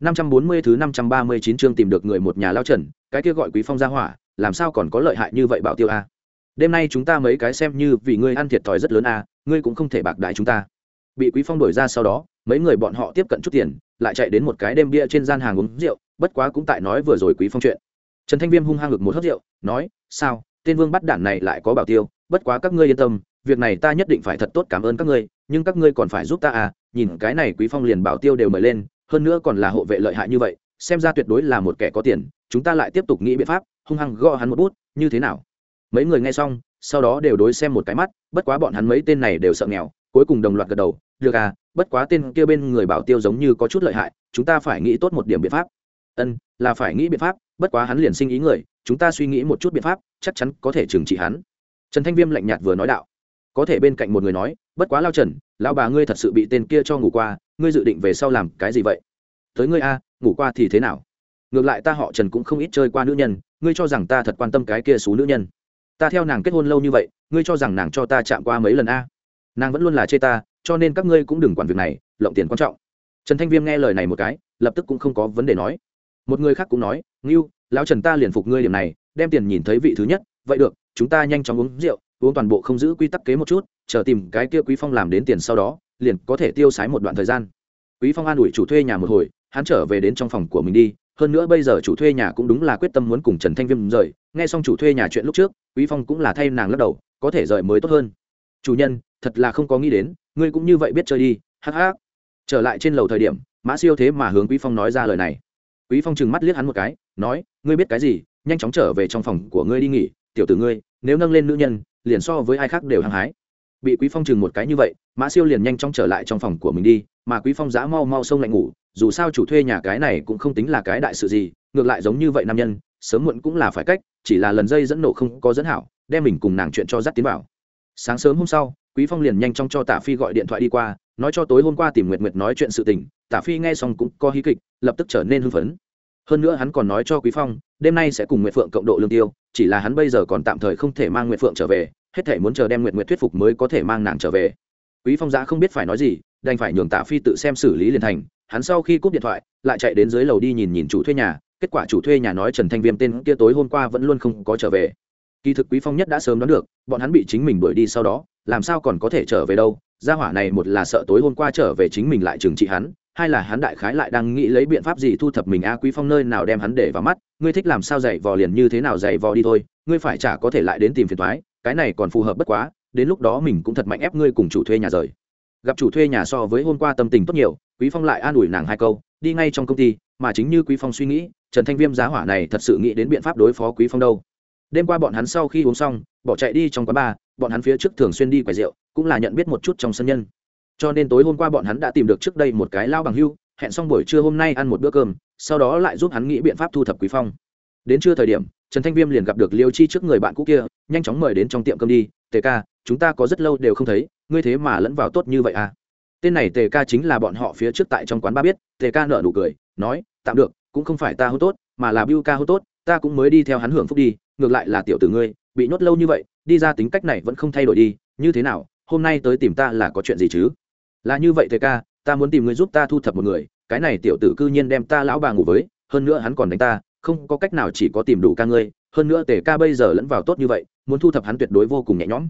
540 thứ 539 chương tìm được người một nhà lao trần, cái kia gọi Quý Phong gia hỏa, làm sao còn có lợi hại như vậy bảo tiêu a? Đêm nay chúng ta mấy cái xem như vì ngươi ăn thiệt thòi rất lớn a, ngươi cũng không thể bạc đại chúng ta. Bị Quý Phong đuổi ra sau đó, mấy người bọn họ tiếp cận chút tiền, lại chạy đến một cái đêm bia trên gian hàng uống rượu, bất quá cũng tại nói vừa rồi Quý Phong chuyện. Trần Thanh Viêm hung hăng ngực một hớp rượu, nói: "Sao, tên Vương bắt đản này lại có bảo tiêu, bất quá các ngươi yên tâm, việc này ta nhất định phải thật tốt cảm ơn các ngươi, nhưng các ngươi còn phải giúp ta à, nhìn cái này Quý Phong liền bảo tiêu đều mời lên, hơn nữa còn là hộ vệ lợi hại như vậy, xem ra tuyệt đối là một kẻ có tiền, chúng ta lại tiếp tục nghĩ biện pháp, hung hăng gõ hắn một bút, như thế nào? Mấy người nghe xong, sau đó đều đối xem một cái mắt, bất quá bọn hắn mấy tên này đều sợ nghèo, cuối cùng đồng loạt gật đầu, được à bất quá tên kia bên người bảo tiêu giống như có chút lợi hại, chúng ta phải nghĩ tốt một điểm biện pháp. Ân, là phải nghĩ biện pháp, bất quá hắn liền sinh ý người, chúng ta suy nghĩ một chút biện pháp, chắc chắn có thể trừng trị hắn. Trần thanh viêm lạnh nhạt vừa nói đạo. Có thể bên cạnh một người nói, bất quá lao trần, lão bà ngươi thật sự bị tên kia cho ngủ qua ngươi dự định về sau làm cái gì vậy? Tới ngươi a, ngủ qua thì thế nào? Ngược lại ta họ trần cũng không ít chơi qua nữ nhân, ngươi cho rằng ta thật quan tâm cái kia xú nữ nhân. Ta theo nàng kết hôn lâu như vậy, ngươi cho rằng nàng cho ta chạm qua mấy lần a? Nàng vẫn luôn là chê ta, cho nên các ngươi cũng đừng quản việc này, lộng tiền quan trọng. Trần thanh viêm nghe lời này một cái, lập tức cũng không có vấn đề nói. Một người khác cũng nói, ngưu, lão trần ta liền phục ngươi điểm này, đem tiền nhìn thấy vị thứ nhất, vậy được, chúng ta nhanh chóng uống rượu, uống toàn bộ không giữ quy tắc kế một chút, chờ tìm cái kia quý phong làm đến tiền sau đó liền có thể tiêu xái một đoạn thời gian. Quý phong an ủi chủ thuê nhà một hồi, hắn trở về đến trong phòng của mình đi, hơn nữa bây giờ chủ thuê nhà cũng đúng là quyết tâm muốn cùng trần thanh viêm rời, nghe xong chủ thuê nhà chuyện lúc trước, quý phong cũng là thay nàng lắc đầu, có thể rời mới tốt hơn. Chủ nhân, thật là không có nghĩ đến, ngươi cũng như vậy biết chơi đi, hắc hắc. Trở lại trên lầu thời điểm, mã siêu thế mà hướng quý phong nói ra lời này. Quý phong trừng mắt liếc hắn một cái, nói, ngươi biết cái gì, nhanh chóng trở về trong phòng của ngươi đi nghỉ, tiểu tử ngươi, nếu nâng lên nữ nhân, liền so với ai khác đều hăng hái bị quý phong chừng một cái như vậy, mã siêu liền nhanh chóng trở lại trong phòng của mình đi, mà quý phong giã mau mau xông lạnh ngủ, dù sao chủ thuê nhà cái này cũng không tính là cái đại sự gì, ngược lại giống như vậy nam nhân, sớm muộn cũng là phải cách, chỉ là lần dây dẫn nổ không có dẫn hảo, đem mình cùng nàng chuyện cho dắt tiến vào. Sáng sớm hôm sau, quý phong liền nhanh chóng cho tả phi gọi điện thoại đi qua, nói cho tối hôm qua tìm nguyệt nguyệt nói chuyện sự tình, tả phi nghe xong cũng có hí kịch, lập tức trở nên hưng phấn. Hơn nữa hắn còn nói cho quý phong, đêm nay sẽ cùng nguyệt phượng cộng độ lương tiêu, chỉ là hắn bây giờ còn tạm thời không thể mang nguyệt phượng trở về hết thể muốn chờ đem nguyệt nguyệt thuyết phục mới có thể mang nàng trở về. Quý phong giã không biết phải nói gì, đành phải nhường tạ phi tự xem xử lý liền thành. Hắn sau khi cúp điện thoại, lại chạy đến dưới lầu đi nhìn nhìn chủ thuê nhà. Kết quả chủ thuê nhà nói trần thanh viêm tên kia tối hôm qua vẫn luôn không có trở về. Kỳ thực quý phong nhất đã sớm đoán được, bọn hắn bị chính mình đuổi đi sau đó, làm sao còn có thể trở về đâu? Gia hỏa này một là sợ tối hôm qua trở về chính mình lại trừng trị hắn, hai là hắn đại khái lại đang nghĩ lấy biện pháp gì thu thập mình. A, quý phong nơi nào đem hắn để vào mắt? Ngươi thích làm sao dạy vò liền như thế nào dạy vò đi thôi, ngươi phải chả có thể lại đến tìm phiền thoái cái này còn phù hợp bất quá, đến lúc đó mình cũng thật mạnh ép ngươi cùng chủ thuê nhà rời. Gặp chủ thuê nhà so với hôm qua tâm tình tốt nhiều, quý phong lại an ủi nàng hai câu, đi ngay trong công ty, mà chính như quý phong suy nghĩ, trần thanh viêm giá hỏa này thật sự nghĩ đến biện pháp đối phó quý phong đâu. Đêm qua bọn hắn sau khi uống xong, bỏ chạy đi trong quán bar, bọn hắn phía trước thường xuyên đi quầy rượu, cũng là nhận biết một chút trong sân nhân. Cho nên tối hôm qua bọn hắn đã tìm được trước đây một cái lao bằng hưu, hẹn xong buổi trưa hôm nay ăn một bữa cơm, sau đó lại giúp hắn nghĩ biện pháp thu thập quý phong đến trưa thời điểm, trần thanh viêm liền gặp được liêu chi trước người bạn cũ kia, nhanh chóng mời đến trong tiệm cơm đi, tề ca, chúng ta có rất lâu đều không thấy, ngươi thế mà lẫn vào tốt như vậy à? Tên này tề ca chính là bọn họ phía trước tại trong quán ba biết, tề ca nợ nụ cười, nói, tạm được, cũng không phải ta hô tốt, mà là biu ca hô tốt, ta cũng mới đi theo hắn hưởng phúc đi, ngược lại là tiểu tử ngươi, bị nhốt lâu như vậy, đi ra tính cách này vẫn không thay đổi đi, như thế nào, hôm nay tới tìm ta là có chuyện gì chứ? Là như vậy tề ca, ta muốn tìm ngươi giúp ta thu thập một người, cái này tiểu tử cư nhiên đem ta lão bà ngủ với, hơn nữa hắn còn đánh ta không có cách nào chỉ có tìm đủ ca ngươi, hơn nữa tề ca bây giờ lẫn vào tốt như vậy, muốn thu thập hắn tuyệt đối vô cùng nhẹ nhõm.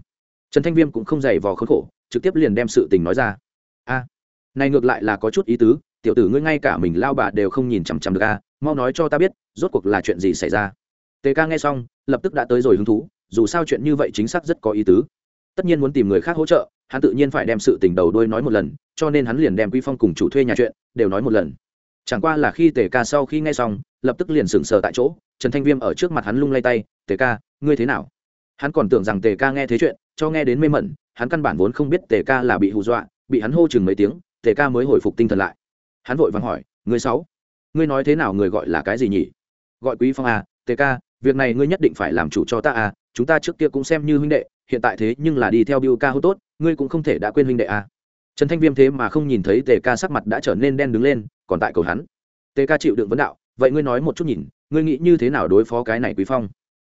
Trần thanh viêm cũng không dày vò khốn khổ, trực tiếp liền đem sự tình nói ra. A, này ngược lại là có chút ý tứ, tiểu tử ngươi ngay cả mình lao bà đều không nhìn chằm chằm được a, mau nói cho ta biết, rốt cuộc là chuyện gì xảy ra. Tề ca nghe xong, lập tức đã tới rồi hứng thú, dù sao chuyện như vậy chính xác rất có ý tứ. Tất nhiên muốn tìm người khác hỗ trợ, hắn tự nhiên phải đem sự tình đầu đuôi nói một lần, cho nên hắn liền đem quy phong cùng chủ thuê nhà chuyện, đều nói một lần chẳng qua là khi tề ca sau khi nghe xong, lập tức liền sững sờ tại chỗ, trần thanh viêm ở trước mặt hắn lung lay tay, tề ca, ngươi thế nào? Hắn còn tưởng rằng tề ca nghe thế chuyện, cho nghe đến mê mẩn, hắn căn bản vốn không biết tề ca là bị hù dọa, bị hắn hô chừng mấy tiếng, tề ca mới hồi phục tinh thần lại. Hắn vội vàng hỏi người sáu, ngươi nói thế nào, người gọi là cái gì nhỉ? Gọi quý phong à tề ca, việc này ngươi nhất định phải làm chủ cho ta à chúng ta trước kia cũng xem như huynh đệ, hiện tại thế nhưng là đi theo biu ca hô tốt, ngươi cũng không thể đã quên huynh đệ à. Trần thanh viêm thế mà không nhìn thấy tề ca sắc mặt đã trở nên đen đứng lên còn tại cầu hắn. Tề ca chịu đựng vấn đạo, vậy ngươi nói một chút nhìn, ngươi nghĩ như thế nào đối phó cái này quý phong?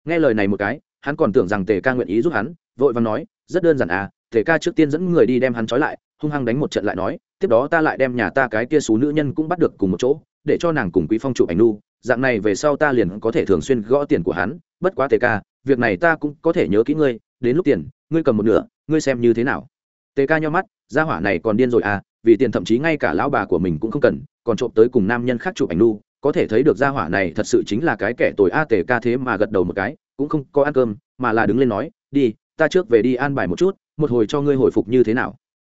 Nghe lời này một cái, hắn còn tưởng rằng tề ca nguyện ý giúp hắn, vội vàng nói, rất đơn giản à tề ca trước tiên dẫn người đi đem hắn trói lại, hung hăng đánh một trận lại nói, tiếp đó ta lại đem nhà ta cái kia số nữ nhân cũng bắt được cùng một chỗ, để cho nàng cùng quý phong chụp ảnh nu, dạng này về sau ta liền có thể thường xuyên gõ tiền của hắn, bất quá tề ca, việc này ta cũng có thể nhớ kỹ ngươi, đến lúc tiền, ngươi cầm một nửa, ngươi xem như thế nào. Tề ca nho mắt, gia hỏa này còn điên rồi à vì tiền thậm chí ngay cả lão bà của mình cũng không cần còn trộm tới cùng nam nhân khác chụp ảnh nu, có thể thấy được gia hỏa này thật sự chính là cái kẻ tồi a tề ca thế mà gật đầu một cái, cũng không có ăn cơm, mà là đứng lên nói, đi, ta trước về đi an bài một chút, một hồi cho ngươi hồi phục như thế nào.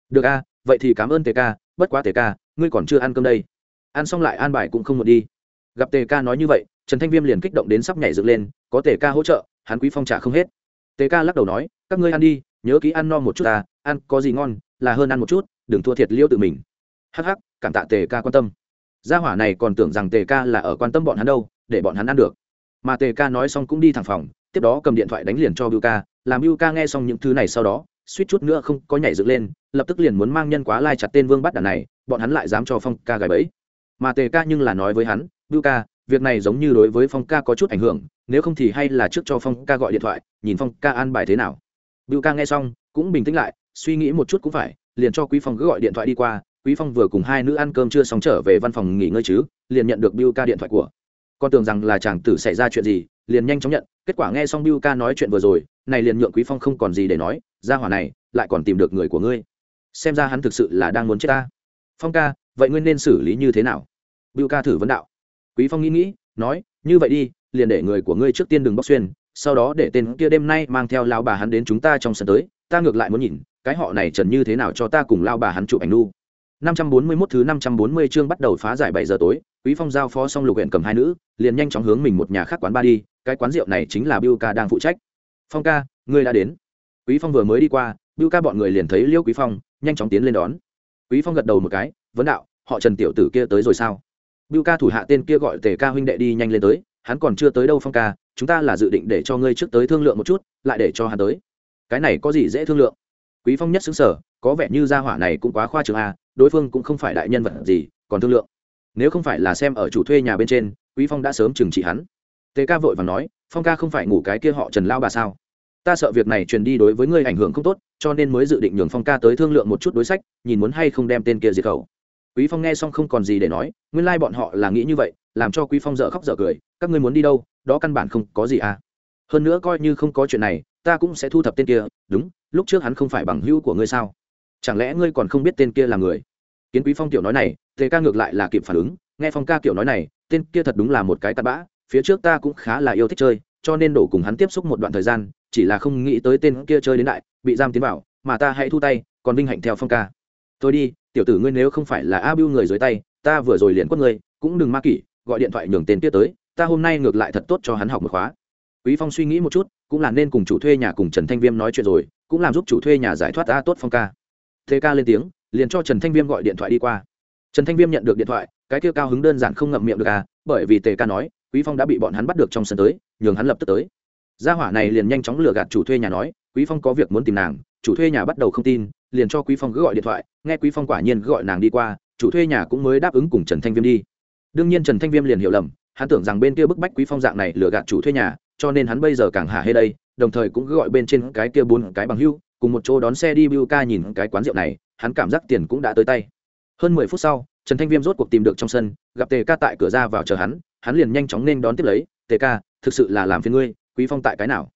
Được a, vậy thì cảm ơn tề ca bất quá tề ca ngươi còn chưa ăn cơm đây. Ăn xong lại an bài cũng không một đi. Gặp tề ca nói như vậy, trần thanh viêm liền kích động đến sắp nhảy dựng lên, có tề ca hỗ trợ, hắn quý phong trả không hết. Tề ca lắc đầu nói, các ngươi ăn đi, nhớ kỹ ăn no một chút ta, ăn có gì ngon, là hơn ăn một chút, đừng thua thiệt liêu tự mình. Hắc hắc, cảm tạ tề ca quan tâm gia hỏa này còn tưởng rằng tề ca là ở quan tâm bọn hắn đâu, để bọn hắn ăn được. Mà tề ca nói xong cũng đi thẳng phòng, tiếp đó cầm điện thoại đánh liền cho bưu ca, làm bưu ca nghe xong những thứ này sau đó, suýt chút nữa không có nhảy dựng lên, lập tức liền muốn mang nhân quá lai chặt tên vương bắt đàn này, bọn hắn lại dám cho phong ca gài bẫy. Mà tề ca nhưng là nói với hắn, bưu ca, việc này giống như đối với phong ca có chút ảnh hưởng, nếu không thì hay là trước cho phong ca gọi điện thoại, nhìn phong ca an bài thế nào. Bưu ca nghe xong, cũng bình tĩnh lại, suy nghĩ một chút cũng phải, liền cho quý phong cứ gọi điện thoại đi qua quý phong vừa cùng hai nữ ăn cơm chưa xong trở về văn phòng nghỉ ngơi chứ, liền nhận được bưu ca điện thoại của. Con tưởng rằng là chàng tử xảy ra chuyện gì, liền nhanh chóng nhận, kết quả nghe xong bưu ca nói chuyện vừa rồi, này liền nhượng quý phong không còn gì để nói ra hỏa này lại còn tìm được người của ngươi. Xem ra hắn thực sự là đang muốn chết ta. Phong ca, vậy ngươi nên xử lý như thế nào? Bưu ca thử vấn đạo. Quý phong nghĩ nghĩ, nói, như vậy đi, liền để người của ngươi trước tiên đừng bóc xuyên, sau đó để tên kia đêm nay mang theo lao bà hắn đến chúng ta trong sân tới, ta ngược lại muốn nhìn, cái họ này trần như thế nào cho ta cùng lao bà hắn chụp ảnh nu. 541 thứ 540 chương bắt đầu phá giải 7 giờ tối, Quý Phong giao phó xong lục huyện cầm hai nữ, liền nhanh chóng hướng mình một nhà khác quán ba đi, cái quán rượu này chính là Bưu ca đang phụ trách. Phong ca, ngươi đã đến. Quý Phong vừa mới đi qua, Bưu ca bọn người liền thấy Liêu Quý Phong, nhanh chóng tiến lên đón. Quý Phong gật đầu một cái, vấn đạo, họ Trần tiểu tử kia tới rồi sao? Bưu ca thủ hạ tên kia gọi Tề ca huynh đệ đi nhanh lên tới, hắn còn chưa tới đâu Phong ca, chúng ta là dự định để cho ngươi trước tới thương lượng một chút, lại để cho hắn tới. Cái này có gì dễ thương lượng? Quý Phong nhất sững sở, có vẻ như gia hỏa này cũng quá khoa trương a, đối phương cũng không phải đại nhân vật gì, còn thương lượng. Nếu không phải là xem ở chủ thuê nhà bên trên, quý phong đã sớm trừng trị hắn. Tề ca vội và nói, phong ca không phải ngủ cái kia họ trần lao bà sao? Ta sợ việc này truyền đi đối với ngươi ảnh hưởng không tốt, cho nên mới dự định nhường phong ca tới thương lượng một chút đối sách, nhìn muốn hay không đem tên kia diệt khẩu. Quý phong nghe xong không còn gì để nói, nguyên lai bọn họ là nghĩ như vậy, làm cho quý phong dở khóc dở cười, các ngươi muốn đi đâu, đó căn bản không có gì à. Hơn nữa coi như không có chuyện này, ta cũng sẽ thu thập tên kia, đúng, lúc trước hắn không phải bằng hữu của ngươi sao? Chẳng lẽ ngươi còn không biết tên kia là người? Kiến quý phong tiểu nói này, tề ca ngược lại là kịp phản ứng, nghe phong ca kiểu nói này, tên kia thật đúng là một cái tạt bã, phía trước ta cũng khá là yêu thích chơi, cho nên đổ cùng hắn tiếp xúc một đoạn thời gian, chỉ là không nghĩ tới tên kia chơi đến đại, bị giam tiến vào, mà ta hãy thu tay, còn vinh hạnh theo phong ca. Thôi đi, tiểu tử ngươi nếu không phải là a bưu người dưới tay, ta vừa rồi liền quất ngươi, cũng đừng ma kỷ, gọi điện thoại nhường tên kia tới, ta hôm nay ngược lại thật tốt cho hắn học một khóa. Quý phong suy nghĩ một chút, cũng là nên cùng chủ thuê nhà cùng trần thanh viêm nói chuyện rồi, cũng làm giúp chủ thuê nhà giải thoát ta tốt phong ca. Thế ca lên tiếng liền cho trần thanh viêm gọi điện thoại đi qua. Trần thanh viêm nhận được điện thoại, cái kia cao hứng đơn giản không ngậm miệng được à bởi vì tề ca nói, quý phong đã bị bọn hắn bắt được trong sân tới, nhường hắn lập tức tới. Gia hỏa này liền nhanh chóng lừa gạt chủ thuê nhà nói, quý phong có việc muốn tìm nàng, chủ thuê nhà bắt đầu không tin, liền cho quý phong cứ gọi điện thoại, nghe quý phong quả nhiên gọi nàng đi qua, chủ thuê nhà cũng mới đáp ứng cùng trần thanh viêm đi. Đương nhiên trần thanh viêm liền hiểu lầm, hắn tưởng rằng bên kia bức bách quý phong dạng này lừa gạt chủ thuê nhà, cho nên hắn bây giờ càng hả hê đây, đồng thời cũng cứ gọi bên trên cái kia bốn cái bằng hưu cùng một chỗ đón xe đi bưu ca nhìn cái quán rượu này, hắn cảm giác tiền cũng đã tới tay. Hơn mười phút sau, trần thanh viêm rốt cuộc tìm được trong sân, gặp tề ca tại cửa ra vào chờ hắn hắn liền nhanh chóng nên đón tiếp lấy, tề ca, thực sự là làm phiền ngươi, quý phong tại cái nào?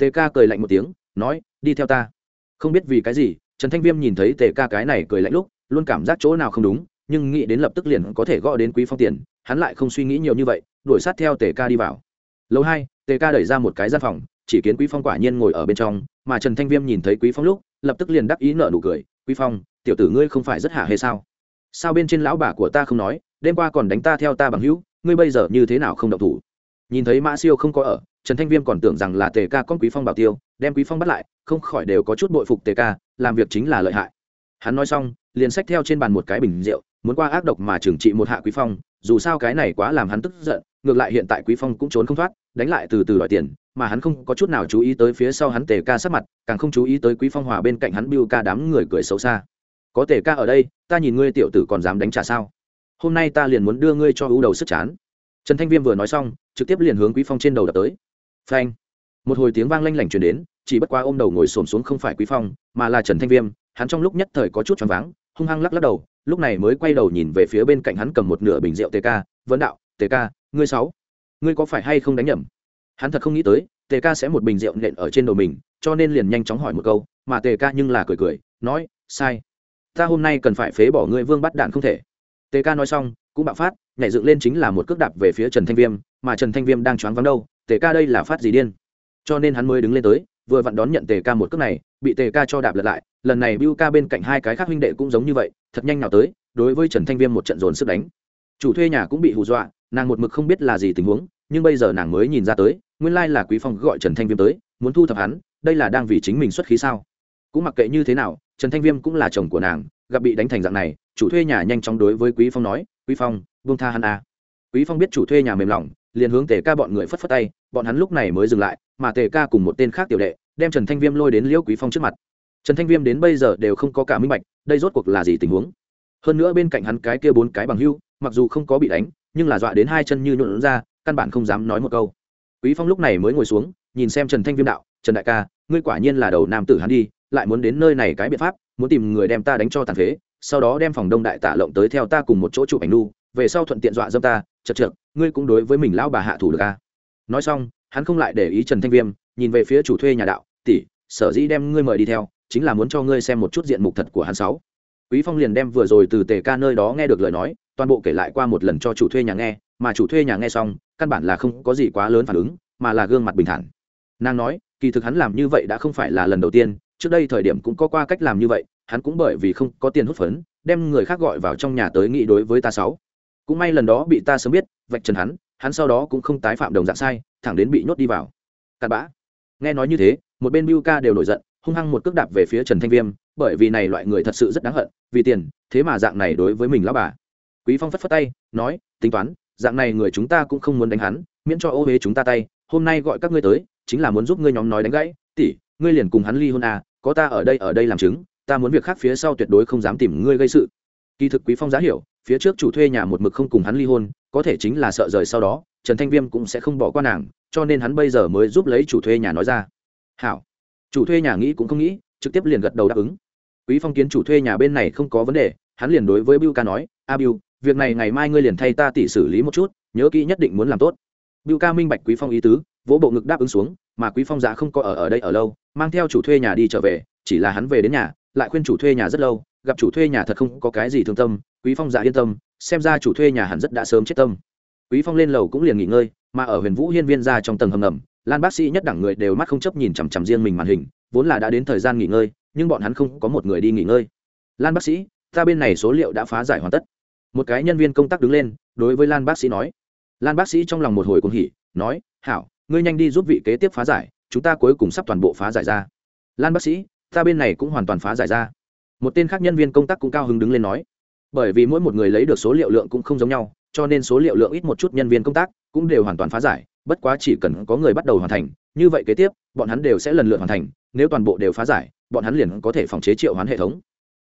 Tề ca cười lạnh một tiếng, nói, đi theo ta. Không biết vì cái gì, trần thanh viêm nhìn thấy tề ca cái này cười lạnh lúc, luôn cảm giác chỗ nào không đúng, nhưng nghĩ đến lập tức liền có thể gõ đến quý phong tiền, hắn lại không suy nghĩ nhiều như vậy, đuổi sát theo tề ca đi vào. Lâu hai, tề ca đẩy ra một cái gian phòng chỉ kiến quý phong quả nhiên ngồi ở bên trong, mà trần thanh viêm nhìn thấy quý phong lúc, lập tức liền đắc ý nợ nụ cười, quý phong, tiểu tử ngươi không phải rất hả hay sao? Sao bên trên lão bà của ta không nói, đêm qua còn đánh ta theo ta bằng hữu, ngươi bây giờ như thế nào không động thủ? Nhìn thấy mã siêu không có ở, trần thanh viêm còn tưởng rằng là tề ca con quý phong bảo tiêu, đem quý phong bắt lại, không khỏi đều có chút bội phục tề ca, làm việc chính là lợi hại. Hắn nói xong, liền xách theo trên bàn một cái bình rượu, muốn qua ác độc mà trừng trị một hạ quý phong, dù sao cái này quá làm hắn tức giận ngược lại hiện tại quý phong cũng trốn không thoát, đánh lại từ từ đòi tiền, mà hắn không có chút nào chú ý tới phía sau hắn tề ca sát mặt, càng không chú ý tới quý phong hòa bên cạnh hắn bưu ca đám người cười xấu xa. Có tề ca ở đây, ta nhìn ngươi tiểu tử còn dám đánh trả sao? Hôm nay ta liền muốn đưa ngươi cho ưu đầu sức chán. Trần thanh viêm vừa nói xong, trực tiếp liền hướng quý phong trên đầu đập tới. Phanh! Một hồi tiếng vang lanh lảnh truyền đến, chỉ bất quá ôm đầu ngồi xổm xuống không phải quý phong, mà là trần thanh viêm, hắn trong lúc nhất thời có chút choáng váng, hung hăng lắc lắc đầu, lúc này mới quay đầu nhìn về phía bên cạnh hắn cầm một nửa bình rượu tk vấn đạo tk ngươi sáu, ngươi có phải hay không đánh nhầm? Hắn thật không nghĩ tới, Tề Ca sẽ một bình rượu nện ở trên đầu mình, cho nên liền nhanh chóng hỏi một câu, mà Tề Ca nhưng là cười cười, nói, sai, ta hôm nay cần phải phế bỏ ngươi vương bắt đạn không thể. Tề Ca nói xong, cũng bạo phát, nhảy dựng lên chính là một cước đạp về phía trần thanh viêm, mà trần thanh viêm đang choáng vắng đâu, Tề Ca đây là phát gì điên? Cho nên hắn mới đứng lên tới, vừa vặn đón nhận Tề Ca một cước này, bị Tề Ca cho đạp lật lại, lần này bưu ca bên cạnh hai cái khác huynh đệ cũng giống như vậy, thật nhanh nào tới, đối với trần thanh viêm một trận dồn sức đánh. Chủ thuê nhà cũng bị hù dọa nàng một mực không biết là gì tình huống, nhưng bây giờ nàng mới nhìn ra tới, nguyên lai là quý phong gọi trần thanh viêm tới, muốn thu thập hắn, đây là đang vì chính mình xuất khí sao? Cũng mặc kệ như thế nào, trần thanh viêm cũng là chồng của nàng, gặp bị đánh thành dạng này, chủ thuê nhà nhanh chóng đối với quý phong nói, quý phong, buông tha hắn à. quý phong biết chủ thuê nhà mềm lòng, liền hướng tề ca bọn người phất phất tay, bọn hắn lúc này mới dừng lại, mà tề ca cùng một tên khác tiểu đệ, đem trần thanh viêm lôi đến liễu quý phong trước mặt. Trần thanh viêm đến bây giờ đều không có cả minh bạch, đây rốt cuộc là gì tình huống? Hơn nữa bên cạnh hắn cái kia bốn cái bằng hưu, mặc dù không có bị đánh nhưng là dọa đến hai chân như nhuộn ra, căn bản không dám nói một câu. Quý phong lúc này mới ngồi xuống, nhìn xem trần thanh viêm đạo, trần đại ca, ngươi quả nhiên là đầu nam tử hắn đi, lại muốn đến nơi này cái biện pháp, muốn tìm người đem ta đánh cho tàn phế, sau đó đem phòng đông đại tả lộng tới theo ta cùng một chỗ chụp ảnh nu, về sau thuận tiện dọa dâm ta, chật chật ngươi cũng đối với mình lão bà hạ thủ được a. Nói xong, hắn không lại để ý trần thanh viêm, nhìn về phía chủ thuê nhà đạo, tỷ, sở dĩ đem ngươi mời đi theo, chính là muốn cho ngươi xem một chút diện mục thật của hắn sáu. Quý phong liền đem vừa rồi từ tề ca nơi đó nghe được lời nói toàn bộ kể lại qua một lần cho chủ thuê nhà nghe, mà chủ thuê nhà nghe xong, căn bản là không có gì quá lớn phản ứng, mà là gương mặt bình thản. Nàng nói, kỳ thực hắn làm như vậy đã không phải là lần đầu tiên, trước đây thời điểm cũng có qua cách làm như vậy, hắn cũng bởi vì không có tiền hút phấn, đem người khác gọi vào trong nhà tới nghị đối với ta sáu. Cũng may lần đó bị ta sớm biết, vạch trần hắn hắn sau đó cũng không tái phạm đồng dạng sai, thẳng đến bị nhốt đi vào. Cặn bã. Nghe nói như thế, một bên biu ca đều nổi giận, hung hăng một cước đạp về phía trần thanh viêm, bởi vì này loại người thật sự rất đáng hận, vì tiền, thế mà dạng này đối với mình lão bà quý phong phất phất tay nói tính toán dạng này người chúng ta cũng không muốn đánh hắn miễn cho ô huế chúng ta tay hôm nay gọi các ngươi tới chính là muốn giúp ngươi nhóm nói đánh gãy. Tỷ ngươi liền cùng hắn ly hôn à có ta ở đây ở đây làm chứng ta muốn việc khác phía sau tuyệt đối không dám tìm ngươi gây sự. Kỳ thực quý phong giá hiểu phía trước chủ thuê nhà một mực không cùng hắn ly hôn có thể chính là sợ rời sau đó trần thanh viêm cũng sẽ không bỏ qua nàng cho nên hắn bây giờ mới giúp lấy chủ thuê nhà nói ra. Hảo. Chủ thuê nhà nghĩ cũng không nghĩ trực tiếp liền gật đầu đáp ứng. Quý phong kiến chủ thuê nhà bên này không có vấn đề hắn liền đối với Bưu Ca nói, "A Bưu, việc này ngày mai ngươi liền thay ta tỉ xử lý một chút, nhớ kỹ nhất định muốn làm tốt." Bưu Ca minh bạch Quý Phong ý tứ, vỗ bộ ngực đáp ứng xuống, mà Quý Phong giá không có ở ở đây ở lâu, mang theo chủ thuê nhà đi trở về, chỉ là hắn về đến nhà, lại khuyên chủ thuê nhà rất lâu, gặp chủ thuê nhà thật không có cái gì thương tâm, Quý Phong dạ yên tâm, xem ra chủ thuê nhà hẳn rất đã sớm chết tâm. Quý Phong lên lầu cũng liền nghỉ ngơi, mà ở Huyền Vũ Hiên Viên gia trong tầng hầm ngầm, Lan bác sĩ nhất đẳng người đều mắt không chấp nhìn chằm chằm riêng mình màn hình, vốn là đã đến thời gian nghỉ ngơi, nhưng bọn hắn không có một người đi nghỉ ngơi. Lan bác sĩ, ta bên này số liệu đã phá giải hoàn tất một cái nhân viên công tác đứng lên, đối với lan bác sĩ nói. Lan bác sĩ trong lòng một hồi cũng hỉ, nói, hảo, ngươi nhanh đi giúp vị kế tiếp phá giải, chúng ta cuối cùng sắp toàn bộ phá giải ra. Lan bác sĩ, ta bên này cũng hoàn toàn phá giải ra. Một tên khác nhân viên công tác cũng cao hứng đứng lên nói. Bởi vì mỗi một người lấy được số liệu lượng cũng không giống nhau, cho nên số liệu lượng ít một chút nhân viên công tác cũng đều hoàn toàn phá giải, bất quá chỉ cần có người bắt đầu hoàn thành, như vậy kế tiếp, bọn hắn đều sẽ lần lượt hoàn thành, nếu toàn bộ đều phá giải, bọn hắn liền có thể phòng chế triệu hoán hệ thống.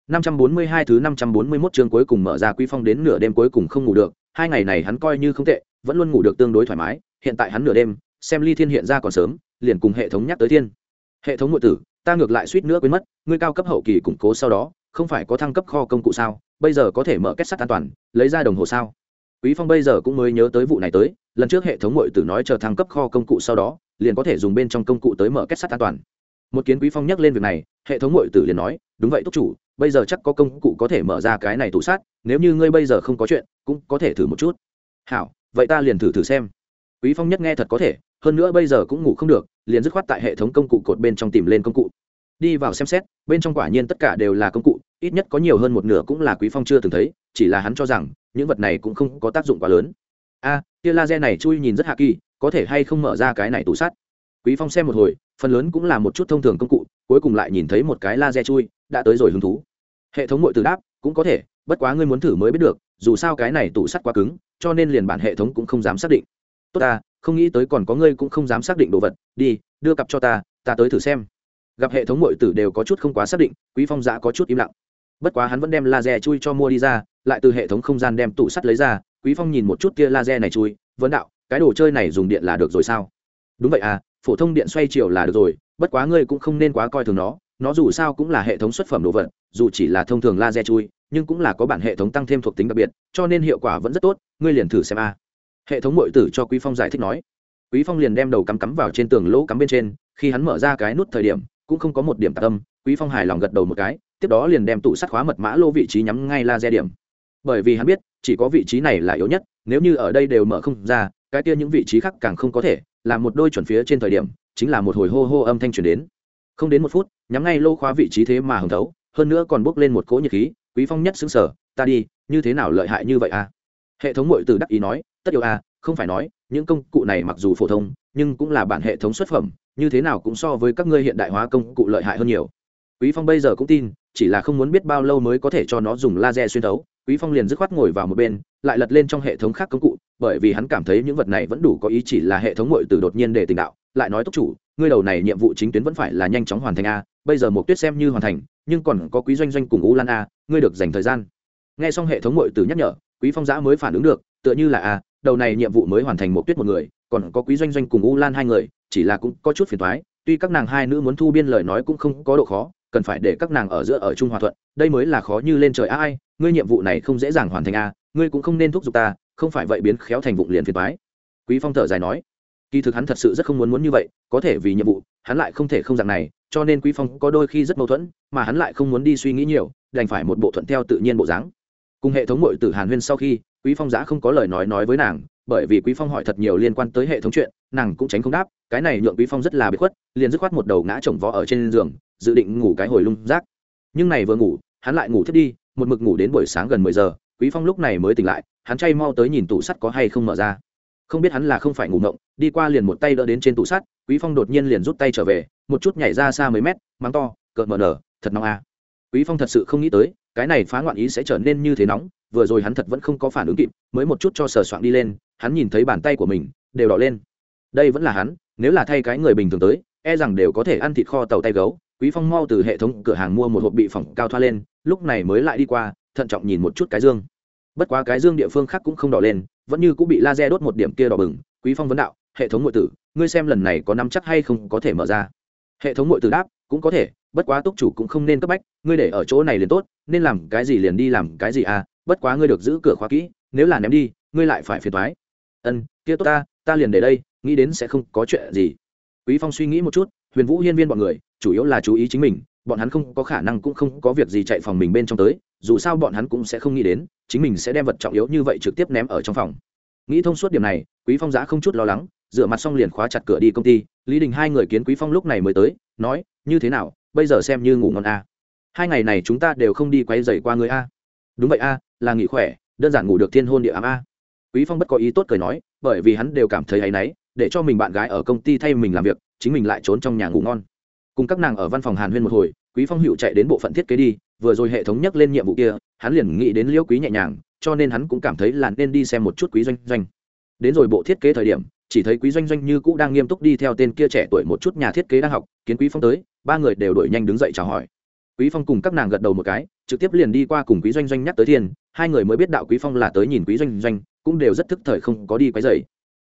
542 thứ 541 chương cuối cùng mở ra Quý Phong đến nửa đêm cuối cùng không ngủ được, hai ngày này hắn coi như không tệ, vẫn luôn ngủ được tương đối thoải mái, hiện tại hắn nửa đêm, xem Ly Thiên hiện ra còn sớm, liền cùng hệ thống nhắc tới thiên. Hệ thống nội tử, ta ngược lại suýt nữa quên mất, ngươi cao cấp hậu kỳ củng cố sau đó, không phải có thăng cấp kho công cụ sao, bây giờ có thể mở kết sắt an toàn, lấy ra đồng hồ sao? Quý Phong bây giờ cũng mới nhớ tới vụ này tới, lần trước hệ thống nội tử nói chờ thăng cấp kho công cụ sau đó, liền có thể dùng bên trong công cụ tới mở kết sắt an toàn. Một kiến Quý Phong nhắc lên việc này, hệ thống nội tử liền nói, đúng vậy túc chủ, bây giờ chắc có công cụ có thể mở ra cái này tủ sát nếu như ngươi bây giờ không có chuyện cũng có thể thử một chút. Hảo vậy ta liền thử thử xem. Quý phong nhất nghe thật có thể hơn nữa bây giờ cũng ngủ không được liền dứt khoát tại hệ thống công cụ cột bên trong tìm lên công cụ. Đi vào xem xét bên trong quả nhiên tất cả đều là công cụ ít nhất có nhiều hơn một nửa cũng là quý phong chưa từng thấy chỉ là hắn cho rằng những vật này cũng không có tác dụng quá lớn. A à, tia laser này chui nhìn rất hạ kỳ có thể hay không mở ra cái này tủ sắt quý phong xem một hồi, phần lớn cũng là một chút thông thường công cụ, cuối cùng lại nhìn thấy một cái laser chui, đã tới rồi hứng thú. Hệ thống muội từ đáp, cũng có thể, bất quá ngươi muốn thử mới biết được, dù sao cái này tủ sắt quá cứng, cho nên liền bản hệ thống cũng không dám xác định. Tốt ta, không nghĩ tới còn có ngươi cũng không dám xác định đồ vật, đi, đưa cặp cho ta ta tới thử xem. Gặp hệ thống muội tử đều có chút không quá xác định, quý phong giã có chút im lặng. Bất quá hắn vẫn đem laser chui cho mua đi ra, lại từ hệ thống không gian đem tủ sắt lấy ra, quý phong nhìn một chút kia laser này chui, vấn đạo, cái đồ chơi này dùng điện là được rồi sao? Đúng vậy à phổ thông điện xoay chiều là được rồi, bất quá ngươi cũng không nên quá coi thường nó nó dù sao cũng là hệ thống xuất phẩm đồ vật, dù chỉ là thông thường laser chui, nhưng cũng là có bản hệ thống tăng thêm thuộc tính đặc biệt, cho nên hiệu quả vẫn rất tốt, ngươi liền thử xem a. Hệ thống mội tử cho quý phong giải thích nói. Quý phong liền đem đầu cắm cắm vào trên tường lỗ cắm bên trên, khi hắn mở ra cái nút thời điểm, cũng không có một điểm tạc âm, quý phong hài lòng gật đầu một cái, tiếp đó liền đem tủ sắt khóa mật mã lô vị trí nhắm ngay laser điểm. Bởi vì hắn biết, chỉ có vị trí này là yếu nhất, nếu như ở đây đều mở không ra, cái kia những vị trí khác càng không có thể làm một đôi chuẩn phía trên thời điểm, chính là một hồi hô hô âm thanh truyền đến. Không đến một phút, nhắm ngay lô khóa vị trí thế mà hứng thấu, hơn nữa còn bốc lên một cỗ nhiệt khí, quý phong nhất xứng sở, ta đi, như thế nào lợi hại như vậy à? Hệ thống mội từ đắc ý nói, tất yếu à không phải nói, những công cụ này mặc dù phổ thông, nhưng cũng là bản hệ thống xuất phẩm, như thế nào cũng so với các ngươi hiện đại hóa công cụ lợi hại hơn nhiều. Quý phong bây giờ cũng tin, chỉ là không muốn biết bao lâu mới có thể cho nó dùng laser xuyên thấu. Quý phong liền dứt khoát ngồi vào một bên, lại lật lên trong hệ thống khác công cụ bởi vì hắn cảm thấy những vật này vẫn đủ có ý chỉ là hệ thống ngội từ đột nhiên để tình đạo, lại nói túc chủ, ngươi đầu này nhiệm vụ chính tuyến vẫn phải là nhanh chóng hoàn thành a, bây giờ một tuyết xem như hoàn thành, nhưng còn có quý doanh doanh cùng u lan a, ngươi được dành thời gian. Nghe xong hệ thống ngội từ nhắc nhở, quý phong giã mới phản ứng được, tựa như là a, đầu này nhiệm vụ mới hoàn thành một tuyết một người, còn có quý doanh doanh cùng u lan hai người, chỉ là cũng có chút phiền thoái tuy các nàng hai nữ muốn thu biên lời nói cũng không có độ khó, cần phải để các nàng ở giữa ở chung hòa thuận, đây mới là khó như lên trời a, ai, ngươi nhiệm vụ này không dễ dàng hoàn thành a, ngươi cũng không nên thúc giục ta không phải vậy biến khéo thành vụng liền phiền toái. Quý phong thở dài nói, kỳ thực hắn thật sự rất không muốn muốn như vậy, có thể vì nhiệm vụ, hắn lại không thể không dạng này, cho nên quý phong có đôi khi rất mâu thuẫn, mà hắn lại không muốn đi suy nghĩ nhiều, đành phải một bộ thuận theo tự nhiên bộ dáng. Cùng hệ thống mội tử hàn huyên sau khi, quý phong giã không có lời nói nói với nàng, bởi vì quý phong hỏi thật nhiều liên quan tới hệ thống chuyện, nàng cũng tránh không đáp, cái này nhượng quý phong rất là bị khuất, liền dứt khoát một đầu ngã chồng vó ở trên giường, dự định ngủ cái hồi lung rác. Nhưng này vừa ngủ, hắn lại ngủ thiết đi, một mực ngủ đến buổi sáng gần mười giờ quý phong lúc này mới tỉnh lại, hắn chay mau tới nhìn tủ sắt có hay không mở ra. Không biết hắn là không phải ngủ ngộng, đi qua liền một tay đỡ đến trên tủ sắt, quý phong đột nhiên liền rút tay trở về, một chút nhảy ra xa mấy mét, mắng to, cợt mờ nở, thật nóng a quý phong thật sự không nghĩ tới, cái này phá ngoạn ý sẽ trở nên như thế nóng, vừa rồi hắn thật vẫn không có phản ứng kịp, mới một chút cho sờ soạn đi lên, hắn nhìn thấy bàn tay của mình, đều đỏ lên. Đây vẫn là hắn, nếu là thay cái người bình thường tới e rằng đều có thể ăn thịt kho tàu tay gấu. Quý phong mau từ hệ thống cửa hàng mua một hộp bị phỏng cao thoa lên, lúc này mới lại đi qua thận trọng nhìn một chút cái dương. Bất quá cái dương địa phương khác cũng không đỏ lên, vẫn như cũng bị laser đốt một điểm kia đỏ bừng. Quý phong vấn đạo, hệ thống ngụy tử, ngươi xem lần này có nắm chắc hay không có thể mở ra? Hệ thống ngụy tử đáp, cũng có thể, bất quá túc chủ cũng không nên cấp bách, ngươi để ở chỗ này liền tốt, nên làm cái gì liền đi làm cái gì à bất quá ngươi được giữ cửa khóa kỹ, nếu là ném đi, ngươi lại phải phiền thoái ân, kia tốt ta ta liền để đây, nghĩ đến sẽ không có chuyện gì. Quý phong suy nghĩ một chút, huyền vũ hiên viên bọn người, chủ yếu là chú ý chính mình bọn hắn không có khả năng cũng không có việc gì chạy phòng mình bên trong tới, dù sao bọn hắn cũng sẽ không nghĩ đến, chính mình sẽ đem vật trọng yếu như vậy trực tiếp ném ở trong phòng. Nghĩ thông suốt điểm này, quý phong giã không chút lo lắng, rửa mặt xong liền khóa chặt cửa đi công ty, lý đình hai người kiến quý phong lúc này mới tới, nói, như thế nào, bây giờ xem như ngủ ngon a hai ngày này chúng ta đều không đi quay dày qua người a đúng vậy a là nghỉ khỏe, đơn giản ngủ được thiên hôn địa ám a quý phong bất có ý tốt cười nói, bởi vì hắn đều cảm thấy áy náy, để cho mình bạn gái ở công ty thay mình làm việc, chính mình lại trốn trong nhà ngủ ngon cùng các nàng ở văn phòng hàn huyên một hồi, quý phong hữu chạy đến bộ phận thiết kế đi, vừa rồi hệ thống nhắc lên nhiệm vụ kia, hắn liền nghĩ đến liễu quý nhẹ nhàng, cho nên hắn cũng cảm thấy là nên đi xem một chút quý doanh doanh. Đến rồi bộ thiết kế thời điểm, chỉ thấy quý doanh doanh như cũ đang nghiêm túc đi theo tên kia trẻ tuổi một chút nhà thiết kế đang học, kiến quý phong tới, ba người đều đổi nhanh đứng dậy chào hỏi. Quý phong cùng các nàng gật đầu một cái, trực tiếp liền đi qua cùng quý doanh doanh nhắc tới thiên hai người mới biết đạo quý phong là tới nhìn quý doanh doanh, cũng đều rất thức thời không có đi quấy rầy.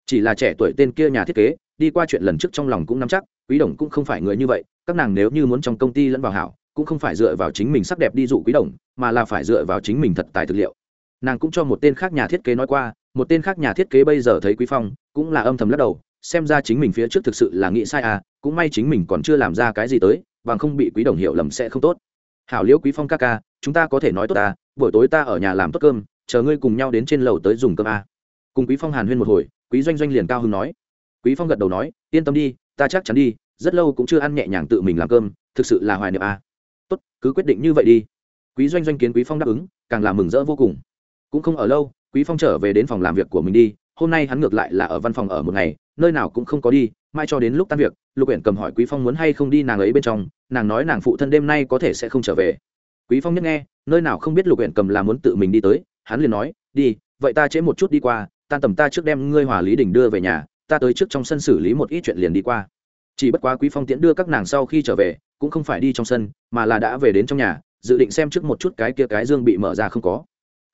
Chỉ là trẻ tuổi tên kia nhà thiết kế, đi qua chuyện lần trước trong lòng cũng nắm chắc quý đồng cũng không phải người như vậy, các nàng nếu như muốn trong công ty lẫn vào hảo, cũng không phải dựa vào chính mình sắc đẹp đi dụ quý đồng, mà là phải dựa vào chính mình thật tài thực liệu. Nàng cũng cho một tên khác nhà thiết kế nói qua, một tên khác nhà thiết kế bây giờ thấy quý phong, cũng là âm thầm lắc đầu, xem ra chính mình phía trước thực sự là nghĩ sai à cũng may chính mình còn chưa làm ra cái gì tới, bằng không bị quý đồng hiểu lầm sẽ không tốt. Hảo liễu quý phong ca ca, chúng ta có thể nói tốt à buổi tối ta ở nhà làm tốt cơm, chờ ngươi cùng nhau đến trên lầu tới dùng cơm à. cùng quý phong hàn huyên một hồi, quý doanh doanh liền cao hưng nói. Quý phong gật đầu nói, yên tâm đi ta chắc chắn đi, rất lâu cũng chưa ăn nhẹ nhàng tự mình làm cơm, thực sự là hoài niệm à. tốt, cứ quyết định như vậy đi. Quý doanh doanh kiến quý phong đáp ứng, càng làm mừng rỡ vô cùng. Cũng không ở lâu, quý phong trở về đến phòng làm việc của mình đi, hôm nay hắn ngược lại là ở văn phòng ở một ngày, nơi nào cũng không có đi, mai cho đến lúc tan việc, lục uyển cầm hỏi quý phong muốn hay không đi nàng ấy bên trong, nàng nói nàng phụ thân đêm nay có thể sẽ không trở về. Quý phong nhất nghe, nơi nào không biết lục uyển cầm là muốn tự mình đi tới, hắn liền nói, đi, vậy ta trễ một chút đi qua, tan tầm ta trước đem ngươi hòa lý đình đưa về nhà ta tới trước trong sân xử lý một ít chuyện liền đi qua. Chỉ bất quá quý phong tiễn đưa các nàng sau khi trở về, cũng không phải đi trong sân, mà là đã về đến trong nhà, dự định xem trước một chút cái kia cái dương bị mở ra không có.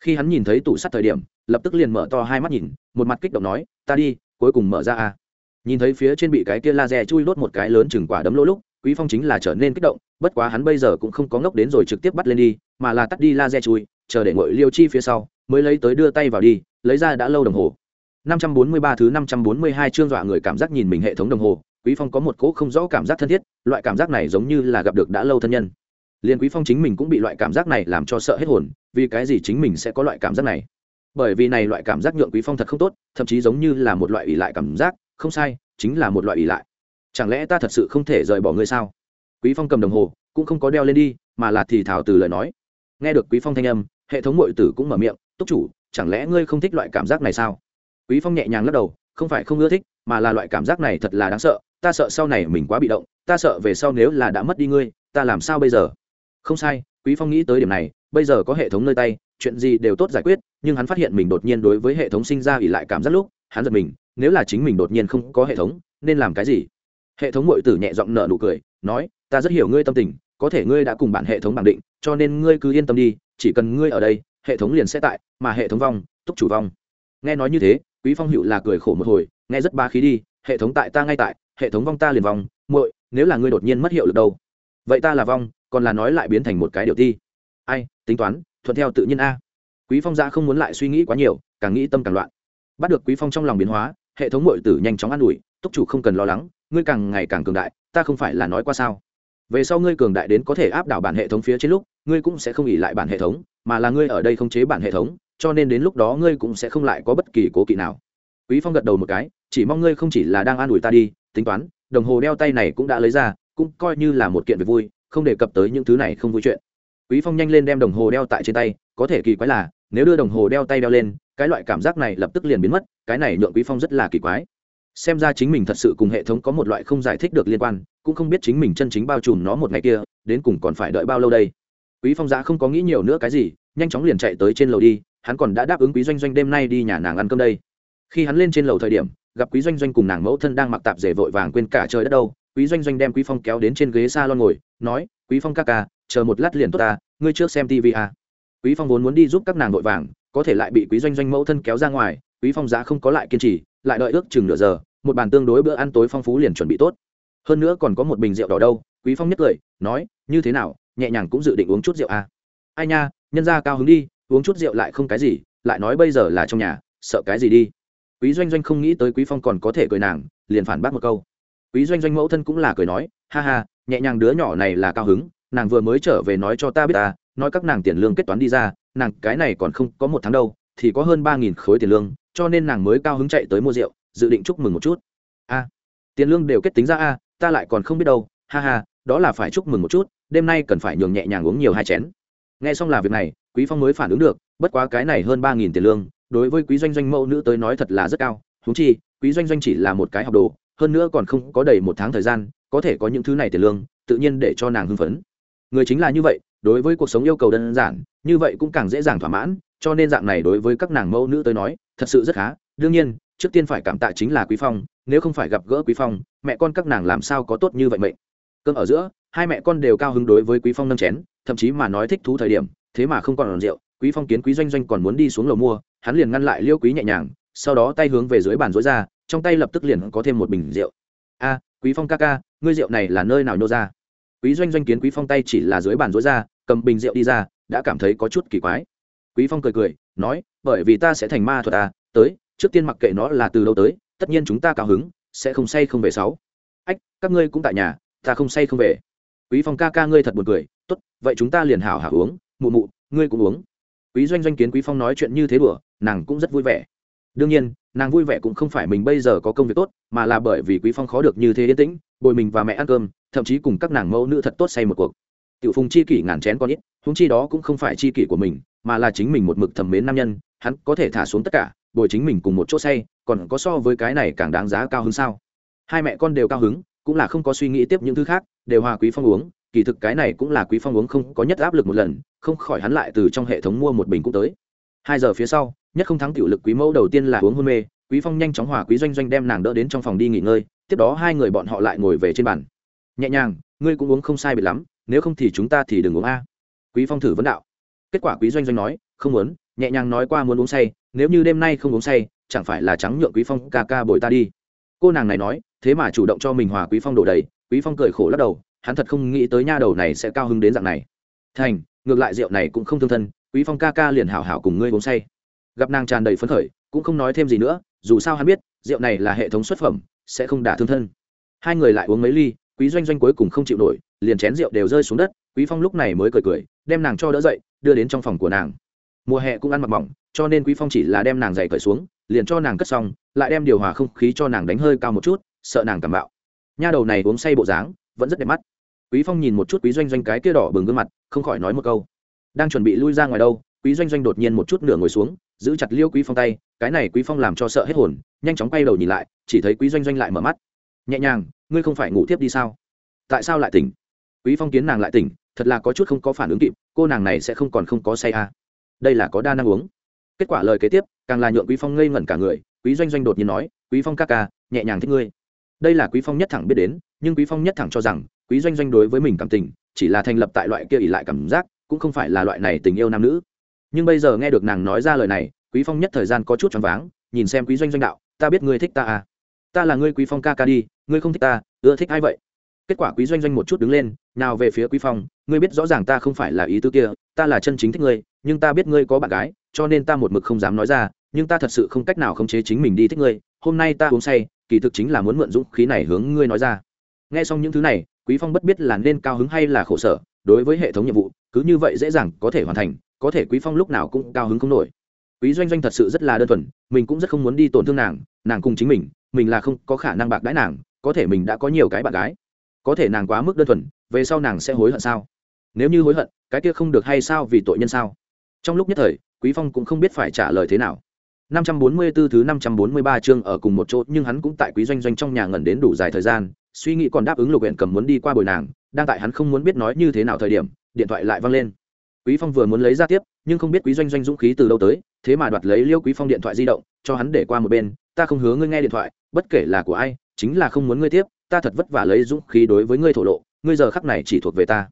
Khi hắn nhìn thấy tủ sắt thời điểm, lập tức liền mở to hai mắt nhìn, một mặt kích động nói, ta đi, cuối cùng mở ra à. nhìn thấy phía trên bị cái kia laser chui đốt một cái lớn chừng quả đấm lỗ lúc, quý phong chính là trở nên kích động, bất quá hắn bây giờ cũng không có ngốc đến rồi trực tiếp bắt lên đi, mà là tắt đi laser chui, chờ để ngội liêu chi phía sau, mới lấy tới đưa tay vào đi, lấy ra đã lâu đồng hồ. 543 thứ 542 chương dọa người cảm giác nhìn mình hệ thống đồng hồ, quý phong có một cỗ không rõ cảm giác thân thiết, loại cảm giác này giống như là gặp được đã lâu thân nhân. Liên quý phong chính mình cũng bị loại cảm giác này làm cho sợ hết hồn, vì cái gì chính mình sẽ có loại cảm giác này? Bởi vì này loại cảm giác nhượng quý phong thật không tốt, thậm chí giống như là một loại ủy lại cảm giác, không sai, chính là một loại ủy lại. Chẳng lẽ ta thật sự không thể rời bỏ ngươi sao? Quý phong cầm đồng hồ, cũng không có đeo lên đi, mà là thì thảo từ lời nói. Nghe được quý phong thanh âm, hệ thống muội tử cũng mở miệng, túc chủ, chẳng lẽ ngươi không thích loại cảm giác này sao? Quý phong nhẹ nhàng lắc đầu, không phải không ưa thích, mà là loại cảm giác này thật là đáng sợ, ta sợ sau này mình quá bị động, ta sợ về sau nếu là đã mất đi ngươi, ta làm sao bây giờ? Không sai, quý phong nghĩ tới điểm này, bây giờ có hệ thống nơi tay, chuyện gì đều tốt giải quyết, nhưng hắn phát hiện mình đột nhiên đối với hệ thống sinh ra ỉ lại cảm giác lúc, hắn giật mình, nếu là chính mình đột nhiên không có hệ thống, nên làm cái gì? Hệ thống ngội tử nhẹ giọng nở nụ cười, nói, ta rất hiểu ngươi tâm tình, có thể ngươi đã cùng bản hệ thống bản định, cho nên ngươi cứ yên tâm đi, chỉ cần ngươi ở đây, hệ thống liền sẽ tại, mà hệ thống vong, túc chủ vong. Nghe nói như thế quý phong hữu là cười khổ một hồi, nghe rất ba khí đi, hệ thống tại ta ngay tại, hệ thống vong ta liền vong, muội, nếu là ngươi đột nhiên mất hiệu lực đâu? Vậy ta là vong, còn là nói lại biến thành một cái điều ti. Ai, tính toán, thuận theo tự nhiên a. Quý phong ra không muốn lại suy nghĩ quá nhiều, càng nghĩ tâm càng loạn. Bắt được quý phong trong lòng biến hóa, hệ thống muội tử nhanh chóng an ủi, túc chủ không cần lo lắng, ngươi càng ngày càng cường đại, ta không phải là nói qua sao? Về sau ngươi cường đại đến có thể áp đảo bản hệ thống phía trên lúc, ngươi cũng sẽ không ỉ lại bản hệ thống, mà là ngươi ở đây không chế bản hệ thống cho nên đến lúc đó ngươi cũng sẽ không lại có bất kỳ cố kỵ nào. Quý phong gật đầu một cái, chỉ mong ngươi không chỉ là đang an ủi ta đi, tính toán, đồng hồ đeo tay này cũng đã lấy ra, cũng coi như là một kiện việc vui, không đề cập tới những thứ này không vui chuyện. Quý phong nhanh lên đem đồng hồ đeo tại trên tay, có thể kỳ quái là, nếu đưa đồng hồ đeo tay đeo lên, cái loại cảm giác này lập tức liền biến mất, cái này nhượng quý phong rất là kỳ quái. Xem ra chính mình thật sự cùng hệ thống có một loại không giải thích được liên quan, cũng không biết chính mình chân chính bao trùm nó một ngày kia, đến cùng còn phải đợi bao lâu đây. Quý phong giã không có nghĩ nhiều nữa cái gì, nhanh chóng liền chạy tới trên lầu đi hắn còn đã đáp ứng quý doanh doanh đêm nay đi nhà nàng ăn cơm đây khi hắn lên trên lầu thời điểm, gặp quý doanh doanh cùng nàng mẫu thân đang mặc tạp rể vội vàng quên cả trời đất đâu, quý doanh doanh đem quý phong kéo đến trên ghế s a lon ngồi, nói, quý phong ca ca, chờ một lát liền tốt ta, ngươi trước xem tv à. quý phong vốn muốn đi giúp các nàng vội vàng, có thể lại bị quý doanh doanh mẫu thân kéo ra ngoài, quý phong giá không có lại kiên trì, lại đợi ước chừng nửa giờ, một bàn tương đối bữa ăn tối phong phú liền chuẩn bị tốt hơn nữa còn có một bình rượu đỏ đâu, quý phong nhất cười, nói, như thế nào, nhẹ nhàng cũng dự định uống chút rượu à. ai nha, nhân ra cao hứng đi uống chút rượu lại không cái gì, lại nói bây giờ là trong nhà, sợ cái gì đi. Quý doanh doanh không nghĩ tới quý phong còn có thể cười nàng, liền phản bác một câu. Quý doanh doanh mẫu thân cũng là cười nói, ha ha, nhẹ nhàng đứa nhỏ này là cao hứng, nàng vừa mới trở về nói cho ta biết ta, nói các nàng tiền lương kết toán đi ra, nàng cái này còn không có một tháng đâu, thì có hơn ba nghìn khối tiền lương, cho nên nàng mới cao hứng chạy tới mua rượu, dự định chúc mừng một chút. A, tiền lương đều kết tính ra a, ta lại còn không biết đâu, ha ha, đó là phải chúc mừng một chút, đêm nay cần phải nhường nhẹ nhàng uống nhiều hai chén. Nghe xong là việc này quý phong mới phản ứng được, bất quá cái này hơn ba nghìn tiền lương, đối với quý doanh doanh mẫu nữ tới nói thật là rất cao. Thú chi, quý doanh doanh chỉ là một cái học đồ, hơn nữa còn không có đầy một tháng thời gian, có thể có những thứ này tiền lương, tự nhiên để cho nàng hưng phấn. Người chính là như vậy, đối với cuộc sống yêu cầu đơn giản, như vậy cũng càng dễ dàng thỏa mãn, cho nên dạng này đối với các nàng mẫu nữ tới nói, thật sự rất khá. Đương nhiên, trước tiên phải cảm tạ chính là quý phong, nếu không phải gặp gỡ quý phong, mẹ con các nàng làm sao có tốt như vậy mệnh. Cơm ở giữa, hai mẹ con đều cao hứng đối với quý phong nâng chén, thậm chí mà nói thích thú thời điểm thế mà không còn rượu, quý phong kiến quý doanh doanh còn muốn đi xuống lầu mua, hắn liền ngăn lại liêu quý nhẹ nhàng, sau đó tay hướng về dưới bàn rối ra, trong tay lập tức liền có thêm một bình rượu. A, quý phong ca ca, ngươi rượu này là nơi nào nhô ra? Quý doanh doanh kiến quý phong tay chỉ là dưới bàn rối ra, cầm bình rượu đi ra, đã cảm thấy có chút kỳ quái. Quý phong cười cười, nói, bởi vì ta sẽ thành ma thuật à tới, trước tiên mặc kệ nó là từ đâu tới, tất nhiên chúng ta cao hứng, sẽ không say không về sáu. Ách, các ngươi cũng tại nhà, ta không say không về. Quý phong ca ca ngươi thật buồn cười, tốt, vậy chúng ta liền hảo hảo uống mụ mụ, ngươi cũng uống. Quý doanh doanh kiến quý phong nói chuyện như thế đùa, nàng cũng rất vui vẻ. Đương nhiên, nàng vui vẻ cũng không phải mình bây giờ có công việc tốt, mà là bởi vì quý phong khó được như thế yên tĩnh, bồi mình và mẹ ăn cơm, thậm chí cùng các nàng mẫu nữ thật tốt say một cuộc. Tiểu phùng chi kỷ ngàn chén con ít húng chi đó cũng không phải chi kỷ của mình, mà là chính mình một mực thầm mến nam nhân, hắn có thể thả xuống tất cả, bồi chính mình cùng một chỗ say, còn có so với cái này càng đáng giá cao hứng sao? Hai mẹ con đều cao hứng, cũng là không có suy nghĩ tiếp những thứ khác, đều hòa quý phong uống kỳ thực cái này cũng là quý phong uống không có nhất áp lực một lần, không khỏi hắn lại từ trong hệ thống mua một bình cũng tới. Hai giờ phía sau, nhất không thắng tiểu lực quý mẫu đầu tiên là uống hôn mê, quý phong nhanh chóng hòa quý doanh doanh đem nàng đỡ đến trong phòng đi nghỉ ngơi, tiếp đó hai người bọn họ lại ngồi về trên bàn. Nhẹ nhàng, ngươi cũng uống không sai biệt lắm, nếu không thì chúng ta thì đừng uống a. Quý phong thử vấn đạo. Kết quả quý doanh doanh nói, không muốn, nhẹ nhàng nói qua muốn uống say, nếu như đêm nay không uống say, chẳng phải là trắng nhượng quý phong ca ca bồi ta đi. Cô nàng này nói, thế mà chủ động cho mình hòa quý phong đổ đầy, quý phong cười khổ lắc đầu hắn thật không nghĩ tới nha đầu này sẽ cao hứng đến dạng này. Thành, ngược lại rượu này cũng không thương thân, quý phong ca ca liền hảo hảo cùng ngươi uống say. Gặp nàng tràn đầy phấn khởi, cũng không nói thêm gì nữa, dù sao hắn biết, rượu này là hệ thống xuất phẩm, sẽ không đả thương thân. Hai người lại uống mấy ly, quý doanh doanh cuối cùng không chịu nổi, liền chén rượu đều rơi xuống đất, quý phong lúc này mới cười cười, đem nàng cho đỡ dậy, đưa đến trong phòng của nàng. Mùa hè cũng ăn mặc mỏng, cho nên quý phong chỉ là đem nàng giày cởi xuống, liền cho nàng cất xong, lại đem điều hòa không khí cho nàng đánh hơi cao một chút, sợ nàng cảm bạo. Nha đầu này uống say bộ dáng, vẫn rất đẹp mắt quý phong nhìn một chút quý doanh doanh cái kia đỏ bừng gương mặt, không khỏi nói một câu. Đang chuẩn bị lui ra ngoài đâu, quý doanh doanh đột nhiên một chút nửa ngồi xuống, giữ chặt liêu quý phong tay, cái này quý phong làm cho sợ hết hồn, nhanh chóng quay đầu nhìn lại, chỉ thấy quý doanh doanh lại mở mắt. Nhẹ nhàng, ngươi không phải ngủ tiếp đi sao? Tại sao lại tỉnh? Quý phong kiến nàng lại tỉnh, thật là có chút không có phản ứng kịp, cô nàng này sẽ không còn không có say à. đây là có đa năng uống. Kết quả lời kế tiếp, càng là nhượng quý phong ngây ngẩn cả người, quý doanh doanh đột nhiên nói, quý phong ca ca, nhẹ nhàng thích ngươi. Đây là quý phong nhất thẳng biết đến, nhưng quý phong nhất thẳng cho rằng quý doanh doanh đối với mình cảm tình, chỉ là thành lập tại loại kia ỉ lại cảm giác, cũng không phải là loại này tình yêu nam nữ. Nhưng bây giờ nghe được nàng nói ra lời này, quý phong nhất thời gian có chút choáng váng, nhìn xem quý doanh doanh đạo, ta biết ngươi thích ta à. Ta là ngươi quý phong ca ca đi, ngươi không thích ta, ưa thích ai vậy? Kết quả quý doanh doanh một chút đứng lên, nào về phía quý phong, ngươi biết rõ ràng ta không phải là ý tư kia, ta là chân chính thích ngươi, nhưng ta biết ngươi có bạn gái, cho nên ta một mực không dám nói ra, nhưng ta thật sự không cách nào khống chế chính mình đi thích ngươi. Hôm nay ta uống say, kỳ thực chính là muốn mượn dũng khí này hướng ngươi nói ra nghe xong những thứ này, quý phong bất biết là nên cao hứng hay là khổ sở, đối với hệ thống nhiệm vụ, cứ như vậy dễ dàng có thể hoàn thành, có thể quý phong lúc nào cũng cao hứng không nổi. Quý doanh doanh thật sự rất là đơn thuần, mình cũng rất không muốn đi tổn thương nàng nàng cùng chính mình mình là không có khả năng bạc đãi nàng, có thể mình đã có nhiều cái bạn gái. Có thể nàng quá mức đơn thuần, về sau nàng sẽ hối hận sao? Nếu như hối hận, cái kia không được hay sao vì tội nhân sao? Trong lúc nhất thời, quý phong cũng không biết phải trả lời thế nào. 544 thứ 543 chương ở cùng một chỗ, nhưng hắn cũng tại quý doanh doanh trong nhà ngẩn đến đủ dài thời gian, suy nghĩ còn đáp ứng lục huyện cầm muốn đi qua bồi nàng, đang tại hắn không muốn biết nói như thế nào thời điểm, điện thoại lại văng lên. Quý phong vừa muốn lấy ra tiếp, nhưng không biết quý doanh doanh dũng khí từ đâu tới, thế mà đoạt lấy liêu quý phong điện thoại di động, cho hắn để qua một bên, ta không hứa ngươi nghe điện thoại, bất kể là của ai, chính là không muốn ngươi tiếp, ta thật vất vả lấy dũng khí đối với ngươi thổ lộ, ngươi giờ khắc này chỉ thuộc về ta.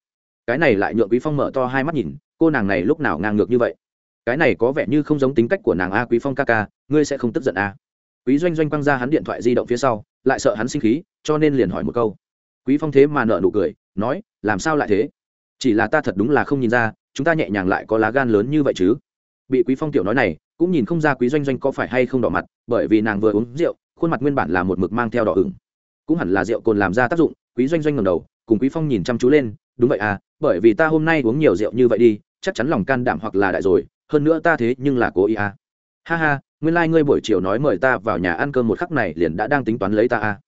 Cái này lại nhượng quý phong mở to hai mắt nhìn, cô nàng này lúc nào ngang ngược như vậy? Cái này có vẻ như không giống tính cách của nàng a quý phong ca ca, ngươi sẽ không tức giận a. Quý doanh doanh quăng ra hắn điện thoại di động phía sau, lại sợ hắn sinh khí, cho nên liền hỏi một câu. Quý phong thế mà nợ nụ cười, nói, làm sao lại thế? Chỉ là ta thật đúng là không nhìn ra, chúng ta nhẹ nhàng lại có lá gan lớn như vậy chứ? Bị quý phong tiểu nói này, cũng nhìn không ra quý doanh doanh có phải hay không đỏ mặt, bởi vì nàng vừa uống rượu, khuôn mặt nguyên bản là một mực mang theo đỏ ửng. Cũng hẳn là rượu cồn làm ra tác dụng, quý doanh doanh ngầm đầu, cùng quý phong nhìn chăm chú lên, đúng vậy à bởi vì ta hôm nay uống nhiều rượu như vậy đi, chắc chắn lòng can đảm hoặc là đại rồi hơn nữa ta thế nhưng là cố ý à. Ha ha, nguyên lai ngươi buổi chiều nói mời ta vào nhà ăn cơm một khắc này liền đã đang tính toán lấy ta à.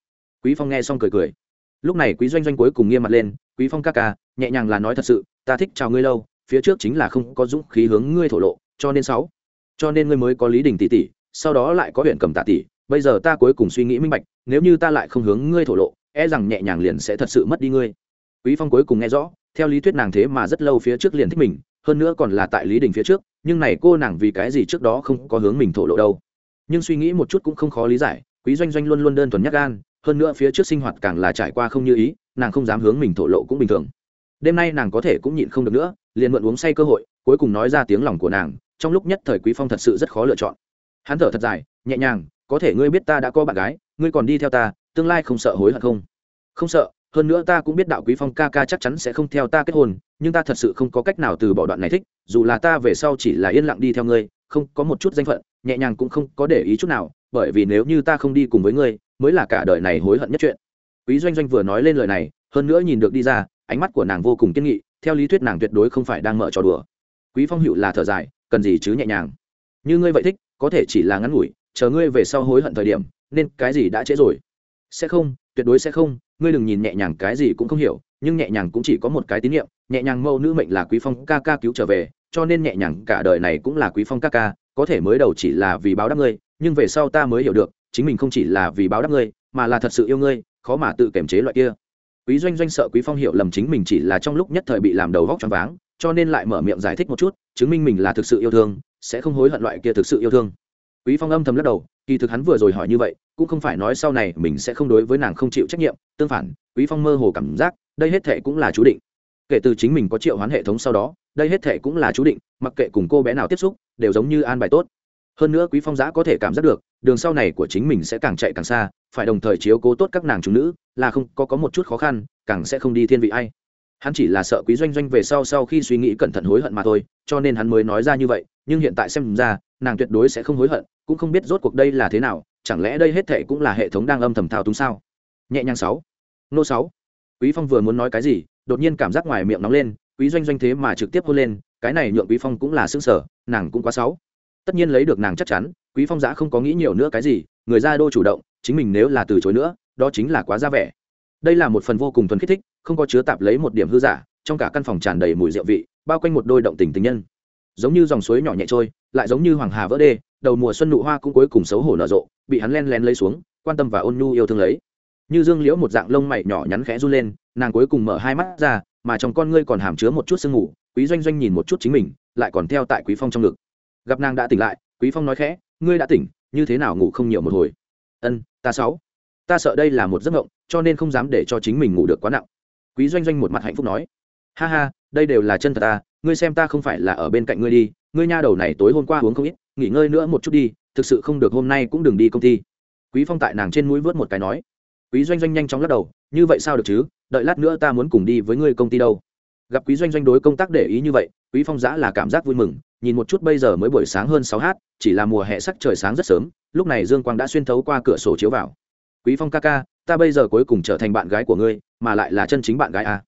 Quý phong nghe xong cười cười. Lúc này quý doanh doanh cuối cùng nghiêm mặt lên, quý phong ca ca, nhẹ nhàng là nói thật sự, ta thích chào ngươi lâu, phía trước chính là không có dũng khí hướng ngươi thổ lộ, cho nên sáu, cho nên ngươi mới có lý đình tỷ tỷ, sau đó lại có huyện cầm tạ tỷ, bây giờ ta cuối cùng suy nghĩ minh bạch, nếu như ta lại không hướng ngươi thổ lộ e rằng nhẹ nhàng liền sẽ thật sự mất đi ngươi. Quý phong cuối cùng nghe rõ, theo lý thuyết nàng thế mà rất lâu phía trước liền thích mình hơn nữa còn là tại lý đình phía trước nhưng này cô nàng vì cái gì trước đó không có hướng mình thổ lộ đâu nhưng suy nghĩ một chút cũng không khó lý giải quý doanh doanh luôn luôn đơn thuần nhắc gan hơn nữa phía trước sinh hoạt càng là trải qua không như ý nàng không dám hướng mình thổ lộ cũng bình thường đêm nay nàng có thể cũng nhịn không được nữa liền mượn uống say cơ hội cuối cùng nói ra tiếng lòng của nàng trong lúc nhất thời quý phong thật sự rất khó lựa chọn hắn thở thật dài nhẹ nhàng có thể ngươi biết ta đã có bạn gái ngươi còn đi theo ta tương lai không sợ hối hận không không sợ hơn nữa ta cũng biết đạo quý phong ca ca chắc chắn sẽ không theo ta kết hôn nhưng ta thật sự không có cách nào từ bỏ đoạn này thích, dù là ta về sau chỉ là yên lặng đi theo ngươi, không có một chút danh phận, nhẹ nhàng cũng không có để ý chút nào, bởi vì nếu như ta không đi cùng với ngươi, mới là cả đời này hối hận nhất chuyện. Quý doanh doanh vừa nói lên lời này, hơn nữa nhìn được đi ra, ánh mắt của nàng vô cùng kiên nghị, theo lý thuyết nàng tuyệt đối không phải đang mở trò đùa. Quý phong hữu là thở dài, cần gì chứ nhẹ nhàng. Như ngươi vậy thích, có thể chỉ là ngắn ngủi, chờ ngươi về sau hối hận thời điểm, nên cái gì đã trễ rồi? Sẽ không, tuyệt đối sẽ không, ngươi đừng nhìn nhẹ nhàng cái gì cũng không hiểu, nhưng nhẹ nhàng cũng chỉ có một cái tín nhiệm nhẹ nhàng mâu nữ mệnh là quý phong ca ca cứu trở về, cho nên nhẹ nhàng cả đời này cũng là quý phong ca ca, có thể mới đầu chỉ là vì báo đáp ngươi, nhưng về sau ta mới hiểu được, chính mình không chỉ là vì báo đáp ngươi, mà là thật sự yêu ngươi, khó mà tự kiềm chế loại kia. Quý doanh doanh sợ quý phong hiểu lầm chính mình chỉ là trong lúc nhất thời bị làm đầu vóc choáng váng, cho nên lại mở miệng giải thích một chút, chứng minh mình là thực sự yêu thương, sẽ không hối hận loại kia thực sự yêu thương. Quý phong âm thầm lắc đầu, kỳ thực hắn vừa rồi hỏi như vậy, cũng không phải nói sau này mình sẽ không đối với nàng không chịu trách nhiệm, tương phản, quý phong mơ hồ cảm giác, đây hết thệ cũng là chú định kể từ chính mình có triệu hoán hệ thống sau đó, đây hết thể cũng là chú định, mặc kệ cùng cô bé nào tiếp xúc, đều giống như an bài tốt. Hơn nữa quý phong giã có thể cảm giác được, đường sau này của chính mình sẽ càng chạy càng xa, phải đồng thời chiếu cố tốt các nàng chúng nữ, là không, có có một chút khó khăn, càng sẽ không đi thiên vị ai. Hắn chỉ là sợ quý doanh doanh về sau sau khi suy nghĩ cẩn thận hối hận mà thôi, cho nên hắn mới nói ra như vậy, nhưng hiện tại xem ra, nàng tuyệt đối sẽ không hối hận, cũng không biết rốt cuộc đây là thế nào, chẳng lẽ đây hết thệ cũng là hệ thống đang âm thầm thao túng sao? Nhẹ nhàng sáu. Nô sáu. Quý phong vừa muốn nói cái gì đột nhiên cảm giác ngoài miệng nóng lên, quý doanh doanh thế mà trực tiếp hôn lên, cái này nhượng quý phong cũng là xương sở nàng cũng quá sáu tất nhiên lấy được nàng chắc chắn, quý phong giã không có nghĩ nhiều nữa cái gì, người ra đô chủ động, chính mình nếu là từ chối nữa, đó chính là quá ra vẻ. Đây là một phần vô cùng thuần khiết thích, không có chứa tạp lấy một điểm hư giả, trong cả căn phòng tràn đầy mùi rượu vị, bao quanh một đôi động tình tình nhân. Giống như dòng suối nhỏ nhẹ trôi, lại giống như hoàng hà vỡ đê, đầu mùa xuân nụ hoa cũng cuối cùng xấu hổ nở rộ, bị hắn len len lấy xuống, quan tâm và ôn nhu yêu thương lấy như dương liễu một dạng lông mày nhỏ nhắn khẽ run lên, nàng cuối cùng mở hai mắt ra, mà trong con ngươi còn hàm chứa một chút sương ngủ quý doanh doanh nhìn một chút chính mình, lại còn theo tại quý phong trong ngực. Gặp nàng đã tỉnh lại, quý phong nói khẽ, ngươi đã tỉnh, như thế nào ngủ không nhiều một hồi? Ân, ta sáu. Ta sợ đây là một giấc mộng, cho nên không dám để cho chính mình ngủ được quá nặng. Quý doanh doanh một mặt hạnh phúc nói, ha ha, đây đều là chân thật ta, ngươi xem ta không phải là ở bên cạnh ngươi đi, ngươi nha đầu này tối hôm qua uống không ít, nghỉ ngơi nữa một chút đi, thực sự không được hôm nay cũng đừng đi công ty. Quý phong tại nàng trên mũi vớt một cái nói quý doanh doanh nhanh chóng lắc đầu, như vậy sao được chứ? Đợi lát nữa ta muốn cùng đi với ngươi công ty đâu. Gặp quý doanh doanh đối công tác để ý như vậy, quý phong giã là cảm giác vui mừng, nhìn một chút bây giờ mới buổi sáng hơn sáu h chỉ là mùa hè sắc trời sáng rất sớm, lúc này dương quang đã xuyên thấu qua cửa sổ chiếu vào. Quý phong ca ca, ta bây giờ cuối cùng trở thành bạn gái của ngươi, mà lại là chân chính bạn gái à.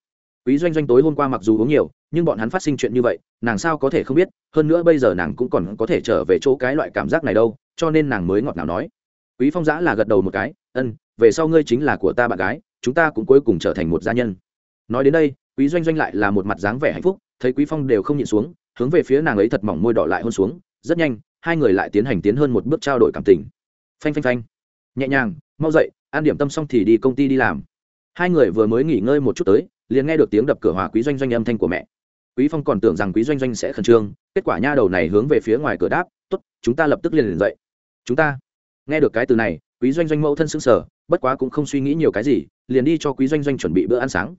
quý doanh doanh tối hôm qua mặc dù uống nhiều, nhưng bọn hắn phát sinh chuyện như vậy, nàng sao có thể không biết, hơn nữa bây giờ nàng cũng còn có thể trở về chỗ cái loại cảm giác này đâu, cho nên nàng mới ngọt ngào nói. Quý phong giã là gật đầu một cái ân, về sau ngươi chính là của ta bạn gái, chúng ta cũng cuối cùng trở thành một gia nhân. Nói đến đây, quý doanh doanh lại là một mặt dáng vẻ hạnh phúc, thấy quý phong đều không nhịn xuống, hướng về phía nàng ấy thật mỏng môi đỏ lại hôn xuống, rất nhanh, hai người lại tiến hành tiến hơn một bước trao đổi cảm tình. Phanh phanh phanh. Nhẹ nhàng, mau dậy an điểm tâm xong thì đi công ty đi làm. Hai người vừa mới nghỉ ngơi một chút tới, liền nghe được tiếng đập cửa hòa quý doanh doanh âm thanh của mẹ. Quý phong còn tưởng rằng quý doanh doanh sẽ khẩn trương, kết quả nha đầu này hướng về phía ngoài cửa đáp, tốt, chúng ta lập tức liền liền dậy. Chúng ta. Nghe được cái từ này quý doanh doanh mẫu thân xứng sở bất quá cũng không suy nghĩ nhiều cái gì, liền đi cho quý doanh doanh chuẩn bị bữa ăn sáng.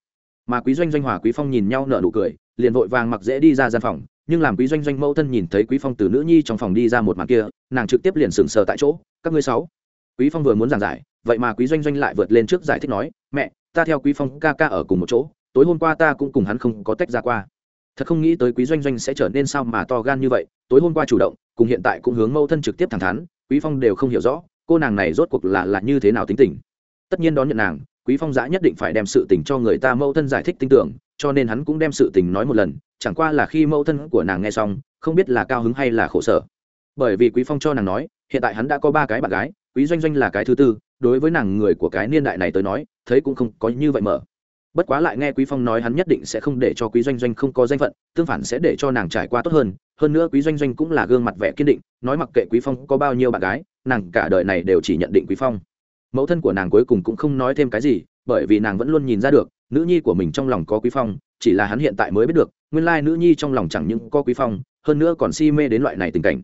Mà quý doanh doanh hòa quý phong nhìn nhau nở nụ cười, liền vội vàng mặc dễ đi ra gian phòng, nhưng làm quý doanh doanh mẫu thân nhìn thấy quý phong từ nữ nhi trong phòng đi ra một màn kia, nàng trực tiếp liền sừng sờ tại chỗ. Các ngươi sáu. Quý phong vừa muốn giảng giải, vậy mà quý doanh doanh lại vượt lên trước giải thích nói, mẹ, ta theo quý phong ca ca ở cùng một chỗ, tối hôm qua ta cũng cùng hắn không có tách ra qua. Thật không nghĩ tới quý doanh doanh sẽ trở nên sao mà to gan như vậy, tối hôm qua chủ động, cùng hiện tại cũng hướng mẫu thân trực tiếp thẳng thắn, quý phong đều không hiểu rõ cô nàng này rốt cuộc là là như thế nào tính tình? Tất nhiên đón nhận nàng, quý phong giã nhất định phải đem sự tình cho người ta mẫu thân giải thích tin tưởng, cho nên hắn cũng đem sự tình nói một lần, chẳng qua là khi mẫu thân của nàng nghe xong, không biết là cao hứng hay là khổ sở. Bởi vì quý phong cho nàng nói, hiện tại hắn đã có ba cái bạn gái, quý doanh doanh là cái thứ tư, đối với nàng người của cái niên đại này tới nói, thấy cũng không có như vậy mở. Bất quá lại nghe quý phong nói hắn nhất định sẽ không để cho quý doanh doanh không có danh phận, tương phản sẽ để cho nàng trải qua tốt hơn. Hơn nữa quý doanh doanh cũng là gương mặt vẻ kiên định, nói mặc kệ quý phong có bao nhiêu bạn gái nàng cả đời này đều chỉ nhận định quý phong. Mẫu thân của nàng cuối cùng cũng không nói thêm cái gì, bởi vì nàng vẫn luôn nhìn ra được, nữ nhi của mình trong lòng có quý phong, chỉ là hắn hiện tại mới biết được, nguyên lai nữ nhi trong lòng chẳng những có quý phong, hơn nữa còn si mê đến loại này tình cảnh.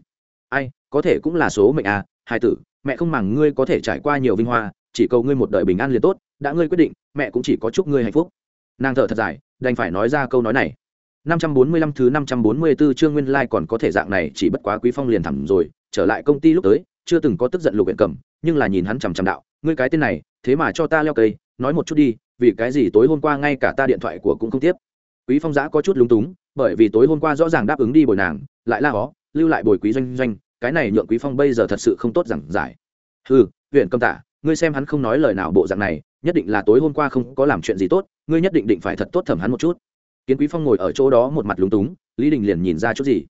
Ai, có thể cũng là số mệnh à hai tử, mẹ không màng ngươi có thể trải qua nhiều vinh hoa, chỉ cầu ngươi một đời bình an liền tốt, đã ngươi quyết định, mẹ cũng chỉ có chúc ngươi hạnh phúc. Nàng thở thật dài, đành phải nói ra câu nói này. 545 thứ 544 chương nguyên lai like còn có thể dạng này, chỉ bất quá quý phong liền thẳng rồi, trở lại công ty lúc tới chưa từng có tức giận lục huyện cầm, nhưng là nhìn hắn chằm chằm đạo, ngươi cái tên này, thế mà cho ta leo cây, nói một chút đi, vì cái gì tối hôm qua ngay cả ta điện thoại của cũng không tiếp? Quý phong giã có chút lúng túng, bởi vì tối hôm qua rõ ràng đáp ứng đi bồi nàng, lại la hó, lưu lại bồi quý doanh doanh, cái này nhượng quý phong bây giờ thật sự không tốt giảng giải. Ừ huyện cầm tả ngươi xem hắn không nói lời nào bộ dạng này, nhất định là tối hôm qua không có làm chuyện gì tốt, ngươi nhất định định phải thật tốt thẩm hắn một chút. Kiến quý phong ngồi ở chỗ đó một mặt lúng túng, lý đình liền nhìn ra chút gì.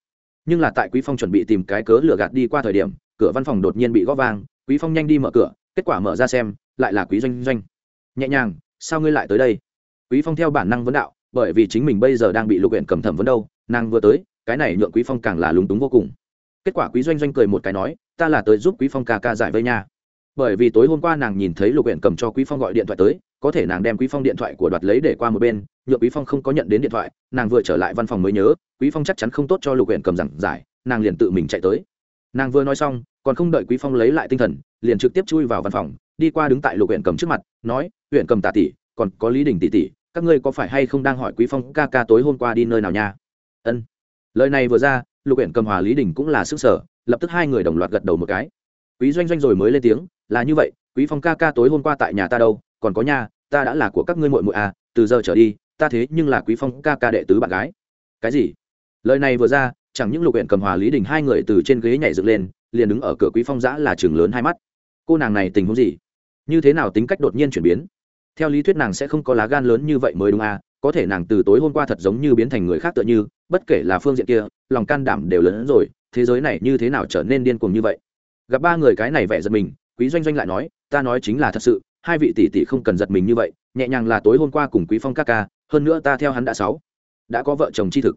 Nhưng là tại quý phong chuẩn bị tìm cái cớ lừa gạt đi qua thời điểm cửa văn phòng đột nhiên bị gõ vang, quý phong nhanh đi mở cửa, kết quả mở ra xem, lại là quý doanh doanh. Nhẹ nhàng, sao ngươi lại tới đây? Quý phong theo bản năng vấn đạo, bởi vì chính mình bây giờ đang bị lục huyện cầm thẩm vấn đâu, nàng vừa tới, cái này nhượng quý phong càng là lúng túng vô cùng. Kết quả quý doanh doanh cười một cái nói, ta là tới giúp quý phong ca ca giải vây nha. Bởi vì tối hôm qua nàng nhìn thấy lục huyện cầm cho quý phong gọi điện thoại tới, có thể nàng đem quý phong điện thoại của đoạt lấy để qua một bên, nhượng quý phong không có nhận đến điện thoại, nàng vừa trở lại văn phòng mới nhớ, quý phong chắc chắn không tốt cho lục huyện cầm giảng giải, nàng liền tự mình chạy tới nàng vừa nói xong, còn không đợi quý phong lấy lại tinh thần, liền trực tiếp chui vào văn phòng, đi qua đứng tại lục huyện cầm trước mặt, nói, huyện cầm tạ tỷ, còn có lý đình tỷ tỷ, các ngươi có phải hay không đang hỏi quý phong ca ca tối hôm qua đi nơi nào nha? Ân. Lời này vừa ra, lục huyện cầm hòa lý đình cũng là sức sở, lập tức hai người đồng loạt gật đầu một cái. Quý doanh doanh rồi mới lên tiếng, là như vậy, quý phong ca ca tối hôm qua tại nhà ta đâu, còn có nhà, ta đã là của các ngươi muội muội à từ giờ trở đi, ta thế nhưng là quý phong ca ca đệ tứ bạn gái. Cái gì? Lời này vừa ra chẳng những lục huyện cầm hòa lý đình hai người từ trên ghế nhảy dựng lên, liền đứng ở cửa quý phong giã là trường lớn hai mắt. Cô nàng này tình huống gì? Như thế nào tính cách đột nhiên chuyển biến? Theo lý thuyết nàng sẽ không có lá gan lớn như vậy mới đúng à có thể nàng từ tối hôm qua thật giống như biến thành người khác tựa như, bất kể là phương diện kia, lòng can đảm đều lớn hơn rồi, thế giới này như thế nào trở nên điên cuồng như vậy? Gặp ba người cái này vẻ giật mình, quý doanh doanh lại nói, ta nói chính là thật sự, hai vị tỷ tỷ không cần giật mình như vậy, nhẹ nhàng là tối hôm qua cùng quý phong ca ca, hơn nữa ta theo hắn đã sáu, đã có vợ chồng chi thực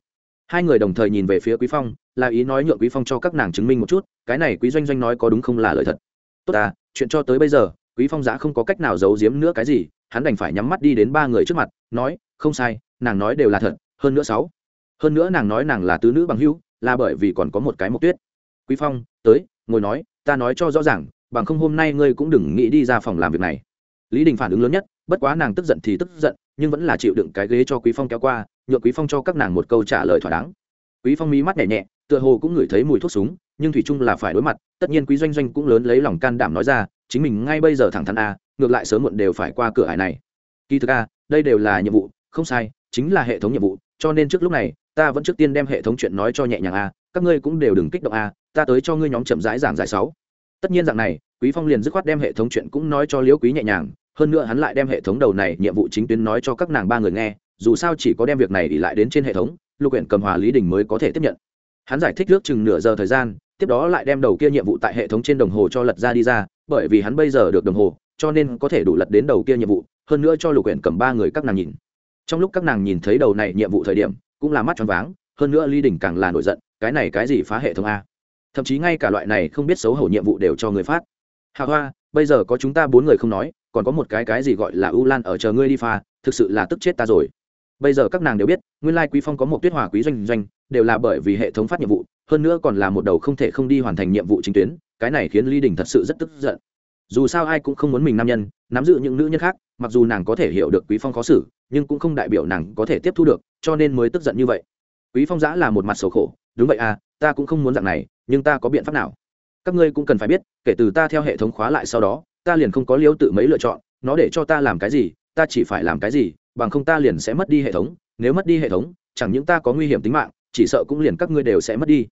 hai người đồng thời nhìn về phía quý phong, là ý nói nhượng quý phong cho các nàng chứng minh một chút, cái này quý doanh doanh nói có đúng không là lời thật. Tốt à chuyện cho tới bây giờ, quý phong giá không có cách nào giấu giếm nữa cái gì, hắn đành phải nhắm mắt đi đến ba người trước mặt, nói, không sai, nàng nói đều là thật, hơn nữa sáu. Hơn nữa nàng nói nàng là tứ nữ bằng hữu, là bởi vì còn có một cái mục tuyết. Quý phong, tới, ngồi nói, ta nói cho rõ ràng, bằng không hôm nay ngươi cũng đừng nghĩ đi ra phòng làm việc này. Lý đình phản ứng lớn nhất, bất quá nàng tức giận thì tức giận, nhưng vẫn là chịu đựng cái ghế cho quý phong kéo qua nhượng quý phong cho các nàng một câu trả lời thỏa đáng. Quý phong mí mắt nhẹ nhẹ, tựa hồ cũng ngửi thấy mùi thuốc súng, nhưng thủy chung là phải đối mặt, tất nhiên quý doanh doanh cũng lớn lấy lòng can đảm nói ra, chính mình ngay bây giờ thẳng thắn a, ngược lại sớm muộn đều phải qua cửa hải này. Kỳ thực a, đây đều là nhiệm vụ, không sai, chính là hệ thống nhiệm vụ, cho nên trước lúc này, ta vẫn trước tiên đem hệ thống chuyện nói cho nhẹ nhàng a, các ngươi cũng đều đừng kích động a, ta tới cho ngươi nhóm chậm rãi giảng giải sáu. Tất nhiên dạng này, quý phong liền dứt khoát đem hệ thống chuyện cũng nói cho liễu quý nhẹ nhàng hơn nữa hắn lại đem hệ thống đầu này nhiệm vụ chính tuyến nói cho các nàng ba người nghe, dù sao chỉ có đem việc này ỉ lại đến trên hệ thống, lục huyện cầm hòa lý đình mới có thể tiếp nhận. Hắn giải thích trước chừng nửa giờ thời gian, tiếp đó lại đem đầu kia nhiệm vụ tại hệ thống trên đồng hồ cho lật ra đi ra, bởi vì hắn bây giờ được đồng hồ, cho nên có thể đủ lật đến đầu kia nhiệm vụ, hơn nữa cho lục huyện cầm ba người các nàng nhìn. Trong lúc các nàng nhìn thấy đầu này nhiệm vụ thời điểm, cũng là mắt tròn váng, hơn nữa lý đình càng là nổi giận, cái này cái gì phá hệ thống a? Thậm chí ngay cả loại này không biết xấu hổ nhiệm vụ đều cho người phát. Hà hoa bây giờ có chúng ta bốn người không nói còn có một cái cái gì gọi là u lan ở chờ ngươi đi pha, thực sự là tức chết ta rồi. Bây giờ các nàng đều biết, nguyên lai quý phong có một tuyết hòa quý doanh doanh, đều là bởi vì hệ thống phát nhiệm vụ, hơn nữa còn là một đầu không thể không đi hoàn thành nhiệm vụ chính tuyến, cái này khiến ly đình thật sự rất tức giận. Dù sao ai cũng không muốn mình nam nhân, nắm giữ những nữ nhân khác, mặc dù nàng có thể hiểu được quý phong khó xử, nhưng cũng không đại biểu nàng có thể tiếp thu được, cho nên mới tức giận như vậy. Quý phong giã là một mặt sầu khổ, đúng vậy à ta cũng không muốn dạng này, nhưng ta có biện pháp nào? Các ngươi cũng cần phải biết, kể từ ta theo hệ thống khóa lại sau đó ta liền không có liêu tự mấy lựa chọn, nó để cho ta làm cái gì, ta chỉ phải làm cái gì, bằng không ta liền sẽ mất đi hệ thống, nếu mất đi hệ thống, chẳng những ta có nguy hiểm tính mạng, chỉ sợ cũng liền các ngươi đều sẽ mất đi.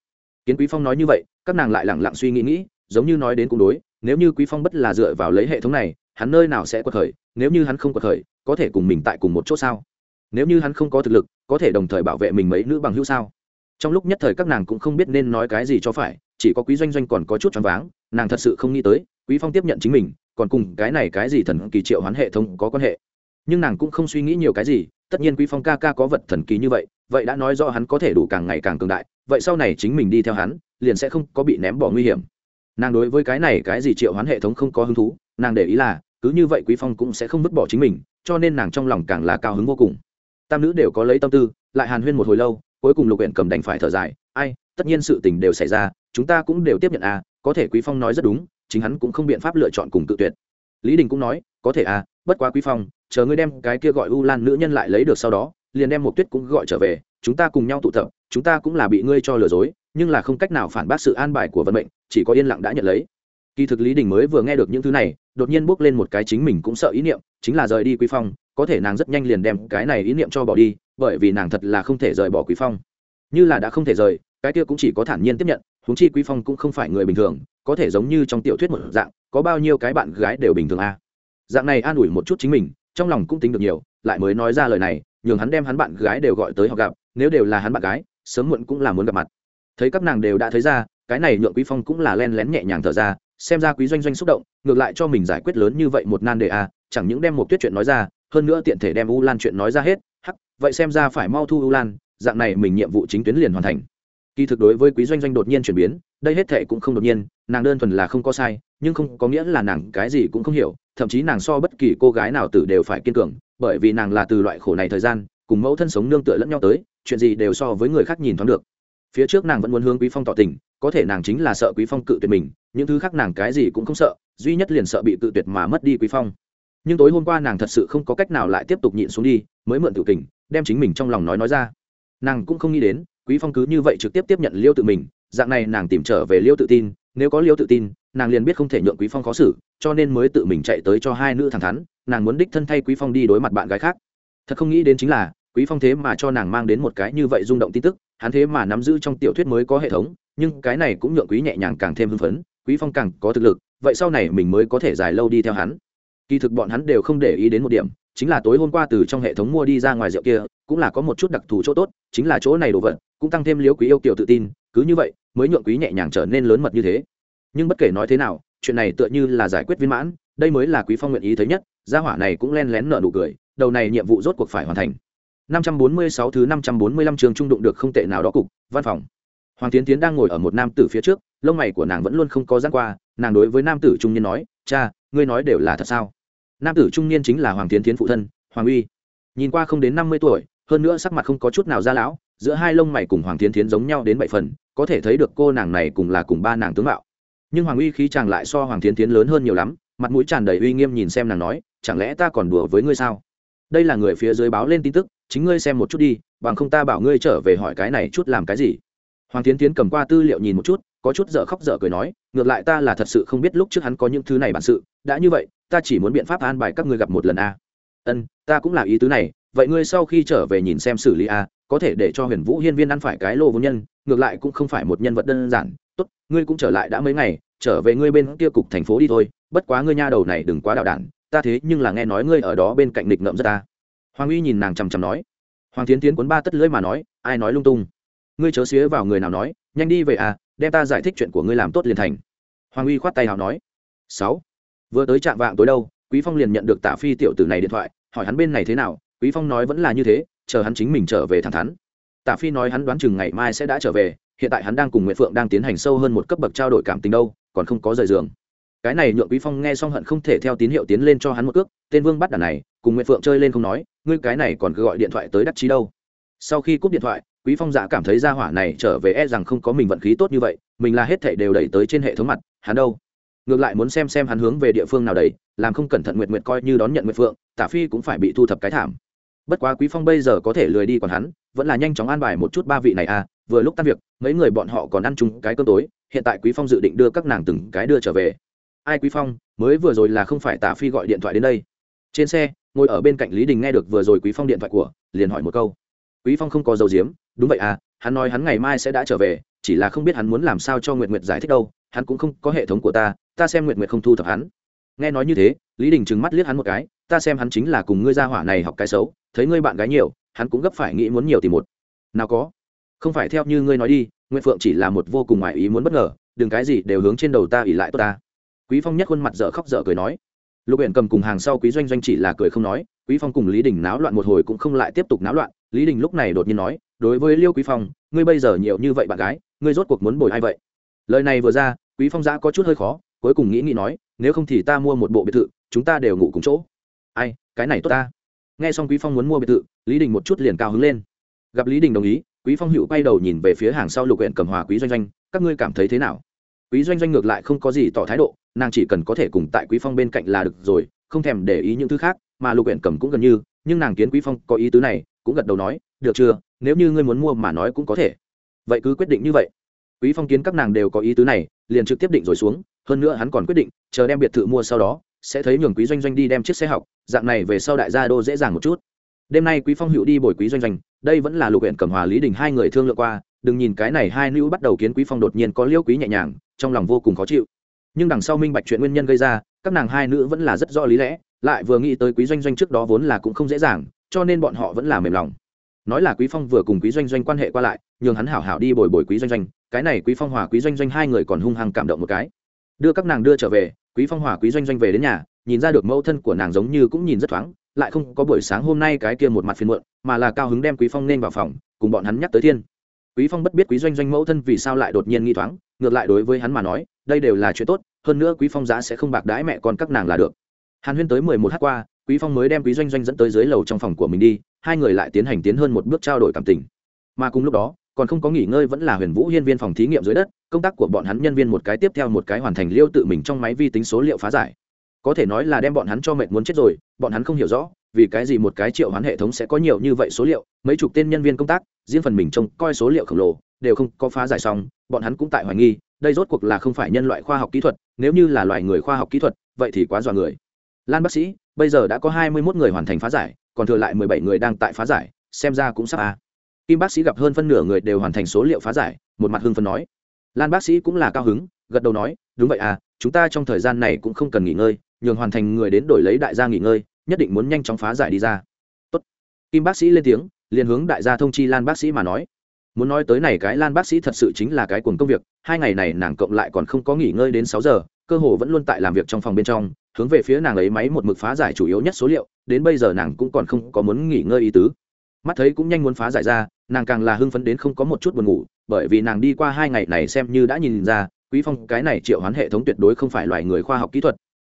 Kiến quý phong nói như vậy, các nàng lại lẳng lặng suy nghĩ nghĩ, giống như nói đến cũng đối, nếu như quý phong bất là dựa vào lấy hệ thống này, hắn nơi nào sẽ quật khởi, nếu như hắn không quật khởi, có thể cùng mình tại cùng một chỗ sao? Nếu như hắn không có thực lực, có thể đồng thời bảo vệ mình mấy nữ bằng hữu sao? Trong lúc nhất thời các nàng cũng không biết nên nói cái gì cho phải, chỉ có quý doanh doanh còn có chút choáng váng, nàng thật sự không nghĩ tới quý phong tiếp nhận chính mình, còn cùng cái này cái gì thần kỳ triệu hoán hệ thống có quan hệ. Nhưng nàng cũng không suy nghĩ nhiều cái gì, tất nhiên quý phong ca ca có vật thần kỳ như vậy vậy đã nói rõ hắn có thể đủ càng ngày càng cường đại, vậy sau này chính mình đi theo hắn, liền sẽ không có bị ném bỏ nguy hiểm. Nàng đối với cái này cái gì triệu hoán hệ thống không có hứng thú, nàng để ý là, cứ như vậy quý phong cũng sẽ không vứt bỏ chính mình, cho nên nàng trong lòng càng là cao hứng vô cùng. Tam nữ đều có lấy tâm tư, lại hàn huyên một hồi lâu, cuối cùng lục huyện cầm đành phải thở dài, ai, tất nhiên sự tình đều xảy ra, chúng ta cũng đều tiếp nhận à có thể quý phong nói rất đúng chính hắn cũng không biện pháp lựa chọn cùng tự tuyệt. Lý đình cũng nói, có thể à bất quá quý phong, chờ ngươi đem cái kia gọi u lan nữ nhân lại lấy được sau đó, liền đem một tuyết cũng gọi trở về, chúng ta cùng nhau tụ tập, chúng ta cũng là bị ngươi cho lừa dối, nhưng là không cách nào phản bác sự an bài của vận mệnh, chỉ có yên lặng đã nhận lấy. Kỳ thực lý đình mới vừa nghe được những thứ này, đột nhiên bước lên một cái chính mình cũng sợ ý niệm, chính là rời đi quý phong, có thể nàng rất nhanh liền đem cái này ý niệm cho bỏ đi, bởi vì nàng thật là không thể rời bỏ quý phong. Như là đã không thể rời, cái kia cũng chỉ có thản nhiên tiếp nhận huống chi quý phong cũng không phải người bình thường, có thể giống như trong tiểu thuyết một dạng, có bao nhiêu cái bạn gái đều bình thường a à. dạng này an ủi một chút chính mình, trong lòng cũng tính được nhiều, lại mới nói ra lời này, nhường hắn đem hắn bạn gái đều gọi tới họ gặp, nếu đều là hắn bạn gái, sớm muộn cũng là muốn gặp mặt thấy các nàng đều đã thấy ra, cái này nhượng quý phong cũng là len lén nhẹ nhàng thở ra, xem ra quý doanh doanh xúc động, ngược lại cho mình giải quyết lớn như vậy một nan đề a chẳng những đem một tuyết chuyện nói ra, hơn nữa tiện thể đem u lan chuyện nói ra hết, hắc, vậy xem ra phải mau thu u lan, dạng này mình nhiệm vụ chính tuyến liền hoàn thành kỳ thực đối với quý doanh doanh đột nhiên chuyển biến, đây hết thệ cũng không đột nhiên, nàng đơn thuần là không có sai, nhưng không có nghĩa là nàng cái gì cũng không hiểu, thậm chí nàng so bất kỳ cô gái nào tử đều phải kiên cường, bởi vì nàng là từ loại khổ này thời gian, cùng mẫu thân sống nương tựa lẫn nhau tới, chuyện gì đều so với người khác nhìn thoáng được. Phía trước nàng vẫn muốn hướng quý phong tỏ tình, có thể nàng chính là sợ quý phong cự tuyệt mình, những thứ khác nàng cái gì cũng không sợ, duy nhất liền sợ bị cự tuyệt mà mất đi quý phong. Nhưng tối hôm qua nàng thật sự không có cách nào lại tiếp tục nhịn xuống đi, mới mượn tự tình, đem chính mình trong lòng nói nói ra. Nàng cũng không nghĩ đến quý phong cứ như vậy trực tiếp tiếp nhận liêu tự mình, dạng này nàng tìm trở về liêu tự tin, nếu có liêu tự tin, nàng liền biết không thể nhượng quý phong khó xử, cho nên mới tự mình chạy tới cho hai nữ thẳng thắn, nàng muốn đích thân thay quý phong đi đối mặt bạn gái khác. Thật không nghĩ đến chính là, quý phong thế mà cho nàng mang đến một cái như vậy rung động tin tức, hắn thế mà nắm giữ trong tiểu thuyết mới có hệ thống, nhưng cái này cũng nhượng quý nhẹ nhàng càng thêm hưng phấn, quý phong càng có thực lực, vậy sau này mình mới có thể dài lâu đi theo hắn. Kỳ thực bọn hắn đều không để ý đến một điểm, chính là tối hôm qua từ trong hệ thống mua đi ra ngoài rượu kia cũng là có một chút đặc thù chỗ tốt, chính là chỗ này đồ vật, cũng tăng thêm liếu quý yêu kiểu tự tin, cứ như vậy, mới nhượng quý nhẹ nhàng trở nên lớn mật như thế. Nhưng bất kể nói thế nào, chuyện này tựa như là giải quyết viên mãn, đây mới là quý phong nguyện ý thấy nhất, gia hỏa này cũng len lén nợ nụ cười, đầu này nhiệm vụ rốt cuộc phải hoàn thành. 546 thứ 545 trường trung đụng được không tệ nào đó cục, văn phòng. Hoàng tiến tiến đang ngồi ở một nam tử phía trước, lông mày của nàng vẫn luôn không có giãn qua, nàng đối với nam tử trung niên nói, cha, ngươi nói đều là thật sao? Nam tử trung niên chính là hoàng tiến tiến phụ thân, hoàng uy. Nhìn qua không đến năm mươi tuổi hơn nữa sắc mặt không có chút nào ra lão, giữa hai lông mày cùng hoàng tiến tiến giống nhau đến bảy phần, có thể thấy được cô nàng này cùng là cùng ba nàng tướng mạo. Nhưng hoàng uy khí chàng lại so hoàng tiến tiến lớn hơn nhiều lắm, mặt mũi tràn đầy uy nghiêm nhìn xem nàng nói, chẳng lẽ ta còn đùa với ngươi sao? Đây là người phía dưới báo lên tin tức, chính ngươi xem một chút đi, bằng không ta bảo ngươi trở về hỏi cái này chút làm cái gì? Hoàng tiến tiến cầm qua tư liệu nhìn một chút, có chút dở khóc dở cười nói, ngược lại ta là thật sự không biết lúc trước hắn có những thứ này bản sự, đã như vậy, ta chỉ muốn biện pháp an bài các ngươi gặp một lần a. Ân, ta cũng là ý tứ này vậy ngươi sau khi trở về nhìn xem xử lý a, có thể để cho huyền vũ hiên viên ăn phải cái lô vô nhân, ngược lại cũng không phải một nhân vật đơn giản. Tốt, ngươi cũng trở lại đã mấy ngày, trở về ngươi bên kia cục thành phố đi thôi. Bất quá ngươi nha đầu này đừng quá đạo đản, ta thế nhưng là nghe nói ngươi ở đó bên cạnh địch ngậm rất ta. Hoàng uy nhìn nàng chằm chằm nói. Hoàng tiến tiến cuốn ba tất lưỡi mà nói, ai nói lung tung? Ngươi chớ xía vào người nào nói, nhanh đi về à đem ta giải thích chuyện của ngươi làm tốt liền thành. Hoàng uy khoát tay hào nói. Sáu. Vừa tới trạm vạng tối đâu, quý phong liền nhận được tả phi tiểu tử này điện thoại, hỏi hắn bên này thế nào quý phong nói vẫn là như thế, chờ hắn chính mình trở về thẳng thắn. Tả phi nói hắn đoán chừng ngày mai sẽ đã trở về, hiện tại hắn đang cùng nguyễn phượng đang tiến hành sâu hơn một cấp bậc trao đổi cảm tình đâu, còn không có rời giường. Cái này nhượng quý phong nghe xong hận không thể theo tín hiệu tiến lên cho hắn một cước, tên vương bắt đàn này, cùng nguyễn phượng chơi lên không nói, ngươi cái này còn cứ gọi điện thoại tới đắc chí đâu. Sau khi cúp điện thoại, quý phong dạ cảm thấy gia hỏa này trở về e rằng không có mình vận khí tốt như vậy, mình là hết thảy đều đẩy tới trên hệ thống mặt, hắn đâu? Ngược lại muốn xem xem hắn hướng về địa phương nào đấy làm không cẩn thận nguyệt nguyệt coi như đón nhận nguyệt phượng, tả phi cũng phải bị thu thập cái thảm bất quá quý phong bây giờ có thể lười đi còn hắn, vẫn là nhanh chóng an bài một chút ba vị này à vừa lúc tan việc, mấy người bọn họ còn ăn chung cái cơm tối, hiện tại quý phong dự định đưa các nàng từng cái đưa trở về. Ai quý phong, mới vừa rồi là không phải tả phi gọi điện thoại đến đây. Trên xe, ngồi ở bên cạnh lý đình nghe được vừa rồi quý phong điện thoại của, liền hỏi một câu. Quý phong không có dầu diếm đúng vậy à hắn nói hắn ngày mai sẽ đã trở về, chỉ là không biết hắn muốn làm sao cho nguyệt nguyệt giải thích đâu, hắn cũng không có hệ thống của ta ta xem nguyệt nguyệt không thu thập hắn. Nghe nói như thế, lý đình trừng mắt liếc hắn một cái ta xem hắn chính là cùng ngươi gia hỏa này học cái xấu, thấy ngươi bạn gái nhiều, hắn cũng gấp phải nghĩ muốn nhiều thì một. Nào có. Không phải theo như ngươi nói đi nguyễn phượng chỉ là một vô cùng ngoại ý muốn bất ngờ, đừng cái gì đều hướng trên đầu ta ỉ lại tốt ta. Quý phong nhất khuôn mặt dở khóc dở cười nói. Lục huyện cầm cùng hàng sau quý doanh doanh chỉ là cười không nói, quý phong cùng lý đình náo loạn một hồi cũng không lại tiếp tục náo loạn, lý đình lúc này đột nhiên nói, đối với liêu quý phong, ngươi bây giờ nhiều như vậy bạn gái, ngươi rốt cuộc muốn bồi ai vậy? Lời này vừa ra, quý phong giã có chút hơi khó, cuối cùng nghĩ nghĩ nói, nếu không thì ta mua một bộ biệt thự, chúng ta đều ngủ cùng chỗ ai, cái này tốt ta. Nghe xong quý phong muốn mua biệt thự, lý đình một chút liền cao hứng lên. Gặp lý đình đồng ý, quý phong hữu quay đầu nhìn về phía hàng sau lục huyện cầm hòa quý doanh doanh, các ngươi cảm thấy thế nào? Quý doanh doanh ngược lại không có gì tỏ thái độ, nàng chỉ cần có thể cùng tại quý phong bên cạnh là được rồi, không thèm để ý những thứ khác, mà lục huyện cầm cũng gần như, nhưng nàng kiến quý phong có ý tứ này, cũng gật đầu nói, được chưa? Nếu như ngươi muốn mua mà nói cũng có thể. Vậy cứ quyết định như vậy. Quý phong kiến các nàng đều có ý tứ này, liền trực tiếp định rồi xuống, hơn nữa hắn còn quyết định, chờ đem biệt thự mua sau đó sẽ thấy nhường quý doanh doanh đi đem chiếc xe học, dạng này về sau đại gia đô dễ dàng một chút. Đêm nay quý phong hữu đi bồi quý doanh doanh, đây vẫn là lục huyện cẩm hòa lý đình hai người thương lượng qua, đừng nhìn cái này hai nữ bắt đầu kiến quý phong đột nhiên có liêu quý nhẹ nhàng, trong lòng vô cùng khó chịu. Nhưng đằng sau minh bạch chuyện nguyên nhân gây ra, các nàng hai nữ vẫn là rất rõ lý lẽ, lại vừa nghĩ tới quý doanh doanh trước đó vốn là cũng không dễ dàng, cho nên bọn họ vẫn là mềm lòng. Nói là quý phong vừa cùng quý doanh doanh quan hệ qua lại, nhường hắn hảo hảo đi bồi bồi quý doanh doanh, cái này quý phong hòa quý doanh doanh hai người còn hung hăng cảm động một cái. Đưa các nàng đưa trở về quý phong hòa, quý doanh doanh về đến nhà, nhìn ra được mẫu thân của nàng giống như cũng nhìn rất thoáng, lại không có buổi sáng hôm nay cái kia một mặt phiền muộn, mà là cao hứng đem quý phong nên vào phòng, cùng bọn hắn nhắc tới thiên. Quý phong bất biết quý doanh doanh mẫu thân vì sao lại đột nhiên nghi thoáng, ngược lại đối với hắn mà nói, đây đều là chuyện tốt, hơn nữa quý phong giá sẽ không bạc đãi mẹ con các nàng là được. Hàn huyên tới mười một h qua, quý phong mới đem quý doanh doanh dẫn tới dưới lầu trong phòng của mình đi, hai người lại tiến hành tiến hơn một bước trao đổi cảm tình. Mà cùng lúc đó còn không có nghỉ ngơi vẫn là huyền vũ hiên viên phòng thí nghiệm dưới đất, công tác của bọn hắn nhân viên một cái tiếp theo một cái hoàn thành liêu tự mình trong máy vi tính số liệu phá giải có thể nói là đem bọn hắn cho mệt muốn chết rồi, bọn hắn không hiểu rõ, vì cái gì một cái triệu hoán hệ thống sẽ có nhiều như vậy số liệu, mấy chục tên nhân viên công tác, riêng phần mình trông coi số liệu khổng lồ, đều không có phá giải xong, bọn hắn cũng tại hoài nghi, đây rốt cuộc là không phải nhân loại khoa học kỹ thuật, nếu như là loài người khoa học kỹ thuật, vậy thì quá dọa người lan bác sĩ, bây giờ đã có hai mươi một người hoàn thành phá giải, còn thừa lại mười bảy người đang tại phá giải, xem ra cũng sắp à kim bác sĩ gặp hơn phân nửa người đều hoàn thành số liệu phá giải, một mặt hưng phân nói. Lan bác sĩ cũng là cao hứng, gật đầu nói, đúng vậy à chúng ta trong thời gian này cũng không cần nghỉ ngơi, nhường hoàn thành người đến đổi lấy đại gia nghỉ ngơi, nhất định muốn nhanh chóng phá giải đi ra. Tốt. kim bác sĩ lên tiếng, liền hướng đại gia thông chi lan bác sĩ mà nói. Muốn nói tới này cái lan bác sĩ thật sự chính là cái cuồng công việc, hai ngày này nàng cộng lại còn không có nghỉ ngơi đến sáu giờ, cơ hồ vẫn luôn tại làm việc trong phòng bên trong, hướng về phía nàng ấy máy một mực phá giải chủ yếu nhất số liệu, đến bây giờ nàng cũng còn không có muốn nghỉ ngơi ý tứ. Mắt thấy cũng nhanh muốn phá giải ra nàng càng là hưng phấn đến không có một chút buồn ngủ, bởi vì nàng đi qua hai ngày này xem như đã nhìn ra, quý phong cái này triệu hoán hệ thống tuyệt đối không phải loài người khoa học kỹ thuật.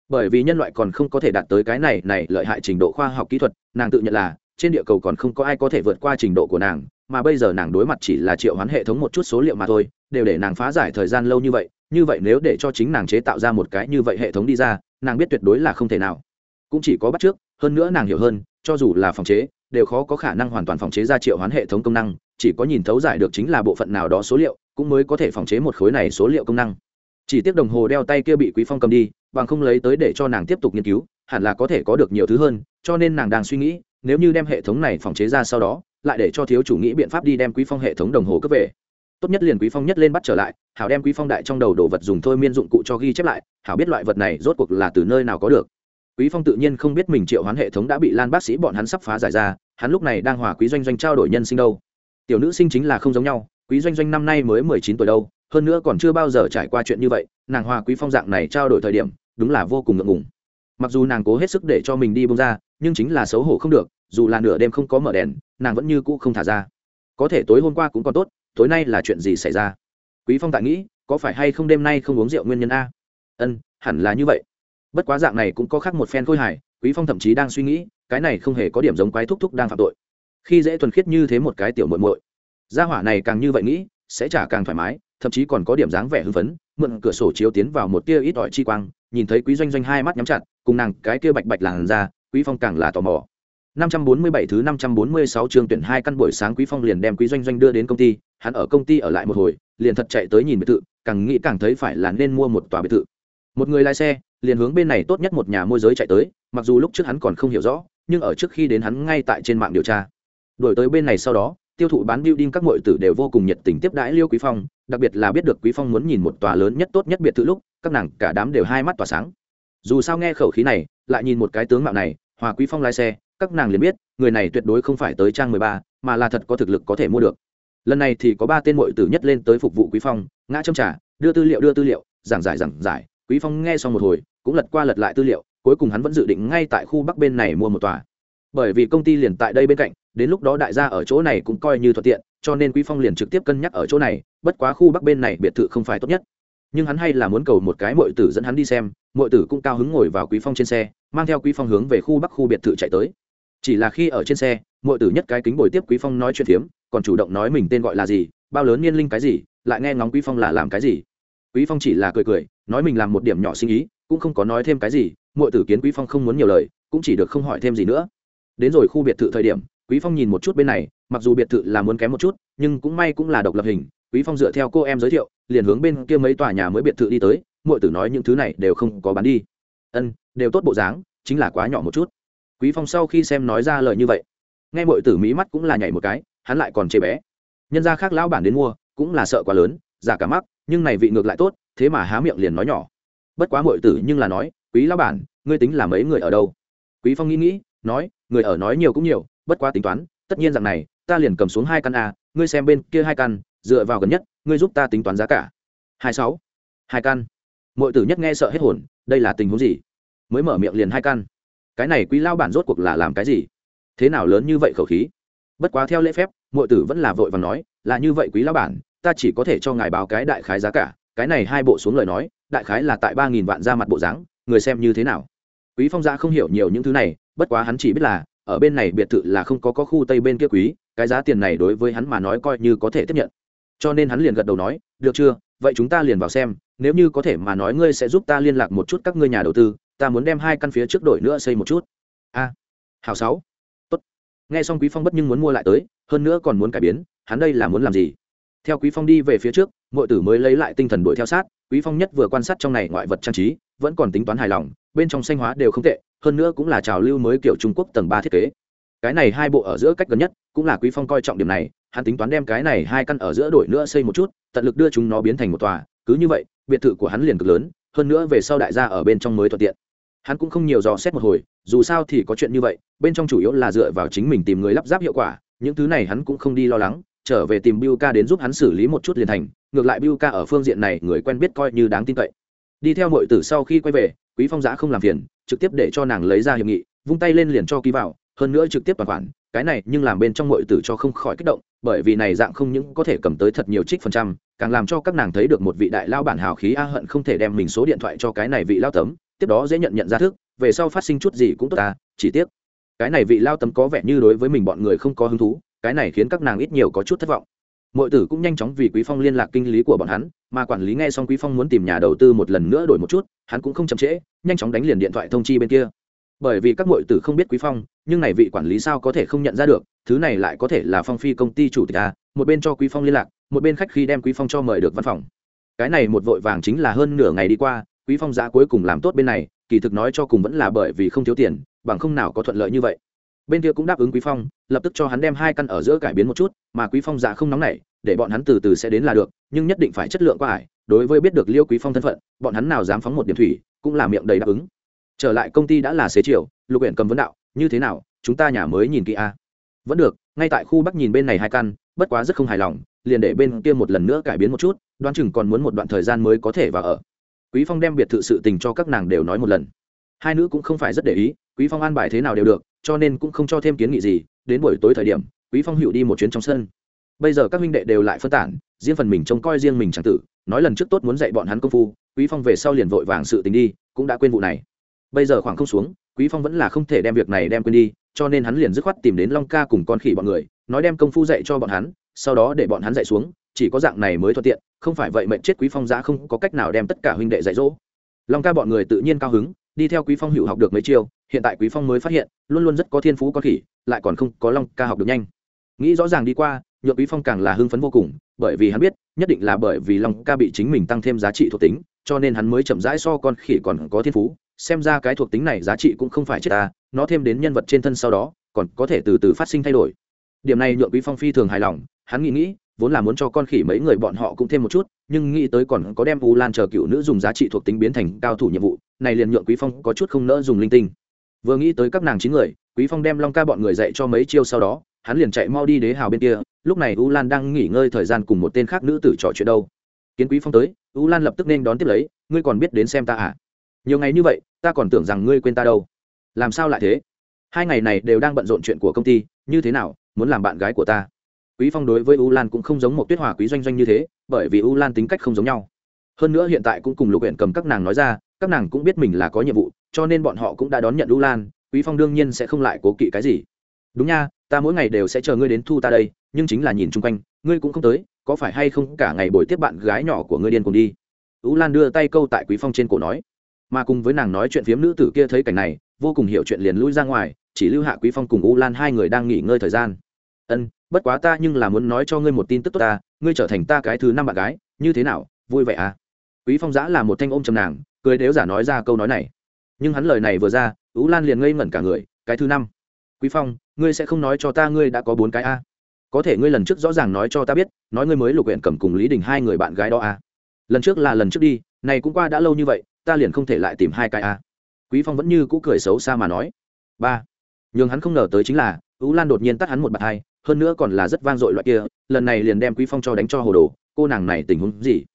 Bởi vì nhân loại còn không có thể đạt tới cái này này lợi hại trình độ khoa học kỹ thuật, nàng tự nhận là, trên địa cầu còn không có ai có thể vượt qua trình độ của nàng, mà bây giờ nàng đối mặt chỉ là triệu hoán hệ thống một chút số liệu mà thôi, đều để nàng phá giải thời gian lâu như vậy như vậy nếu để cho chính nàng chế tạo ra một cái như vậy hệ thống đi ra, nàng biết tuyệt đối là không thể nào. Cũng chỉ có bắt trước, hơn nữa nàng hiểu hơn, cho dù là phòng chế đều khó có khả năng hoàn toàn phòng chế ra triệu hoán hệ thống công năng, chỉ có nhìn thấu giải được chính là bộ phận nào đó số liệu, cũng mới có thể phòng chế một khối này số liệu công năng. Chỉ tiếc đồng hồ đeo tay kia bị quý phong cầm đi, bằng không lấy tới để cho nàng tiếp tục nghiên cứu, hẳn là có thể có được nhiều thứ hơn, cho nên nàng đang suy nghĩ, nếu như đem hệ thống này phòng chế ra sau đó, lại để cho thiếu chủ nghĩ biện pháp đi đem quý phong hệ thống đồng hồ cấp về. Tốt nhất liền quý phong nhất lên bắt trở lại, hảo đem quý phong đại trong đầu đồ vật dùng thôi miên dụng cụ cho ghi chép lại, hảo biết loại vật này rốt cuộc là từ nơi nào có được quý phong tự nhiên không biết mình triệu hoán hệ thống đã bị lan bác sĩ bọn hắn sắp phá giải ra, hắn lúc này đang hòa quý doanh doanh trao đổi nhân sinh đâu. Tiểu nữ sinh chính là không giống nhau, quý doanh doanh năm nay mới mười chín tuổi đâu, hơn nữa còn chưa bao giờ trải qua chuyện như vậy, nàng hòa quý phong dạng này trao đổi thời điểm, đúng là vô cùng ngượng ngùng. Mặc dù nàng cố hết sức để cho mình đi bông ra, nhưng chính là xấu hổ không được, dù là nửa đêm không có mở đèn, nàng vẫn như cũ không thả ra. Có thể tối hôm qua cũng còn tốt, tối nay là chuyện gì xảy ra? Quý phong tại nghĩ, có phải hay không đêm nay không uống rượu nguyên nhân a? Ân, hẳn là như vậy bất quá dạng này cũng có khác một phen khôi hài quý phong thậm chí đang suy nghĩ cái này không hề có điểm giống quái thúc thúc đang phạm tội khi dễ thuần khiết như thế một cái tiểu muội muội gia hỏa này càng như vậy nghĩ sẽ trả càng thoải mái thậm chí còn có điểm dáng vẻ hưng phấn mượn cửa sổ chiếu tiến vào một tia ít ỏi chi quang nhìn thấy quý doanh doanh hai mắt nhắm chặt cùng nàng cái kia bạch bạch làn ra quý phong càng là tò mò 547 thứ 546 chương tuyển hai căn buổi sáng Quý Phong liền đem Quý Doanh Doanh đưa đến công ty, hắn ở công ty ở lại một hồi, liền thật chạy tới nhìn biệt thự, càng nghĩ càng thấy phải là nên mua một tòa biệt thự. Một người lái xe, liền hướng bên này tốt nhất một nhà môi giới chạy tới, mặc dù lúc trước hắn còn không hiểu rõ, nhưng ở trước khi đến hắn ngay tại trên mạng điều tra. đổi tới bên này sau đó, tiêu thụ bán building các muội tử đều vô cùng nhiệt tình tiếp đãi Liêu Quý Phong, đặc biệt là biết được Quý Phong muốn nhìn một tòa lớn nhất tốt nhất biệt thự lúc, các nàng cả đám đều hai mắt tỏa sáng. Dù sao nghe khẩu khí này, lại nhìn một cái tướng mạo này, Hòa Quý Phong lái xe, các nàng liền biết người này tuyệt đối không phải tới trang mười ba mà là thật có thực lực có thể mua được lần này thì có ba tên mội tử nhất lên tới phục vụ quý phong ngã châm trả đưa tư liệu đưa tư liệu giảng giải giảng giải quý phong nghe xong một hồi cũng lật qua lật lại tư liệu, cuối cùng hắn vẫn dự định ngay tại khu bắc bên này mua một tòa. Bởi vì công ty liền tại đây bên cạnh, đến lúc đó đại gia ở chỗ này cũng coi như thuận tiện, cho nên quý phong liền trực tiếp cân nhắc ở chỗ này, bất quá khu bắc bên này biệt thự không phải tốt nhất. Nhưng hắn hay là muốn cầu một cái mội tử dẫn hắn đi xem mội tử cũng cao hứng ngồi vào quý phong trên xe, mang theo quý phong hướng về khu bắc khu biệt thự chạy tới. Chỉ là khi ở trên xe mọi tử nhất cái kính bồi tiếp quý phong nói chuyện phiếm, còn chủ động nói mình tên gọi là gì, bao lớn niên linh cái gì, lại nghe ngóng quý phong là làm cái gì. Quý phong chỉ là cười cười, nói mình làm một điểm nhỏ sinh ý cũng không có nói thêm cái gì mọi tử kiến quý phong không muốn nhiều lời, cũng chỉ được không hỏi thêm gì nữa. Đến rồi khu biệt thự thời điểm, quý phong nhìn một chút bên này, mặc dù biệt thự là muốn kém một chút, nhưng cũng may cũng là độc lập hình, quý phong dựa theo cô em giới thiệu, liền hướng bên kia mấy tòa nhà mới biệt thự đi tới mọi tử nói những thứ này đều không có bán đi. Ân, đều tốt bộ dáng, chính là quá nhỏ một chút. Quý phong sau khi xem nói ra lời như vậy, nghe mọi tử mỹ mắt cũng là nhảy một cái, hắn lại còn chê bé. Nhân gia khác lão bản đến mua, cũng là sợ quá lớn, giả cả mắc, nhưng này vị ngược lại tốt, thế mà há miệng liền nói nhỏ bất quá mọi tử nhưng là nói, quý lão bản, ngươi tính là mấy người ở đâu? Quý phong nghĩ nghĩ, nói, người ở nói nhiều cũng nhiều, bất quá tính toán, tất nhiên rằng này, ta liền cầm xuống hai căn a, ngươi xem bên kia hai căn, dựa vào gần nhất, ngươi giúp ta tính toán giá cả. Hai sáu. Hai căn. Mọi tử nhất nghe sợ hết hồn, đây là tình huống gì? Mới mở miệng liền hai căn. Cái này quý lao bản rốt cuộc là làm cái gì? Thế nào lớn như vậy khẩu khí? Bất quá theo lễ phép mọi tử vẫn là vội và nói, là như vậy quý lao bản, ta chỉ có thể cho ngài báo cái đại khái giá cả, cái này hai bộ xuống lời nói đại khái là tại ba nghìn vạn ra mặt bộ dáng người xem như thế nào? Quý phong gia không hiểu nhiều những thứ này bất quá hắn chỉ biết là ở bên này biệt thự là không có có khu tây bên kia quý cái giá tiền này đối với hắn mà nói coi như có thể tiếp nhận. Cho nên hắn liền gật đầu nói được chưa? Vậy chúng ta liền vào xem nếu như có thể mà nói ngươi sẽ giúp ta liên lạc một chút các ngươi nhà đầu tư ta muốn đem hai căn phía trước đổi nữa xây một chút. A à, hào sáu. Tốt. Nghe xong quý phong bất nhưng muốn mua lại tới hơn nữa còn muốn cải biến hắn đây là muốn làm gì? Theo quý phong đi về phía trước mọi tử mới lấy lại tinh thần đuổi theo sát, quý phong nhất vừa quan sát trong này ngoại vật trang trí, vẫn còn tính toán hài lòng, bên trong xanh hóa đều không tệ, hơn nữa cũng là trào lưu mới kiểu trung quốc tầng ba thiết kế. Cái này hai bộ ở giữa cách gần nhất, cũng là quý phong coi trọng điểm này, hắn tính toán đem cái này hai căn ở giữa đổi nữa xây một chút, tận lực đưa chúng nó biến thành một tòa, cứ như vậy, biệt thự của hắn liền cực lớn, hơn nữa về sau đại gia ở bên trong mới thuận tiện. Hắn cũng không nhiều dò xét một hồi, dù sao thì có chuyện như vậy, bên trong chủ yếu là dựa vào chính mình tìm người lắp ráp hiệu quả, những thứ này hắn cũng không đi lo lắng trở về tìm Biu Ca đến giúp hắn xử lý một chút liền thành, ngược lại Biu Ca ở phương diện này người quen biết coi như đáng tin cậy. Đi theo muội tử sau khi quay về, Quý Phong Giã không làm phiền, trực tiếp để cho nàng lấy ra hiệp nghị, vung tay lên liền cho ký vào, hơn nữa trực tiếp toàn khoản, cái này nhưng làm bên trong muội tử cho không khỏi kích động, bởi vì này dạng không những có thể cầm tới thật nhiều trích phần trăm, càng làm cho các nàng thấy được một vị đại lao bản hào khí a hận không thể đem mình số điện thoại cho cái này vị lao tấm, tiếp đó dễ nhận nhận ra thức, về sau phát sinh chút gì cũng tốt ta, chỉ tiếc cái này vị lao tấm có vẻ như đối với mình bọn người không có hứng thú, cái này khiến các nàng ít nhiều có chút thất vọng. Mọi tử cũng nhanh chóng vì quý phong liên lạc kinh lý của bọn hắn, mà quản lý nghe xong quý phong muốn tìm nhà đầu tư một lần nữa đổi một chút, hắn cũng không chậm trễ, nhanh chóng đánh liền điện thoại thông chi bên kia. Bởi vì các mọi tử không biết quý phong, nhưng này vị quản lý sao có thể không nhận ra được, thứ này lại có thể là phong phi công ty chủ tịch à một bên cho quý phong liên lạc, một bên khách khi đem quý phong cho mời được văn phòng. Cái này một vội vàng chính là hơn nửa ngày đi qua, quý phong giá cuối cùng làm tốt bên này, kỳ thực nói cho cùng vẫn là bởi vì không thiếu tiền, bằng không nào có thuận lợi như vậy bên kia cũng đáp ứng quý phong, lập tức cho hắn đem hai căn ở giữa cải biến một chút, mà quý phong dạ không nóng nảy, để bọn hắn từ từ sẽ đến là được, nhưng nhất định phải chất lượng qua ải, đối với biết được liêu quý phong thân phận, bọn hắn nào dám phóng một điểm thủy, cũng là miệng đầy đáp ứng. Trở lại công ty đã là xế chiều, lục huyện cầm vấn đạo, như thế nào, chúng ta nhà mới nhìn kỹ a? Vẫn được, ngay tại khu bắc nhìn bên này hai căn, bất quá rất không hài lòng, liền để bên kia một lần nữa cải biến một chút, đoán chừng còn muốn một đoạn thời gian mới có thể vào ở. Quý phong đem biệt thự sự tình cho các nàng đều nói một lần. Hai nữ cũng không phải rất để ý, quý phong an bài thế nào đều được cho nên cũng không cho thêm kiến nghị gì, đến buổi tối thời điểm, quý phong hữu đi một chuyến trong sân. Bây giờ các huynh đệ đều lại phân tản, riêng phần mình trông coi riêng mình chẳng tử, nói lần trước tốt muốn dạy bọn hắn công phu, quý phong về sau liền vội vàng sự tình đi, cũng đã quên vụ này. Bây giờ khoảng không xuống, quý phong vẫn là không thể đem việc này đem quên đi, cho nên hắn liền dứt khoát tìm đến long ca cùng con khỉ bọn người, nói đem công phu dạy cho bọn hắn, sau đó để bọn hắn dạy xuống, chỉ có dạng này mới thuận tiện, không phải vậy mệnh chết quý phong giá không có cách nào đem tất cả huynh đệ dạy dỗ. Long ca bọn người tự nhiên cao hứng, đi theo quý phong hữu học được mấy chiêu hiện tại quý phong mới phát hiện, luôn luôn rất có thiên phú con khỉ, lại còn không có long ca học được nhanh. Nghĩ rõ ràng đi qua, nhượng quý phong càng là hưng phấn vô cùng, bởi vì hắn biết, nhất định là bởi vì long ca bị chính mình tăng thêm giá trị thuộc tính, cho nên hắn mới chậm rãi so con khỉ còn có thiên phú. Xem ra cái thuộc tính này giá trị cũng không phải chết ta, nó thêm đến nhân vật trên thân sau đó, còn có thể từ từ phát sinh thay đổi. Điểm này nhượng quý phong phi thường hài lòng, hắn nghĩ nghĩ, vốn là muốn cho con khỉ mấy người bọn họ cũng thêm một chút, nhưng nghĩ tới còn có đem u lan chờ cựu nữ dùng giá trị thuộc tính biến thành cao thủ nhiệm vụ, này liền nhượng quý phong có chút không nỡ dùng linh tinh vừa nghĩ tới các nàng chín người, quý phong đem long ca bọn người dạy cho mấy chiêu sau đó, hắn liền chạy mau đi đế hào bên kia, lúc này u lan đang nghỉ ngơi thời gian cùng một tên khác nữ tử trò chuyện đâu. Kiến quý phong tới, u lan lập tức nên đón tiếp lấy, ngươi còn biết đến xem ta à? Nhiều ngày như vậy, ta còn tưởng rằng ngươi quên ta đâu. Làm sao lại thế? Hai ngày này đều đang bận rộn chuyện của công ty, như thế nào, muốn làm bạn gái của ta? Quý phong đối với u lan cũng không giống một tuyết hòa quý doanh doanh như thế, bởi vì u lan tính cách không giống nhau. Hơn nữa hiện tại cũng cùng lục huyện cầm các nàng nói ra, các nàng cũng biết mình là có nhiệm vụ cho nên bọn họ cũng đã đón nhận u lan, quý phong đương nhiên sẽ không lại cố kỵ cái gì. Đúng nha, ta mỗi ngày đều sẽ chờ ngươi đến thu ta đây, nhưng chính là nhìn chung quanh, ngươi cũng không tới, có phải hay không cả ngày buổi tiếp bạn gái nhỏ của ngươi điên cùng đi? U lan đưa tay câu tại quý phong trên cổ nói. Mà cùng với nàng nói chuyện phiếm nữ tử kia thấy cảnh này, vô cùng hiểu chuyện liền lui ra ngoài, chỉ lưu hạ quý phong cùng u lan hai người đang nghỉ ngơi thời gian. Ân, bất quá ta nhưng là muốn nói cho ngươi một tin tức tốt ta, ngươi trở thành ta cái thứ năm bạn gái, như thế nào, vui vẻ à? Quý phong giã là một thanh ôm trầm nàng, cười đếu giả nói ra câu nói này nhưng hắn lời này vừa ra, ú lan liền ngây ngẩn cả người, cái thứ năm, quý phong, ngươi sẽ không nói cho ta ngươi đã có bốn cái a. Có thể ngươi lần trước rõ ràng nói cho ta biết, nói ngươi mới lục huyện cầm cùng lý đình hai người bạn gái đó a. Lần trước là lần trước đi, này cũng qua đã lâu như vậy, ta liền không thể lại tìm hai cái a. Quý phong vẫn như cũ cười xấu xa mà nói. Ba. Nhưng hắn không ngờ tới chính là, ú lan đột nhiên tắt hắn một bạt hai, hơn nữa còn là rất vang dội loại kia, lần này liền đem quý phong cho đánh cho hồ đồ, cô nàng này tình huống gì?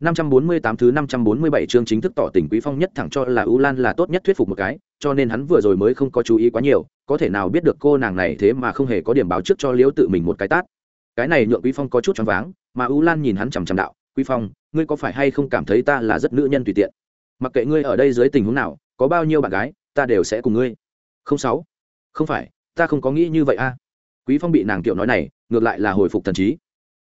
548 thứ 547 chương chính thức tỏ tình Quý Phong nhất thẳng cho là U Lan là tốt nhất thuyết phục một cái, cho nên hắn vừa rồi mới không có chú ý quá nhiều, có thể nào biết được cô nàng này thế mà không hề có điểm báo trước cho Liễu tự mình một cái tát. Cái này nhượng Quý Phong có chút choáng váng, mà U Lan nhìn hắn chằm chằm đạo, "Quý Phong, ngươi có phải hay không cảm thấy ta là rất nữ nhân tùy tiện? Mặc kệ ngươi ở đây dưới tình huống nào, có bao nhiêu bạn gái, ta đều sẽ cùng ngươi." Không sáu. Không phải, ta không có nghĩ như vậy a. Quý Phong bị nàng tiểu nói này, ngược lại là hồi phục thần trí.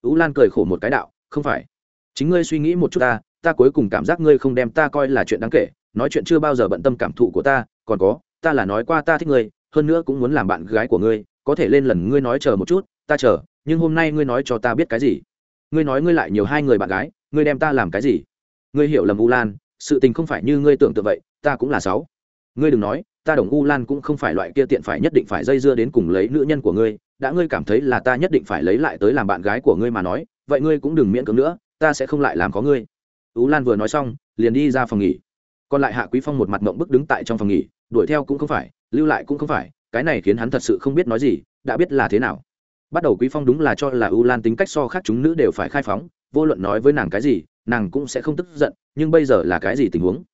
U Lan cười khổ một cái đạo, "Không phải, chính ngươi suy nghĩ một chút ta ta cuối cùng cảm giác ngươi không đem ta coi là chuyện đáng kể, nói chuyện chưa bao giờ bận tâm cảm thụ của ta, còn có, ta là nói qua ta thích ngươi, hơn nữa cũng muốn làm bạn gái của ngươi, có thể lên lần ngươi nói chờ một chút, ta chờ, nhưng hôm nay ngươi nói cho ta biết cái gì? Ngươi nói ngươi lại nhiều hai người bạn gái, ngươi đem ta làm cái gì? Ngươi hiểu lầm u lan sự tình không phải như ngươi tưởng tượng vậy, ta cũng là sáu. Ngươi đừng nói, ta đồng u lan cũng không phải loại kia tiện phải nhất định phải dây dưa đến cùng lấy nữ nhân của ngươi, đã ngươi cảm thấy là ta nhất định phải lấy lại tới làm bạn gái của ngươi mà nói, vậy ngươi cũng đừng miễn cưỡng nữa ta sẽ không lại làm có ngươi. Tú lan vừa nói xong, liền đi ra phòng nghỉ. Còn lại hạ quý phong một mặt mộng bức đứng tại trong phòng nghỉ, đuổi theo cũng không phải, lưu lại cũng không phải, cái này khiến hắn thật sự không biết nói gì, đã biết là thế nào. Bắt đầu quý phong đúng là cho là u lan tính cách so khác chúng nữ đều phải khai phóng, vô luận nói với nàng cái gì, nàng cũng sẽ không tức giận, nhưng bây giờ là cái gì tình huống?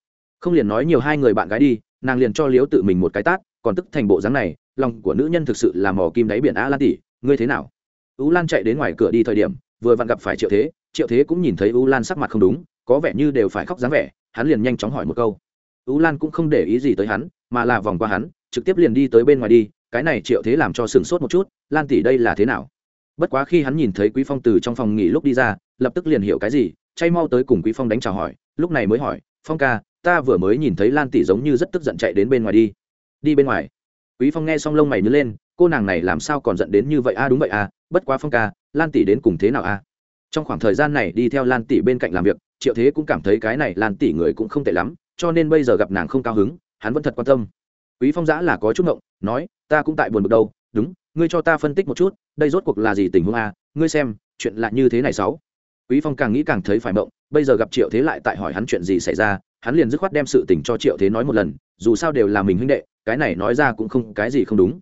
Không liền nói nhiều hai người bạn gái đi, nàng liền cho liếu tự mình một cái tát, còn tức thành bộ dáng này, lòng của nữ nhân thực sự là mò kim đáy biển a lan tỷ, ngươi thế nào? U lan chạy đến ngoài cửa đi thời điểm, vừa vặn gặp phải triệu thế triệu thế cũng nhìn thấy u lan sắc mặt không đúng, có vẻ như đều phải khóc dáng vẻ, hắn liền nhanh chóng hỏi một câu. U lan cũng không để ý gì tới hắn, mà là vòng qua hắn, trực tiếp liền đi tới bên ngoài đi, cái này triệu thế làm cho sừng sốt một chút, lan tỷ đây là thế nào? Bất quá khi hắn nhìn thấy quý phong từ trong phòng nghỉ lúc đi ra, lập tức liền hiểu cái gì, chay mau tới cùng quý phong đánh chào hỏi, lúc này mới hỏi, phong ca, ta vừa mới nhìn thấy lan tỷ giống như rất tức giận chạy đến bên ngoài đi. Đi bên ngoài? Quý phong nghe xong lông mày nhớ lên, cô nàng này làm sao còn giận đến như vậy? A đúng vậy a bất quá phong ca, lan tỷ đến cùng thế nào a trong khoảng thời gian này đi theo lan tỷ bên cạnh làm việc, triệu thế cũng cảm thấy cái này lan tỷ người cũng không tệ lắm, cho nên bây giờ gặp nàng không cao hứng, hắn vẫn thật quan tâm. Quý phong giã là có chút ngộng, nói, ta cũng tại buồn bực đâu, đúng, ngươi cho ta phân tích một chút, đây rốt cuộc là gì tình huống a, ngươi xem, chuyện lạ như thế này sáu. Quý phong càng nghĩ càng thấy phải mộng bây giờ gặp triệu thế lại tại hỏi hắn chuyện gì xảy ra, hắn liền dứt khoát đem sự tình cho triệu thế nói một lần, dù sao đều là mình huynh đệ, cái này nói ra cũng không, cái gì không đúng.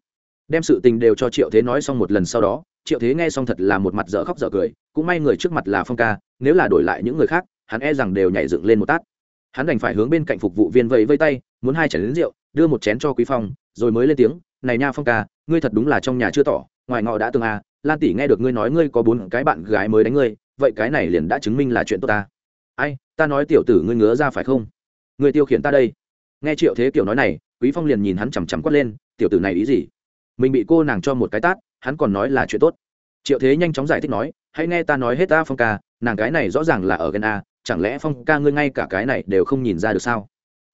Đem sự tình đều cho triệu thế nói xong một lần sau đó triệu thế nghe xong thật là một mặt dở khóc dở cười, cũng may người trước mặt là phong ca, nếu là đổi lại những người khác, hắn e rằng đều nhảy dựng lên một tát. Hắn đành phải hướng bên cạnh phục vụ viên vẫy vây tay, muốn hai chén lính rượu, đưa một chén cho quý phong, rồi mới lên tiếng, này nha phong ca, ngươi thật đúng là trong nhà chưa tỏ, ngoài ngọ đã từng à lan tỷ nghe được ngươi nói ngươi có bốn cái bạn gái mới đánh ngươi, vậy cái này liền đã chứng minh là chuyện tốt ta. Ai, ta nói tiểu tử ngươi ngứa ra phải không? Ngươi tiêu khiển ta đây. Nghe triệu thế kiểu nói này, quý phong liền nhìn hắn chằm chằm quát lên, tiểu tử này ý gì? Mình bị cô nàng cho một cái tát hắn còn nói là chuyện tốt. Triệu thế nhanh chóng giải thích nói, hãy nghe ta nói hết ta phong ca, nàng cái này rõ ràng là ở gần a, chẳng lẽ phong ca ngươi ngay cả cái này đều không nhìn ra được sao?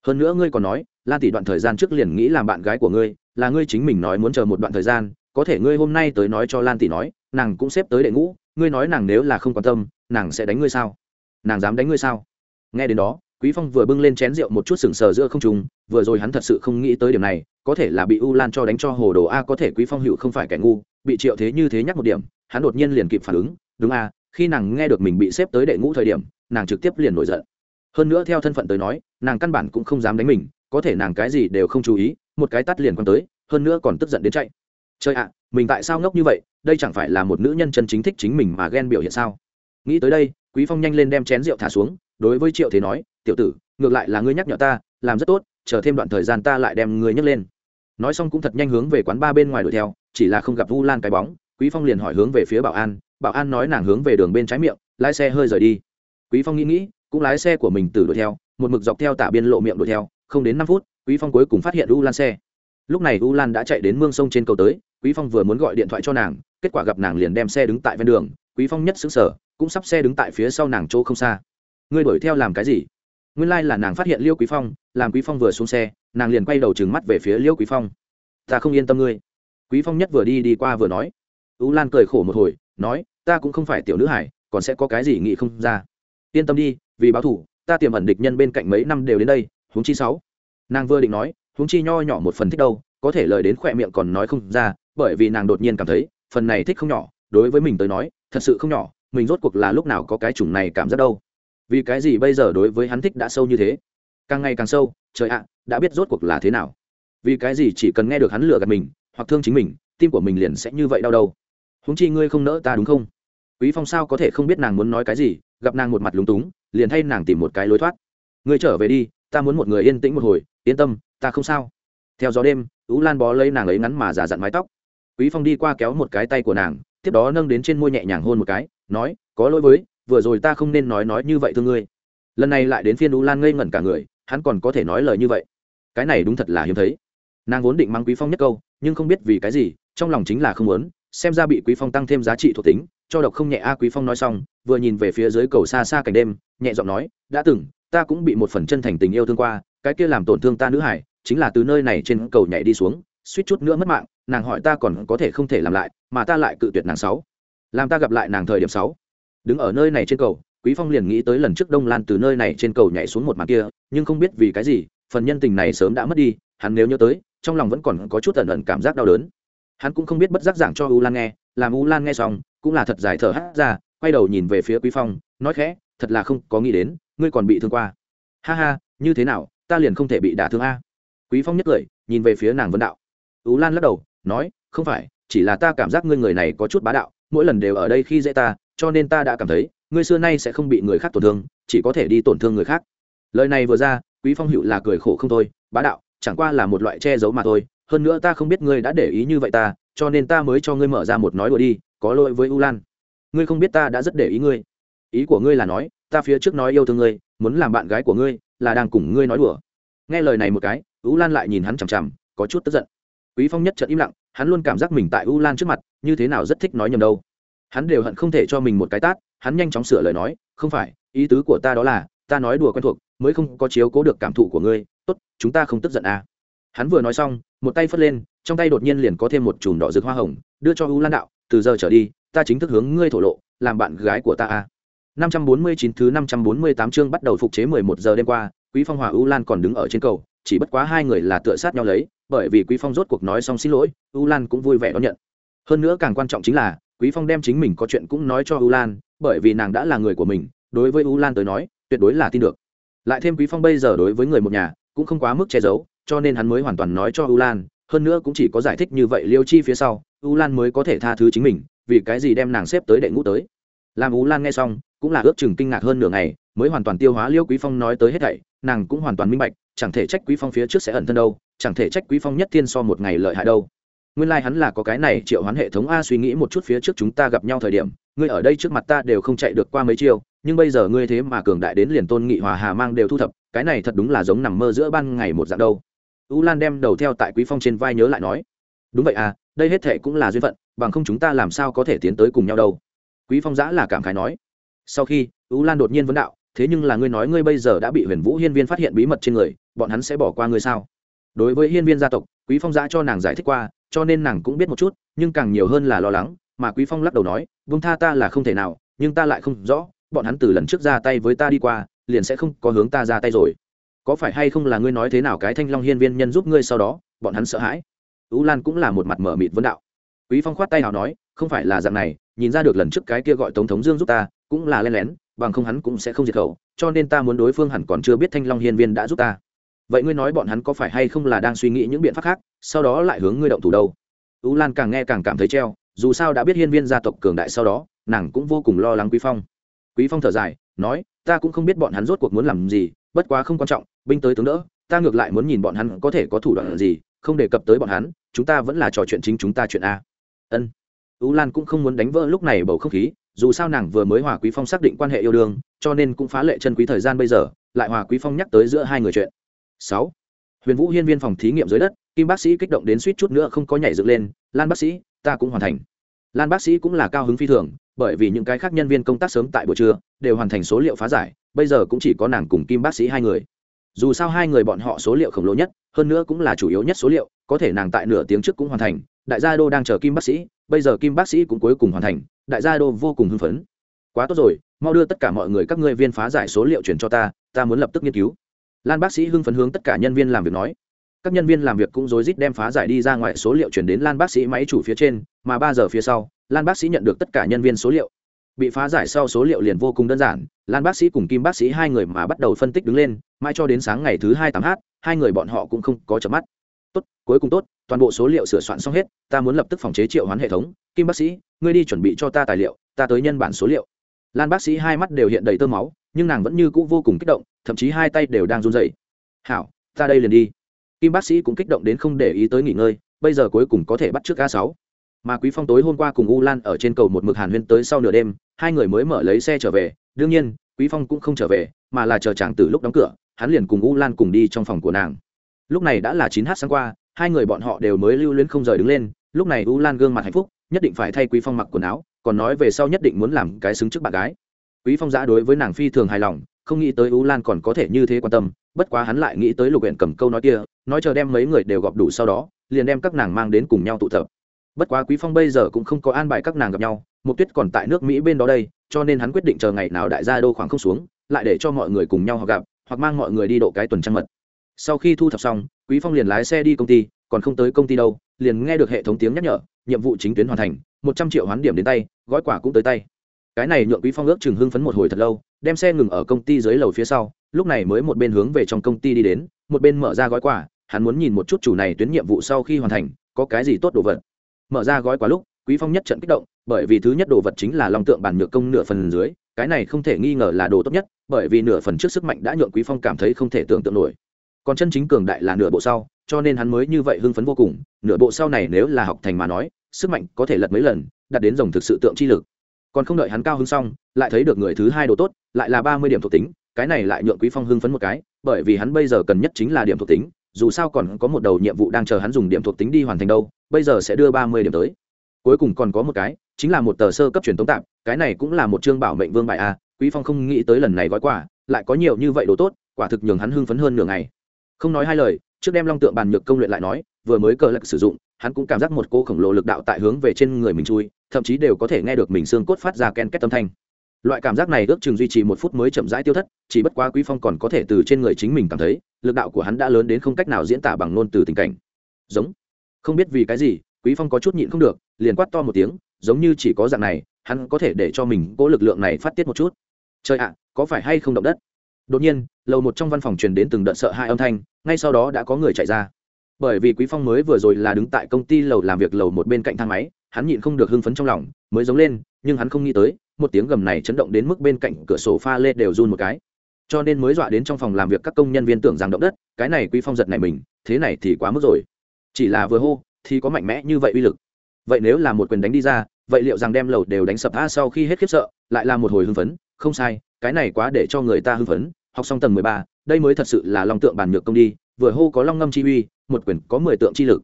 Hơn nữa ngươi còn nói, lan tỷ đoạn thời gian trước liền nghĩ làm bạn gái của ngươi, là ngươi chính mình nói muốn chờ một đoạn thời gian, có thể ngươi hôm nay tới nói cho lan tỷ nói, nàng cũng xếp tới đệ ngũ ngươi nói nàng nếu là không quan tâm, nàng sẽ đánh ngươi sao? Nàng dám đánh ngươi sao? Nghe đến đó quý phong vừa bưng lên chén rượu một chút sừng sờ giữa không trùng vừa rồi hắn thật sự không nghĩ tới điểm này, có thể là bị u lan cho đánh cho hồ đồ a, có thể quý phong hữu không phải kẻ ngu, bị triệu thế như thế nhắc một điểm, hắn đột nhiên liền kịp phản ứng, đúng a, khi nàng nghe được mình bị xếp tới đệ ngũ thời điểm, nàng trực tiếp liền nổi giận. Hơn nữa theo thân phận tới nói, nàng căn bản cũng không dám đánh mình, có thể nàng cái gì đều không chú ý, một cái tắt liền quăng tới, hơn nữa còn tức giận đến chạy. Chơi ạ, mình tại sao ngốc như vậy, đây chẳng phải là một nữ nhân chân chính thích chính mình mà ghen biểu hiện sao? Nghĩ tới đây, quý phong nhanh lên đem chén rượu thả xuống, đối với triệu thế nói tiểu tử, ngược lại là ngươi nhắc nhở ta, làm rất tốt, chờ thêm đoạn thời gian ta lại đem ngươi nhấc lên. Nói xong cũng thật nhanh hướng về quán ba bên ngoài đuổi theo, chỉ là không gặp vu lan cái bóng, quý phong liền hỏi hướng về phía bảo an bảo an nói nàng hướng về đường bên trái miệng, lái xe hơi rời đi. Quý phong nghĩ nghĩ, cũng lái xe của mình từ đuổi theo, một mực dọc theo tả biên lộ miệng đuổi theo, không đến năm phút, quý phong cuối cùng phát hiện u lan xe. Lúc này u lan đã chạy đến mương sông trên cầu tới, quý phong vừa muốn gọi điện thoại cho nàng, kết quả gặp nàng liền đem xe đứng tại ven đường, quý phong nhất xứng sở cũng sắp xe đứng tại phía sau nàng chỗ không xa. Ngươi đuổi theo làm cái gì? Nguyên lai là nàng phát hiện liêu quý phong, làm quý phong vừa xuống xe, nàng liền quay đầu trừng mắt về phía liêu quý phong. Ta không yên tâm ngươi. Quý phong nhất vừa đi đi qua vừa nói. U lan cười khổ một hồi, nói, ta cũng không phải tiểu nữ hải, còn sẽ có cái gì nghĩ không ra. Yên tâm đi, vì báo thủ, ta tiềm ẩn địch nhân bên cạnh mấy năm đều đến đây, huống chi sáu. Nàng vừa định nói, huống chi nho nhỏ một phần thích đâu, có thể lời đến khỏe miệng còn nói không ra, bởi vì nàng đột nhiên cảm thấy, phần này thích không nhỏ, đối với mình tới nói, thật sự không nhỏ, mình rốt cuộc là lúc nào có cái chủng này cảm giác đâu vì cái gì bây giờ đối với hắn thích đã sâu như thế? Càng ngày càng sâu, trời ạ, đã biết rốt cuộc là thế nào. Vì cái gì chỉ cần nghe được hắn lừa gạt mình, hoặc thương chính mình, tim của mình liền sẽ như vậy đau đâu huống chi ngươi không nỡ ta đúng không? Quý phong sao có thể không biết nàng muốn nói cái gì, gặp nàng một mặt lúng túng, liền thay nàng tìm một cái lối thoát. Ngươi trở về đi, ta muốn một người yên tĩnh một hồi, yên tâm, ta không sao. Theo gió đêm, ú lan bó lấy nàng ấy ngắn mà giả dặn mái tóc. Quý phong đi qua kéo một cái tay của nàng, tiếp đó nâng đến trên môi nhẹ nhàng hôn một cái, nói, có lỗi với vừa rồi ta không nên nói nói như vậy thương ngươi. Lần này lại đến phiên ú lan ngây ngẩn cả người, hắn còn có thể nói lời như vậy. Cái này đúng thật là hiếm thấy. Nàng vốn định mang quý phong nhất câu, nhưng không biết vì cái gì, trong lòng chính là không muốn, xem ra bị quý phong tăng thêm giá trị thuộc tính, cho độc không nhẹ a, quý phong nói xong, vừa nhìn về phía dưới cầu xa xa cảnh đêm, nhẹ giọng nói, đã từng, ta cũng bị một phần chân thành tình yêu thương qua, cái kia làm tổn thương ta nữ hải, chính là từ nơi này trên cầu nhảy đi xuống, suýt chút nữa mất mạng, nàng hỏi ta còn có thể không thể làm lại, mà ta lại cự tuyệt nàng sáu. Làm ta gặp lại nàng thời điểm sáu đứng ở nơi này trên cầu, quý phong liền nghĩ tới lần trước đông lan từ nơi này trên cầu nhảy xuống một màn kia, nhưng không biết vì cái gì, phần nhân tình này sớm đã mất đi, hắn nếu nhớ tới, trong lòng vẫn còn có chút ẩn ẩn cảm giác đau đớn. Hắn cũng không biết bất giác giảng cho u lan nghe, làm u lan nghe xong, cũng là thật dài thở hắt ra, quay đầu nhìn về phía quý phong, nói khẽ, thật là không có nghĩ đến, ngươi còn bị thương qua. Ha ha, như thế nào, ta liền không thể bị đả thương a. Quý phong nhất cười, nhìn về phía nàng vấn đạo. U lan lắc đầu, nói, không phải, chỉ là ta cảm giác ngươi người này có chút bá đạo, mỗi lần đều ở đây khi dễ ta cho nên ta đã cảm thấy, ngươi xưa nay sẽ không bị người khác tổn thương, chỉ có thể đi tổn thương người khác. Lời này vừa ra, quý phong hữu là cười khổ không thôi, bá đạo, chẳng qua là một loại che giấu mà thôi, hơn nữa ta không biết ngươi đã để ý như vậy ta, cho nên ta mới cho ngươi mở ra một nói đùa đi, có lỗi với u lan. Ngươi không biết ta đã rất để ý ngươi. Ý của ngươi là nói, ta phía trước nói yêu thương ngươi, muốn làm bạn gái của ngươi, là đang cùng ngươi nói đùa. Nghe lời này một cái, u lan lại nhìn hắn chằm chằm, có chút tức giận. Quý phong nhất trận im lặng, hắn luôn cảm giác mình tại u lan trước mặt, như thế nào rất thích nói nhầm đâu hắn đều hận không thể cho mình một cái tát hắn nhanh chóng sửa lời nói không phải ý tứ của ta đó là ta nói đùa quen thuộc mới không có chiếu cố được cảm thụ của ngươi tốt chúng ta không tức giận à. hắn vừa nói xong một tay phất lên trong tay đột nhiên liền có thêm một chùm đỏ rực hoa hồng đưa cho u lan đạo từ giờ trở đi ta chính thức hướng ngươi thổ lộ làm bạn gái của ta à. 549 thứ 548 chương bắt đầu phục chế 11 giờ đêm qua, Quý Phong Hòa U Lan còn đứng ở trên cầu, chỉ bất quá hai người là tựa sát nhau lấy, bởi vì Quý Phong rốt cuộc nói xong xin lỗi, U Lan cũng vui vẻ đón nhận. Hơn nữa càng quan trọng chính là, Quý Phong đem chính mình có chuyện cũng nói cho U Lan, bởi vì nàng đã là người của mình, đối với U Lan tới nói, tuyệt đối là tin được. Lại thêm Quý Phong bây giờ đối với người một nhà, cũng không quá mức che giấu, cho nên hắn mới hoàn toàn nói cho U Lan, hơn nữa cũng chỉ có giải thích như vậy Liêu Chi phía sau, U Lan mới có thể tha thứ chính mình, vì cái gì đem nàng xếp tới đệ ngũ tới. Làm U Lan nghe xong, cũng là ước chừng kinh ngạc hơn nửa ngày mới hoàn toàn tiêu hóa liêu quý phong nói tới hết thảy nàng cũng hoàn toàn minh bạch chẳng thể trách quý phong phía trước sẽ ẩn thân đâu chẳng thể trách quý phong nhất thiên so một ngày lợi hại đâu nguyên lai like hắn là có cái này triệu hoán hệ thống a suy nghĩ một chút phía trước chúng ta gặp nhau thời điểm, ngươi ở đây trước mặt ta đều không chạy được qua mấy chiêu, nhưng bây giờ ngươi thế mà cường đại đến liền tôn nghị hòa hà mang đều thu thập, cái này thật đúng là giống nằm mơ giữa ban ngày một dạng đâu. U lan đem đầu theo tại quý phong trên vai nhớ lại nói, đúng vậy à đây hết thệ cũng là duyên phận, bằng không chúng ta làm sao có thể tiến tới cùng nhau đâu. Quý phong giã là cảm khái nói, sau khi u lan đột nhiên vấn đạo, thế nhưng là ngươi nói ngươi bây giờ đã bị huyền vũ hiên viên phát hiện bí mật trên người, bọn hắn sẽ bỏ qua ngươi sao? Đối với hiên viên gia tộc, quý phong giã cho nàng giải thích qua cho nên nàng cũng biết một chút, nhưng càng nhiều hơn là lo lắng, mà quý phong lắc đầu nói vung tha ta là không thể nào, nhưng ta lại không rõ, bọn hắn từ lần trước ra tay với ta đi qua, liền sẽ không có hướng ta ra tay rồi. Có phải hay không là ngươi nói thế nào cái thanh long hiên viên nhân giúp ngươi sau đó, bọn hắn sợ hãi? Ú lan cũng là một mặt mở mịt vấn đạo. Quý phong khoát tay nào nói, không phải là dạng này, nhìn ra được lần trước cái kia gọi Tổng thống dương giúp ta, cũng là len lén, bằng không hắn cũng sẽ không diệt khẩu, cho nên ta muốn đối phương hẳn còn chưa biết thanh long hiên viên đã giúp ta vậy ngươi nói bọn hắn có phải hay không là đang suy nghĩ những biện pháp khác, sau đó lại hướng ngươi động thủ đâu? U lan càng nghe càng cảm thấy treo, dù sao đã biết hiên viên gia tộc cường đại sau đó, nàng cũng vô cùng lo lắng quý phong. Quý phong thở dài, nói, ta cũng không biết bọn hắn rốt cuộc muốn làm gì, bất quá không quan trọng, binh tới tướng đỡ, ta ngược lại muốn nhìn bọn hắn có thể có thủ đoạn gì, không đề cập tới bọn hắn, chúng ta vẫn là trò chuyện chính chúng ta chuyện a. Ân. U lan cũng không muốn đánh vỡ lúc này bầu không khí, dù sao nàng vừa mới hòa quý phong xác định quan hệ yêu đương, cho nên cũng phá lệ chân quý thời gian bây giờ, lại hòa quý phong nhắc tới giữa hai người chuyện sáu. Huyền vũ hiên viên phòng thí nghiệm dưới đất, kim bác sĩ kích động đến suýt chút nữa không có nhảy dựng lên, lan bác sĩ, ta cũng hoàn thành. Lan bác sĩ cũng là cao hứng phi thường, bởi vì những cái khác nhân viên công tác sớm tại buổi trưa đều hoàn thành số liệu phá giải, bây giờ cũng chỉ có nàng cùng kim bác sĩ hai người. Dù sao hai người bọn họ số liệu khổng lồ nhất, hơn nữa cũng là chủ yếu nhất số liệu, có thể nàng tại nửa tiếng trước cũng hoàn thành, đại gia đô đang chờ kim bác sĩ, bây giờ kim bác sĩ cũng cuối cùng hoàn thành, đại gia đô vô cùng hưng phấn. Quá tốt rồi, mau đưa tất cả mọi người các ngươi viên phá giải số liệu chuyển cho ta ta muốn lập tức nghiên cứu lan bác sĩ hưng phấn hướng tất cả nhân viên làm việc nói. Các nhân viên làm việc cũng rối rít đem phá giải đi ra ngoài số liệu chuyển đến lan bác sĩ máy chủ phía trên, mà ba giờ phía sau, lan bác sĩ nhận được tất cả nhân viên số liệu. Bị phá giải sau số liệu liền vô cùng đơn giản, lan bác sĩ cùng kim bác sĩ hai người mà bắt đầu phân tích đứng lên, mãi cho đến sáng ngày thứ hai tám h hai người bọn họ cũng không có chợp mắt. Tốt, cuối cùng tốt, toàn bộ số liệu sửa soạn xong hết, ta muốn lập tức phòng chế triệu hoán hệ thống. Kim bác sĩ, ngươi đi chuẩn bị cho ta tài liệu, ta tới nhân bản số liệu. Lan bác sĩ hai mắt đều hiện đầy tơ máu, nhưng nàng vẫn như c ũ vô cùng kích động thậm chí hai tay đều đang run rẩy. hảo, ta đây liền đi. Kim bác sĩ cũng kích động đến không để ý tới nghỉ ngơi, bây giờ cuối cùng có thể bắt trước a sáu. Mà quý phong tối hôm qua cùng u lan ở trên cầu một mực hàn huyên tới sau nửa đêm, hai người mới mở lấy xe trở về. Đương nhiên, quý phong cũng không trở về, mà là chờ chàng từ lúc đóng cửa, hắn liền cùng u lan cùng đi trong phòng của nàng. Lúc này đã là chín h sáng qua, hai người bọn họ đều mới lưu luyến không rời đứng lên. Lúc này u lan gương mặt hạnh phúc, nhất định phải thay quý phong mặc quần áo, còn nói về sau nhất định muốn làm cái xứng trước bạn gái. Quý phong giã đối với nàng phi thường hài lòng không nghĩ tới u lan còn có thể như thế quan tâm, bất quá hắn lại nghĩ tới lục huyện cầm câu nói kia, nói chờ đem mấy người đều gọp đủ sau đó, liền đem các nàng mang đến cùng nhau tụ tập. Bất quá quý phong bây giờ cũng không có an bài các nàng gặp nhau, mục tuyết còn tại nước mỹ bên đó đây, cho nên hắn quyết định chờ ngày nào đại gia đô khoảng không xuống, lại để cho mọi người cùng nhau họ gặp, hoặc mang mọi người đi độ cái tuần trăng mật. Sau khi thu thập xong, quý phong liền lái xe đi công ty, còn không tới công ty đâu, liền nghe được hệ thống tiếng nhắc nhở, nhiệm vụ chính tuyến hoàn thành, một trăm triệu hoán điểm đến tay, gói quả cũng tới tay. Cái này nhượng quý phong ước chừng hưng phấn một hồi thật lâu đem xe ngừng ở công ty dưới lầu phía sau, lúc này mới một bên hướng về trong công ty đi đến, một bên mở ra gói quà. hắn muốn nhìn một chút chủ này tuyến nhiệm vụ sau khi hoàn thành, có cái gì tốt đồ vật mở ra gói quà lúc, quý phong nhất trận kích động, bởi vì thứ nhất đồ vật chính là long tượng bản nhược công nửa phần dưới, cái này không thể nghi ngờ là đồ tốt nhất, bởi vì nửa phần trước sức mạnh đã nhượng quý phong cảm thấy không thể tưởng tượng nổi còn chân chính cường đại là nửa bộ sau, cho nên hắn mới như vậy hưng phấn vô cùng, nửa bộ sau này nếu là học thành mà nói, sức mạnh có thể lật mấy lần, đạt đến dòng thực sự tượng chi lực còn không đợi hắn cao hứng xong, lại thấy được người thứ hai đồ tốt, lại là ba mươi điểm thuộc tính, cái này lại nhượng quý phong hưng phấn một cái, bởi vì hắn bây giờ cần nhất chính là điểm thuộc tính, dù sao còn có một đầu nhiệm vụ đang chờ hắn dùng điểm thuộc tính đi hoàn thành đâu, bây giờ sẽ đưa ba mươi điểm tới. Cuối cùng còn có một cái, chính là một tờ sơ cấp truyền tống tạm cái này cũng là một chương bảo mệnh vương bài a, quý phong không nghĩ tới lần này gói quả lại có nhiều như vậy đồ tốt, quả thực nhường hắn hưng phấn hơn nửa ngày. Không nói hai lời, trước đem long tượng bàn nhược công luyện lại nói, vừa mới cờ lạc sử dụng hắn cũng cảm giác một cô khổng lồ lực đạo tại hướng về trên người mình chui, thậm chí đều có thể nghe được mình xương cốt phát ra ken két âm thanh. Loại cảm giác này ước chừng duy trì một phút mới chậm rãi tiêu thất, chỉ bất quá quý phong còn có thể từ trên người chính mình cảm thấy, lực đạo của hắn đã lớn đến không cách nào diễn tả bằng ngôn từ tình cảnh. Giống. Không biết vì cái gì, quý phong có chút nhịn không được, liền quát to một tiếng, giống như chỉ có dạng này, hắn có thể để cho mình cố lực lượng này phát tiết một chút. Trời ạ, có phải hay không động đất? Đột nhiên, lầu một trong văn phòng truyền đến từng đợt sợ hai âm thanh, ngay sau đó đã có người chạy ra bởi vì quý phong mới vừa rồi là đứng tại công ty lầu làm việc lầu một bên cạnh thang máy, hắn nhịn không được hưng phấn trong lòng, mới giống lên, nhưng hắn không nghĩ tới, một tiếng gầm này chấn động đến mức bên cạnh cửa sổ pha lê đều run một cái. Cho nên mới dọa đến trong phòng làm việc các công nhân viên tưởng rằng động đất, cái này quý phong giật này mình, thế này thì quá mức rồi. Chỉ là vừa hô, thì có mạnh mẽ như vậy uy lực. Vậy nếu là một quyền đánh đi ra, vậy liệu rằng đem lầu đều đánh sập a sau khi hết khiếp sợ, lại là một hồi hưng phấn? Không sai, cái này quá để cho người ta hưng phấn. Học xong tầng mười ba, đây mới thật sự là long tượng bàn nhược công đi vừa hô có long ngâm chi uy, một quyền có mười tượng chi lực.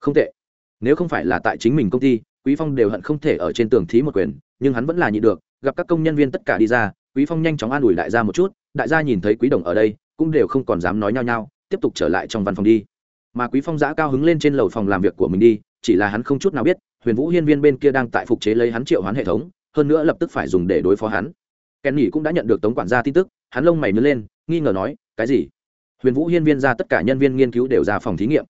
Không tệ. Nếu không phải là tại chính mình công ty, quý phong đều hận không thể ở trên tường thí một quyền, nhưng hắn vẫn là nhịn được, gặp các công nhân viên tất cả đi ra, quý phong nhanh chóng an ủi đại gia một chút, đại gia nhìn thấy quý đồng ở đây, cũng đều không còn dám nói nhau nhau tiếp tục trở lại trong văn phòng đi. Mà quý phong giã cao hứng lên trên lầu phòng làm việc của mình đi, chỉ là hắn không chút nào biết, huyền vũ hiên viên bên kia đang tại phục chế lấy hắn triệu hoán hệ thống, hơn nữa lập tức phải dùng để đối phó hắn. Kèn nhỉ cũng đã nhận được tống quản gia tin tức, hắn lông mày nứt lên, nghi ngờ nói, cái gì? Huyền vũ hiên viên ra tất cả nhân viên nghiên cứu đều ra phòng thí nghiệm.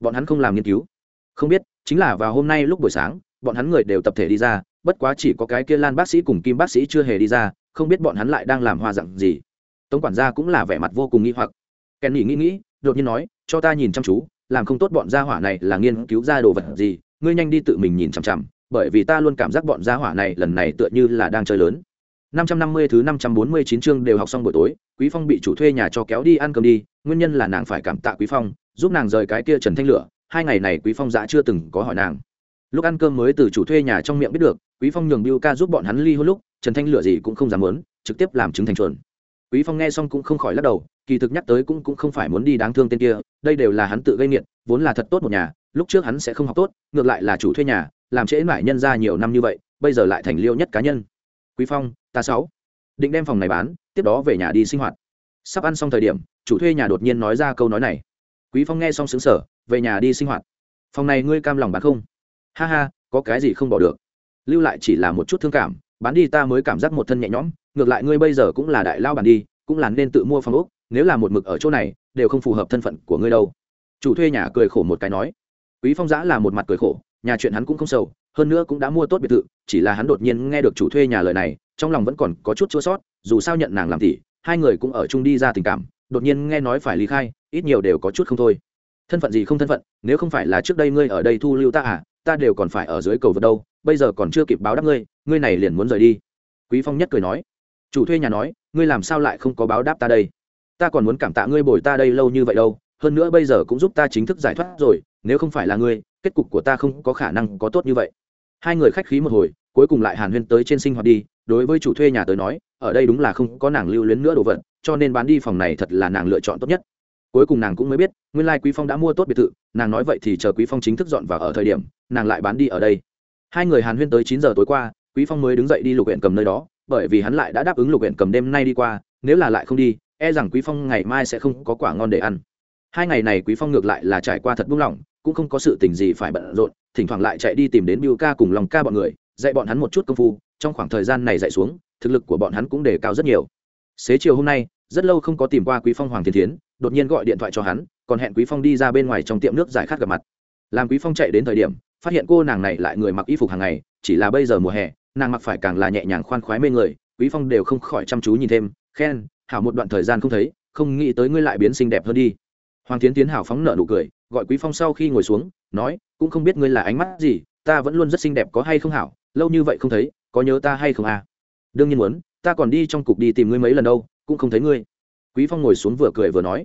Bọn hắn không làm nghiên cứu. Không biết, chính là vào hôm nay lúc buổi sáng, bọn hắn người đều tập thể đi ra, bất quá chỉ có cái kia lan bác sĩ cùng kim bác sĩ chưa hề đi ra, không biết bọn hắn lại đang làm hoa dặn gì. Tống quản gia cũng là vẻ mặt vô cùng nghi hoặc. Kèn nghỉ nghĩ nghĩ, đột nhiên nói, cho ta nhìn chăm chú, làm không tốt bọn gia hỏa này là nghiên cứu ra đồ vật gì, ngươi nhanh đi tự mình nhìn chằm chằm, bởi vì ta luôn cảm giác bọn gia hỏa này lần này tựa như là đang chơi lớn. 550 thứ 549 chương đều học xong buổi tối, Quý Phong bị chủ thuê nhà cho kéo đi ăn cơm đi, nguyên nhân là nàng phải cảm tạ Quý Phong, giúp nàng rời cái kia Trần Thanh Lửa, hai ngày này Quý Phong dã chưa từng có hỏi nàng. Lúc ăn cơm mới từ chủ thuê nhà trong miệng biết được, Quý Phong nhường Bưu ca giúp bọn hắn ly hôn lúc, Trần Thanh Lửa gì cũng không dám muốn, trực tiếp làm chứng thành chuẩn. Quý Phong nghe xong cũng không khỏi lắc đầu, kỳ thực nhắc tới cũng cũng không phải muốn đi đáng thương tên kia, đây đều là hắn tự gây nghiệt, vốn là thật tốt một nhà, lúc trước hắn sẽ không học tốt, ngược lại là chủ thuê nhà, làm trễ nải nhân ra nhiều năm như vậy, bây giờ lại thành liêu nhất cá nhân. Quý Phong, ta sáu. Định đem phòng này bán, tiếp đó về nhà đi sinh hoạt. Sắp ăn xong thời điểm, chủ thuê nhà đột nhiên nói ra câu nói này. Quý phong nghe xong xứng sở về nhà đi sinh hoạt. Phòng này ngươi cam lòng bán không? Ha ha, có cái gì không bỏ được? Lưu lại chỉ là một chút thương cảm, bán đi ta mới cảm giác một thân nhẹ nhõm, ngược lại ngươi bây giờ cũng là đại lao bản đi, cũng là nên tự mua phòng ốc, nếu là một mực ở chỗ này, đều không phù hợp thân phận của ngươi đâu. Chủ thuê nhà cười khổ một cái nói. Quý phong giã là một mặt cười khổ, nhà chuyện hắn cũng không sầu, hơn nữa cũng đã mua tốt biệt thự, chỉ là hắn đột nhiên nghe được chủ thuê nhà lời này trong lòng vẫn còn có chút chua sót, dù sao nhận nàng làm tỷ, hai người cũng ở chung đi ra tình cảm, đột nhiên nghe nói phải ly khai, ít nhiều đều có chút không thôi. Thân phận gì không thân phận, nếu không phải là trước đây ngươi ở đây thu lưu ta à ta đều còn phải ở dưới cầu vượt đâu, bây giờ còn chưa kịp báo đáp ngươi ngươi này liền muốn rời đi. Quý phong nhất cười nói. Chủ thuê nhà nói, ngươi làm sao lại không có báo đáp ta đây? Ta còn muốn cảm tạ ngươi bồi ta đây lâu như vậy đâu, hơn nữa bây giờ cũng giúp ta chính thức giải thoát rồi, nếu không phải là ngươi, kết cục của ta không có khả năng có tốt như vậy. Hai người khách khí một hồi, cuối cùng lại hàn huyên tới trên sinh hoạt đi đối với chủ thuê nhà tới nói, ở đây đúng là không có nàng lưu luyến nữa đồ vật, cho nên bán đi phòng này thật là nàng lựa chọn tốt nhất. Cuối cùng nàng cũng mới biết, nguyên lai、like、quý phong đã mua tốt biệt thự, nàng nói vậy thì chờ quý phong chính thức dọn vào ở thời điểm, nàng lại bán đi ở đây. Hai người hàn huyên tới chín giờ tối qua, quý phong mới đứng dậy đi lục huyện cầm nơi đó, bởi vì hắn lại đã đáp ứng lục huyện cầm đêm nay đi qua, nếu là lại không đi e rằng quý phong ngày mai sẽ không có quả ngon để ăn. Hai ngày này quý phong ngược lại là trải qua thật buông lỏng, cũng không có sự tình gì phải bận rộn, thỉnh thoảng lại chạy đi tìm đến biu ca cùng lòng ca bọn người, dạy bọn hắn một chút công phu trong khoảng thời gian này dạy xuống, thực lực của bọn hắn cũng đề cao rất nhiều. Xế chiều hôm nay, rất lâu không có tìm qua quý phong hoàng thiên thiến, đột nhiên gọi điện thoại cho hắn, còn hẹn quý phong đi ra bên ngoài trong tiệm nước giải khát gặp mặt. Làm quý phong chạy đến thời điểm, phát hiện cô nàng này lại người mặc y phục hàng ngày, chỉ là bây giờ mùa hè, nàng mặc phải càng là nhẹ nhàng khoan khoái mê người, quý phong đều không khỏi chăm chú nhìn thêm, khen, hảo một đoạn thời gian không thấy, không nghĩ tới ngươi lại biến xinh đẹp hơn đi. Hoàng tiến tiến hảo phóng nở nụ cười, gọi quý phong sau khi ngồi xuống, nói, cũng không biết ngươi là ánh mắt gì, ta vẫn luôn rất xinh đẹp có hay không hảo, lâu như vậy không thấy có nhớ ta hay không à? Đương nhiên muốn, ta còn đi trong cục đi tìm ngươi mấy lần đâu, cũng không thấy ngươi. Quý phong ngồi xuống vừa cười vừa nói.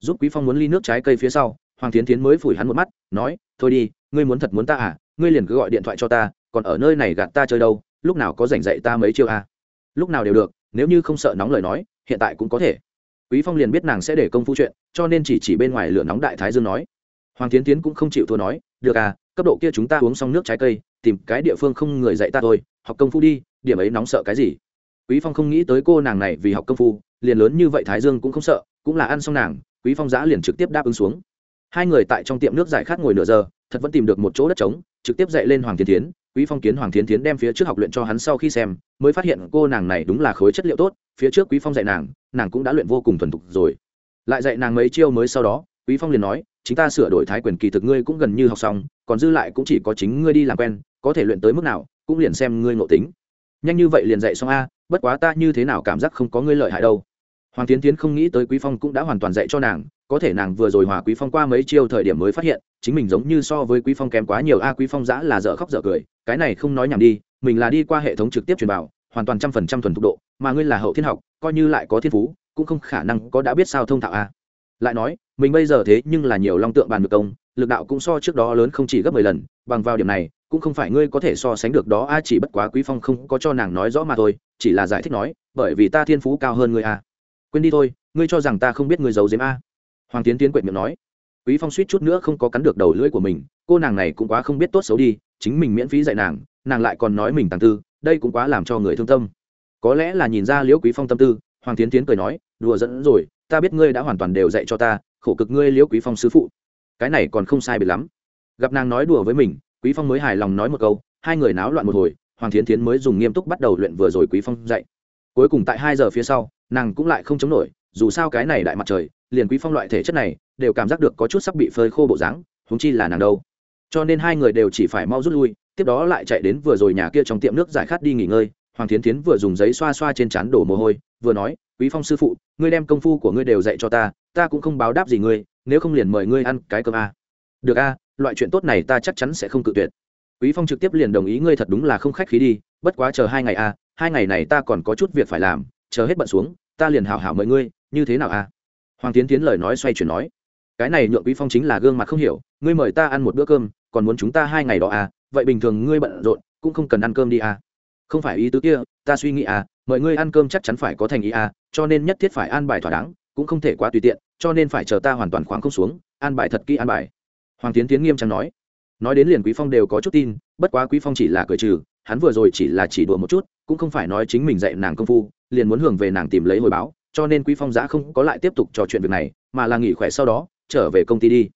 Giúp quý phong muốn ly nước trái cây phía sau, hoàng tiến tiến mới phủi hắn một mắt, nói, thôi đi, ngươi muốn thật muốn ta à? Ngươi liền cứ gọi điện thoại cho ta, còn ở nơi này gạt ta chơi đâu, lúc nào có rảnh dạy ta mấy chiêu à? Lúc nào đều được, nếu như không sợ nóng lời nói, hiện tại cũng có thể. Quý phong liền biết nàng sẽ để công phu chuyện, cho nên chỉ chỉ bên ngoài lửa nóng đại thái dương nói. Hoàng tiến tiến cũng không chịu thua nói, được à cấp độ kia chúng ta uống xong nước trái cây, tìm cái địa phương không người dạy ta thôi học công phu đi, điểm ấy nóng sợ cái gì? Quý phong không nghĩ tới cô nàng này vì học công phu, liền lớn như vậy thái dương cũng không sợ, cũng là ăn xong nàng, quý phong giã liền trực tiếp đáp ứng xuống. Hai người tại trong tiệm nước giải khát ngồi nửa giờ, thật vẫn tìm được một chỗ đất trống, trực tiếp dạy lên hoàng thiên tiến quý phong kiến hoàng thiên tiến đem phía trước học luyện cho hắn sau khi xem, mới phát hiện cô nàng này đúng là khối chất liệu tốt, phía trước quý phong dạy nàng nàng cũng đã luyện vô cùng thuần thục rồi. Lại dạy nàng mấy chiêu mới sau đó, quý phong liền nói, chúng ta sửa đổi thái quyền kỳ thực ngươi cũng gần như học xong, còn dư lại cũng chỉ có chính ngươi đi làm quen, có thể luyện tới mức nào cũng liền xem ngươi ngộ tính. Nhanh như vậy liền dạy xong a, bất quá ta như thế nào cảm giác không có ngươi lợi hại đâu. Hoàng tiến tiến không nghĩ tới quý phong cũng đã hoàn toàn dạy cho nàng, có thể nàng vừa rồi hòa quý phong qua mấy chiêu thời điểm mới phát hiện, chính mình giống như so với quý phong kém quá nhiều a, quý phong giã là dở khóc dở cười, cái này không nói nhảm đi, mình là đi qua hệ thống trực tiếp truyền bảo, hoàn toàn trăm phần trăm thuần thục độ, mà ngươi là hậu thiên học, coi như lại có thiên phú, cũng không khả năng có đã biết sao thông thạo a. Lại nói, mình bây giờ thế nhưng là nhiều long tượng bàn được công, lực đạo cũng so trước đó lớn không chỉ gấp mười lần, bằng vào điểm này cũng không phải ngươi có thể so sánh được đó, a, chỉ bất quá quý phong không có cho nàng nói rõ mà thôi, chỉ là giải thích nói, bởi vì ta thiên phú cao hơn ngươi, a. Quên đi thôi, ngươi cho rằng ta không biết ngươi giấu giếm, a. Hoàng tiến tiến quệt miệng nói. Quý phong suýt chút nữa không có cắn được đầu lưỡi của mình, cô nàng này cũng quá không biết tốt xấu đi, chính mình miễn phí dạy nàng nàng lại còn nói mình tàng tư, đây cũng quá làm cho người thương tâm. Có lẽ là nhìn ra liễu quý phong tâm tư, hoàng tiến tiến cười nói, đùa dẫn rồi, ta biết ngươi đã hoàn toàn đều dạy cho ta, khổ cực ngươi liễu quý phong sư phụ. Cái này còn không sai biệt lắm. Gặp nàng nói đùa với mình quý phong mới hài lòng nói một câu, hai người náo loạn một hồi, hoàng thiến thiến mới dùng nghiêm túc bắt đầu luyện vừa rồi quý phong dạy. Cuối cùng tại hai giờ phía sau, nàng cũng lại không chống nổi, dù sao cái này đại mặt trời, liền quý phong loại thể chất này, đều cảm giác được có chút sắp bị phơi khô bộ dáng húng chi là nàng đâu. Cho nên hai người đều chỉ phải mau rút lui, tiếp đó lại chạy đến vừa rồi nhà kia trong tiệm nước giải khát đi nghỉ ngơi, hoàng thiến thiến vừa dùng giấy xoa xoa trên trán đổ mồ hôi, vừa nói, quý phong sư phụ, ngươi đem công phu của ngươi đều dạy cho ta ta cũng không báo đáp gì ngươi, nếu không liền mời ngươi ăn cái cơm a. Được a loại chuyện tốt này ta chắc chắn sẽ không cự tuyệt. Quý phong trực tiếp liền đồng ý ngươi thật đúng là không khách khí đi, bất quá chờ hai ngày a hai ngày này ta còn có chút việc phải làm, chờ hết bận xuống, ta liền hảo hảo mời ngươi, như thế nào a hoàng tiến tiến lời nói xoay chuyển nói, cái này nhượng quý phong chính là gương mặt không hiểu, ngươi mời ta ăn một bữa cơm, còn muốn chúng ta hai ngày đó à vậy bình thường ngươi bận rộn, cũng không cần ăn cơm đi à. Không phải ý tứ kia, ta suy nghĩ à mời ngươi ăn cơm chắc chắn phải có thành ý à cho nên nhất thiết phải an bài thỏa đáng, cũng không thể quá tùy tiện, cho nên phải chờ ta hoàn toàn khoáng không xuống, an bài thật kỹ an bài hoàng tiến tiến nghiêm trang nói. Nói đến liền quý phong đều có chút tin, bất quá quý phong chỉ là cười trừ, hắn vừa rồi chỉ là chỉ đùa một chút, cũng không phải nói chính mình dạy nàng công phu, liền muốn hưởng về nàng tìm lấy hồi báo, cho nên quý phong giã không có lại tiếp tục trò chuyện việc này, mà là nghỉ khỏe sau đó, trở về công ty đi.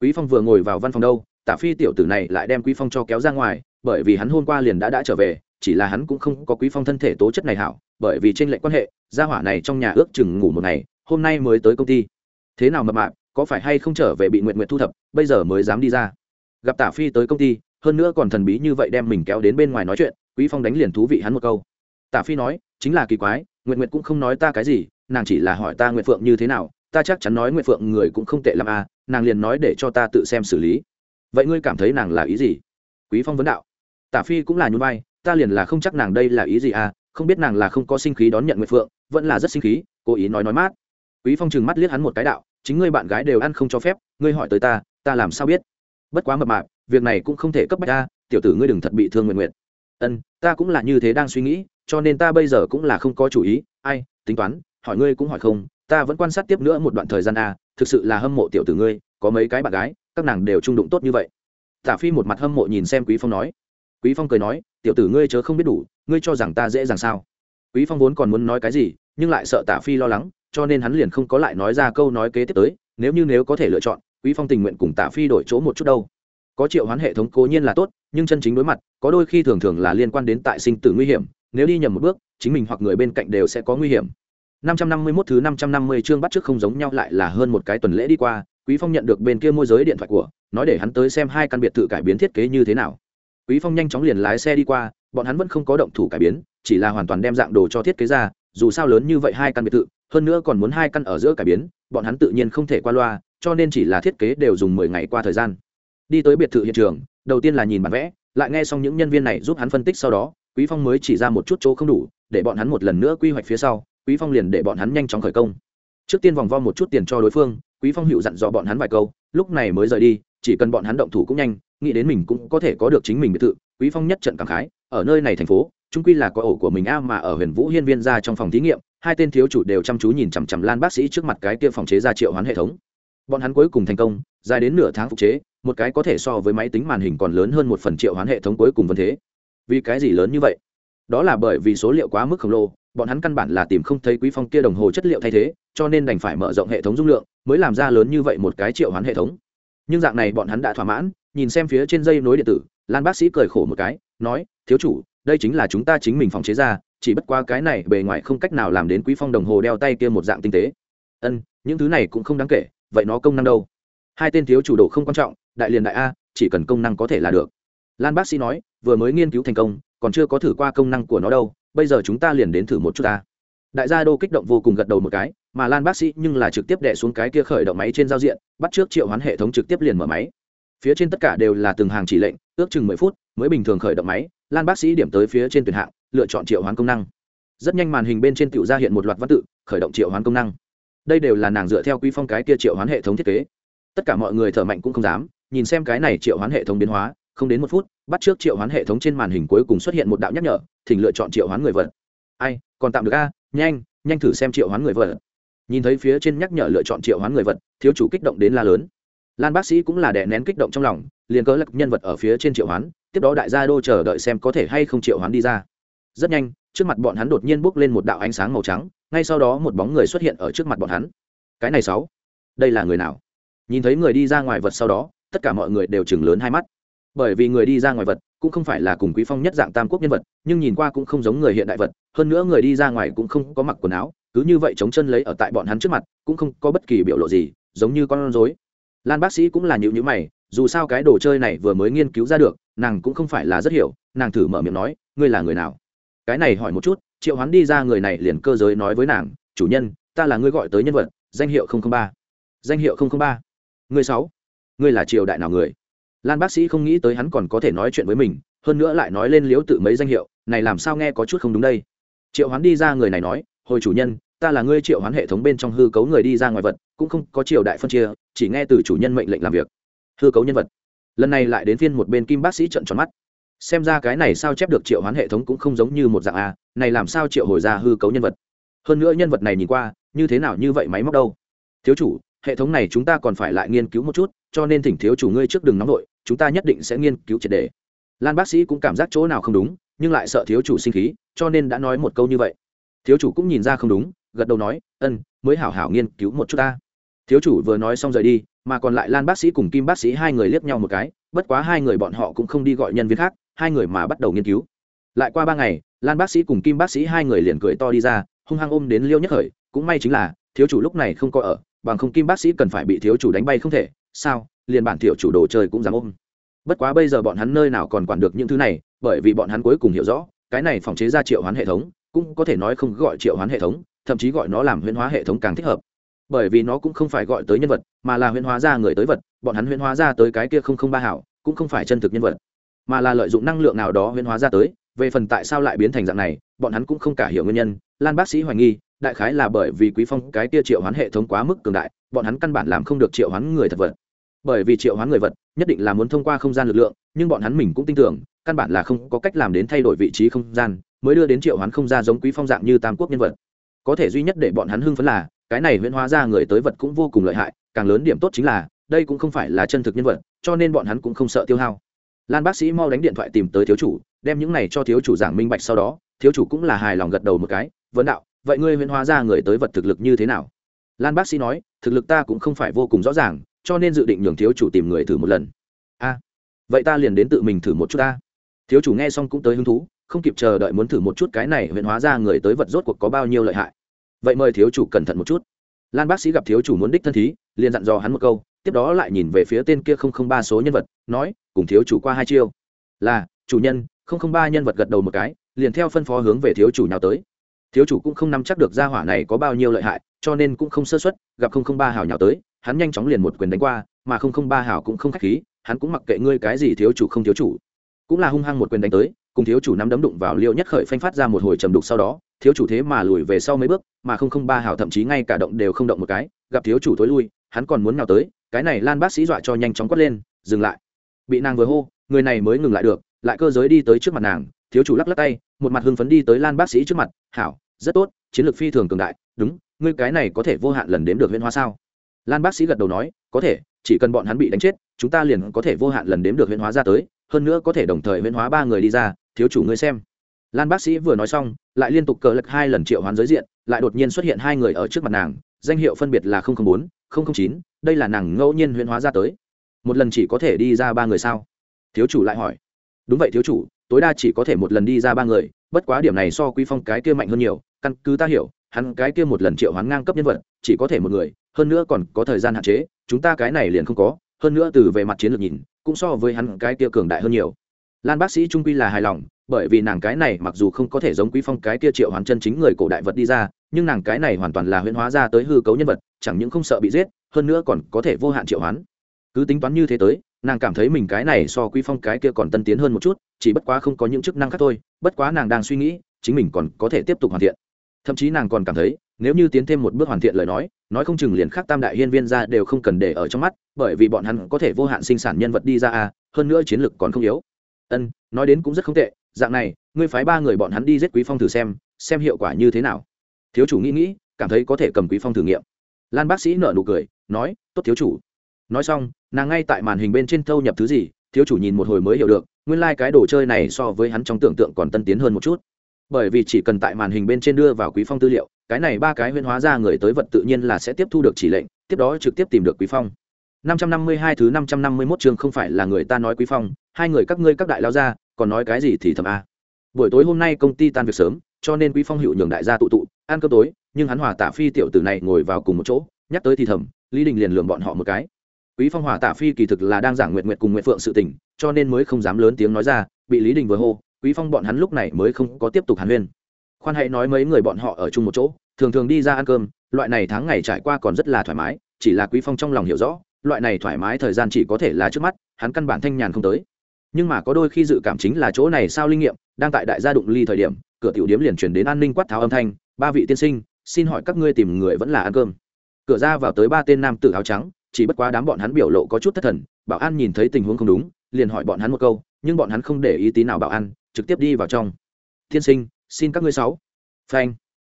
Quý phong vừa ngồi vào văn phòng đâu, tả phi tiểu tử này lại đem quý phong cho kéo ra ngoài, bởi vì hắn hôm qua liền đã đã trở về, chỉ là hắn cũng không có quý phong thân thể tố chất này hảo, bởi vì trên lệnh quan hệ, gia hỏa này trong nhà ước chừng ngủ một ngày, hôm nay mới tới công ty. Thế nào mập mạp có phải hay không trở về bị nguyện nguyện thu thập, bây giờ mới dám đi ra. Gặp tả phi tới công ty, hơn nữa còn thần bí như vậy đem mình kéo đến bên ngoài nói chuyện, quý phong đánh liền thú vị hắn một câu. Tả phi nói, chính là kỳ quái nguyện nguyện cũng không nói ta cái gì, nàng chỉ là hỏi ta nguyện phượng như thế nào, ta chắc chắn nói nguyện phượng người cũng không tệ l à nàng liền nói để cho ta tự xem xử lý. Vậy ngươi cảm thấy nàng là ý gì? Quý phong vấn đạo. Tả phi cũng là nhún vai, ta liền là không chắc nàng đây là ý gì à không biết nàng là không có sinh khí đón nhận nguyện phượng, vẫn là rất sinh khí, cố ý nói nói mát. Quý phong chừng mắt liếc hắn một cái đạo chính ngươi bạn gái đều ăn không cho phép, ngươi hỏi tới ta ta làm sao biết? Bất quá mập mạp, việc này cũng không thể cấp bách ta, tiểu tử ngươi đừng thật bị thương nguyện nguyện. Ân, ta cũng là như thế đang suy nghĩ, cho nên ta bây giờ cũng là không có chủ ý. Ai, tính toán, hỏi ngươi cũng hỏi không, ta vẫn quan sát tiếp nữa một đoạn thời gian a thực sự là hâm mộ tiểu tử ngươi, có mấy cái bạn gái, các nàng đều trung đụng tốt như vậy. Tả phi một mặt hâm mộ nhìn xem quý phong nói. Quý phong cười nói, tiểu tử ngươi chớ không biết đủ, ngươi cho rằng ta dễ dàng sao? Quý phong vốn còn muốn nói cái gì, nhưng lại sợ tả phi lo lắng cho nên hắn liền không có lại nói ra câu nói kế tiếp tới, nếu như nếu có thể lựa chọn, quý phong tình nguyện cùng Tạ phi đổi chỗ một chút đâu. Có triệu hoán hệ thống cố nhiên là tốt, nhưng chân chính đối mặt, có đôi khi thường thường là liên quan đến tại sinh tử nguy hiểm, nếu đi nhầm một bước, chính mình hoặc người bên cạnh đều sẽ có nguy hiểm. 551 thứ 550 chương bắt trước không giống nhau lại là hơn một cái tuần lễ đi qua, quý phong nhận được bên kia môi giới điện thoại của, nói để hắn tới xem hai căn biệt thự cải biến thiết kế như thế nào. Quý phong nhanh chóng liền lái xe đi qua, bọn hắn vẫn không có động thủ cải biến, chỉ là hoàn toàn đem dạng đồ cho thiết kế ra, dù sao lớn như vậy hai căn biệt thự hơn nữa còn muốn hai căn ở giữa cải biến, bọn hắn tự nhiên không thể qua loa, cho nên chỉ là thiết kế đều dùng mười ngày qua thời gian. Đi tới biệt thự hiện trường, đầu tiên là nhìn bản vẽ, lại nghe xong những nhân viên này giúp hắn phân tích sau đó, quý phong mới chỉ ra một chút chỗ không đủ, để bọn hắn một lần nữa quy hoạch phía sau, quý phong liền để bọn hắn nhanh chóng khởi công. Trước tiên vòng vo một chút tiền cho đối phương, quý phong hữu dặn dò bọn hắn vài câu, lúc này mới rời đi, chỉ cần bọn hắn động thủ cũng nhanh, nghĩ đến mình cũng có thể có được chính mình biệt thự, quý phong nhất trận cảm khái, ở nơi này thành phố trung quy là có ổ của mình a mà ở huyền vũ hiên viên ra trong phòng thí nghiệm hai tên thiếu chủ đều chăm chú nhìn chằm chằm lan bác sĩ trước mặt cái kia phòng chế ra triệu hoán hệ thống. Bọn hắn cuối cùng thành công, dài đến nửa tháng phục chế, một cái có thể so với máy tính màn hình còn lớn hơn một phần triệu hoán hệ thống cuối cùng vân thế. Vì cái gì lớn như vậy? Đó là bởi vì số liệu quá mức khổng lồ, bọn hắn căn bản là tìm không thấy quý phong kia đồng hồ chất liệu thay thế, cho nên đành phải mở rộng hệ thống dung lượng, mới làm ra lớn như vậy một cái triệu hoán hệ thống. Nhưng dạng này bọn hắn đã thỏa mãn, nhìn xem phía trên dây nối điện tử, lan bác sĩ cười khổ một cái, nói, thiếu chủ, đây chính là chúng ta chính mình phòng chế ra chỉ bất qua cái này bề ngoài không cách nào làm đến quý phong đồng hồ đeo tay kia một dạng tinh tế. Ân, những thứ này cũng không đáng kể, vậy nó công năng đâu? Hai tên thiếu chủ độ không quan trọng, đại liền đại a, chỉ cần công năng có thể là được. Lan bác sĩ nói, vừa mới nghiên cứu thành công, còn chưa có thử qua công năng của nó đâu, bây giờ chúng ta liền đến thử một chút ta. Đại gia đô kích động vô cùng gật đầu một cái, mà lan bác sĩ nhưng là trực tiếp đệ xuống cái kia khởi động máy trên giao diện, bắt trước triệu hoán hệ thống trực tiếp liền mở máy. Phía trên tất cả đều là từng hàng chỉ lệnh, ước chừng mười phút mới bình thường khởi động máy, lan bác sĩ điểm tới phía trên tuyển hạng lựa chọn triệu hoán công năng. Rất nhanh màn hình bên trên tựu ra hiện một loạt văn tự, khởi động triệu hoán công năng. Đây đều là nàng dựa theo quy phong cái kia triệu hoán hệ thống thiết kế. Tất cả mọi người thở mạnh cũng không dám, nhìn xem cái này triệu hoán hệ thống biến hóa, không đến một phút, bắt trước triệu hoán hệ thống trên màn hình cuối cùng xuất hiện một đạo nhắc nhở, thỉnh lựa chọn triệu hoán người vợ. Ai, còn tạm được a, nhanh nhanh thử xem triệu hoán người vợ. Nhìn thấy phía trên nhắc nhở lựa chọn triệu hoán người vật thiếu chủ kích động đến la lớn. Lan bác sĩ cũng là đè nén kích động trong lòng, liền cớ lắc nhân vật ở phía trên triệu hoán, tiếp đó đại gia đô chờ đợi xem có thể hay không triệu hoán đi ra rất nhanh, trước mặt bọn hắn đột nhiên bốc lên một đạo ánh sáng màu trắng, ngay sau đó một bóng người xuất hiện ở trước mặt bọn hắn. Cái này sáu, đây là người nào? Nhìn thấy người đi ra ngoài vật sau đó, tất cả mọi người đều chừng lớn hai mắt. Bởi vì người đi ra ngoài vật cũng không phải là cùng quý phong nhất dạng tam quốc nhân vật, nhưng nhìn qua cũng không giống người hiện đại vật, hơn nữa người đi ra ngoài cũng không có mặc quần áo, cứ như vậy chống chân lấy ở tại bọn hắn trước mặt, cũng không có bất kỳ biểu lộ gì, giống như con rối. Lan bác sĩ cũng là nhịu nhữ mày, dù sao cái đồ chơi này vừa mới nghiên cứu ra được, nàng cũng không phải là rất hiểu, nàng thử mở miệng nói, ngươi là người nào? Cái này hỏi một chút, triệu hoán đi ra người này liền cơ giới nói với nàng, chủ nhân, ta là ngươi gọi tới nhân vật, danh hiệu ba. Danh hiệu ba? Ngươi sáu? Ngươi là triều đại nào người? Lan bác sĩ không nghĩ tới hắn còn có thể nói chuyện với mình, hơn nữa lại nói lên liếu tự mấy danh hiệu, này làm sao nghe có chút không đúng đây? Triệu hoán đi ra người này nói, hồi chủ nhân, ta là ngươi triệu hoán hệ thống bên trong hư cấu người đi ra ngoài vật, cũng không có triều đại phân chia, chỉ nghe từ chủ nhân mệnh lệnh làm việc. Hư cấu nhân vật. Lần này lại đến phiên một bên kim bác sĩ trận tròn mắt xem ra cái này sao chép được triệu hoán hệ thống cũng không giống như một dạng a, này làm sao triệu hồi ra hư cấu nhân vật? Hơn nữa nhân vật này nhìn qua, như thế nào như vậy máy móc đâu? Thiếu chủ, hệ thống này chúng ta còn phải lại nghiên cứu một chút, cho nên thỉnh thiếu chủ ngươi trước đừng nóng vội, chúng ta nhất định sẽ nghiên cứu triệt đề. Lan bác sĩ cũng cảm giác chỗ nào không đúng, nhưng lại sợ thiếu chủ sinh khí, cho nên đã nói một câu như vậy. Thiếu chủ cũng nhìn ra không đúng, gật đầu nói, ân, mới hảo hảo nghiên cứu một chút ta. Thiếu chủ vừa nói xong rời đi, mà còn lại lan bác sĩ cùng kim bác sĩ hai người liếc nhau một cái, bất quá hai người bọn họ cũng không đi gọi nhân viên khác hai người mà bắt đầu nghiên cứu. Lại qua ba ngày, lan bác sĩ cùng kim bác sĩ hai người liền cười to đi ra, hung hăng ôm đến liêu nhất khởi, cũng may chính là, thiếu chủ lúc này không có ở, bằng không kim bác sĩ cần phải bị thiếu chủ đánh bay không thể, sao, liền bản thiệu chủ đồ chơi cũng dám ôm. Bất quá bây giờ bọn hắn nơi nào còn quản được những thứ này, bởi vì bọn hắn cuối cùng hiểu rõ, cái này phòng chế ra triệu hoán hệ thống, cũng có thể nói không gọi triệu hoán hệ thống, thậm chí gọi nó làm huyễn hóa hệ thống càng thích hợp. Bởi vì nó cũng không phải gọi tới nhân vật, mà là huyễn hóa ra người tới vật, bọn hắn huyễn hóa ra tới cái kia không không ba hảo, cũng không phải chân thực nhân vật mà là lợi dụng năng lượng nào đó huyễn hóa ra tới, về phần tại sao lại biến thành dạng này, bọn hắn cũng không cả hiểu nguyên nhân. Lan bác sĩ hoài nghi, đại khái là bởi vì quý phong cái kia triệu hoán hệ thống quá mức cường đại, bọn hắn căn bản làm không được triệu hoán người thật vật. Bởi vì triệu hoán người vật, nhất định là muốn thông qua không gian lực lượng, nhưng bọn hắn mình cũng tin tưởng, căn bản là không có cách làm đến thay đổi vị trí không gian, mới đưa đến triệu hoán không ra giống quý phong dạng như tam quốc nhân vật. Có thể duy nhất để bọn hắn hưng phấn là, cái này huyễn hóa ra người tới vật cũng vô cùng lợi hại, càng lớn điểm tốt chính là, đây cũng không phải là chân thực nhân vật, cho nên bọn hắn cũng không sợ tiêu hao lan bác sĩ mau đánh điện thoại tìm tới thiếu chủ, đem những này cho thiếu chủ giảng minh bạch sau đó, thiếu chủ cũng là hài lòng gật đầu một cái vấn đạo, vậy ngươi huyễn hóa ra người tới vật thực lực như thế nào? Lan bác sĩ nói, thực lực ta cũng không phải vô cùng rõ ràng, cho nên dự định nhường thiếu chủ tìm người thử một lần. A, vậy ta liền đến tự mình thử một chút ta. Thiếu chủ nghe xong cũng tới hứng thú, không kịp chờ đợi muốn thử một chút cái này huyện hóa ra người tới vật rốt cuộc có bao nhiêu lợi hại. Vậy mời thiếu chủ cẩn thận một chút. Lan bác sĩ gặp thiếu chủ muốn đích thân thí liền dặn dò hắn một câu, tiếp đó lại nhìn về phía tên kia không không ba số nhân vật, nói, cùng thiếu chủ qua hai chiêu. Là, chủ nhân, không không ba nhân vật gật đầu một cái, liền theo phân phó hướng về thiếu chủ nào tới. Thiếu chủ cũng không nắm chắc được gia hỏa này có bao nhiêu lợi hại, cho nên cũng không sơ xuất gặp không không ba hào nhào tới, hắn nhanh chóng liền một quyền đánh qua, mà không không ba hào cũng không khách khí, hắn cũng mặc kệ ngươi cái gì thiếu chủ không thiếu chủ. Cũng là hung hăng một quyền đánh tới, cùng thiếu chủ nắm đấm đụng vào liêu nhất khởi phanh phát ra một hồi trầm đục sau đó, thiếu chủ thế mà lùi về sau mấy bước, mà không không ba hào thậm chí ngay cả động đều không động một cái, gặp thiếu chủ thối lui hắn còn muốn nào tới, cái này lan bác sĩ dọa cho nhanh chóng quất lên, dừng lại. Bị nàng vừa hô, người này mới ngừng lại được, lại cơ giới đi tới trước mặt nàng, thiếu chủ lắc lắc tay, một mặt hưng phấn đi tới lan bác sĩ trước mặt, hảo, rất tốt, chiến lược phi thường cường đại, đúng, ngươi cái này có thể vô hạn lần đếm được huyễn hóa sao? Lan bác sĩ gật đầu nói, có thể, chỉ cần bọn hắn bị đánh chết, chúng ta liền có thể vô hạn lần đếm được huyễn hóa ra tới, hơn nữa có thể đồng thời huyễn hóa ba người đi ra, thiếu chủ ngươi xem. Lan bác sĩ vừa nói xong, lại liên tục cờ lật hai lần triệu hoán giới diện, lại đột nhiên xuất hiện hai người ở trước mặt nàng, danh hiệu phân biệt là bốn chín, đây là nàng ngẫu nhiên huyễn hóa ra tới. Một lần chỉ có thể đi ra ba người sao? Thiếu chủ lại hỏi. Đúng vậy, thiếu chủ, tối đa chỉ có thể một lần đi ra ba người, bất quá điểm này so quý phong cái kia mạnh hơn nhiều, căn cứ ta hiểu, hắn cái kia một lần triệu hoán ngang cấp nhân vật, chỉ có thể một người, hơn nữa còn có thời gian hạn chế, chúng ta cái này liền không có, hơn nữa từ về mặt chiến lược nhìn, cũng so với hắn cái kia cường đại hơn nhiều. Lan bác sĩ trung quy là hài lòng, bởi vì nàng cái này mặc dù không có thể giống quý phong cái kia triệu hoán chân chính người cổ đại vật đi ra nhưng nàng cái này hoàn toàn là huyễn hóa ra tới hư cấu nhân vật, chẳng những không sợ bị giết, hơn nữa còn có thể vô hạn triệu hoán. Cứ tính toán như thế tới, nàng cảm thấy mình cái này so quý phong cái kia còn tân tiến hơn một chút, chỉ bất quá không có những chức năng khác thôi, bất quá nàng đang suy nghĩ, chính mình còn có thể tiếp tục hoàn thiện. Thậm chí nàng còn cảm thấy, nếu như tiến thêm một bước hoàn thiện lời nói nói không chừng liền khác tam đại hiên viên ra đều không cần để ở trong mắt, bởi vì bọn hắn có thể vô hạn sinh sản nhân vật đi ra à hơn nữa chiến lược còn không yếu. Ân, nói đến cũng rất không tệ, dạng này, ngươi phái ba người bọn hắn đi giết quý phong thử xem xem hiệu quả như thế nào thiếu chủ nghĩ nghĩ, cảm thấy có thể cầm quý phong thử nghiệm. Lan bác sĩ nở nụ cười, nói, tốt thiếu chủ. Nói xong, nàng ngay tại màn hình bên trên thâu nhập thứ gì, thiếu chủ nhìn một hồi mới hiểu được, nguyên lai、like、cái đồ chơi này so với hắn trong tưởng tượng còn tân tiến hơn một chút. Bởi vì chỉ cần tại màn hình bên trên đưa vào quý phong tư liệu, cái này ba cái huyên hóa ra người tới vật tự nhiên là sẽ tiếp thu được chỉ lệnh, tiếp đó trực tiếp tìm được quý phong. 552 thứ 551 chương không phải là người ta nói quý phong, hai người các ngươi các đại lao ra còn nói cái gì thì thầm a. Buổi tối hôm nay công ty tan việc sớm cho nên quý phong hữu nhường đại gia tụ tụ, ăn cơm tối, nhưng hắn hòa tả phi tiểu tử này ngồi vào cùng một chỗ, nhắc tới thì thầm, lý đình liền lường bọn họ một cái. Quý phong hòa tả phi kỳ thực là đang giảng nguyện nguyện cùng nguyện phượng sự tình, cho nên mới không dám lớn tiếng nói ra, bị lý đình vừa hô, quý phong bọn hắn lúc này mới không có tiếp tục hàn huyên. Khoan hãy nói mấy người bọn họ ở chung một chỗ, thường thường đi ra ăn cơm, loại này tháng ngày trải qua còn rất là thoải mái, chỉ là quý phong trong lòng hiểu rõ, loại này thoải mái thời gian chỉ có thể là trước mắt, hắn căn bản thanh nhàn không tới. Nhưng mà có đôi khi dự cảm chính là chỗ này sao linh nghiệm, đang tại đại gia đụng ly thời điểm cửa tiểu điếm liền chuyển đến an ninh quát tháo âm thanh, ba vị tiên sinh, xin hỏi các ngươi tìm người vẫn là ăn cơm. Cửa ra vào tới ba tên nam tử áo trắng, chỉ bất quá đám bọn hắn biểu lộ có chút thất thần, bảo an nhìn thấy tình huống không đúng, liền hỏi bọn hắn một câu, nhưng bọn hắn không để ý tí nào bảo an, trực tiếp đi vào trong. Tiên sinh, xin các ngươi sáu. Phanh.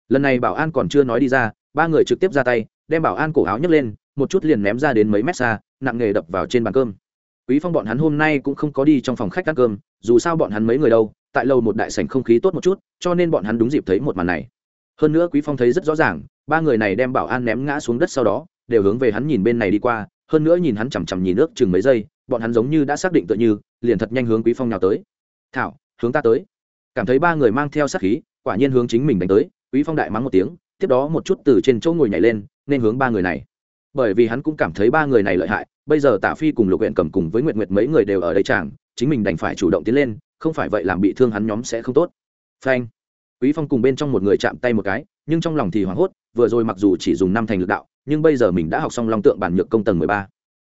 Lần này bảo an còn chưa nói đi ra, ba người trực tiếp ra tay, đem bảo an cổ áo nhấc lên, một chút liền ném ra đến mấy mét xa, nặng nghề đập vào trên bàn cơm. Quý phong bọn hắn hôm nay cũng không có đi trong phòng khách ăn cơm, dù sao bọn hắn mấy người đâu tại lầu một đại sảnh không khí tốt một chút, cho nên bọn hắn đúng dịp thấy một màn này. Hơn nữa quý phong thấy rất rõ ràng, ba người này đem bảo an ném ngã xuống đất sau đó, đều hướng về hắn nhìn bên này đi qua, hơn nữa nhìn hắn chằm chằm nhìn nước chừng mấy giây, bọn hắn giống như đã xác định tựa như, liền thật nhanh hướng quý phong nào tới. Thảo, hướng ta tới. Cảm thấy ba người mang theo sát khí, quả nhiên hướng chính mình đánh tới, quý phong đại mắng một tiếng, tiếp đó một chút từ trên chỗ ngồi nhảy lên, nên hướng ba người này. Bởi vì hắn cũng cảm thấy ba người này lợi hại, bây giờ tả phi cùng lục huyện cầm cùng với nguyệt nguyệt mấy người đều ở đây chàng, chính mình đành phải chủ động tiến lên không phải vậy làm bị thương hắn nhóm sẽ không tốt. Phanh. Quý phong cùng bên trong một người chạm tay một cái, nhưng trong lòng thì hoảng hốt, vừa rồi mặc dù chỉ dùng năm thành lực đạo, nhưng bây giờ mình đã học xong long tượng bản nhược công tầng mười ba.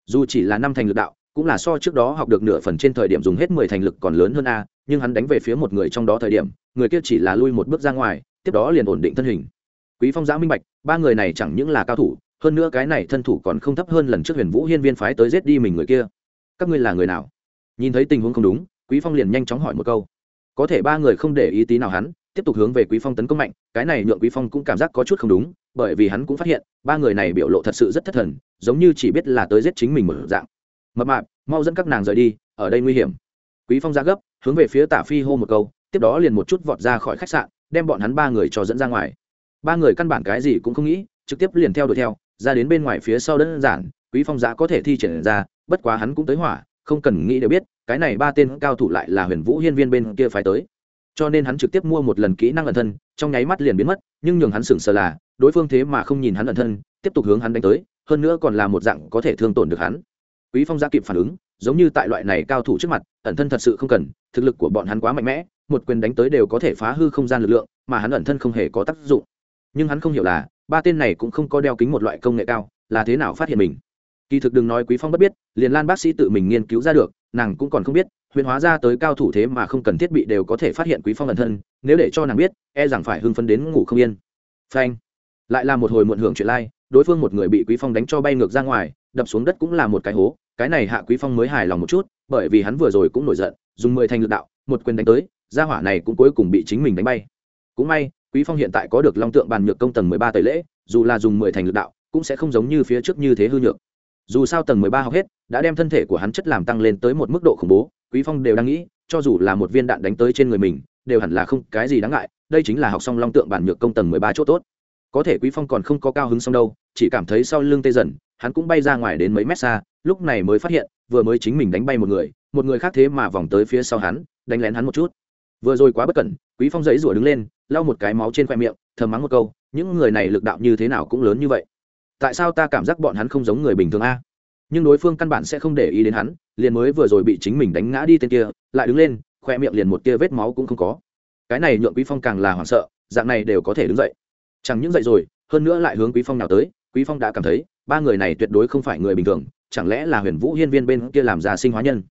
Dù chỉ là năm thành lực đạo, cũng là so trước đó học được nửa phần trên thời điểm dùng hết mười thành lực còn lớn hơn a, nhưng hắn đánh về phía một người trong đó thời điểm, người kia chỉ là lui một bước ra ngoài, tiếp đó liền ổn định thân hình. Quý phong giã minh bạch, ba người này chẳng những là cao thủ, hơn nữa cái này thân thủ còn không thấp hơn lần trước huyền vũ hiên viên phái tới giết đi mình người kia. Các ngươi là người nào? Nhìn thấy tình huống không đúng quý phong liền nhanh chóng hỏi một câu. Có thể ba người không để ý tí nào hắn, tiếp tục hướng về quý phong tấn công mạnh, cái này nhượng quý phong cũng cảm giác có chút không đúng, bởi vì hắn cũng phát hiện, ba người này biểu lộ thật sự rất thất thần, giống như chỉ biết là tới giết chính mình một dạng. Mập mạp, mau dẫn các nàng rời đi, ở đây nguy hiểm. Quý phong ra gấp, hướng về phía tả phi hô một câu, tiếp đó liền một chút vọt ra khỏi khách sạn, đem bọn hắn ba người cho dẫn ra ngoài. Ba người căn bản cái gì cũng không nghĩ, trực tiếp liền theo đuổi theo, ra đến bên ngoài phía sau đơn giản, quý phong giá có thể thi triển ra, bất quá hắn cũng tới hỏa, không cần nghĩ đều biết cái này ba tên cao thủ lại là huyền vũ hiên viên bên kia phải tới. Cho nên hắn trực tiếp mua một lần kỹ năng ẩn thân, trong nháy mắt liền biến mất, nhưng nhường hắn sững sờ là, đối phương thế mà không nhìn hắn ẩn thân, tiếp tục hướng hắn đánh tới, hơn nữa còn là một dạng có thể thương tổn được hắn. Quý phong ra kịp phản ứng, giống như tại loại này cao thủ trước mặt, ẩn thân thật sự không cần, thực lực của bọn hắn quá mạnh mẽ, một quyền đánh tới đều có thể phá hư không gian lực lượng, mà hắn ẩn thân không hề có tác dụng. Nhưng hắn không hiểu là, ba tên này cũng không có đeo kính một loại công nghệ cao, là thế nào phát hiện mình. Kỳ thực đừng nói quý phong bất biết, liền lan bác sĩ tự mình nghiên cứu ra được nàng cũng còn không biết huyền hóa ra tới cao thủ thế mà không cần thiết bị đều có thể phát hiện quý phong ẩn thân, nếu để cho nàng biết e rằng phải hưng phấn đến ngủ không yên. Phanh. Lại là một hồi muộn hưởng chuyện lai, đối phương một người bị quý phong đánh cho bay ngược ra ngoài, đập xuống đất cũng là một cái hố, cái này hạ quý phong mới hài lòng một chút, bởi vì hắn vừa rồi cũng nổi giận, dùng mười thành lực đạo, một quyền đánh tới, gia hỏa này cũng cuối cùng bị chính mình đánh bay. Cũng may, quý phong hiện tại có được long tượng bàn nhược công tầng mười ba tẩy lễ, dù là dùng mười thành lực đạo, cũng sẽ không giống như phía trước như thế hư nhược. Dù sao tầng mười ba học hết đã đem thân thể của hắn chất làm tăng lên tới một mức độ khủng bố, quý phong đều đang nghĩ, cho dù là một viên đạn đánh tới trên người mình, đều hẳn là không cái gì đáng ngại, đây chính là học xong long tượng bản nhược công tầng mười ba chỗ tốt. Có thể quý phong còn không có cao hứng xong đâu, chỉ cảm thấy sau lưng tê dần, hắn cũng bay ra ngoài đến mấy mét xa, lúc này mới phát hiện, vừa mới chính mình đánh bay một người một người khác thế mà vòng tới phía sau hắn, đánh lén hắn một chút. Vừa rồi quá bất cẩn, quý phong giấy rủa đứng lên, lau một cái máu trên khoe miệng, thầm mắng một câu, những người này lực đạo như thế nào cũng lớn như vậy. Tại sao ta cảm giác bọn hắn không giống người bình thường a? Nhưng đối phương căn bản sẽ không để ý đến hắn, liền mới vừa rồi bị chính mình đánh ngã đi tên kia, lại đứng lên, khoe miệng liền một tia vết máu cũng không có. Cái này nhượng quý phong càng là hoảng sợ, dạng này đều có thể đứng dậy. Chẳng những dậy rồi, hơn nữa lại hướng quý phong nào tới, quý phong đã cảm thấy, ba người này tuyệt đối không phải người bình thường, chẳng lẽ là huyền vũ hiên viên bên kia làm ra sinh hóa nhân.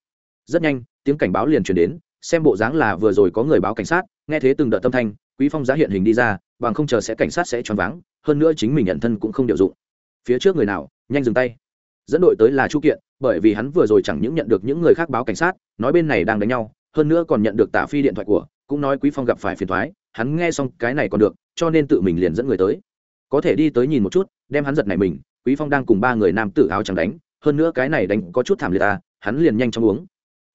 Rất nhanh, tiếng cảnh báo liền truyền đến, xem bộ dáng là vừa rồi có người báo cảnh sát, nghe thế từng đợt tâm thanh, quý phong giá hiện hình đi ra, bằng không chờ sẽ cảnh sát sẽ choáng váng, hơn nữa chính mình nhận thân cũng không điều dụng. Phía trước người nào, nhanh dừng tay dẫn đội tới là chu kiện, bởi vì hắn vừa rồi chẳng những nhận được những người khác báo cảnh sát, nói bên này đang đánh nhau, hơn nữa còn nhận được tả phi điện thoại của, cũng nói quý phong gặp phải phiền thoái hắn nghe xong cái này còn được, cho nên tự mình liền dẫn người tới. Có thể đi tới nhìn một chút, đem hắn giật này mình, quý phong đang cùng ba người nam tử áo chẳng đánh, hơn nữa cái này đánh có chút thảm liệt ta hắn liền nhanh chóng uống.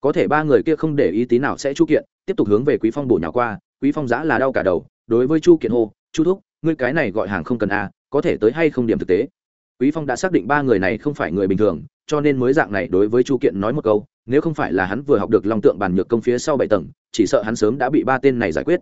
Có thể ba người kia không để ý tí nào sẽ chu kiện, tiếp tục hướng về quý phong bổ nhào qua, quý phong giã là đau cả đầu, đối với chu kiện hô, chu thúc, ngươi cái này gọi hàng không cần a có thể tới hay không điểm thực tế? Quý phong đã xác định ba người này không phải người bình thường, cho nên mới dạng này đối với chu kiện nói một câu, nếu không phải là hắn vừa học được long tượng bàn nhược công phía sau bảy tầng, chỉ sợ hắn sớm đã bị ba tên này giải quyết.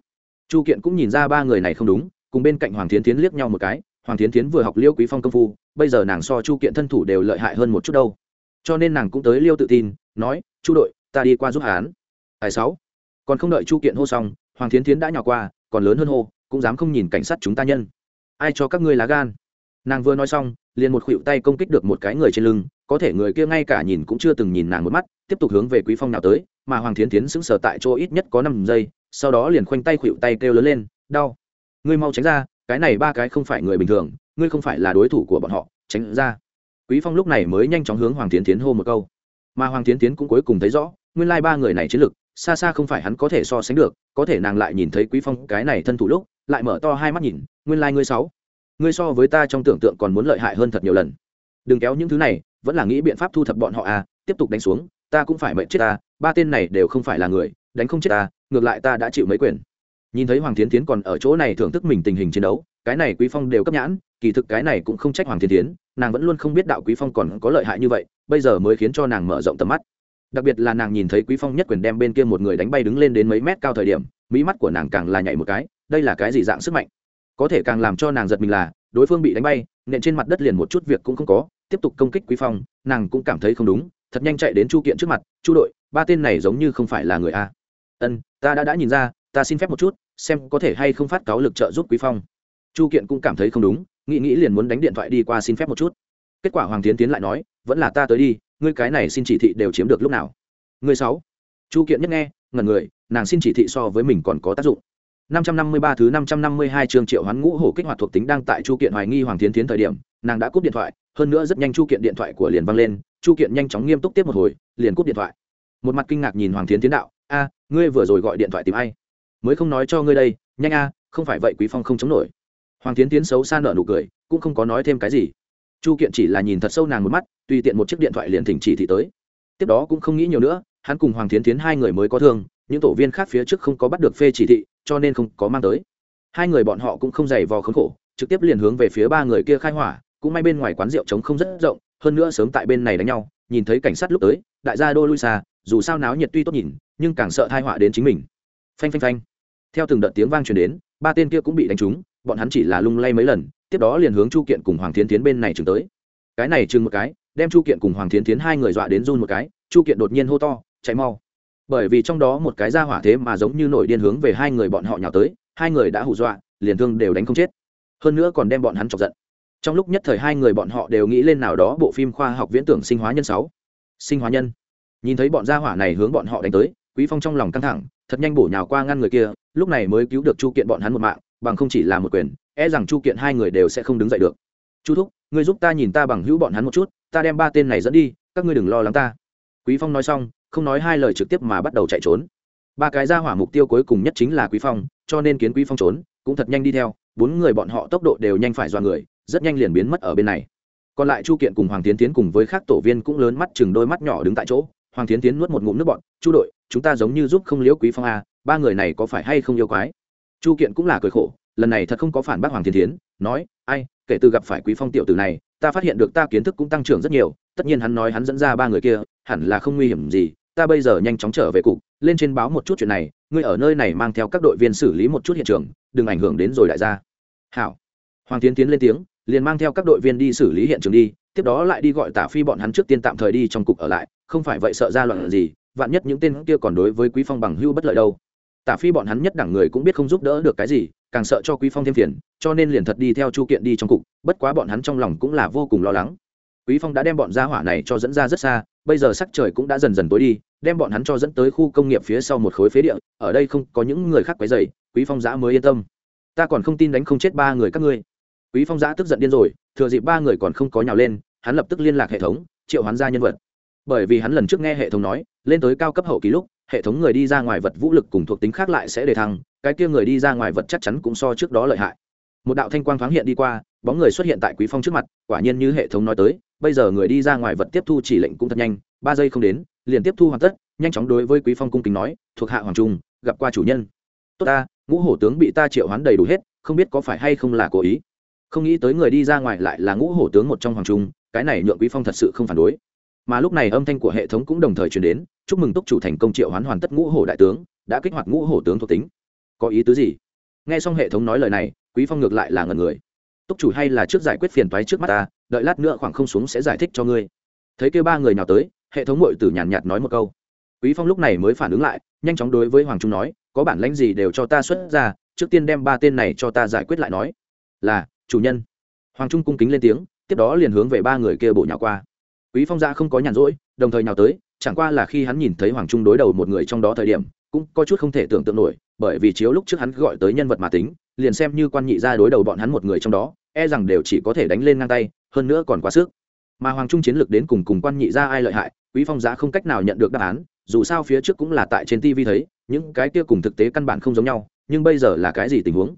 Chu kiện cũng nhìn ra ba người này không đúng, cùng bên cạnh hoàng thiến tiến liếc nhau một cái, hoàng thiến tiến vừa học liêu quý phong công phu, bây giờ nàng so chu kiện thân thủ đều lợi hại hơn một chút đâu. Cho nên nàng cũng tới liêu tự tin, nói, chu đội, ta đi qua giúp hắn. Tài sáu. Còn không đợi chu kiện hô xong, hoàng thiến tiến đã nhỏ qua, còn lớn hơn hô, cũng dám không nhìn cảnh sát chúng ta nhân. Ai cho các ngươi lá gan? Nàng vừa nói xong, liền một khuỵu tay công kích được một cái người trên lưng, có thể người kia ngay cả nhìn cũng chưa từng nhìn nàng một mắt, tiếp tục hướng về quý phong nào tới, mà hoàng thiến tiến sững sờ tại chỗ ít nhất có năm giây, sau đó liền khoanh tay khuỵu tay kêu lớn lên, đau! Ngươi mau tránh ra, cái này ba cái không phải người bình thường, ngươi không phải là đối thủ của bọn họ, tránh ra. Quý phong lúc này mới nhanh chóng hướng hoàng thiến tiến hô một câu. Mà hoàng thiến tiến cũng cuối cùng thấy rõ, nguyên lai ba người này chiến lực, xa xa không phải hắn có thể so sánh được, có thể nàng lại nhìn thấy quý phong cái này thân thủ lúc, lại mở to hai mắt nhìn, nguyên lai ngươi sáu ngươi so với ta trong tưởng tượng còn muốn lợi hại hơn thật nhiều lần. Đừng kéo những thứ này, vẫn là nghĩ biện pháp thu thập bọn họ à tiếp tục đánh xuống, ta cũng phải mệnh chết ta, ba tên này đều không phải là người, đánh không chết ta, ngược lại ta đã chịu mấy quyền. Nhìn thấy hoàng thiên tiến còn ở chỗ này thưởng thức mình tình hình chiến đấu, cái này quý phong đều cấp nhãn, kỳ thực cái này cũng không trách hoàng thiên tiến nàng vẫn luôn không biết đạo quý phong còn có lợi hại như vậy, bây giờ mới khiến cho nàng mở rộng tầm mắt. Đặc biệt là nàng nhìn thấy quý phong nhất quyền đem bên kia một người đánh bay đứng lên đến mấy mét cao thời điểm, mỹ mắt của nàng càng là nhảy một cái, đây là cái gì dạng sức mạnh? Có thể càng làm cho nàng giật mình là, đối phương bị đánh bay, nện trên mặt đất liền một chút việc cũng không có, tiếp tục công kích quý phong, nàng cũng cảm thấy không đúng, thật nhanh chạy đến chu kiện trước mặt, chu đội, ba tên này giống như không phải là người a. Ân, ta đã đã nhìn ra, ta xin phép một chút, xem có thể hay không phát cáo lực trợ giúp quý phong. Chu kiện cũng cảm thấy không đúng, nghĩ nghĩ liền muốn đánh điện thoại đi qua xin phép một chút. Kết quả hoàng tiến tiến lại nói, vẫn là ta tới đi, ngươi cái này xin chỉ thị đều chiếm được lúc nào? Ngươi sáu. Chu kiện nhất nghe ngần người, nàng xin chỉ thị so với mình còn có tác dụng. 553 thứ 552 chương Triệu Hoán Ngũ Hổ kích hoạt thuộc tính đang tại Chu Kiện hoài nghi Hoàng Thiến Thiến thời điểm, nàng đã cúp điện thoại, hơn nữa rất nhanh Chu Kiện điện thoại của liền vang lên, Chu Kiện nhanh chóng nghiêm túc tiếp một hồi, liền cúp điện thoại. Một mặt kinh ngạc nhìn Hoàng Thiến Thiến đạo, "A, ngươi vừa rồi gọi điện thoại tìm ai? Mới không nói cho ngươi đây, nhanh a, không phải vậy Quý Phong không chống nổi." Hoàng Thiến Thiến xấu xa nở nụ cười, cũng không có nói thêm cái gì. Chu Kiện chỉ là nhìn thật sâu nàng một mắt, tùy tiện một chiếc điện thoại liền thỉnh chỉ thị tới. Tiếp đó cũng không nghĩ nhiều nữa, hắn cùng Hoàng Thiến Thiến hai người mới có thương, những tổ viên khác phía trước không có bắt được phê chỉ thị, cho nên không có mang tới. Hai người bọn họ cũng không dày vò khốn khổ, trực tiếp liền hướng về phía ba người kia khai hỏa, cũng may bên ngoài quán rượu trống không rất rộng, hơn nữa sớm tại bên này đánh nhau, nhìn thấy cảnh sát lúc tới, đại gia đô lui xa, dù sao náo nhiệt tuy tốt nhìn, nhưng càng sợ thai họa đến chính mình. Phanh phanh phanh. Theo từng đợt tiếng vang truyền đến, ba tên kia cũng bị đánh trúng, bọn hắn chỉ là lung lay mấy lần, tiếp đó liền hướng chu kiện cùng hoàng thiến tiến bên này chừng tới. Cái này chừng một cái, đem chu kiện cùng hoàng thiến thiến hai người dọa đến run một cái, chu kiện đột nhiên hô to, chạy mau bởi vì trong đó một cái ra hỏa thế mà giống như nổi điên hướng về hai người bọn họ nhào tới, hai người đã hù dọa, liền thương đều đánh không chết. Hơn nữa còn đem bọn hắn chọc giận. Trong lúc nhất thời hai người bọn họ đều nghĩ lên nào đó bộ phim khoa học viễn tưởng sinh hóa nhân sáu. Sinh hóa nhân. Nhìn thấy bọn gia hỏa này hướng bọn họ đánh tới, quý phong trong lòng căng thẳng, thật nhanh bổ nhào qua ngăn người kia, lúc này mới cứu được chu kiện bọn hắn một mạng, bằng không chỉ là một quyền e rằng chu kiện hai người đều sẽ không đứng dậy được. Chu thúc, ngươi giúp ta nhìn ta bằng hữu bọn hắn một chút, ta đem ba tên này dẫn đi, các ngươi đừng lo lắng ta. Quý phong nói xong không nói hai lời trực tiếp mà bắt đầu chạy trốn. Ba cái ra hỏa mục tiêu cuối cùng nhất chính là quý phong, cho nên kiến quý phong trốn, cũng thật nhanh đi theo, bốn người bọn họ tốc độ đều nhanh phải dọa người, rất nhanh liền biến mất ở bên này. Còn lại chu kiện cùng hoàng tiến tiến cùng với các tổ viên cũng lớn mắt chừng đôi mắt nhỏ đứng tại chỗ, hoàng tiến tiến nuốt một ngụm nước bọn chu đội, chúng ta giống như giúp không liễu quý phong a ba người này có phải hay không yêu quái? Chu kiện cũng là cười khổ lần này thật không có phản bác hoàng thiên thiến, nói, ai, kể từ gặp phải quý phong tiểu tử này, ta phát hiện được ta kiến thức cũng tăng trưởng rất nhiều, tất nhiên hắn nói hắn dẫn ra ba người kia, hẳn là không nguy hiểm gì, ta bây giờ nhanh chóng trở về cục, lên trên báo một chút chuyện này, ngươi ở nơi này mang theo các đội viên xử lý một chút hiện trường, đừng ảnh hưởng đến rồi đại gia. Hảo. Hoàng tiến tiến lên tiếng, liền mang theo các đội viên đi xử lý hiện trường đi, tiếp đó lại đi gọi tả phi bọn hắn trước tiên tạm thời đi trong cục ở lại, không phải vậy sợ ra loạn gì, vạn nhất những tên kia còn đối với quý phong bằng hưu bất lợi đâu tả phi bọn hắn nhất đẳng người cũng biết không giúp đỡ được cái gì, càng sợ cho quý phong thêm phiền, cho nên liền thật đi theo chu kiện đi trong cục, bất quá bọn hắn trong lòng cũng là vô cùng lo lắng. Quý phong đã đem bọn gia hỏa này cho dẫn ra rất xa, bây giờ sắc trời cũng đã dần dần tối đi, đem bọn hắn cho dẫn tới khu công nghiệp phía sau một khối phế địa, ở đây không có những người khác quấy rầy, quý phong giã mới yên tâm. Ta còn không tin đánh không chết ba người các ngươi. Quý phong giã tức giận điên rồi, thừa dịp ba người còn không có nhào lên, hắn lập tức liên lạc hệ thống, triệu hoán ra nhân vật. Bởi vì hắn lần trước nghe hệ thống nói, lên tới cao cấp hậu kỳ lúc hệ thống người đi ra ngoài vật vũ lực cùng thuộc tính khác lại sẽ đề thăng, cái kia người đi ra ngoài vật chắc chắn cũng so trước đó lợi hại. Một đạo thanh quang thoáng hiện đi qua, bóng người xuất hiện tại quý phong trước mặt, quả nhiên như hệ thống nói tới, bây giờ người đi ra ngoài vật tiếp thu chỉ lệnh cũng thật nhanh, ba giây không đến, liền tiếp thu hoàn tất, nhanh chóng đối với quý phong cung kính nói, thuộc hạ hoàng trung, gặp qua chủ nhân. Tốt ta, ngũ hổ tướng bị ta triệu hoán đầy đủ hết, không biết có phải hay không là cố ý. Không nghĩ tới người đi ra ngoài lại là ngũ hổ tướng một trong hoàng trung, cái này nhượng quý phong thật sự không phản đối mà lúc này âm thanh của hệ thống cũng đồng thời truyền đến chúc mừng túc chủ thành công triệu hoán hoàn tất ngũ hổ đại tướng đã kích hoạt ngũ hổ tướng thuộc tính. Có ý tứ gì? Nghe xong hệ thống nói lời này quý phong ngược lại là ngần người. Túc chủ hay là trước giải quyết phiền toái trước mắt ta đợi lát nữa khoảng không xuống sẽ giải thích cho ngươi. Thấy kêu ba người nào tới hệ thống mội tử nhàn nhạt, nhạt nói một câu. Quý phong lúc này mới phản ứng lại nhanh chóng đối với hoàng trung nói có bản lãnh gì đều cho ta xuất ra trước tiên đem ba tên này cho ta giải quyết lại nói. Là chủ nhân. Hoàng trung cung kính lên tiếng tiếp đó liền hướng về ba người kia bộ nhào qua quý phong ra không có nhàn rỗi, đồng thời nào tới, chẳng qua là khi hắn nhìn thấy hoàng trung đối đầu một người trong đó thời điểm, cũng có chút không thể tưởng tượng nổi, bởi vì chiếu lúc trước hắn gọi tới nhân vật mà tính, liền xem như quan nhị ra đối đầu bọn hắn một người trong đó e rằng đều chỉ có thể đánh lên ngang tay, hơn nữa còn quá sức. Mà hoàng trung chiến lược đến cùng cùng quan nhị ra ai lợi hại, quý phong giá không cách nào nhận được đáp án, dù sao phía trước cũng là tại trên tv thấy, những cái kia cùng thực tế căn bản không giống nhau, nhưng bây giờ là cái gì tình huống?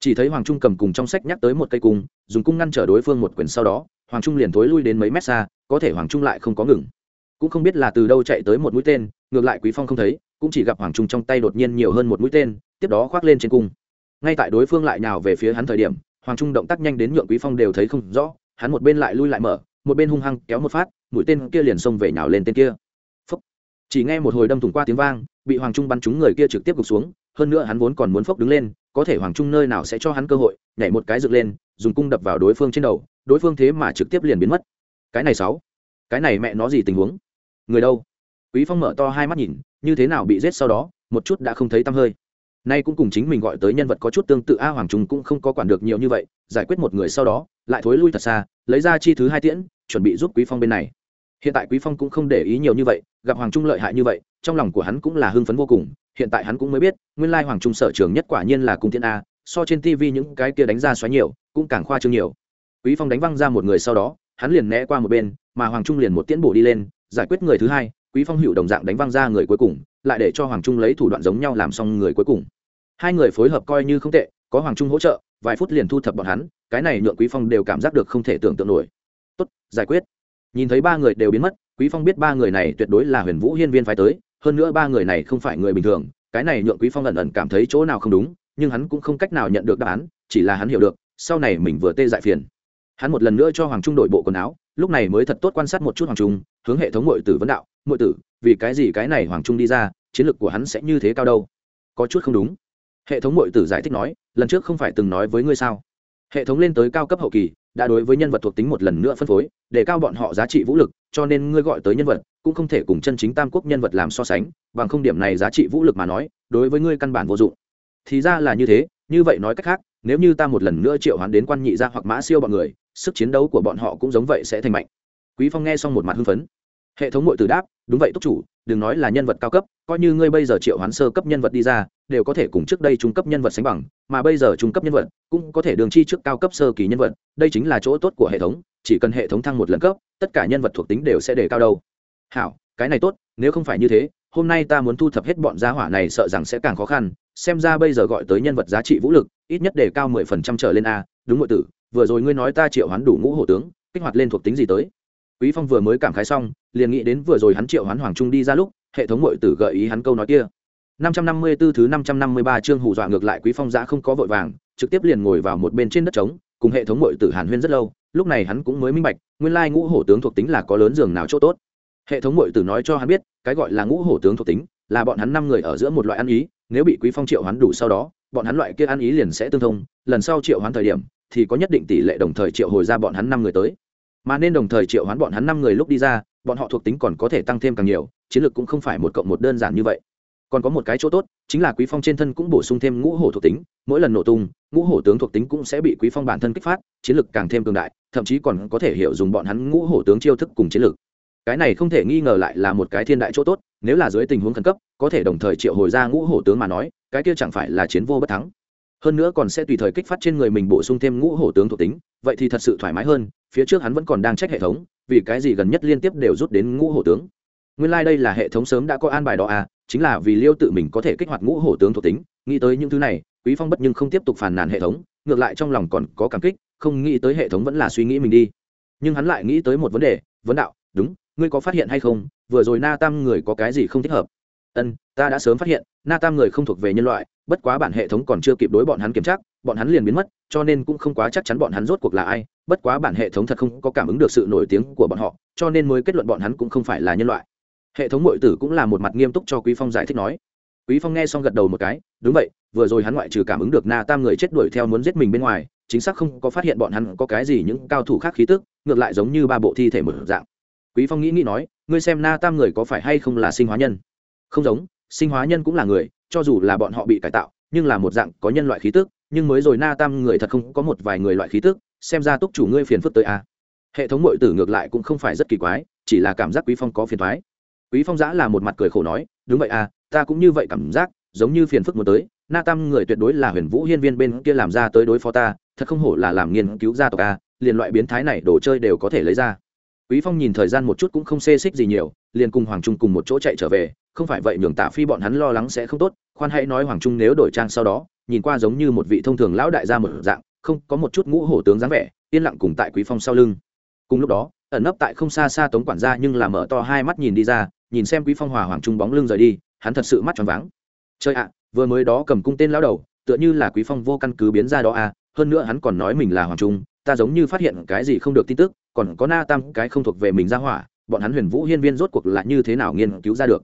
Chỉ thấy hoàng trung cầm cùng trong sách nhắc tới một cây cung, dùng cung ngăn trở đối phương một quyền sau đó hoàng trung liền thối lui đến mấy mét xa, có thể hoàng trung lại không có ngừng. Cũng không biết là từ đâu chạy tới một mũi tên, ngược lại quý phong không thấy, cũng chỉ gặp hoàng trung trong tay đột nhiên nhiều hơn một mũi tên, tiếp đó khoác lên trên cung. Ngay tại đối phương lại nhào về phía hắn thời điểm, hoàng trung động tác nhanh đến nhượng quý phong đều thấy không rõ, hắn một bên lại lui lại mở, một bên hung hăng kéo một phát, mũi tên kia liền xông về nhào lên tên kia. Phốc. Chỉ nghe một hồi đâm thủng qua tiếng vang, bị hoàng trung bắn trúng người kia trực tiếp gục xuống, hơn nữa hắn vốn còn muốn phốc đứng lên, có thể hoàng trung nơi nào sẽ cho hắn cơ hội, nhảy một cái dựng lên, dùng cung đập vào đối phương trên đầu đối phương thế mà trực tiếp liền biến mất. Cái này sáu, cái này mẹ nó gì tình huống? Người đâu? Quý phong mở to hai mắt nhìn, như thế nào bị giết sau đó, một chút đã không thấy tăm hơi. Nay cũng cùng chính mình gọi tới nhân vật có chút tương tự a hoàng trung cũng không có quản được nhiều như vậy, giải quyết một người sau đó, lại thối lui thật xa, lấy ra chi thứ hai tiễn, chuẩn bị giúp quý phong bên này. Hiện tại quý phong cũng không để ý nhiều như vậy, gặp hoàng trung lợi hại như vậy, trong lòng của hắn cũng là hưng phấn vô cùng, hiện tại hắn cũng mới biết, nguyên lai hoàng trung sở trường nhất quả nhiên là cung tiễn a, so trên TV những cái kia đánh ra xoáy nhiều, cũng càng khoa trương nhiều quý phong đánh văng ra một người sau đó, hắn liền né qua một bên, mà hoàng trung liền một tiễn bổ đi lên, giải quyết người thứ hai, quý phong hữu đồng dạng đánh văng ra người cuối cùng, lại để cho hoàng trung lấy thủ đoạn giống nhau làm xong người cuối cùng. Hai người phối hợp coi như không tệ, có hoàng trung hỗ trợ, vài phút liền thu thập bọn hắn, cái này nhượng quý phong đều cảm giác được không thể tưởng tượng nổi. Tốt, giải quyết. Nhìn thấy ba người đều biến mất, quý phong biết ba người này tuyệt đối là huyền vũ hiên viên phái tới, hơn nữa ba người này không phải người bình thường, cái này nhượng quý phong ẩn ẩn cảm thấy chỗ nào không đúng, nhưng hắn cũng không cách nào nhận được đáp án, chỉ là hắn hiểu được, sau này mình vừa tê dại phiền hắn một lần nữa cho hoàng trung đổi bộ quần áo, lúc này mới thật tốt quan sát một chút hoàng trung, hướng hệ thống mội tử vấn đạo mội tử, vì cái gì cái này hoàng trung đi ra, chiến lược của hắn sẽ như thế cao đâu? Có chút không đúng. Hệ thống mội tử giải thích nói, lần trước không phải từng nói với ngươi sao? Hệ thống lên tới cao cấp hậu kỳ, đã đối với nhân vật thuộc tính một lần nữa phân phối, để cao bọn họ giá trị vũ lực, cho nên ngươi gọi tới nhân vật, cũng không thể cùng chân chính tam quốc nhân vật làm so sánh, bằng không điểm này giá trị vũ lực mà nói, đối với ngươi căn bản vô dụng. Thì ra là như thế, như vậy nói cách khác, nếu như ta một lần nữa triệu hoán đến quan nhị gia hoặc mã siêu bọn người sức chiến đấu của bọn họ cũng giống vậy sẽ thành mạnh. Quý phong nghe xong một mặt hưng phấn. Hệ thống mội từ đáp, đúng vậy, túc chủ, đừng nói là nhân vật cao cấp, coi như ngươi bây giờ triệu hoán sơ cấp nhân vật đi ra, đều có thể cùng trước đây trung cấp nhân vật sánh bằng, mà bây giờ trung cấp nhân vật cũng có thể đường chi trước cao cấp sơ kỳ nhân vật, đây chính là chỗ tốt của hệ thống, chỉ cần hệ thống thăng một lần cấp, tất cả nhân vật thuộc tính đều sẽ đề cao đâu. Hảo, cái này tốt, nếu không phải như thế, hôm nay ta muốn thu thập hết bọn gia hỏa này sợ rằng sẽ càng khó khăn, xem ra bây giờ gọi tới nhân vật giá trị vũ lực, ít nhất đề cao mười phần trăm trở lên a, đúng ngụy tử vừa rồi ngươi nói ta triệu hoán đủ ngũ hổ tướng kích hoạt lên thuộc tính gì tới quý phong vừa mới cảm khái xong liền nghĩ đến vừa rồi hắn triệu hoán hoàng trung đi ra lúc hệ thống ngụy tử gợi ý hắn câu nói kia 554 thứ 553 chương hù dọa ngược lại Quý Phong dã không có vội vàng, trực tiếp liền ngồi vào một bên trên đất trống, cùng hệ thống muội tử Hàn Huyên rất lâu, lúc này hắn cũng mới minh bạch, nguyên lai ngũ hổ tướng thuộc tính là có lớn giường nào chỗ tốt. Hệ thống muội tử nói cho hắn biết, cái gọi là ngũ hổ tướng thuộc tính, là bọn hắn năm người ở giữa một loại ăn ý, nếu bị Quý Phong triệu hoán đủ sau đó, bọn hắn loại kia ăn ý liền sẽ tương thông, lần sau triệu hoán thời điểm thì có nhất định tỷ lệ đồng thời triệu hồi ra bọn hắn năm người tới. Mà nên đồng thời triệu hoán bọn hắn năm người lúc đi ra, bọn họ thuộc tính còn có thể tăng thêm càng nhiều, chiến lược cũng không phải một cộng một đơn giản như vậy. Còn có một cái chỗ tốt chính là quý phong trên thân cũng bổ sung thêm ngũ hổ thuộc tính mỗi lần nổ tung ngũ hổ tướng thuộc tính cũng sẽ bị quý phong bản thân kích phát chiến lược càng thêm cường đại thậm chí còn có thể hiểu dùng bọn hắn ngũ hổ tướng chiêu thức cùng chiến lược. Cái này không thể nghi ngờ lại là một cái thiên đại chỗ tốt nếu là dưới tình huống khẩn cấp có thể đồng thời triệu hồi ra ngũ hổ tướng mà nói cái kia chẳng phải là chiến vô bất thắng hơn nữa còn sẽ tùy thời kích phát trên người mình bổ sung thêm ngũ hổ tướng thuộc tính, vậy thì thật sự thoải mái hơn, phía trước hắn vẫn còn đang trách hệ thống, vì cái gì gần nhất liên tiếp đều rút đến ngũ hổ tướng. Nguyên lai、like、đây là hệ thống sớm đã có an bài đó à chính là vì liêu tự mình có thể kích hoạt ngũ hổ tướng thuộc tính, nghĩ tới những thứ này, quý phong bất nhưng không tiếp tục phàn nàn hệ thống, ngược lại trong lòng còn có cảm kích, không nghĩ tới hệ thống vẫn là suy nghĩ mình đi. Nhưng hắn lại nghĩ tới một vấn đề, vấn đạo, đúng, ngươi có phát hiện hay không? Vừa rồi na tam người có cái gì không thích hợp? Ân ta đã sớm phát hiện na tam người không thuộc về nhân loại, bất quá bản hệ thống còn chưa kịp đối bọn hắn kiểm tra, bọn hắn liền biến mất, cho nên cũng không quá chắc chắn bọn hắn rốt cuộc là ai, bất quá bản hệ thống thật không có cảm ứng được sự nổi tiếng của bọn họ, cho nên mới kết luận bọn hắn cũng không phải là nhân loại. Hệ thống mội tử cũng là một mặt nghiêm túc cho quý phong giải thích nói. Quý phong nghe xong gật đầu một cái, đúng vậy, vừa rồi hắn ngoại trừ cảm ứng được na tam người chết đuổi theo muốn giết mình bên ngoài, chính xác không có phát hiện bọn hắn có cái gì những cao thủ khác khí tức, ngược lại giống như ba bộ thi thể mở dạng. Quý phong nghĩ nghĩ nói, ngươi xem na tam người có phải hay không là sinh hóa nhân? Không giống sinh hóa nhân cũng là người, cho dù là bọn họ bị cải tạo, nhưng là một dạng có nhân loại khí tức, nhưng mới rồi na tam người thật không có một vài người loại khí tức, xem ra túc chủ ngươi phiền phức tới a à. hệ thống mội tử ngược lại cũng không phải rất kỳ quái, chỉ là cảm giác quý phong có phiền thoái quý phong giã là một mặt cười khổ nói, đúng vậy à ta cũng như vậy cảm giác, giống như phiền phức muốn tới, na tam người tuyệt đối là huyền vũ hiên viên bên kia làm ra tới đối phó ta, thật không hổ là làm nghiên cứu gia tộc a liền loại biến thái này đồ chơi đều có thể lấy ra quý phong nhìn thời gian một chút cũng không xê xích gì nhiều liền cùng hoàng trung cùng một chỗ chạy trở về, không phải vậy nhường tạ phi bọn hắn lo lắng sẽ không tốt, khoan hãy nói hoàng trung nếu đổi trang sau đó, nhìn qua giống như một vị thông thường lão đại gia một dạng, không, có một chút ngũ hổ tướng dáng vẻ, yên lặng cùng tại quý phong sau lưng. Cùng lúc đó, ẩn nấp tại không xa xa tống quản gia nhưng là mở to hai mắt nhìn đi ra, nhìn xem quý phong hòa hoàng trung bóng lưng rời đi, hắn thật sự mắt tròn váng. Chơi ạ, vừa mới đó cầm cung tên lão đầu, tựa như là quý phong vô căn cứ biến ra đó à hơn nữa hắn còn nói mình là hoàng trung, ta giống như phát hiện cái gì không được tin tức, còn có na tam cái không thuộc về mình ra hỏa bọn hắn huyền vũ hiên viên rốt cuộc là như thế nào nghiên cứu ra được?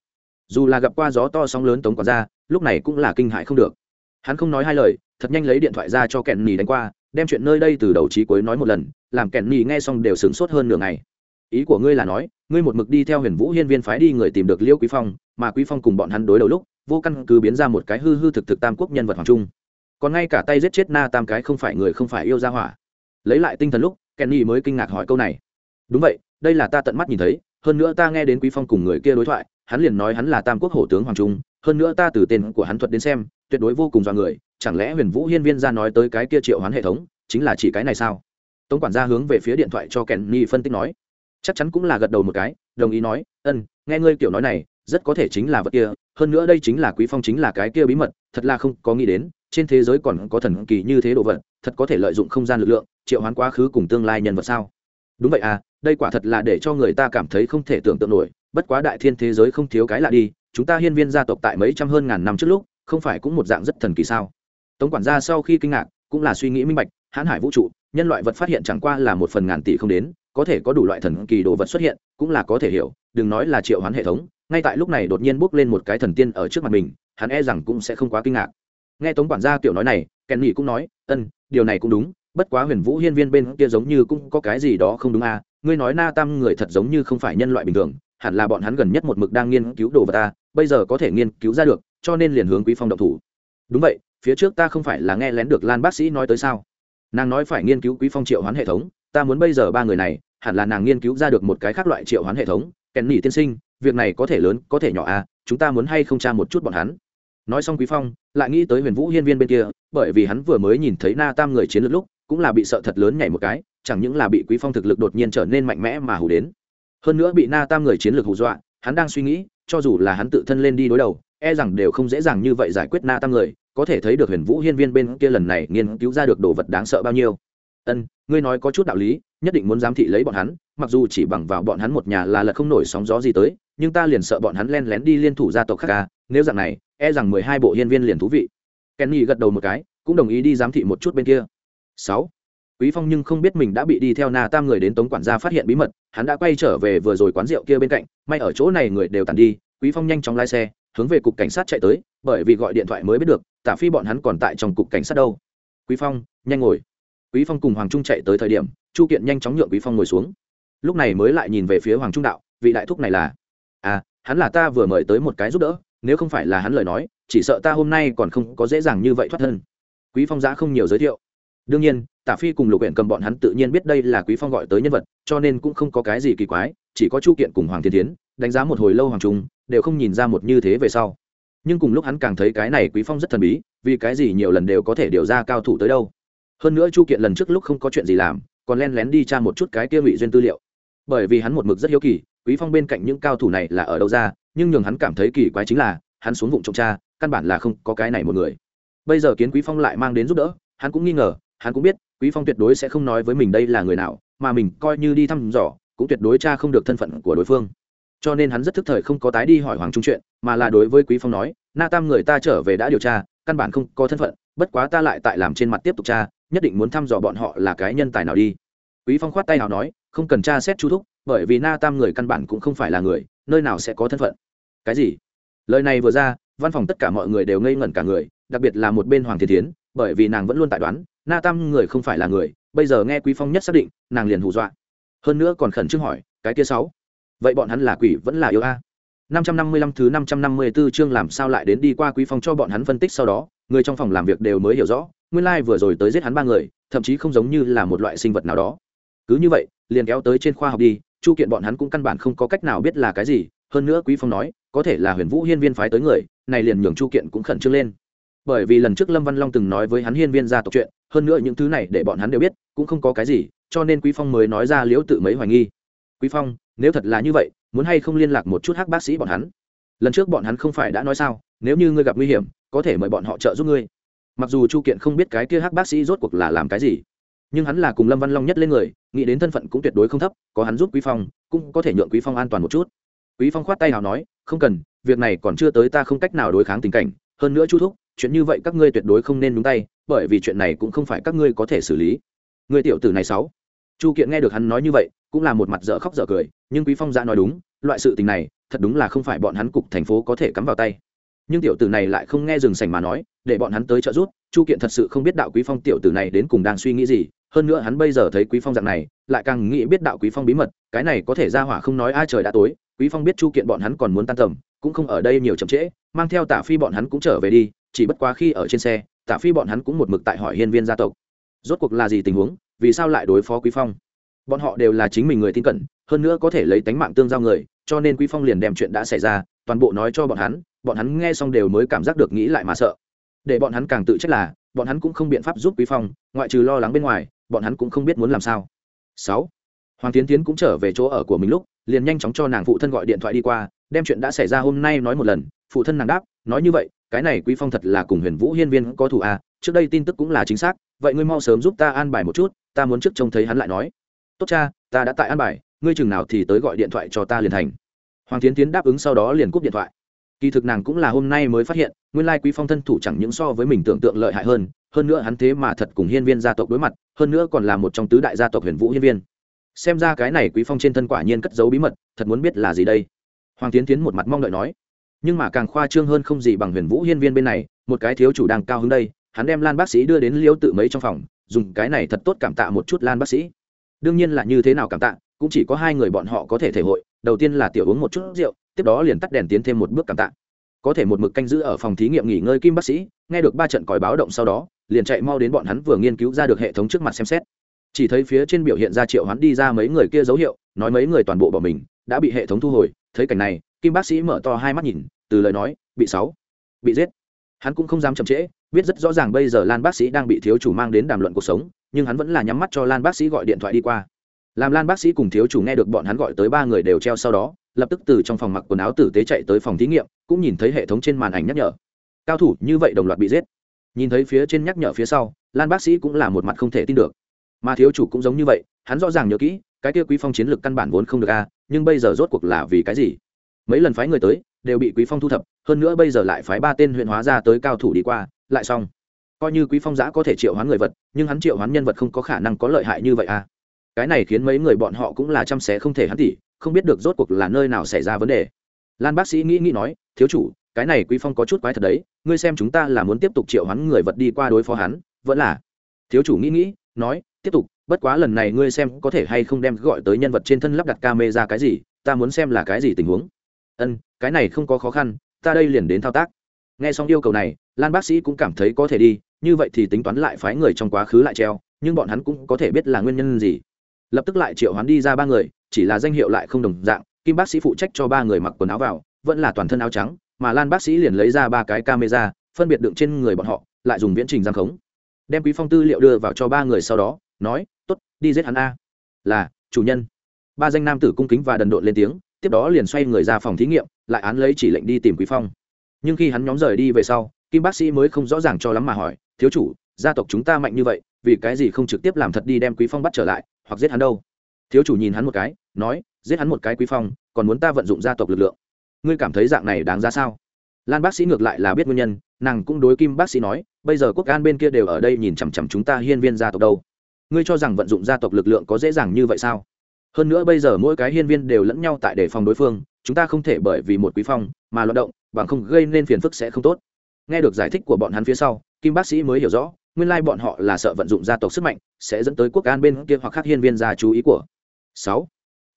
Dù là gặp qua gió to sóng lớn tống quản ra lúc này cũng là kinh hại không được. Hắn không nói hai lời, thật nhanh lấy điện thoại ra cho kẹn nỉ đánh qua, đem chuyện nơi đây từ đầu trí cuối nói một lần, làm kẹn nỉ nghe xong đều sửng sốt hơn nửa ngày. Ý của ngươi là nói, ngươi một mực đi theo huyền vũ hiên viên phái đi người tìm được liêu quý phong, mà quý phong cùng bọn hắn đối đầu lúc, vô căn cứ biến ra một cái hư hư thực thực tam quốc nhân vật hoàng trung. Còn ngay cả tay giết chết na tam cái không phải người không phải yêu ra hỏa. Lấy lại tinh thần lúc kenny mới kinh ngạc hỏi câu này. Đúng vậy đây là ta tận mắt nhìn thấy, hơn nữa ta nghe đến quý phong cùng người kia đối thoại, hắn liền nói hắn là tam quốc hổ tướng hoàng trung, hơn nữa ta từ tên của hắn thuật đến xem, tuyệt đối vô cùng do người, chẳng lẽ huyền vũ hiên viên ra nói tới cái kia triệu hoán hệ thống, chính là chỉ cái này sao? Tống quản gia hướng về phía điện thoại cho kenny phân tích nói. Chắc chắn cũng là gật đầu một cái, đồng ý nói, ân, nghe ngươi kiểu nói này, rất có thể chính là vật kia, hơn nữa đây chính là quý phong chính là cái kia bí mật, thật là không có nghĩ đến, trên thế giới còn có thần kỳ như thế đồ vật, thật có thể lợi dụng không gian lực lượng, triệu hoán quá khứ cùng tương lai nhân vật sao? Đúng vậy à đây quả thật là để cho người ta cảm thấy không thể tưởng tượng nổi, bất quá đại thiên thế giới không thiếu cái lạ đi, chúng ta hiên viên gia tộc tại mấy trăm hơn ngàn năm trước lúc, không phải cũng một dạng rất thần kỳ sao? Tống quản gia sau khi kinh ngạc, cũng là suy nghĩ minh bạch, hãn hải vũ trụ, nhân loại vật phát hiện chẳng qua là một phần ngàn tỷ không đến, có thể có đủ loại thần kỳ đồ vật xuất hiện, cũng là có thể hiểu, đừng nói là triệu hoán hệ thống, ngay tại lúc này đột nhiên bước lên một cái thần tiên ở trước mặt mình, hắn e rằng cũng sẽ không quá kinh ngạc. Nghe tống quản gia kiểu nói này kèn nghỉ cũng nói, ân, điều này cũng đúng bất quá huyền vũ hiên viên bên kia giống như cũng có cái gì đó không đúng à ngươi nói na tam người thật giống như không phải nhân loại bình thường, hẳn là bọn hắn gần nhất một mực đang nghiên cứu đồ vật ta, bây giờ có thể nghiên cứu ra được, cho nên liền hướng quý phong động thủ. Đúng vậy, phía trước ta không phải là nghe lén được lan bác sĩ nói tới sao? Nàng nói phải nghiên cứu quý phong triệu hoán hệ thống, ta muốn bây giờ ba người này, hẳn là nàng nghiên cứu ra được một cái khác loại triệu hoán hệ thống kèn nỉ tiên sinh, việc này có thể lớn, có thể nhỏ à chúng ta muốn hay không tra một chút bọn hắn? Nói xong quý phong, lại nghĩ tới huyền vũ hiên viên bên kia, bởi vì hắn vừa mới nhìn thấy na tam người chiến lược lúc cũng là bị sợ thật lớn nhảy một cái, chẳng những là bị quý phong thực lực đột nhiên trở nên mạnh mẽ mà hù đến. Hơn nữa bị na tam người chiến lược hù dọa, hắn đang suy nghĩ, cho dù là hắn tự thân lên đi đối đầu e rằng đều không dễ dàng như vậy giải quyết na tam người, có thể thấy được huyền vũ hiên viên bên kia lần này nghiên cứu ra được đồ vật đáng sợ bao nhiêu. Ân, ngươi nói có chút đạo lý, nhất định muốn giám thị lấy bọn hắn, mặc dù chỉ bằng vào bọn hắn một nhà là lật không nổi sóng gió gì tới, nhưng ta liền sợ bọn hắn len lén đi liên thủ gia tộc khác ca nếu dạng này e rằng mười hai bộ hiên viên liền thú vị. Kenny gật đầu một cái, cũng đồng ý đi giám thị một chút bên kia sáu. Quý phong nhưng không biết mình đã bị đi theo na tam người đến tống quản gia phát hiện bí mật, hắn đã quay trở về vừa rồi quán rượu kia bên cạnh, may ở chỗ này người đều tàn đi, quý phong nhanh chóng lái xe, hướng về cục cảnh sát chạy tới, bởi vì gọi điện thoại mới biết được, tả phi bọn hắn còn tại trong cục cảnh sát đâu. Quý phong, nhanh ngồi. Quý phong cùng hoàng trung chạy tới thời điểm, chu kiện nhanh chóng nhượng quý phong ngồi xuống. Lúc này mới lại nhìn về phía hoàng trung đạo, vị đại thúc này là? À hắn là ta vừa mời tới một cái giúp đỡ, nếu không phải là hắn lời nói, chỉ sợ ta hôm nay còn không có dễ dàng như vậy thoát thân. Quý phong giá không nhiều giới thiệu đương nhiên, tả phi cùng lục huyện cầm bọn hắn tự nhiên biết đây là quý phong gọi tới nhân vật, cho nên cũng không có cái gì kỳ quái, chỉ có chu kiện cùng hoàng thiên tiến đánh giá một hồi lâu hoàng trung, đều không nhìn ra một như thế về sau. Nhưng cùng lúc hắn càng thấy cái này quý phong rất thần bí, vì cái gì nhiều lần đều có thể điều ra cao thủ tới đâu. Hơn nữa chu kiện lần trước lúc không có chuyện gì làm, còn len lén đi tra một chút cái kia ngụy duyên tư liệu. Bởi vì hắn một mực rất hiếu kỳ, quý phong bên cạnh những cao thủ này là ở đâu ra, nhưng nhường hắn cảm thấy kỳ quái chính là, hắn xuống vụng trộm tra, căn bản là không có cái này một người. Bây giờ kiến quý phong lại mang đến giúp đỡ, hắn cũng nghi ngờ hắn cũng biết, quý phong tuyệt đối sẽ không nói với mình đây là người nào, mà mình coi như đi thăm dò, cũng tuyệt đối tra không được thân phận của đối phương. Cho nên hắn rất thức thời không có tái đi hỏi hoàng trung chuyện, mà là đối với quý phong nói, na tam người ta trở về đã điều tra, căn bản không có thân phận, bất quá ta lại tại làm trên mặt tiếp tục tra, nhất định muốn thăm dò bọn họ là cái nhân tài nào đi. Quý phong khoát tay nào nói, không cần tra xét chú thúc, bởi vì na tam người căn bản cũng không phải là người, nơi nào sẽ có thân phận. Cái gì? Lời này vừa ra, văn phòng tất cả mọi người đều ngây ngẩn cả người, đặc biệt là một bên hoàng thiên tiến bởi vì nàng vẫn luôn tại đoán na tam người không phải là người, bây giờ nghe quý phong nhất xác định, nàng liền hù dọa. Hơn nữa còn khẩn trương hỏi, cái kia sáu? Vậy bọn hắn là quỷ vẫn là yêu a? 555 thứ 554 chương làm sao lại đến đi qua quý phong cho bọn hắn phân tích sau đó, người trong phòng làm việc đều mới hiểu rõ, nguyên lai vừa rồi tới giết hắn ba người, thậm chí không giống như là một loại sinh vật nào đó. Cứ như vậy, liền kéo tới trên khoa học đi, chu kiện bọn hắn cũng căn bản không có cách nào biết là cái gì, hơn nữa quý phong nói, có thể là huyền vũ hiên viên phái tới người, này liền nhường chu kiện cũng khẩn trương lên bởi vì lần trước lâm văn long từng nói với hắn hiên viên gia tộc chuyện, hơn nữa những thứ này để bọn hắn đều biết, cũng không có cái gì, cho nên quý phong mới nói ra liễu tự mấy hoài nghi. Quý phong, nếu thật là như vậy, muốn hay không liên lạc một chút hắc bác sĩ bọn hắn? Lần trước bọn hắn không phải đã nói sao, nếu như ngươi gặp nguy hiểm, có thể mời bọn họ trợ giúp ngươi. Mặc dù chu kiện không biết cái kia hắc bác sĩ rốt cuộc là làm cái gì, nhưng hắn là cùng lâm văn long nhất lên người, nghĩ đến thân phận cũng tuyệt đối không thấp, có hắn giúp quý phong, cũng có thể nhượng quý phong an toàn một chút. Quý phong khoát tay nào nói, không cần, việc này còn chưa tới ta không cách nào đối kháng tình cảnh, hơn nữa chu thúc chuyện như vậy các ngươi tuyệt đối không nên nhúng tay, bởi vì chuyện này cũng không phải các ngươi có thể xử lý. Người tiểu tử này sáu. Chu kiện nghe được hắn nói như vậy, cũng là một mặt dở khóc dở cười, nhưng quý phong ra nói đúng, loại sự tình này, thật đúng là không phải bọn hắn cục thành phố có thể cắm vào tay. Nhưng tiểu tử này lại không nghe dừng sành mà nói, để bọn hắn tới trợ giúp, chu kiện thật sự không biết đạo quý phong tiểu tử này đến cùng đang suy nghĩ gì, hơn nữa hắn bây giờ thấy quý phong dạng này, lại càng nghĩ biết đạo quý phong bí mật, cái này có thể ra hỏa không nói ai trời đã tối, quý phong biết chu kiện bọn hắn còn muốn tan tầm, cũng không ở đây nhiều chậm trễ, mang theo tả phi bọn hắn cũng trở về đi chỉ bất quá khi ở trên xe tạ phi bọn hắn cũng một mực tại hỏi hiên viên gia tộc. Rốt cuộc là gì tình huống vì sao lại đối phó quý phong? Bọn họ đều là chính mình người tin cẩn hơn nữa có thể lấy tánh mạng tương giao người cho nên quý phong liền đem chuyện đã xảy ra toàn bộ nói cho bọn hắn bọn hắn nghe xong đều mới cảm giác được nghĩ lại mà sợ. Để bọn hắn càng tự trách là bọn hắn cũng không biện pháp giúp quý phong ngoại trừ lo lắng bên ngoài bọn hắn cũng không biết muốn làm sao. Sáu, hoàng tiến tiến cũng trở về chỗ ở của mình lúc liền nhanh chóng cho nàng phụ thân gọi điện thoại đi qua đem chuyện đã xảy ra hôm nay nói một lần phụ thân nàng đáp nói như vậy, cái này quý phong thật là cùng huyền vũ hiên viên có thủ à trước đây tin tức cũng là chính xác, vậy ngươi mau sớm giúp ta an bài một chút, ta muốn trước trông thấy hắn lại nói. Tốt cha, ta đã tại an bài, ngươi chừng nào thì tới gọi điện thoại cho ta liền thành. Hoàng tiến tiến đáp ứng sau đó liền cúp điện thoại. Kỳ thực nàng cũng là hôm nay mới phát hiện, nguyên lai quý phong thân thủ chẳng những so với mình tưởng tượng lợi hại hơn hơn nữa hắn thế mà thật cùng hiên viên gia tộc đối mặt, hơn nữa còn là một trong tứ đại gia tộc huyền vũ hiên viên. Xem ra cái này quý phong trên thân quả nhiên cất giấu bí mật, thật muốn biết là gì đây? Hoàng tiến tiến một mặt mong đợi nói nhưng mà càng khoa trương hơn không gì bằng huyền vũ hiên viên bên này, một cái thiếu chủ đang cao hứng đây, hắn đem lan bác sĩ đưa đến liễu tự mấy trong phòng, dùng cái này thật tốt cảm tạ một chút lan bác sĩ. Đương nhiên là như thế nào cảm tạ, cũng chỉ có hai người bọn họ có thể thể hội, đầu tiên là tiểu uống một chút rượu, tiếp đó liền tắt đèn tiến thêm một bước cảm tạ. Có thể một mực canh giữ ở phòng thí nghiệm nghỉ ngơi kim bác sĩ, nghe được ba trận còi báo động sau đó, liền chạy mau đến bọn hắn vừa nghiên cứu ra được hệ thống trước mặt xem xét. Chỉ thấy phía trên biểu hiện ra triệu hắn đi ra mấy người kia dấu hiệu, nói mấy người toàn bộ bỏ mình, đã bị hệ thống thu hồi, thấy cảnh này kim bác sĩ mở to hai mắt nhìn, từ lời nói, bị sáu, bị giết. Hắn cũng không dám chậm trễ, biết rất rõ ràng bây giờ lan bác sĩ đang bị thiếu chủ mang đến đàm luận cuộc sống, nhưng hắn vẫn là nhắm mắt cho lan bác sĩ gọi điện thoại đi qua. Làm lan bác sĩ cùng thiếu chủ nghe được bọn hắn gọi tới ba người đều treo sau đó, lập tức từ trong phòng mặc quần áo tử tế chạy tới phòng thí nghiệm, cũng nhìn thấy hệ thống trên màn ảnh nhắc nhở. Cao thủ, như vậy đồng loạt bị giết. Nhìn thấy phía trên nhắc nhở phía sau, lan bác sĩ cũng là một mặt không thể tin được. Mà thiếu chủ cũng giống như vậy, hắn rõ ràng nhớ kỹ, cái kia quý phong chiến lược căn bản vốn không được a, nhưng bây giờ rốt cuộc là vì cái gì? Mấy lần phái người tới, đều bị quý phong thu thập, hơn nữa bây giờ lại phái ba tên huyện hóa ra tới cao thủ đi qua, lại xong. Coi như quý phong giã có thể triệu hoán người vật, nhưng hắn triệu hoán nhân vật không có khả năng có lợi hại như vậy à. Cái này khiến mấy người bọn họ cũng là chăm xé không thể hắn tỉ, không biết được rốt cuộc là nơi nào xảy ra vấn đề. Lan bác sĩ nghĩ nghĩ nói, thiếu chủ, cái này quý phong có chút quái thật đấy, ngươi xem chúng ta là muốn tiếp tục triệu hoán người vật đi qua đối phó hắn, vẫn là thiếu chủ nghĩ nghĩ, nói, tiếp tục, bất quá lần này ngươi xem có thể hay không đem gọi tới nhân vật trên thân lắp đặt camera cái gì, ta muốn xem là cái gì tình huống ân, cái này không có khó khăn, ta đây liền đến thao tác. Nghe xong yêu cầu này, lan bác sĩ cũng cảm thấy có thể đi, như vậy thì tính toán lại phái người trong quá khứ lại treo, nhưng bọn hắn cũng có thể biết là nguyên nhân gì. Lập tức lại triệu hắn đi ra ba người, chỉ là danh hiệu lại không đồng dạng, kim bác sĩ phụ trách cho ba người mặc quần áo vào, vẫn là toàn thân áo trắng, mà lan bác sĩ liền lấy ra ba cái camera, phân biệt đựng trên người bọn họ, lại dùng viễn trình giam khống. Đem quý phong tư liệu đưa vào cho ba người sau đó, nói t ố t đi giết hắn a. Là, chủ nhân. Ba danh nam tử cung kính và đần độn lên tiếng tiếp đó liền xoay người ra phòng thí nghiệm, lại án lấy chỉ lệnh đi tìm quý phong. Nhưng khi hắn nhóm rời đi về sau, kim bác sĩ mới không rõ ràng cho lắm mà hỏi, thiếu chủ, gia tộc chúng ta mạnh như vậy, vì cái gì không trực tiếp làm thật đi đem quý phong bắt trở lại, hoặc giết hắn đâu? Thiếu chủ nhìn hắn một cái, nói, giết hắn một cái quý phong, còn muốn ta vận dụng gia tộc lực lượng. Ngươi cảm thấy dạng này đáng ra sao? Lan bác sĩ ngược lại là biết nguyên nhân, nàng cũng đối kim bác sĩ nói, bây giờ quốc an bên kia đều ở đây nhìn chằm chằm chúng ta hiên viên gia tộc đâu. Ngươi cho rằng vận dụng gia tộc lực lượng có dễ dàng như vậy sao? Hơn nữa bây giờ mỗi cái hiên viên đều lẫn nhau tại đề phòng đối phương, chúng ta không thể bởi vì một quý phong mà loạt động, bằng không gây nên phiền phức sẽ không tốt. Nghe được giải thích của bọn hắn phía sau, kim bác sĩ mới hiểu rõ, nguyên lai bọn họ là sợ vận dụng gia tộc sức mạnh, sẽ dẫn tới quốc an bên kia hoặc khác hiên viên ra chú ý của. Sáu,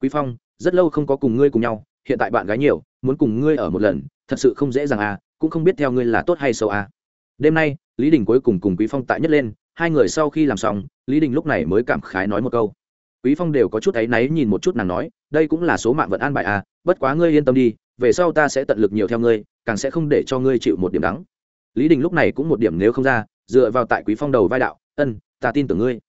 quý phong, rất lâu không có cùng ngươi cùng nhau, hiện tại bạn gái nhiều, muốn cùng ngươi ở một lần, thật sự không dễ dàng à cũng không biết theo ngươi là tốt hay xấu à. Đêm nay, lý đình cuối cùng cùng quý phong tại nhất lên, hai người sau khi làm xong, lý đình lúc này mới cảm khái nói một câu quý phong đều có chút ấy náy nhìn một chút nàng nói, đây cũng là số mạng vận an bài à bất quá ngươi yên tâm đi, về sau ta sẽ tận lực nhiều theo ngươi, càng sẽ không để cho ngươi chịu một điểm đắng. Lý đình lúc này cũng một điểm nếu không ra, dựa vào tại quý phong đầu vai đạo, ân, ta tin tưởng ngươi.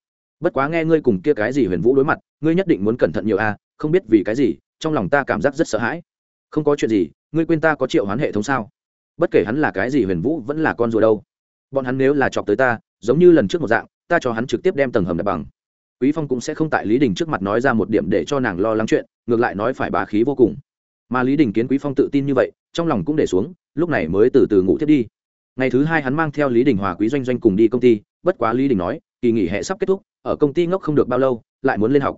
Bất quá nghe ngươi cùng kia cái gì huyền vũ đối mặt, ngươi nhất định muốn cẩn thận nhiều a không biết vì cái gì, trong lòng ta cảm giác rất sợ hãi. Không có chuyện gì, ngươi quên ta có triệu hoán hệ thống sao? Bất kể hắn là cái gì huyền vũ vẫn là con rùa đâu. Bọn hắn nếu là chọc tới ta, giống như lần trước một dạng, ta cho hắn trực tiếp đem tầng hầm đập bằng quý phong cũng sẽ không tại lý đình trước mặt nói ra một điểm để cho nàng lo lắng chuyện, ngược lại nói phải bá khí vô cùng. Mà lý đình kiến quý phong tự tin như vậy, trong lòng cũng để xuống, lúc này mới từ từ ngủ thiết đi. Ngày thứ hai hắn mang theo lý đình hòa quý doanh doanh cùng đi công ty, bất quá lý đình nói, kỳ nghỉ hè sắp kết thúc, ở công ty ngốc không được bao lâu, lại muốn lên học.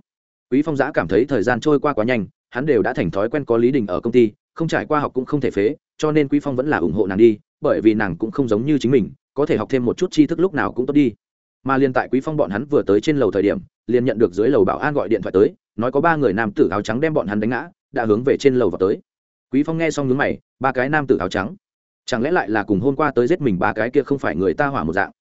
Quý phong giã cảm thấy thời gian trôi qua quá nhanh, hắn đều đã thành thói quen có lý đình ở công ty, không trải qua học cũng không thể phế, cho nên quý phong vẫn là ủng hộ nàng đi, bởi vì nàng cũng không giống như chính mình, có thể học thêm một chút tri thức lúc nào cũng tốt đi mà liên tại quý phong bọn hắn vừa tới trên lầu thời điểm, liền nhận được dưới lầu bảo an gọi điện thoại tới, nói có ba người nam tử áo trắng đem bọn hắn đánh ngã, đã hướng về trên lầu vào tới. Quý phong nghe xong nhướng mày, ba cái nam tử áo trắng. Chẳng lẽ lại là cùng hôm qua tới giết mình ba cái kia không phải người ta hỏa một dạng?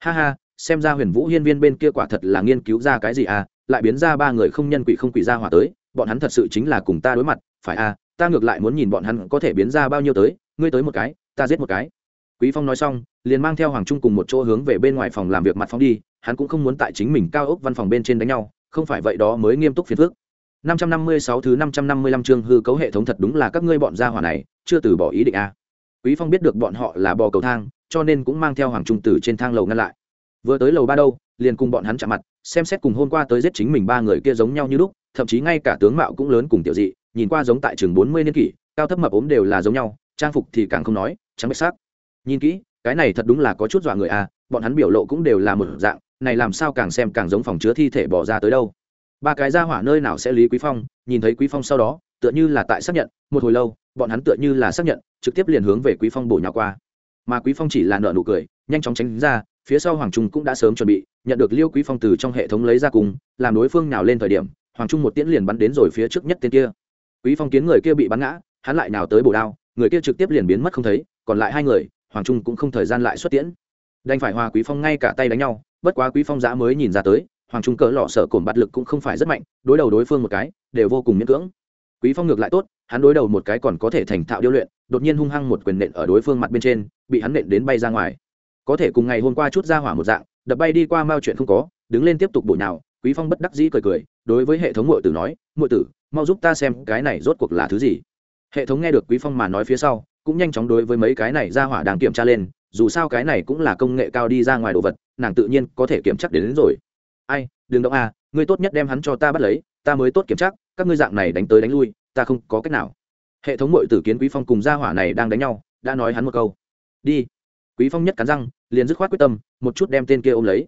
Ha ha, xem ra huyền vũ hiên viên bên kia quả thật là nghiên cứu ra cái gì à lại biến ra ba người không nhân quỷ không quỷ ra hỏa tới, bọn hắn thật sự chính là cùng ta đối mặt, phải à ta ngược lại muốn nhìn bọn hắn có thể biến ra bao nhiêu tới, ngươi tới một cái, ta giết một cái quý phong nói xong, liền mang theo hoàng trung cùng một chỗ hướng về bên ngoài phòng làm việc mặt phóng đi, hắn cũng không muốn tại chính mình cao ốc văn phòng bên trên đánh nhau, không phải vậy đó mới nghiêm túc phiền phức. 556 thứ 555 chương hư cấu hệ thống thật đúng là các ngươi bọn gia hỏa này, chưa từ bỏ ý định a à. quý phong biết được bọn họ là bò cầu thang, cho nên cũng mang theo hoàng trung tử trên thang lầu ngăn lại. Vừa tới lầu ba đâu, liền cùng bọn hắn chạm mặt, xem xét cùng hôm qua tới giết chính mình ba người kia giống nhau như lúc, thậm chí ngay cả tướng mạo cũng lớn cùng tiểu dị, nhìn qua giống tại trường 40 niên kỷ, cao thấp mập ốm đều là giống nhau, trang phục thì càng không nói, trắng bạch sắc nhìn kỹ, cái này thật đúng là có chút dọa người à bọn hắn biểu lộ cũng đều là một dạng, này làm sao càng xem càng giống phòng chứa thi thể bỏ ra tới đâu. Ba cái ra hỏa nơi nào sẽ lý quý phong, nhìn thấy quý phong sau đó, tựa như là tại xác nhận, một hồi lâu, bọn hắn tựa như là xác nhận, trực tiếp liền hướng về quý phong bổ nhào qua. Mà quý phong chỉ là nợ nụ cười, nhanh chóng tránh ra, phía sau hoàng trung cũng đã sớm chuẩn bị, nhận được liêu quý phong từ trong hệ thống lấy ra cùng, làm đối phương nào lên thời điểm, hoàng trung một tiễn liền bắn đến rồi phía trước nhất tên kia. Quý phong kiến người kia bị bắn ngã, hắn lại nào tới bổ đao, người kia trực tiếp liền biến mất không thấy, còn lại hai người hoàng trung cũng không thời gian lại xuất tiễn. Đành phải hòa quý phong ngay cả tay đánh nhau, bất quá quý phong giã mới nhìn ra tới, hoàng trung cỡ lọ sở cồn bắt lực cũng không phải rất mạnh, đối đầu đối phương một cái, đều vô cùng miễn cưỡng. Quý phong ngược lại tốt, hắn đối đầu một cái còn có thể thành thạo điêu luyện, đột nhiên hung hăng một quyền nện ở đối phương mặt bên trên, bị hắn nện đến bay ra ngoài. Có thể cùng ngày hôm qua chút ra hỏa một dạng, đập bay đi qua mao chuyện không có, đứng lên tiếp tục bổ nào quý phong bất đắc dĩ cười cười, đối với hệ thống muội tử nói, muội tử, mau giúp ta xem cái này rốt cuộc là thứ gì. Hệ thống nghe được quý phong mà nói phía sau cũng nhanh chóng đối với mấy cái này ra hỏa đang kiểm tra lên dù sao cái này cũng là công nghệ cao đi ra ngoài đồ vật nàng tự nhiên có thể kiểm chắc đến, đến rồi. Ai đừng động à ngươi tốt nhất đem hắn cho ta bắt lấy ta mới tốt kiểm tra các ngươi dạng này đánh tới đánh lui ta không có cách nào. Hệ thống mội tử kiến quý phong cùng gia hỏa này đang đánh nhau đã nói hắn một câu. Đi. Quý phong nhất cắn răng liền dứt khoát quyết tâm một chút đem tên kia ôm lấy.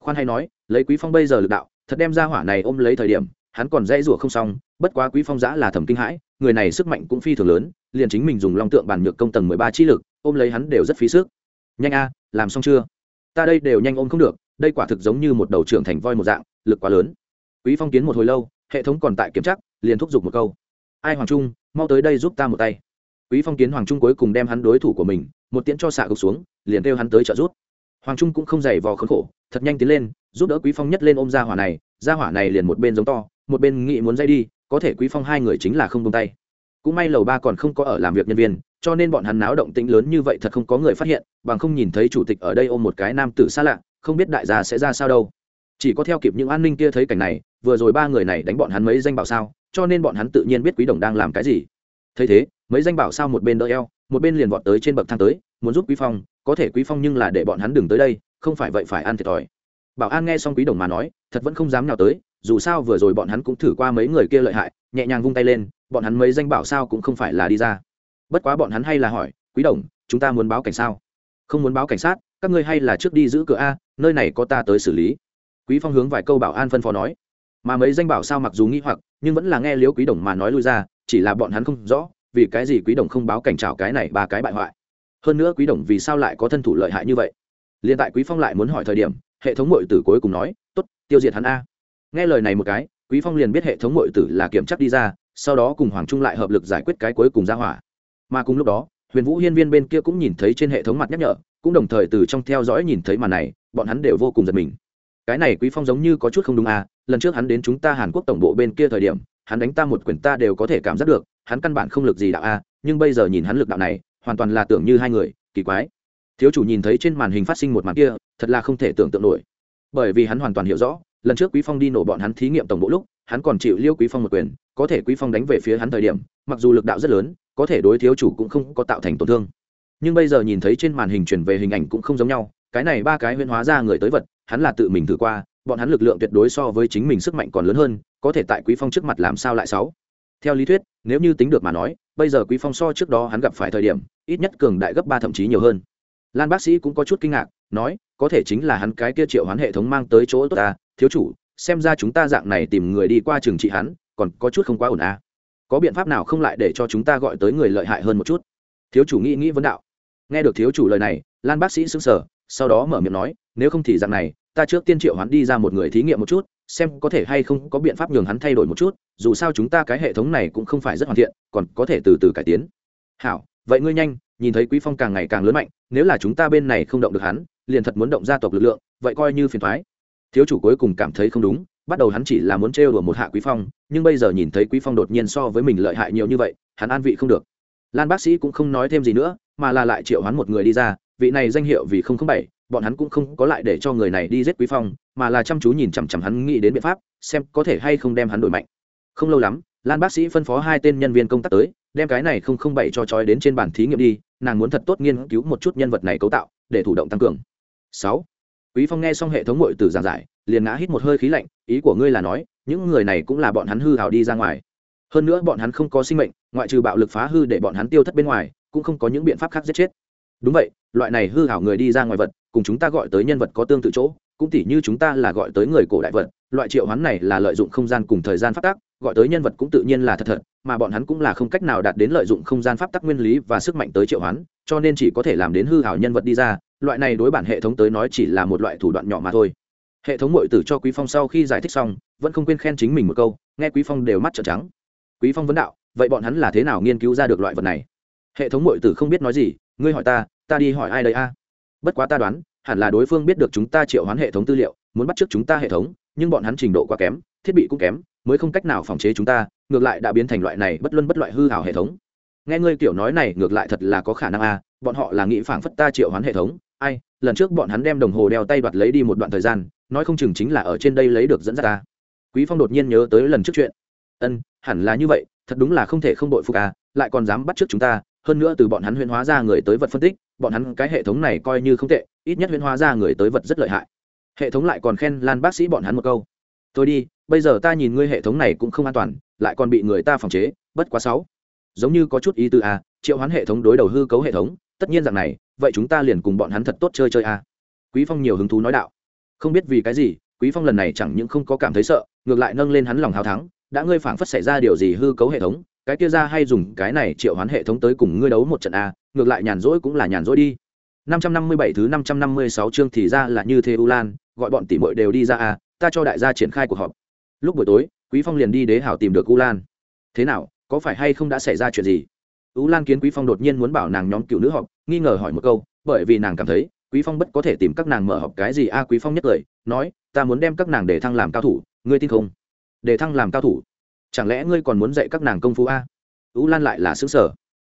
Khoan hay nói lấy quý phong bây giờ lực đạo thật đem gia hỏa này ôm lấy thời điểm hắn còn dây rủa không xong, bất quá quý phong giã là thầm kinh hãi, người này sức mạnh cũng phi thường lớn, liền chính mình dùng long tượng bản nhược công tầng mười ba chi lực, ôm lấy hắn đều rất phí sức. Nhanh a, làm xong chưa? Ta đây đều nhanh ôm không được, đây quả thực giống như một đầu trưởng thành voi một dạng, lực quá lớn. Quý phong kiến một hồi lâu, hệ thống còn tại kiểm tra, liền thúc giục một câu. Ai hoàng trung, mau tới đây giúp ta một tay. Quý phong kiến hoàng trung cuối cùng đem hắn đối thủ của mình, một tiễn cho xạ gục xuống, liền kêu hắn tới trợ giúp. Hoàng trung cũng không dày vò khốn khổ, thật nhanh tiến lên, giúp đỡ quý phong nhất lên ôm ra hỏa này, ra hỏa này liền một bên giống to một bên nghĩ muốn dây đi, có thể quý phong hai người chính là không tung tay. Cũng may lầu ba còn không có ở làm việc nhân viên, cho nên bọn hắn náo động tĩnh lớn như vậy thật không có người phát hiện, bằng không nhìn thấy chủ tịch ở đây ôm một cái nam tử xa lạ, không biết đại gia sẽ ra sao đâu. Chỉ có theo kịp những an ninh kia thấy cảnh này, vừa rồi ba người này đánh bọn hắn mấy danh bảo sao, cho nên bọn hắn tự nhiên biết quý đồng đang làm cái gì. Thấy thế, mấy danh bảo sao một bên đỡ eo, một bên liền vọt tới trên bậc thang tới, muốn giúp quý phong, có thể quý phong nhưng là để bọn hắn đừng tới đây, không phải vậy phải ăn thiệt thòi. Bảo an nghe xong quý đồng mà nói, thật vẫn không dám nào tới dù sao vừa rồi bọn hắn cũng thử qua mấy người kia lợi hại, nhẹ nhàng vung tay lên, bọn hắn mấy danh bảo sao cũng không phải là đi ra. Bất quá bọn hắn hay là hỏi, quý đồng, chúng ta muốn báo cảnh sao? Không muốn báo cảnh sát, các ngươi hay là trước đi giữ cửa a, nơi này có ta tới xử lý. Quý phong hướng vài câu bảo an phân phó nói. Mà mấy danh bảo sao mặc dù nghi hoặc, nhưng vẫn là nghe liếu quý đồng mà nói lui ra, chỉ là bọn hắn không rõ, vì cái gì quý đồng không báo cảnh trào cái này ba cái bại hoại. Hơn nữa quý đồng vì sao lại có thân thủ lợi hại như vậy? Liên tại quý phong lại muốn hỏi thời điểm, hệ thống mội tử cuối cùng nói, tốt, tiêu diệt hắn a nghe lời này một cái, quý phong liền biết hệ thống mội tử là kiểm chắc đi ra, sau đó cùng hoàng trung lại hợp lực giải quyết cái cuối cùng ra hỏa. Mà cùng lúc đó, huyền vũ hiên viên bên kia cũng nhìn thấy trên hệ thống mặt nhắc nhở, cũng đồng thời từ trong theo dõi nhìn thấy màn này, bọn hắn đều vô cùng giật mình. Cái này quý phong giống như có chút không đúng à lần trước hắn đến chúng ta hàn quốc tổng bộ bên kia thời điểm, hắn đánh ta một quyền ta đều có thể cảm giác được, hắn căn bản không lực gì đạo a nhưng bây giờ nhìn hắn lực đạo này, hoàn toàn là tưởng như hai người, kỳ quái. Thiếu chủ nhìn thấy trên màn hình phát sinh một màn kia, thật là không thể tưởng tượng nổi. Bởi vì hắn hoàn toàn hiểu rõ lần trước quý phong đi nổ bọn hắn thí nghiệm tổng bộ lúc, hắn còn chịu liêu quý phong một quyền, có thể quý phong đánh về phía hắn thời điểm, mặc dù lực đạo rất lớn, có thể đối thiếu chủ cũng không có tạo thành tổn thương. Nhưng bây giờ nhìn thấy trên màn hình chuyển về hình ảnh cũng không giống nhau, cái này ba cái huyễn hóa ra người tới vật, hắn là tự mình thử qua, bọn hắn lực lượng tuyệt đối so với chính mình sức mạnh còn lớn hơn, có thể tại quý phong trước mặt làm sao lại sáu? Theo lý thuyết, nếu như tính được mà nói, bây giờ quý phong so trước đó hắn gặp phải thời điểm, ít nhất cường đại gấp ba thậm chí nhiều hơn. Lan bác sĩ cũng có chút kinh ngạc, nói, có thể chính là hắn cái kia triệu hoán hệ thống mang tới chỗ tốt ta thiếu chủ, xem ra chúng ta dạng này tìm người đi qua trường trị hắn, còn có chút không quá ổn à. có biện pháp nào không lại để cho chúng ta gọi tới người lợi hại hơn một chút? Thiếu chủ nghĩ nghĩ vấn đạo. Nghe được thiếu chủ lời này, lan bác sĩ sững sờ, sau đó mở miệng nói, nếu không thì dạng này, ta trước tiên triệu hắn đi ra một người thí nghiệm một chút, xem có thể hay không có biện pháp nhường hắn thay đổi một chút, dù sao chúng ta cái hệ thống này cũng không phải rất hoàn thiện, còn có thể từ từ cải tiến. Hảo, vậy ngươi nhanh, nhìn thấy quý phong càng ngày càng lớn mạnh, nếu là chúng ta bên này không động được hắn, liền thật muốn động gia tộc lực lượng, vậy coi như phiền thoái thiếu chủ cuối cùng cảm thấy không đúng, bắt đầu hắn chỉ là muốn trêu đùa một hạ quý phong, nhưng bây giờ nhìn thấy quý phong đột nhiên so với mình lợi hại nhiều như vậy, hắn an vị không được. Lan bác sĩ cũng không nói thêm gì nữa, mà là lại triệu hắn một người đi ra, vị này danh hiệu vì không không bảy, bọn hắn cũng không có lại để cho người này đi giết quý phong, mà là chăm chú nhìn chằm chằm hắn nghĩ đến biện pháp, xem có thể hay không đem hắn đổi mạnh. Không lâu lắm, lan bác sĩ phân phó hai tên nhân viên công tác tới, đem cái này không không bảy cho trói đến trên bàn thí nghiệm đi, nàng muốn thật tốt nghiên cứu một chút nhân vật này cấu tạo, để thủ động tăng cường. Sáu quý phong nghe xong hệ thống ngội từ giảng giải, liền ngã hít một hơi khí lạnh, ý của ngươi là nói, những người này cũng là bọn hắn hư hào đi ra ngoài. Hơn nữa bọn hắn không có sinh mệnh, ngoại trừ bạo lực phá hư để bọn hắn tiêu thất bên ngoài, cũng không có những biện pháp khác giết chết. Đúng vậy, loại này hư hảo người đi ra ngoài vật, cùng chúng ta gọi tới nhân vật có tương tự chỗ, cũng tỉ như chúng ta là gọi tới người cổ đại vật, loại triệu hoán này là lợi dụng không gian cùng thời gian phát tác gọi tới nhân vật cũng tự nhiên là thật thật, mà bọn hắn cũng là không cách nào đạt đến lợi dụng không gian pháp tắc nguyên lý và sức mạnh tới triệu hoán, cho nên chỉ có thể làm đến hư hảo nhân vật đi ra, loại này đối bản hệ thống tới nói chỉ là một loại thủ đoạn nhỏ mà thôi. Hệ thống mội tử cho quý phong sau khi giải thích xong, vẫn không quên khen chính mình một câu, nghe quý phong đều mắt trợn trắng. Quý phong vấn đạo, vậy bọn hắn là thế nào nghiên cứu ra được loại vật này? Hệ thống mội tử không biết nói gì, ngươi hỏi ta ta đi hỏi ai đây a? Bất quá ta đoán, hẳn là đối phương biết được chúng ta triệu hoán hệ thống tư liệu, muốn bắt trước chúng ta hệ thống, nhưng bọn hắn trình độ quá kém, thiết bị cũng kém mới không cách nào phòng chế chúng ta, ngược lại đã biến thành loại này bất luân bất loại hư hảo hệ thống. Nghe ngươi kiểu nói này, ngược lại thật là có khả năng à? bọn họ là nghĩ phảng phất ta triệu hoán hệ thống. Ai, lần trước bọn hắn đem đồng hồ đeo tay đoạt lấy đi một đoạn thời gian, nói không chừng chính là ở trên đây lấy được dẫn dắt ta. Quý phong đột nhiên nhớ tới lần trước chuyện. Ân, hẳn là như vậy, thật đúng là không thể không đội phục à lại còn dám bắt trước chúng ta, hơn nữa từ bọn hắn huyễn hóa ra người tới vật phân tích, bọn hắn cái hệ thống này coi như không tệ, ít nhất huyễn hóa ra người tới vật rất lợi hại. Hệ thống lại còn khen lan bác sĩ bọn hắn một câu. Tôi đi bây giờ ta nhìn ngươi hệ thống này cũng không an toàn lại còn bị người ta phòng chế bất quá sáu. Giống như có chút ý tư à triệu hoán hệ thống đối đầu hư cấu hệ thống tất nhiên rằng này vậy chúng ta liền cùng bọn hắn thật tốt chơi chơi à. Quý phong nhiều hứng thú nói đạo. Không biết vì cái gì quý phong lần này chẳng những không có cảm thấy sợ ngược lại nâng lên hắn lòng hào thắng đã ngươi phảng phất xảy ra điều gì hư cấu hệ thống cái kia ra hay dùng cái này triệu hoán hệ thống tới cùng ngươi đấu một trận a ngược lại nhàn rỗi cũng là nhàn rỗi đi. 557 thứ 556 chương thì ra là như thế U Lan, gọi bọn tỷ muội đều đi ra a, ta cho đại gia triển khai cuộc họp. Lúc buổi tối, Quý Phong liền đi đế hảo tìm được U Lan. Thế nào, có phải hay không đã xảy ra chuyện gì? U Lan kiến Quý Phong đột nhiên muốn bảo nàng nhóm cựu nữ họp, nghi ngờ hỏi một câu, bởi vì nàng cảm thấy, Quý Phong bất có thể tìm các nàng mở họp cái gì a, Quý Phong nhất lời, nói, ta muốn đem các nàng để thăng làm cao thủ, ngươi tin không? Để thăng làm cao thủ? chẳng lẽ ngươi còn muốn dạy các nàng công phu a u lan lại là xứng sở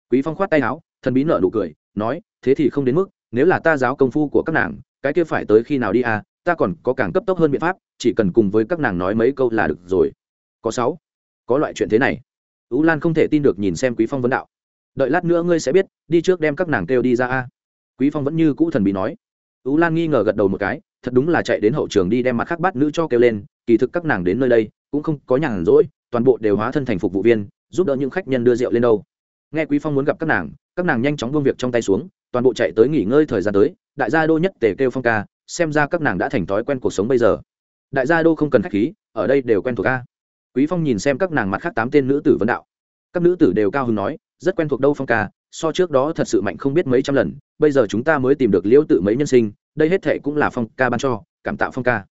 quý phong khoát tay áo thần bí nợ nụ cười nói thế thì không đến mức nếu là ta giáo công phu của các nàng cái kia phải tới khi nào đi à? Ta còn có càng cấp tốc hơn biện pháp, chỉ cần cùng với các nàng nói mấy câu là được rồi. Có sáu. Có loại chuyện thế này. U lan không thể tin được nhìn xem quý phong vấn đạo. Đợi lát nữa ngươi sẽ biết, đi trước đem các nàng kêu đi ra a. Quý phong vẫn như cũ thần bí nói. U lan nghi ngờ gật đầu một cái, thật đúng là chạy đến hậu trường đi đem mặt khác bát nữ cho kêu lên, kỳ thực các nàng đến nơi đây, cũng không có nhàn rỗi, toàn bộ đều hóa thân thành phục vụ viên, giúp đỡ những khách nhân đưa rượu lên đâu. Nghe quý phong muốn gặp các nàng các nàng nhanh chóng buông việc trong tay xuống, toàn bộ chạy tới nghỉ ngơi thời gian tới, đại gia đô nhất tề kêu phong ca xem ra các nàng đã thành thói quen cuộc sống bây giờ. Đại gia đô không cần khách khí, ở đây đều quen thuộc ca quý phong nhìn xem các nàng mặt khác tám tên nữ tử vấn đạo. Các nữ tử đều cao hứng nói, rất quen thuộc đâu phong ca, so trước đó thật sự mạnh không biết mấy trăm lần, bây giờ chúng ta mới tìm được liễu tự mấy nhân sinh, đây hết thệ cũng là phong ca ban cho, cảm tạ phong ca.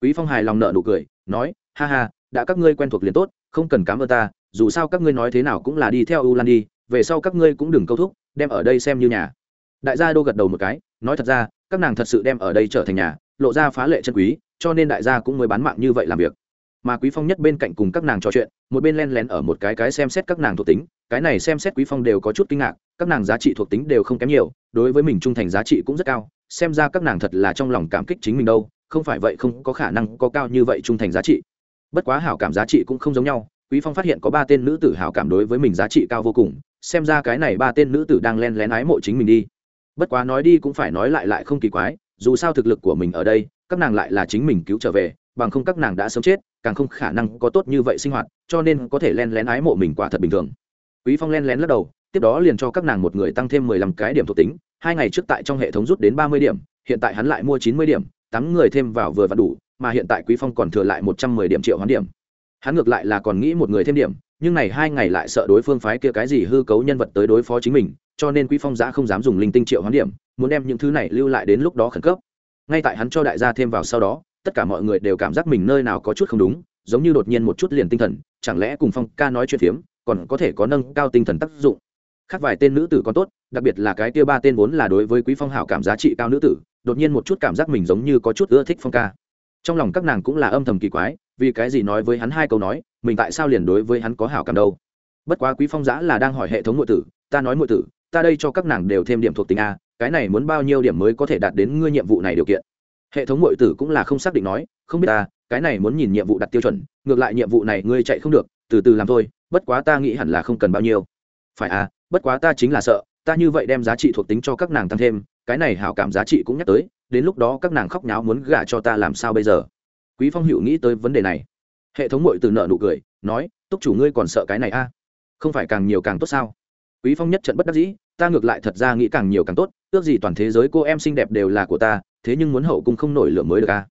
Quý phong hài lòng nợ nụ cười, nói, ha ha, đã các ngươi quen thuộc liền tốt, không cần cám ơn ta, dù sao các ngươi nói thế nào cũng là đi theo u lan đi, về sau các ngươi cũng đừng câu thúc, đem ở đây xem như nhà. Đại gia đô gật đầu một cái, nói thật ra các nàng thật sự đem ở đây trở thành nhà, lộ ra phá lệ chân quý, cho nên đại gia cũng mới bán mạng như vậy làm việc. Mà quý phong nhất bên cạnh cùng các nàng trò chuyện, một bên len lén ở một cái cái xem xét các nàng thuộc tính, cái này xem xét quý phong đều có chút kinh ngạc, các nàng giá trị thuộc tính đều không kém nhiều, đối với mình trung thành giá trị cũng rất cao, xem ra các nàng thật là trong lòng cảm kích chính mình đâu, không phải vậy không có khả năng có cao như vậy trung thành giá trị. Bất quá hảo cảm giá trị cũng không giống nhau, quý phong phát hiện có ba tên nữ tử hảo cảm đối với mình giá trị cao vô cùng, xem ra cái này ba tên nữ tử đang len lén ái mộ chính mình đi bất quá nói đi cũng phải nói lại lại không kỳ quái, dù sao thực lực của mình ở đây, các nàng lại là chính mình cứu trở về, bằng không các nàng đã sớm chết, càng không khả năng có tốt như vậy sinh hoạt, cho nên có thể len lén ái mộ mình quả thật bình thường. Quý phong len lén lắc đầu, tiếp đó liền cho các nàng một người tăng thêm mười lăm cái điểm thuộc tính, hai ngày trước tại trong hệ thống rút đến ba mươi điểm, hiện tại hắn lại mua chín mươi điểm, tám người thêm vào vừa và đủ, mà hiện tại quý phong còn thừa lại một trăm mười điểm triệu hoán điểm. Hắn ngược lại là còn nghĩ một người thêm điểm nhưng này hai ngày lại sợ đối phương phái kia cái gì hư cấu nhân vật tới đối phó chính mình, cho nên quý phong giã không dám dùng linh tinh triệu hoán điểm, muốn đem những thứ này lưu lại đến lúc đó khẩn cấp. Ngay tại hắn cho đại gia thêm vào sau đó, tất cả mọi người đều cảm giác mình nơi nào có chút không đúng, giống như đột nhiên một chút liền tinh thần, chẳng lẽ cùng phong ca nói chuyện phiếm, còn có thể có nâng cao tinh thần tác dụng. Khác vài tên nữ tử còn tốt, đặc biệt là cái kia ba tên vốn là đối với quý phong hảo cảm giá trị cao nữ tử, đột nhiên một chút cảm giác mình giống như có chút ưa thích phong ca. Trong lòng các nàng cũng là âm thầm kỳ quái vì cái gì nói với hắn hai câu nói, mình tại sao liền đối với hắn có hảo cảm đâu? Bất quá quý phong giã là đang hỏi hệ thống ngụy tử, ta nói ngụy tử, ta đây cho các nàng đều thêm điểm thuộc tính a, cái này muốn bao nhiêu điểm mới có thể đạt đến ngươi nhiệm vụ này điều kiện? Hệ thống ngụy tử cũng là không xác định nói, không biết ta, cái này muốn nhìn nhiệm vụ đặt tiêu chuẩn, ngược lại nhiệm vụ này ngươi chạy không được, từ từ làm thôi, bất quá ta nghĩ hẳn là không cần bao nhiêu. Phải à bất quá ta chính là sợ, ta như vậy đem giá trị thuộc tính cho các nàng tăng thêm, cái này hảo cảm giá trị cũng nhắc tới, đến lúc đó các nàng khóc nháo muốn gả cho ta làm sao bây giờ? Quý phong hữu nghĩ tới vấn đề này hệ thống mội từ nợ nụ cười, nói, túc chủ ngươi còn sợ cái này a à? không phải càng nhiều càng tốt sao quý phong nhất trận bất đắc dĩ, ta ngược lại thật ra nghĩ càng nhiều càng tốt, ước gì toàn thế giới cô em xinh đẹp đều là của ta, thế nhưng muốn hậu cung không nổi lửa mới được a à?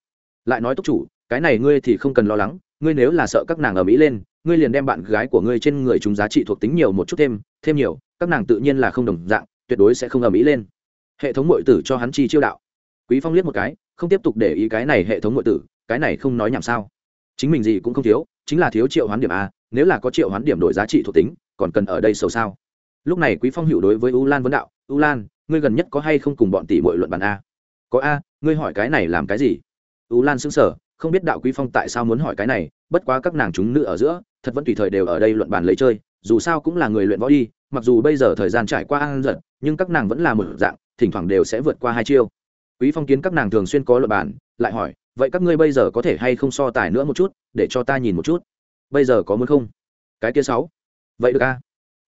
lại nói túc chủ, cái này ngươi thì không cần lo lắng, ngươi nếu là sợ các nàng ở mỹ lên, ngươi liền đem bạn gái của ngươi trên người chúng giá trị thuộc tính nhiều một chút thêm thêm nhiều, các nàng tự nhiên là không đồng dạng, tuyệt đối sẽ không ở mỹ lên hệ thống mội tử cho hắn chi chiêu đạo quý phong liếc một cái, không tiếp tục để ý cái này hệ thống mội tử cái này không nói nhảm sao? Chính mình gì cũng không thiếu, chính là thiếu triệu hoán điểm a, nếu là có triệu hoán điểm đổi giá trị thuộc tính, còn cần ở đây sâu sao? Lúc này quý phong hữu đối với u lan vấn đạo, u lan, ngươi gần nhất có hay không cùng bọn tỷ muội luận bàn a? Có a, ngươi hỏi cái này làm cái gì? U lan sững sờ, không biết đạo quý phong tại sao muốn hỏi cái này, bất quá các nàng chúng nữ ở giữa, thật vẫn tùy thời đều ở đây luận bàn lấy chơi, dù sao cũng là người luyện võ đi, mặc dù bây giờ thời gian trải qua ăn giật nhưng các nàng vẫn là một dạng, thỉnh thoảng đều sẽ vượt qua hai chiêu. Quý phong kiến các nàng thường xuyên có luận bàn, lại hỏi vậy các ngươi bây giờ có thể hay không so tài nữa một chút, để cho ta nhìn một chút? Bây giờ có muốn không? Cái kia sáu. Vậy được a.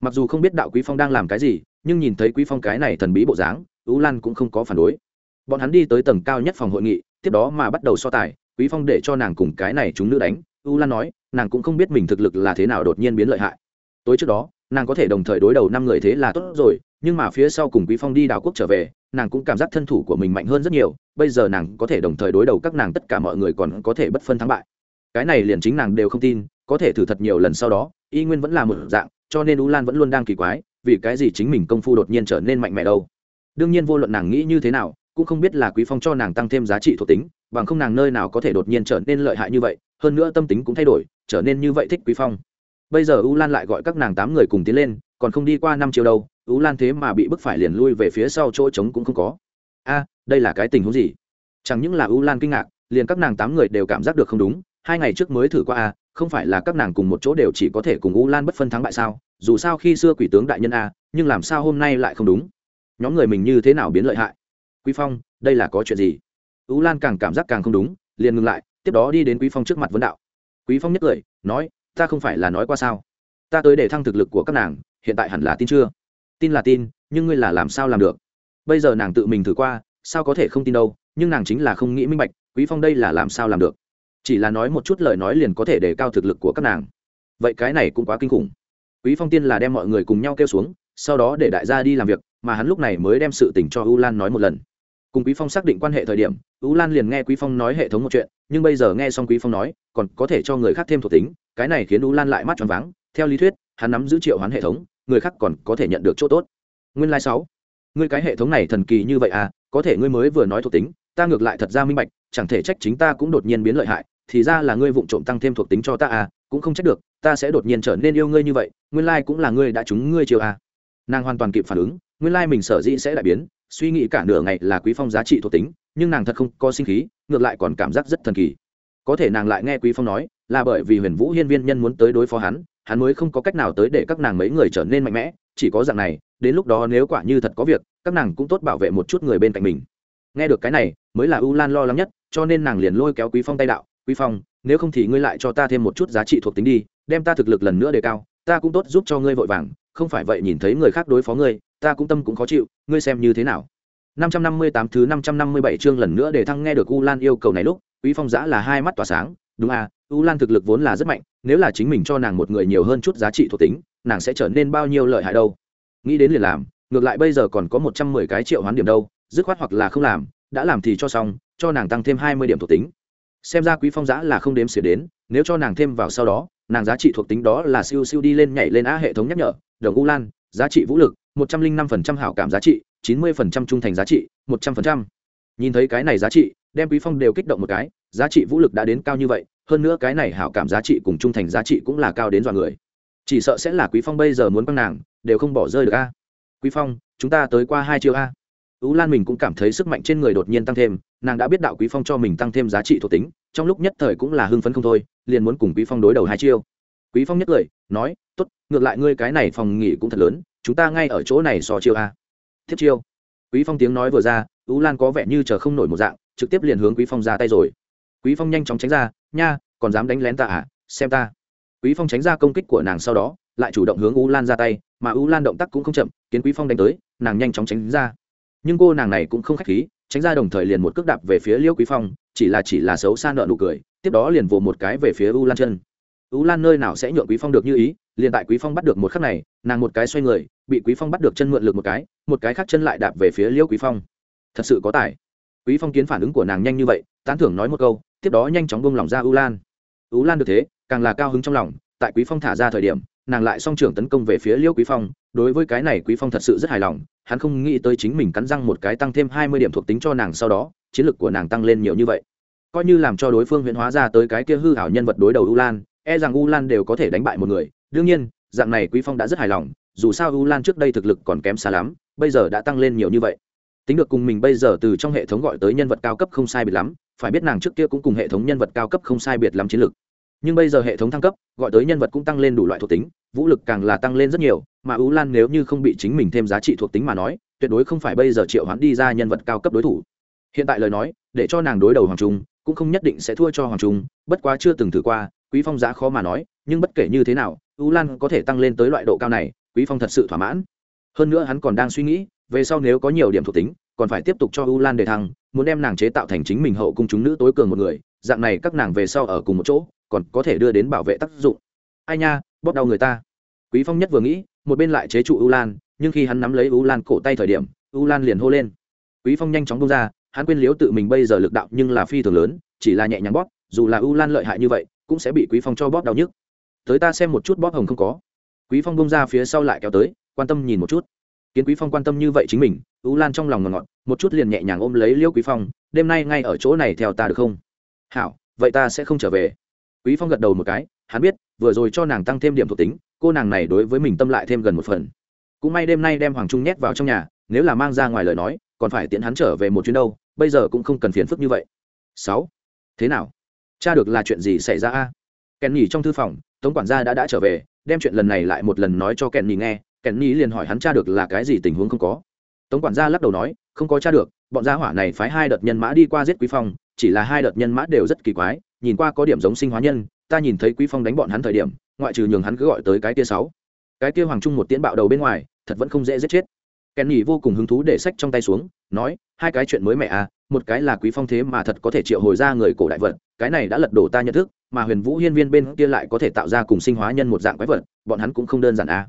Mặc dù không biết đạo quý phong đang làm cái gì, nhưng nhìn thấy quý phong cái này thần bí bộ dáng ú lan cũng không có phản đối. Bọn hắn đi tới tầng cao nhất phòng hội nghị, tiếp đó mà bắt đầu so tài, quý phong để cho nàng cùng cái này chúng nữ đánh. U lan nói, nàng cũng không biết mình thực lực là thế nào đột nhiên biến lợi hại. Tối trước đó, nàng có thể đồng thời đối đầu năm người thế là tốt rồi, nhưng mà phía sau cùng quý phong đi đảo quốc trở về nàng cũng cảm giác thân thủ của mình mạnh hơn rất nhiều, bây giờ nàng có thể đồng thời đối đầu các nàng, tất cả mọi người còn có thể bất phân thắng bại. Cái này liền chính nàng đều không tin, có thể thử thật nhiều lần sau đó, y nguyên vẫn là một dạng, cho nên u lan vẫn luôn đang kỳ quái, vì cái gì chính mình công phu đột nhiên trở nên mạnh mẽ đâu? Đương nhiên vô luận nàng nghĩ như thế nào, cũng không biết là quý phong cho nàng tăng thêm giá trị thuộc tính, bằng không nàng nơi nào có thể đột nhiên trở nên lợi hại như vậy, hơn nữa tâm tính cũng thay đổi, trở nên như vậy thích quý phong. Bây giờ u lan lại gọi các nàng tám người cùng tiến lên còn không đi qua năm chiều đâu ú lan thế mà bị bức phải liền lui về phía sau chỗ trống cũng không có. A, đây là cái tình huống gì? Chẳng những là ú lan kinh ngạc, liền các nàng tám người đều cảm giác được không đúng, hai ngày trước mới thử qua a, không phải là các nàng cùng một chỗ đều chỉ có thể cùng ú lan bất phân thắng bại sao? Dù sao khi xưa quỷ tướng đại nhân a, nhưng làm sao hôm nay lại không đúng? Nhóm người mình như thế nào biến lợi hại? Quý phong, đây là có chuyện gì? Ú lan càng cảm giác càng không đúng, liền ngừng lại, tiếp đó đi đến quý phong trước mặt vấn đạo. Quý phong nhất cười, nói, ta không phải là nói qua sao? Ta tới để thăng thực lực của các nàng hiện tại hẳn là tin chưa? Tin là tin, nhưng ngươi là làm sao làm được? Bây giờ nàng tự mình thử qua, sao có thể không tin đâu, nhưng nàng chính là không nghĩ minh bạch, quý phong đây là làm sao làm được? Chỉ là nói một chút lời nói liền có thể đề cao thực lực của các nàng. Vậy cái này cũng quá kinh khủng. Quý phong tiên là đem mọi người cùng nhau kêu xuống, sau đó để đại gia đi làm việc, mà hắn lúc này mới đem sự tình cho u lan nói một lần. Cùng quý phong xác định quan hệ thời điểm, u lan liền nghe quý phong nói hệ thống một chuyện, nhưng bây giờ nghe xong quý phong nói, còn có thể cho người khác thêm thuộc tính, cái này khiến u lan lại mắt tròn váng, theo lý thuyết hắn nắm giữ triệu hoán hệ thống, người khác còn có thể nhận được chỗ tốt. Nguyên lai sáu, ngươi cái hệ thống này thần kỳ như vậy à có thể ngươi mới vừa nói thuộc tính, ta ngược lại thật ra minh bạch, chẳng thể trách chính ta cũng đột nhiên biến lợi hại, thì ra là ngươi vụng trộm tăng thêm thuộc tính cho ta à cũng không trách được, ta sẽ đột nhiên trở nên yêu ngươi như vậy, nguyên lai cũng là ngươi đã trúng ngươi chiều à. Nàng hoàn toàn kịp phản ứng, nguyên lai mình sở dĩ sẽ đại biến, suy nghĩ cả nửa ngày là quý phong giá trị thuộc tính, nhưng nàng thật không có sinh khí, ngược lại còn cảm giác rất thần kỳ. Có thể nàng lại nghe quý phong nói, là bởi vì huyền vũ hiên viên nhân muốn tới đối phó hắn hắn mới không có cách nào tới để các nàng mấy người trở nên mạnh mẽ chỉ có dạng này đến lúc đó nếu quả như thật có việc các nàng cũng tốt bảo vệ một chút người bên cạnh mình. Nghe được cái này mới là u lan lo lắng nhất cho nên nàng liền lôi kéo quý phong tay đạo quý phong nếu không thì ngươi lại cho ta thêm một chút giá trị thuộc tính đi đem ta thực lực lần nữa đề cao ta cũng tốt giúp cho ngươi vội vàng không phải vậy nhìn thấy người khác đối phó ngươi ta cũng tâm cũng khó chịu ngươi xem như thế nào? 558 thứ 557 chương lần nữa để thăng nghe được U Lan yêu cầu này lúc, Quý Phong giã là hai mắt tỏa sáng, đúng à, U Lan thực lực vốn là rất mạnh, nếu là chính mình cho nàng một người nhiều hơn chút giá trị thuộc tính, nàng sẽ trở nên bao nhiêu lợi hại đâu. Nghĩ đến liền làm, ngược lại bây giờ còn có 110 cái triệu hoán điểm đâu, dứt khoát hoặc là không làm, đã làm thì cho xong, cho nàng tăng thêm 20 điểm thuộc tính. Xem ra Quý Phong giã là không đếm xỉa đến, nếu cho nàng thêm vào sau đó, nàng giá trị thuộc tính đó là siêu siêu đi lên nhảy lên á hệ thống nhắc nhở, Đồng U Lan, giá trị vũ lực, 105% hảo cảm giá trị, chín mươi phần trăm trung thành giá trị một trăm phần trăm nhìn thấy cái này giá trị đem quý phong đều kích động một cái, giá trị vũ lực đã đến cao như vậy, hơn nữa cái này hảo cảm giá trị cùng trung thành giá trị cũng là cao đến dọa người. Chỉ sợ sẽ là quý phong bây giờ muốn băng nàng, đều không bỏ rơi được a. Quý phong, chúng ta tới qua hai chiêu a. Ú lan mình cũng cảm thấy sức mạnh trên người đột nhiên tăng thêm, nàng đã biết đạo quý phong cho mình tăng thêm giá trị thuộc tính, trong lúc nhất thời cũng là hưng phấn không thôi, liền muốn cùng quý phong đối đầu hai chiêu. Quý phong nhất lời nói, tốt, ngược lại ngươi cái này phòng nghỉ cũng thật lớn, chúng ta ngay ở chỗ này so chiêu a. Tiếp chiêu. Quý phong tiếng nói vừa ra, ú lan có vẻ như chờ không nổi một dạng trực tiếp liền hướng quý phong ra tay rồi. Quý phong nhanh chóng tránh ra, nha, còn dám đánh lén ta à? Xem ta. Quý phong tránh ra công kích của nàng sau đó, lại chủ động hướng U lan ra tay, mà U lan động tác cũng không chậm kiến quý phong đánh tới, nàng nhanh chóng tránh ra. Nhưng cô nàng này cũng không khách khí, tránh ra đồng thời liền một cước đạp về phía liêu quý phong, chỉ là chỉ là xấu xa nợ nụ cười, tiếp đó liền vồ một cái về phía u lan chân. U lan nơi nào sẽ nhượng quý phong được như ý, liền tại quý phong bắt được một khắc này, nàng một cái xoay người, bị quý phong bắt được chân mượn lực một cái một cái khác chân lại đạp về phía liễu quý phong. Thật sự có tài quý phong kiến phản ứng của nàng nhanh như vậy, tán thưởng nói một câu, tiếp đó nhanh chóng bông lỏng ra u lan. U lan được thế, càng là cao hứng trong lòng, tại quý phong thả ra thời điểm, nàng lại song trưởng tấn công về phía liễu quý phong, đối với cái này quý phong thật sự rất hài lòng, hắn không nghĩ tới chính mình cắn răng một cái tăng thêm hai mươi điểm thuộc tính cho nàng sau đó, chiến lược của nàng tăng lên nhiều như vậy. Coi như làm cho đối phương huyễn hóa ra tới cái kia hư hảo nhân vật đối đầu u lan e rằng u lan đều có thể đánh bại một người. Đương nhiên, dạng này quý phong đã rất hài lòng, dù sao u lan trước đây thực lực còn kém xa lắm, bây giờ đã tăng lên nhiều như vậy tính được cùng mình bây giờ từ trong hệ thống gọi tới nhân vật cao cấp không sai biệt lắm, phải biết nàng trước kia cũng cùng hệ thống nhân vật cao cấp không sai biệt lắm chiến lược. Nhưng bây giờ hệ thống thăng cấp, gọi tới nhân vật cũng tăng lên đủ loại thuộc tính, vũ lực càng là tăng lên rất nhiều, mà ú lan nếu như không bị chính mình thêm giá trị thuộc tính mà nói, tuyệt đối không phải bây giờ triệu hoán đi ra nhân vật cao cấp đối thủ. Hiện tại lời nói, để cho nàng đối đầu hoàng trung, cũng không nhất định sẽ thua cho hoàng trung, bất quá chưa từng thử qua, quý phong giá khó mà nói, nhưng bất kể như thế nào ú lan có thể tăng lên tới loại độ cao này, quý phong thật sự thỏa mãn. Hơn nữa hắn còn đang suy nghĩ về sau nếu có nhiều điểm thuộc tính, còn phải tiếp tục cho u lan đề thăng, muốn đem nàng chế tạo thành chính mình hậu cung chúng nữ tối cường một người, dạng này các nàng về sau ở cùng một chỗ, còn có thể đưa đến bảo vệ tác dụng. Ai nha, bóp đau người ta. Quý phong nhất vừa nghĩ, một bên lại chế trụ u lan, nhưng khi hắn nắm lấy u lan cổ tay thời điểm, u lan liền hô lên. Quý phong nhanh chóng bông ra, hắn quên liếu tự mình bây giờ lực đạo nhưng là phi thường lớn, chỉ là nhẹ nhàng bóp, dù là u lan lợi hại như vậy, cũng sẽ bị quý phong cho bóp đau nhức. Tới ta xem một chút bóp hồng không có. Quý phong bông ra phía sau lại kéo tới, quan tâm nhìn một chút kiến quý phong quan tâm như vậy chính mình, u lan trong lòng ngọt ngọt, một chút liền nhẹ nhàng ôm lấy liêu quý phong, đêm nay ngay ở chỗ này theo ta được không? Hảo, vậy ta sẽ không trở về. Quý phong gật đầu một cái, hắn biết, vừa rồi cho nàng tăng thêm điểm thuộc tính, cô nàng này đối với mình tâm lại thêm gần một phần. Cũng may đêm nay đem hoàng trung nhét vào trong nhà, nếu là mang ra ngoài lời nói, còn phải tiễn hắn trở về một chuyến đâu, bây giờ cũng không cần phiền phức như vậy. Sáu, thế nào? Cha được là chuyện gì xảy ra a? Kèn nhỉ trong thư phòng, tống quản gia đã đã trở về, đem chuyện lần này lại một lần nói cho kèn nhỉ nghe kèn nhỉ liền hỏi hắn cha được là cái gì tình huống không có. Tống quản gia lắc đầu nói, không có cha được, bọn gia hỏa này phái hai đợt nhân mã đi qua giết quý phong, chỉ là hai đợt nhân mã đều rất kỳ quái, nhìn qua có điểm giống sinh hóa nhân, ta nhìn thấy quý phong đánh bọn hắn thời điểm, ngoại trừ nhường hắn cứ gọi tới cái tia sáu. Cái tia hoàng trung một tiễn bạo đầu bên ngoài, thật vẫn không dễ giết chết. Kèn nhỉ vô cùng hứng thú để sách trong tay xuống, nói, hai cái chuyện mới mẹ à một cái là quý phong thế mà thật có thể triệu hồi ra người cổ đại vật, cái này đã lật đổ ta nhận thức, mà huyền vũ hiên viên bên kia lại có thể tạo ra cùng sinh hóa nhân một dạng quái vật, bọn hắn cũng không đơn giản à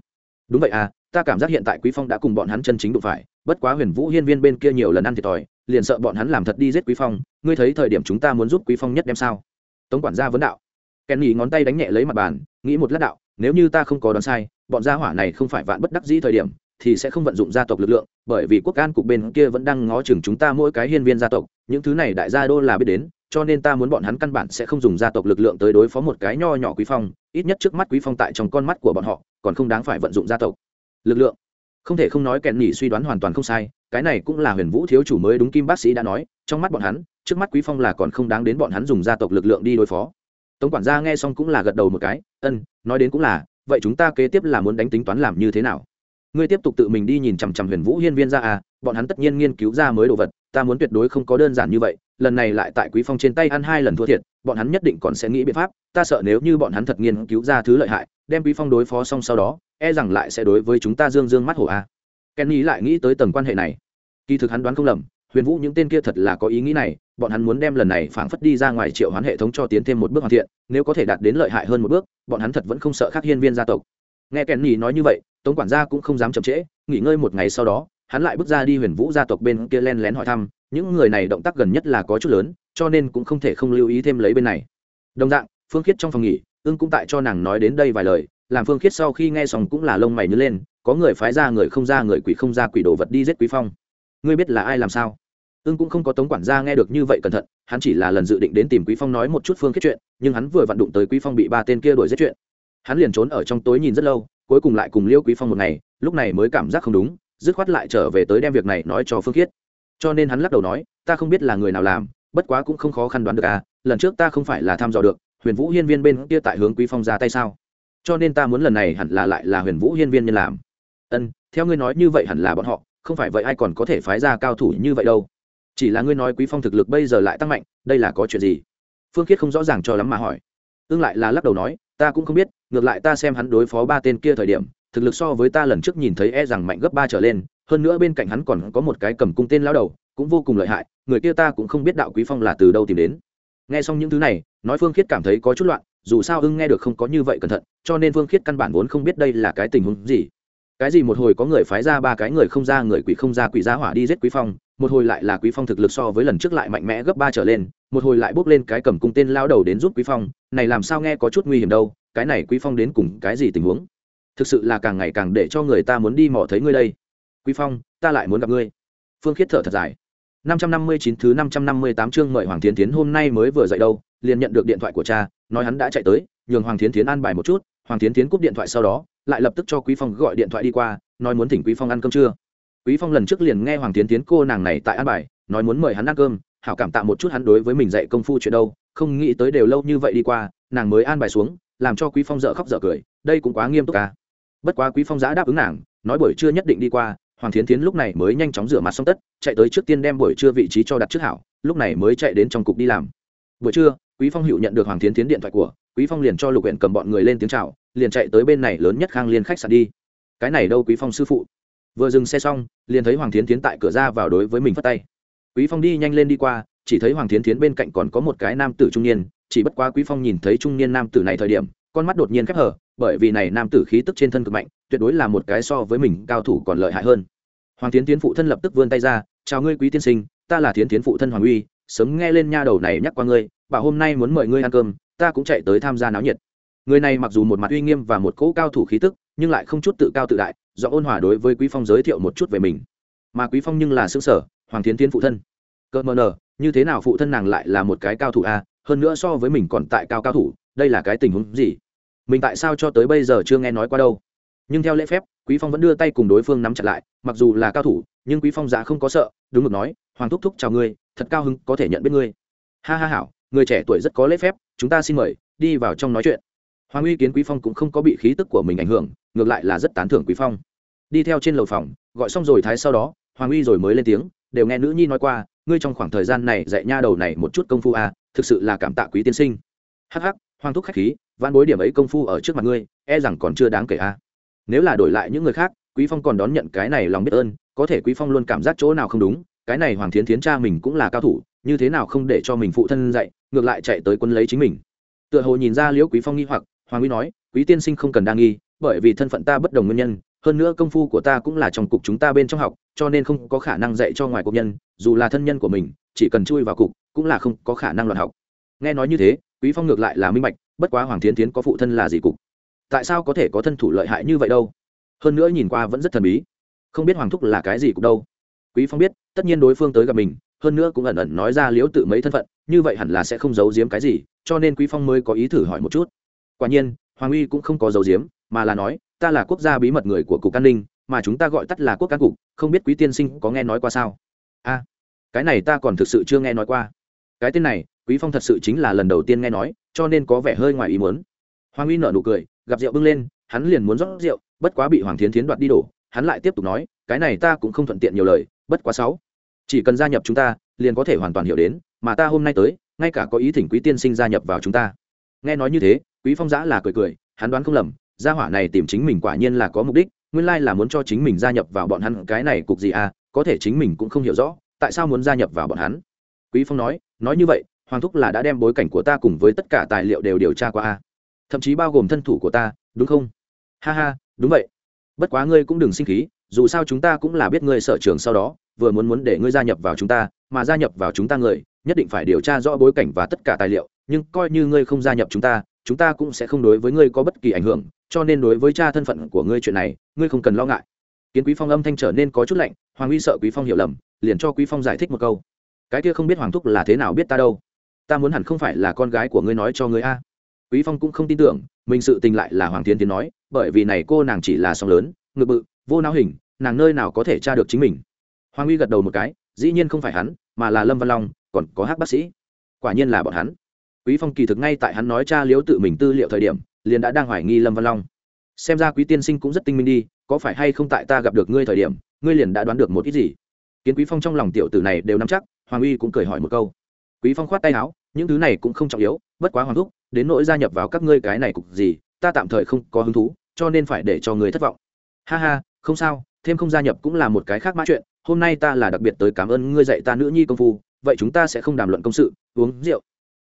đúng vậy à ta cảm giác hiện tại quý phong đã cùng bọn hắn chân chính đụng phải, bất quá huyền vũ hiên viên bên kia nhiều lần ăn thiệt thòi, liền sợ bọn hắn làm thật đi giết quý phong, ngươi thấy thời điểm chúng ta muốn giúp quý phong nhất đem sao? Tống quản gia vấn đạo. Kèn nghỉ ngón tay đánh nhẹ lấy mặt bàn, nghĩ một lát đạo, nếu như ta không có đoán sai, bọn gia hỏa này không phải vạn bất đắc dĩ thời điểm, thì sẽ không vận dụng gia tộc lực lượng, bởi vì quốc an cục bên kia vẫn đang ngó chừng chúng ta mỗi cái hiên viên gia tộc, những thứ này đại gia đô là biết đến, cho nên ta muốn bọn hắn căn bản sẽ không dùng gia tộc lực lượng tới đối phó một cái nho nhỏ quý phong, ít nhất trước mắt quý phong tại trong con mắt của bọn họ còn không đáng phải vận dụng gia tộc. Lực lượng. Không thể không nói kèn nhỉ suy đoán hoàn toàn không sai, cái này cũng là huyền vũ thiếu chủ mới đúng kim bác sĩ đã nói, trong mắt bọn hắn, trước mắt quý phong là còn không đáng đến bọn hắn dùng gia tộc lực lượng đi đối phó. Tống quản gia nghe xong cũng là gật đầu một cái, ân, nói đến cũng là, vậy chúng ta kế tiếp là muốn đánh tính toán làm như thế nào? Ngươi tiếp tục tự mình đi nhìn chằm chằm huyền vũ hiên viên ra à bọn hắn tất nhiên nghiên cứu ra mới đồ vật, ta muốn tuyệt đối không có đơn giản như vậy, lần này lại tại quý phong trên tay ăn hai lần thua thiệt, bọn hắn nhất định còn sẽ nghĩ biện pháp, ta sợ nếu như bọn hắn thật nghiên cứu ra thứ lợi hại đem quý phong đối phó xong sau đó e rằng lại sẽ đối với chúng ta dương dương mắt hổ a. À. kenny lại nghĩ tới tầng quan hệ này. Kỳ thực hắn đoán không lầm, huyền vũ những tên kia thật là có ý nghĩ này, bọn hắn muốn đem lần này phảng phất đi ra ngoài triệu hoán hệ thống cho tiến thêm một bước hoàn thiện, nếu có thể đạt đến lợi hại hơn một bước, bọn hắn thật vẫn không sợ khác hiên viên gia tộc. Nghe Kenny nói như vậy, tống quản gia cũng không dám chậm trễ, nghỉ ngơi một ngày sau đó, hắn lại bước ra đi huyền vũ gia tộc bên kia len lén hỏi thăm, những người này động tác gần nhất là có chút lớn, cho nên cũng không thể không lưu ý thêm lấy bên này. Đồng dạng, phương khiết trong phòng nghỉ ưng cũng tại cho nàng nói đến đây vài lời, làm phương khiết sau khi nghe xong cũng là lông mày nhớ lên, có người phái ra người không ra người quỷ không ra quỷ đồ vật đi giết quý phong. Ngươi biết là ai làm sao? Ưng cũng không có tống quản gia nghe được như vậy cẩn thận, hắn chỉ là lần dự định đến tìm quý phong nói một chút phương khiết chuyện, nhưng hắn vừa vặn đụng tới quý phong bị ba tên kia đuổi giết chuyện. Hắn liền trốn ở trong tối nhìn rất lâu, cuối cùng lại cùng liêu quý phong một ngày, lúc này mới cảm giác không đúng, dứt khoát lại trở về tới đem việc này nói cho phương khiết. Cho nên hắn lắc đầu nói, ta không biết là người nào làm, bất quá cũng không khó khăn đoán được à lần trước ta không phải là thăm dò được huyền vũ hiên viên bên kia tại hướng quý phong ra tay sao? Cho nên ta muốn lần này hẳn là lại là huyền vũ hiên viên nhân làm. Ân, theo ngươi nói như vậy hẳn là bọn họ, không phải vậy ai còn có thể phái ra cao thủ như vậy đâu. Chỉ là ngươi nói quý phong thực lực bây giờ lại tăng mạnh, đây là có chuyện gì? Phương khiết không rõ ràng cho lắm mà hỏi. Tương lại là lắc đầu nói, ta cũng không biết, ngược lại ta xem hắn đối phó ba tên kia thời điểm, thực lực so với ta lần trước nhìn thấy e rằng mạnh gấp ba trở lên, hơn nữa bên cạnh hắn còn có một cái cầm cung tên lao đầu, cũng vô cùng lợi hại, người kia ta cũng không biết đạo quý phong là từ đâu tìm đến. Nghe xong những thứ này nói phương khiết cảm thấy có chút loạn dù sao ưng nghe được không có như vậy cẩn thận cho nên phương khiết căn bản vốn không biết đây là cái tình huống gì. Cái gì một hồi có người phái ra ba cái người không ra người quỷ không ra quỷ ra hỏa đi giết quý phong một hồi lại là quý phong thực lực so với lần trước lại mạnh mẽ gấp ba trở lên một hồi lại bốc lên cái cầm cung tên lao đầu đến giúp quý phong này làm sao nghe có chút nguy hiểm đâu cái này quý phong đến cùng cái gì tình huống? Thực sự là càng ngày càng để cho người ta muốn đi mò thấy ngươi đây. Quý phong ta lại muốn gặp ngươi. Phương khiết thở thật dài. 559 thứ 558 chương mời Hoàng tiến Thiến hôm nay mới vừa dậy đâu, liền nhận được điện thoại của cha, nói hắn đã chạy tới, nhường Hoàng Thiến Thiến an bài một chút, Hoàng Thiến Thiến cúp điện thoại sau đó, lại lập tức cho Quý Phong gọi điện thoại đi qua, nói muốn thỉnh Quý Phong ăn cơm trưa. Quý Phong lần trước liền nghe Hoàng Thiến Thiến cô nàng này tại an bài, nói muốn mời hắn ăn cơm, hảo cảm tạ một chút hắn đối với mình dạy công phu chuyện đâu, không nghĩ tới đều lâu như vậy đi qua, nàng mới an bài xuống, làm cho Quý Phong dở khóc dở cười, đây cũng quá nghiêm túc cả. Bất quá Quý Phong giã đáp ứng nàng, nói buổi trưa nhất định đi qua, hoàng thiến thiến lúc này mới nhanh chóng rửa mặt xong tất chạy tới trước tiên đem buổi trưa vị trí cho đặt trước hảo lúc này mới chạy đến trong cục đi làm buổi trưa quý phong hữu nhận được hoàng thiến thiến điện thoại của quý phong liền cho lục huyện cầm bọn người lên tiếng chào liền chạy tới bên này lớn nhất khang liên khách sạn đi. Cái này đâu quý phong sư phụ? Vừa dừng xe xong liền thấy hoàng thiến thiến tại cửa ra vào đối với mình phất tay. Quý phong đi nhanh lên đi qua chỉ thấy hoàng thiến thiến bên cạnh còn có một cái nam tử trung niên chỉ bất quá quý phong nhìn thấy trung niên nam tử này thời điểm con mắt đột nhiên khép hở, bởi vì này nam tử khí tức trên thân cực mạnh tuyệt đối là một cái so với mình cao thủ còn lợi hại hơn. Hoàng tiến tiến phụ thân lập tức vươn tay ra chào ngươi quý tiên sinh ta là tiến tiến phụ thân hoàng uy sớm nghe lên nha đầu này nhắc qua ngươi, bảo hôm nay muốn mời ngươi ăn cơm, ta cũng chạy tới tham gia náo nhiệt. Người này mặc dù một mặt uy nghiêm và một cỗ cao thủ khí tức, nhưng lại không chút tự cao tự đại, do ôn hòa đối với quý phong giới thiệu một chút về mình. Mà quý phong nhưng là xương sở, hoàng Thiến tiến phụ thân. Cơ mờ nờ, như thế nào phụ thân nàng lại là một cái cao thủ a, hơn nữa so với mình còn tại cao cao thủ, đây là cái tình huống gì? Mình tại sao cho tới bây giờ chưa nghe nói qua đâu? Nhưng theo lễ phép, quý phong vẫn đưa tay cùng đối phương nắm chặt lại, mặc dù là cao thủ, nhưng quý phong giá không có sợ, đúng được nói, hoàng thúc thúc chào ngươi thật cao hứng có thể nhận biết ngươi. Ha ha hảo, người trẻ tuổi rất có lễ phép, chúng ta xin mời, đi vào trong nói chuyện. Hoàng uy kiến quý phong cũng không có bị khí tức của mình ảnh hưởng, ngược lại là rất tán thưởng quý phong. Đi theo trên lầu phòng, gọi xong rồi thái sau đó, hoàng uy rồi mới lên tiếng, đều nghe nữ nhi nói qua, ngươi trong khoảng thời gian này dạy nha đầu này một chút công phu à thực sự là cảm tạ quý tiên sinh. Hắc hắc, hoàng thúc khách khí văn bối điểm ấy công phu ở trước mặt ngươi e rằng còn chưa đáng kể a à. nếu là đổi lại những người khác, quý phong còn đón nhận cái này lòng biết ơn, có thể quý phong luôn cảm giác chỗ nào không đúng cái này hoàng thiến thiến cha mình cũng là cao thủ, như thế nào không để cho mình phụ thân dạy, ngược lại chạy tới quân lấy chính mình. Tựa hồ nhìn ra liễu quý phong nghi hoặc, hoàng uy nói, quý tiên sinh không cần đa nghi, bởi vì thân phận ta bất đồng nguyên nhân, hơn nữa công phu của ta cũng là trong cục chúng ta bên trong học, cho nên không có khả năng dạy cho ngoài cục nhân, dù là thân nhân của mình, chỉ cần chui vào cục, cũng là không có khả năng luận học. Nghe nói như thế, quý phong ngược lại là minh bạch, bất quá hoàng thiến tiến có phụ thân là gì cục? Tại sao có thể có thân thủ lợi hại như vậy đâu? Hơn nữa nhìn qua vẫn rất thần bí. Không biết hoàng thúc là cái gì cục đâu? Quý phong biết tất nhiên đối phương tới gặp mình, hơn nữa cũng ẩn ẩn nói ra liễu tự mấy thân phận, như vậy hẳn là sẽ không giấu giếm cái gì, cho nên quý phong mới có ý thử hỏi một chút. Quả nhiên, hoàng uy cũng không có giấu giếm, mà là nói, ta là quốc gia bí mật người của cục an ninh, mà chúng ta gọi tắt là quốc can cục, không biết quý tiên sinh có nghe nói qua sao? A, cái này ta còn thực sự chưa nghe nói qua. Cái tên này, quý phong thật sự chính là lần đầu tiên nghe nói, cho nên có vẻ hơi ngoài ý muốn. Hoàng uy nở nụ cười, gặp rượu bưng lên, hắn liền muốn rót rượu, bất quá bị hoàng thiến thiến đoạt đi đổ, hắn lại tiếp tục nói, cái này ta cũng không thuận tiện nhiều lời, bất quá sáu chỉ cần gia nhập chúng ta, liền có thể hoàn toàn hiểu đến, mà ta hôm nay tới, ngay cả có ý thỉnh quý tiên sinh gia nhập vào chúng ta. Nghe nói như thế, quý phong giã là cười cười, hắn đoán không lầm, gia hỏa này tìm chính mình quả nhiên là có mục đích, nguyên lai là muốn cho chính mình gia nhập vào bọn hắn, cái này cục gì à có thể chính mình cũng không hiểu rõ, tại sao muốn gia nhập vào bọn hắn? Quý phong nói nói như vậy, hoàng thúc là đã đem bối cảnh của ta cùng với tất cả tài liệu đều điều tra qua a thậm chí bao gồm thân thủ của ta, đúng không? Ha ha, đúng vậy. Bất quá ngươi cũng đừng sinh khí dù sao chúng ta cũng là biết ngươi sở trường sau đó, vừa muốn muốn để ngươi gia nhập vào chúng ta, mà gia nhập vào chúng ta người, nhất định phải điều tra rõ bối cảnh và tất cả tài liệu, nhưng coi như ngươi không gia nhập chúng ta chúng ta cũng sẽ không đối với ngươi có bất kỳ ảnh hưởng, cho nên đối với cha thân phận của ngươi chuyện này, ngươi không cần lo ngại. Kiến quý phong âm thanh trở nên có chút lạnh, hoàng uy sợ quý phong hiểu lầm, liền cho quý phong giải thích một câu. Cái kia không biết hoàng thúc là thế nào biết ta đâu? Ta muốn hẳn không phải là con gái của ngươi nói cho ngươi a. Quý phong cũng không tin tưởng, mình sự tình lại là hoàng tiến tiến nói, bởi vì này cô nàng chỉ là song lớn, ngực bự vô não hình, nàng nơi nào có thể tra được chính mình. Hoàng uy gật đầu một cái, dĩ nhiên không phải hắn, mà là lâm văn long, còn có hát bác sĩ. Quả nhiên là bọn hắn. Quý phong kỳ thực ngay tại hắn nói cha liếu tự mình tư liệu thời điểm, liền đã đang hoài nghi lâm văn long. Xem ra quý tiên sinh cũng rất tinh minh đi, có phải hay không tại ta gặp được ngươi thời điểm, ngươi liền đã đoán được một ít gì? Kiến quý phong trong lòng tiểu tử này đều nắm chắc, hoàng uy cũng cười hỏi một câu. Quý phong khoát tay áo, những thứ này cũng không trọng yếu, bất quá hoàng thúc, đến nỗi gia nhập vào các ngươi cái này cục gì, ta tạm thời không có hứng thú, cho nên phải để cho người thất vọng. Ha ha không sao, thêm không gia nhập cũng là một cái khác mã chuyện, hôm nay ta là đặc biệt tới cảm ơn ngươi dạy ta nữ nhi công phu, vậy chúng ta sẽ không đàm luận công sự, uống rượu.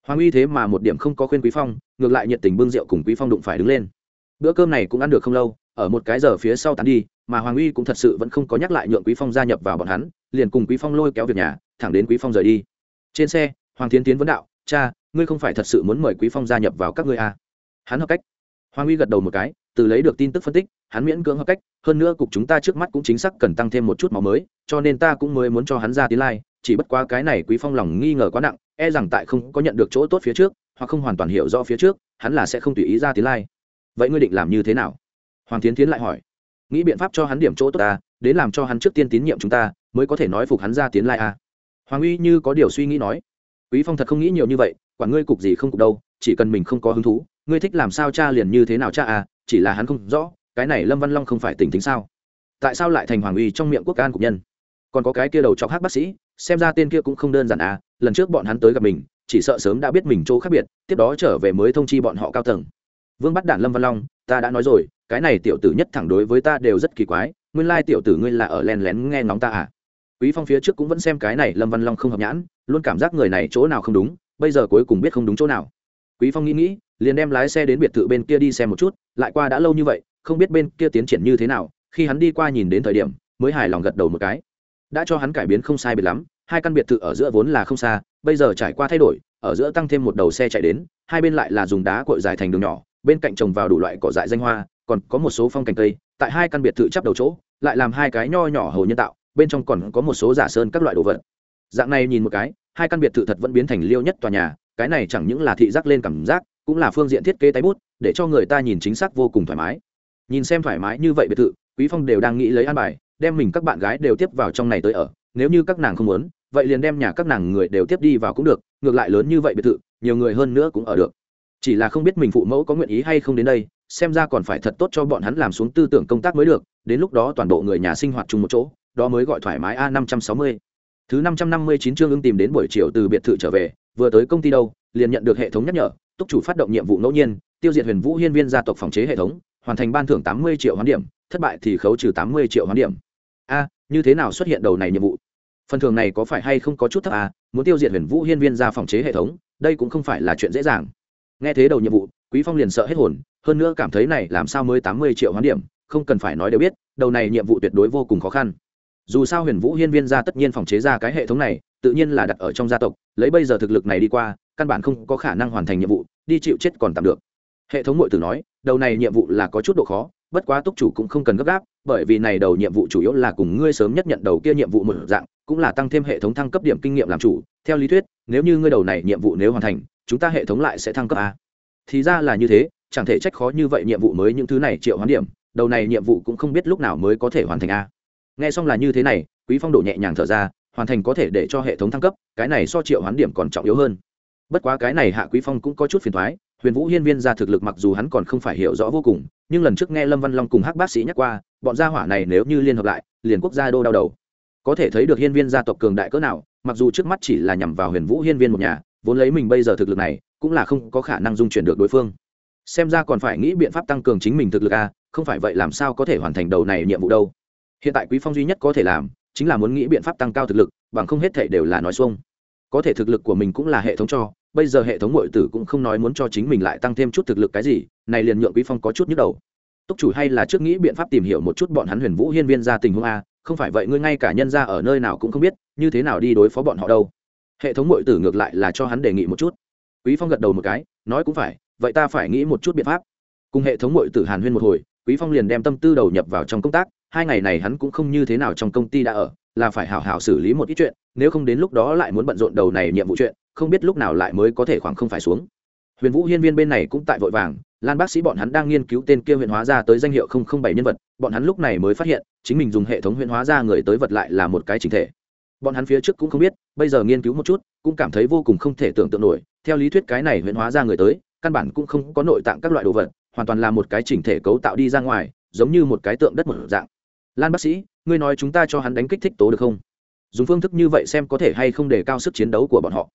Hoàng uy thế mà một điểm không có khuyên quý phong, ngược lại nhiệt tình bưng rượu cùng quý phong đụng phải đứng lên. Bữa cơm này cũng ăn được không lâu, ở một cái giờ phía sau tán đi, mà hoàng uy cũng thật sự vẫn không có nhắc lại nhượng quý phong gia nhập vào bọn hắn, liền cùng quý phong lôi kéo việc nhà, thẳng đến quý phong rời đi. Trên xe, hoàng tiến tiến vấn đạo, cha, ngươi không phải thật sự muốn mời quý phong gia nhập vào các ngươi à? hắn hợp cách. Hoàng uy gật đầu một cái từ lấy được tin tức phân tích, hắn miễn cưỡng hợp cách, hơn nữa cục chúng ta trước mắt cũng chính xác cần tăng thêm một chút máu mới, cho nên ta cũng mới muốn cho hắn ra tiến lai, chỉ bất quá cái này quý phong lòng nghi ngờ quá nặng e rằng tại không có nhận được chỗ tốt phía trước, hoặc không hoàn toàn hiểu rõ phía trước, hắn là sẽ không tùy ý ra tiến lai. Vậy ngươi định làm như thế nào? Hoàng tiến tiến lại hỏi. Nghĩ biện pháp cho hắn điểm chỗ tốt ta, đến làm cho hắn trước tiên tín nhiệm chúng ta, mới có thể nói phục hắn ra tiến lai a hoàng uy như có điều suy nghĩ nói. Quý phong thật không nghĩ nhiều như vậy, quản ngươi cục gì không cục đâu, chỉ cần mình không có hứng thú, ngươi thích làm sao cha liền như thế nào cha à? Chỉ là hắn không rõ, cái này lâm văn long không phải tỉnh tính sao? Tại sao lại thành hoàng uy trong miệng quốc can cục nhân? Còn có cái kia đầu chọc hát bác sĩ, xem ra tên kia cũng không đơn giản à lần trước bọn hắn tới gặp mình, chỉ sợ sớm đã biết mình chỗ khác biệt, tiếp đó trở về mới thông chi bọn họ cao tầng. Vương bắt đản lâm văn long, ta đã nói rồi, cái này tiểu tử nhất thẳng đối với ta đều rất kỳ quái, nguyên lai tiểu tử ngươi là ở len lén nghe ngóng ta à? Quý phong phía trước cũng vẫn xem cái này lâm văn long không hợp nhãn, luôn cảm giác người này chỗ nào không đúng, bây giờ cuối cùng biết không đúng chỗ nào. Quý phong nghĩ nghĩ liền đem lái xe đến biệt thự bên kia đi xem một chút, lại qua đã lâu như vậy, không biết bên kia tiến triển như thế nào, khi hắn đi qua nhìn đến thời điểm, mới hài lòng gật đầu một cái. Đã cho hắn cải biến không sai biệt lắm, hai căn biệt thự ở giữa vốn là không xa, bây giờ trải qua thay đổi, ở giữa tăng thêm một đầu xe chạy đến, hai bên lại là dùng đá cội dài thành đường nhỏ, bên cạnh trồng vào đủ loại cỏ dại danh hoa, còn có một số phong cảnh cây, tại hai căn biệt thự chắp đầu chỗ, lại làm hai cái nho nhỏ hầu nhân tạo, bên trong còn có một số giả sơn các loại đồ vật. Dạng này nhìn một cái, hai căn biệt thự thật vẫn biến thành liêu nhất tòa nhà, cái này chẳng những là thị giác lên cảm giác cũng là phương diện thiết kế tay bút, để cho người ta nhìn chính xác vô cùng thoải mái. Nhìn xem thoải mái như vậy biệt thự, quý phong đều đang nghĩ lấy an bài, đem mình các bạn gái đều tiếp vào trong này tới ở. Nếu như các nàng không muốn, vậy liền đem nhà các nàng người đều tiếp đi vào cũng được, ngược lại lớn như vậy biệt thự, nhiều người hơn nữa cũng ở được. Chỉ là không biết mình phụ mẫu có nguyện ý hay không đến đây, xem ra còn phải thật tốt cho bọn hắn làm xuống tư tưởng công tác mới được, đến lúc đó toàn bộ người nhà sinh hoạt chung một chỗ, đó mới gọi thoải mái a năm trăm sáu mươi. Thứ năm trăm năm mươi chín chương ưng tìm đến buổi chiều từ biệt thự trở về, vừa tới công ty đâu, liền nhận được hệ thống nhắc nhở túc chủ phát động nhiệm vụ ngẫu nhiên, tiêu diệt huyền vũ hiên viên gia tộc phòng chế hệ thống, hoàn thành ban thưởng tám mươi triệu hoán điểm, thất bại thì khấu trừ tám mươi triệu hoán điểm. A, như thế nào xuất hiện đầu này nhiệm vụ? Phần thưởng này có phải hay không có chút thấp à? Muốn tiêu diệt huyền vũ hiên viên gia phòng chế hệ thống, đây cũng không phải là chuyện dễ dàng. Nghe thế đầu nhiệm vụ, quý phong liền sợ hết hồn, hơn nữa cảm thấy này làm sao mới tám mươi triệu hoán điểm, không cần phải nói đều biết, đầu này nhiệm vụ tuyệt đối vô cùng khó khăn. Dù sao huyền vũ hiên viên gia tất nhiên phòng chế ra cái hệ thống này, tự nhiên là đặt ở trong gia tộc, lấy bây giờ thực lực này đi qua căn bản không có khả năng hoàn thành nhiệm vụ, đi chịu chết còn tạm được. Hệ thống ngội tử nói, đầu này nhiệm vụ là có chút độ khó, bất quá túc chủ cũng không cần gấp gáp, bởi vì này đầu nhiệm vụ chủ yếu là cùng ngươi sớm nhất nhận đầu kia nhiệm vụ một dạng, cũng là tăng thêm hệ thống thăng cấp điểm kinh nghiệm làm chủ. Theo lý thuyết, nếu như ngươi đầu này nhiệm vụ nếu hoàn thành, chúng ta hệ thống lại sẽ thăng cấp a. Thì ra là như thế, chẳng thể trách khó như vậy nhiệm vụ mới những thứ này triệu hoán điểm, đầu này nhiệm vụ cũng không biết lúc nào mới có thể hoàn thành a. Nghe xong là như thế này, quý phong độ nhẹ nhàng thở ra, hoàn thành có thể để cho hệ thống thăng cấp, cái này so triệu hoán điểm còn trọng yếu hơn bất quá cái này hạ quý phong cũng có chút phiền thoái huyền vũ hiên viên ra thực lực mặc dù hắn còn không phải hiểu rõ vô cùng, nhưng lần trước nghe lâm văn long cùng hắc bác sĩ nhắc qua, bọn gia hỏa này nếu như liên hợp lại, liền quốc gia đô đau đầu. Có thể thấy được hiên viên gia tộc cường đại cỡ nào, mặc dù trước mắt chỉ là nhằm vào huyền vũ hiên viên một nhà, vốn lấy mình bây giờ thực lực này, cũng là không có khả năng dung chuyển được đối phương. Xem ra còn phải nghĩ biện pháp tăng cường chính mình thực lực a không phải vậy làm sao có thể hoàn thành đầu này nhiệm vụ đâu. Hiện tại quý phong duy nhất có thể làm, chính là muốn nghĩ biện pháp tăng cao thực lực, bằng không hết thể đều là nói xuông. Có thể thực lực của mình cũng là hệ thống cho bây giờ hệ thống ngội tử cũng không nói muốn cho chính mình lại tăng thêm chút thực lực cái gì, này liền nhượng quý phong có chút nhức đầu. Túc chủ hay là trước nghĩ biện pháp tìm hiểu một chút bọn hắn huyền vũ hiên viên ra tình huống a, không phải vậy ngươi ngay cả nhân ra ở nơi nào cũng không biết, như thế nào đi đối phó bọn họ đâu. Hệ thống ngội tử ngược lại là cho hắn đề nghị một chút. Quý phong gật đầu một cái, nói cũng phải, vậy ta phải nghĩ một chút biện pháp. Cùng hệ thống ngội tử hàn huyên một hồi, quý phong liền đem tâm tư đầu nhập vào trong công tác, hai ngày này hắn cũng không như thế nào trong công ty đã ở, là phải hào hào xử lý một ít chuyện, nếu không đến lúc đó lại muốn bận rộn đầu này nhiệm vụ chuyện không biết lúc nào lại mới có thể khoảng không phải xuống. Huyền vũ hiên viên bên này cũng tại vội vàng, lan bác sĩ bọn hắn đang nghiên cứu tên kia huyện hóa ra tới danh hiệu không không bảy nhân vật, bọn hắn lúc này mới phát hiện, chính mình dùng hệ thống huyện hóa ra người tới vật lại là một cái chính thể. Bọn hắn phía trước cũng không biết, bây giờ nghiên cứu một chút, cũng cảm thấy vô cùng không thể tưởng tượng nổi, theo lý thuyết cái này huyện hóa ra người tới, căn bản cũng không có nội tạng các loại đồ vật, hoàn toàn là một cái chỉnh thể cấu tạo đi ra ngoài, giống như một cái tượng đất một dạng. Lan bác sĩ, ngươi nói chúng ta cho hắn đánh kích thích tố được không? Dùng phương thức như vậy xem có thể hay không để cao sức chiến đấu của bọn họ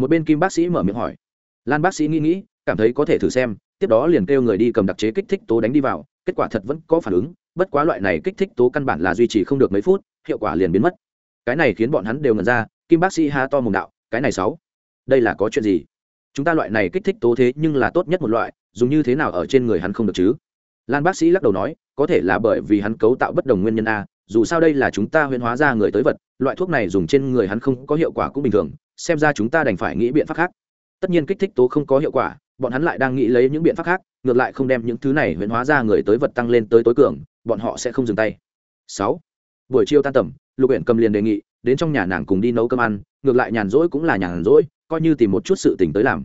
một bên kim bác sĩ mở miệng hỏi. Lan bác sĩ nghĩ nghĩ, cảm thấy có thể thử xem, tiếp đó liền kêu người đi cầm đặc chế kích thích tố đánh đi vào, kết quả thật vẫn có phản ứng, bất quá loại này kích thích tố căn bản là duy trì không được mấy phút, hiệu quả liền biến mất. Cái này khiến bọn hắn đều ngần ra, kim bác sĩ ha to mồm đạo, cái này sáu, đây là có chuyện gì? Chúng ta loại này kích thích tố thế nhưng là tốt nhất một loại, dùng như thế nào ở trên người hắn không được chứ? Lan bác sĩ lắc đầu nói, có thể là bởi vì hắn cấu tạo bất đồng nguyên nhân a dù sao đây là chúng ta huyễn hóa ra người tới vật, loại thuốc này dùng trên người hắn không có hiệu quả cũng bình thường, xem ra chúng ta đành phải nghĩ biện pháp khác. Tất nhiên kích thích tố không có hiệu quả, bọn hắn lại đang nghĩ lấy những biện pháp khác, ngược lại không đem những thứ này huyễn hóa ra người tới vật tăng lên tới tối cường, bọn họ sẽ không dừng tay. Sáu. Buổi chiều tan tầm, lục huyện cầm liền đề nghị, đến trong nhà nàng cùng đi nấu cơm ăn, ngược lại nhàn rỗi cũng là nhàn rỗi, coi như tìm một chút sự tình tới làm.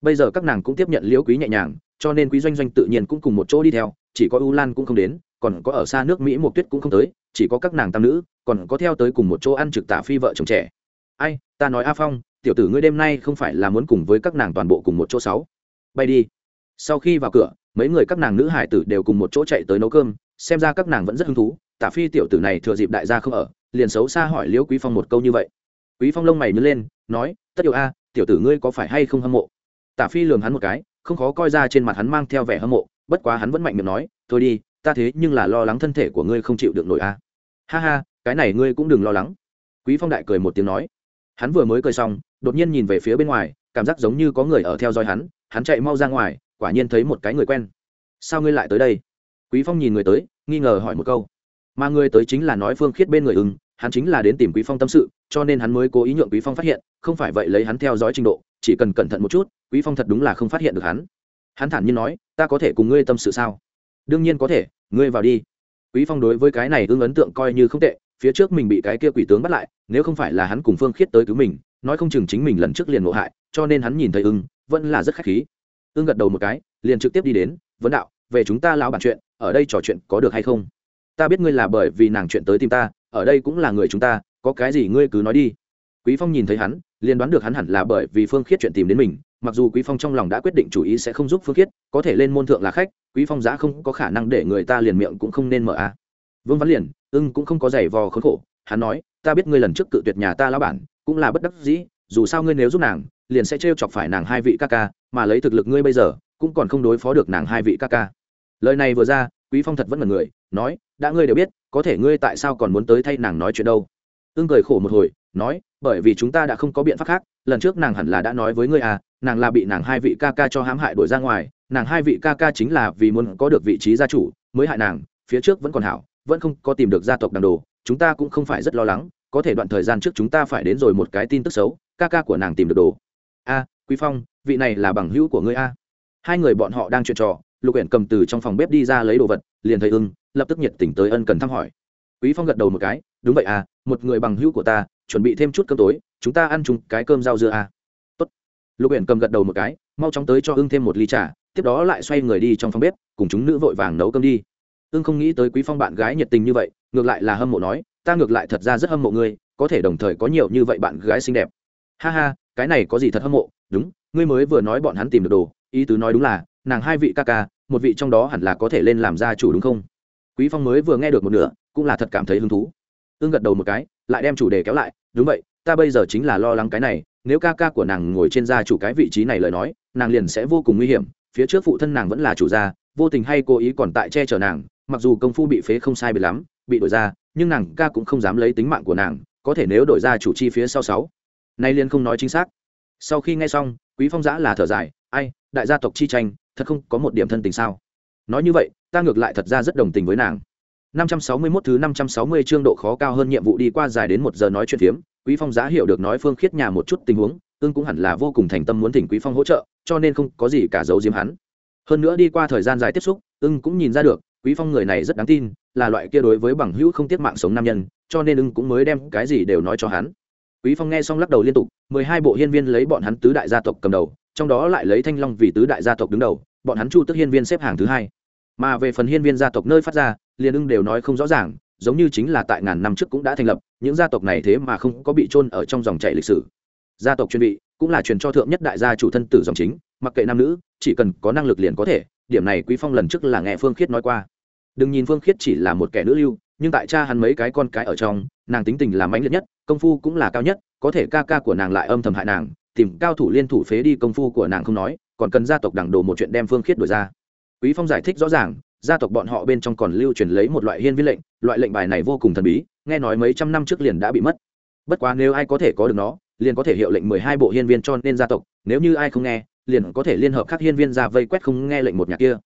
Bây giờ các nàng cũng tiếp nhận liễu quý nhẹ nhàng, cho nên quý doanh doanh tự nhiên cũng cùng một chỗ đi theo, chỉ có u lan cũng không đến, còn có ở xa nước mỹ một tuyết cũng không tới chỉ có các nàng tam nữ, còn có theo tới cùng một chỗ ăn trực tả phi vợ chồng trẻ. Ai, ta nói a phong, tiểu tử ngươi đêm nay không phải là muốn cùng với các nàng toàn bộ cùng một chỗ sáu. Bay đi. Sau khi vào cửa, mấy người các nàng nữ hải tử đều cùng một chỗ chạy tới nấu cơm, xem ra các nàng vẫn rất hứng thú, tả phi tiểu tử này thừa dịp đại gia không ở, liền xấu xa hỏi liễu quý phong một câu như vậy. Quý phong lông mày nhớ lên, nói, tất yêu a, tiểu tử ngươi có phải hay không hâm mộ? Tả phi lườm hắn một cái, không khó coi ra trên mặt hắn mang theo vẻ hâm mộ, bất quá hắn vẫn mạnh miệng nói, thôi đi ta thế nhưng là lo lắng thân thể của ngươi không chịu được nổi a ha ha, cái này ngươi cũng đừng lo lắng. Quý phong đại cười một tiếng nói. Hắn vừa mới cười xong, đột nhiên nhìn về phía bên ngoài, cảm giác giống như có người ở theo dõi hắn hắn chạy mau ra ngoài, quả nhiên thấy một cái người quen. Sao ngươi lại tới đây? Quý phong nhìn người tới, nghi ngờ hỏi một câu. Mà người tới chính là nói phương khiết bên người ưng, hắn chính là đến tìm quý phong tâm sự, cho nên hắn mới cố ý nhượng quý phong phát hiện, không phải vậy lấy hắn theo dõi trình độ, chỉ cần cẩn thận một chút, quý phong thật đúng là không phát hiện được hắn. Hắn thản nhiên nói, ta có thể cùng ngươi tâm sự sao? Đương nhiên có thể ngươi vào đi. Quý phong đối với cái này ưng ấn tượng coi như không tệ, phía trước mình bị cái kia quỷ tướng bắt lại, nếu không phải là hắn cùng phương khiết tới cứu mình, nói không chừng chính mình lần trước liền ngộ hại, cho nên hắn nhìn thấy ưng, vẫn là rất khách khí. Ưng gật đầu một cái, liền trực tiếp đi đến, vấn đạo, về chúng ta lão bản chuyện, ở đây trò chuyện có được hay không? Ta biết ngươi là bởi vì nàng chuyện tới tìm ta, ở đây cũng là người chúng ta, có cái gì ngươi cứ nói đi. Quý phong nhìn thấy hắn, liền đoán được hắn hẳn là bởi vì phương khiết chuyện tìm đến mình mặc dù quý phong trong lòng đã quyết định chủ ý sẽ không giúp phương khiết, có thể lên môn thượng là khách, quý phong giá không có khả năng để người ta liền miệng cũng không nên mở a vương văn liền, ưng cũng không có giày vò khốn khổ, hắn nói, ta biết ngươi lần trước cự tuyệt nhà ta lão bản, cũng là bất đắc dĩ, dù sao ngươi nếu giúp nàng, liền sẽ trêu chọc phải nàng hai vị ca ca, mà lấy thực lực ngươi bây giờ, cũng còn không đối phó được nàng hai vị ca ca. Lời này vừa ra, quý phong thật vẫn là người, nói, đã ngươi đều biết, có thể ngươi tại sao còn muốn tới thay nàng nói chuyện đâu? Ưng cười khổ một hồi, nói bởi vì chúng ta đã không có biện pháp khác, lần trước nàng hẳn là đã nói với ngươi à nàng là bị nàng hai vị ca ca cho hãm hại đuổi ra ngoài, nàng hai vị ca ca chính là vì muốn có được vị trí gia chủ, mới hại nàng, phía trước vẫn còn hảo, vẫn không có tìm được gia tộc đàn đồ, chúng ta cũng không phải rất lo lắng, có thể đoạn thời gian trước chúng ta phải đến rồi một cái tin tức xấu, ca ca của nàng tìm được đồ. A, quý phong, vị này là bằng hữu của ngươi a. Hai người bọn họ đang chuyện trò, lục uyển cầm từ trong phòng bếp đi ra lấy đồ vật, liền thấy ưng, lập tức nhiệt tình tới ân cần thăm hỏi. Quý phong gật đầu một cái, đúng vậy à một người bằng hữu của ta chuẩn bị thêm chút cơm tối, chúng ta ăn chung cái cơm rau dưa à. Tốt. Lục uyển cầm gật đầu một cái, mau chóng tới cho ưng thêm một ly trà, tiếp đó lại xoay người đi trong phòng bếp, cùng chúng nữ vội vàng nấu cơm đi. Ưng không nghĩ tới quý phong bạn gái nhiệt tình như vậy, ngược lại là hâm mộ nói, ta ngược lại thật ra rất hâm mộ ngươi, có thể đồng thời có nhiều như vậy bạn gái xinh đẹp. Ha ha, cái này có gì thật hâm mộ? Đúng, ngươi mới vừa nói bọn hắn tìm được đồ, ý tứ nói đúng là, nàng hai vị ca ca, một vị trong đó hẳn là có thể lên làm gia chủ đúng không? Quý phong mới vừa nghe được một nửa, cũng là thật cảm thấy hứng thú. Ưng gật đầu một cái lại đem chủ đề kéo lại, đúng vậy, ta bây giờ chính là lo lắng cái này, nếu ca ca của nàng ngồi trên gia chủ cái vị trí này lời nói, nàng liền sẽ vô cùng nguy hiểm, phía trước phụ thân nàng vẫn là chủ gia, vô tình hay cố ý còn tại che chở nàng, mặc dù công phu bị phế không sai bị lắm, bị đổi ra, nhưng nàng ca cũng không dám lấy tính mạng của nàng, có thể nếu đổi ra chủ chi phía sau sáu. Nay liên không nói chính xác. Sau khi nghe xong, quý phong giã là thở dài, ai, đại gia tộc chi tranh, thật không có một điểm thân tình sao? Nói như vậy, ta ngược lại thật ra rất đồng tình với nàng. 561 thứ 560 chương độ khó cao hơn nhiệm vụ đi qua dài đến một giờ nói chuyện phiếm, quý phong giá hiểu được nói phương khiết nhà một chút tình huống ương cũng hẳn là vô cùng thành tâm muốn thỉnh quý phong hỗ trợ, cho nên không có gì cả giấu giếm hắn. Hơn nữa đi qua thời gian dài tiếp xúc, ưng cũng nhìn ra được, quý phong người này rất đáng tin, là loại kia đối với bằng hữu không tiếc mạng sống nam nhân, cho nên ưng cũng mới đem cái gì đều nói cho hắn. Quý phong nghe xong lắc đầu liên tục, mười hai bộ hiên viên lấy bọn hắn tứ đại gia tộc cầm đầu, trong đó lại lấy thanh long vì tứ đại gia tộc đứng đầu, bọn hắn chu tức hiên viên xếp hàng thứ hai mà về phần hiên viên gia tộc nơi phát ra, liền ưng đều nói không rõ ràng, giống như chính là tại ngàn năm trước cũng đã thành lập, những gia tộc này thế mà không có bị chôn ở trong dòng chảy lịch sử. Gia tộc chuyên vị cũng là truyền cho thượng nhất đại gia chủ thân tử dòng chính, mặc kệ nam nữ, chỉ cần có năng lực liền có thể, điểm này quý phong lần trước là nghe phương khiết nói qua. Đừng nhìn phương khiết chỉ là một kẻ nữ lưu, nhưng tại cha hắn mấy cái con cái ở trong, nàng tính tình là mãnh liệt nhất, công phu cũng là cao nhất, có thể ca ca của nàng lại âm thầm hại nàng, tìm cao thủ liên thủ phế đi công phu của nàng không nói, còn cần gia tộc đẳng đồ một chuyện đem phương khiết đổi ra quý phong giải thích rõ ràng, gia tộc bọn họ bên trong còn lưu truyền lấy một loại hiên viên lệnh, loại lệnh bài này vô cùng thần bí, nghe nói mấy trăm năm trước liền đã bị mất. Bất quá nếu ai có thể có được nó, liền có thể hiệu lệnh mười hai bộ hiên viên cho nên gia tộc, nếu như ai không nghe, liền có thể liên hợp các hiên viên ra vây quét không nghe lệnh một nhà kia.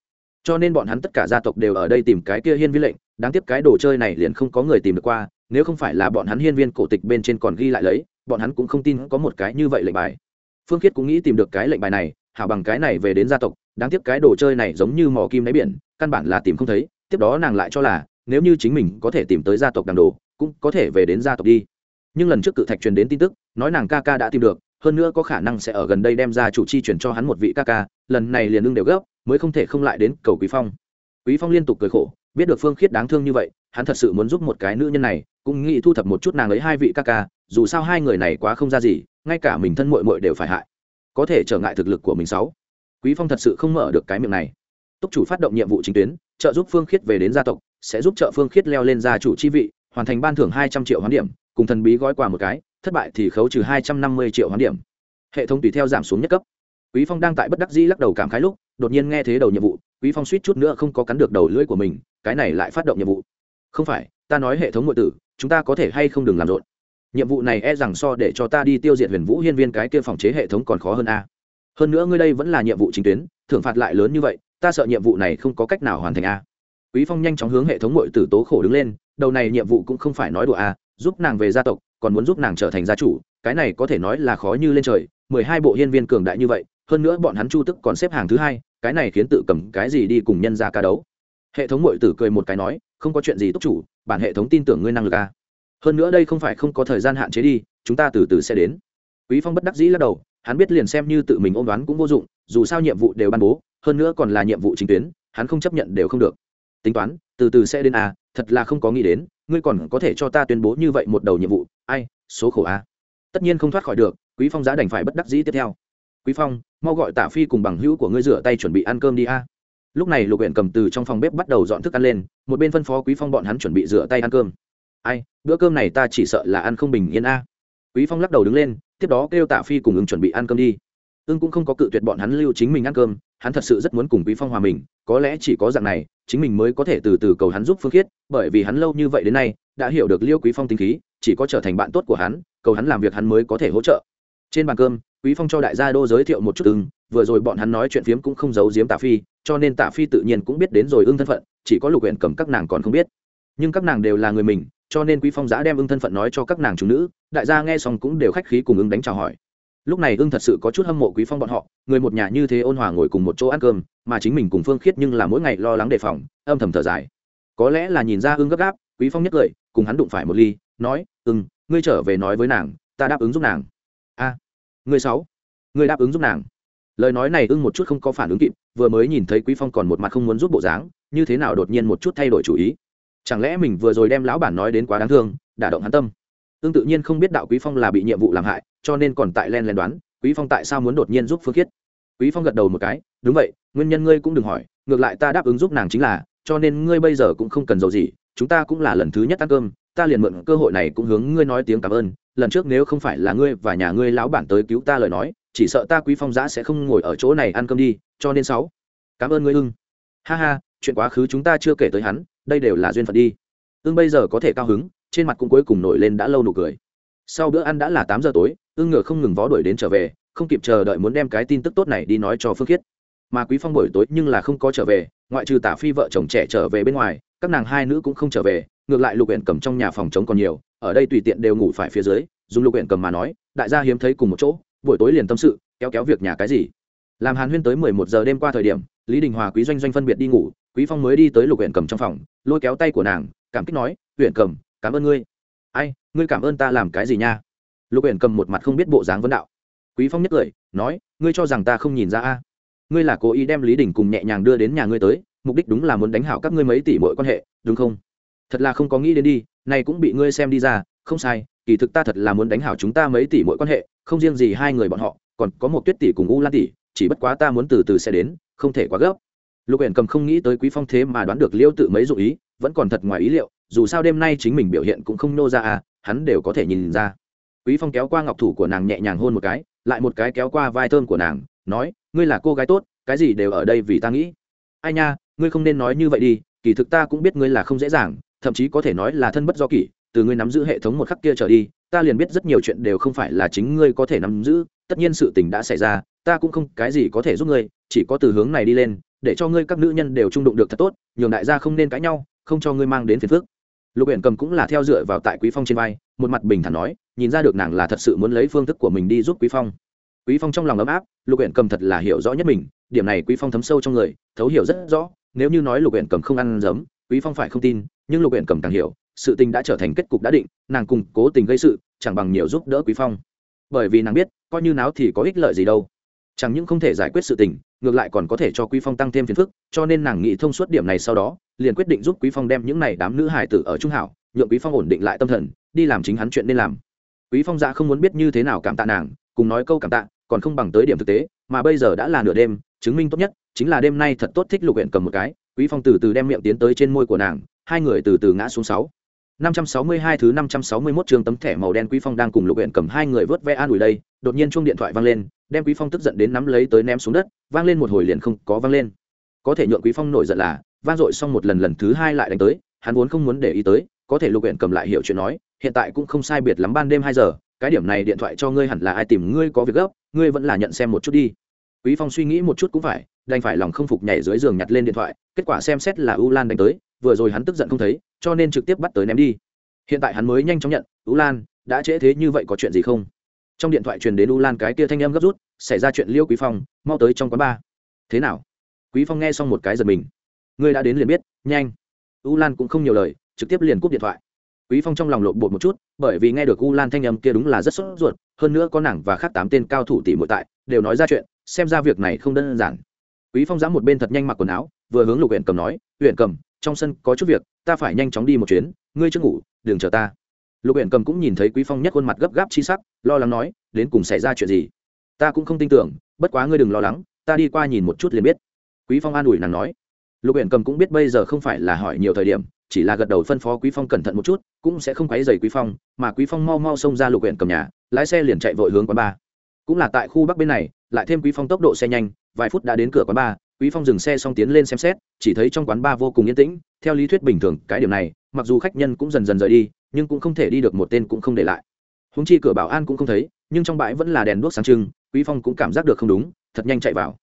Cho nên bọn hắn tất cả gia tộc đều ở đây tìm cái kia hiên viên lệnh, đáng tiếc cái đồ chơi này liền không có người tìm được qua, nếu không phải là bọn hắn hiên viên cổ tịch bên trên còn ghi lại lấy, bọn hắn cũng không tin có một cái như vậy lệnh bài. Phương khiết cũng nghĩ tìm được cái lệnh bài này, hảo bằng cái này về đến gia tộc đáng tiếc cái đồ chơi này giống như mò kim đáy biển, căn bản là tìm không thấy, tiếp đó nàng lại cho là, nếu như chính mình có thể tìm tới gia tộc đằng đồ, cũng có thể về đến gia tộc đi. Nhưng lần trước cự thạch truyền đến tin tức, nói nàng ca ca đã tìm được, hơn nữa có khả năng sẽ ở gần đây đem ra chủ chi chuyển cho hắn một vị ca ca, lần này liền ưng đều gấp, mới không thể không lại đến cầu quý phong. Quý phong liên tục cười khổ, biết được phương khiết đáng thương như vậy, hắn thật sự muốn giúp một cái nữ nhân này, cũng nghĩ thu thập một chút nàng ấy hai vị ca ca, dù sao hai người này quá không ra gì, ngay cả mình thân muội muội đều phải hại. Có thể trở ngại thực lực của mình sáu quý phong thật sự không mở được cái miệng này. Túc chủ phát động nhiệm vụ chính tuyến, trợ giúp phương khiết về đến gia tộc, sẽ giúp trợ phương khiết leo lên gia chủ chi vị, hoàn thành ban thưởng hai trăm triệu hoán điểm, cùng thần bí gói quà một cái, thất bại thì khấu trừ hai trăm năm mươi triệu hoán điểm. Hệ thống tùy theo giảm xuống nhất cấp. Quý phong đang tại bất đắc dĩ lắc đầu cảm khái lúc, đột nhiên nghe thế đầu nhiệm vụ, quý phong suýt chút nữa không có cắn được đầu lưỡi của mình, cái này lại phát động nhiệm vụ. Không phải, ta nói hệ thống ngụy tử, chúng ta có thể hay không đừng làm rộn. Nhiệm vụ này e rằng so để cho ta đi tiêu diệt huyền vũ hiên viên cái kia phòng chế hệ thống còn khó hơn a hơn nữa ngươi đây vẫn là nhiệm vụ chính tuyến, thưởng phạt lại lớn như vậy, ta sợ nhiệm vụ này không có cách nào hoàn thành a. Quý phong nhanh chóng hướng hệ thống mội tử tố khổ đứng lên, đầu này nhiệm vụ cũng không phải nói đùa a, giúp nàng về gia tộc, còn muốn giúp nàng trở thành gia chủ, cái này có thể nói là khó như lên trời, mười hai bộ hiên viên cường đại như vậy, hơn nữa bọn hắn chu tức còn xếp hàng thứ hai, cái này khiến tự cầm cái gì đi cùng nhân ra ca đấu. Hệ thống mội tử cười một cái nói, không có chuyện gì túc chủ, bản hệ thống tin tưởng ngươi năng lực a. Hơn nữa đây không phải không có thời gian hạn chế đi, chúng ta từ từ sẽ đến. Quý phong bất đắc dĩ lắc đầu hắn biết liền xem như tự mình ôn đoán cũng vô dụng, dù sao nhiệm vụ đều ban bố, hơn nữa còn là nhiệm vụ chính tuyến, hắn không chấp nhận đều không được. Tính toán, từ từ sẽ đến a, thật là không có nghĩ đến, ngươi còn có thể cho ta tuyên bố như vậy một đầu nhiệm vụ, ai, số khổ a. Tất nhiên không thoát khỏi được, quý phong giá đành phải bất đắc dĩ tiếp theo. Quý phong, mau gọi tạ phi cùng bằng hữu của ngươi rửa tay chuẩn bị ăn cơm đi a. Lúc này lục huyện cầm từ trong phòng bếp bắt đầu dọn thức ăn lên, một bên phân phó quý phong bọn hắn chuẩn bị rửa tay ăn cơm. Ai, bữa cơm này ta chỉ sợ là ăn không bình yên a quý phong lắc đầu đứng lên, tiếp đó kêu tạ phi cùng ứng chuẩn bị ăn cơm đi. Ưng cũng không có cự tuyệt bọn hắn lưu chính mình ăn cơm, hắn thật sự rất muốn cùng quý phong hòa mình, có lẽ chỉ có dạng này, chính mình mới có thể từ từ cầu hắn giúp phương khiết, bởi vì hắn lâu như vậy đến nay, đã hiểu được liêu quý phong tính khí, chỉ có trở thành bạn tốt của hắn, cầu hắn làm việc hắn mới có thể hỗ trợ. Trên bàn cơm, quý phong cho đại gia đô giới thiệu một chút ưng, vừa rồi bọn hắn nói chuyện phiếm cũng không giấu giếm tạ phi, cho nên tạ phi tự nhiên cũng biết đến rồi ưng thân phận, chỉ có lục huyện cầm các nàng còn không biết. Nhưng các nàng đều là người mình cho nên quý phong giã đem ưng thân phận nói cho các nàng chúng nữ, đại gia nghe xong cũng đều khách khí cùng ứng đánh chào hỏi. Lúc này ưng thật sự có chút hâm mộ quý phong bọn họ, người một nhà như thế ôn hòa ngồi cùng một chỗ ăn cơm, mà chính mình cùng phương khiết nhưng là mỗi ngày lo lắng đề phòng, âm thầm thở dài. Có lẽ là nhìn ra ưng gấp gáp, quý phong nhất cười, cùng hắn đụng phải một ly, nói, ưng, ngươi trở về nói với nàng, ta đáp ứng giúp nàng. A, ngươi sáu, ngươi đáp ứng giúp nàng. Lời nói này ưng một chút không có phản ứng kịp, vừa mới nhìn thấy quý phong còn một mặt không muốn giúp bộ dáng, như thế nào đột nhiên một chút thay đổi chủ ý chẳng lẽ mình vừa rồi đem lão bản nói đến quá đáng thương, đả động hắn tâm? Tương tự nhiên không biết đạo quý phong là bị nhiệm vụ làm hại, cho nên còn tại len len đoán, quý phong tại sao muốn đột nhiên giúp phương khiết? Quý phong gật đầu một cái, đúng vậy, nguyên nhân ngươi cũng đừng hỏi, ngược lại ta đáp ứng giúp nàng chính là, cho nên ngươi bây giờ cũng không cần dầu gì, chúng ta cũng là lần thứ nhất ăn cơm, ta liền mượn cơ hội này cũng hướng ngươi nói tiếng cảm ơn, lần trước nếu không phải là ngươi và nhà ngươi lão bản tới cứu ta lời nói, chỉ sợ ta quý phong giã sẽ không ngồi ở chỗ này ăn cơm đi, cho nên sáu, cảm ơn ngươi ưng. Ha ha, chuyện quá khứ chúng ta chưa kể tới hắn đây đều là duyên phận đi. Ưng bây giờ có thể cao hứng, trên mặt cũng cuối cùng nổi lên đã lâu nụ cười. Sau bữa ăn đã là tám giờ tối, ưng ngựa không ngừng vó đuổi đến trở về, không kịp chờ đợi muốn đem cái tin tức tốt này đi nói cho phương khiết. Mà quý phong buổi tối nhưng là không có trở về, ngoại trừ tả phi vợ chồng trẻ trở về bên ngoài, các nàng hai nữ cũng không trở về, ngược lại lục huyện cầm trong nhà phòng chống còn nhiều, ở đây tùy tiện đều ngủ phải phía dưới, dùng lục huyện cầm mà nói, đại gia hiếm thấy cùng một chỗ, buổi tối liền tâm sự, kéo kéo việc nhà cái gì? Làm hàn huyên tới mười một giờ đêm qua thời điểm, lý đình hòa, quý doanh doanh phân biệt đi ngủ, quý phong mới đi tới lục huyện cầm trong phòng lôi kéo tay của nàng, cảm kích nói huyện cầm, cảm ơn ngươi. Ai, ngươi cảm ơn ta làm cái gì nha? Lục huyện cầm một mặt không biết bộ dáng vấn đạo. Quý phong nhất cười nói, ngươi cho rằng ta không nhìn ra a? Ngươi là cố ý đem lý đình cùng nhẹ nhàng đưa đến nhà ngươi tới, mục đích đúng là muốn đánh hảo các ngươi mấy tỷ mọi quan hệ, đúng không? Thật là không có nghĩ đến đi này cũng bị ngươi xem đi ra, không sai, kỳ thực ta thật là muốn đánh hảo chúng ta mấy tỷ mọi quan hệ, không riêng gì hai người bọn họ, còn có một tuyết tỷ cùng u lan tỷ, chỉ bất quá ta muốn từ từ sẽ đến, không thể quá gấp lục huyện cầm không nghĩ tới quý phong thế mà đoán được liêu tự mấy dụ ý, vẫn còn thật ngoài ý liệu, dù sao đêm nay chính mình biểu hiện cũng không nô ra à hắn đều có thể nhìn ra. Quý phong kéo qua ngọc thủ của nàng nhẹ nhàng hôn một cái, lại một cái kéo qua vai thơm của nàng, nói, ngươi là cô gái tốt, cái gì đều ở đây vì ta nghĩ. Ai nha, ngươi không nên nói như vậy đi, kỳ thực ta cũng biết ngươi là không dễ dàng, thậm chí có thể nói là thân bất do kỷ, từ ngươi nắm giữ hệ thống một khắc kia trở đi, ta liền biết rất nhiều chuyện đều không phải là chính ngươi có thể nắm giữ, tất nhiên sự tình đã xảy ra, ta cũng không cái gì có thể giúp ngươi, chỉ có từ hướng này đi lên để cho ngươi các nữ nhân đều trung đụng được thật tốt, nhường đại gia không nên cãi nhau, không cho ngươi mang đến phiền phức. Lục huyện cầm cũng là theo dựa vào tại quý phong trên vai, một mặt bình thản nói, nhìn ra được nàng là thật sự muốn lấy phương thức của mình đi giúp quý phong. Quý phong trong lòng ấm áp, lục huyện cầm thật là hiểu rõ nhất mình, điểm này quý phong thấm sâu trong người, thấu hiểu rất rõ, nếu như nói lục huyện cầm không ăn giấm, quý phong phải không tin, nhưng lục huyện cầm càng hiểu, sự tình đã trở thành kết cục đã định, nàng cùng cố tình gây sự, chẳng bằng nhiều giúp đỡ quý phong. Bởi vì nàng biết, coi như náo thì có ích lợi gì đâu chẳng những không thể giải quyết sự tình, ngược lại còn có thể cho quý phong tăng thêm phiền phức, cho nên nàng nghĩ thông suốt điểm này sau đó, liền quyết định giúp quý phong đem những này đám nữ hải tử ở trung hảo, nhượng quý phong ổn định lại tâm thần, đi làm chính hắn chuyện nên làm. Quý phong dạ không muốn biết như thế nào cảm tạ nàng, cùng nói câu cảm tạ, còn không bằng tới điểm thực tế, mà bây giờ đã là nửa đêm, chứng minh tốt nhất, chính là đêm nay thật tốt thích lục huyện cầm một cái. Quý phong từ từ đem miệng tiến tới trên môi của nàng, hai người từ từ ngã xuống sáu. 562 thứ 561 trường tấm thẻ màu đen Quý Phong đang cùng Lục Uyển cầm hai người vớt ve an ủi đây, đột nhiên chuông điện thoại vang lên, đem Quý Phong tức giận đến nắm lấy tới ném xuống đất, vang lên một hồi liền không có vang lên. Có thể nhượng Quý Phong nổi giận là, vang dội xong một lần lần thứ hai lại đánh tới, hắn vốn không muốn để ý tới, có thể Lục Uyển cầm lại hiểu chuyện nói, hiện tại cũng không sai biệt lắm ban đêm 2 giờ, cái điểm này điện thoại cho ngươi hẳn là ai tìm ngươi có việc gấp, ngươi vẫn là nhận xem một chút đi. Quý Phong suy nghĩ một chút cũng phải, đành phải lòng không phục nhảy dưới giường nhặt lên điện thoại, kết quả xem xét là U Lan đánh tới, vừa rồi hắn tức giận không thấy, cho nên trực tiếp bắt tới ném đi. Hiện tại hắn mới nhanh chóng nhận u lan đã trễ thế như vậy có chuyện gì không? Trong điện thoại truyền đến u lan cái kia thanh em gấp rút xảy ra chuyện liêu quý phong mau tới trong quán bar thế nào? Quý phong nghe xong một cái giật mình. Ngươi đã đến liền biết nhanh. U lan cũng không nhiều lời trực tiếp liền cúp điện thoại. Quý phong trong lòng lộn bột một chút bởi vì nghe được u lan thanh âm kia đúng là rất sốt ruột hơn nữa có nàng và khác tám tên cao thủ tỷ muội tại đều nói ra chuyện xem ra việc này không đơn giản. Quý phong giã một bên thật nhanh mặc quần áo vừa hướng lục huyện cầm nói huyện cầm trong sân có chút việc, ta phải nhanh chóng đi một chuyến, ngươi chưa ngủ, đừng chờ ta. Lục huyện cầm cũng nhìn thấy quý phong nhất khuôn mặt gấp gáp chi sắc, lo lắng nói, đến cùng xảy ra chuyện gì? Ta cũng không tin tưởng, bất quá ngươi đừng lo lắng, ta đi qua nhìn một chút liền biết. Quý phong an ủi nàng nói. Lục huyện cầm cũng biết bây giờ không phải là hỏi nhiều thời điểm, chỉ là gật đầu phân phó quý phong cẩn thận một chút, cũng sẽ không quấy dày quý phong, mà quý phong mau mau xông ra lục huyện cầm nhà, lái xe liền chạy vội hướng quán ba cũng là tại khu bắc bên này, lại thêm quý phong tốc độ xe nhanh, vài phút đã đến cửa quán ba quý phong dừng xe xong tiến lên xem xét, chỉ thấy trong quán ba vô cùng yên tĩnh, theo lý thuyết bình thường, cái điểm này, mặc dù khách nhân cũng dần dần rời đi, nhưng cũng không thể đi được một tên cũng không để lại. Húng chi cửa bảo an cũng không thấy, nhưng trong bãi vẫn là đèn đuốc sáng trưng, quý phong cũng cảm giác được không đúng, thật nhanh chạy vào.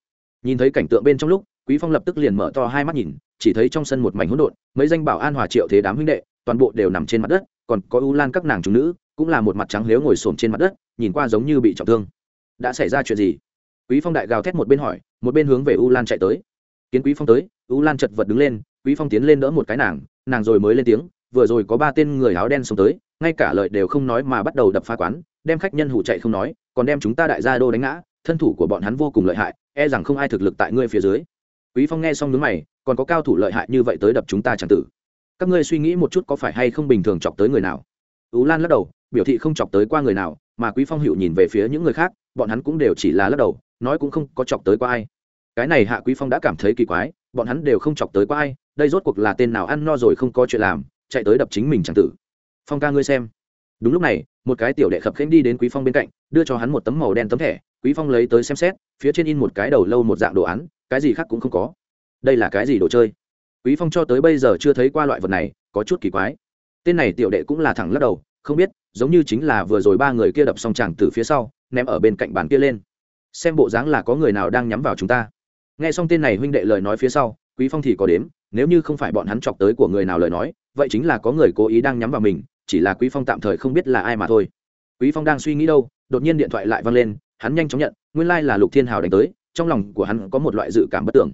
Nhìn thấy cảnh tượng bên trong lúc, quý phong lập tức liền mở to hai mắt nhìn, chỉ thấy trong sân một mảnh hỗn độn, mấy danh bảo an hòa triệu thế đám huynh đệ, toàn bộ đều nằm trên mặt đất, còn có u lan các nàng chúng nữ, cũng là một mặt trắng liếu ngồi xổm trên mặt đất, nhìn qua giống như bị trọng thương. Đã xảy ra chuyện gì? Quý phong đại gào thét một bên hỏi một bên hướng về u lan chạy tới. Kiến quý phong tới, u lan chật vật đứng lên, quý phong tiến lên đỡ một cái nàng nàng rồi mới lên tiếng, vừa rồi có ba tên người áo đen xông tới, ngay cả lời đều không nói mà bắt đầu đập phá quán, đem khách nhân hủ chạy không nói, còn đem chúng ta đại gia đô đánh ngã, thân thủ của bọn hắn vô cùng lợi hại e rằng không ai thực lực tại ngươi phía dưới. Quý phong nghe xong nhướng mày, còn có cao thủ lợi hại như vậy tới đập chúng ta chẳng tử. Các ngươi suy nghĩ một chút có phải hay không bình thường chọc tới người nào? Ú lan lắc đầu, biểu thị không chọc tới qua người nào, mà quý phong hữu nhìn về phía những người khác, bọn hắn cũng đều chỉ là lắc đầu, nói cũng không có chọc tới qua ai cái này hạ quý phong đã cảm thấy kỳ quái, bọn hắn đều không chọc tới qua ai, đây rốt cuộc là tên nào ăn no rồi không có chuyện làm, chạy tới đập chính mình chẳng tử. Phong ca ngươi xem. Đúng lúc này, một cái tiểu đệ khập khênh đi đến quý phong bên cạnh, đưa cho hắn một tấm màu đen tấm thẻ, quý phong lấy tới xem xét, phía trên in một cái đầu lâu một dạng đồ án, cái gì khác cũng không có. Đây là cái gì đồ chơi? Quý phong cho tới bây giờ chưa thấy qua loại vật này, có chút kỳ quái. Tên này tiểu đệ cũng là thẳng lắc đầu, không biết, giống như chính là vừa rồi ba người kia đập xong chàng từ phía sau, ném ở bên cạnh bàn kia lên. Xem bộ dáng là có người nào đang nhắm vào chúng ta nghe xong tên này huynh đệ lời nói phía sau, quý phong thì có đếm, nếu như không phải bọn hắn chọc tới của người nào lời nói, vậy chính là có người cố ý đang nhắm vào mình, chỉ là quý phong tạm thời không biết là ai mà thôi. Quý phong đang suy nghĩ đâu, đột nhiên điện thoại lại vang lên, hắn nhanh chóng nhận, nguyên lai like là lục thiên hào đánh tới, trong lòng của hắn có một loại dự cảm bất tưởng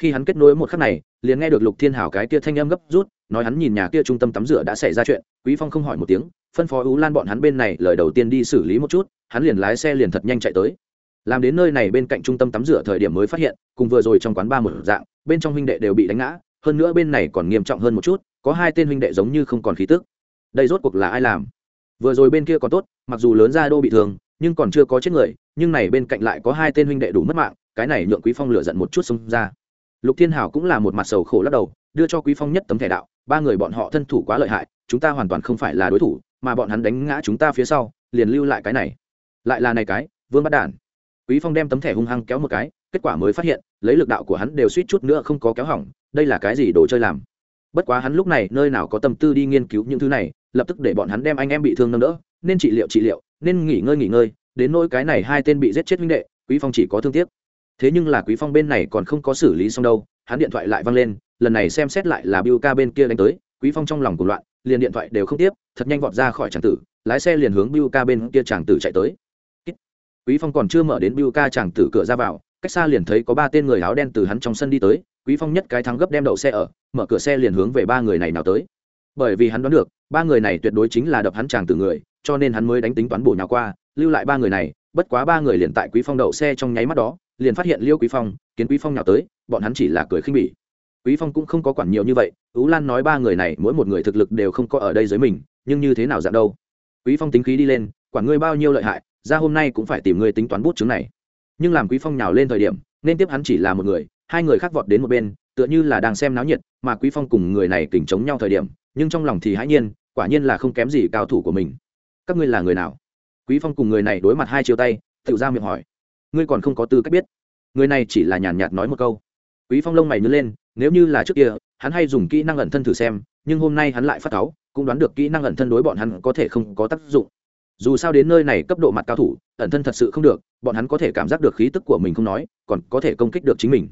khi hắn kết nối một khắc này, liền nghe được lục thiên hào cái kia thanh âm gấp rút, nói hắn nhìn nhà kia trung tâm tắm rửa đã xảy ra chuyện, quý phong không hỏi một tiếng, phân phó ú lan bọn hắn bên này lời đầu tiên đi xử lý một chút, hắn liền lái xe liền thật nhanh chạy tới làm đến nơi này bên cạnh trung tâm tắm rửa thời điểm mới phát hiện, cùng vừa rồi trong quán ba một dạng, bên trong huynh đệ đều bị đánh ngã, hơn nữa bên này còn nghiêm trọng hơn một chút, có hai tên huynh đệ giống như không còn khí tức. Đây rốt cuộc là ai làm? Vừa rồi bên kia còn tốt, mặc dù lớn ra đô bị thương, nhưng còn chưa có chết người, nhưng này bên cạnh lại có hai tên huynh đệ đủ mất mạng, cái này nhượng quý phong lửa giận một chút xông ra. Lục thiên hảo cũng là một mặt sầu khổ lắc đầu, đưa cho quý phong nhất tấm thẻ đạo, ba người bọn họ thân thủ quá lợi hại, chúng ta hoàn toàn không phải là đối thủ, mà bọn hắn đánh ngã chúng ta phía sau, liền lưu lại cái này. Lại là này cái, vương bắt đản quý phong đem tấm thẻ hung hăng kéo một cái, kết quả mới phát hiện, lấy lực đạo của hắn đều suýt chút nữa không có kéo hỏng, đây là cái gì đồ chơi làm? Bất quá hắn lúc này nơi nào có tâm tư đi nghiên cứu những thứ này, lập tức để bọn hắn đem anh em bị thương nâng đỡ, nên trị liệu trị liệu, nên nghỉ ngơi nghỉ ngơi, đến nỗi cái này hai tên bị giết chết huynh đệ, quý phong chỉ có thương tiếc. Thế nhưng là quý phong bên này còn không có xử lý xong đâu, hắn điện thoại lại văng lên, lần này xem xét lại là biu ca bên kia đánh tới, quý phong trong lòng cuồng loạn, liền điện thoại đều không tiếp, thật nhanh vọt ra khỏi tràng tử, lái xe liền hướng biu ca bên kia tràng tử chạy tới quý phong còn chưa mở đến bưu ca chàng tử cửa ra vào, cách xa liền thấy có ba tên người áo đen từ hắn trong sân đi tới. Quý phong nhất cái thắng gấp đem đậu xe ở, mở cửa xe liền hướng về ba người này nào tới. Bởi vì hắn đoán được, ba người này tuyệt đối chính là đập hắn chàng tử người, cho nên hắn mới đánh tính toán bổ nhào qua, lưu lại ba người này. Bất quá ba người liền tại quý phong đậu xe trong nháy mắt đó, liền phát hiện liêu quý phong, kiến quý phong nhào tới, bọn hắn chỉ là cười khinh bỉ. Quý phong cũng không có quản nhiều như vậy ú lan nói ba người này mỗi một người thực lực đều không có ở đây dưới mình, nhưng như thế nào dạng đâu. Quý phong tính khí đi lên quản ngươi bao nhiêu lợi hại, ra hôm nay cũng phải tìm ngươi tính toán bút chứng này. Nhưng làm quý phong nhào lên thời điểm, nên tiếp hắn chỉ là một người, hai người khác vọt đến một bên, tựa như là đang xem náo nhiệt, mà quý phong cùng người này kình chống nhau thời điểm, nhưng trong lòng thì hãi nhiên, quả nhiên là không kém gì cao thủ của mình. Các ngươi là người nào? Quý phong cùng người này đối mặt hai chiều tay, tự ra miệng hỏi. Ngươi còn không có tư cách biết. Người này chỉ là nhàn nhạt nói một câu. Quý phong lông mày nhớ lên, nếu như là trước kia, hắn hay dùng kỹ năng ẩn thân thử xem, nhưng hôm nay hắn lại phát cáu cũng đoán được kỹ năng ẩn thân đối bọn hắn có thể không có tác dụng dù sao đến nơi này cấp độ mặt cao thủ, ẩn thân thật sự không được, bọn hắn có thể cảm giác được khí tức của mình không nói, còn có thể công kích được chính mình.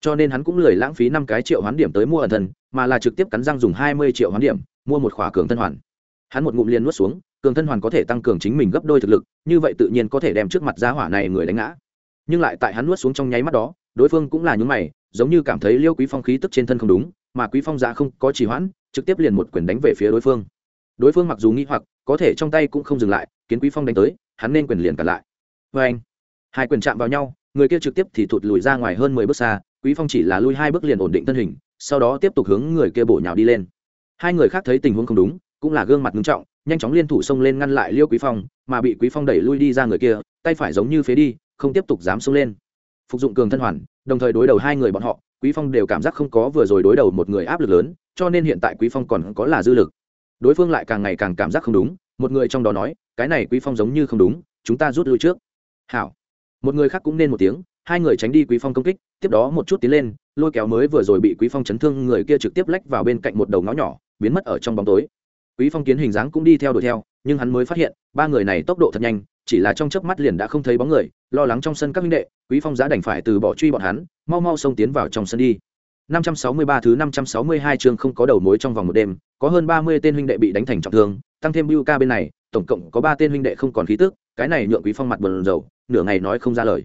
Cho nên hắn cũng lười lãng phí năm cái triệu hoán điểm tới mua ẩn thân, mà là trực tiếp cắn răng dùng hai mươi triệu hoán điểm, mua một khỏa cường thân hoàn. Hắn một ngụm liền nuốt xuống, cường thân hoàn có thể tăng cường chính mình gấp đôi thực lực, như vậy tự nhiên có thể đem trước mặt giá hỏa này người đánh ngã. Nhưng lại tại hắn nuốt xuống trong nháy mắt đó, đối phương cũng là những mày, giống như cảm thấy liêu quý phong khí tức trên thân không đúng, mà quý phong giá không có trì hoãn, trực tiếp liền một quyền đánh về phía đối phương. Đối phương mặc dù nghĩ hoặc có thể trong tay cũng không dừng lại, kiến quý phong đánh tới, hắn nên quyền liền cản lại. Vê anh, hai quyền chạm vào nhau, người kia trực tiếp thì thụt lùi ra ngoài hơn mười bước xa, quý phong chỉ là lui hai bước liền ổn định thân hình, sau đó tiếp tục hướng người kia bổ nhào đi lên. Hai người khác thấy tình huống không đúng, cũng là gương mặt nghiêm trọng, nhanh chóng liên thủ xông lên ngăn lại liêu quý phong, mà bị quý phong đẩy lui đi ra người kia, tay phải giống như phế đi, không tiếp tục dám xông lên. Phục dụng cường thân hoàn, đồng thời đối đầu hai người bọn họ, quý phong đều cảm giác không có vừa rồi đối đầu một người áp lực lớn, cho nên hiện tại quý phong còn có là dư lực đối phương lại càng ngày càng cảm giác không đúng, một người trong đó nói, cái này quý phong giống như không đúng, chúng ta rút lui trước. Hảo. Một người khác cũng nên một tiếng, hai người tránh đi quý phong công kích, tiếp đó một chút tiến lên, lôi kéo mới vừa rồi bị quý phong chấn thương người kia trực tiếp lách vào bên cạnh một đầu ngõ nhỏ, biến mất ở trong bóng tối. Quý phong kiến hình dáng cũng đi theo đuổi theo, nhưng hắn mới phát hiện, ba người này tốc độ thật nhanh, chỉ là trong chớp mắt liền đã không thấy bóng người, lo lắng trong sân các minh đệ, quý phong giá đành phải từ bỏ truy bọn hắn, mau mau xông tiến vào trong sân đi. 563 thứ 562 chương không có đầu mối trong vòng một đêm, có hơn 30 tên huynh đệ bị đánh thành trọng thương, tăng thêm Bưu Ca bên này, tổng cộng có 3 tên huynh đệ không còn khí tức, cái này nhượng Quý Phong mặt buồn rầu, nửa ngày nói không ra lời.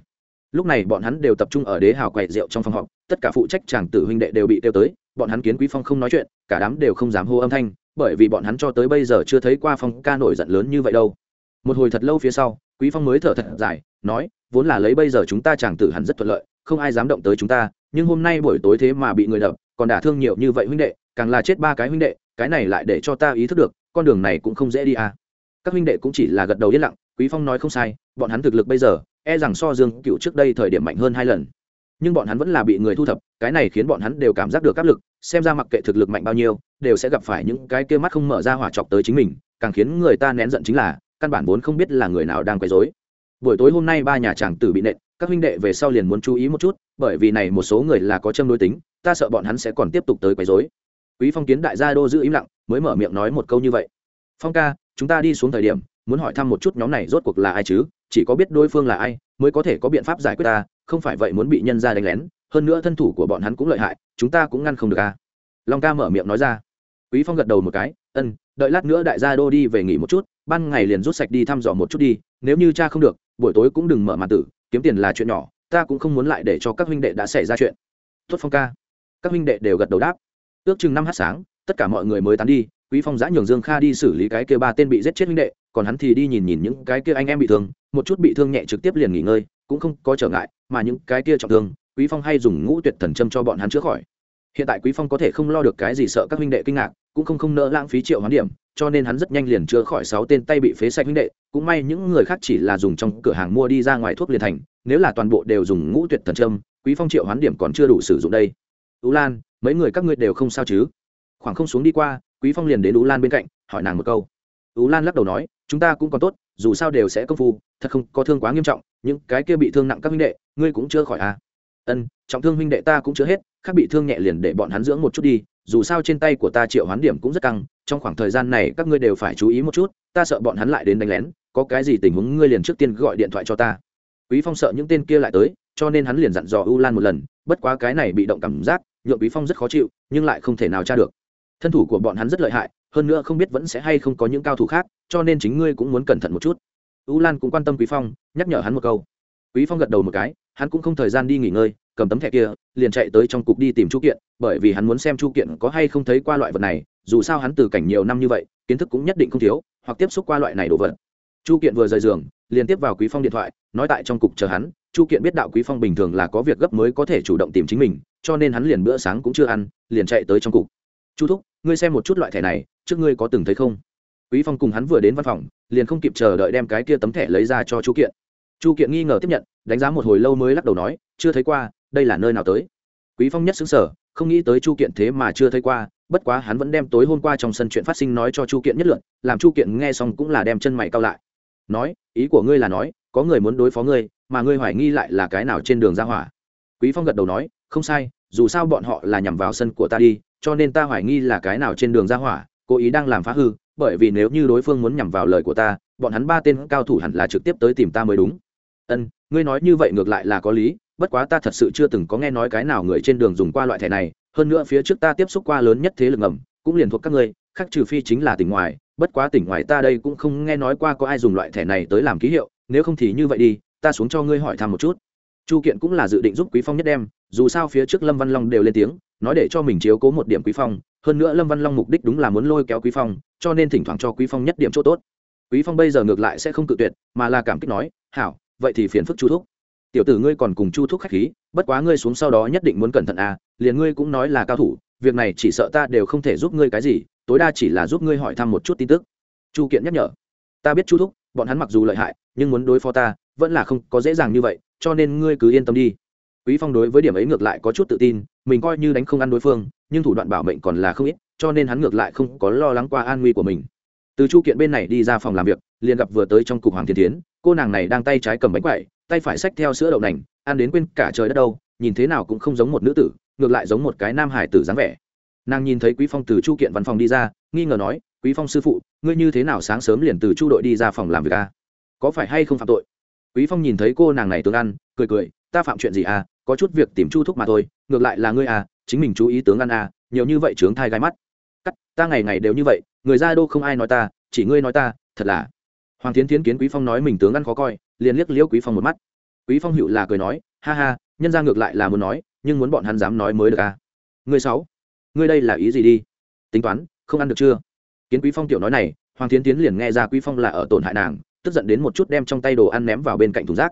Lúc này bọn hắn đều tập trung ở đế hào quầy rượu trong phòng họp, tất cả phụ trách chàng tử huynh đệ đều bị tiêu tới, bọn hắn kiến Quý Phong không nói chuyện, cả đám đều không dám hô âm thanh, bởi vì bọn hắn cho tới bây giờ chưa thấy qua Phong ca nổi giận lớn như vậy đâu. Một hồi thật lâu phía sau, Quý Phong mới thở thật dài, nói, vốn là lấy bây giờ chúng ta chàng tử hẳn rất thuận lợi, không ai dám động tới chúng ta, nhưng hôm nay buổi tối thế mà bị người đập còn đả thương nhiều như vậy huynh đệ càng là chết ba cái huynh đệ cái này lại để cho ta ý thức được con đường này cũng không dễ đi à. Các huynh đệ cũng chỉ là gật đầu yên lặng quý phong nói không sai bọn hắn thực lực bây giờ e rằng so dương cựu trước đây thời điểm mạnh hơn hai lần. Nhưng bọn hắn vẫn là bị người thu thập cái này khiến bọn hắn đều cảm giác được áp lực xem ra mặc kệ thực lực mạnh bao nhiêu đều sẽ gặp phải những cái kia mắt không mở ra hỏa chọc tới chính mình càng khiến người ta nén giận chính là căn bản vốn không biết là người nào đang quấy rối. Buổi tối hôm nay ba nhà chàng tử bị nện các huynh đệ về sau liền muốn chú ý một chút, bởi vì này một số người là có châm đối tính, ta sợ bọn hắn sẽ còn tiếp tục tới quấy rối. Quý phong kiến đại gia đô giữ im lặng, mới mở miệng nói một câu như vậy. Phong ca, chúng ta đi xuống thời điểm, muốn hỏi thăm một chút nhóm này rốt cuộc là ai chứ? Chỉ có biết đối phương là ai, mới có thể có biện pháp giải quyết ta, không phải vậy muốn bị nhân ra đánh lén, hơn nữa thân thủ của bọn hắn cũng lợi hại, chúng ta cũng ngăn không được à? Long ca mở miệng nói ra. Quý phong gật đầu một cái ân đợi lát nữa đại gia đô đi về nghỉ một chút, ban ngày liền rút sạch đi thăm dò một chút đi, nếu như cha không được, buổi tối cũng đừng mở màn tử kiếm tiền là chuyện nhỏ, ta cũng không muốn lại để cho các huynh đệ đã xảy ra chuyện. Tốt phong ca. Các huynh đệ đều gật đầu đáp. Ước chừng năm h sáng, tất cả mọi người mới tán đi, quý phong giã nhường dương kha đi xử lý cái kia ba tên bị giết chết huynh đệ, còn hắn thì đi nhìn nhìn những cái kia anh em bị thương, một chút bị thương nhẹ trực tiếp liền nghỉ ngơi, cũng không có trở ngại, mà những cái kia trọng thương, quý phong hay dùng ngũ tuyệt thần châm cho bọn hắn chữa khỏi. Hiện tại quý phong có thể không lo được cái gì sợ các huynh đệ kinh ngạc cũng không không nỡ lãng phí triệu hoán điểm, cho nên hắn rất nhanh liền chữa khỏi sáu tên tay bị phế sạch huynh đệ. Cũng may những người khác chỉ là dùng trong cửa hàng mua đi ra ngoài thuốc liền thành, nếu là toàn bộ đều dùng ngũ tuyệt thần trâm quý phong triệu hoán điểm còn chưa đủ sử dụng đây. Ú lan, mấy người các ngươi đều không sao chứ? Khoảng không xuống đi qua, quý phong liền đến ú lan bên cạnh, hỏi nàng một câu. Ú lan lắc đầu nói, chúng ta cũng còn tốt, dù sao đều sẽ công phu, thật không có thương quá nghiêm trọng, những cái kia bị thương nặng các huynh đệ, ngươi cũng chưa khỏi à? Ân, trọng thương huynh đệ ta cũng chưa hết khác bị thương nhẹ liền để bọn hắn dưỡng một chút đi, dù sao trên tay của ta triệu hoán điểm cũng rất căng, trong khoảng thời gian này các ngươi đều phải chú ý một chút, ta sợ bọn hắn lại đến đánh lén, có cái gì tình huống ngươi liền trước tiên gọi điện thoại cho ta. Quý phong sợ những tên kia lại tới, cho nên hắn liền dặn dò u lan một lần, bất quá cái này bị động cảm giác, nhượng quý phong rất khó chịu, nhưng lại không thể nào tra được. Thân thủ của bọn hắn rất lợi hại, hơn nữa không biết vẫn sẽ hay không có những cao thủ khác, cho nên chính ngươi cũng muốn cẩn thận một chút. U lan cũng quan tâm quý phong, nhắc nhở hắn một câu quý phong gật đầu một cái, hắn cũng không thời gian đi nghỉ ngơi, cầm tấm thẻ kia, liền chạy tới trong cục đi tìm chu kiện, bởi vì hắn muốn xem chu kiện có hay không thấy qua loại vật này, dù sao hắn từ cảnh nhiều năm như vậy, kiến thức cũng nhất định không thiếu, hoặc tiếp xúc qua loại này đồ vật. Chu kiện vừa rời giường, liền tiếp vào quý phong điện thoại, nói tại trong cục chờ hắn, chu kiện biết đạo quý phong bình thường là có việc gấp mới có thể chủ động tìm chính mình, cho nên hắn liền bữa sáng cũng chưa ăn, liền chạy tới trong cục. Chu thúc, ngươi xem một chút loại thẻ này, trước ngươi có từng thấy không? Quý phong cùng hắn vừa đến văn phòng, liền không kịp chờ đợi đem cái kia tấm thẻ lấy ra cho chu kiện chu kiện nghi ngờ tiếp nhận, đánh giá một hồi lâu mới lắc đầu nói, chưa thấy qua, đây là nơi nào tới? Quý phong nhất xứng sở không nghĩ tới chu kiện thế mà chưa thấy qua, bất quá hắn vẫn đem tối hôm qua trong sân chuyện phát sinh nói cho chu kiện nhất luận làm chu kiện nghe xong cũng là đem chân mày cao lại. Nói, ý của ngươi là nói, có người muốn đối phó ngươi, mà ngươi hoài nghi lại là cái nào trên đường ra hỏa? Quý phong gật đầu nói, không sai, dù sao bọn họ là nhằm vào sân của ta đi, cho nên ta hoài nghi là cái nào trên đường ra hỏa, cố ý đang làm phá hư, bởi vì nếu như đối phương muốn nhằm vào lời của ta, bọn hắn ba tên cao thủ hẳn là trực tiếp tới tìm ta mới đúng ân, ngươi nói như vậy ngược lại là có lý, bất quá ta thật sự chưa từng có nghe nói cái nào người trên đường dùng qua loại thẻ này, hơn nữa phía trước ta tiếp xúc qua lớn nhất thế lực ngầm, cũng liền thuộc các ngươi, khác trừ phi chính là tỉnh ngoài, bất quá tỉnh ngoài ta đây cũng không nghe nói qua có ai dùng loại thẻ này tới làm ký hiệu, nếu không thì như vậy đi, ta xuống cho ngươi hỏi thăm một chút. Chu kiện cũng là dự định giúp quý phong nhất đem, dù sao phía trước lâm văn long đều lên tiếng, nói để cho mình chiếu cố một điểm quý phong, hơn nữa lâm văn long mục đích đúng là muốn lôi kéo quý phong, cho nên thỉnh thoảng cho quý phong nhất điểm chỗ tốt. Quý phong bây giờ ngược lại sẽ không cự tuyệt, mà là cảm kích nói, hảo vậy thì phiền phức chu thúc. Tiểu tử ngươi còn cùng chu thúc khách khí, bất quá ngươi xuống sau đó nhất định muốn cẩn thận à liền ngươi cũng nói là cao thủ, việc này chỉ sợ ta đều không thể giúp ngươi cái gì, tối đa chỉ là giúp ngươi hỏi thăm một chút tin tức. Chu kiện nhắc nhở. Ta biết chu thúc, bọn hắn mặc dù lợi hại, nhưng muốn đối phó ta, vẫn là không có dễ dàng như vậy, cho nên ngươi cứ yên tâm đi. Quý phong đối với điểm ấy ngược lại có chút tự tin, mình coi như đánh không ăn đối phương, nhưng thủ đoạn bảo mệnh còn là không ít, cho nên hắn ngược lại không có lo lắng qua an nguy của mình. Từ chu kiện bên này đi ra phòng làm việc, liền gặp vừa tới trong cục hoàng thiên tiến cô nàng này đang tay trái cầm bánh quậy, tay phải xách theo sữa đậu nành, ăn đến quên cả trời đất đâu, nhìn thế nào cũng không giống một nữ tử, ngược lại giống một cái nam hải tử dáng vẻ. Nàng nhìn thấy quý phong từ chu kiện văn phòng đi ra, nghi ngờ nói, quý phong sư phụ, ngươi như thế nào sáng sớm liền từ chu đội đi ra phòng làm việc a à? có phải hay không phạm tội? Quý phong nhìn thấy cô nàng này tướng ăn, cười cười, ta phạm chuyện gì à? Có chút việc tìm chu thúc mà thôi, ngược lại là ngươi à chính mình chú ý tướng ăn à nhiều như vậy trướng thai gai mắt. Cắt, ta ngày ngày đều như vậy, người ra đô không ai nói ta, chỉ ngươi nói ta, thật là hoàng tiến tiến kiến quý phong nói mình tướng ăn khó coi, liền liếc liễu quý phong một mắt. Quý phong hữu là cười nói, ha ha, nhân ra ngược lại là muốn nói, nhưng muốn bọn hắn dám nói mới được à. Ngươi sáu ngươi đây là ý gì đi? Tính toán, không ăn được chưa? Kiến quý phong tiểu nói này, hoàng tiến tiến liền nghe ra quý phong là ở tổn hại nàng, tức giận đến một chút đem trong tay đồ ăn ném vào bên cạnh thùng rác.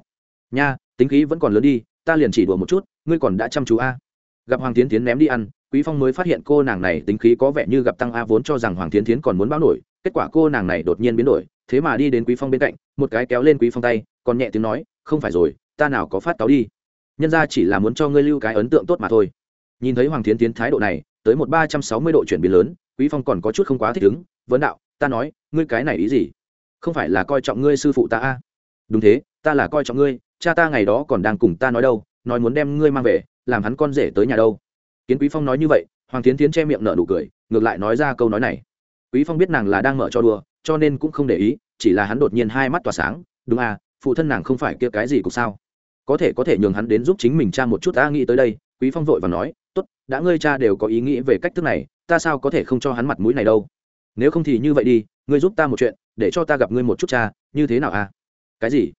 Nha, tính khí vẫn còn lớn đi, ta liền chỉ đùa một chút, ngươi còn đã chăm chú a gặp hoàng tiến tiến ném đi ăn, quý phong mới phát hiện cô nàng này tính khí có vẻ như gặp tăng a vốn cho rằng hoàng tiến tiến còn muốn báo nổi, kết quả cô nàng này đột nhiên biến đổi thế mà đi đến quý phong bên cạnh, một cái kéo lên quý phong tay, còn nhẹ tiếng nói, không phải rồi, ta nào có phát táo đi. Nhân ra chỉ là muốn cho ngươi lưu cái ấn tượng tốt mà thôi. Nhìn thấy hoàng thiến tiến thái độ này, tới một ba trăm sáu mươi độ chuyển biến lớn, quý phong còn có chút không quá thích ứng, vấn đạo, ta nói, ngươi cái này ý gì? Không phải là coi trọng ngươi sư phụ ta a? Đúng thế, ta là coi trọng ngươi, cha ta ngày đó còn đang cùng ta nói đâu, nói muốn đem ngươi mang về, làm hắn con rể tới nhà đâu. Kiến quý phong nói như vậy, hoàng tiến tiến che miệng nở nụ cười, ngược lại nói ra câu nói này. Quý phong biết nàng là đang mở cho đùa cho nên cũng không để ý, chỉ là hắn đột nhiên hai mắt tỏa sáng, đúng à phụ thân nàng không phải kia cái gì cũng sao? Có thể có thể nhường hắn đến giúp chính mình cha một chút ta nghĩ tới đây. Quý phong vội và nói, tốt, đã ngươi cha đều có ý nghĩ về cách thức này, ta sao có thể không cho hắn mặt mũi này đâu? Nếu không thì như vậy đi, ngươi giúp ta một chuyện, để cho ta gặp ngươi một chút cha, như thế nào à? Cái gì?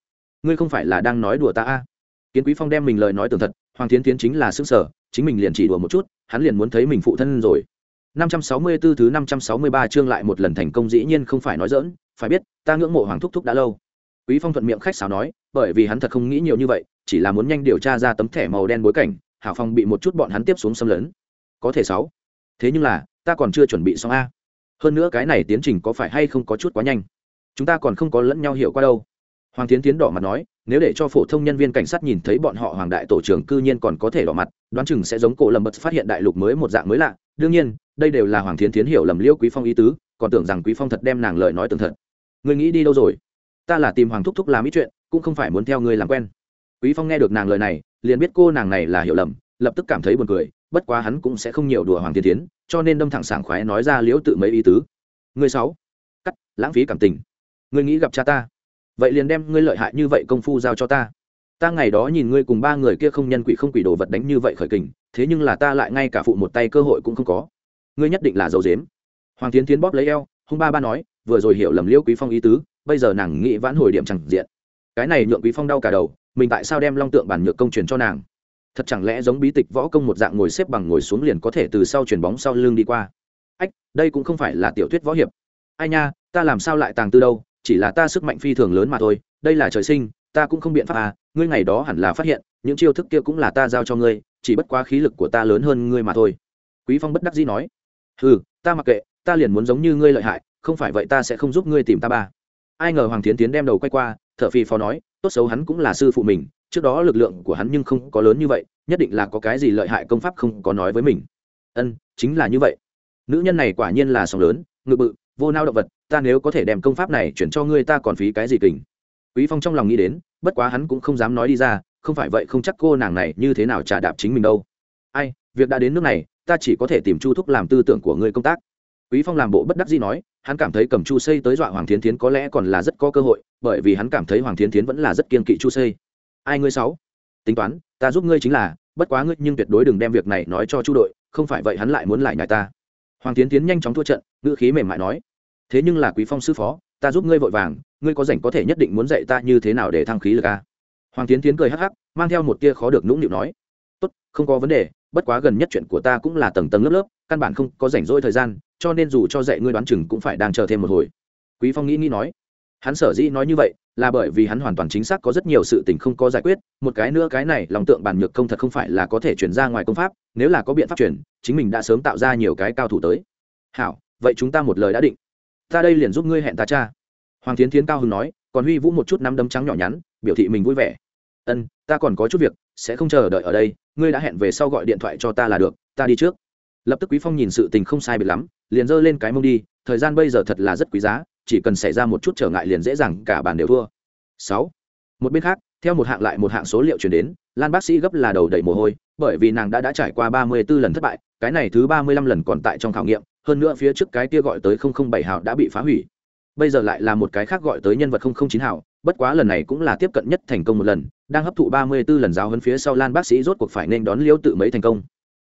Ngươi không phải là đang nói đùa ta à? Kiến quý phong đem mình lời nói tường thật, hoàng tiến tiến chính là xứng sở chính mình liền chỉ đùa một chút, hắn liền muốn thấy mình phụ thân rồi. 564 thứ 563 chương lại một lần thành công dĩ nhiên không phải nói giỡn, phải biết ta ngưỡng mộ hoàng thúc thúc đã lâu. Quý phong thuận miệng khách sáo nói bởi vì hắn thật không nghĩ nhiều như vậy chỉ là muốn nhanh điều tra ra tấm thẻ màu đen bối cảnh hảo phong bị một chút bọn hắn tiếp xuống xâm lấn. Có thể sáu. Thế nhưng là ta còn chưa chuẩn bị xong a. Hơn nữa cái này tiến trình có phải hay không có chút quá nhanh? Chúng ta còn không có lẫn nhau hiểu qua đâu. Hoàng tiến tiến đỏ mặt nói nếu để cho phổ thông nhân viên cảnh sát nhìn thấy bọn họ hoàng đại tổ trưởng cư nhiên còn có thể đỏ mặt đoán chừng sẽ giống cổ lầm bật phát hiện đại lục mới một dạng mới lạ đương nhiên, đây đều là hoàng thiến tiến hiểu lầm liêu quý phong ý tứ, còn tưởng rằng quý phong thật đem nàng lời nói tường thật. Người nghĩ đi đâu rồi? Ta là tìm hoàng thúc thúc làm ít chuyện, cũng không phải muốn theo người làm quen. Quý phong nghe được nàng lời này, liền biết cô nàng này là hiểu lầm, lập tức cảm thấy buồn cười, bất quá hắn cũng sẽ không nhiều đùa hoàng thiến tiến cho nên đâm thẳng sảng khoái nói ra liễu tự mấy ý tứ. Người sáu cắt, lãng phí cảm tình. Người nghĩ gặp cha ta. Vậy liền đem ngươi lợi hại như vậy công phu giao cho ta. Ta ngày đó nhìn ngươi cùng ba người kia không nhân quỷ không quỷ đồ vật đánh như vậy khởi kình thế nhưng là ta lại ngay cả phụ một tay cơ hội cũng không có. Ngươi nhất định là dấu dếm hoàng tiến tiến bóp lấy eo, hung ba ba nói, vừa rồi hiểu lầm liễu quý phong ý tứ, bây giờ nàng nghĩ vãn hồi điểm chẳng diện. Cái này nhượng quý phong đau cả đầu, mình tại sao đem long tượng bản nhược công truyền cho nàng? Thật chẳng lẽ giống bí tịch võ công một dạng ngồi xếp bằng ngồi xuống liền có thể từ sau chuyền bóng sau lưng đi qua? Ách, đây cũng không phải là tiểu thuyết võ hiệp. Ai nha, ta làm sao lại tàng tư đâu, chỉ là ta sức mạnh phi thường lớn mà thôi, đây là trời sinh, ta cũng không biện pháp à ngươi ngày đó hẳn là phát hiện, những chiêu thức kia cũng là ta giao cho ngươi chỉ bất quá khí lực của ta lớn hơn ngươi mà thôi. Quý phong bất đắc dĩ nói ừ ta mặc kệ, ta liền muốn giống như ngươi lợi hại, không phải vậy ta sẽ không giúp ngươi tìm ta ba. Ai ngờ hoàng tiến tiến đem đầu quay qua thợ phi phó nói, tốt xấu hắn cũng là sư phụ mình, trước đó lực lượng của hắn nhưng không có lớn như vậy, nhất định là có cái gì lợi hại công pháp không có nói với mình. Ân, chính là như vậy. Nữ nhân này quả nhiên là sóng lớn, ngự bự, vô nao động vật, ta nếu có thể đem công pháp này chuyển cho ngươi ta còn phí cái gì kình. Quý phong trong lòng nghĩ đến, bất quá hắn cũng không dám nói đi ra không phải vậy không chắc cô nàng này như thế nào trả đạp chính mình đâu. Ai, việc đã đến nước này, ta chỉ có thể tìm chu thúc làm tư tưởng của ngươi công tác. Quý phong làm bộ bất đắc dĩ nói, hắn cảm thấy cầm chu xây tới dọa hoàng thiến thiến có lẽ còn là rất có cơ hội, bởi vì hắn cảm thấy hoàng thiến thiến vẫn là rất kiên kỵ chu xây ai ngươi sáu? Tính toán, ta giúp ngươi chính là, bất quá ngươi nhưng tuyệt đối đừng đem việc này nói cho chu đội, không phải vậy hắn lại muốn lại nhải ta. Hoàng tiến tiến nhanh chóng thua trận, ngữ khí mềm mại nói, thế nhưng là quý phong sư phó, ta giúp ngươi vội vàng, ngươi có rảnh có thể nhất định muốn dạy ta như thế nào để thăng khí lực a? Hoàng tiến tiến cười hắc hắc, mang theo một tia khó được nũng nịu nói, tốt, không có vấn đề, bất quá gần nhất chuyện của ta cũng là tầng tầng lớp lớp, căn bản không có rảnh rỗi thời gian, cho nên dù cho dạy ngươi đoán chừng cũng phải đang chờ thêm một hồi. Quý phong nghĩ nghĩ nói, hắn sở dĩ nói như vậy là bởi vì hắn hoàn toàn chính xác có rất nhiều sự tình không có giải quyết, một cái nữa cái này lòng tượng bản nhược công thật không phải là có thể chuyển ra ngoài công pháp, nếu là có biện pháp chuyển, chính mình đã sớm tạo ra nhiều cái cao thủ tới. Hảo, vậy chúng ta một lời đã định. Ta đây liền giúp ngươi hẹn ta cha. Hoàng tiến tiến cao hưng nói, còn huy vũ một chút nắm đấm trắng nhỏ nhắn, biểu thị mình vui vẻ ân, ta còn có chút việc, sẽ không chờ đợi ở đây, ngươi đã hẹn về sau gọi điện thoại cho ta là được, ta đi trước. Lập tức quý phong nhìn sự tình không sai biệt lắm, liền giơ lên cái mông đi, thời gian bây giờ thật là rất quý giá, chỉ cần xảy ra một chút trở ngại liền dễ dàng, cả bàn đều thua. Sáu. Một bên khác, theo một hạng lại một hạng số liệu chuyển đến, lan bác sĩ gấp là đầu đầy mồ hôi, bởi vì nàng đã đã trải qua ba mươi 34 lần thất bại, cái này thứ ba mươi lăm lần còn tại trong khảo nghiệm, hơn nữa phía trước cái kia gọi tới không không bảy hào đã bị phá hủy. Bây giờ lại là một cái khác gọi tới nhân vật không không chín hào bất quá lần này cũng là tiếp cận nhất thành công một lần, đang hấp thụ ba mươi 34 lần giáo hơn phía sau lan bác sĩ rốt cuộc phải nên đón liêu tự mấy thành công.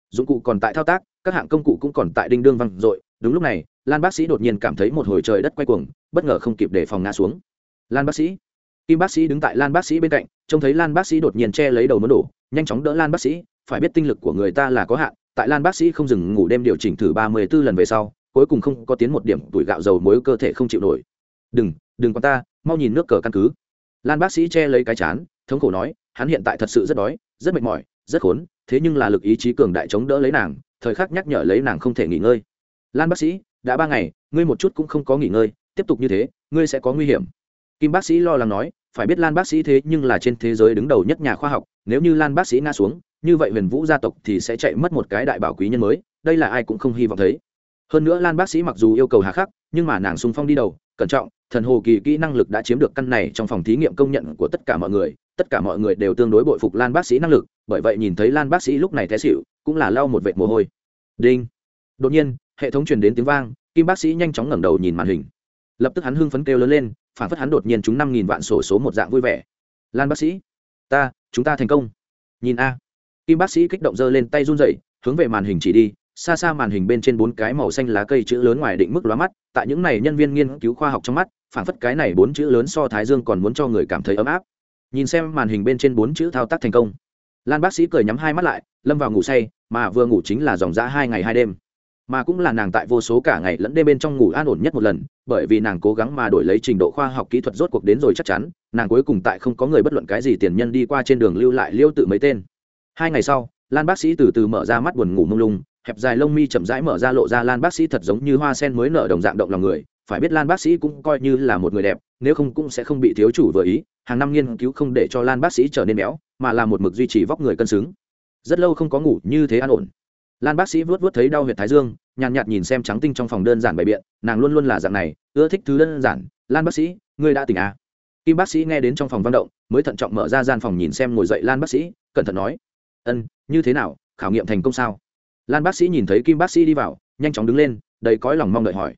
Dụng cụ còn tại thao tác, các hạng công cụ cũng còn tại đinh đương văng dội, đúng lúc này, lan bác sĩ đột nhiên cảm thấy một hồi trời đất quay cuồng, bất ngờ không kịp để phòng ngã xuống. Lan bác sĩ? Kim bác sĩ đứng tại lan bác sĩ bên cạnh, trông thấy lan bác sĩ đột nhiên che lấy đầu muốn đổ nhanh chóng đỡ lan bác sĩ, phải biết tinh lực của người ta là có hạn, tại lan bác sĩ không dừng ngủ đêm điều chỉnh thử ba mươi b ố lần về sau, cuối cùng không có tiến một điểm tuổi gạo dầu mối cơ thể không chịu nổi. Đừng đừng có ta mau nhìn nước cờ căn cứ. Lan bác sĩ che lấy cái chán, thống khổ nói, hắn hiện tại thật sự rất đói, rất mệt mỏi, rất khốn, thế nhưng là lực ý chí cường đại chống đỡ lấy nàng, thời khắc nhắc nhở lấy nàng không thể nghỉ ngơi. Lan bác sĩ, đã ba ngày, ngươi một chút cũng không có nghỉ ngơi, tiếp tục như thế, ngươi sẽ có nguy hiểm. Kim bác sĩ lo lắng nói, phải biết lan bác sĩ thế nhưng là trên thế giới đứng đầu nhất nhà khoa học, nếu như lan bác sĩ ngã xuống, như vậy huyền vũ gia tộc thì sẽ chạy mất một cái đại bảo quý nhân mới, đây là ai cũng không hy vọng thấy. Hơn nữa lan bác sĩ mặc dù yêu cầu hà khắc nhưng mà nàng sung phong đi đầu, cẩn trọng, thần hồ kỳ kỹ năng lực đã chiếm được căn này trong phòng thí nghiệm công nhận của tất cả mọi người, tất cả mọi người đều tương đối bội phục lan bác sĩ năng lực, bởi vậy nhìn thấy lan bác sĩ lúc này té xịu cũng là lau một vệt mồ hôi. Đinh. Đột nhiên, hệ thống truyền đến tiếng vang, kim bác sĩ nhanh chóng ngẩng đầu nhìn màn hình. Lập tức hắn hưng phấn kêu lớn lên, phản phất hắn đột nhiên trúng năm nghìn vạn sổ số một dạng vui vẻ. Lan bác sĩ, ta, chúng ta thành công. Nhìn a. Kim bác sĩ kích động giơ lên tay run dậy hướng về màn hình chỉ đi xa xa màn hình bên trên bốn cái màu xanh lá cây chữ lớn ngoài định mức lóa mắt, tại những này nhân viên nghiên cứu khoa học trong mắt phản phất cái này bốn chữ lớn so thái dương còn muốn cho người cảm thấy ấm áp. Nhìn xem màn hình bên trên bốn chữ thao tác thành công. Lan bác sĩ cười nhắm hai mắt lại, lâm vào ngủ say, mà vừa ngủ chính là dòng dã hai ngày hai đêm. Mà cũng là nàng tại vô số cả ngày lẫn đêm bên trong ngủ an ổn nhất một lần, bởi vì nàng cố gắng mà đổi lấy trình độ khoa học kỹ thuật rốt cuộc đến rồi chắc chắn, nàng cuối cùng tại không có người bất luận cái gì tiền nhân đi qua trên đường lưu lại liêu tự mấy tên. Hai ngày sau, lan bác sĩ từ từ mở ra mắt buồn ngủ mông lung hẹp dài lông mi chậm rãi mở ra lộ ra lan bác sĩ thật giống như hoa sen mới nở đồng dạng động lòng người. Phải biết lan bác sĩ cũng coi như là một người đẹp, nếu không cũng sẽ không bị thiếu chủ vừa ý. Hàng năm nghiên cứu không để cho lan bác sĩ trở nên béo, mà là một mực duy trì vóc người cân xứng. Rất lâu không có ngủ, như thế an ổn. Lan bác sĩ vuốt vuốt thấy đau huyệt thái dương, nhàn nhạt nhìn xem trắng tinh trong phòng đơn giản bày biện, nàng luôn luôn là dạng này, ưa thích thứ đơn giản. Lan bác sĩ, ngươi đã tỉnh à? kim bác sĩ nghe đến trong phòng văn động, mới thận trọng mở ra gian phòng nhìn xem ngồi dậy lan bác sĩ, cẩn thận nói, ân, như thế nào? Khảo nghiệm thành công sao? Lan bác sĩ nhìn thấy kim bác sĩ đi vào, nhanh chóng đứng lên, đầy cõi lòng mong đợi hỏi.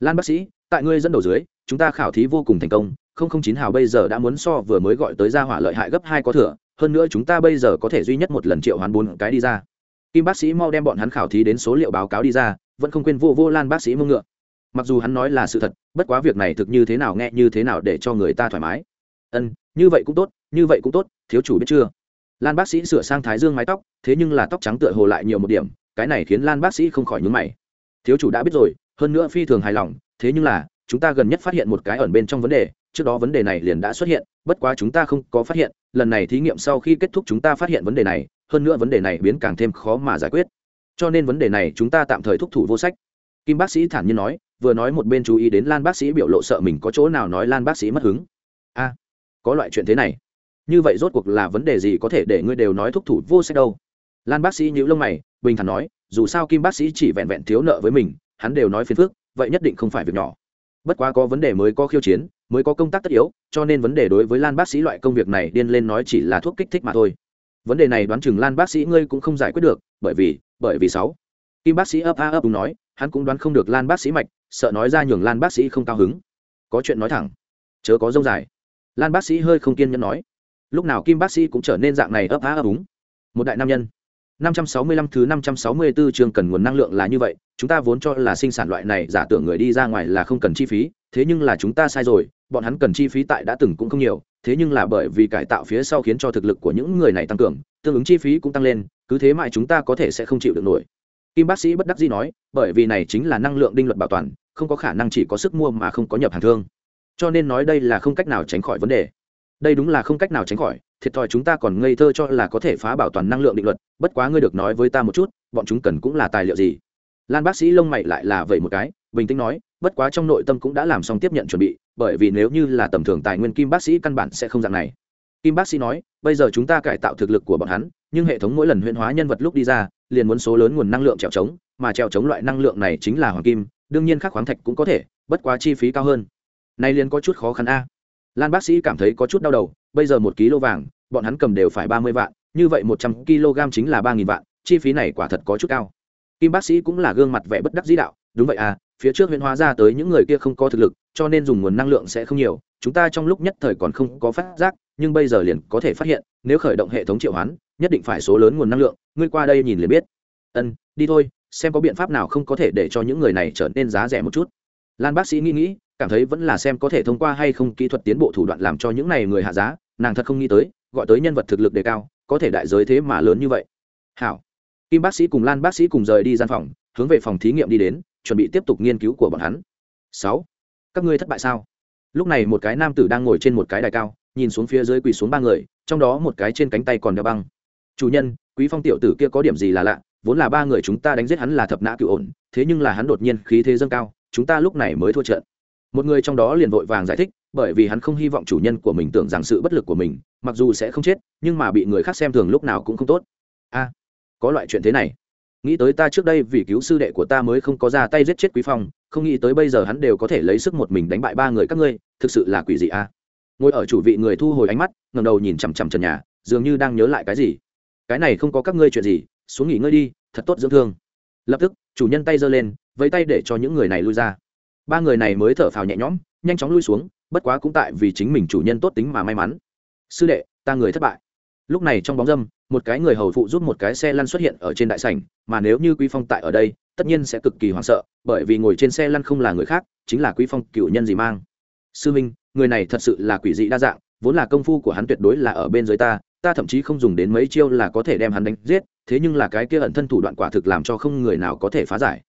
Lan bác sĩ, tại ngươi dẫn đầu dưới, chúng ta khảo thí vô cùng thành công, không không chín hào bây giờ đã muốn so vừa mới gọi tới ra hỏa lợi hại gấp hai có thừa, hơn nữa chúng ta bây giờ có thể duy nhất một lần triệu hoán bốn cái đi ra. Kim bác sĩ mau đem bọn hắn khảo thí đến số liệu báo cáo đi ra, vẫn không quên vô vô lan bác sĩ mông ngựa. Mặc dù hắn nói là sự thật, bất quá việc này thực như thế nào nghe, như thế nào để cho người ta thoải mái. Ân, như vậy cũng tốt, như vậy cũng tốt, thiếu chủ biết chưa? Lan bác sĩ sửa sang thái dương mái tóc, thế nhưng là tóc trắng tựa hồ lại nhiều một điểm cái này khiến lan bác sĩ không khỏi nhúng mày. Thiếu chủ đã biết rồi, hơn nữa phi thường hài lòng, thế nhưng là, chúng ta gần nhất phát hiện một cái ẩn bên trong vấn đề, trước đó vấn đề này liền đã xuất hiện, bất quá chúng ta không có phát hiện, lần này thí nghiệm sau khi kết thúc chúng ta phát hiện vấn đề này, hơn nữa vấn đề này biến càng thêm khó mà giải quyết. Cho nên vấn đề này chúng ta tạm thời thúc thủ vô sách. Kim bác sĩ thản nhiên nói, vừa nói một bên chú ý đến lan bác sĩ biểu lộ sợ mình có chỗ nào nói lan bác sĩ mất hứng. A, có loại chuyện thế này. Như vậy rốt cuộc là vấn đề gì có thể để ngươi đều nói thúc thủ vô sách đâu? Lan bác sĩ nhữ lông mày, bình thản nói, dù sao kim bác sĩ chỉ vẹn vẹn thiếu nợ với mình, hắn đều nói phiền phức, vậy nhất định không phải việc nhỏ. Bất quá có vấn đề mới có khiêu chiến, mới có công tác tất yếu, cho nên vấn đề đối với lan bác sĩ loại công việc này điên lên nói chỉ là thuốc kích thích mà thôi. Vấn đề này đoán chừng lan bác sĩ ngươi cũng không giải quyết được, bởi vì bởi vì sáu. Kim bác sĩ ấp a ấp đúng nói, hắn cũng đoán không được lan bác sĩ mạch, sợ nói ra nhường lan bác sĩ không cao hứng. Có chuyện nói thẳng. Chớ có dông dài. Lan bác sĩ hơi không kiên nhẫn nói. Lúc nào kim bác sĩ cũng trở nên dạng này ấp á ấp úng một đại nam nhân. 565 thứ 564 trường cần nguồn năng lượng là như vậy, chúng ta vốn cho là sinh sản loại này giả tưởng người đi ra ngoài là không cần chi phí, thế nhưng là chúng ta sai rồi, bọn hắn cần chi phí tại đã từng cũng không nhiều, thế nhưng là bởi vì cải tạo phía sau khiến cho thực lực của những người này tăng cường, tương ứng chi phí cũng tăng lên, cứ thế mãi chúng ta có thể sẽ không chịu được nổi. Kim bác sĩ bất đắc dĩ nói, bởi vì này chính là năng lượng đinh luật bảo toàn, không có khả năng chỉ có sức mua mà không có nhập hàng thương. Cho nên nói đây là không cách nào tránh khỏi vấn đề đây đúng là không cách nào tránh khỏi thiệt thòi chúng ta còn ngây thơ cho là có thể phá bảo toàn năng lượng định luật, bất quá ngươi được nói với ta một chút, bọn chúng cần cũng là tài liệu gì? Lan bác sĩ lông mày lại là vậy một cái, bình tĩnh nói, bất quá trong nội tâm cũng đã làm xong tiếp nhận chuẩn bị, bởi vì nếu như là tầm thường tài nguyên kim bác sĩ căn bản sẽ không dạng này. Kim bác sĩ nói, bây giờ chúng ta cải tạo thực lực của bọn hắn, nhưng hệ thống mỗi lần huyễn hóa nhân vật lúc đi ra, liền muốn số lớn nguồn năng lượng trèo trống, mà trèo trống loại năng lượng này chính là hoàng kim, đương nhiên các khoáng thạch cũng có thể, bất quá chi phí cao hơn. Nay liền có chút khó khăn a. Lan bác sĩ cảm thấy có chút đau đầu bây giờ một kg vàng, bọn hắn cầm đều phải ba mươi vạn, như vậy một trăm kg chính là ba nghìn vạn, chi phí này quả thật có chút cao. Kim bác sĩ cũng là gương mặt vẻ bất đắc dĩ đạo, đúng vậy à phía trước huyện hóa ra tới những người kia không có thực lực, cho nên dùng nguồn năng lượng sẽ không nhiều, chúng ta trong lúc nhất thời còn không có phát giác, nhưng bây giờ liền có thể phát hiện, nếu khởi động hệ thống triệu hoán, nhất định phải số lớn nguồn năng lượng, ngươi qua đây nhìn liền biết. Ân, đi thôi, xem có biện pháp nào không có thể để cho những người này trở nên giá rẻ một chút. Lan bác sĩ nghĩ nghĩ cảm thấy vẫn là xem có thể thông qua hay không kỹ thuật tiến bộ thủ đoạn làm cho những này người hạ giá, nàng thật không nghĩ tới, gọi tới nhân vật thực lực đề cao, có thể đại giới thế mà lớn như vậy. Hảo. Kim bác sĩ cùng lan bác sĩ cùng rời đi gian phòng, hướng về phòng thí nghiệm đi đến, chuẩn bị tiếp tục nghiên cứu của bọn hắn. Sáu. Các ngươi thất bại sao? Lúc này một cái nam tử đang ngồi trên một cái đài cao, nhìn xuống phía dưới quỳ xuống ba người, trong đó một cái trên cánh tay còn đeo băng. Chủ nhân, quý phong tiểu tử kia có điểm gì là lạ, vốn là ba người chúng ta đánh giết hắn là thập nã cựu ổn, thế nhưng là hắn đột nhiên khí thế dâng cao, chúng ta lúc này mới thua trận một người trong đó liền vội vàng giải thích, bởi vì hắn không hy vọng chủ nhân của mình tưởng rằng sự bất lực của mình, mặc dù sẽ không chết, nhưng mà bị người khác xem thường lúc nào cũng không tốt. A, có loại chuyện thế này. Nghĩ tới ta trước đây vì cứu sư đệ của ta mới không có ra tay giết chết quý phong, không nghĩ tới bây giờ hắn đều có thể lấy sức một mình đánh bại ba người các ngươi, thực sự là quỷ dị a. Ngồi ở chủ vị người thu hồi ánh mắt ngầm đầu nhìn chằm chằm trần nhà, dường như đang nhớ lại cái gì. Cái này không có các ngươi chuyện gì, xuống nghỉ ngơi đi, thật tốt dưỡng thương. Lập tức, chủ nhân tay giơ lên, vẫy tay để cho những người này lui ra ba người này mới thở phào nhẹ nhõm, nhanh chóng lui xuống, bất quá cũng tại vì chính mình chủ nhân tốt tính mà may mắn. Sư đệ, ta người thất bại. Lúc này trong bóng dâm, một cái người hầu phụ giúp một cái xe lăn xuất hiện ở trên đại sảnh, mà nếu như quý phong tại ở đây, tất nhiên sẽ cực kỳ hoảng sợ, bởi vì ngồi trên xe lăn không là người khác, chính là quý phong cựu nhân gì mang. Sư minh, người này thật sự là quỷ dị đa dạng, vốn là công phu của hắn tuyệt đối là ở bên dưới ta ta thậm chí không dùng đến mấy chiêu là có thể đem hắn đánh giết, thế nhưng là cái kia ẩn thân thủ đoạn quả thực làm cho không người nào có thể phá giải.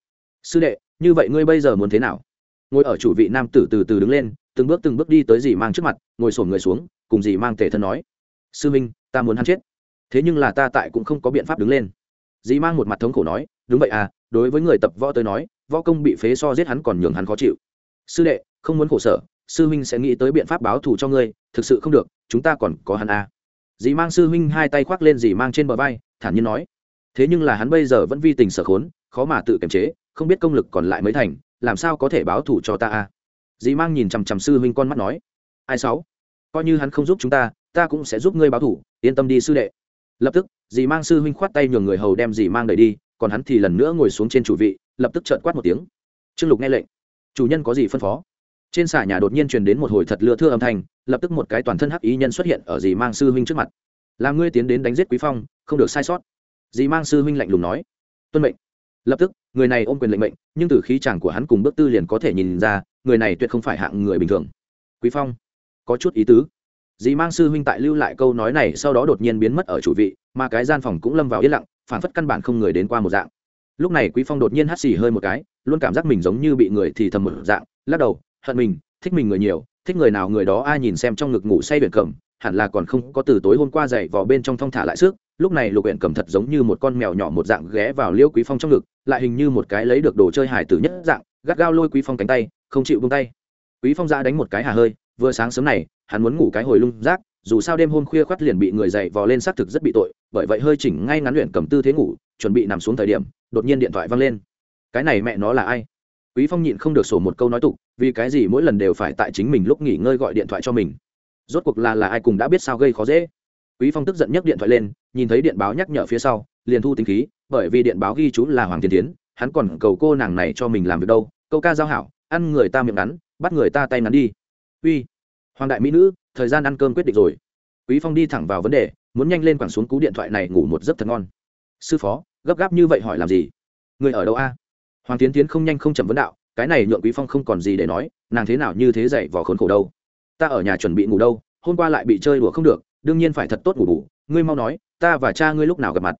Sư đệ, như vậy ngươi bây giờ muốn thế nào? Ngồi ở chủ vị nam tử từ từ đứng lên, từng bước từng bước đi tới dì mang trước mặt, ngồi sổm người xuống, cùng dì mang tề thân nói, sư minh ta muốn hắn chết. Thế nhưng là ta tại cũng không có biện pháp đứng lên. Dì mang một mặt thống khổ nói, đúng vậy à đối với người tập võ tới nói, võ công bị phế so giết hắn còn nhường hắn khó chịu. Sư đệ, không muốn khổ sở, sư huynh sẽ nghĩ tới biện pháp báo thù cho ngươi, thực sự không được, chúng ta còn có hắn à. dì mang sư huynh hai tay khoác lên dì mang trên bờ vai, thản nhiên nói, thế nhưng là hắn bây giờ vẫn vi tình sở khốn, khó mà tự kiềm chế, không biết công lực còn lại mới thành làm sao có thể báo thủ cho ta a dì mang nhìn chằm chằm sư huynh con mắt nói, ai sáu? Coi như hắn không giúp chúng ta ta cũng sẽ giúp ngươi báo thủ yên tâm đi sư đệ. Lập tức, dì mang sư huynh khoát tay nhường người hầu đem dì mang đẩy đi, còn hắn thì lần nữa ngồi xuống trên chủ vị, lập tức trợn quát một tiếng. Trương lục nghe lệnh, chủ nhân có gì phân phó? Trên xà nhà đột nhiên truyền đến một hồi thật lừa thưa âm thanh, lập tức một cái toàn thân hắc ý nhân xuất hiện ở dì mang sư huynh trước mặt. Làm ngươi tiến đến đánh giết quý phong, không được sai sót. Dì mang sư huynh lạnh lùng nói, tuân mệnh lập tức, người này ôm quyền lệnh mệnh, nhưng từ khí chàng của hắn cùng bước tư liền có thể nhìn ra, người này tuyệt không phải hạng người bình thường. Quý phong, có chút ý tứ. Dì mang sư huynh tại lưu lại câu nói này sau đó đột nhiên biến mất ở chủ vị, mà cái gian phòng cũng lâm vào yên lặng, phản phất căn bản không người đến qua một dạng. Lúc này quý phong đột nhiên hắt xì hơi một cái, luôn cảm giác mình giống như bị người thì thầm một dạng, lắc đầu, hận mình, thích mình người nhiều, thích người nào người đó ai nhìn xem trong ngực ngủ say biển cầm hẳn là còn không có từ tối hôm qua dậy vào bên trong thong thả lại sức, lúc này lục huyện cầm thật giống như một con mèo nhỏ một dạng ghé vào liêu quý phong trong ngực, lại hình như một cái lấy được đồ chơi hải tử nhất dạng, gắt gao lôi quý phong cánh tay, không chịu buông tay. Quý phong ra đánh một cái hà hơi, vừa sáng sớm này, hắn muốn ngủ cái hồi lung rác, dù sao đêm hôm khuya khoắt liền bị người dậy vò lên xác thực rất bị tội, bởi vậy hơi chỉnh ngay ngắn luyện cầm tư thế ngủ, chuẩn bị nằm xuống thời điểm, đột nhiên điện thoại vang lên. Cái này mẹ nó là ai? Quý phong nhịn không được sổ một câu nói tục, vì cái gì mỗi lần đều phải tại chính mình lúc nghỉ ngơi gọi điện thoại cho mình? Rốt cuộc là là ai cùng đã biết sao gây khó dễ. Quý phong tức giận nhấc điện thoại lên, nhìn thấy điện báo nhắc nhở phía sau, liền thu tính khí, bởi vì điện báo ghi chú là hoàng thiên tiến hắn còn cầu cô nàng này cho mình làm việc đâu, câu ca giao hảo, ăn người ta miệng ngắn, bắt người ta tay ngắn đi. Uy, hoàng đại mỹ nữ, thời gian ăn cơm quyết định rồi. Quý phong đi thẳng vào vấn đề, muốn nhanh lên quẳng xuống cú điện thoại này ngủ một giấc thật ngon. Sư phó, gấp gáp như vậy hỏi làm gì? Người ở đâu a? Hoàng tiến tiến không nhanh không chậm vấn đạo, cái này nhượng quý phong không còn gì để nói, nàng thế nào như thế dậy vò khốn khổ đâu ta ở nhà chuẩn bị ngủ đâu, hôm qua lại bị chơi đùa không được, đương nhiên phải thật tốt ngủ bù, ngươi mau nói, ta và cha ngươi lúc nào gặp mặt?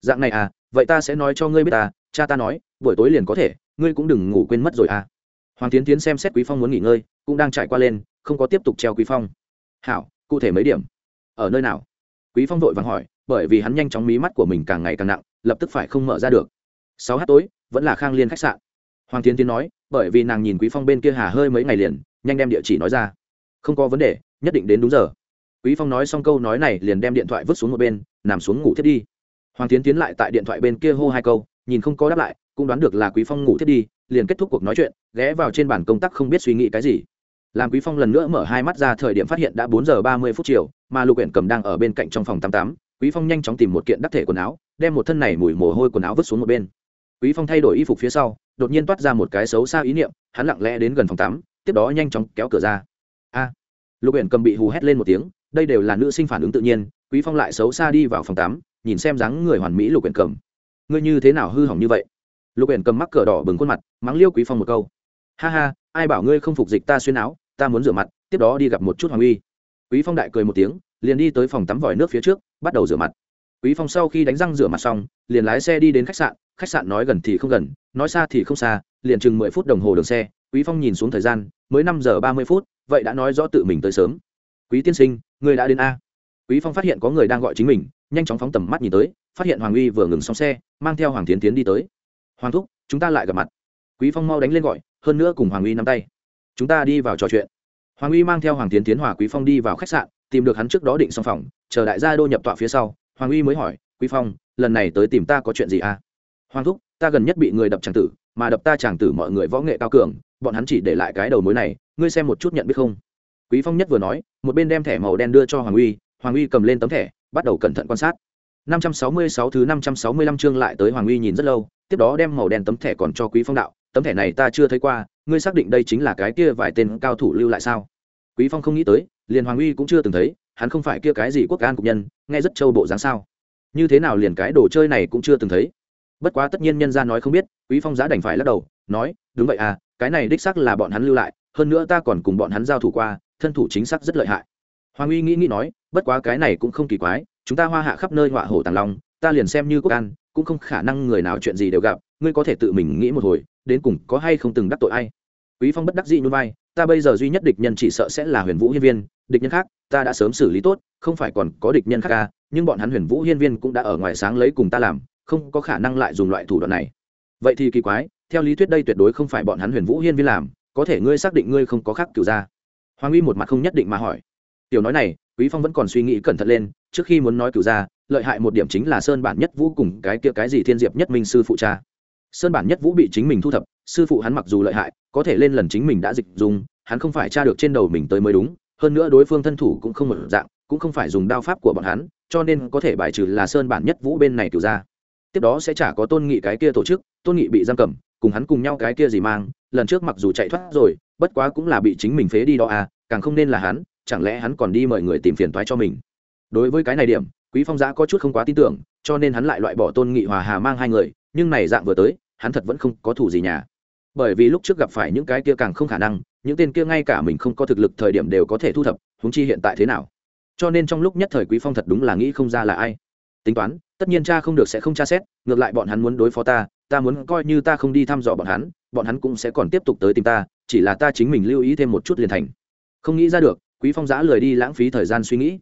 Dạng này à vậy ta sẽ nói cho ngươi biết ta, cha ta nói, buổi tối liền có thể, ngươi cũng đừng ngủ quên mất rồi à. Hoàng tiến tiến xem xét quý phong muốn nghỉ ngơi, cũng đang trải qua lên, không có tiếp tục treo quý phong. Hảo, cụ thể mấy điểm? Ở nơi nào? Quý phong vội vàng hỏi, bởi vì hắn nhanh chóng mí mắt của mình càng ngày càng nặng, lập tức phải không mở ra được. Sáu h tối, vẫn là khang liên khách sạn. Hoàng tiến tiến nói, bởi vì nàng nhìn quý phong bên kia hà hơi mấy ngày liền, nhanh đem địa chỉ nói ra không có vấn đề, nhất định đến đúng giờ. Quý phong nói xong câu nói này liền đem điện thoại vứt xuống một bên, nằm xuống ngủ thiết đi. Hoàng tiến tiến lại tại điện thoại bên kia hô hai câu, nhìn không có đáp lại, cũng đoán được là quý phong ngủ thiết đi, liền kết thúc cuộc nói chuyện, ghé vào trên bàn công tác không biết suy nghĩ cái gì. Làm quý phong lần nữa mở hai mắt ra thời điểm phát hiện đã bốn giờ ba mươi phút chiều, mà lục uyển cầm đang ở bên cạnh trong phòng tám tám, quý phong nhanh chóng tìm một kiện đắc thể quần áo, đem một thân này mùi mồ hôi quần áo vứt xuống một bên. Quý phong thay đổi y phục phía sau, đột nhiên toát ra một cái xấu xa ý niệm, hắn lặng lẽ đến gần phòng tắm tiếp đó nhanh chóng kéo cửa ra lục uyển cầm bị hù hét lên một tiếng, đây đều là nữ sinh phản ứng tự nhiên, quý phong lại xấu xa đi vào phòng tắm, nhìn xem dáng người hoàn mỹ lục uyển cầm. Ngươi như thế nào hư hỏng như vậy? Lục uyển cầm mắc cờ đỏ bừng khuôn mặt, mắng liêu quý phong một câu. Ha ha, ai bảo ngươi không phục dịch ta xuyên áo, ta muốn rửa mặt, tiếp đó đi gặp một chút hoàng uy. Quý phong đại cười một tiếng, liền đi tới phòng tắm vòi nước phía trước, bắt đầu rửa mặt. Quý phong sau khi đánh răng rửa mặt xong, liền lái xe đi đến khách sạn khách sạn nói gần thì không gần, nói xa thì không xa, liền chừng mười phút đồng hồ đường xe, quý phong nhìn xuống thời gian, mới năm giờ ba mươi phút vậy đã nói rõ tự mình tới sớm. Quý tiên sinh, người đã đến a. Quý phong phát hiện có người đang gọi chính mình, nhanh chóng phóng tầm mắt nhìn tới, phát hiện hoàng uy vừa ngừng xong xe, mang theo hoàng tiến tiến đi tới. Hoàng thúc, chúng ta lại gặp mặt. Quý phong mau đánh lên gọi, hơn nữa cùng hoàng uy nắm tay. Chúng ta đi vào trò chuyện. Hoàng uy mang theo hoàng tiến tiến hòa quý phong đi vào khách sạn, tìm được hắn trước đó định xong phòng, chờ đại gia đô nhập tọa phía sau. Hoàng uy mới hỏi, quý phong, lần này tới tìm ta có chuyện gì à hoàng thúc ta gần nhất bị người đập tràng tử, mà đập ta tràng tử mọi người võ nghệ cao cường, bọn hắn chỉ để lại cái đầu mối này, ngươi xem một chút nhận biết không? Quý phong nhất vừa nói, một bên đem thẻ màu đen đưa cho hoàng uy hoàng uy cầm lên tấm thẻ, bắt đầu cẩn thận quan sát. 566 thứ 565 chương lại tới hoàng uy nhìn rất lâu, tiếp đó đem màu đen tấm thẻ còn cho quý phong đạo, tấm thẻ này ta chưa thấy qua, ngươi xác định đây chính là cái kia vài tên cao thủ lưu lại sao? Quý phong không nghĩ tới, liền hoàng uy cũng chưa từng thấy, hắn không phải kia cái gì quốc an cục nhân, nghe rất châu bộ dáng sao. Như thế nào liền cái đồ chơi này cũng chưa từng thấy bất quá tất nhiên nhân gia nói không biết, quý phong giá đành phải lắc đầu, nói, đúng vậy à cái này đích xác là bọn hắn lưu lại, hơn nữa ta còn cùng bọn hắn giao thủ qua, thân thủ chính xác rất lợi hại. Hoàng uy nghĩ nghĩ nói, bất quá cái này cũng không kỳ quái, chúng ta hoa hạ khắp nơi họa hổ tàng long, ta liền xem như quốc an, cũng không khả năng người nào chuyện gì đều gặp, ngươi có thể tự mình nghĩ một hồi, đến cùng có hay không từng đắc tội ai? Quý phong bất đắc dĩ nhún vai, ta bây giờ duy nhất địch nhân chỉ sợ sẽ là huyền vũ hiên viên, địch nhân khác, ta đã sớm xử lý tốt, không phải còn có địch nhân khác ca nhưng bọn hắn huyền vũ hiên viên cũng đã ở ngoài sáng lấy cùng ta làm không có khả năng lại dùng loại thủ đoạn này. Vậy thì kỳ quái, theo lý thuyết đây tuyệt đối không phải bọn hắn huyền vũ hiên viên làm, có thể ngươi xác định ngươi không có khác cửu ra hoàng uy một mặt không nhất định mà hỏi. Tiểu nói này, quý phong vẫn còn suy nghĩ cẩn thận lên, trước khi muốn nói cửu ra lợi hại một điểm chính là sơn bản nhất vũ cùng cái kia cái gì thiên diệp nhất minh sư phụ cha. Sơn bản nhất vũ bị chính mình thu thập, sư phụ hắn mặc dù lợi hại, có thể lên lần chính mình đã dịch dùng, hắn không phải tra được trên đầu mình tới mới đúng, hơn nữa đối phương thân thủ cũng không một dạng, cũng không phải dùng đao pháp của bọn hắn, cho nên có thể bài trừ là sơn bản nhất vũ bên này cửu ra tiếp đó sẽ chả có tôn nghị cái kia tổ chức, tôn nghị bị giam cầm, cùng hắn cùng nhau cái kia gì mang, lần trước mặc dù chạy thoát rồi, bất quá cũng là bị chính mình phế đi đó à càng không nên là hắn, chẳng lẽ hắn còn đi mời người tìm phiền toái cho mình. Đối với cái này điểm, quý phong giã có chút không quá tin tưởng, cho nên hắn lại loại bỏ tôn nghị hòa hà mang hai người, nhưng này dạng vừa tới, hắn thật vẫn không có thủ gì nhà. Bởi vì lúc trước gặp phải những cái kia càng không khả năng, những tên kia ngay cả mình không có thực lực thời điểm đều có thể thu thập húng chi hiện tại thế nào. Cho nên trong lúc nhất thời quý phong thật đúng là nghĩ không ra là ai. Tính toán tất nhiên cha không được sẽ không tra xét, ngược lại bọn hắn muốn đối phó ta ta muốn coi như ta không đi thăm dò bọn hắn bọn hắn cũng sẽ còn tiếp tục tới tìm ta, chỉ là ta chính mình lưu ý thêm một chút liền thành. Không nghĩ ra được, quý phong giã lười đi lãng phí thời gian suy nghĩ.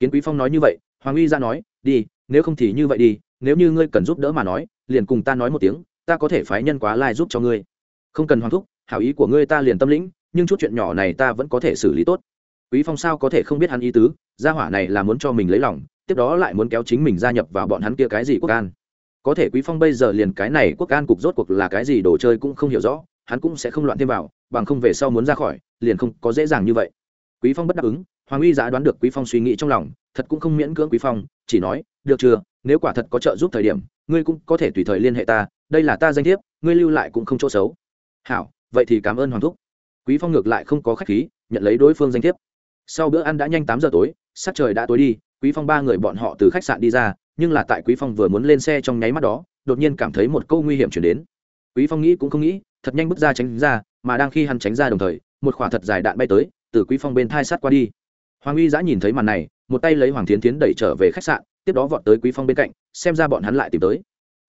Kiến quý phong nói như vậy, hoàng uy ra nói, đi, nếu không thì như vậy đi, nếu như ngươi cần giúp đỡ mà nói, liền cùng ta nói một tiếng, ta có thể phái nhân quá lai giúp cho ngươi. Không cần hoàng thúc, hảo ý của ngươi ta liền tâm lĩnh, nhưng chút chuyện nhỏ này ta vẫn có thể xử lý tốt. Quý phong sao có thể không biết hắn ý tứ, gia hỏa này là muốn cho mình lấy lòng tiếp đó lại muốn kéo chính mình gia nhập vào bọn hắn kia cái gì quốc an. Có thể quý phong bây giờ liền cái này quốc an cục rốt cuộc là cái gì đồ chơi cũng không hiểu rõ, hắn cũng sẽ không loạn thêm vào, bằng không về sau muốn ra khỏi, liền không có dễ dàng như vậy. Quý phong bất đáp ứng, hoàng uy giả đoán được quý phong suy nghĩ trong lòng, thật cũng không miễn cưỡng quý phong, chỉ nói, được chưa, nếu quả thật có trợ giúp thời điểm, ngươi cũng có thể tùy thời liên hệ ta, đây là ta danh thiếp, ngươi lưu lại cũng không chỗ xấu. Hảo, vậy thì cảm ơn hoàng thúc. Quý phong ngược lại không có khách khí, nhận lấy đối phương danh thiếp. Sau bữa ăn đã nhanh tám giờ tối, sắc trời đã tối đi quý phong ba người bọn họ từ khách sạn đi ra, nhưng là tại quý phong vừa muốn lên xe trong nháy mắt đó, đột nhiên cảm thấy một câu nguy hiểm chuyển đến. Quý phong nghĩ cũng không nghĩ, thật nhanh bước ra tránh ra, mà đang khi hắn tránh ra đồng thời, một khỏa thật dài đạn bay tới, từ quý phong bên thai sát qua đi. Hoàng uy giã nhìn thấy màn này, một tay lấy hoàng thiến tiến đẩy trở về khách sạn, tiếp đó vọt tới quý phong bên cạnh, xem ra bọn hắn lại tìm tới.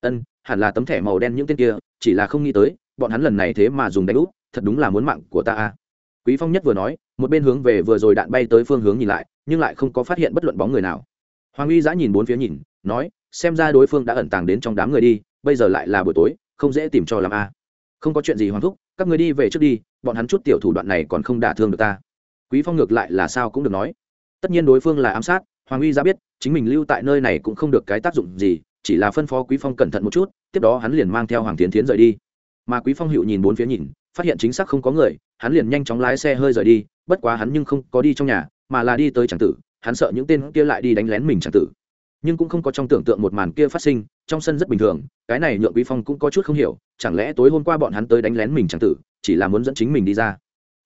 Ân, hẳn là tấm thẻ màu đen những tên kia, chỉ là không nghĩ tới, bọn hắn lần này thế mà dùng đánh úp, thật đúng là muốn mạng của ta a. Quý phong nhất vừa nói một bên hướng về vừa rồi đạn bay tới phương hướng nhìn lại, nhưng lại không có phát hiện bất luận bóng người nào. Hoàng uy giã nhìn bốn phía nhìn, nói, xem ra đối phương đã ẩn tàng đến trong đám người đi, bây giờ lại là buổi tối, không dễ tìm cho làm a. Không có chuyện gì hoàng thúc, các người đi về trước đi, bọn hắn chút tiểu thủ đoạn này còn không đả thương được ta. Quý phong ngược lại là sao cũng được nói. Tất nhiên đối phương là ám sát, hoàng uy ra biết, chính mình lưu tại nơi này cũng không được cái tác dụng gì, chỉ là phân phó quý phong cẩn thận một chút, tiếp đó hắn liền mang theo hoàng tiến tiến rời đi. Mà quý phong hiệu nhìn bốn phía nhìn, phát hiện chính xác không có người, hắn liền nhanh chóng lái xe hơi rời đi bất quá hắn nhưng không có đi trong nhà, mà là đi tới tràng tử, hắn sợ những tên kia lại đi đánh lén mình tràng tử. Nhưng cũng không có trong tưởng tượng một màn kia phát sinh, trong sân rất bình thường, cái này nhượng quý phong cũng có chút không hiểu, chẳng lẽ tối hôm qua bọn hắn tới đánh lén mình tràng tử, chỉ là muốn dẫn chính mình đi ra.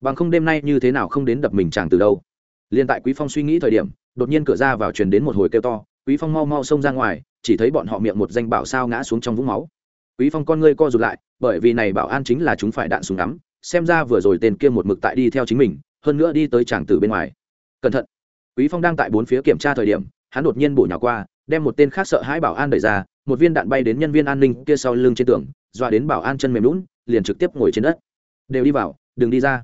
Bằng không đêm nay như thế nào không đến đập mình tràng tử đâu. Liền tại quý phong suy nghĩ thời điểm, đột nhiên cửa ra vào truyền đến một hồi kêu to, quý phong mau mau xông ra ngoài, chỉ thấy bọn họ miệng một danh bảo sao ngã xuống trong vũng máu. Quý phong con ngươi co rụt lại, bởi vì này bảo an chính là chúng phải đạn súng ngắm, xem ra vừa rồi tên kia một mực tại đi theo chính mình hơn nữa đi tới tràng tử bên ngoài. Cẩn thận. Quý phong đang tại bốn phía kiểm tra thời điểm, hắn đột nhiên bổ nhào qua, đem một tên khác sợ hãi bảo an đẩy ra, một viên đạn bay đến nhân viên an ninh kia sau lưng trên tường, dọa đến bảo an chân mềm lún liền trực tiếp ngồi trên đất. Đều đi vào, đừng đi ra.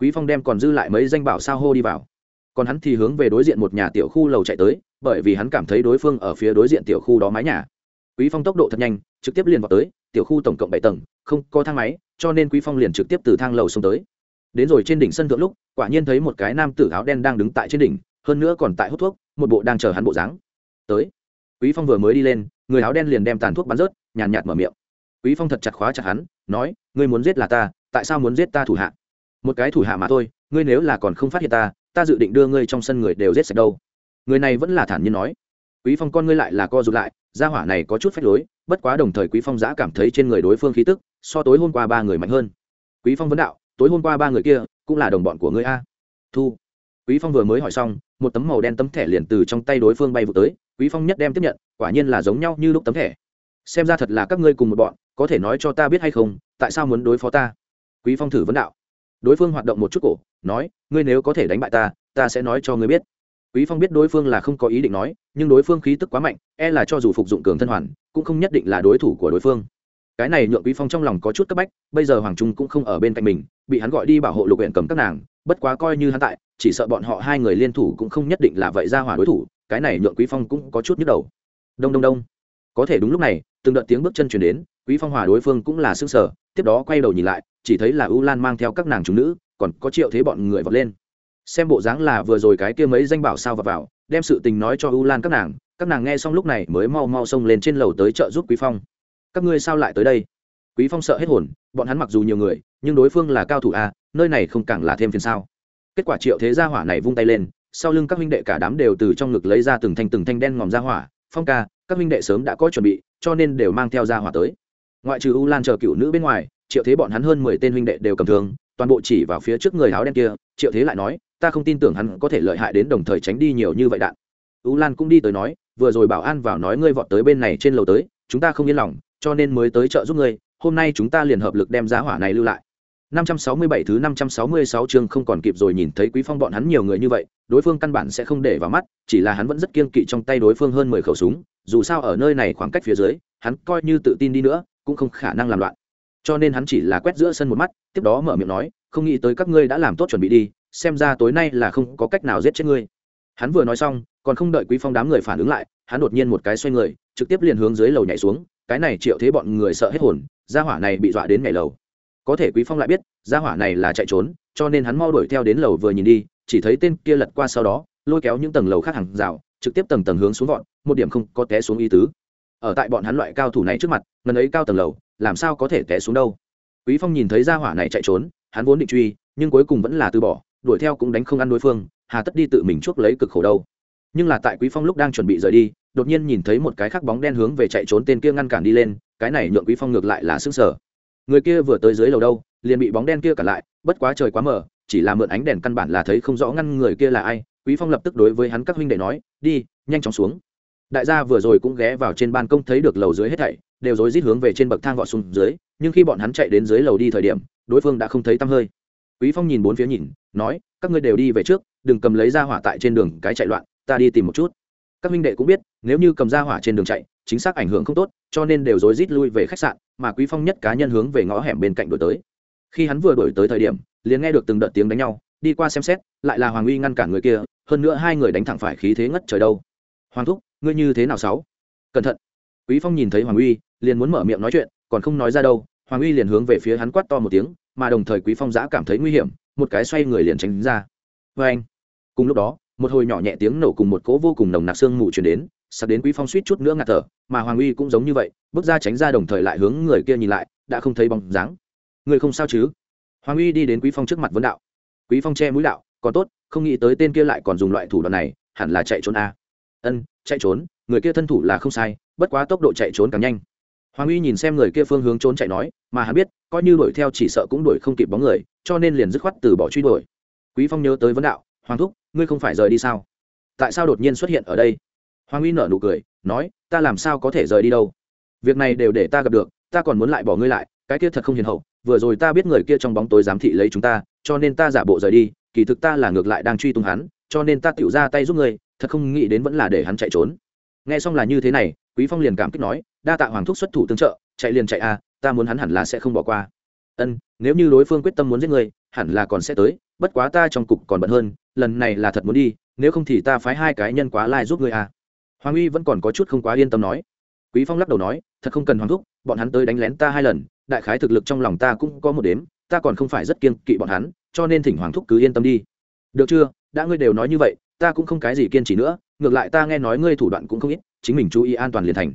Quý phong đem còn dư lại mấy danh bảo sao hô đi vào. Còn hắn thì hướng về đối diện một nhà tiểu khu lầu chạy tới, bởi vì hắn cảm thấy đối phương ở phía đối diện tiểu khu đó mái nhà. Quý phong tốc độ thật nhanh, trực tiếp liền vào tới, tiểu khu tổng cộng bảy tầng, không có thang máy, cho nên quý phong liền trực tiếp từ thang lầu xuống tới đến rồi trên đỉnh sân thượng lúc, quả nhiên thấy một cái nam tử áo đen đang đứng tại trên đỉnh, hơn nữa còn tại hút thuốc, một bộ đang chờ hắn bộ dáng. Tới. Quý phong vừa mới đi lên, người áo đen liền đem tàn thuốc bắn rớt, nhàn nhạt mở miệng. Quý phong thật chặt khóa chặt hắn, nói, ngươi muốn giết là ta, tại sao muốn giết ta thủ hạ? Một cái thủ hạ mà thôi, ngươi nếu là còn không phát hiện ta ta dự định đưa ngươi trong sân người đều giết sạch đâu. Người này vẫn là thản nhiên nói. Quý phong con ngươi lại là co rụt lại, gia hỏa này có chút phách lối, bất quá đồng thời quý phong giã cảm thấy trên người đối phương khí tức, so tối hôm qua ba người mạnh hơn. Quý phong vấn đạo tối hôm qua ba người kia cũng là đồng bọn của ngươi a. Thu. Quý phong vừa mới hỏi xong, một tấm màu đen tấm thẻ liền từ trong tay đối phương bay vụ tới, quý phong nhất đem tiếp nhận, quả nhiên là giống nhau như lúc tấm thẻ. Xem ra thật là các ngươi cùng một bọn, có thể nói cho ta biết hay không, tại sao muốn đối phó ta? Quý phong thử vấn đạo. Đối phương hoạt động một chút cổ, nói, ngươi nếu có thể đánh bại ta ta sẽ nói cho ngươi biết. Quý phong biết đối phương là không có ý định nói, nhưng đối phương khí tức quá mạnh e là cho dù phục dụng cường thân hoàn, cũng không nhất định là đối thủ của đối phương cái này nhượng quý phong trong lòng có chút cấp bách, bây giờ hoàng trung cũng không ở bên cạnh mình, bị hắn gọi đi bảo hộ lục huyện cầm các nàng, bất quá coi như hắn tại, chỉ sợ bọn họ hai người liên thủ cũng không nhất định là vậy ra hỏa đối thủ, cái này nhượng quý phong cũng có chút nhức đầu. Đông đông đông. Có thể đúng lúc này, từng đợt tiếng bước chân chuyển đến, quý phong hòa đối phương cũng là sức sở tiếp đó quay đầu nhìn lại, chỉ thấy là u lan mang theo các nàng chúng nữ, còn có triệu thế bọn người vọt lên. Xem bộ dáng là vừa rồi cái kia mấy danh bảo sao vào vào, đem sự tình nói cho u lan các nàng các nàng nghe xong lúc này mới mau mau xông lên trên lầu tới chợ giúp quý phong các ngươi sao lại tới đây? Quý phong sợ hết hồn, bọn hắn mặc dù nhiều người, nhưng đối phương là cao thủ a nơi này không càng là thêm phiền sao? Kết quả triệu thế gia hỏa này vung tay lên, sau lưng các huynh đệ cả đám đều từ trong ngực lấy ra từng thanh từng thanh đen ngòm ra hỏa. Phong ca, các huynh đệ sớm đã có chuẩn bị, cho nên đều mang theo ra hỏa tới. Ngoại trừ u lan chờ cựu nữ bên ngoài, triệu thế bọn hắn hơn mười tên huynh đệ đều cầm thường toàn bộ chỉ vào phía trước người áo đen kia. Triệu thế lại nói, ta không tin tưởng hắn có thể lợi hại đến đồng thời tránh đi nhiều như vậy đạn. U lan cũng đi tới nói, vừa rồi bảo an vào nói ngươi vọt tới bên này trên lầu tới, chúng ta không yên lòng cho nên mới tới chợ giúp ngươi hôm nay chúng ta liền hợp lực đem giá hỏa này lưu lại 567 thứ 566 chương không còn kịp rồi nhìn thấy Quý Phong bọn hắn nhiều người như vậy, đối phương căn bản sẽ không để vào mắt, chỉ là hắn vẫn rất kiên kỵ trong tay đối phương hơn 10 khẩu súng, dù sao ở nơi này khoảng cách phía dưới, hắn coi như tự tin đi nữa, cũng không khả năng làm loạn. Cho nên hắn chỉ là quét giữa sân một mắt, tiếp đó mở miệng nói, không nghĩ tới các ngươi đã làm tốt chuẩn bị đi, xem ra tối nay là không có cách nào giết chết ngươi. Hắn vừa nói xong, còn không đợi Quý Phong đám người phản ứng lại, hắn đột nhiên một cái xoay người, trực tiếp liền hướng dưới lầu nhảy xuống, cái này triệu thế bọn người sợ hết hồn, gia hỏa này bị dọa đến ngày lầu. Có thể quý phong lại biết gia hỏa này là chạy trốn cho nên hắn mau đuổi theo đến lầu vừa nhìn đi chỉ thấy tên kia lật qua sau đó lôi kéo những tầng lầu khác hàng rào trực tiếp tầng tầng hướng xuống vọn một điểm không có té xuống y tứ. Ở tại bọn hắn loại cao thủ này trước mặt ngần ấy cao tầng lầu làm sao có thể té xuống đâu? Quý phong nhìn thấy gia hỏa này chạy trốn hắn vốn định truy nhưng cuối cùng vẫn là từ bỏ đuổi theo cũng đánh không ăn đối phương hà tất đi tự mình chuốc lấy cực khổ đâu. Nhưng là tại quý phong lúc đang chuẩn bị rời đi đột nhiên nhìn thấy một cái khắc bóng đen hướng về chạy trốn tên kia ngăn cản đi lên, cái này nhượng quý phong ngược lại là sức sở người kia vừa tới dưới lầu đâu, liền bị bóng đen kia cản lại, bất quá trời quá mờ, chỉ là mượn ánh đèn căn bản là thấy không rõ ngăn người kia là ai, quý phong lập tức đối với hắn các huynh đệ nói, đi, nhanh chóng xuống. Đại gia vừa rồi cũng ghé vào trên ban công thấy được lầu dưới hết thảy, đều rối rít hướng về trên bậc thang vọt xuống dưới, nhưng khi bọn hắn chạy đến dưới lầu đi thời điểm, đối phương đã không thấy tăm hơi. Quý phong nhìn bốn phía nhìn, nói, các ngươi đều đi về trước, đừng cầm lấy ra hỏa tại trên đường cái chạy loạn, ta đi tìm một chút. Các huynh đệ cũng biết nếu như cầm ra hỏa trên đường chạy, chính xác ảnh hưởng không tốt, cho nên đều rối rít lui về khách sạn, mà quý phong nhất cá nhân hướng về ngõ hẻm bên cạnh đổi tới. Khi hắn vừa đổi tới thời điểm, liền nghe được từng đợt tiếng đánh nhau, đi qua xem xét, lại là hoàng uy ngăn cản người kia, hơn nữa hai người đánh thẳng phải khí thế ngất trời đâu. Hoàng thúc, ngươi như thế nào sáu? Cẩn thận. Quý phong nhìn thấy hoàng uy, liền muốn mở miệng nói chuyện, còn không nói ra đâu, hoàng uy liền hướng về phía hắn quát to một tiếng, mà đồng thời quý phong giã cảm thấy nguy hiểm, một cái xoay người liền tránh ra. Với anh cùng lúc đó, một hồi nhỏ nhẹ tiếng nổ cùng một cỗ vô cùng nồng nặc xương mù truyền đến sắp đến quý phong suýt chút nữa ngạt thở, mà hoàng uy cũng giống như vậy, bước ra tránh ra đồng thời lại hướng người kia nhìn lại, đã không thấy bóng dáng. Người không sao chứ? Hoàng uy đi đến quý phong trước mặt vấn đạo. Quý phong che mũi đạo, còn tốt, không nghĩ tới tên kia lại còn dùng loại thủ đoạn này, hẳn là chạy trốn a. À. ân, chạy trốn, người kia thân thủ là không sai, bất quá tốc độ chạy trốn càng nhanh. Hoàng uy nhìn xem người kia phương hướng trốn chạy nói, mà hắn biết, coi như đuổi theo chỉ sợ cũng đuổi không kịp bóng người, cho nên liền dứt khoát từ bỏ truy đuổi. Quý phong nhớ tới vấn đạo, hoàng thúc, ngươi không phải rời đi sao? Tại sao đột nhiên xuất hiện ở đây? Hoàng uy nở nụ cười nói ta làm sao có thể rời đi đâu? Việc này đều để ta gặp được ta còn muốn lại bỏ ngươi lại cái kia thật không hiền hậu vừa rồi ta biết người kia trong bóng tối giám thị lấy chúng ta cho nên ta giả bộ rời đi kỳ thực ta là ngược lại đang truy tung hắn cho nên ta tựu ra tay giúp ngươi thật không nghĩ đến vẫn là để hắn chạy trốn. Nghe xong là như thế này quý phong liền cảm kích nói đa tạ hoàng thúc xuất thủ tương trợ chạy liền chạy a à, ta muốn hắn hẳn là sẽ không bỏ qua. Ân nếu như đối phương quyết tâm muốn giết ngươi hẳn là còn sẽ tới bất quá ta trong cục còn bận hơn lần này là thật muốn đi nếu không thì ta phái hai cái nhân quá lai giúp ngươi à hoàng uy vẫn còn có chút không quá yên tâm nói. Quý phong lắc đầu nói, thật không cần hoàng thúc, bọn hắn tới đánh lén ta hai lần, đại khái thực lực trong lòng ta cũng có một đếm, ta còn không phải rất kiên kỵ bọn hắn, cho nên thỉnh hoàng thúc cứ yên tâm đi. Được chưa? Đã ngươi đều nói như vậy, ta cũng không cái gì kiên trì nữa, ngược lại ta nghe nói ngươi thủ đoạn cũng không ít, chính mình chú ý an toàn liền thành.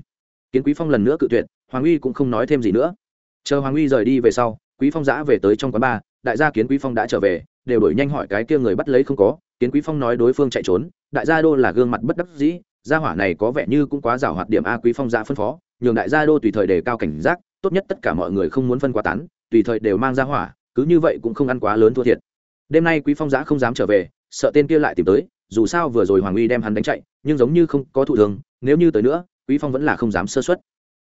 Kiến quý phong lần nữa cự tuyệt, hoàng uy cũng không nói thêm gì nữa. Chờ hoàng uy rời đi về sau, quý phong giã về tới trong quán bar, đại gia kiến quý phong đã trở về, đều đổi nhanh hỏi cái kia người bắt lấy không có, kiến quý phong nói đối phương chạy trốn, đại gia đô là gương mặt bất đắc dĩ gia hỏa này có vẻ như cũng quá giảo hoạt điểm a quý phong ra phân phó, nhường đại gia đô tùy thời đề cao cảnh giác, tốt nhất tất cả mọi người không muốn phân quá tán, tùy thời đều mang ra hỏa, cứ như vậy cũng không ăn quá lớn thua thiệt. Đêm nay quý phong giã không dám trở về, sợ tên kia lại tìm tới, dù sao vừa rồi hoàng uy đem hắn đánh chạy, nhưng giống như không có thụ thường nếu như tới nữa, quý phong vẫn là không dám sơ suất.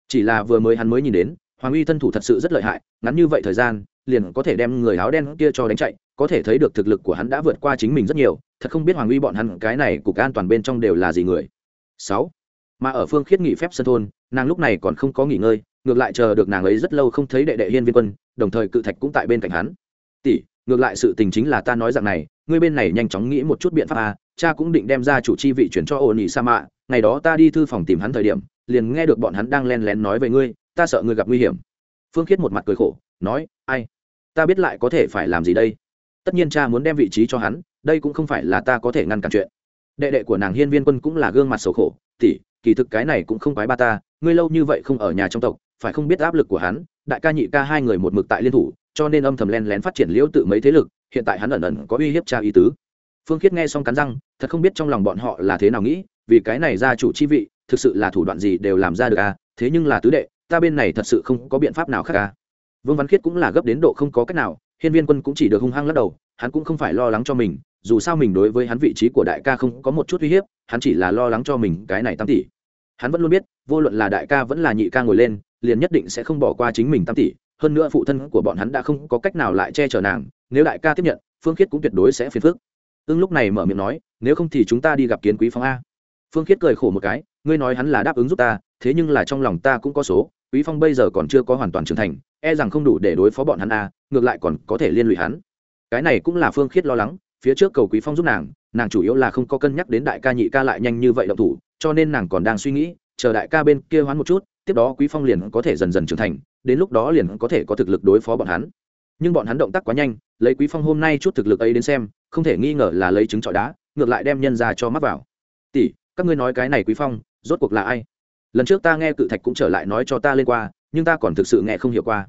Chỉ là vừa mới hắn mới nhìn đến, hoàng uy thân thủ thật sự rất lợi hại, ngắn như vậy thời gian, liền có thể đem người áo đen kia cho đánh chạy, có thể thấy được thực lực của hắn đã vượt qua chính mình rất nhiều, thật không biết hoàng uy bọn hắn cái này cục an toàn bên trong đều là gì người sáu. Mà ở phương khiết nghỉ phép sân thôn, nàng lúc này còn không có nghỉ ngơi, ngược lại chờ được nàng ấy rất lâu không thấy đệ đệ hiên viên quân, đồng thời cự thạch cũng tại bên cạnh hắn. Tỷ, ngược lại sự tình chính là ta nói rằng này, ngươi bên này nhanh chóng nghĩ một chút biện pháp à cha cũng định đem ra chủ chi vị chuyển cho ổn ỉ sa mạ ngày đó ta đi thư phòng tìm hắn thời điểm, liền nghe được bọn hắn đang len lén nói về ngươi, ta sợ ngươi gặp nguy hiểm. Phương khiết một mặt cười khổ, nói, ai? Ta biết lại có thể phải làm gì đây? Tất nhiên cha muốn đem vị trí cho hắn, đây cũng không phải là ta có thể ngăn cản chuyện đệ đệ của nàng hiên viên quân cũng là gương mặt xấu khổ. Tỉ kỳ thực cái này cũng không quái ba ta. Ngươi lâu như vậy không ở nhà trong tộc, phải không biết áp lực của hắn? Đại ca nhị ca hai người một mực tại liên thủ, cho nên âm thầm len lén phát triển liễu tự mấy thế lực. Hiện tại hắn ẩn ẩn có uy hiếp cha ý tứ. Phương khiết nghe xong cắn răng, thật không biết trong lòng bọn họ là thế nào nghĩ, vì cái này gia chủ chi vị, thực sự là thủ đoạn gì đều làm ra được à? Thế nhưng là tứ đệ, ta bên này thật sự không có biện pháp nào khác à? Vương văn khiết cũng là gấp đến độ không có cách nào, hiên viên quân cũng chỉ được hung hăng lắc đầu, hắn cũng không phải lo lắng cho mình dù sao mình đối với hắn vị trí của đại ca không có một chút uy hiếp, hắn chỉ là lo lắng cho mình cái này tam tỷ. Hắn vẫn luôn biết, vô luận là đại ca vẫn là nhị ca ngồi lên, liền nhất định sẽ không bỏ qua chính mình tam tỷ, hơn nữa phụ thân của bọn hắn đã không có cách nào lại che chở nàng, nếu đại ca tiếp nhận, phương khiết cũng tuyệt đối sẽ phiền phức. Ưng lúc này mở miệng nói, nếu không thì chúng ta đi gặp kiến quý phong a. Phương khiết cười khổ một cái, ngươi nói hắn là đáp ứng giúp ta, thế nhưng là trong lòng ta cũng có số, quý phong bây giờ còn chưa có hoàn toàn trưởng thành e rằng không đủ để đối phó bọn hắn a, ngược lại còn có thể liên lụy hắn. Cái này cũng là phương khiết lo lắng phía trước cầu quý phong giúp nàng nàng chủ yếu là không có cân nhắc đến đại ca nhị ca lại nhanh như vậy động thủ, cho nên nàng còn đang suy nghĩ, chờ đại ca bên kia hoán một chút, tiếp đó quý phong liền có thể dần dần trưởng thành, đến lúc đó liền có thể có thực lực đối phó bọn hắn. Nhưng bọn hắn động tác quá nhanh, lấy quý phong hôm nay chút thực lực ấy đến xem, không thể nghi ngờ là lấy trứng trọi đá, ngược lại đem nhân ra cho mắc vào. Tỷ, các ngươi nói cái này quý phong, rốt cuộc là ai? Lần trước ta nghe cự thạch cũng trở lại nói cho ta lên qua, nhưng ta còn thực sự nghe không hiểu qua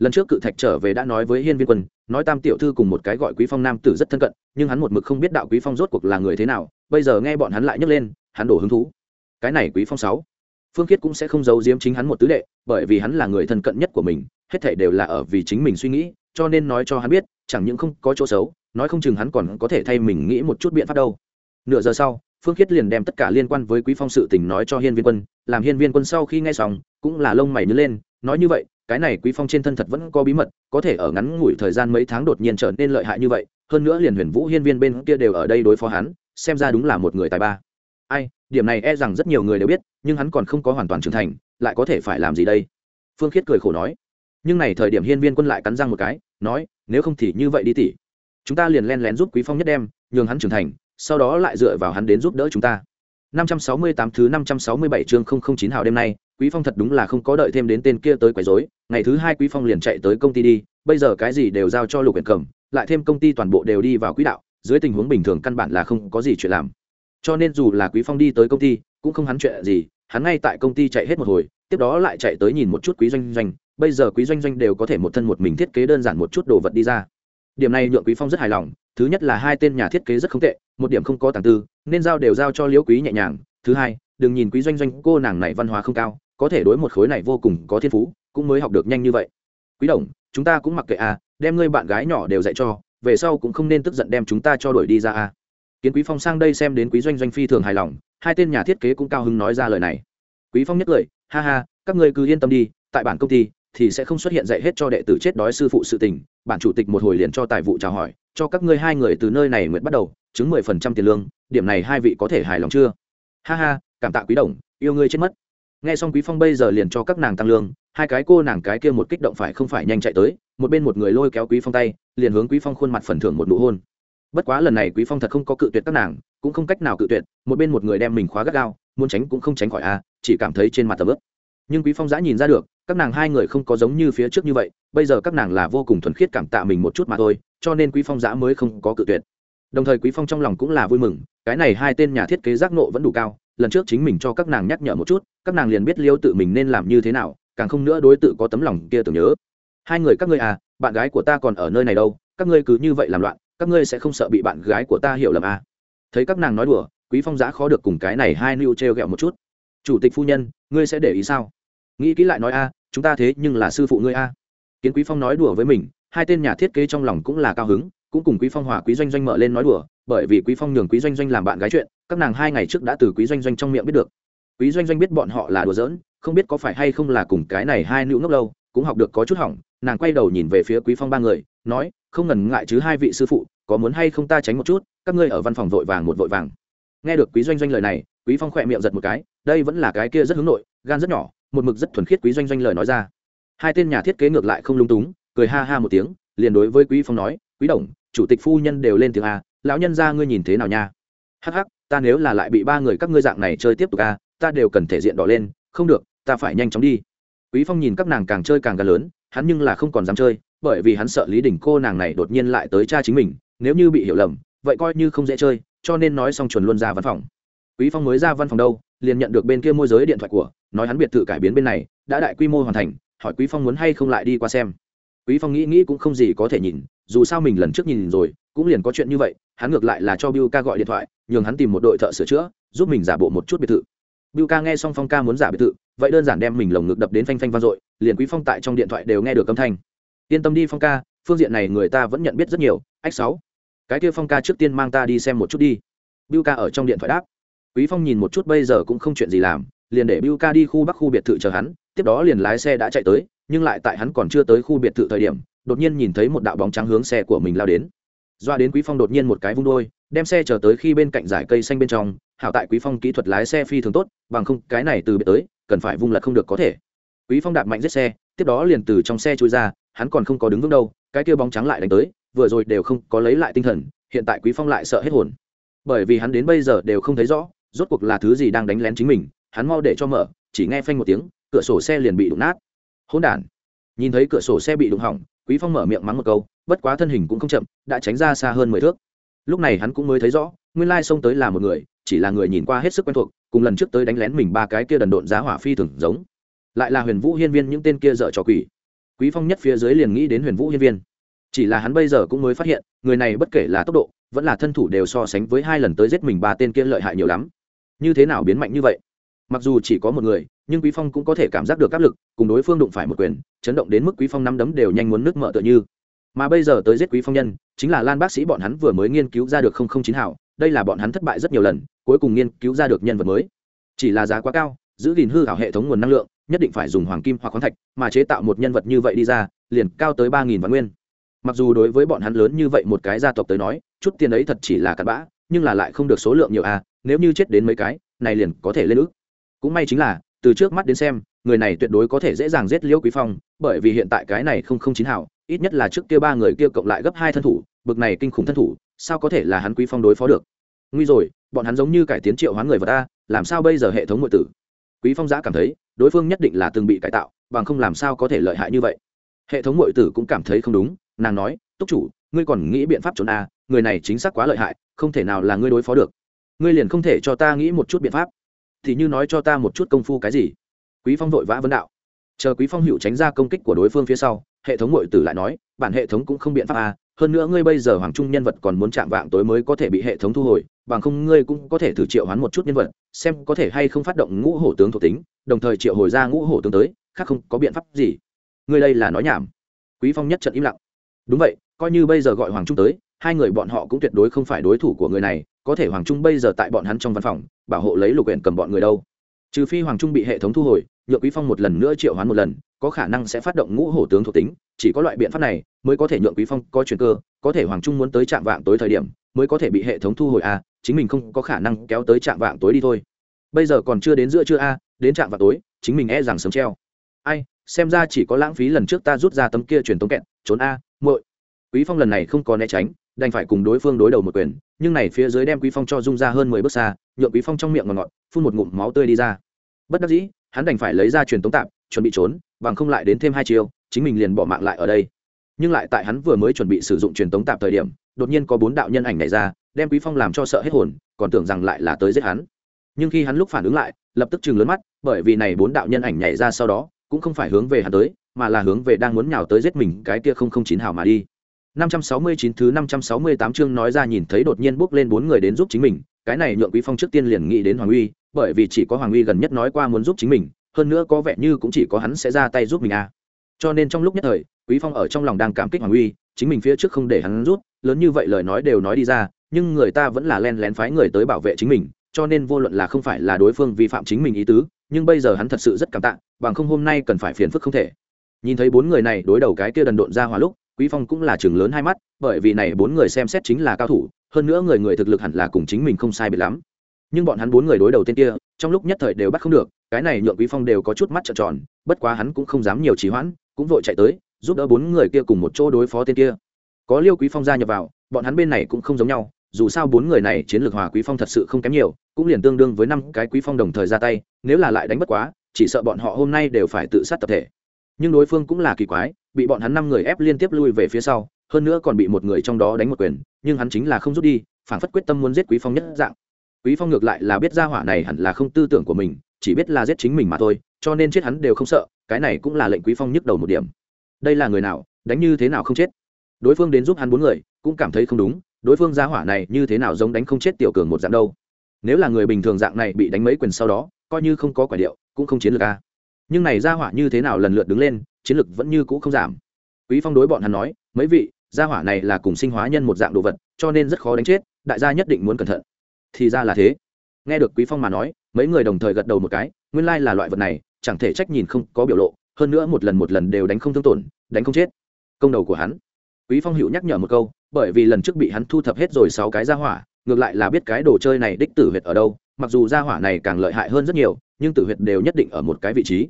lần trước cự thạch trở về đã nói với hiên viên quân, nói tam tiểu thư cùng một cái gọi quý phong nam tử rất thân cận, nhưng hắn một mực không biết đạo quý phong rốt cuộc là người thế nào, bây giờ nghe bọn hắn lại nhấc lên, hắn đổ hứng thú. Cái này quý phong sáu, phương khiết cũng sẽ không giấu giếm chính hắn một tứ đệ, bởi vì hắn là người thân cận nhất của mình, hết thảy đều là ở vì chính mình suy nghĩ, cho nên nói cho hắn biết, chẳng những không có chỗ xấu, nói không chừng hắn còn có thể thay mình nghĩ một chút biện pháp đâu. Nửa giờ sau, phương khiết liền đem tất cả liên quan với quý phong sự tình nói cho hiên viên quân, làm hiên viên quân sau khi nghe xong, cũng là lông mày nhớ lên, nói như vậy cái này quý phong trên thân thật vẫn có bí mật có thể ở ngắn ngủi thời gian mấy tháng đột nhiên trở nên lợi hại như vậy hơn nữa liền huyền vũ hiên viên bên kia đều ở đây đối phó hắn xem ra đúng là một người tài ba. Ai điểm này e rằng rất nhiều người đều biết nhưng hắn còn không có hoàn toàn trưởng thành lại có thể phải làm gì đây? Phương khiết cười khổ nói. Nhưng này thời điểm hiên viên quân lại cắn răng một cái nói nếu không thì như vậy đi tỉ chúng ta liền len lén giúp quý phong nhất đem nhường hắn trưởng thành sau đó lại dựa vào hắn đến giúp đỡ chúng ta. 568 thứ 567 chương 009 hào đêm nay, Quý Phong thật đúng là không có đợi thêm đến tên kia tới quấy rối, ngày thứ hai Quý Phong liền chạy tới công ty đi, bây giờ cái gì đều giao cho Lục Uyển Cầm, lại thêm công ty toàn bộ đều đi vào quỹ đạo, dưới tình huống bình thường căn bản là không có gì chuyện làm. Cho nên dù là Quý Phong đi tới công ty, cũng không hắn chuyện gì, hắn ngay tại công ty chạy hết một hồi, tiếp đó lại chạy tới nhìn một chút Quý Doanh Doanh, bây giờ Quý Doanh Doanh đều có thể một thân một mình thiết kế đơn giản một chút đồ vật đi ra. Điểm này nhượng Quý Phong rất hài lòng, thứ nhất là hai tên nhà thiết kế rất không tệ, một điểm không có tàng tư nên giao đều giao cho liễu quý nhẹ nhàng thứ hai đừng nhìn quý doanh doanh cô nàng này văn hóa không cao có thể đối một khối này vô cùng có thiên phú, cũng mới học được nhanh như vậy. Quý đồng, chúng ta cũng mặc kệ à đem ngươi bạn gái nhỏ đều dạy cho, về sau cũng không nên tức giận đem chúng ta cho đuổi đi ra à kiến quý phong sang đây xem đến quý doanh doanh phi thường hài lòng, hai tên nhà thiết kế cũng cao hứng nói ra lời này. Quý phong nhất cười, ha ha, các ngươi cứ yên tâm đi, tại bản công ty thì sẽ không xuất hiện dạy hết cho đệ tử chết đói sư phụ sự tình, bản chủ tịch một hồi liền cho tài vụ chào hỏi, cho các ngươi hai người từ nơi này nguyện bắt đầu, chứng mười phần trăm tiền lương, điểm này hai vị có thể hài lòng chưa? Ha ha, cảm tạ quý đồng, yêu ngươi chết mất nghe xong quý phong bây giờ liền cho các nàng tăng lương, hai cái cô nàng cái kia một kích động phải không phải nhanh chạy tới, một bên một người lôi kéo quý phong tay, liền hướng quý phong khuôn mặt phần thưởng một nụ hôn. Bất quá lần này quý phong thật không có cự tuyệt các nàng, cũng không cách nào cự tuyệt, một bên một người đem mình khóa gắt gao, muốn tránh cũng không tránh khỏi a chỉ cảm thấy trên mặt tầm ướp nhưng quý phong giã nhìn ra được, các nàng hai người không có giống như phía trước như vậy, bây giờ các nàng là vô cùng thuần khiết cảm tạ mình một chút mà thôi, cho nên quý phong giã mới không có cự tuyệt. Đồng thời quý phong trong lòng cũng là vui mừng, cái này hai tên nhà thiết kế giác nộ vẫn đủ cao lần trước chính mình cho các nàng nhắc nhở một chút, các nàng liền biết liêu tự mình nên làm như thế nào, càng không nữa đối tự có tấm lòng kia tưởng nhớ. Hai người, các ngươi à bạn gái của ta còn ở nơi này đâu, các ngươi cứ như vậy làm loạn, các ngươi sẽ không sợ bị bạn gái của ta hiểu lầm à. Thấy các nàng nói đùa, quý phong giã khó được cùng cái này hai nưu treo gẹo một chút. Chủ tịch phu nhân, ngươi sẽ để ý sao? Nghĩ kỹ lại nói a chúng ta thế nhưng là sư phụ ngươi a kiến quý phong nói đùa với mình, hai tên nhà thiết kế trong lòng cũng là cao hứng cũng cùng quý phong hòa quý doanh doanh mở lên nói đùa, bởi vì quý phong nhường quý doanh doanh làm bạn gái chuyện, các nàng hai ngày trước đã từ quý doanh doanh trong miệng biết được. Quý doanh doanh biết bọn họ là đùa giỡn, không biết có phải hay không là cùng cái này hai nữ ngốc lâu, cũng học được có chút hỏng, nàng quay đầu nhìn về phía quý phong ba người, nói, không ngần ngại chứ hai vị sư phụ, có muốn hay không ta tránh một chút, các ngươi ở văn phòng vội vàng một vội vàng. Nghe được quý doanh doanh lời này, quý phong khỏe miệng giật một cái, đây vẫn là cái kia rất hướng nội, gan rất nhỏ, một mực rất thuần khiết quý doanh doanh lời nói ra. Hai tên nhà thiết kế ngược lại không lung túng, cười ha ha một tiếng, liền đối với quý phong nói, quý đồng chủ tịch phu nhân đều lên tiếng a, lão nhân ra ngươi nhìn thế nào nha? Hắc hắc, ta nếu là lại bị ba người các ngươi dạng này chơi tiếp tục a, ta đều cần thể diện đỏ lên, không được, ta phải nhanh chóng đi. Quý phong nhìn các nàng càng chơi càng gần lớn, hắn nhưng là không còn dám chơi, bởi vì hắn sợ lý đình cô nàng này đột nhiên lại tới cha chính mình, nếu như bị hiểu lầm, vậy coi như không dễ chơi, cho nên nói xong chuẩn luôn ra văn phòng. Quý phong mới ra văn phòng đâu, liền nhận được bên kia môi giới điện thoại của, nói hắn biệt thự cải biến bên này, đã đại quy mô hoàn thành, hỏi quý phong muốn hay không lại đi qua xem quý phong nghĩ nghĩ cũng không gì có thể nhìn, dù sao mình lần trước nhìn rồi, cũng liền có chuyện như vậy, hắn ngược lại là cho biu ca gọi điện thoại, nhường hắn tìm một đội thợ sửa chữa, giúp mình giả bộ một chút biệt thự. Biu ca nghe xong phong ca muốn giả biệt thự, vậy đơn giản đem mình lồng ngực đập đến phanh phanh vang dội, liền quý phong tại trong điện thoại đều nghe được âm thanh. Yên tâm đi, phong ca, phương diện này người ta vẫn nhận biết rất nhiều, ách sáu. Cái kia phong ca trước tiên mang ta đi xem một chút đi. Biu ca ở trong điện thoại đáp. Quý phong nhìn một chút, bây giờ cũng không chuyện gì làm, liền để biu ca đi khu bắc khu biệt thự chờ hắn tiếp đó liền lái xe đã chạy tới, nhưng lại tại hắn còn chưa tới khu biệt thự thời điểm, đột nhiên nhìn thấy một đạo bóng trắng hướng xe của mình lao đến. Doa đến quý phong đột nhiên một cái vung đôi, đem xe chờ tới khi bên cạnh dải cây xanh bên trong, hảo tại quý phong kỹ thuật lái xe phi thường tốt, bằng không, cái này từ biệt tới, cần phải vung lật không được có thể. Quý phong đạp mạnh giết xe, tiếp đó liền từ trong xe chui ra, hắn còn không có đứng vững đâu, cái kia bóng trắng lại đánh tới, vừa rồi đều không có lấy lại tinh thần, hiện tại quý phong lại sợ hết hồn. Bởi vì hắn đến bây giờ đều không thấy rõ, rốt cuộc là thứ gì đang đánh lén chính mình, hắn mau để cho mở, chỉ nghe phanh một tiếng cửa sổ xe liền bị đụng nát. Hỗn đản. Nhìn thấy cửa sổ xe bị đụng hỏng, quý phong mở miệng mắng một câu, bất quá thân hình cũng không chậm, đã tránh ra xa hơn mười thước. Lúc này hắn cũng mới thấy rõ, nguyên lai xông tới là một người, chỉ là người nhìn qua hết sức quen thuộc, cùng lần trước tới đánh lén mình ba cái kia đần độn giá hỏa phi thường giống. Lại là huyền vũ hiên viên những tên kia dở trò quỷ. Quý phong nhất phía dưới liền nghĩ đến huyền vũ hiên viên. Chỉ là hắn bây giờ cũng mới phát hiện, người này bất kể là tốc độ, vẫn là thân thủ đều so sánh với hai lần tới giết mình ba tên kia lợi hại nhiều lắm. Như thế nào biến mạnh như vậy? Mặc dù chỉ có một người nhưng quý phong cũng có thể cảm giác được áp lực, cùng đối phương đụng phải một quyền, chấn động đến mức quý phong năm đấm đều nhanh muốn nước mở tựa như. Mà bây giờ tới giết quý phong nhân, chính là lan bác sĩ bọn hắn vừa mới nghiên cứu ra được không không chín hảo, đây là bọn hắn thất bại rất nhiều lần, cuối cùng nghiên cứu ra được nhân vật mới. Chỉ là giá quá cao, giữ gìn hư hảo hệ thống nguồn năng lượng, nhất định phải dùng hoàng kim hoặc khoáng thạch mà chế tạo một nhân vật như vậy đi ra, liền cao tới ba nghìn vạn nguyên. Mặc dù đối với bọn hắn lớn như vậy một cái gia tộc tới nói, chút tiền ấy thật chỉ là cặn bã, nhưng là lại không được số lượng nhiều à nếu như chết đến mấy cái, này liền có thể lên ước. Cũng may chính là từ trước mắt đến xem, người này tuyệt đối có thể dễ dàng giết liễu quý phong, bởi vì hiện tại cái này không không chín hảo, ít nhất là trước kia ba người kia cộng lại gấp hai thân thủ, bực này kinh khủng thân thủ, sao có thể là hắn quý phong đối phó được? Nguy rồi, bọn hắn giống như cải tiến triệu hoán người vật ta, làm sao bây giờ hệ thống ngoại tử? Quý phong giã cảm thấy, đối phương nhất định là từng bị cải tạo, bằng không làm sao có thể lợi hại như vậy. Hệ thống ngoại tử cũng cảm thấy không đúng, nàng nói, túc chủ, ngươi còn nghĩ biện pháp trốn a người này chính xác quá lợi hại, không thể nào là ngươi đối phó được. Ngươi liền không thể cho ta nghĩ một chút biện pháp thì như nói cho ta một chút công phu cái gì? Quý phong vội vã vấn đạo. Chờ quý phong hữu tránh ra công kích của đối phương phía sau, hệ thống nội tử lại nói, bản hệ thống cũng không biện pháp à? hơn nữa ngươi bây giờ hoàng trung nhân vật còn muốn chạm vạng tối mới có thể bị hệ thống thu hồi, bằng không ngươi cũng có thể thử triệu hoán một chút nhân vật, xem có thể hay không phát động ngũ hổ tướng thuộc tính, đồng thời triệu hồi ra ngũ hổ tướng tới, khác không có biện pháp gì. Ngươi đây là nói nhảm. Quý phong nhất trận im lặng. Đúng vậy, coi như bây giờ gọi hoàng trung tới hai người bọn họ cũng tuyệt đối không phải đối thủ của người này có thể hoàng trung bây giờ tại bọn hắn trong văn phòng bảo hộ lấy lục huyện cầm bọn người đâu. Trừ phi hoàng trung bị hệ thống thu hồi nhượng quý phong một lần nữa triệu hoán một lần có khả năng sẽ phát động ngũ hổ tướng thuộc tính chỉ có loại biện pháp này mới có thể nhượng quý phong có chuyển cơ có thể hoàng trung muốn tới trạm vạng tối thời điểm mới có thể bị hệ thống thu hồi a à, chính mình không có khả năng kéo tới trạm vạng tối đi thôi. Bây giờ còn chưa đến giữa trưa a đến trạm vạng tối chính mình e rằng sớm treo. Ai xem ra chỉ có lãng phí lần trước ta rút ra tấm kia truyền tống kẹt trốn a muội. Quý phong lần này không có né tránh đành phải cùng đối phương đối đầu một quyền nhưng này phía dưới đem quý phong cho dung ra hơn mười bước xa nhượng quý phong trong miệng ngọt ngọt phun một ngụm máu tươi đi ra. Bất đắc dĩ hắn đành phải lấy ra truyền tống tạm chuẩn bị trốn bằng không lại đến thêm hai chiều, chính mình liền bỏ mạng lại ở đây. Nhưng lại tại hắn vừa mới chuẩn bị sử dụng truyền tống tạm thời điểm đột nhiên có bốn đạo nhân ảnh này ra đem quý phong làm cho sợ hết hồn còn tưởng rằng lại là tới giết hắn. Nhưng khi hắn lúc phản ứng lại lập tức chừng lớn mắt bởi vì này bốn đạo nhân ảnh nhảy ra sau đó cũng không phải hướng về hắn tới mà là hướng về đang muốn nhào tới giết mình cái kia không không chín hào mà đi. 569 thứ 568 chương nói ra nhìn thấy đột nhiên bước lên bốn người đến giúp chính mình, cái này nhượng Quý Phong trước tiên liền nghĩ đến Hoàng Uy, bởi vì chỉ có Hoàng Uy gần nhất nói qua muốn giúp chính mình, hơn nữa có vẻ như cũng chỉ có hắn sẽ ra tay giúp mình à. Cho nên trong lúc nhất thời, Quý Phong ở trong lòng đang cảm kích Hoàng Uy, chính mình phía trước không để hắn rút, lớn như vậy lời nói đều nói đi ra, nhưng người ta vẫn là len lén phái người tới bảo vệ chính mình, cho nên vô luận là không phải là đối phương vi phạm chính mình ý tứ, nhưng bây giờ hắn thật sự rất cảm tạ, bằng không hôm nay cần phải phiền phức không thể. Nhìn thấy bốn người này đối đầu cái kia đần độn ra hòa lúc, quý phong cũng là chừng lớn hai mắt, bởi vì này bốn người xem xét chính là cao thủ, hơn nữa người người thực lực hẳn là cùng chính mình không sai biệt lắm. Nhưng bọn hắn bốn người đối đầu tên kia, trong lúc nhất thời đều bắt không được, cái này nhượng quý phong đều có chút mắt trợn tròn, bất quá hắn cũng không dám nhiều trì hoãn, cũng vội chạy tới, giúp đỡ bốn người kia cùng một chỗ đối phó tên kia. Có liêu quý phong gia nhập vào, bọn hắn bên này cũng không giống nhau, dù sao bốn người này chiến lược hòa quý phong thật sự không kém nhiều, cũng liền tương đương với năm cái quý phong đồng thời ra tay, nếu là lại đánh bất quá, chỉ sợ bọn họ hôm nay đều phải tự sát tập thể nhưng đối phương cũng là kỳ quái, bị bọn hắn năm người ép liên tiếp lui về phía sau, hơn nữa còn bị một người trong đó đánh một quyền, nhưng hắn chính là không rút đi phản phất quyết tâm muốn giết quý phong nhất dạng. Quý phong ngược lại là biết ra hỏa này hẳn là không tư tưởng của mình, chỉ biết là giết chính mình mà thôi, cho nên chết hắn đều không sợ, cái này cũng là lệnh quý phong nhức đầu một điểm. Đây là người nào, đánh như thế nào không chết? Đối phương đến giúp hắn bốn người, cũng cảm thấy không đúng, đối phương ra hỏa này như thế nào giống đánh không chết tiểu cường một dạng đâu. Nếu là người bình thường dạng này bị đánh mấy quyền sau đó, coi như không có quả điệu, cũng không chiến lược a nhưng này ra hỏa như thế nào lần lượt đứng lên, chiến lực vẫn như cũ không giảm. Quý phong đối bọn hắn nói, mấy vị, gia hỏa này là cùng sinh hóa nhân một dạng đồ vật, cho nên rất khó đánh chết, đại gia nhất định muốn cẩn thận. Thì ra là thế. Nghe được quý phong mà nói, mấy người đồng thời gật đầu một cái, nguyên lai là loại vật này, chẳng thể trách nhìn không có biểu lộ, hơn nữa một lần một lần đều đánh không thương tổn, đánh không chết. Công đầu của hắn. Quý phong hữu nhắc nhở một câu, bởi vì lần trước bị hắn thu thập hết rồi sáu cái gia hỏa, ngược lại là biết cái đồ chơi này đích tử huyệt ở đâu, mặc dù gia hỏa này càng lợi hại hơn rất nhiều, nhưng tử huyệt đều nhất định ở một cái vị trí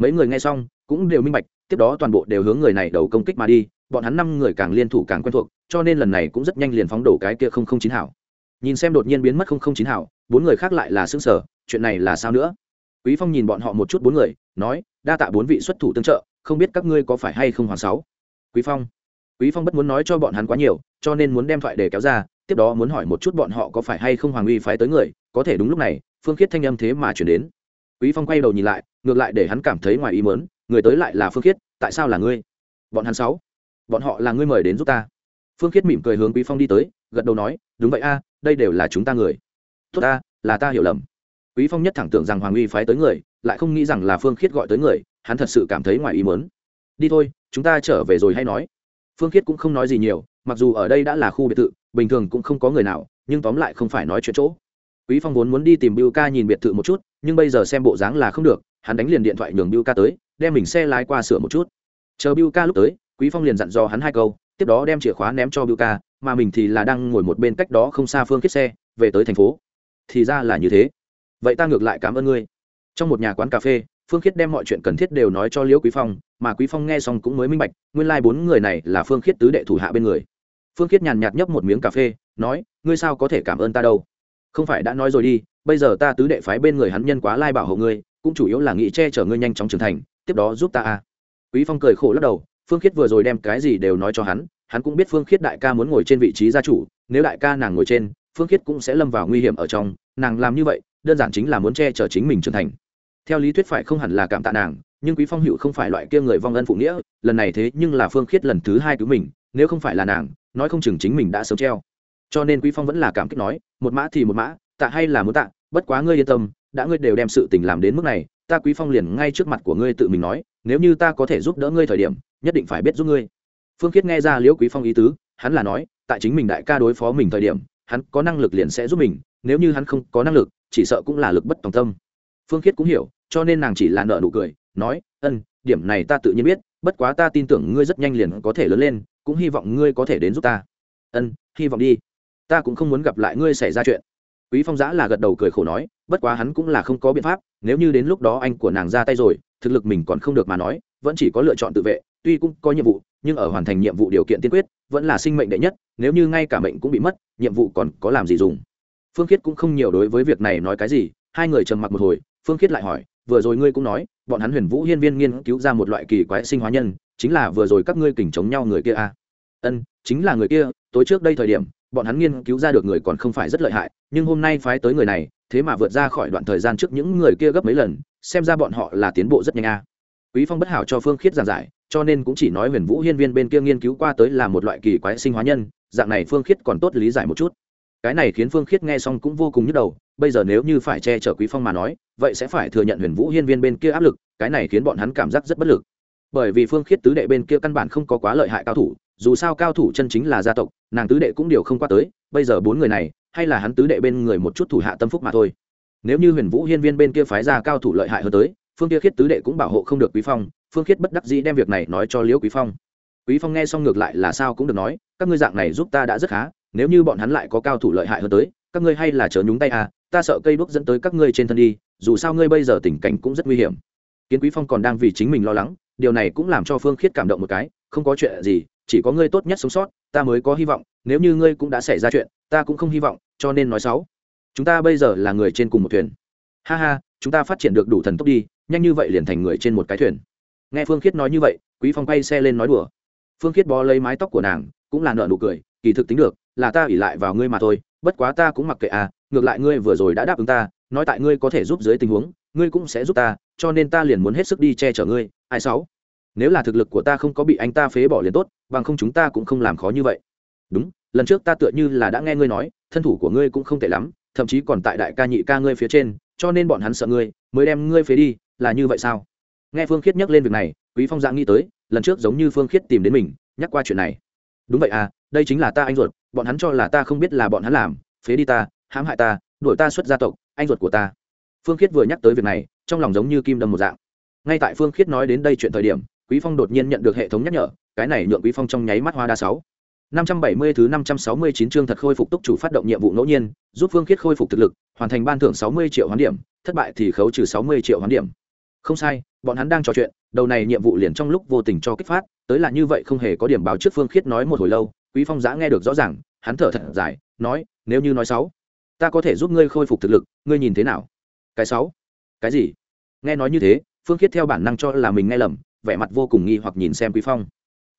mấy người nghe xong cũng đều minh bạch, tiếp đó toàn bộ đều hướng người này đầu công kích mà đi, bọn hắn năm người càng liên thủ càng quen thuộc, cho nên lần này cũng rất nhanh liền phóng đổ cái kia không không chín hảo. Nhìn xem đột nhiên biến mất không không chín hảo, bốn người khác lại là xương sở chuyện này là sao nữa? Quý phong nhìn bọn họ một chút bốn người, nói, đa tạ bốn vị xuất thủ tương trợ, không biết các ngươi có phải hay không hoàng sáu? Quý phong quý phong bất muốn nói cho bọn hắn quá nhiều, cho nên muốn đem thoại để kéo ra, tiếp đó muốn hỏi một chút bọn họ có phải hay không hoàng uy phái tới người, có thể đúng lúc này, phương khiết thanh âm thế mà chuyển đến. Quý phong quay đầu nhìn lại ngược lại để hắn cảm thấy ngoài ý mớn người tới lại là phương khiết, tại sao là ngươi? Bọn hắn sáu, bọn họ là ngươi mời đến giúp ta. Phương khiết mỉm cười hướng quý phong đi tới, gật đầu nói, đúng vậy a, đây đều là chúng ta người. Tốt ta, là ta hiểu lầm. Quý phong nhất thẳng tưởng rằng hoàng uy phái tới người, lại không nghĩ rằng là phương khiết gọi tới người, hắn thật sự cảm thấy ngoài ý mớn đi thôi, chúng ta trở về rồi hay nói. Phương khiết cũng không nói gì nhiều, mặc dù ở đây đã là khu biệt thự, bình thường cũng không có người nào, nhưng tóm lại không phải nói chuyện chỗ. Quý phong vốn muốn đi tìm Bưu ca nhìn biệt thự một chút, nhưng bây giờ xem bộ dáng là không được hắn đánh liền điện thoại nhường Biu ca tới, đem mình xe lái qua sửa một chút. Chờ Biu ca lúc tới, quý phong liền dặn dò hắn hai câu, tiếp đó đem chìa khóa ném cho Biu ca, mà mình thì là đang ngồi một bên cách đó không xa phương khiết xe, về tới thành phố. Thì ra là như thế. Vậy ta ngược lại cảm ơn ngươi. Trong một nhà quán cà phê, phương khiết đem mọi chuyện cần thiết đều nói cho liễu quý phong, mà quý phong nghe xong cũng mới minh bạch, nguyên lai like bốn người này là phương khiết tứ đệ thủ hạ bên người. Phương khiết nhàn nhạt nhấp một miếng cà phê, nói, ngươi sao có thể cảm ơn ta đâu? Không phải đã nói rồi đi, bây giờ ta tứ đệ phái bên người hắn nhân quá lai bảo hộ ngươi cũng chủ yếu là nghĩ che chở ngươi nhanh chóng trưởng thành, tiếp đó giúp ta a. Quý phong cười khổ lắc đầu, phương khiết vừa rồi đem cái gì đều nói cho hắn hắn cũng biết phương khiết đại ca muốn ngồi trên vị trí gia chủ, nếu đại ca nàng ngồi trên, phương khiết cũng sẽ lâm vào nguy hiểm ở trong, nàng làm như vậy, đơn giản chính là muốn che chở chính mình trưởng thành. Theo lý thuyết phải không hẳn là cảm tạ nàng, nhưng quý phong hữu không phải loại kia người vong ân phụ nghĩa, lần này thế nhưng là phương khiết lần thứ hai cứu mình, nếu không phải là nàng, nói không chừng chính mình đã sớm treo. Cho nên quý phong vẫn là cảm kích nói, một mã thì một mã, tạ hay là muốn tạ, bất quá ngươi yên tâm đã ngươi đều đem sự tình làm đến mức này, ta quý phong liền ngay trước mặt của ngươi tự mình nói, nếu như ta có thể giúp đỡ ngươi thời điểm, nhất định phải biết giúp ngươi. Phương khiết nghe ra liễu quý phong ý tứ, hắn là nói, tại chính mình đại ca đối phó mình thời điểm, hắn có năng lực liền sẽ giúp mình, nếu như hắn không có năng lực, chỉ sợ cũng là lực bất tòng tâm. Phương khiết cũng hiểu, cho nên nàng chỉ là nợ nụ cười, nói, ân, điểm này ta tự nhiên biết, bất quá ta tin tưởng ngươi rất nhanh liền có thể lớn lên, cũng hy vọng ngươi có thể đến giúp ta. Ân, hy vọng đi. Ta cũng không muốn gặp lại ngươi xảy ra chuyện quý phong giã là gật đầu cười khổ nói, bất quá hắn cũng là không có biện pháp, nếu như đến lúc đó anh của nàng ra tay rồi, thực lực mình còn không được mà nói, vẫn chỉ có lựa chọn tự vệ, tuy cũng có nhiệm vụ, nhưng ở hoàn thành nhiệm vụ điều kiện tiên quyết, vẫn là sinh mệnh đệ nhất, nếu như ngay cả mệnh cũng bị mất, nhiệm vụ còn có làm gì dùng phương khiết cũng không nhiều đối với việc này nói cái gì, hai người trầm mặc một hồi, phương khiết lại hỏi, vừa rồi ngươi cũng nói, bọn hắn huyền vũ hiên viên nghiên cứu ra một loại kỳ quái sinh hóa nhân, chính là vừa rồi các ngươi kỉnh chống nhau người kia a à? ân, chính là người kia, tối trước đây thời điểm bọn hắn nghiên cứu ra được người còn không phải rất lợi hại, nhưng hôm nay phái tới người này, thế mà vượt ra khỏi đoạn thời gian trước những người kia gấp mấy lần, xem ra bọn họ là tiến bộ rất nhanh a. Quý phong bất hảo cho phương khiết giảng giải, cho nên cũng chỉ nói huyền vũ hiên viên bên kia nghiên cứu qua tới là một loại kỳ quái sinh hóa nhân, dạng này phương khiết còn tốt lý giải một chút. Cái này khiến phương khiết nghe xong cũng vô cùng nhức đầu, bây giờ nếu như phải che chở quý phong mà nói, vậy sẽ phải thừa nhận huyền vũ hiên viên bên kia áp lực, cái này khiến bọn hắn cảm giác rất bất lực. Bởi vì phương khiết tứ đệ bên kia căn bản không có quá lợi hại cao thủ dù sao cao thủ chân chính là gia tộc, nàng tứ đệ cũng đều không qua tới, bây giờ bốn người này, hay là hắn tứ đệ bên người một chút thủ hạ tâm phúc mà thôi. Nếu như huyền vũ hiên viên bên kia phái ra cao thủ lợi hại hơn tới, phương kia khiết tứ đệ cũng bảo hộ không được quý phong, phương khiết bất đắc dĩ đem việc này nói cho liễu quý phong. Quý phong nghe xong ngược lại là sao cũng được nói, các ngươi dạng này giúp ta đã rất khá, nếu như bọn hắn lại có cao thủ lợi hại hơn tới, các ngươi hay là chớ nhúng tay à ta sợ cây đuốc dẫn tới các ngươi trên thân đi, dù sao ngươi bây giờ tình cảnh cũng rất nguy hiểm. Kiến quý phong còn đang vì chính mình lo lắng, điều này cũng làm cho phương khiết cảm động một cái, không có chuyện gì chỉ có ngươi tốt nhất sống sót, ta mới có hy vọng, nếu như ngươi cũng đã xảy ra chuyện, ta cũng không hy vọng, cho nên nói xấu. Chúng ta bây giờ là người trên cùng một thuyền. Ha ha, chúng ta phát triển được đủ thần tốc đi, nhanh như vậy liền thành người trên một cái thuyền. Nghe phương khiết nói như vậy, quý phong quay xe lên nói đùa. Phương khiết bó lấy mái tóc của nàng, cũng là nợ nụ cười, kỳ thực tính được, là ta ỉ lại vào ngươi mà thôi, bất quá ta cũng mặc kệ à ngược lại ngươi vừa rồi đã đáp ứng ta, nói tại ngươi có thể giúp dưới tình huống, ngươi cũng sẽ giúp ta, cho nên ta liền muốn hết sức đi che chở ngươi, ai sáu nếu là thực lực của ta không có bị anh ta phế bỏ liền tốt, bằng không chúng ta cũng không làm khó như vậy. Đúng, lần trước ta tựa như là đã nghe ngươi nói, thân thủ của ngươi cũng không tệ lắm, thậm chí còn tại đại ca nhị ca ngươi phía trên, cho nên bọn hắn sợ ngươi, mới đem ngươi phế đi, là như vậy sao? Nghe phương khiết nhắc lên việc này, quý phong giã nghĩ tới, lần trước giống như phương khiết tìm đến mình, nhắc qua chuyện này. Đúng vậy à đây chính là ta anh ruột, bọn hắn cho là ta không biết là bọn hắn làm, phế đi ta, hãm hại ta, đuổi ta xuất gia tộc, anh ruột của ta. Phương khiết vừa nhắc tới việc này, trong lòng giống như kim đâm một dạng. Ngay tại phương khiết nói đến đây chuyện thời điểm quý phong đột nhiên nhận được hệ thống nhắc nhở cái này nhượng quý phong trong nháy mắt hoa đa sáu 570 thứ 569 chương thật khôi phục túc chủ phát động nhiệm vụ ngẫu nhiên, giúp Phương Khiết khôi phục thực lực, hoàn thành ban thưởng 60 triệu hoán điểm, thất bại thì khấu trừ 60 triệu hoán điểm. Không sai, bọn hắn đang trò chuyện, đầu này nhiệm vụ liền trong lúc vô tình cho kích phát, tới là như vậy không hề có điểm báo trước Phương Khiết nói một hồi lâu, Quý Phong giã nghe được rõ ràng, hắn thở thật dài, nói, nếu như nói sáu, ta có thể giúp ngươi khôi phục thực lực, ngươi nhìn thế nào? Cái sáu? Cái gì? Nghe nói như thế, Phương Khiết theo bản năng cho là mình nghe lầm, vẻ mặt vô cùng nghi hoặc nhìn xem Quý Phong.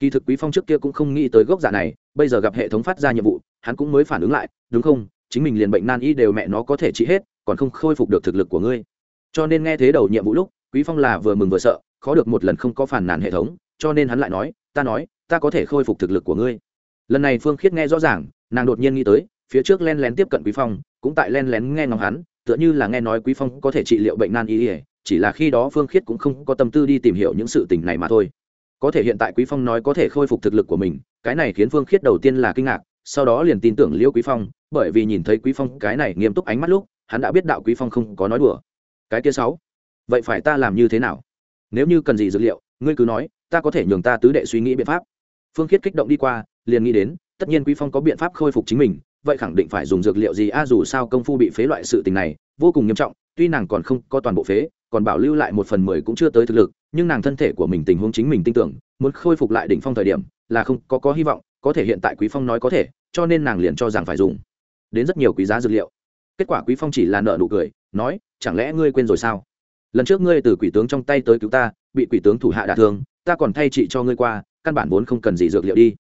Kỳ thực quý phong trước kia cũng không nghĩ tới gốc giả này, bây giờ gặp hệ thống phát ra nhiệm vụ, hắn cũng mới phản ứng lại, đúng không? Chính mình liền bệnh nan y đều mẹ nó có thể trị hết, còn không khôi phục được thực lực của ngươi. Cho nên nghe thế đầu nhiệm vụ lúc, quý phong là vừa mừng vừa sợ, khó được một lần không có phản nàn hệ thống, cho nên hắn lại nói, ta nói, ta có thể khôi phục thực lực của ngươi. Lần này phương khiết nghe rõ ràng, nàng đột nhiên nghĩ tới, phía trước len lén tiếp cận quý phong, cũng tại len lén nghe ngóng hắn, tựa như là nghe nói quý phong có thể trị liệu bệnh nan y chỉ là khi đó phương khiết cũng không có tâm tư đi tìm hiểu những sự tình này mà thôi. Có thể hiện tại quý phong nói có thể khôi phục thực lực của mình, cái này khiến phương khiết đầu tiên là kinh ngạc, sau đó liền tin tưởng liễu quý phong, bởi vì nhìn thấy quý phong cái này nghiêm túc ánh mắt lúc, hắn đã biết đạo quý phong không có nói đùa. Cái kia sáu, vậy phải ta làm như thế nào? Nếu như cần gì dữ liệu, ngươi cứ nói, ta có thể nhường ta tứ đệ suy nghĩ biện pháp. Phương khiết kích động đi qua, liền nghĩ đến, tất nhiên quý phong có biện pháp khôi phục chính mình, vậy khẳng định phải dùng dược liệu gì? A, dù sao công phu bị phế loại sự tình này, vô cùng nghiêm trọng, tuy nàng còn không có toàn bộ phế còn bảo lưu lại một phần mười cũng chưa tới thực lực, nhưng nàng thân thể của mình tình huống chính mình tin tưởng, muốn khôi phục lại đỉnh phong thời điểm, là không có có hy vọng, có thể hiện tại quý phong nói có thể, cho nên nàng liền cho rằng phải dùng đến rất nhiều quý giá dược liệu. Kết quả quý phong chỉ là nợ nụ cười, nói, chẳng lẽ ngươi quên rồi sao? Lần trước ngươi từ quỷ tướng trong tay tới cứu ta, bị quỷ tướng thủ hạ đả thương, ta còn thay trị cho ngươi qua, căn bản vốn không cần gì dược liệu đi.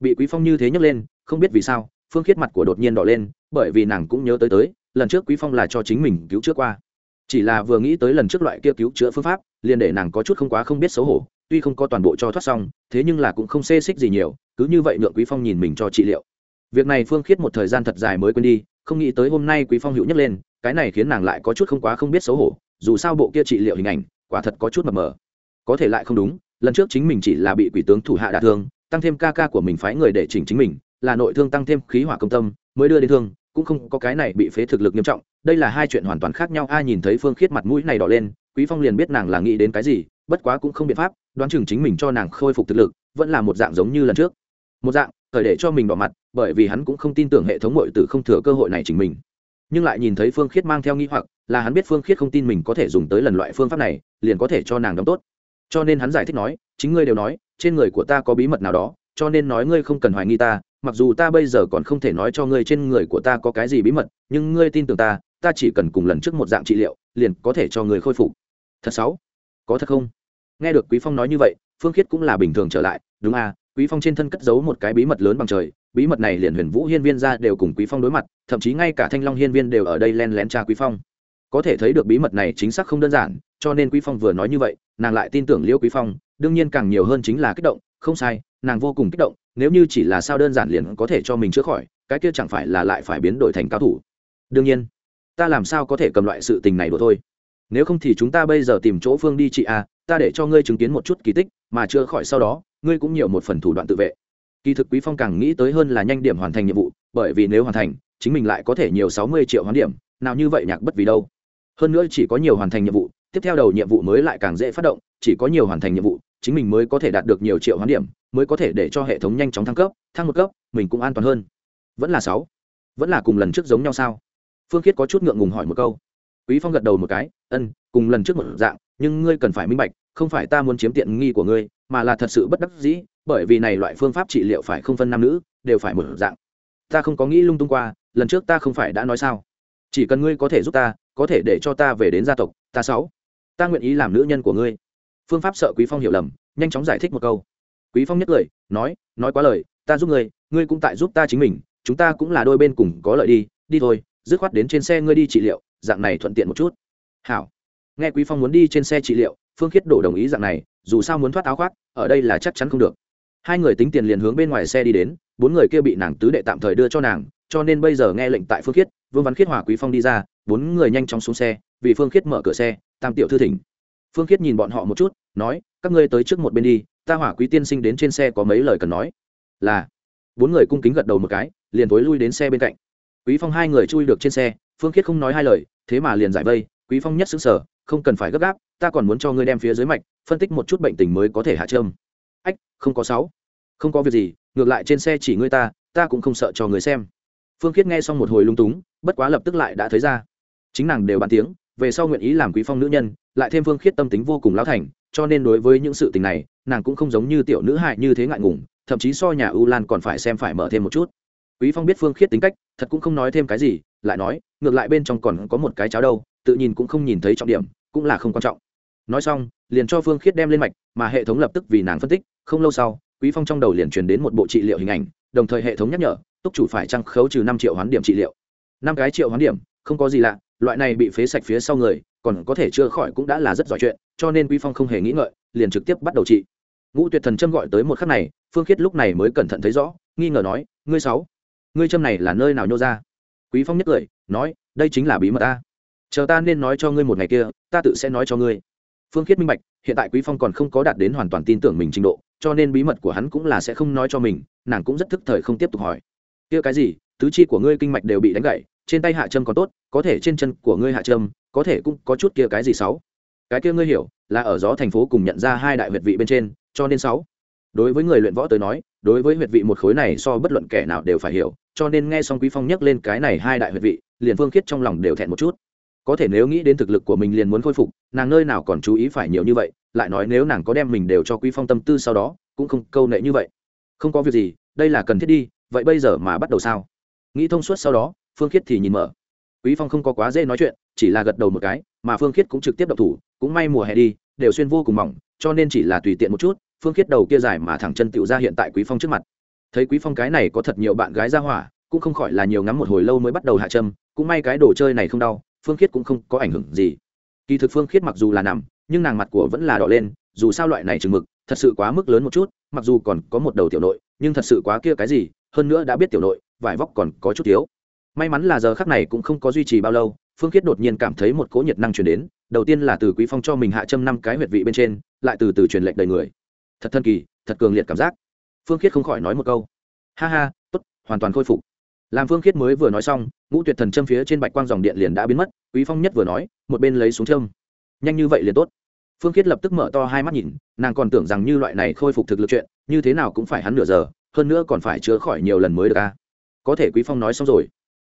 Bị quý phong như thế nhấc lên, không biết vì sao, phương khiết mặt của đột nhiên đỏ lên, bởi vì nàng cũng nhớ tới tới, lần trước quý phong là cho chính mình cứu trước qua chỉ là vừa nghĩ tới lần trước loại kia cứu chữa phương pháp, liền để nàng có chút không quá không biết xấu hổ, tuy không có toàn bộ cho thoát xong, thế nhưng là cũng không xê xích gì nhiều, cứ như vậy nhượng quý phong nhìn mình cho trị liệu. Việc này phương khiết một thời gian thật dài mới quên đi, không nghĩ tới hôm nay quý phong hữu nhấc lên, cái này khiến nàng lại có chút không quá không biết xấu hổ, dù sao bộ kia trị liệu hình ảnh, quả thật có chút mập mờ. Có thể lại không đúng, lần trước chính mình chỉ là bị quỷ tướng thủ hạ đả thương, tăng thêm ca ca của mình phái người để chỉnh chính mình, là nội thương tăng thêm khí hỏa công tâm, mới đưa đến thương, cũng không có cái này bị phế thực lực nghiêm trọng đây là hai chuyện hoàn toàn khác nhau. Ai nhìn thấy phương khiết mặt mũi này đỏ lên, quý phong liền biết nàng là nghĩ đến cái gì, bất quá cũng không biện pháp, đoán chừng chính mình cho nàng khôi phục thực lực, vẫn là một dạng giống như lần trước. Một dạng, thời để cho mình bỏ mặt, bởi vì hắn cũng không tin tưởng hệ thống mọi tử không thừa cơ hội này chính mình. Nhưng lại nhìn thấy phương khiết mang theo nghi hoặc, là hắn biết phương khiết không tin mình có thể dùng tới lần loại phương pháp này, liền có thể cho nàng đóng tốt. Cho nên hắn giải thích nói, chính ngươi đều nói, trên người của ta có bí mật nào đó, cho nên nói ngươi không cần hoài nghi ta, mặc dù ta bây giờ còn không thể nói cho ngươi trên người của ta có cái gì bí mật, nhưng ngươi tin tưởng ta ta chỉ cần cùng lần trước một dạng trị liệu, liền có thể cho người khôi phục. Thật sáu có thật không? Nghe được quý phong nói như vậy, phương khiết cũng là bình thường trở lại. Đúng à quý phong trên thân cất giấu một cái bí mật lớn bằng trời. Bí mật này liền huyền vũ hiên viên ra đều cùng quý phong đối mặt, thậm chí ngay cả thanh long hiên viên đều ở đây len lén tra quý phong. Có thể thấy được bí mật này chính xác không đơn giản, cho nên quý phong vừa nói như vậy, nàng lại tin tưởng liêu quý phong. Đương nhiên càng nhiều hơn chính là kích động. Không sai, nàng vô cùng kích động, nếu như chỉ là sao đơn giản liền có thể cho mình chữa khỏi, cái kia chẳng phải là lại phải biến đổi thành cao thủ. Đương nhiên ta làm sao có thể cầm loại sự tình này đùa thôi? Nếu không thì chúng ta bây giờ tìm chỗ phương đi chị à ta để cho ngươi chứng kiến một chút kỳ tích, mà chưa khỏi sau đó, ngươi cũng nhiều một phần thủ đoạn tự vệ. Kỳ thực quý phong càng nghĩ tới hơn là nhanh điểm hoàn thành nhiệm vụ, bởi vì nếu hoàn thành, chính mình lại có thể nhiều sáu mươi triệu hoán điểm, nào như vậy nhạc bất vì đâu. Hơn nữa chỉ có nhiều hoàn thành nhiệm vụ, tiếp theo đầu nhiệm vụ mới lại càng dễ phát động, chỉ có nhiều hoàn thành nhiệm vụ, chính mình mới có thể đạt được nhiều triệu hoán điểm, mới có thể để cho hệ thống nhanh chóng thăng cấp, thăng một cấp, mình cũng an toàn hơn. Vẫn là sáu, vẫn là cùng lần trước giống nhau sao? Phương khiết có chút ngượng ngùng hỏi một câu. Quý phong gật đầu một cái, ân, cùng lần trước một dạng, nhưng ngươi cần phải minh bạch, không phải ta muốn chiếm tiện nghi của ngươi, mà là thật sự bất đắc dĩ, bởi vì này loại phương pháp trị liệu phải không phân nam nữ, đều phải một dạng. Ta không có nghĩ lung tung qua, lần trước ta không phải đã nói sao? Chỉ cần ngươi có thể giúp ta, có thể để cho ta về đến gia tộc, ta sáu. Ta nguyện ý làm nữ nhân của ngươi. Phương pháp sợ quý phong hiểu lầm, nhanh chóng giải thích một câu. Quý phong nhất lời, nói nói quá lời, ta giúp ngươi ngươi cũng tại giúp ta chính mình, chúng ta cũng là đôi bên cùng có lợi đi đi thôi dứt khoát đến trên xe ngươi đi trị liệu, dạng này thuận tiện một chút. Hảo. Nghe quý phong muốn đi trên xe trị liệu, phương khiết đổ đồng ý dạng này, dù sao muốn thoát áo khoác, ở đây là chắc chắn không được. Hai người tính tiền liền hướng bên ngoài xe đi đến, bốn người kia bị nàng tứ đệ tạm thời đưa cho nàng, cho nên bây giờ nghe lệnh tại phương khiết, vương văn khiết hòa quý phong đi ra, bốn người nhanh chóng xuống xe, vì phương khiết mở cửa xe, tam tiểu thư thỉnh. Phương khiết nhìn bọn họ một chút, nói, các ngươi tới trước một bên đi, ta hỏa quý tiên sinh đến trên xe có mấy lời cần nói. Là, bốn người cung kính gật đầu một cái, liền tối lui đến xe bên cạnh quý phong hai người chui được trên xe, phương khiết không nói hai lời, thế mà liền giải vây, quý phong nhất xứng sở không cần phải gấp gáp, ta còn muốn cho ngươi đem phía dưới mạch, phân tích một chút bệnh tình mới có thể hạ trâm. Ách, không có sáu. Không có việc gì, ngược lại trên xe chỉ ngươi ta ta cũng không sợ cho người xem. Phương khiết nghe xong một hồi lung túng, bất quá lập tức lại đã thấy ra. Chính nàng đều bàn tiếng, về sau nguyện ý làm quý phong nữ nhân, lại thêm phương khiết tâm tính vô cùng lão thành, cho nên đối với những sự tình này, nàng cũng không giống như tiểu nữ hại như thế ngại ngùng, thậm chí so nhà u lan còn phải xem phải mở thêm một chút quý phong biết phương khiết tính cách, thật cũng không nói thêm cái gì, lại nói, ngược lại bên trong còn có một cái cháo đâu, tự nhìn cũng không nhìn thấy trọng điểm, cũng là không quan trọng. Nói xong, liền cho phương khiết đem lên mạch, mà hệ thống lập tức vì nàng phân tích, không lâu sau, quý phong trong đầu liền truyền đến một bộ trị liệu hình ảnh, đồng thời hệ thống nhắc nhở, túc chủ phải trăng khấu trừ năm triệu hoán điểm trị liệu. Năm cái triệu hoán điểm, không có gì lạ, loại này bị phế sạch phía sau người, còn có thể chữa khỏi cũng đã là rất giỏi chuyện, cho nên quý phong không hề nghĩ ngợi, liền trực tiếp bắt đầu trị. Ngũ tuyệt thần châm gọi tới một khắc này, phương khiết lúc này mới cẩn thận thấy rõ, nghi ngờ nói, ngươi sáu ngươi châm này là nơi nào nhô ra? Quý phong nhất cười, nói, đây chính là bí mật ta. Chờ ta nên nói cho ngươi một ngày kia, ta tự sẽ nói cho ngươi. Phương khiết minh bạch, hiện tại quý phong còn không có đạt đến hoàn toàn tin tưởng mình trình độ, cho nên bí mật của hắn cũng là sẽ không nói cho mình, nàng cũng rất thức thời không tiếp tục hỏi. Kia cái gì, tứ chi của ngươi kinh mạch đều bị đánh gãy, trên tay hạ châm còn tốt, có thể trên chân của ngươi hạ châm, có thể cũng có chút kia cái gì sáu? Cái kia ngươi hiểu, là ở gió thành phố cùng nhận ra hai đại huyệt vị bên trên, cho nên sáu. Đối với người luyện võ tới nói đối với huyệt vị một khối này so bất luận kẻ nào đều phải hiểu, cho nên nghe xong quý phong nhắc lên cái này hai đại huyệt vị, liền phương khiết trong lòng đều thẹn một chút. Có thể nếu nghĩ đến thực lực của mình liền muốn khôi phục, nàng nơi nào còn chú ý phải nhiều như vậy, lại nói nếu nàng có đem mình đều cho quý phong tâm tư sau đó, cũng không câu nệ như vậy. Không có việc gì, đây là cần thiết đi, vậy bây giờ mà bắt đầu sao? Nghĩ thông suốt sau đó, phương khiết thì nhìn mở. Quý phong không có quá dễ nói chuyện, chỉ là gật đầu một cái, mà phương khiết cũng trực tiếp độc thủ, cũng may mùa hè đi, đều xuyên vô cùng mỏng, cho nên chỉ là tùy tiện một chút phương khiết đầu kia dài mà thẳng chân tựu ra hiện tại quý phong trước mặt. Thấy quý phong cái này có thật nhiều bạn gái ra hỏa, cũng không khỏi là nhiều ngắm một hồi lâu mới bắt đầu hạ châm, cũng may cái đồ chơi này không đau, phương khiết cũng không có ảnh hưởng gì. Kỳ thực phương khiết mặc dù là nằm, nhưng nàng mặt của vẫn là đỏ lên, dù sao loại này chừng mực, thật sự quá mức lớn một chút, mặc dù còn có một đầu tiểu nội, nhưng thật sự quá kia cái gì, hơn nữa đã biết tiểu nội, vải vóc còn có chút thiếu. May mắn là giờ khắc này cũng không có duy trì bao lâu, phương khiết đột nhiên cảm thấy một cỗ nhiệt năng truyền đến, đầu tiên là từ quý phong cho mình hạ châm năm cái huyệt vị bên trên, lại từ từ truyền lệnh đầy người thật thân kỳ thật cường liệt cảm giác. Phương khiết không khỏi nói một câu. Ha ha tốt hoàn toàn khôi phục. Làm phương khiết mới vừa nói xong ngũ tuyệt thần châm phía trên bạch quang dòng điện liền đã biến mất quý phong nhất vừa nói một bên lấy xuống châm. Nhanh như vậy liền tốt. Phương khiết lập tức mở to hai mắt nhìn nàng còn tưởng rằng như loại này khôi phục thực lực chuyện như thế nào cũng phải hắn nửa giờ hơn nữa còn phải chữa khỏi nhiều lần mới được a có thể quý phong nói xong rồi.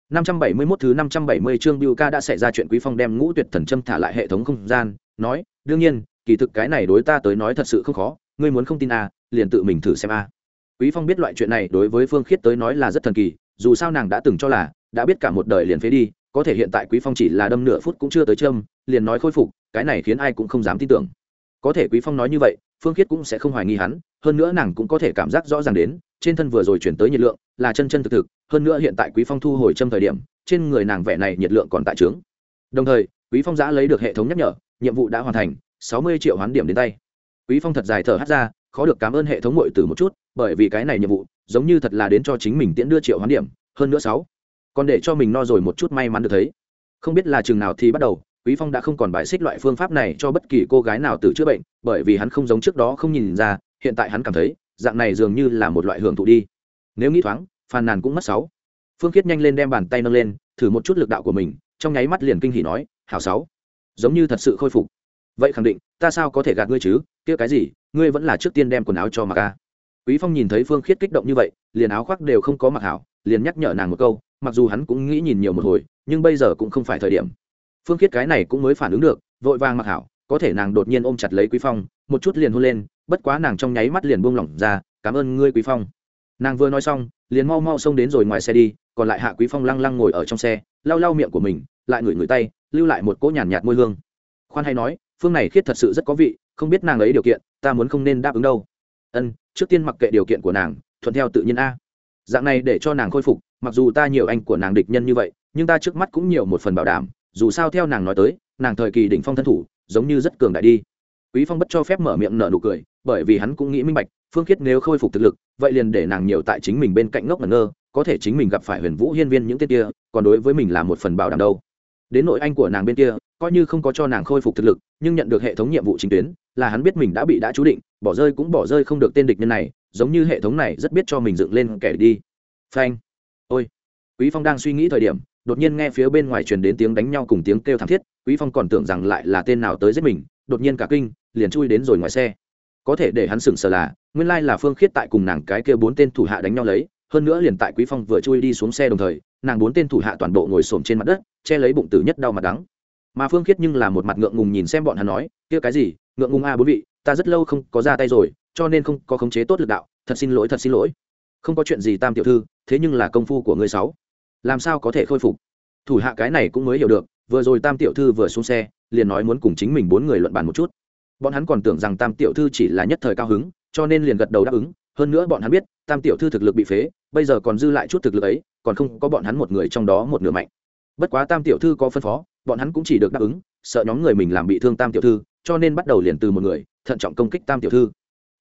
571 thứ 570 chương Biu Ca đã xảy ra chuyện Quý Phong đem Ngũ Tuyệt Thần Châm thả lại hệ thống không gian, nói, đương nhiên, kỳ thực cái này đối ta tới nói thật sự không khó, ngươi muốn không tin à, liền tự mình thử xem a. À. Quý Phong biết loại chuyện này đối với Phương Khiết tới nói là rất thần kỳ, dù sao nàng đã từng cho là đã biết cả một đời liền phế đi, có thể hiện tại Quý Phong chỉ là đâm nửa phút cũng chưa tới châm, liền nói khôi phục, cái này khiến ai cũng không dám tin tưởng. Có thể Quý Phong nói như vậy, Phương Khiết cũng sẽ không hoài nghi hắn, hơn nữa nàng cũng có thể cảm giác rõ ràng đến, trên thân vừa rồi chuyển tới nhiệt lượng, là chân chân thực thực, hơn nữa hiện tại Quý Phong thu hồi châm thời điểm, trên người nàng vẻ này nhiệt lượng còn tại trướng. Đồng thời, Quý Phong đã lấy được hệ thống nhắc nhở, nhiệm vụ đã hoàn thành, sáu mươi triệu hoán điểm đến tay. Quý Phong thật dài thở hắt ra, khó được cảm ơn hệ thống muội tử một chút, bởi vì cái này nhiệm vụ, giống như thật là đến cho chính mình tiễn đưa triệu hoán điểm, hơn nữa sáu. Còn để cho mình no rồi một chút may mắn được thấy. Không biết là chừng nào thì bắt đầu, Quý Phong đã không còn bài xích loại phương pháp này cho bất kỳ cô gái nào tự chữa bệnh, bởi vì hắn không giống trước đó không nhìn ra, hiện tại hắn cảm thấy, dạng này dường như là một loại hưởng thụ đi. Nếu nghĩ thoáng, phàn nàn cũng mất sáu. Phương Khiết nhanh lên đem bàn tay nâng lên, thử một chút lực đạo của mình, trong nháy mắt liền kinh hỉ nói, "Hảo sáu." Giống như thật sự khôi phục. Vậy khẳng định, ta sao có thể gạt ngươi chứ, kia cái gì, ngươi vẫn là trước tiên đem quần áo cho mặc a. Quý Phong nhìn thấy Phương Khiết kích động như vậy, liền áo khoác đều không có mặc hảo, liền nhắc nhở nàng một câu, mặc dù hắn cũng nghĩ nhìn nhiều một hồi, nhưng bây giờ cũng không phải thời điểm. Phương khiết cái này cũng mới phản ứng được vội vàng mặc hảo có thể nàng đột nhiên ôm chặt lấy quý phong một chút liền hôn lên bất quá nàng trong nháy mắt liền buông lỏng ra cảm ơn ngươi quý phong. Nàng vừa nói xong liền mau mau xông đến rồi ngoài xe đi còn lại hạ quý phong lăng lăng ngồi ở trong xe lau lau miệng của mình lại ngửi ngửi tay lưu lại một cỗ nhàn nhạt, nhạt môi hương. Khoan hay nói phương này khiết thật sự rất có vị, không biết nàng ấy điều kiện, ta muốn không nên đáp ứng đâu. Ân, trước tiên mặc kệ điều kiện của nàng, thuận theo tự nhiên a. Dạng này để cho nàng khôi phục, mặc dù ta nhiều anh của nàng địch nhân như vậy, nhưng ta trước mắt cũng nhiều một phần bảo đảm, dù sao theo nàng nói tới, nàng thời kỳ đỉnh phong thân thủ, giống như rất cường đại đi. Quý phong bất cho phép mở miệng nở nụ cười, bởi vì hắn cũng nghĩ minh bạch, phương khiết nếu khôi phục thực lực, vậy liền để nàng nhiều tại chính mình bên cạnh ngốc ngẩn ngơ, có thể chính mình gặp phải huyền vũ hiên viên những tiết kia, còn đối với mình là một phần bảo đảm đâu. Đến nội anh của nàng bên kia coi như không có cho nàng khôi phục thực lực, nhưng nhận được hệ thống nhiệm vụ chính tuyến, là hắn biết mình đã bị đã chú định, bỏ rơi cũng bỏ rơi không được tên địch nhân này, giống như hệ thống này rất biết cho mình dựng lên kẻ đi. Phanh. Ôi. Quý phong đang suy nghĩ thời điểm, đột nhiên nghe phía bên ngoài truyền đến tiếng đánh nhau cùng tiếng kêu thảm thiết, quý phong còn tưởng rằng lại là tên nào tới giết mình, đột nhiên cả kinh, liền chui đến rồi ngoài xe. Có thể để hắn sững sờ là, nguyên lai là phương khiết tại cùng nàng cái kia bốn tên thủ hạ đánh nhau lấy, hơn nữa liền tại quý phong vừa chui đi xuống xe đồng thời, nàng bốn tên thủ hạ toàn bộ ngồi xổm trên mặt đất, che lấy bụng tử nhất đau mặt đắng mà phương khiết nhưng là một mặt ngượng ngùng nhìn xem bọn hắn nói, kia cái gì? Ngượng ngùng a bốn vị, ta rất lâu không có ra tay rồi, cho nên không có khống chế tốt lực đạo, thật xin lỗi, thật xin lỗi. Không có chuyện gì, tam tiểu thư, thế nhưng là công phu của ngươi sáu. Làm sao có thể khôi phục? Thủ hạ cái này cũng mới hiểu được, vừa rồi tam tiểu thư vừa xuống xe, liền nói muốn cùng chính mình bốn người luận bàn một chút. Bọn hắn còn tưởng rằng tam tiểu thư chỉ là nhất thời cao hứng, cho nên liền gật đầu đáp ứng. Hơn nữa bọn hắn biết, tam tiểu thư thực lực bị phế, bây giờ còn dư lại chút thực lực ấy, còn không có bọn hắn một người trong đó một nửa mạnh. Bất quá tam tiểu thư có phân phó bọn hắn cũng chỉ được đáp ứng, sợ nhóm người mình làm bị thương tam tiểu thư, cho nên bắt đầu liền từ một người, thận trọng công kích tam tiểu thư.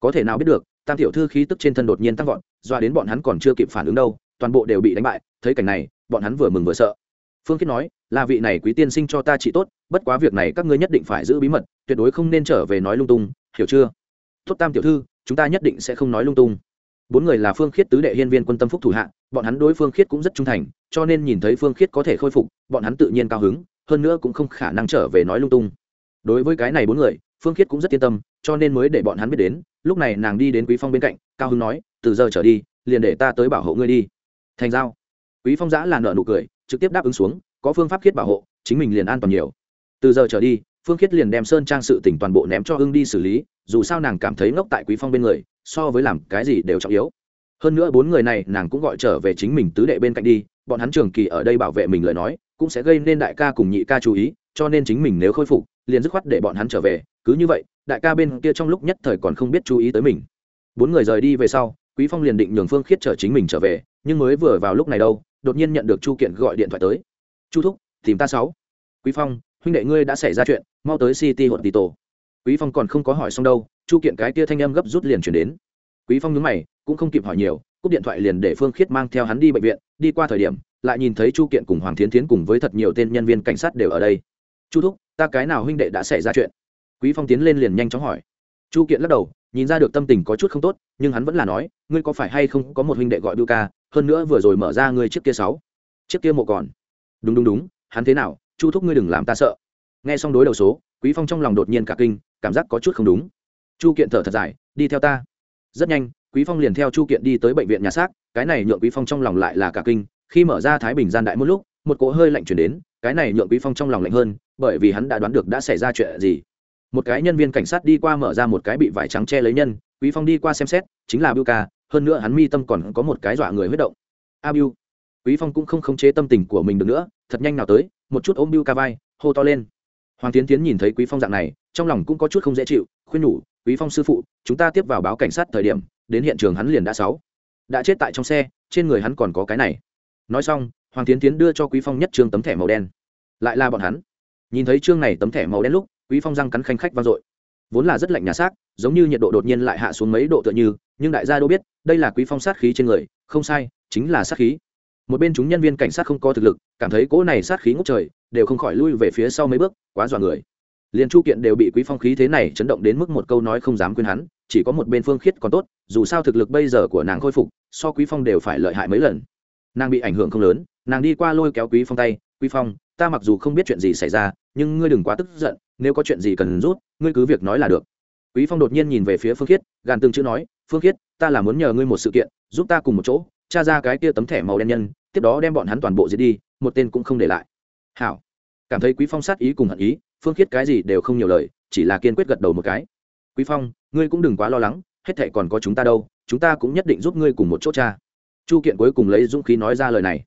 Có thể nào biết được, tam tiểu thư khí tức trên thân đột nhiên tăng vọt, doa đến bọn hắn còn chưa kịp phản ứng đâu, toàn bộ đều bị đánh bại, thấy cảnh này, bọn hắn vừa mừng vừa sợ. Phương khiết nói, là vị này quý tiên sinh cho ta trị tốt, bất quá việc này các ngươi nhất định phải giữ bí mật, tuyệt đối không nên trở về nói lung tung, hiểu chưa? Tốt tam tiểu thư, chúng ta nhất định sẽ không nói lung tung. Bốn người là phương khiết tứ đệ hiên viên quân tâm phúc thủ hạ, bọn hắn đối phương khiết cũng rất trung thành, cho nên nhìn thấy phương khiết có thể khôi phục, bọn hắn tự nhiên cao hứng hơn nữa cũng không khả năng trở về nói lung tung. Đối với cái này bốn người, phương khiết cũng rất yên tâm, cho nên mới để bọn hắn biết đến, lúc này nàng đi đến quý phong bên cạnh, cao hứng nói, từ giờ trở đi, liền để ta tới bảo hộ ngươi đi. Thành giao. Quý phong giã là nợ nụ cười, trực tiếp đáp ứng xuống, có phương pháp khiết bảo hộ, chính mình liền an toàn nhiều. Từ giờ trở đi, phương khiết liền đem sơn trang sự tỉnh toàn bộ ném cho hưng đi xử lý, dù sao nàng cảm thấy ngốc tại quý phong bên người, so với làm cái gì đều trọng yếu. Hơn nữa bốn người này nàng cũng gọi trở về chính mình tứ đệ bên cạnh đi, bọn hắn trường kỳ ở đây bảo vệ mình lời nói cũng sẽ gây nên đại ca cùng nhị ca chú ý, cho nên chính mình nếu khôi phục, liền dứt khoát để bọn hắn trở về. Cứ như vậy, đại ca bên kia trong lúc nhất thời còn không biết chú ý tới mình. Bốn người rời đi về sau, quý phong liền định nhường phương khiết chở chính mình trở về, nhưng mới vừa vào lúc này đâu, đột nhiên nhận được chu kiện gọi điện thoại tới. Chu thúc, tìm ta sáu. Quý phong, huynh đệ ngươi đã xảy ra chuyện, mau tới city hột tỷ tổ quý phong còn không có hỏi xong đâu, chu kiện cái kia thanh âm gấp rút liền chuyển đến. Quý phong nhướng mày, cũng không kịp hỏi nhiều, cúp điện thoại liền để phương khiết mang theo hắn đi bệnh viện, đi qua thời điểm lại nhìn thấy chu kiện cùng hoàng thiến thiến cùng với thật nhiều tên nhân viên cảnh sát đều ở đây. Chu thúc, ta cái nào huynh đệ đã xảy ra chuyện? Quý phong tiến lên liền nhanh chóng hỏi. Chu kiện lắc đầu, nhìn ra được tâm tình có chút không tốt, nhưng hắn vẫn là nói, ngươi có phải hay không có một huynh đệ gọi bưu ca, hơn nữa vừa rồi mở ra ngươi chiếc kia sáu, chiếc kia mộ còn. Đúng đúng đúng, hắn thế nào, chu thúc ngươi đừng làm ta sợ. Nghe xong đối đầu số, quý phong trong lòng đột nhiên cả kinh, cảm giác có chút không đúng. Chu kiện thở thật dài, đi theo ta. Rất nhanh, quý phong liền theo chu kiện đi tới bệnh viện nhà xác, cái này nhượng quý phong trong lòng lại là cả kinh khi mở ra thái bình gian đại một lúc, một cỗ hơi lạnh chuyển đến, cái này nhượng quý phong trong lòng lạnh hơn, bởi vì hắn đã đoán được đã xảy ra chuyện gì. Một cái nhân viên cảnh sát đi qua mở ra một cái bị vải trắng che lấy nhân, quý phong đi qua xem xét, chính là Bưu ca, hơn nữa hắn mi tâm còn có một cái dọa người huyết động. A Bưu quý phong cũng không khống chế tâm tình của mình được nữa, thật nhanh nào tới, một chút ôm Bưu ca vai, hô to lên. Hoàng tiến tiến nhìn thấy quý phong dạng này, trong lòng cũng có chút không dễ chịu, khuyên nhủ, quý phong sư phụ, chúng ta tiếp vào báo cảnh sát thời điểm, đến hiện trường hắn liền đã sáu. Đã chết tại trong xe, trên người hắn còn có cái này nói xong, hoàng tiến tiến đưa cho quý phong nhất trương tấm thẻ màu đen. Lại là bọn hắn. Nhìn thấy trương này tấm thẻ màu đen lúc, quý phong răng cắn khanh khách vang dội. Vốn là rất lạnh nhà xác, giống như nhiệt độ đột nhiên lại hạ xuống mấy độ tựa như, nhưng đại gia đâu biết, đây là quý phong sát khí trên người, không sai, chính là sát khí. Một bên chúng nhân viên cảnh sát không có thực lực, cảm thấy cỗ này sát khí ngút trời, đều không khỏi lui về phía sau mấy bước, quá dọa người. Liền chu kiện đều bị quý phong khí thế này chấn động đến mức một câu nói không dám quên hắn, chỉ có một bên phương khiết còn tốt, dù sao thực lực bây giờ của nàng khôi phục, so quý phong đều phải lợi hại mấy lần nàng bị ảnh hưởng không lớn, nàng đi qua lôi kéo quý phong tay, quý phong, ta mặc dù không biết chuyện gì xảy ra, nhưng ngươi đừng quá tức giận, nếu có chuyện gì cần rút, ngươi cứ việc nói là được. Quý phong đột nhiên nhìn về phía phương khiết, gàn từng chữ nói, phương khiết, ta là muốn nhờ ngươi một sự kiện, giúp ta cùng một chỗ, tra ra cái kia tấm thẻ màu đen nhân, tiếp đó đem bọn hắn toàn bộ giết đi, một tên cũng không để lại. Hảo. Cảm thấy quý phong sát ý cùng hận ý, phương khiết cái gì đều không nhiều lời, chỉ là kiên quyết gật đầu một cái. Quý phong, ngươi cũng đừng quá lo lắng, hết thảy còn có chúng ta đâu, chúng ta cũng nhất định giúp ngươi cùng một chỗ cha chu kiện cuối cùng lấy dũng khí nói ra lời này.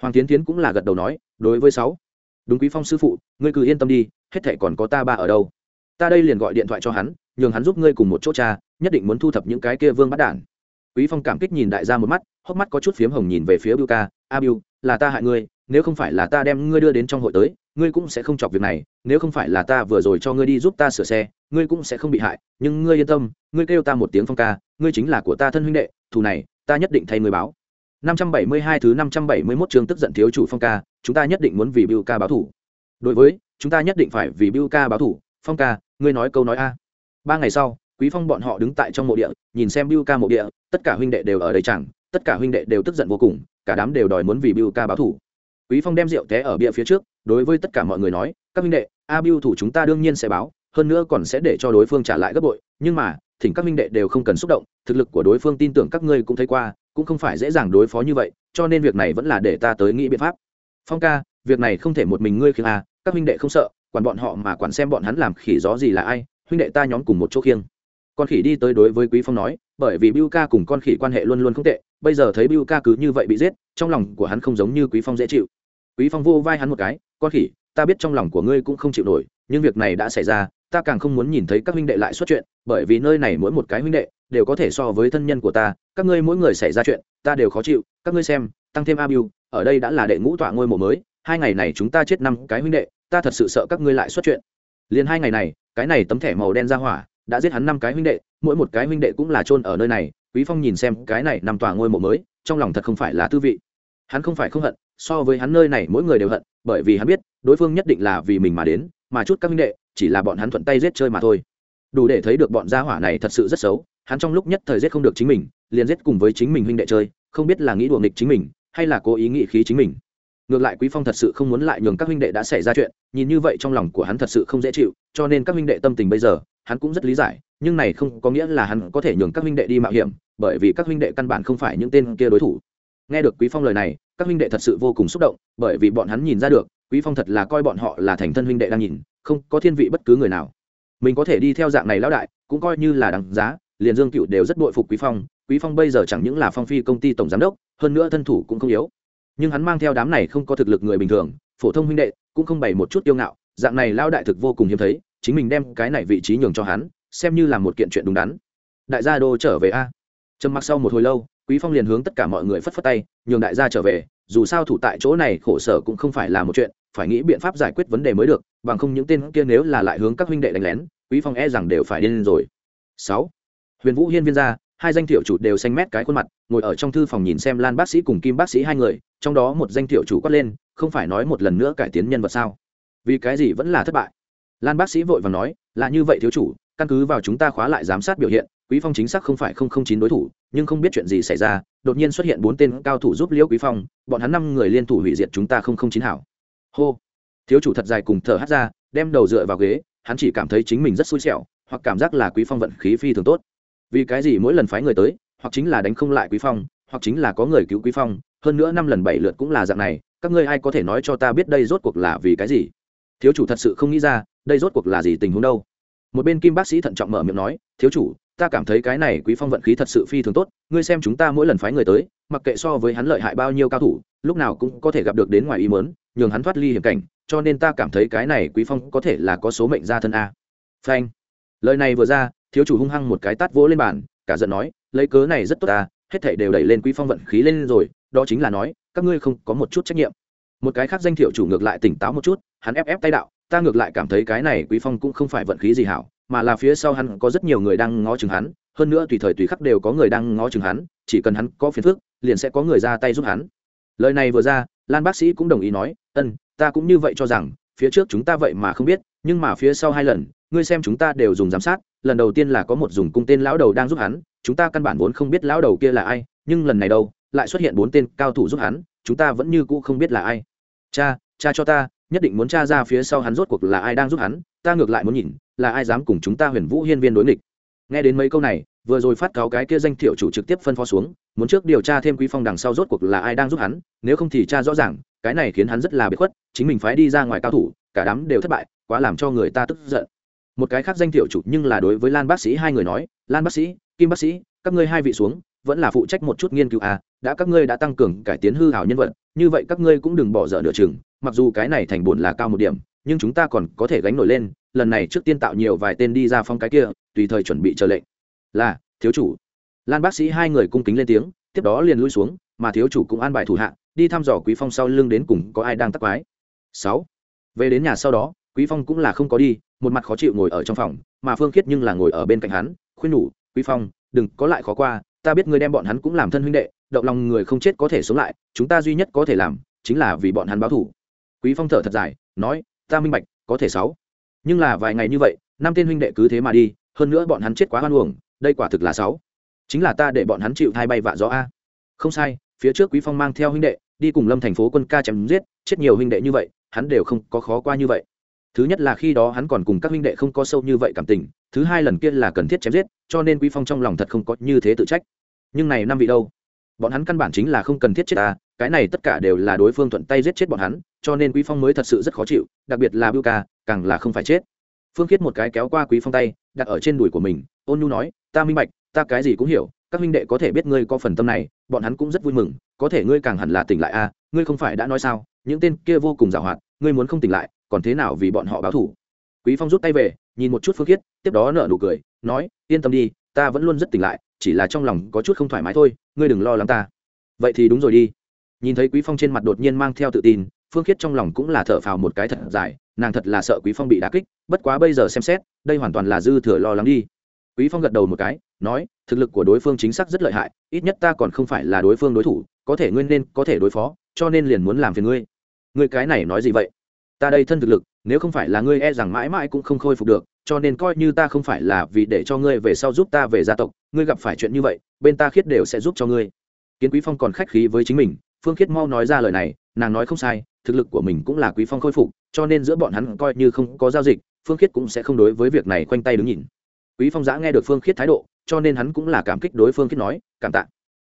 Hoàng tiến tiến cũng là gật đầu nói đối với sáu đúng quý phong sư phụ ngươi cứ yên tâm đi hết thảy còn có ta ba ở đâu. Ta đây liền gọi điện thoại cho hắn nhường hắn giúp ngươi cùng một chỗ cha nhất định muốn thu thập những cái kia vương bắt đản. Quý phong cảm kích nhìn đại gia một mắt hốc mắt có chút phiếm hồng nhìn về phía Bưu ca, "A Bưu, là ta hại ngươi, nếu không phải là ta đem ngươi đưa đến trong hội tới, ngươi cũng sẽ không chọc việc này, nếu không phải là ta vừa rồi cho ngươi đi giúp ta sửa xe, ngươi cũng sẽ không bị hại, nhưng ngươi yên tâm, ngươi kêu ta một tiếng Phong ca, ngươi chính là của ta thân huynh đệ, thù này, ta nhất định thay ngươi báo." 572 thứ 571 chương tức giận thiếu chủ Phong ca, chúng ta nhất định muốn vì Bưu ca báo thủ. Đối với, chúng ta nhất định phải vì Bưu ca báo thủ, Phong ca, ngươi nói câu nói a. Ba ngày sau, Quý Phong bọn họ đứng tại trong mộ địa, nhìn xem Bưu ca mộ địa, tất cả huynh đệ đều ở đây chẳng, tất cả huynh đệ đều tức giận vô cùng, cả đám đều đòi muốn vì Bưu ca báo thủ. quý phong đem rượu té ở bia phía trước đối với tất cả mọi người nói các minh đệ a biu thủ chúng ta đương nhiên sẽ báo hơn nữa còn sẽ để cho đối phương trả lại gấp bội nhưng mà thỉnh các minh đệ đều không cần xúc động thực lực của đối phương tin tưởng các ngươi cũng thấy qua cũng không phải dễ dàng đối phó như vậy, cho nên việc này vẫn là để ta tới nghĩ biện pháp phong ca, việc này không thể một mình ngươi khiêng à? các huynh đệ không sợ, quản bọn họ mà quản xem bọn hắn làm khỉ gió gì là ai, huynh đệ ta nhóm cùng một chỗ khiêng con khỉ đi tới đối với quý phong nói, bởi vì Bưu ca cùng con khỉ quan hệ luôn luôn không tệ, bây giờ thấy Bưu ca cứ như vậy bị giết, trong lòng của hắn không giống như quý phong dễ chịu quý phong vô vai hắn một cái, con khỉ, ta biết trong lòng của ngươi cũng không chịu nổi, nhưng việc này đã xảy ra ta càng không muốn nhìn thấy các huynh đệ lại xuất chuyện, bởi vì nơi này mỗi một cái huynh đệ đều có thể so với thân nhân của ta, các ngươi mỗi người xảy ra chuyện, ta đều khó chịu, các ngươi xem, tăng thêm a biu ở đây đã là đệ ngũ tọa ngôi mộ mới, hai ngày này chúng ta chết năm cái huynh đệ, ta thật sự sợ các ngươi lại xuất chuyện. Liền hai ngày này, cái này tấm thẻ màu đen ra hỏa đã giết hắn năm cái huynh đệ, mỗi một cái huynh đệ cũng là chôn ở nơi này, quý phong nhìn xem cái này nằm tòa ngôi mộ mới, trong lòng thật không phải là tư vị. Hắn không phải không hận, so với hắn nơi này mỗi người đều hận, bởi vì hắn biết, đối phương nhất định là vì mình mà đến, mà chút các huynh đệ chỉ là bọn hắn thuận tay giết chơi mà thôi. Đủ để thấy được bọn gia hỏa này thật sự rất xấu, hắn trong lúc nhất thời giết không được chính mình, liền giết cùng với chính mình huynh đệ chơi, không biết là nghĩ đùa nghịch chính mình, hay là cố ý nghĩ khí chính mình. Ngược lại quý phong thật sự không muốn lại nhường các huynh đệ đã xảy ra chuyện, nhìn như vậy trong lòng của hắn thật sự không dễ chịu, cho nên các huynh đệ tâm tình bây giờ, hắn cũng rất lý giải, nhưng này không có nghĩa là hắn có thể nhường các huynh đệ đi mạo hiểm, bởi vì các huynh đệ căn bản không phải những tên kia đối thủ. Nghe được quý phong lời này, các huynh đệ thật sự vô cùng xúc động, bởi vì bọn hắn nhìn ra được, quý phong thật là coi bọn họ là thành thân huynh đệ đang nhìn không có thiên vị bất cứ người nào. Mình có thể đi theo dạng này lão đại, cũng coi như là đằng giá, liền dương cựu đều rất bội phục quý phong quý phong bây giờ chẳng những là phong phi công ty tổng giám đốc, hơn nữa thân thủ cũng không yếu. Nhưng hắn mang theo đám này không có thực lực người bình thường, phổ thông huynh đệ, cũng không bày một chút kiêu ngạo, dạng này lao đại thực vô cùng hiếm thấy, chính mình đem cái này vị trí nhường cho hắn, xem như là một kiện chuyện đúng đắn. Đại gia đô trở về a. Trầm mặc sau một hồi lâu, quý phong liền hướng tất cả mọi người phất phất tay, nhường đại gia trở về dù sao thủ tại chỗ này khổ sở cũng không phải là một chuyện phải nghĩ biện pháp giải quyết vấn đề mới được bằng không những tên kia nếu là lại hướng các huynh đệ đánh lén quý phong e rằng đều phải điên rồi. Sáu, huyền vũ hiên viên gia hai danh tiểu chủ đều xanh mét cái khuôn mặt ngồi ở trong thư phòng nhìn xem lan bác sĩ cùng kim bác sĩ hai người trong đó một danh tiểu chủ quát lên không phải nói một lần nữa cải tiến nhân vật sao? Vì cái gì vẫn là thất bại? Lan bác sĩ vội vàng nói là như vậy thiếu chủ căn cứ vào chúng ta khóa lại giám sát biểu hiện quý phong chính xác không phải không không chín đối thủ nhưng không biết chuyện gì xảy ra, đột nhiên xuất hiện bốn tên cao thủ giúp liễu quý phong, bọn hắn năm người liên thủ hủy diệt chúng ta không không chín hảo. Hô! Thiếu chủ thật dài cùng thở hát ra, đem đầu dựa vào ghế, hắn chỉ cảm thấy chính mình rất xui xẻo, hoặc cảm giác là quý phong vận khí phi thường tốt. Vì cái gì mỗi lần phái người tới, hoặc chính là đánh không lại quý phong, hoặc chính là có người cứu quý phong, hơn nữa năm lần bảy lượt cũng là dạng này, các ngươi ai có thể nói cho ta biết đây rốt cuộc là vì cái gì? Thiếu chủ thật sự không nghĩ ra, đây rốt cuộc là gì tình huống đâu? Một bên kim bác sĩ thận trọng mở miệng nói, thiếu chủ, ta cảm thấy cái này quý phong vận khí thật sự phi thường tốt, ngươi xem chúng ta mỗi lần phái người tới, mặc kệ so với hắn lợi hại bao nhiêu cao thủ, lúc nào cũng có thể gặp được đến ngoài ý mớn nhường hắn thoát ly hiểm cảnh, cho nên ta cảm thấy cái này quý phong có thể là có số mệnh gia thân a. Phanh. Lời này vừa ra, thiếu chủ hung hăng một cái tát vỗ lên bàn, cả giận nói, lấy cớ này rất tốt ta hết thảy đều đẩy lên quý phong vận khí lên rồi, đó chính là nói, các ngươi không có một chút trách nhiệm. Một cái khác danh thiệu chủ ngược lại tỉnh táo một chút, hắn ép ép tay đạo ta ngược lại cảm thấy cái này quý phong cũng không phải vận khí gì hảo, mà là phía sau hắn có rất nhiều người đang ngó chừng hắn, hơn nữa tùy thời tùy khắc đều có người đang ngó chừng hắn, chỉ cần hắn có phiền phức, liền sẽ có người ra tay giúp hắn. Lời này vừa ra, lan bác sĩ cũng đồng ý nói, ân, ta cũng như vậy cho rằng, phía trước chúng ta vậy mà không biết, nhưng mà phía sau hai lần, ngươi xem chúng ta đều dùng giám sát, lần đầu tiên là có một dùng cung tên lão đầu đang giúp hắn, chúng ta căn bản vốn không biết lão đầu kia là ai, nhưng lần này đâu, lại xuất hiện bốn tên cao thủ giúp hắn, chúng ta vẫn như cũ không biết là ai. Cha cha cho ta nhất định muốn tra ra phía sau hắn rốt cuộc là ai đang giúp hắn, ta ngược lại muốn nhìn, là ai dám cùng chúng ta huyền vũ hiên viên đối nghịch. Nghe đến mấy câu này, vừa rồi phát cáo cái kia danh thiệu chủ trực tiếp phân phó xuống, muốn trước điều tra thêm quý phong đằng sau rốt cuộc là ai đang giúp hắn, nếu không thì cha rõ ràng, cái này khiến hắn rất là bị khuất, chính mình phái đi ra ngoài cao thủ, cả đám đều thất bại, quá làm cho người ta tức giận. Một cái khác danh thiệu chủ nhưng là đối với lan bác sĩ hai người nói, lan bác sĩ, kim bác sĩ, các ngươi hai vị xuống vẫn là phụ trách một chút nghiên cứu à đã các ngươi đã tăng cường cải tiến hư hảo nhân vật, như vậy các ngươi cũng đừng bỏ dở nửa chừng, mặc dù cái này thành buồn là cao một điểm, nhưng chúng ta còn có thể gánh nổi lên, lần này trước tiên tạo nhiều vài tên đi ra phong cái kia, tùy thời chuẩn bị chờ lệnh. Là, thiếu chủ. Lan bác sĩ hai người cung kính lên tiếng, tiếp đó liền lui xuống, mà thiếu chủ cũng an bài thủ hạ, đi thăm dò quý phong sau lưng đến cùng có ai đang tắc quái. Sáu. Về đến nhà sau đó, quý phong cũng là không có đi, một mặt khó chịu ngồi ở trong phòng, mà phương khiết nhưng là ngồi ở bên cạnh hắn, khuyên nhủ, quý phong, đừng có lại khó qua ta biết ngươi đem bọn hắn cũng làm thân huynh đệ, động lòng người không chết có thể sống lại, chúng ta duy nhất có thể làm, chính là vì bọn hắn báo thủ quý phong thở thật dài, nói, ta minh bạch, có thể sáu. Nhưng là vài ngày như vậy, năm tên huynh đệ cứ thế mà đi, hơn nữa bọn hắn chết quá hoan uổng, đây quả thực là sáu. Chính là ta để bọn hắn chịu thai bay vạ gió a. Không sai, phía trước quý phong mang theo huynh đệ, đi cùng lâm thành phố quân ca chém giết, chết nhiều huynh đệ như vậy, hắn đều không có khó qua như vậy. Thứ nhất là khi đó hắn còn cùng các huynh đệ không có sâu như vậy cảm tình thứ hai lần kia là cần thiết chém giết, cho nên quý phong trong lòng thật không có như thế tự trách. Nhưng này năm vị đâu? Bọn hắn căn bản chính là không cần thiết chết ta, cái này tất cả đều là đối phương thuận tay giết chết bọn hắn, cho nên quý phong mới thật sự rất khó chịu, đặc biệt là bưu ca, càng là không phải chết. Phương khiết một cái kéo qua quý phong tay, đặt ở trên đùi của mình, ôn nhu nói, ta minh bạch, ta cái gì cũng hiểu, các huynh đệ có thể biết ngươi có phần tâm này, bọn hắn cũng rất vui mừng, có thể ngươi càng hẳn là tỉnh lại a, ngươi không phải đã nói sao, những tên kia vô cùng giàu hoạt ngươi muốn không tỉnh lại, còn thế nào vì bọn họ báo thủ quý phong rút tay về, nhìn một chút phương khiết, tiếp đó nở nụ cười, nói, yên tâm đi, ta vẫn luôn rất tỉnh lại, chỉ là trong lòng có chút không thoải mái thôi, ngươi đừng lo lắng ta. Vậy thì đúng rồi đi. Nhìn thấy quý phong trên mặt đột nhiên mang theo tự tin, phương khiết trong lòng cũng là thở phào một cái thật dài, nàng thật là sợ quý phong bị đả kích, bất quá bây giờ xem xét, đây hoàn toàn là dư thừa lo lắng đi. Quý phong gật đầu một cái, nói, thực lực của đối phương chính xác rất lợi hại, ít nhất ta còn không phải là đối phương đối thủ, có thể nguyên nên có thể đối phó, cho nên liền muốn làm phiền ngươi. Ngươi cái này nói gì vậy? Ta đây thân thực lực, nếu không phải là ngươi e rằng mãi mãi cũng không khôi phục được, cho nên coi như ta không phải là vì để cho ngươi về sau giúp ta về gia tộc, ngươi gặp phải chuyện như vậy, bên ta khiết đều sẽ giúp cho ngươi. Kiến quý phong còn khách khí với chính mình, phương khiết mau nói ra lời này, nàng nói không sai, thực lực của mình cũng là quý phong khôi phục, cho nên giữa bọn hắn coi như không có giao dịch, phương khiết cũng sẽ không đối với việc này khoanh tay đứng nhìn. Quý phong giã nghe được phương khiết thái độ, cho nên hắn cũng là cảm kích đối phương khiết nói, cảm tạ.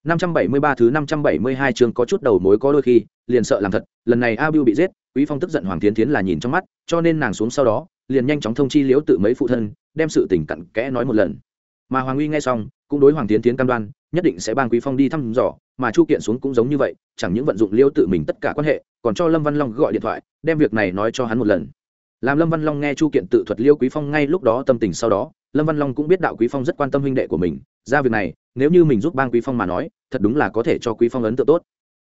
573 thứ 572 chương có chút đầu mối có đôi khi, liền sợ làm thật, lần này a bưu bị giết quý phong tức giận hoàng tiến tiến là nhìn trong mắt, cho nên nàng xuống sau đó, liền nhanh chóng thông chi liễu tự mấy phụ thân, đem sự tình cặn kẽ nói một lần. Mà hoàng uy nghe xong, cũng đối hoàng tiến tiến cam đoan, nhất định sẽ ban quý phong đi thăm dò, mà chu kiện xuống cũng giống như vậy, chẳng những vận dụng liễu tự mình tất cả quan hệ, còn cho lâm văn long gọi điện thoại, đem việc này nói cho hắn một lần. Làm lâm văn long nghe chu kiện tự thuật liêu quý phong ngay lúc đó tâm tình sau đó, lâm văn long cũng biết đạo quý phong rất quan tâm huynh đệ của mình, ra việc này, nếu như mình giúp bang quý phong mà nói, thật đúng là có thể cho quý phong ấn tượng tốt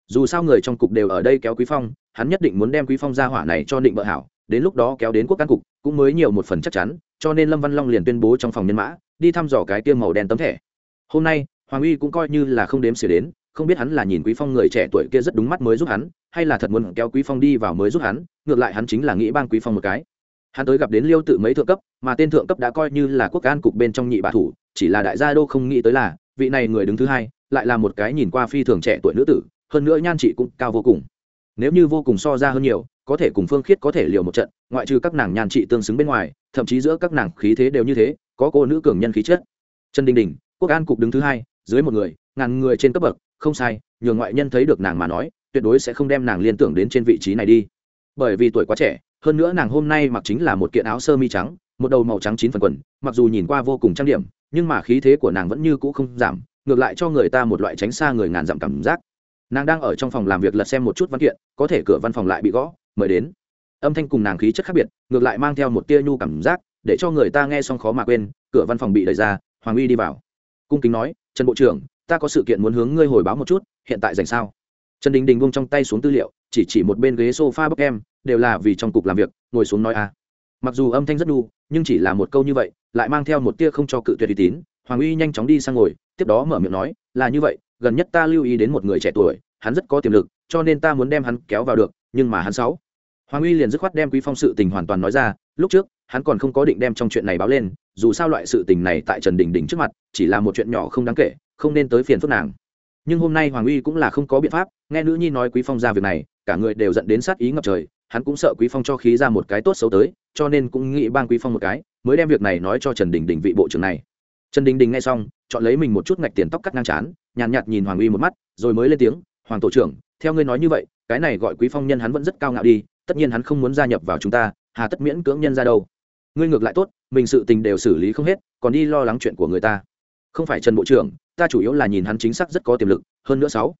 dù sao người trong cục đều ở đây kéo quý phong, hắn nhất định muốn đem quý phong ra hỏa này cho định bợ hảo, đến lúc đó kéo đến quốc căn cục, cũng mới nhiều một phần chắc chắn, cho nên lâm văn long liền tuyên bố trong phòng nhân mã, đi thăm dò cái tiêm màu đen tấm thẻ. Hôm nay, hoàng uy cũng coi như là không đếm xỉa đến, không biết hắn là nhìn quý phong người trẻ tuổi kia rất đúng mắt mới giúp hắn, hay là thật muốn kéo quý phong đi vào mới giúp hắn, ngược lại hắn chính là nghĩ bang quý phong một cái. Hắn tới gặp đến liêu tự mấy thượng cấp, mà tên thượng cấp đã coi như là quốc an cục bên trong nhị bà thủ, chỉ là đại gia đô không nghĩ tới là, vị này người đứng thứ hai, lại là một cái nhìn qua phi thường trẻ tuổi nữ tử hơn nữa nhan chị cũng cao vô cùng. Nếu như vô cùng so ra hơn nhiều, có thể cùng phương khiết có thể liều một trận, ngoại trừ các nàng nhan trị tương xứng bên ngoài, thậm chí giữa các nàng khí thế đều như thế, có cô nữ cường nhân khí chất. Trần đình đình, quốc an cục đứng thứ hai, dưới một người, ngàn người trên cấp bậc, không sai, nhường ngoại nhân thấy được nàng mà nói, tuyệt đối sẽ không đem nàng liên tưởng đến trên vị trí này đi. Bởi vì tuổi quá trẻ, hơn nữa nàng hôm nay mặc chính là một kiện áo sơ mi trắng, một đầu màu trắng chín phần quần, mặc dù nhìn qua vô cùng trang điểm, nhưng mà khí thế của nàng vẫn như cũ không giảm, ngược lại cho người ta một loại tránh xa người ngàn dặm cảm giác nàng đang ở trong phòng làm việc lật xem một chút văn kiện, có thể cửa văn phòng lại bị gõ, mời đến. Âm thanh cùng nàng khí chất khác biệt, ngược lại mang theo một tia nhu cảm giác, để cho người ta nghe xong khó mà quên, cửa văn phòng bị đẩy ra, hoàng uy đi vào. Cung kính nói, trần bộ trưởng, ta có sự kiện muốn hướng ngươi hồi báo một chút, hiện tại dành sao? Trần đình đình vung trong tay xuống tư liệu, chỉ chỉ một bên ghế sofa bốc em, đều là vì trong cục làm việc, ngồi xuống nói a mặc dù âm thanh rất đu nhưng chỉ là một câu như vậy, lại mang theo một tia không cho cự tuyệt uy tín. Hoàng uy nhanh chóng đi sang ngồi, tiếp đó mở miệng nói, là như vậy gần nhất ta lưu ý đến một người trẻ tuổi, hắn rất có tiềm lực, cho nên ta muốn đem hắn kéo vào được, nhưng mà hắn sáu. Hoàng uy liền dứt khoát đem quý phong sự tình hoàn toàn nói ra, lúc trước, hắn còn không có định đem trong chuyện này báo lên, dù sao loại sự tình này tại trần đình đình trước mặt, chỉ là một chuyện nhỏ không đáng kể, không nên tới phiền phức nàng. Nhưng hôm nay hoàng uy cũng là không có biện pháp, nghe nữ nhi nói quý phong ra việc này, cả người đều dẫn đến sát ý ngập trời, hắn cũng sợ quý phong cho khí ra một cái tốt xấu tới, cho nên cũng nghĩ bang quý phong một cái, mới đem việc này nói cho trần đình đình vị bộ trưởng này. Trần đình đình nghe xong, chọn lấy mình một chút ngạch tiền tóc cắt ngang chán nhàn nhạt, nhạt nhìn hoàng uy một mắt rồi mới lên tiếng hoàng tổ trưởng theo ngươi nói như vậy cái này gọi quý phong nhân hắn vẫn rất cao ngạo đi tất nhiên hắn không muốn gia nhập vào chúng ta hà tất miễn cưỡng nhân ra đâu. Ngươi ngược lại tốt mình sự tình đều xử lý không hết còn đi lo lắng chuyện của người ta. Không phải trần bộ trưởng ta chủ yếu là nhìn hắn chính xác rất có tiềm lực hơn nữa sáu.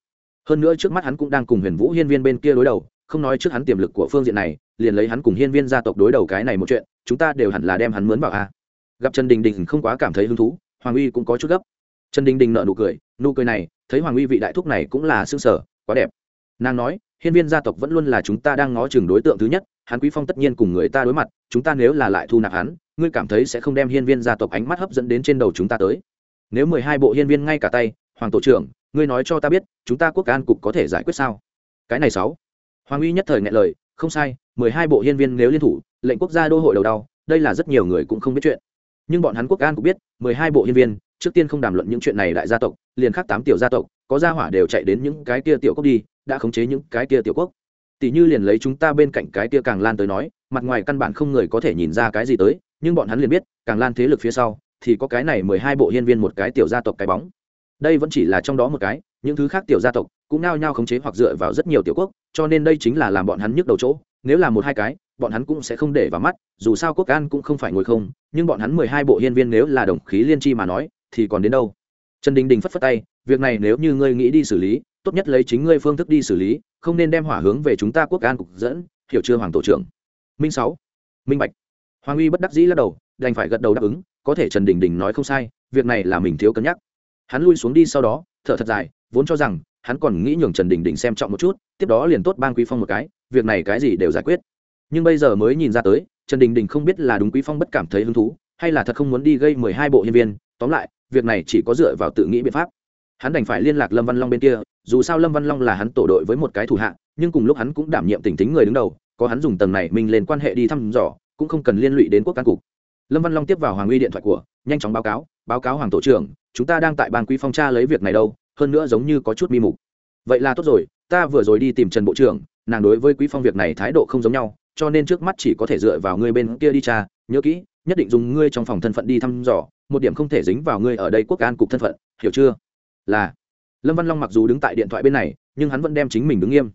Hơn nữa trước mắt hắn cũng đang cùng huyền vũ hiên viên bên kia đối đầu không nói trước hắn tiềm lực của phương diện này liền lấy hắn cùng hiên viên gia tộc đối đầu cái này một chuyện chúng ta đều hẳn là đem hắn mướn vào a. Gặp trần đình đình không quá cảm thấy hứng thú hoàng uy cũng có chút gấp. Trần đình đình nợ nụ cười nụ cười này, thấy hoàng uy vị đại thúc này cũng là xương sở quá đẹp. Nàng nói, hiên viên gia tộc vẫn luôn là chúng ta đang ngó chừng đối tượng thứ nhất, hắn quý phong tất nhiên cùng người ta đối mặt, chúng ta nếu là lại thu nạp hắn, ngươi cảm thấy sẽ không đem hiên viên gia tộc ánh mắt hấp dẫn đến trên đầu chúng ta tới. Nếu mười hai bộ hiên viên ngay cả tay, hoàng tổ trưởng, ngươi nói cho ta biết, chúng ta quốc an cục có thể giải quyết sao? Cái này sáu. Hoàng uy nhất thời ngại lời, không sai, mười hai bộ hiên viên nếu liên thủ, lệnh quốc gia đô hội đầu đau, đây là rất nhiều người cũng không biết chuyện. Nhưng bọn hắn quốc an cũng biết, mười hai bộ hiên viên trước tiên không đàm luận những chuyện này đại gia tộc, liền khác tám tiểu gia tộc, có gia hỏa đều chạy đến những cái kia tiểu quốc đi, đã khống chế những cái kia tiểu quốc. Tỷ như liền lấy chúng ta bên cạnh cái kia càng lan tới nói, mặt ngoài căn bản không người có thể nhìn ra cái gì tới, nhưng bọn hắn liền biết, càng lan thế lực phía sau, thì có cái này mười hai bộ hiên viên một cái tiểu gia tộc cái bóng. Đây vẫn chỉ là trong đó một cái, những thứ khác tiểu gia tộc cũng nao nhao khống chế hoặc dựa vào rất nhiều tiểu quốc, cho nên đây chính là làm bọn hắn nhức đầu chỗ, nếu là một hai cái, bọn hắn cũng sẽ không để vào mắt, dù sao quốc an cũng không phải ngồi không, nhưng bọn hắn mười hai bộ hiên viên nếu là đồng khí liên chi mà nói thì còn đến đâu? Trần đình đình phất phất tay, việc này nếu như ngươi nghĩ đi xử lý, tốt nhất lấy chính ngươi phương thức đi xử lý, không nên đem hỏa hướng về chúng ta quốc an cục dẫn, hiểu chưa, hoàng tổ trưởng? Minh sáu. Minh bạch. Hoàng uy bất đắc dĩ lắc đầu, đành phải gật đầu đáp ứng, có thể trần đình đình nói không sai, việc này là mình thiếu cân nhắc. Hắn lui xuống đi sau đó, thở thật dài, vốn cho rằng, hắn còn nghĩ nhường trần đình đình xem trọng một chút, tiếp đó liền tốt ban quý phong một cái, việc này cái gì đều giải quyết. Nhưng bây giờ mới nhìn ra tới, trần đình đình không biết là đúng quý phong bất cảm thấy hứng thú, hay là thật không muốn đi gây mười hai bộ nhân viên, tóm lại việc này chỉ có dựa vào tự nghĩ biện pháp. Hắn đành phải liên lạc lâm văn long bên kia, dù sao lâm văn long là hắn tổ đội với một cái thủ hạ, nhưng cùng lúc hắn cũng đảm nhiệm tỉnh tính người đứng đầu, có hắn dùng tầng này mình lên quan hệ đi thăm dò, cũng không cần liên lụy đến quốc can cục. Lâm văn long tiếp vào hoàng uy điện thoại của, nhanh chóng báo cáo báo cáo hoàng tổ trưởng, chúng ta đang tại ban quý phong tra lấy việc này đâu, hơn nữa giống như có chút mi mục. Vậy là tốt rồi, ta vừa rồi đi tìm trần bộ trưởng, nàng đối với quý phong việc này thái độ không giống nhau, cho nên trước mắt chỉ có thể dựa vào ngươi bên kia đi tra, nhớ kỹ, nhất định dùng ngươi trong phòng thân phận đi thăm dò một điểm không thể dính vào ngươi ở đây quốc an cục thân phận, hiểu chưa? Là. Lâm văn long mặc dù đứng tại điện thoại bên này, nhưng hắn vẫn đem chính mình đứng nghiêm.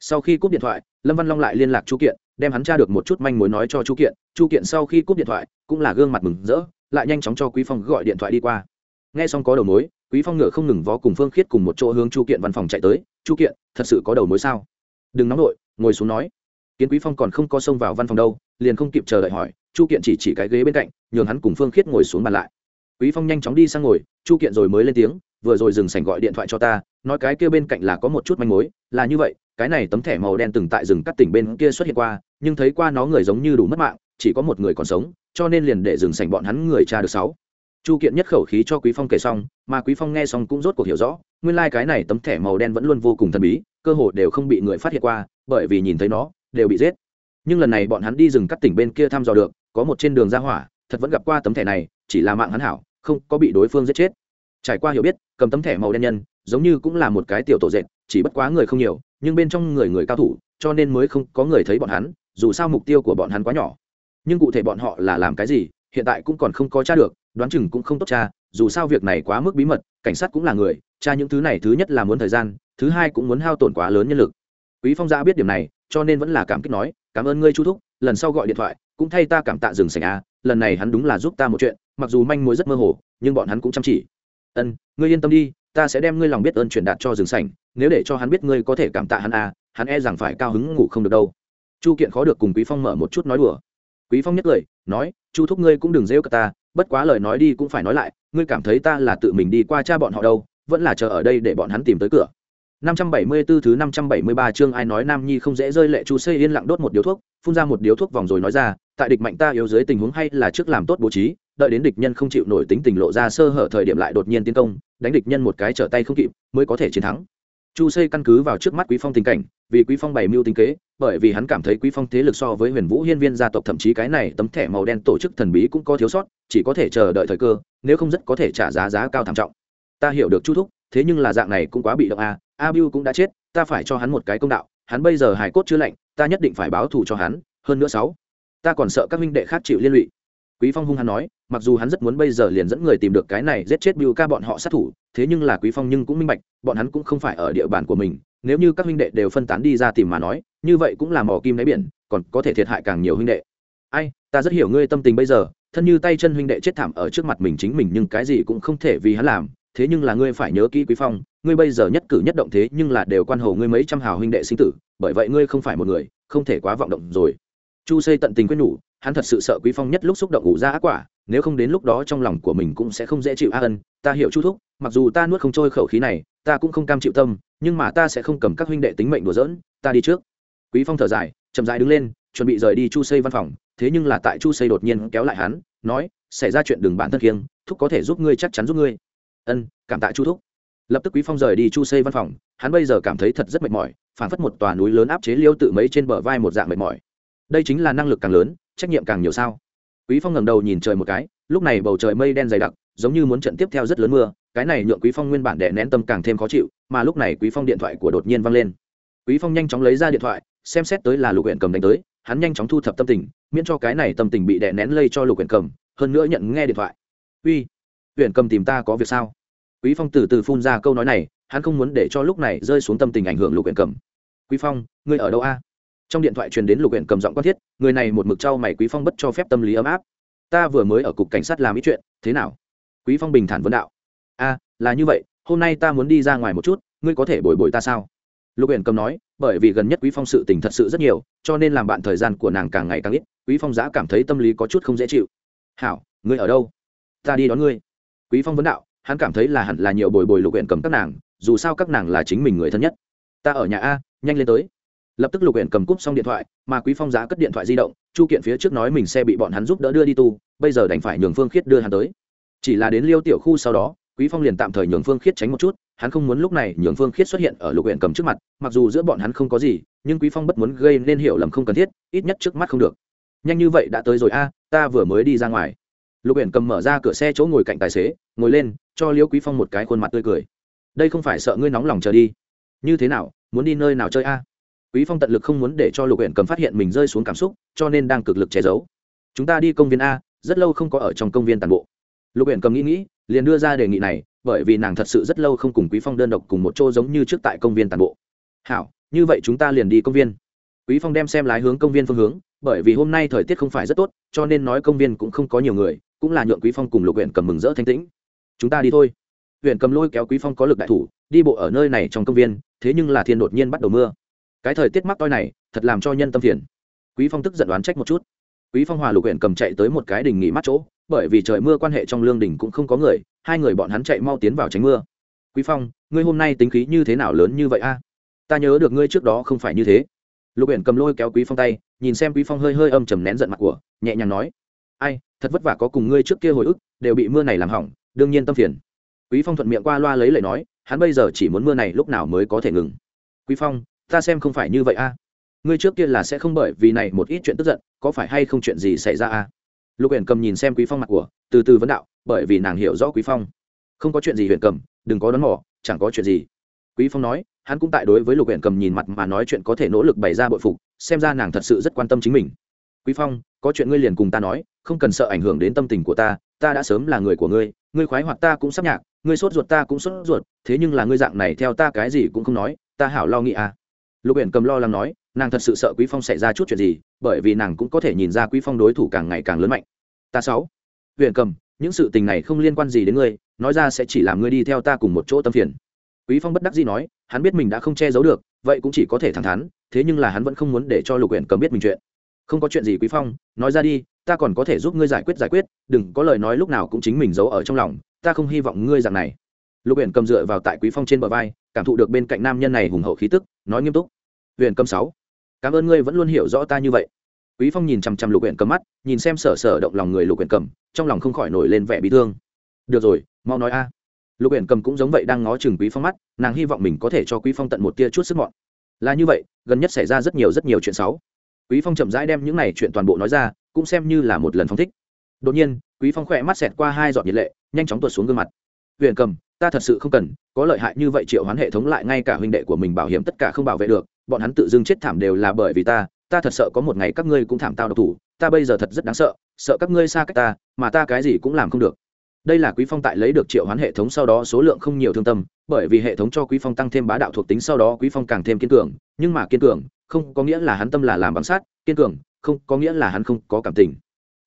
Sau khi cúp điện thoại, lâm văn long lại liên lạc chu kiện, đem hắn tra được một chút manh mối nói cho chu kiện. Chu kiện sau khi cúp điện thoại, cũng là gương mặt mừng rỡ, lại nhanh chóng cho quý phong gọi điện thoại đi qua. Nghe xong có đầu mối, quý phong ngựa không ngừng vó cùng phương khiết cùng một chỗ hướng chu kiện văn phòng chạy tới. Chu kiện, thật sự có đầu mối sao? Đừng nóng nổi ngồi xuống nói. Kiến quý phong còn không có xông vào văn phòng đâu, liền không kịp chờ đợi hỏi. Chu kiện chỉ chỉ cái ghế bên cạnh, nhường hắn cùng phương khiết ngồi xuống bàn lại quý phong nhanh chóng đi sang ngồi, chu kiện rồi mới lên tiếng, vừa rồi dừng sảnh gọi điện thoại cho ta, nói cái kia bên cạnh là có một chút manh mối, là như vậy, cái này tấm thẻ màu đen từng tại rừng cắt tỉnh bên kia xuất hiện qua, nhưng thấy qua nó người giống như đủ mất mạng, chỉ có một người còn sống, cho nên liền để dừng sảnh bọn hắn người cha được sáu. Chu kiện nhất khẩu khí cho quý phong kể xong, mà quý phong nghe xong cũng rốt cuộc hiểu rõ, nguyên lai like cái này tấm thẻ màu đen vẫn luôn vô cùng thần bí, cơ hồ đều không bị người phát hiện qua, bởi vì nhìn thấy nó, đều bị giết. Nhưng lần này bọn hắn đi rừng cắt tỉnh bên kia thăm dò được, có một trên đường ra hỏa, thật vẫn gặp qua tấm thẻ này, chỉ là mạng hắn hảo không có bị đối phương giết chết. Trải qua hiểu biết, cầm tấm thẻ màu đen nhân, giống như cũng là một cái tiểu tổ dệt, chỉ bất quá người không nhiều, nhưng bên trong người người cao thủ, cho nên mới không có người thấy bọn hắn, dù sao mục tiêu của bọn hắn quá nhỏ. Nhưng cụ thể bọn họ là làm cái gì, hiện tại cũng còn không có t r a được, đoán chừng cũng không tốt cha dù sao việc này quá mức bí mật, cảnh sát cũng là người cha những thứ này thứ nhất là muốn thời gian, thứ hai cũng muốn hao tổn quá lớn nhân lực. Quý phong giã biết điểm này, cho nên vẫn là cảm kích nói, cảm ơn ngươi chu thúc, lần sau gọi điện thoại, cũng thay ta cảm tạ dừng sảnh a, lần này hắn đúng là giúp ta một chuyện mặc dù manh mối rất mơ hồ nhưng bọn hắn cũng chăm chỉ. Ân ngươi yên tâm đi ta sẽ đem ngươi lòng biết ơn truyền đạt cho rừng sảnh nếu để cho hắn biết ngươi có thể cảm tạ hắn à hắn e rằng phải cao hứng ngủ không được đâu. Chu kiện khó được cùng quý phong mở một chút nói đùa. Quý phong nhất cười nói chu thúc ngươi cũng đừng rêu cả ta bất quá lời nói đi cũng phải nói lại ngươi cảm thấy ta là tự mình đi qua cha bọn họ đâu vẫn là chờ ở đây để bọn hắn tìm tới cửa. 574 thứ 573 chương ai nói Nam Nhi không dễ rơi lệ Chu Xây yên lặng đốt một điếu thuốc, phun ra một điếu thuốc vòng rồi nói ra, tại địch mạnh ta yếu dưới tình huống hay là trước làm tốt bố trí, đợi đến địch nhân không chịu nổi tính tình lộ ra sơ hở thời điểm lại đột nhiên tiến công, đánh địch nhân một cái trở tay không kịp, mới có thể chiến thắng. Chu Xây căn cứ vào trước mắt Quý Phong tình cảnh, vì Quý Phong bày mưu tính kế, bởi vì hắn cảm thấy Quý Phong thế lực so với Huyền Vũ Hiên Viên gia tộc thậm chí cái này tấm thẻ màu đen tổ chức thần bí cũng có thiếu sót, chỉ có thể chờ đợi thời cơ, nếu không rất có thể trả giá giá cao thảm trọng. Ta hiểu được Chu thúc, thế nhưng là dạng này cũng quá bị động a, à, A Bưu cũng đã chết, ta phải cho hắn một cái công đạo, hắn bây giờ hài cốt chưa lạnh, ta nhất định phải báo thù cho hắn, hơn nữa sáu, ta còn sợ các huynh đệ khác chịu liên lụy. Quý Phong hung hắn nói, mặc dù hắn rất muốn bây giờ liền dẫn người tìm được cái này giết chết Bưu ca bọn họ sát thủ, thế nhưng là Quý Phong nhưng cũng minh bạch, bọn hắn cũng không phải ở địa bàn của mình, nếu như các huynh đệ đều phân tán đi ra tìm mà nói, như vậy cũng là mò kim đáy biển, còn có thể thiệt hại càng nhiều huynh đệ. Ai, ta rất hiểu ngươi tâm tình bây giờ, thân như tay chân huynh đệ chết thảm ở trước mặt mình chính mình nhưng cái gì cũng không thể vì hắn làm, thế nhưng là ngươi phải nhớ kỹ Quý Phong, ngươi bây giờ nhất cử nhất động thế nhưng là đều quan hộ ngươi mấy trăm hào huynh đệ sinh tử bởi vậy ngươi không phải một người không thể quá vọng động rồi chu xây tận tình quyết nhủ hắn thật sự sợ quý phong nhất lúc xúc động ngủ ra ác quả, nếu không đến lúc đó trong lòng của mình cũng sẽ không dễ chịu a ân, ta hiểu chu thúc, mặc dù ta nuốt không trôi khẩu khí này, ta cũng không cam chịu tâm, nhưng mà ta sẽ không cầm các huynh đệ tính mệnh đùa giỡn, ta đi trước. Quý phong thở dài, chậm rãi đứng lên, chuẩn bị rời đi chu xây văn phòng, thế nhưng là tại chu xây đột nhiên kéo lại hắn, nói, xảy ra chuyện đừng bản thân kiêng, thúc có thể giúp ngươi chắc chắn giúp ngươi. Ân, cảm tạ chu thúc. Lập tức quý phong rời đi chu xây văn phòng, hắn bây giờ cảm thấy thật rất mệt mỏi, phản phất một tòa núi lớn áp chế liêu tự mấy trên bờ vai một dạng mệt mỏi. Đây chính là năng lực càng lớn trách nhiệm càng nhiều sao? Quý phong ngẩng đầu nhìn trời một cái, lúc này bầu trời mây đen dày đặc, giống như muốn trận tiếp theo rất lớn mưa, cái này nhượng quý phong nguyên bản đè nén tâm càng thêm khó chịu, mà lúc này quý phong điện thoại của đột nhiên vang lên. Quý phong nhanh chóng lấy ra điện thoại, xem xét tới là lục huyện cầm đánh tới, hắn nhanh chóng thu thập tâm tình, miễn cho cái này tâm tình bị đè nén lây cho lục huyện cầm, hơn nữa nhận nghe điện thoại. Uy huyện cầm tìm ta có việc sao? Quý phong từ từ phun ra câu nói này, hắn không muốn để cho lúc này rơi xuống tâm tình ảnh hưởng lục huyện cầm. Quý phong, ngươi ở đâu a? Trong điện thoại truyền đến lục huyện cầm giọng quan thiết, người này một mực trao mày quý phong bất cho phép tâm lý ấm áp. Ta vừa mới ở cục cảnh sát làm ít chuyện, thế nào? Quý phong bình thản vấn đạo. A, là như vậy, hôm nay ta muốn đi ra ngoài một chút, ngươi có thể bồi bồi ta sao? Lục huyện cầm nói, bởi vì gần nhất quý phong sự tình thật sự rất nhiều, cho nên làm bạn thời gian của nàng càng ngày càng ít, quý phong giã cảm thấy tâm lý có chút không dễ chịu. Hảo, ngươi ở đâu? Ta đi đón ngươi. Quý phong vấn đạo, hắn cảm thấy là hẳn là nhiều bồi bồi lục huyện cầm các nàng, dù sao các nàng là chính mình người thân nhất. Ta ở nhà a, nhanh lên tới lập tức lục huyện cầm cúp xong điện thoại, mà quý phong giá cất điện thoại di động, chu kiện phía trước nói mình xe bị bọn hắn giúp đỡ đưa đi tu, bây giờ đành phải nhường phương khiết đưa hắn tới. Chỉ là đến liêu tiểu khu sau đó, quý phong liền tạm thời nhường phương khiết tránh một chút, hắn không muốn lúc này nhường phương khiết xuất hiện ở lục huyện cầm trước mặt, mặc dù giữa bọn hắn không có gì, nhưng quý phong bất muốn gây nên hiểu lầm không cần thiết, ít nhất trước mắt không được. Nhanh như vậy đã tới rồi a, ta vừa mới đi ra ngoài. Lục huyện cầm mở ra cửa xe chỗ ngồi cạnh tài xế, ngồi lên, cho liêu quý phong một cái khuôn mặt tươi cười. Đây không phải sợ ngươi nóng lòng chờ đi. Như thế nào, muốn đi nơi nào chơi a? Quý phong tận lực không muốn để cho lục huyện cầm phát hiện mình rơi xuống cảm xúc, cho nên đang cực lực che giấu. Chúng ta đi công viên a, rất lâu không có ở trong công viên toàn bộ. Lục huyện cầm nghĩ nghĩ, liền đưa ra đề nghị này, bởi vì nàng thật sự rất lâu không cùng quý phong đơn độc cùng một chỗ giống như trước tại công viên toàn bộ. Hảo, như vậy chúng ta liền đi công viên. Quý phong đem xem lái hướng công viên phương hướng, bởi vì hôm nay thời tiết không phải rất tốt, cho nên nói công viên cũng không có nhiều người, cũng là nhượng quý phong cùng lục huyện cầm mừng rỡ thanh tĩnh. Chúng ta đi thôi. Huyện cầm lôi kéo quý phong có lực đại thủ, đi bộ ở nơi này trong công viên, thế nhưng là thiên đột nhiên bắt đầu mưa cái thời tiết mắc toi này, thật làm cho nhân tâm phiền. Quý phong tức giận đoán trách một chút. Quý phong hòa lục huyện cầm chạy tới một cái đình nghỉ mát chỗ, bởi vì trời mưa quan hệ trong lương đình cũng không có người, hai người bọn hắn chạy mau tiến vào tránh mưa. Quý phong, ngươi hôm nay tính khí như thế nào lớn như vậy a? Ta nhớ được ngươi trước đó không phải như thế. Lục huyện cầm lôi kéo quý phong tay, nhìn xem quý phong hơi hơi âm trầm nén giận mặt của, nhẹ nhàng nói. Ai, thật vất vả có cùng ngươi trước kia hồi ức, đều bị mưa này làm hỏng, đương nhiên tâm phiền. Quý phong thuận miệng qua loa lấy lời nói, hắn bây giờ chỉ muốn mưa này lúc nào mới có thể ngừng. Quý phong ta xem không phải như vậy a. Ngươi trước kia là sẽ không bởi vì này một ít chuyện tức giận, có phải hay không chuyện gì xảy ra a? Lục huyện cầm nhìn xem quý phong mặt của, từ từ vấn đạo, bởi vì nàng hiểu rõ quý phong. Không có chuyện gì huyện cầm, đừng có đón mỏ chẳng có chuyện gì. Quý phong nói, hắn cũng tại đối với lục huyện cầm nhìn mặt mà nói chuyện có thể nỗ lực bày ra bội phục, xem ra nàng thật sự rất quan tâm chính mình. Quý phong, có chuyện ngươi liền cùng ta nói, không cần sợ ảnh hưởng đến tâm tình của ta ta đã sớm là người của ngươi ngươi khoái hoặc ta cũng sắp nhạc, ngươi sốt ruột ta cũng sốt ruột, thế nhưng là ngươi dạng này theo ta cái gì cũng không nói, ta hảo lo nghĩ à lục huyện cầm lo lắng nói, nàng thật sự sợ quý phong xảy ra chút chuyện gì, bởi vì nàng cũng có thể nhìn ra quý phong đối thủ càng ngày càng lớn mạnh. Ta sáu. Huyện cầm, những sự tình này không liên quan gì đến ngươi, nói ra sẽ chỉ làm ngươi đi theo ta cùng một chỗ tâm phiền. Quý phong bất đắc dĩ nói, hắn biết mình đã không che giấu được, vậy cũng chỉ có thể thẳng thắn, thế nhưng là hắn vẫn không muốn để cho lục huyện cầm biết mình chuyện. Không có chuyện gì quý phong, nói ra đi, ta còn có thể giúp ngươi giải quyết giải quyết, đừng có lời nói lúc nào cũng chính mình giấu ở trong lòng, ta không hy vọng ngươi dạng này. Lục huyện cầm dựa vào tại quý phong trên bờ vai cảm thụ được bên cạnh nam nhân này hùng hậu khí tức, nói nghiêm túc. Huyện cầm sáu, cảm ơn ngươi vẫn luôn hiểu rõ ta như vậy. Quý phong nhìn chằm chằm lục huyện cầm mắt, nhìn xem sở sở động lòng người lục huyện cầm trong lòng không khỏi nổi lên vẻ bị thương. Được rồi, mau nói a. Lục huyện cầm cũng giống vậy đang ngó chừng quý phong mắt, nàng hy vọng mình có thể cho quý phong tận một tia chút sức mọn. Là như vậy, gần nhất xảy ra rất nhiều rất nhiều chuyện xấu. Quý phong chậm rãi đem những này chuyện toàn bộ nói ra, cũng xem như là một lần phong thích. Đột nhiên, quý phong khỏe mắt xẹt qua hai giọt nhiệt lệ, nhanh chóng tuột xuống gương mặt huyện cầm, ta thật sự không cần, có lợi hại như vậy triệu hoán hệ thống lại ngay cả huynh đệ của mình bảo hiểm tất cả không bảo vệ được, bọn hắn tự dưng chết thảm đều là bởi vì ta ta thật sợ có một ngày các ngươi cũng thảm tao độc thủ, ta bây giờ thật rất đáng sợ sợ các ngươi xa cách ta, mà ta cái gì cũng làm không được. Đây là quý phong tại lấy được triệu hoán hệ thống sau đó số lượng không nhiều thương tâm, bởi vì hệ thống cho quý phong tăng thêm bá đạo thuộc tính sau đó quý phong càng thêm kiên cường, nhưng mà kiên cường, không có nghĩa là hắn tâm là làm bằng sát kiên cường, không có nghĩa là hắn không có cảm tình.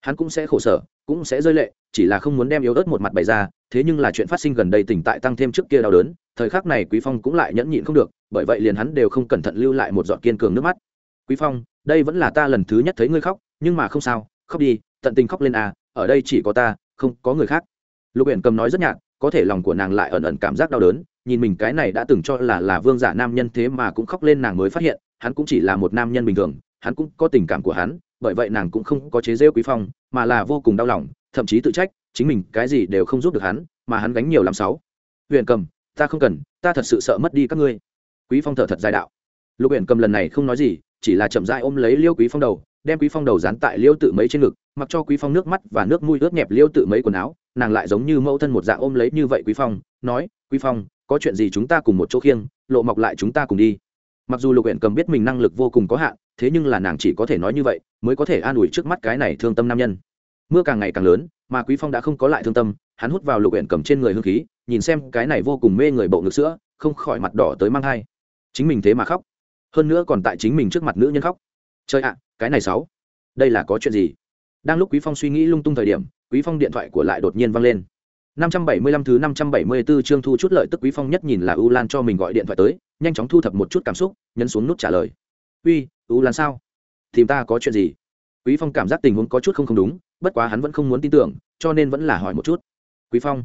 Hắn cũng sẽ khổ sở, cũng sẽ rơi lệ chỉ là không muốn đem yếu ớt một mặt bày ra, thế nhưng là chuyện phát sinh gần đây tỉnh tại tăng thêm trước kia đau đớn, thời khắc này quý phong cũng lại nhẫn nhịn không được, bởi vậy liền hắn đều không cẩn thận lưu lại một giọt kiên cường nước mắt. Quý phong, đây vẫn là ta lần thứ nhất thấy ngươi khóc, nhưng mà không sao, khóc đi, tận tình khóc lên à ở đây chỉ có ta, không có người khác. Lục uyển cầm nói rất nhạt, có thể lòng của nàng lại ẩn ẩn cảm giác đau đớn, nhìn mình cái này đã từng cho là là vương giả nam nhân thế mà cũng khóc lên nàng mới phát hiện, hắn cũng chỉ là một nam nhân bình thường, hắn cũng có tình cảm của hắn, bởi vậy nàng cũng không có chế rêu quý phong, mà là vô cùng đau lòng thậm chí tự trách, chính mình cái gì đều không giúp được hắn, mà hắn gánh nhiều làm sáu. Huyện cầm, ta không cần, ta thật sự sợ mất đi các ngươi. Quý phong thở thật dài đạo. Lục huyện cầm lần này không nói gì, chỉ là chậm rãi ôm lấy liêu quý phong đầu, đem quý phong đầu dán tại liêu tự mấy trên ngực, mặc cho quý phong nước mắt và nước mũi ướt nhẹp liêu tự mấy quần áo, nàng lại giống như mẫu thân một dạng ôm lấy như vậy quý phong, nói, quý phong, có chuyện gì chúng ta cùng một chỗ khiêng, lộ mọc lại chúng ta cùng đi. Mặc dù lục huyện cầm biết mình năng lực vô cùng có hạn, thế nhưng là nàng chỉ có thể nói như vậy, mới có thể an ủi trước mắt cái này thương tâm nam nhân mưa càng ngày càng lớn mà quý phong đã không có lại thương tâm hắn hút vào lục huyện cầm trên người hương khí nhìn xem cái này vô cùng mê người bộ ngực sữa không khỏi mặt đỏ tới mang hai chính mình thế mà khóc hơn nữa còn tại chính mình trước mặt nữ nhân khóc chơi ạ cái này sáu đây là có chuyện gì đang lúc quý phong suy nghĩ lung tung thời điểm quý phong điện thoại của lại đột nhiên vang lên 575 thứ 574 chương thu chút lợi tức quý phong nhất nhìn là U Lan cho mình gọi điện thoại tới, nhanh chóng thu thập một chút cảm xúc, nhấn xuống nút trả lời. "Uy, U Lan sao? Tìm ta có chuyện gì?" Quý Phong cảm giác tình huống có chút không không đúng, bất quá hắn vẫn không muốn tin tưởng, cho nên vẫn là hỏi một chút. "Quý Phong,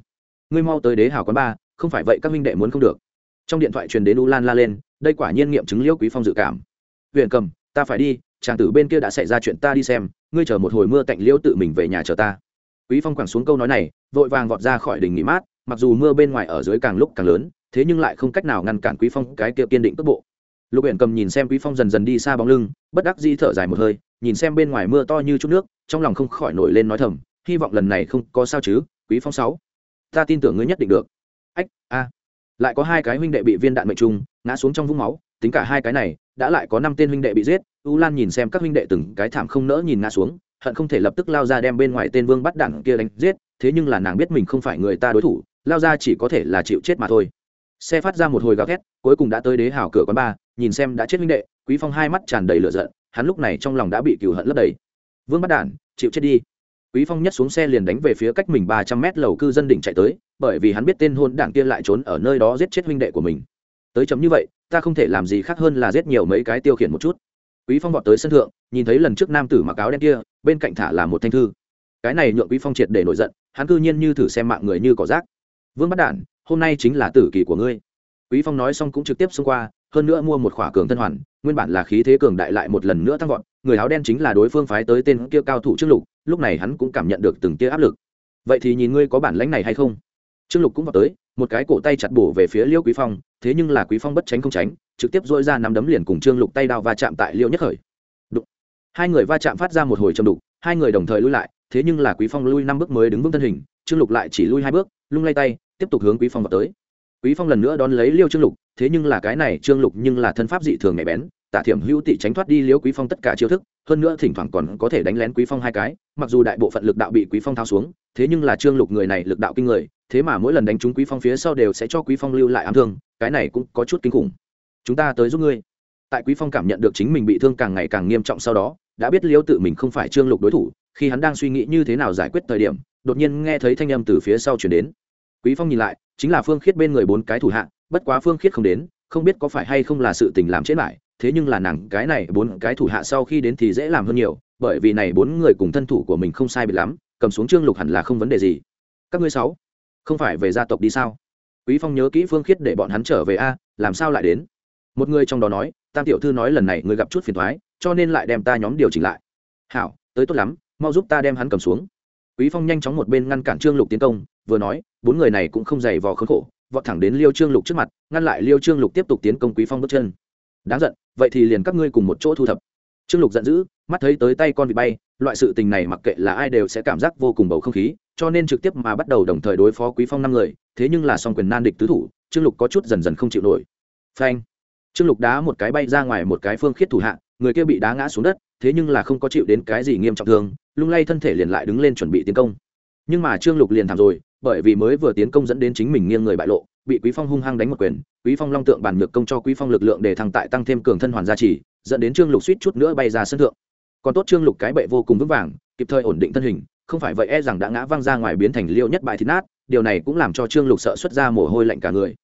ngươi mau tới Đế hào quán ba, không phải vậy các minh đệ muốn không được." Trong điện thoại truyền đến U Lan la lên, đây quả nhiên nghiệm chứng Liễu Quý Phong dự cảm. huyện Cầm, ta phải đi, chàng tử bên kia đã xảy ra chuyện ta đi xem, ngươi chờ một hồi mưa tạnh Liễu tự mình về nhà chờ ta." quý phong quẳng xuống câu nói này vội vàng vọt ra khỏi đỉnh nghỉ mát mặc dù mưa bên ngoài ở dưới càng lúc càng lớn thế nhưng lại không cách nào ngăn cản quý phong cái kia kiên định tốc bộ lục huyện cầm nhìn xem quý phong dần dần đi xa bóng lưng, bất đắc dĩ thở dài một hơi, nhìn xem bên ngoài mưa to như chút nước, trong lòng không khỏi nổi lên nói thầm, hy vọng lần này không có sao chứ, quý phong sáu, ta tin tưởng ngươi nhất định được. Ách, a. Lại có hai cái huynh đệ bị viên đạn mệnh trung ngã xuống trong vũng máu, tính cả hai cái này, đã lại có năm tên huynh đệ bị giết, u lan nhìn xem các huynh đệ từng cái thảm không nỡ nhìn ngã xuống, hận không thể lập tức lao ra đem bên ngoài tên vương bắt đảng kia đánh giết, thế nhưng là nàng biết mình không phải người ta đối thủ, lao ra chỉ có thể là chịu chết mà thôi xe phát ra một hồi gào thét, cuối cùng đã tới đế hào cửa quán ba nhìn xem đã chết minh đệ, quý phong hai mắt tràn đầy lửa giận, hắn lúc này trong lòng đã bị cừu hận lấp đầy. Vương bắt đản, chịu chết đi. Quý phong nhất xuống xe liền đánh về phía cách mình ba trăm mét lầu cư dân đỉnh chạy tới, bởi vì hắn biết tên hôn đảng kia lại trốn ở nơi đó giết chết huynh đệ của mình. Tới chấm như vậy, ta không thể làm gì khác hơn là giết nhiều mấy cái tiêu khiển một chút. Quý phong vọt tới sân thượng, nhìn thấy lần trước nam tử mặc áo đen kia, bên cạnh thả là một thanh thư. Cái này nhượng quý phong triệt để nổi giận, hắn cư nhiên như thử xem mạng người như cỏ rác. Vương bắt đản hôm nay chính là tử kỳ của ngươi. Quý phong nói xong cũng trực tiếp xông qua, hơn nữa mua một khỏa cường thân hoàn, nguyên bản là khí thế cường đại lại một lần nữa tăng vọt, người áo đen chính là đối phương phái tới tên kia cao thủ trương lục, lúc này hắn cũng cảm nhận được từng tia áp lực. Vậy thì nhìn ngươi có bản lãnh này hay không? Trương lục cũng vào tới, một cái cổ tay chặt bổ về phía liêu quý phong, thế nhưng là quý phong bất tránh không tránh, trực tiếp dội ra nắm đấm liền cùng trương lục tay đao va chạm tại liêu nhất khởi. Đụng. hai người va chạm phát ra một hồi châm đục, hai người đồng thời lui lại, thế nhưng là quý phong lui năm bước mới đứng vững thân hình, trương lục lại chỉ lui hai bước, lung lay tay tiếp tục hướng quý phong vào tới. Quý phong lần nữa đón lấy liêu trương lục, thế nhưng là cái này trương lục nhưng là thân pháp dị thường nhạy bén, tả thiểm hữu tị tránh thoát đi liêu quý phong tất cả chiêu thức, hơn nữa thỉnh thoảng còn có thể đánh lén quý phong hai cái, mặc dù đại bộ phận lực đạo bị quý phong thao xuống, thế nhưng là trương lục người này lực đạo kinh người, thế mà mỗi lần đánh trúng quý phong phía sau đều sẽ cho quý phong lưu lại ám thương, cái này cũng có chút kinh khủng. Chúng ta tới giúp ngươi. Tại quý phong cảm nhận được chính mình bị thương càng ngày càng nghiêm trọng sau đó, đã biết liêu tự mình không phải trương lục đối thủ, khi hắn đang suy nghĩ như thế nào giải quyết thời điểm, đột nhiên nghe thấy thanh âm từ phía sau chuyển đến quý phong nhìn lại, chính là phương khiết bên người bốn cái thủ hạ, bất quá phương khiết không đến, không biết có phải hay không là sự tình làm chết lại, thế nhưng là nàng cái này bốn cái thủ hạ sau khi đến thì dễ làm hơn nhiều, bởi vì này bốn người cùng thân thủ của mình không sai biệt lắm, cầm xuống trương lục hẳn là không vấn đề gì. Các ngươi sáu, không phải về gia tộc đi sao? Quý phong nhớ kỹ phương khiết để bọn hắn trở về a, làm sao lại đến? Một người trong đó nói, tam tiểu thư nói lần này người gặp chút phiền thoái, cho nên lại đem ta nhóm điều chỉnh lại. Hảo, tới tốt lắm, mau giúp ta đem hắn cầm xuống quý phong nhanh chóng một bên ngăn cản trương lục tiến công, vừa nói, bốn người này cũng không dày vò khốn khổ, vọt thẳng đến liêu trương lục trước mặt, ngăn lại liêu trương lục tiếp tục tiến công quý phong bước chân. Đáng giận, vậy thì liền các ngươi cùng một chỗ thu thập. Trương lục giận dữ, mắt thấy tới tay con bị bay, loại sự tình này mặc kệ là ai đều sẽ cảm giác vô cùng bầu không khí, cho nên trực tiếp mà bắt đầu đồng thời đối phó quý phong năm người, thế nhưng là song quyền nan địch tứ thủ, trương lục có chút dần dần không chịu nổi. Phanh! Trương lục đá một cái bay ra ngoài một cái phương khiết thủ hạ, người kia bị đá ngã xuống đất thế nhưng là không có chịu đến cái gì nghiêm trọng thương, lung lay thân thể liền lại đứng lên chuẩn bị tiến công. Nhưng mà trương lục liền thảm rồi, bởi vì mới vừa tiến công dẫn đến chính mình nghiêng người bại lộ, bị quý phong hung hăng đánh một quyền, quý phong long tượng bàn ngược công cho quý phong lực lượng để thăng tại tăng thêm cường thân hoàn gia trì, dẫn đến trương lục suýt chút nữa bay ra sân thượng. Còn tốt trương lục cái bệ vô cùng vững vàng, kịp thời ổn định thân hình, không phải vậy e rằng đã ngã văng ra ngoài biến thành liêu nhất bại thịt nát, điều này cũng làm cho trương lục sợ xuất ra mồ hôi lạnh cả người.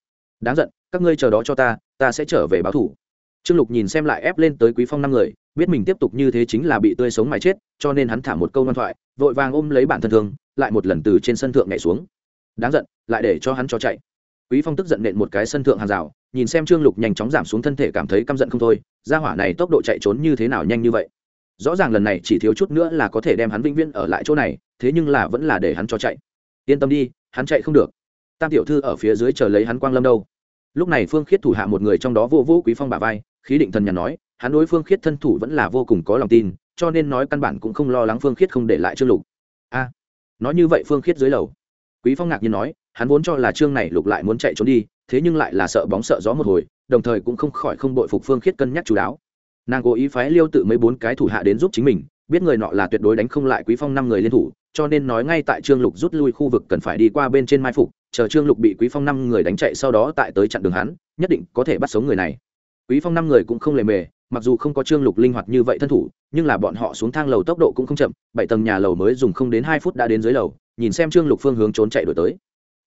Đáng giận, các ngươi chờ đó cho ta ta sẽ trở về báo thủ. Trương lục nhìn xem lại ép lên tới quý phong năm người biết mình tiếp tục như thế chính là bị tươi sống mà chết, cho nên hắn thả một câu ngoan thoại, vội vàng ôm lấy bản thân thương, lại một lần từ trên sân thượng nhảy xuống. Đáng giận, lại để cho hắn cho chạy. Quý phong tức giận nện một cái sân thượng hàng rào, nhìn xem trương lục nhanh chóng giảm xuống thân thể cảm thấy căm giận không thôi, gia hỏa này tốc độ chạy trốn như thế nào nhanh như vậy? Rõ ràng lần này chỉ thiếu chút nữa là có thể đem hắn vĩnh viễn ở lại chỗ này, thế nhưng là vẫn là để hắn cho chạy. Yên tâm đi, hắn chạy không được. Tam tiểu thư ở phía dưới chờ lấy hắn quang lâm đâu. Lúc này phương khiết thủ hạ một người trong đó vô vô quý phong bả vai, khí định thần nhàn nói hắn đối phương khiết thân thủ vẫn là vô cùng có lòng tin, cho nên nói căn bản cũng không lo lắng phương khiết không để lại trương lục. A, nói như vậy phương khiết dưới lầu. Quý phong ngạc nhiên nói, hắn vốn cho là trương này lục lại muốn chạy trốn đi, thế nhưng lại là sợ bóng sợ gió một hồi, đồng thời cũng không khỏi không bội phục phương khiết cân nhắc chú đáo. Nàng cố ý phái liêu tự mấy bốn cái thủ hạ đến giúp chính mình, biết người nọ là tuyệt đối đánh không lại quý phong năm người liên thủ, cho nên nói ngay tại trương lục rút lui khu vực cần phải đi qua bên trên mai phục, chờ trương lục bị quý phong năm người đánh chạy sau đó tại tới chặn đường hắn, nhất định có thể bắt sống người này. Quý phong năm người cũng không lề mề mặc dù không có trương lục linh hoạt như vậy thân thủ, nhưng là bọn họ xuống thang lầu tốc độ cũng không chậm, bảy tầng nhà lầu mới dùng không đến hai phút đã đến dưới lầu, nhìn xem trương lục phương hướng trốn chạy đổi tới.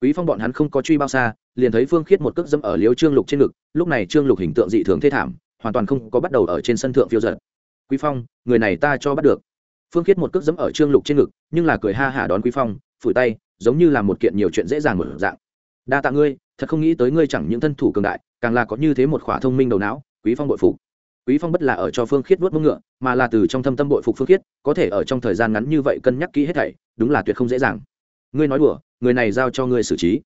Quý phong bọn hắn không có truy bao xa, liền thấy phương khiết một cước dẫm ở liếu trương lục trên ngực, lúc này trương lục hình tượng dị thường thê thảm, hoàn toàn không có bắt đầu ở trên sân thượng phiêu giật quý phong, người này ta cho bắt được. Phương khiết một cước dẫm ở trương lục trên ngực, nhưng là cười ha hả đón quý phong, phủi tay, giống như là một kiện nhiều chuyện dễ dàng một dạng. Đa tạ ngươi, thật không nghĩ tới ngươi chẳng những thân thủ cường đại, càng là có như thế một khỏa thông minh đầu não, quý phong bội phục quý phong bất là ở cho phương khiết vuốt mông ngựa, mà là từ trong thâm tâm bội phục phương khiết, có thể ở trong thời gian ngắn như vậy cân nhắc kỹ hết thảy, đúng là tuyệt không dễ dàng. Ngươi nói đùa, người này giao cho ngươi xử trí.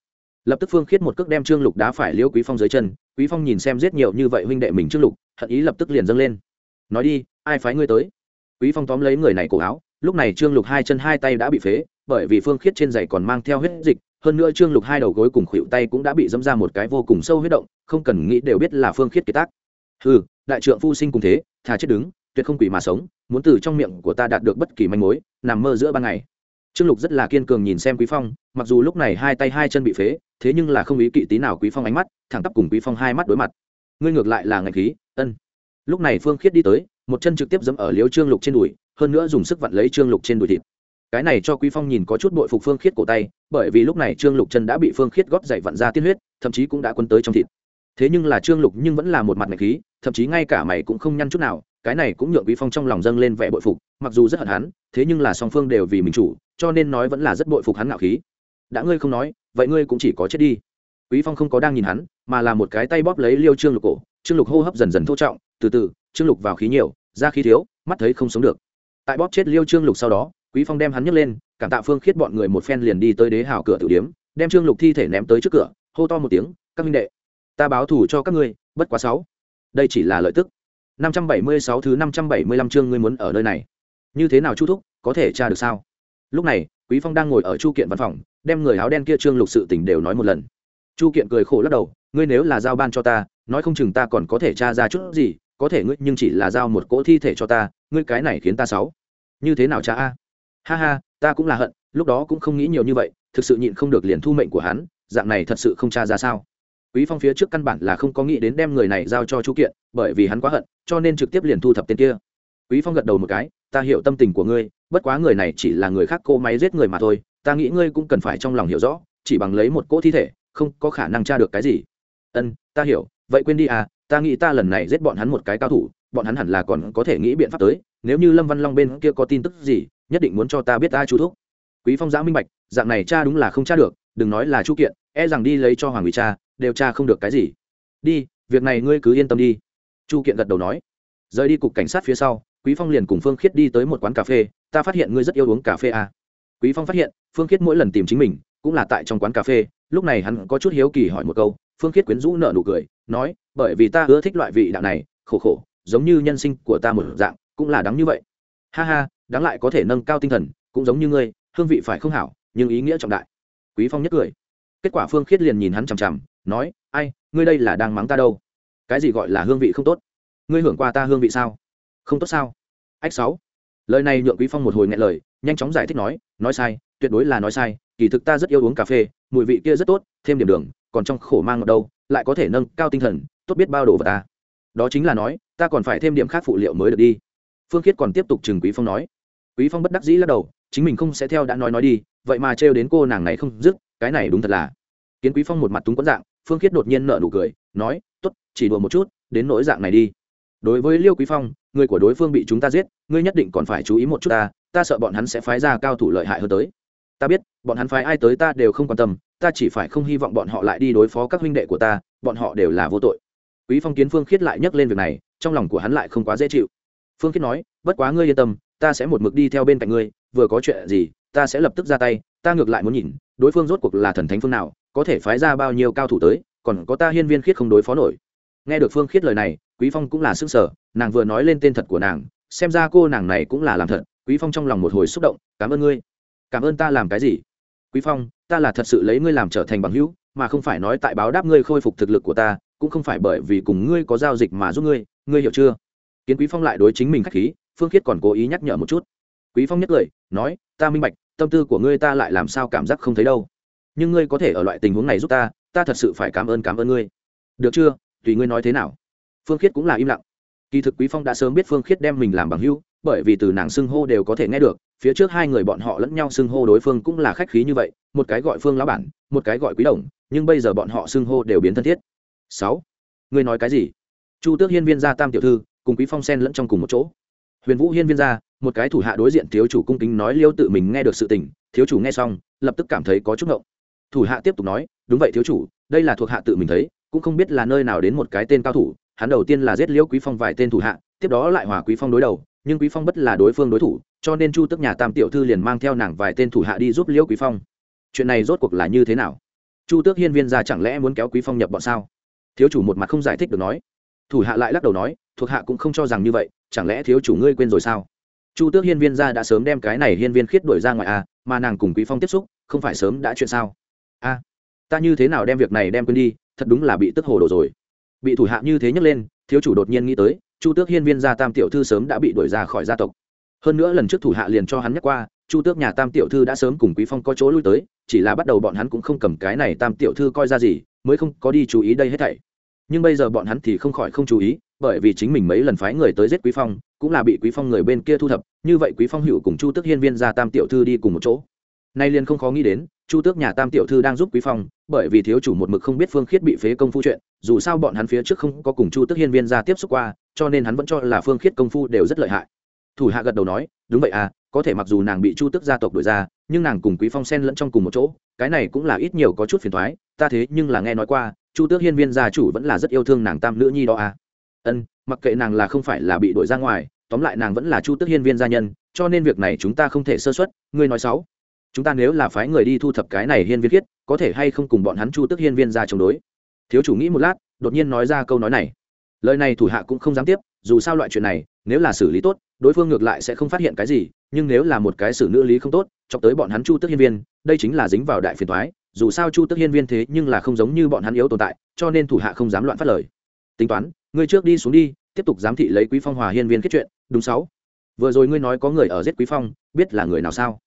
Lập tức phương khiết một cước đem trương lục đá phải liêu quý phong dưới chân, quý phong nhìn xem giết nhiều như vậy huynh đệ mình trương lục, hận ý lập tức liền dâng lên. Nói đi, ai phái ngươi tới? Quý phong tóm lấy người này cổ áo, lúc này trương lục hai chân hai tay đã bị phế, bởi vì phương khiết trên giày còn mang theo huyết dịch, hơn nữa trương lục hai đầu gối cùng khuỵu tay cũng đã bị dẫm ra một cái vô cùng sâu huyết động, không cần nghĩ đều biết là phương khiết kiệt tác. Ừ đại trượng phu sinh cùng thế, thà chết đứng, tuyệt không quỷ mà sống, muốn từ trong miệng của ta đạt được bất kỳ manh mối, nằm mơ giữa ban ngày. Trương lục rất là kiên cường nhìn xem quý phong, mặc dù lúc này hai tay hai chân bị phế, thế nhưng là không ý kỵ tí nào quý phong ánh mắt, thẳng tắp cùng quý phong hai mắt đối mặt. Ngươi ngược lại là ngạch khí, ân. Lúc này phương khiết đi tới, một chân trực tiếp dẫm ở liếu trương lục trên đùi, hơn nữa dùng sức vặn lấy trương lục trên đùi thịt. Cái này cho quý phong nhìn có chút bội phục phương khiết cổ tay, bởi vì lúc này trương lục chân đã bị phương khiết góp dậy vặn ra tiên huyết, thậm chí cũng đã quân tới trong thịt thế nhưng là trương lục nhưng vẫn là một mặt mạnh khí, thậm chí ngay cả mày cũng không nhăn chút nào, cái này cũng nhượng quý phong trong lòng dâng lên vẻ bội phục, mặc dù rất hận hắn, thế nhưng là song phương đều vì mình chủ, cho nên nói vẫn là rất bội phục hắn ngạo khí. Đã ngươi không nói, vậy ngươi cũng chỉ có chết đi. Quý phong không có đang nhìn hắn, mà là một cái tay bóp lấy liêu trương lục cổ, trương lục hô hấp dần dần thô trọng, từ từ, trương lục vào khí nhiều, ra khí thiếu, mắt thấy không sống được. Tại bóp chết liêu trương lục sau đó, quý phong đem hắn nhấc lên, cảm tạ phương khiết bọn người một phen liền đi tới đế hào cửa tử điếm, đem trương lục thi thể ném tới trước cửa, hô to một tiếng, các minh đệ ta báo thù cho các ngươi, bất quá sáu. Đây chỉ là lợi tức. 576 thứ 575 chương ngươi muốn ở nơi này. Như thế nào chu thúc, có thể tra được sao? Lúc này, quý phong đang ngồi ở chu kiện văn phòng, đem người áo đen kia trương lục sự tình đều nói một lần. Chu kiện cười khổ lắc đầu, ngươi nếu là giao ban cho ta, nói không chừng ta còn có thể tra ra chút gì, có thể ngươi nhưng chỉ là giao một cỗ thi thể cho ta, ngươi cái này khiến ta sáu. như thế nào cha a? Ha ha, ta cũng là hận, lúc đó cũng không nghĩ nhiều như vậy, thực sự nhịn không được liền thu mệnh của hắn, dạng này thật sự không tra ra sao? Quý phong phía trước căn bản là không có nghĩ đến đem người này giao cho chu kiện, bởi vì hắn quá hận, cho nên trực tiếp liền thu thập tên kia. Quý phong gật đầu một cái, ta hiểu tâm tình của ngươi, bất quá người này chỉ là người khác cô máy giết người mà thôi, ta nghĩ ngươi cũng cần phải trong lòng hiểu rõ, chỉ bằng lấy một cỗ thi thể, không có khả năng tra được cái gì. Ân, ta hiểu, vậy quên đi à ta nghĩ ta lần này giết bọn hắn một cái cao thủ, bọn hắn hẳn là còn có thể nghĩ biện pháp tới, nếu như lâm văn long bên kia có tin tức gì, nhất định muốn cho ta biết ta chú thúc. Quý phong giã minh bạch, dạng này cha đúng là không cha được, đừng nói là chu kiện e rằng đi lấy cho hoàng ủy cha đều tra không được cái gì. Đi, việc này ngươi cứ yên tâm đi. Chu kiện gật đầu nói. Rời đi cục cảnh sát phía sau, quý phong liền cùng phương khiết đi tới một quán cà phê. Ta phát hiện ngươi rất yêu uống cà phê à. quý phong phát hiện, phương khiết mỗi lần tìm chính mình, cũng là tại trong quán cà phê. Lúc này hắn có chút hiếu kỳ hỏi một câu, phương khiết quyến rũ nợ nụ cười, nói, bởi vì ta ưa thích loại vị đạo này, khổ khổ, giống như nhân sinh của ta một dạng, cũng là đắng như vậy. Ha ha, đáng lại có thể nâng cao tinh thần, cũng giống như ngươi, hương vị phải không hảo, nhưng ý nghĩa trọng đại. Quý phong nhất cười. Kết quả phương khiết liền nhìn hắn chằm chằm nói, ai, ngươi đây là đang mắng ta đâu? Cái gì gọi là hương vị không tốt? Ngươi hưởng qua ta hương vị sao? Không tốt sao? Ách sáu. Lời này nhượng quý phong một hồi nghẹn lời, nhanh chóng giải thích nói nói sai, tuyệt đối là nói sai, kỳ thực ta rất yêu uống cà phê, mùi vị kia rất tốt, thêm điểm đường, còn trong khổ mang ở đâu, lại có thể nâng cao tinh thần, tốt biết bao đồ vào ta. Đó chính là nói, ta còn phải thêm điểm khác phụ liệu mới được đi. Phương khiết còn tiếp tục chừng quý phong nói. Quý phong bất đắc dĩ lắc đầu, chính mình không sẽ theo đã nói nói đi, vậy mà trêu đến cô nàng này không dứt, cái này đúng thật là. Kiến quý phong một mặt túng quẫn dạng phương khiết đột nhiên nợ nụ cười, nói, tốt, chỉ đùa một chút, đến nỗi dạng này đi. Đối với liêu quý phong, người của đối phương bị chúng ta giết, ngươi nhất định còn phải chú ý một chút ta ta sợ bọn hắn sẽ phái ra cao thủ lợi hại hơn tới. Ta biết, bọn hắn phái ai tới ta đều không quan tâm, ta chỉ phải không hy vọng bọn họ lại đi đối phó các huynh đệ của ta, bọn họ đều là vô tội. Quý phong kiến phương khiết lại nhắc lên việc này, trong lòng của hắn lại không quá dễ chịu. Phương khiết nói, bất quá ngươi yên tâm, ta sẽ một mực đi theo bên cạnh ngươi, vừa có chuyện gì, ta sẽ lập tức ra tay, ta ngược lại muốn nhìn, đối phương rốt cuộc là thần thánh phương nào có thể phái ra bao nhiêu cao thủ tới, còn có ta hiên viên khiết không đối phó nổi. Nghe được phương khiết lời này, quý phong cũng là sức sở nàng vừa nói lên tên thật của nàng, xem ra cô nàng này cũng là làm thật, quý phong trong lòng một hồi xúc động, cảm ơn ngươi. Cảm ơn ta làm cái gì? Quý phong, ta là thật sự lấy ngươi làm trở thành bằng hữu, mà không phải nói tại báo đáp ngươi khôi phục thực lực của ta, cũng không phải bởi vì cùng ngươi có giao dịch mà giúp ngươi ngươi hiểu chưa? Kiến quý phong lại đối chính mình khách khí, phương khiết còn cố ý nhắc nhở một chút. Quý phong nhất lời nói, ta minh bạch, tâm tư của ngươi ta lại làm sao cảm giác không thấy đâu nhưng ngươi có thể ở loại tình huống này giúp ta ta thật sự phải cảm ơn cảm ơn ngươi. Được chưa? Tùy ngươi nói thế nào. Phương khiết cũng là im lặng. Kỳ thực quý phong đã sớm biết phương khiết đem mình làm bằng hữu, bởi vì từ nàng xưng hô đều có thể nghe được, phía trước hai người bọn họ lẫn nhau xưng hô đối phương cũng là khách khí như vậy, một cái gọi phương lão bản, một cái gọi quý đồng, nhưng bây giờ bọn họ xưng hô đều biến thân thiết. Sáu. Ngươi nói cái gì? Chu tước hiên viên gia tam tiểu thư, cùng quý phong sen lẫn trong cùng một chỗ. Huyền vũ hiên viên gia, một cái thủ hạ đối diện thiếu chủ cung kính nói liêu tự mình nghe được sự tình, thiếu chủ nghe xong, lập tức cảm thấy có chút ngộng thủ hạ tiếp tục nói, đúng vậy thiếu chủ, đây là thuộc hạ tự mình thấy, cũng không biết là nơi nào đến một cái tên cao thủ, hắn đầu tiên là giết liễu quý phong vài tên thủ hạ, tiếp đó lại hòa quý phong đối đầu, nhưng quý phong bất là đối phương đối thủ, cho nên chu tức nhà tam tiểu thư liền mang theo nàng vài tên thủ hạ đi giúp liễu quý phong. Chuyện này rốt cuộc là như thế nào? Chu tước hiên viên ra chẳng lẽ muốn kéo quý phong nhập bọn sao? Thiếu chủ một mặt không giải thích được nói. Thủ hạ lại lắc đầu nói, thuộc hạ cũng không cho rằng như vậy, chẳng lẽ thiếu chủ ngươi quên rồi sao? Chu tước hiên viên ra đã sớm đem cái này hiên viên khiết đuổi ra ngoài à mà nàng cùng quý phong tiếp xúc, không phải sớm đã chuyện sao? A à, ta như thế nào đem việc này đem quên đi thật đúng là bị tức hồ đồ rồi. Bị thủ hạ như thế nhấc lên thiếu chủ đột nhiên nghĩ tới chu tước hiên viên gia tam tiểu thư sớm đã bị đuổi ra khỏi gia tộc. Hơn nữa lần trước thủ hạ liền cho hắn nhắc qua chu tước nhà tam tiểu thư đã sớm cùng quý phong có chỗ lui tới chỉ là bắt đầu bọn hắn cũng không cầm cái này tam tiểu thư coi ra gì mới không có đi chú ý đây hết thảy. Nhưng bây giờ bọn hắn thì không khỏi không chú ý bởi vì chính mình mấy lần phái người tới giết quý phong cũng là bị quý phong người bên kia thu thập như vậy quý phong hữu cùng chu tước hiên viên gia tam tiểu thư đi cùng một chỗ. Nay liền không khó nghĩ đến chu tước nhà tam tiểu thư đang giúp quý phong, bởi vì thiếu chủ một mực không biết phương khiết bị phế công phu chuyện, dù sao bọn hắn phía trước không có cùng chu tước hiên viên ra tiếp xúc qua, cho nên hắn vẫn cho là phương khiết công phu đều rất lợi hại. Thủ hạ gật đầu nói, đúng vậy à có thể mặc dù nàng bị chu tước gia tộc đuổi ra, nhưng nàng cùng quý phong xen lẫn trong cùng một chỗ, cái này cũng là ít nhiều có chút phiền thoái ta thế nhưng là nghe nói qua, chu tước hiên viên gia chủ vẫn là rất yêu thương nàng tam nữ nhi đó à. Ân, mặc kệ nàng là không phải là bị đuổi ra ngoài, tóm lại nàng vẫn là chu tước hiên viên gia nhân, cho nên việc này chúng ta không thể sơ xuất ngươi nói xấu chúng ta nếu là phái người đi thu thập cái này hiên viên khiết, có thể hay không cùng bọn hắn chu tức hiên viên ra chống đối? Thiếu chủ nghĩ một lát, đột nhiên nói ra câu nói này. Lời này thủ hạ cũng không dám tiếp, dù sao loại chuyện này, nếu là xử lý tốt, đối phương ngược lại sẽ không phát hiện cái gì, nhưng nếu là một cái xử nữ lý không tốt, chọc tới bọn hắn chu tức hiên viên, đây chính là dính vào đại phiền thoái dù sao chu tức hiên viên thế nhưng là không giống như bọn hắn yếu tồn tại, cho nên thủ hạ không dám loạn phát lời. Tính toán, ngươi trước đi xuống đi, tiếp tục giám thị lấy quý phong hòa hiên viên kết chuyện, đúng sáu. Vừa rồi ngươi nói có người ở giết quý phong, biết là người nào sao?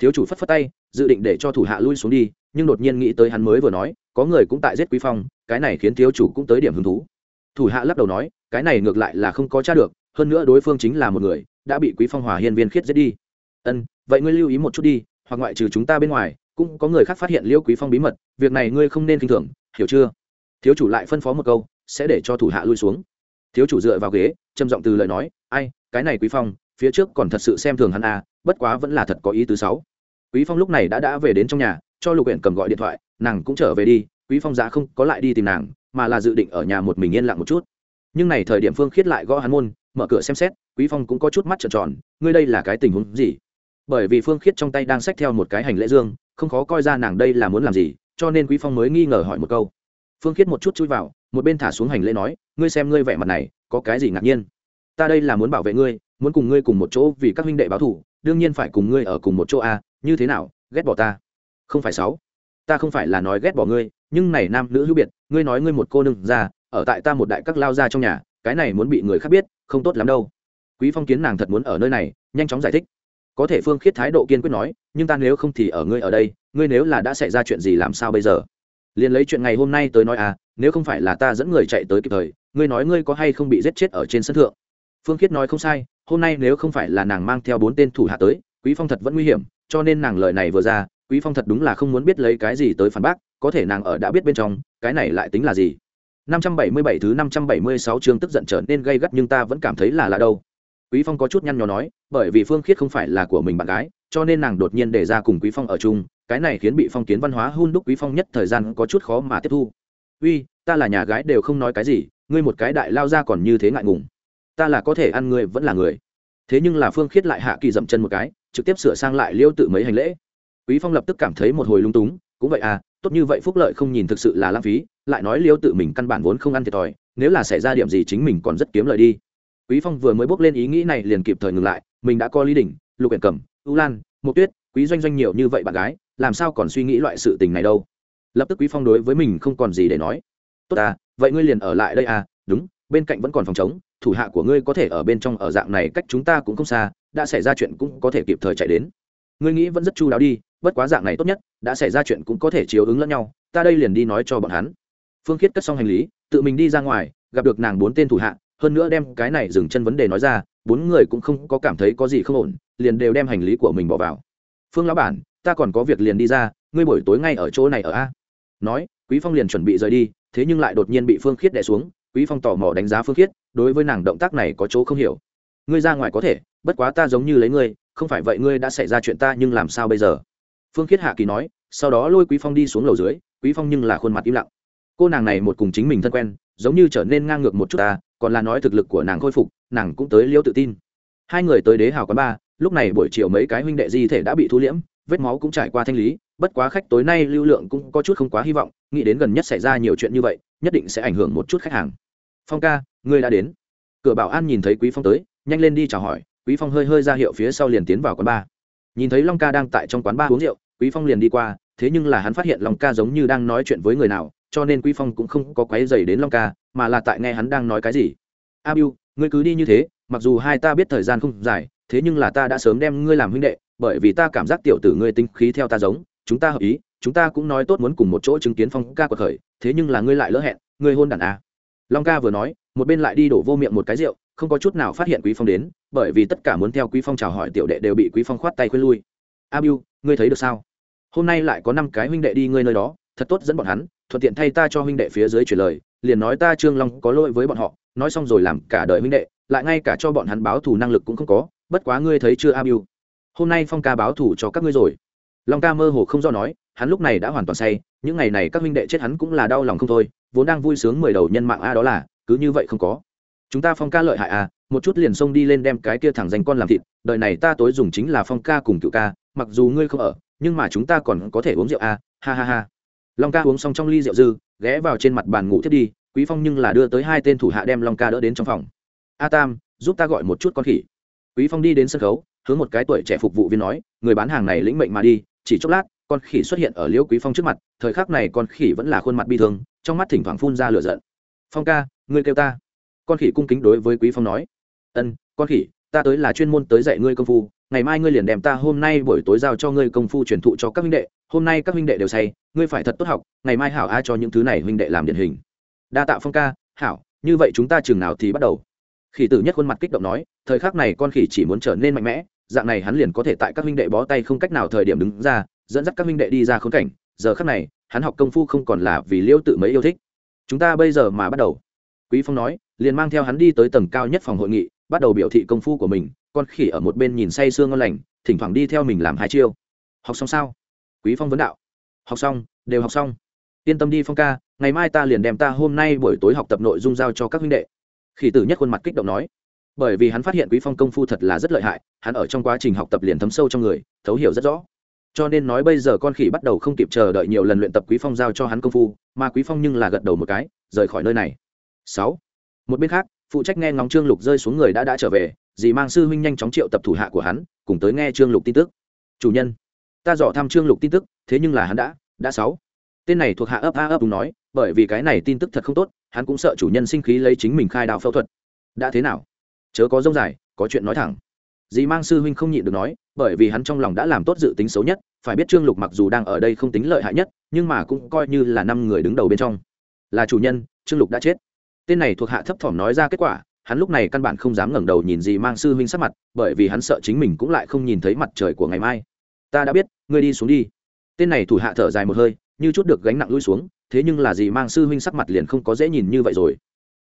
Thiếu chủ phất phất tay, dự định để cho thủ hạ lui xuống đi, nhưng đột nhiên nghĩ tới hắn mới vừa nói, có người cũng tại giết quý phong, cái này khiến thiếu chủ cũng tới điểm hứng thú. Thủ hạ lắc đầu nói, cái này ngược lại là không có tra được, hơn nữa đối phương chính là một người, đã bị quý phong hòa hiên viên khiết giết đi. Ân, vậy ngươi lưu ý một chút đi, hoặc ngoại trừ chúng ta bên ngoài, cũng có người khác phát hiện liêu quý phong bí mật, việc này ngươi không nên kinh thường, hiểu chưa? Thiếu chủ lại phân phó một câu, sẽ để cho thủ hạ lui xuống. Thiếu chủ dựa vào ghế, trầm giọng từ lời nói, ai, cái này quý phong, phía trước còn thật sự xem thường hắn à bất quá vẫn là thật có ý tứ sáu quý phong lúc này đã đã về đến trong nhà cho lục huyện cầm gọi điện thoại nàng cũng trở về đi quý phong giá không có lại đi tìm nàng mà là dự định ở nhà một mình yên lặng một chút. Nhưng này thời điểm phương khiết lại gõ hắn môn mở cửa xem xét quý phong cũng có chút mắt trợn tròn ngươi đây là cái tình huống gì? Bởi vì phương khiết trong tay đang xách theo một cái hành lễ dương không khó coi ra nàng đây là muốn làm gì cho nên quý phong mới nghi ngờ hỏi một câu. Phương khiết một chút chui vào một bên thả xuống hành lễ nói ngươi xem ngươi vẻ mặt này có cái gì ngạc nhiên? Ta đây là muốn bảo vệ ngươi muốn cùng ngươi cùng một chỗ vì các huynh đệ báo thủ, đương nhiên phải cùng ngươi ở cùng một chỗ a như thế nào, ghét bỏ ta? Không phải sáu. Ta không phải là nói ghét bỏ ngươi, nhưng này nam nữ hữu biệt, ngươi nói ngươi một cô nương ra, ở tại ta một đại các lao ra trong nhà, cái này muốn bị người khác biết, không tốt lắm đâu. Quý phong kiến nàng thật muốn ở nơi này, nhanh chóng giải thích. Có thể phương khiết thái độ kiên quyết nói, nhưng ta nếu không thì ở ngươi ở đây, ngươi nếu là đã xảy ra chuyện gì làm sao bây giờ? Liền lấy chuyện ngày hôm nay tới nói à nếu không phải là ta dẫn người chạy tới kịp thời, ngươi nói ngươi có hay không bị giết chết ở trên sân thượng? Phương khiết nói không sai, hôm nay nếu không phải là nàng mang theo bốn tên thủ hạ tới, quý phong thật vẫn nguy hiểm cho nên nàng lời này vừa ra, quý phong thật đúng là không muốn biết lấy cái gì tới phản bác, có thể nàng ở đã biết bên trong, cái này lại tính là gì? 577 thứ 576 chương tức giận trở nên gây gắt nhưng ta vẫn cảm thấy là là đâu. Quý phong có chút nhăn nhó nói, bởi vì phương khiết không phải là của mình bạn gái, cho nên nàng đột nhiên để ra cùng quý phong ở chung, cái này khiến bị phong kiến văn hóa hun đúc quý phong nhất thời gian có chút khó mà tiếp thu. Uy, ta là nhà gái đều không nói cái gì, ngươi một cái đại lao ra còn như thế ngại ngùng. Ta là có thể ăn ngươi vẫn là người thế nhưng là phương khiết lại hạ kỳ dậm chân một cái, trực tiếp sửa sang lại liêu tự mấy hành lễ. Quý phong lập tức cảm thấy một hồi lung túng, cũng vậy à tốt như vậy phúc lợi không nhìn thực sự là lãng phí, lại nói liêu tự mình căn bản vốn không ăn thiệt thòi, nếu là xảy ra điểm gì chính mình còn rất kiếm lợi đi. Quý phong vừa mới bước lên ý nghĩ này liền kịp thời ngừng lại, mình đã có lý đỉnh, lục uyển cẩm ưu lan một tuyết, quý doanh doanh nhiều như vậy bạn gái, làm sao còn suy nghĩ loại sự tình này đâu? Lập tức quý phong đối với mình không còn gì để nói. Tốt à vậy ngươi liền ở lại đây à đúng, bên cạnh vẫn còn phòng chống thủ hạ của ngươi có thể ở bên trong ở dạng này cách chúng ta cũng không xa, đã xảy ra chuyện cũng có thể kịp thời chạy đến. Ngươi nghĩ vẫn rất chu đáo đi, bất quá dạng này tốt nhất, đã xảy ra chuyện cũng có thể chiếu ứng lẫn nhau, ta đây liền đi nói cho bọn hắn. Phương khiết cất xong hành lý, tự mình đi ra ngoài, gặp được nàng bốn tên thủ hạ, hơn nữa đem cái này dừng chân vấn đề nói ra, bốn người cũng không có cảm thấy có gì không ổn, liền đều đem hành lý của mình bỏ vào. Phương lão bản, ta còn có việc liền đi ra, ngươi buổi tối ngay ở chỗ này ở a. Nói, quý phong liền chuẩn bị rời đi, thế nhưng lại đột nhiên bị phương khiết đè xuống quý phong tò mò đánh giá phương khiết, đối với nàng động tác này có chỗ không hiểu. Ngươi ra ngoài có thể, bất quá ta giống như lấy ngươi, không phải vậy ngươi đã xảy ra chuyện ta nhưng làm sao bây giờ? Phương khiết hạ kỳ nói, sau đó lôi quý phong đi xuống lầu dưới, quý phong nhưng là khuôn mặt im lặng. Cô nàng này một cùng chính mình thân quen, giống như trở nên ngang ngược một chút ta, còn là nói thực lực của nàng khôi phục, nàng cũng tới liêu tự tin. Hai người tới đế hào quán ba, lúc này buổi chiều mấy cái huynh đệ di thể đã bị thu liễm vết máu cũng trải qua thanh lý, bất quá khách tối nay lưu lượng cũng có chút không quá hy vọng, nghĩ đến gần nhất xảy ra nhiều chuyện như vậy, nhất định sẽ ảnh hưởng một chút khách hàng. Phong ca, ngươi đã đến. Cửa bảo an nhìn thấy quý phong tới, nhanh lên đi chào hỏi, quý phong hơi hơi ra hiệu phía sau liền tiến vào quán bar. Nhìn thấy long ca đang tại trong quán bar uống rượu, quý phong liền đi qua, thế nhưng là hắn phát hiện long ca giống như đang nói chuyện với người nào, cho nên quý phong cũng không có quấy dày đến long ca, mà là tại nghe hắn đang nói cái gì. A biu, ngươi cứ đi như thế, mặc dù hai ta biết thời gian không dài, thế nhưng là ta đã sớm đem ngươi làm huynh đệ bởi vì ta cảm giác tiểu tử ngươi tinh khí theo ta giống, chúng ta hợp ý, chúng ta cũng nói tốt muốn cùng một chỗ chứng kiến phong ca của khởi, thế nhưng là ngươi lại lỡ hẹn, ngươi hôn đàn a long ca vừa nói, một bên lại đi đổ vô miệng một cái rượu, không có chút nào phát hiện quý phong đến, bởi vì tất cả muốn theo quý phong chào hỏi tiểu đệ đều bị quý phong khoát tay khuyên lui. A bưu, ngươi thấy được sao? Hôm nay lại có năm cái huynh đệ đi ngươi nơi đó, thật tốt dẫn bọn hắn, thuận tiện thay ta cho huynh đệ phía dưới chuyển lời, liền nói ta trương long có lỗi với bọn họ, nói xong rồi làm cả đời huynh đệ, lại ngay cả cho bọn hắn báo thù năng lực cũng không có, bất quá ngươi thấy chưa a bưu? Hôm nay phong ca báo thù cho các ngươi rồi. Long ca mơ hồ không do nói, hắn lúc này đã hoàn toàn say, những ngày này các huynh đệ chết hắn cũng là đau lòng không thôi, vốn đang vui sướng mười đầu nhân mạng a đó là, cứ như vậy không có. Chúng ta phong ca lợi hại à một chút liền xông đi lên đem cái kia thẳng danh con làm thịt đời này ta tối dùng chính là phong ca cùng cựu ca, mặc dù ngươi không ở, nhưng mà chúng ta còn có thể uống rượu à ha ha ha. Long ca uống xong trong ly rượu dư, ghé vào trên mặt bàn ngủ thiết đi, quý phong nhưng là đưa tới hai tên thủ hạ đem long ca đỡ đến trong phòng. A tam, giúp ta gọi một chút con khỉ. Quý phong đi đến sân khấu hướng một cái tuổi trẻ phục vụ viên nói, người bán hàng này lĩnh mệnh mà đi, chỉ chốc lát, con khỉ xuất hiện ở liễu quý phong trước mặt, thời khắc này con khỉ vẫn là khuôn mặt bi thương, trong mắt thỉnh thoảng phun ra lửa giận. Phong ca, ngươi kêu ta. Con khỉ cung kính đối với quý phong nói. Ân, con khỉ, ta tới là chuyên môn tới dạy ngươi công phu, ngày mai ngươi liền đem ta hôm nay buổi tối giao cho ngươi công phu truyền thụ cho các huynh đệ, hôm nay các huynh đệ đều say, ngươi phải thật tốt học, ngày mai hảo a cho những thứ này huynh đệ làm điển hình. Đa tạ phong ca, hảo, như vậy chúng ta chừng nào thì bắt đầu? Khỉ tử nhất khuôn mặt kích động nói, thời khắc này con khỉ chỉ muốn trở nên mạnh mẽ, dạng này hắn liền có thể tại các huynh đệ bó tay không cách nào thời điểm đứng ra, dẫn dắt các huynh đệ đi ra khốn cảnh. Giờ khắc này, hắn học công phu không còn là vì liêu tự mấy yêu thích. Chúng ta bây giờ mà bắt đầu. Quý phong nói, liền mang theo hắn đi tới tầng cao nhất phòng hội nghị, bắt đầu biểu thị công phu của mình. Con khỉ ở một bên nhìn say sương ngon lành, thỉnh thoảng đi theo mình làm hai chiêu. Học xong sao? Quý phong vấn đạo. Học xong, đều học xong. Yên tâm đi phong ca, ngày mai ta liền đem ta hôm nay buổi tối học tập nội dung giao cho các huynh đệ khỉ tử nhất khuôn mặt kích động nói. Bởi vì hắn phát hiện quý phong công phu thật là rất lợi hại, hắn ở trong quá trình học tập liền thấm sâu trong người, thấu hiểu rất rõ. Cho nên nói bây giờ con khỉ bắt đầu không kịp chờ đợi nhiều lần luyện tập quý phong giao cho hắn công phu, mà quý phong nhưng là gật đầu một cái, rời khỏi nơi này. Sáu. Một bên khác, phụ trách nghe ngóng trương lục rơi xuống người đã đã trở về, dì mang sư huynh nhanh chóng triệu tập thủ hạ của hắn, cùng tới nghe trương lục tin tức. Chủ nhân, ta dò thăm trương lục tin tức, thế nhưng là hắn đã đã sáu. Tên này thuộc hạ ấp a ấp đúng nói, bởi vì cái này tin tức thật không tốt hắn cũng sợ chủ nhân sinh khí lấy chính mình khai đạo phẫu thuật. Đã thế nào? Chớ có rông dài, có chuyện nói thẳng. Dì mang sư huynh không nhịn được nói, bởi vì hắn trong lòng đã làm tốt dự tính xấu nhất, phải biết trương lục mặc dù đang ở đây không tính lợi hại nhất, nhưng mà cũng coi như là năm người đứng đầu bên trong. Là chủ nhân, trương lục đã chết. Tên này thuộc hạ thấp thỏm nói ra kết quả, hắn lúc này căn bản không dám ngẩng đầu nhìn dì mang sư huynh sắc mặt, bởi vì hắn sợ chính mình cũng lại không nhìn thấy mặt trời của ngày mai. Ta đã biết, ngươi đi xuống đi. Tên này thủ hạ thở dài một hơi, như chút được gánh nặng lui xuống thế nhưng là gì mang sư huynh sắc mặt liền không có dễ nhìn như vậy rồi.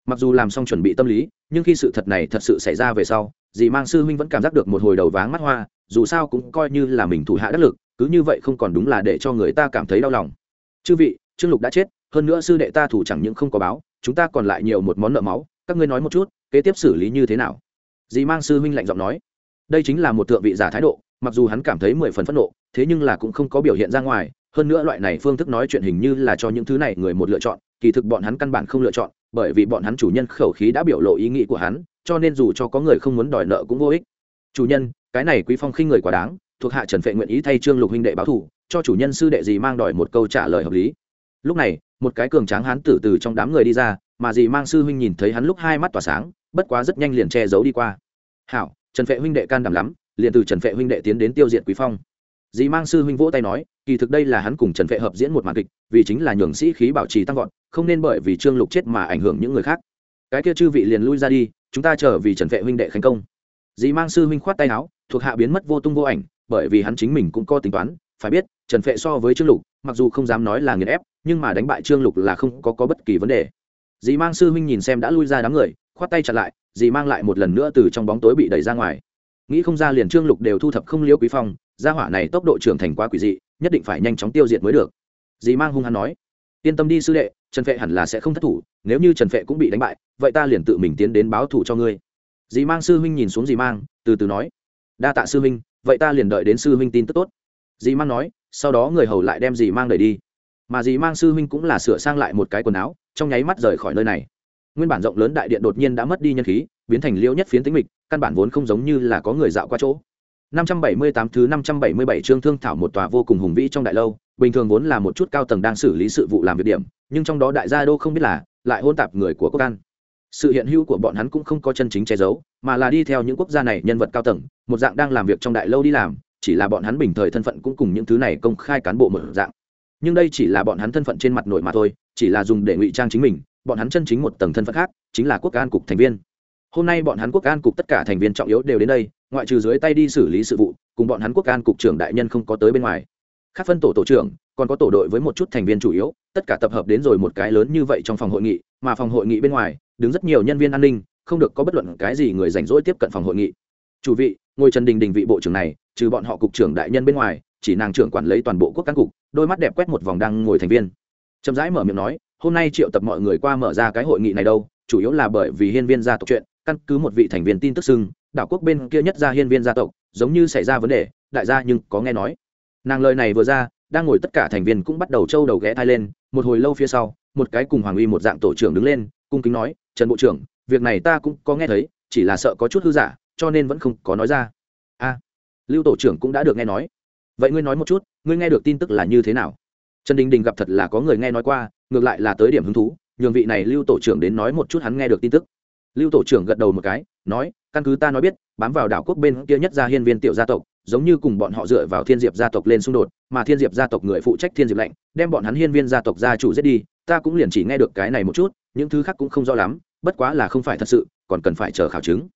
Mặc dù làm xong chuẩn bị tâm lý, nhưng khi sự thật này thật sự xảy ra về sau, dì mang sư huynh vẫn cảm giác được một hồi đầu váng mắt hoa, dù sao cũng coi như là mình thủ hạ đắc lực, cứ như vậy không còn đúng là để cho người ta cảm thấy đau lòng. Chư vị, trương lục đã chết, hơn nữa sư đệ ta thủ chẳng những không có báo, chúng ta còn lại nhiều một món nợ máu, các ngươi nói một chút, kế tiếp xử lý như thế nào? Dì mang sư huynh lạnh giọng nói. Đây chính là một thượng vị giả thái độ, mặc dù hắn cảm thấy mười phần phẫn nộ, thế nhưng là cũng không có biểu hiện ra ngoài hơn nữa loại này phương thức nói chuyện hình như là cho những thứ này người một lựa chọn, kỳ thực bọn hắn căn bản không lựa chọn, bởi vì bọn hắn chủ nhân khẩu khí đã biểu lộ ý nghĩ của hắn, cho nên dù cho có người không muốn đòi nợ cũng vô ích. Chủ nhân, cái này quý phong khinh người quá đáng, thuộc hạ trần phệ nguyện ý thay trương lục huynh đệ báo thủ cho chủ nhân sư đệ gì mang đòi một câu trả lời hợp lý. Lúc này, một cái cường tráng hắn từ từ trong đám người đi ra, mà dì mang sư huynh nhìn thấy hắn lúc hai mắt tỏa sáng, bất quá rất nhanh liền che giấu đi qua. Hảo, trần phệ huynh đệ can đảm lắm, liền từ trần phệ huynh đệ tiến đến tiêu diệt quý phong dì mang sư huynh vỗ tay nói kỳ thực đây là hắn cùng trần Vệ hợp diễn một màn kịch vì chính là nhường sĩ khí bảo trì tăng vọt không nên bởi vì trương lục chết mà ảnh hưởng những người khác. Cái kia chư vị liền lui ra đi chúng ta chờ vì trần Vệ huynh đệ thành công. Dì mang sư huynh khoát tay áo thuộc hạ biến mất vô tung vô ảnh bởi vì hắn chính mình cũng có tính toán phải biết trần Vệ so với trương lục mặc dù không dám nói là nghiền ép nhưng mà đánh bại trương lục là không có, có bất kỳ vấn đề. Dì mang sư huynh nhìn xem đã lui ra đám người khoát tay chặt lại dì mang lại một lần nữa từ trong bóng tối bị đẩy ra ngoài nghĩ không ra liền trương lục đều thu thập không liễu quý phong, gia hỏa này tốc độ trưởng thành quá quỷ dị, nhất định phải nhanh chóng tiêu diệt mới được. Dì mang hung hăng nói, yên tâm đi sư đệ, trần phệ hẳn là sẽ không thất thủ, nếu như trần phệ cũng bị đánh bại, vậy ta liền tự mình tiến đến báo thủ cho ngươi. Dì mang sư huynh nhìn xuống dì mang, từ từ nói, đa tạ sư huynh, vậy ta liền đợi đến sư huynh tin tức tốt. Dì mang nói, sau đó người hầu lại đem dì mang đẩy đi. Mà dì mang sư huynh cũng là sửa sang lại một cái quần áo, trong nháy mắt rời khỏi nơi này. Nguyên bản rộng lớn đại điện đột nhiên đã mất đi nhân khí biến thành liễu nhất phiến tĩnh mịch căn bản vốn không giống như là có người dạo qua chỗ 578 thứ 577 chương thương thảo một tòa vô cùng hùng vĩ trong đại lâu, bình thường vốn là một chút cao tầng đang xử lý sự vụ làm việc điểm, nhưng trong đó đại gia đô không biết là, lại hôn tạp người của quốc an. Sự hiện hữu của bọn hắn cũng không có chân chính che giấu, mà là đi theo những quốc gia này nhân vật cao tầng, một dạng đang làm việc trong đại lâu đi làm, chỉ là bọn hắn bình thời thân phận cũng cùng những thứ này công khai cán bộ một dạng. Nhưng đây chỉ là bọn hắn thân phận trên mặt nổi mà thôi, chỉ là dùng để ngụy trang chính mình, bọn hắn chân chính một tầng thân phận khác, chính là quốc an cục thành viên hôm nay bọn hắn quốc an cục tất cả thành viên trọng yếu đều đến đây, ngoại trừ dưới tay đi xử lý sự vụ, cùng bọn hắn quốc an cục trưởng đại nhân không có tới bên ngoài. Khác phân tổ tổ trưởng, còn có tổ đội với một chút thành viên chủ yếu, tất cả tập hợp đến rồi một cái lớn như vậy trong phòng hội nghị, mà phòng hội nghị bên ngoài, đứng rất nhiều nhân viên an ninh, không được có bất luận cái gì người rảnh rỗi tiếp cận phòng hội nghị. Chủ vị ngôi trần đình đình vị bộ trưởng này, trừ bọn họ cục trưởng đại nhân bên ngoài, chỉ nàng trưởng quản lấy toàn bộ quốc cán cục, đôi mắt đẹp quét một vòng đang ngồi thành viên. Chậm rãi mở miệng nói, hôm nay triệu tập mọi người qua mở ra cái hội nghị này đâu, chủ yếu là bởi vì hiên viên gia tộc chuyện căn cứ một vị thành viên tin tức xưng, đảo quốc bên kia nhất ra hiên viên gia tộc, giống như xảy ra vấn đề, đại gia nhưng có nghe nói. Nàng lời này vừa ra, đang ngồi tất cả thành viên cũng bắt đầu trâu đầu ghé thai lên, một hồi lâu phía sau, một cái cùng hoàng uy một dạng tổ trưởng đứng lên, cung kính nói, trần bộ trưởng, việc này ta cũng có nghe thấy, chỉ là sợ có chút hư giả, cho nên vẫn không có nói ra. A, lưu tổ trưởng cũng đã được nghe nói. Vậy ngươi nói một chút, ngươi nghe được tin tức là như thế nào? Trần đình đình gặp thật là có người nghe nói qua, ngược lại là tới điểm hứng thú, nhường vị này lưu tổ trưởng đến nói một chút hắn nghe được tin tức lưu tổ trưởng gật đầu một cái, nói, căn cứ ta nói biết, bám vào đảo quốc bên kia nhất gia hiên viên tiểu gia tộc, giống như cùng bọn họ dựa vào thiên diệp gia tộc lên xung đột, mà thiên diệp gia tộc người phụ trách thiên diệp lệnh, đem bọn hắn hiên viên gia tộc gia chủ giết đi, ta cũng liền chỉ nghe được cái này một chút, những thứ khác cũng không rõ lắm, bất quá là không phải thật sự, còn cần phải chờ khảo chứng.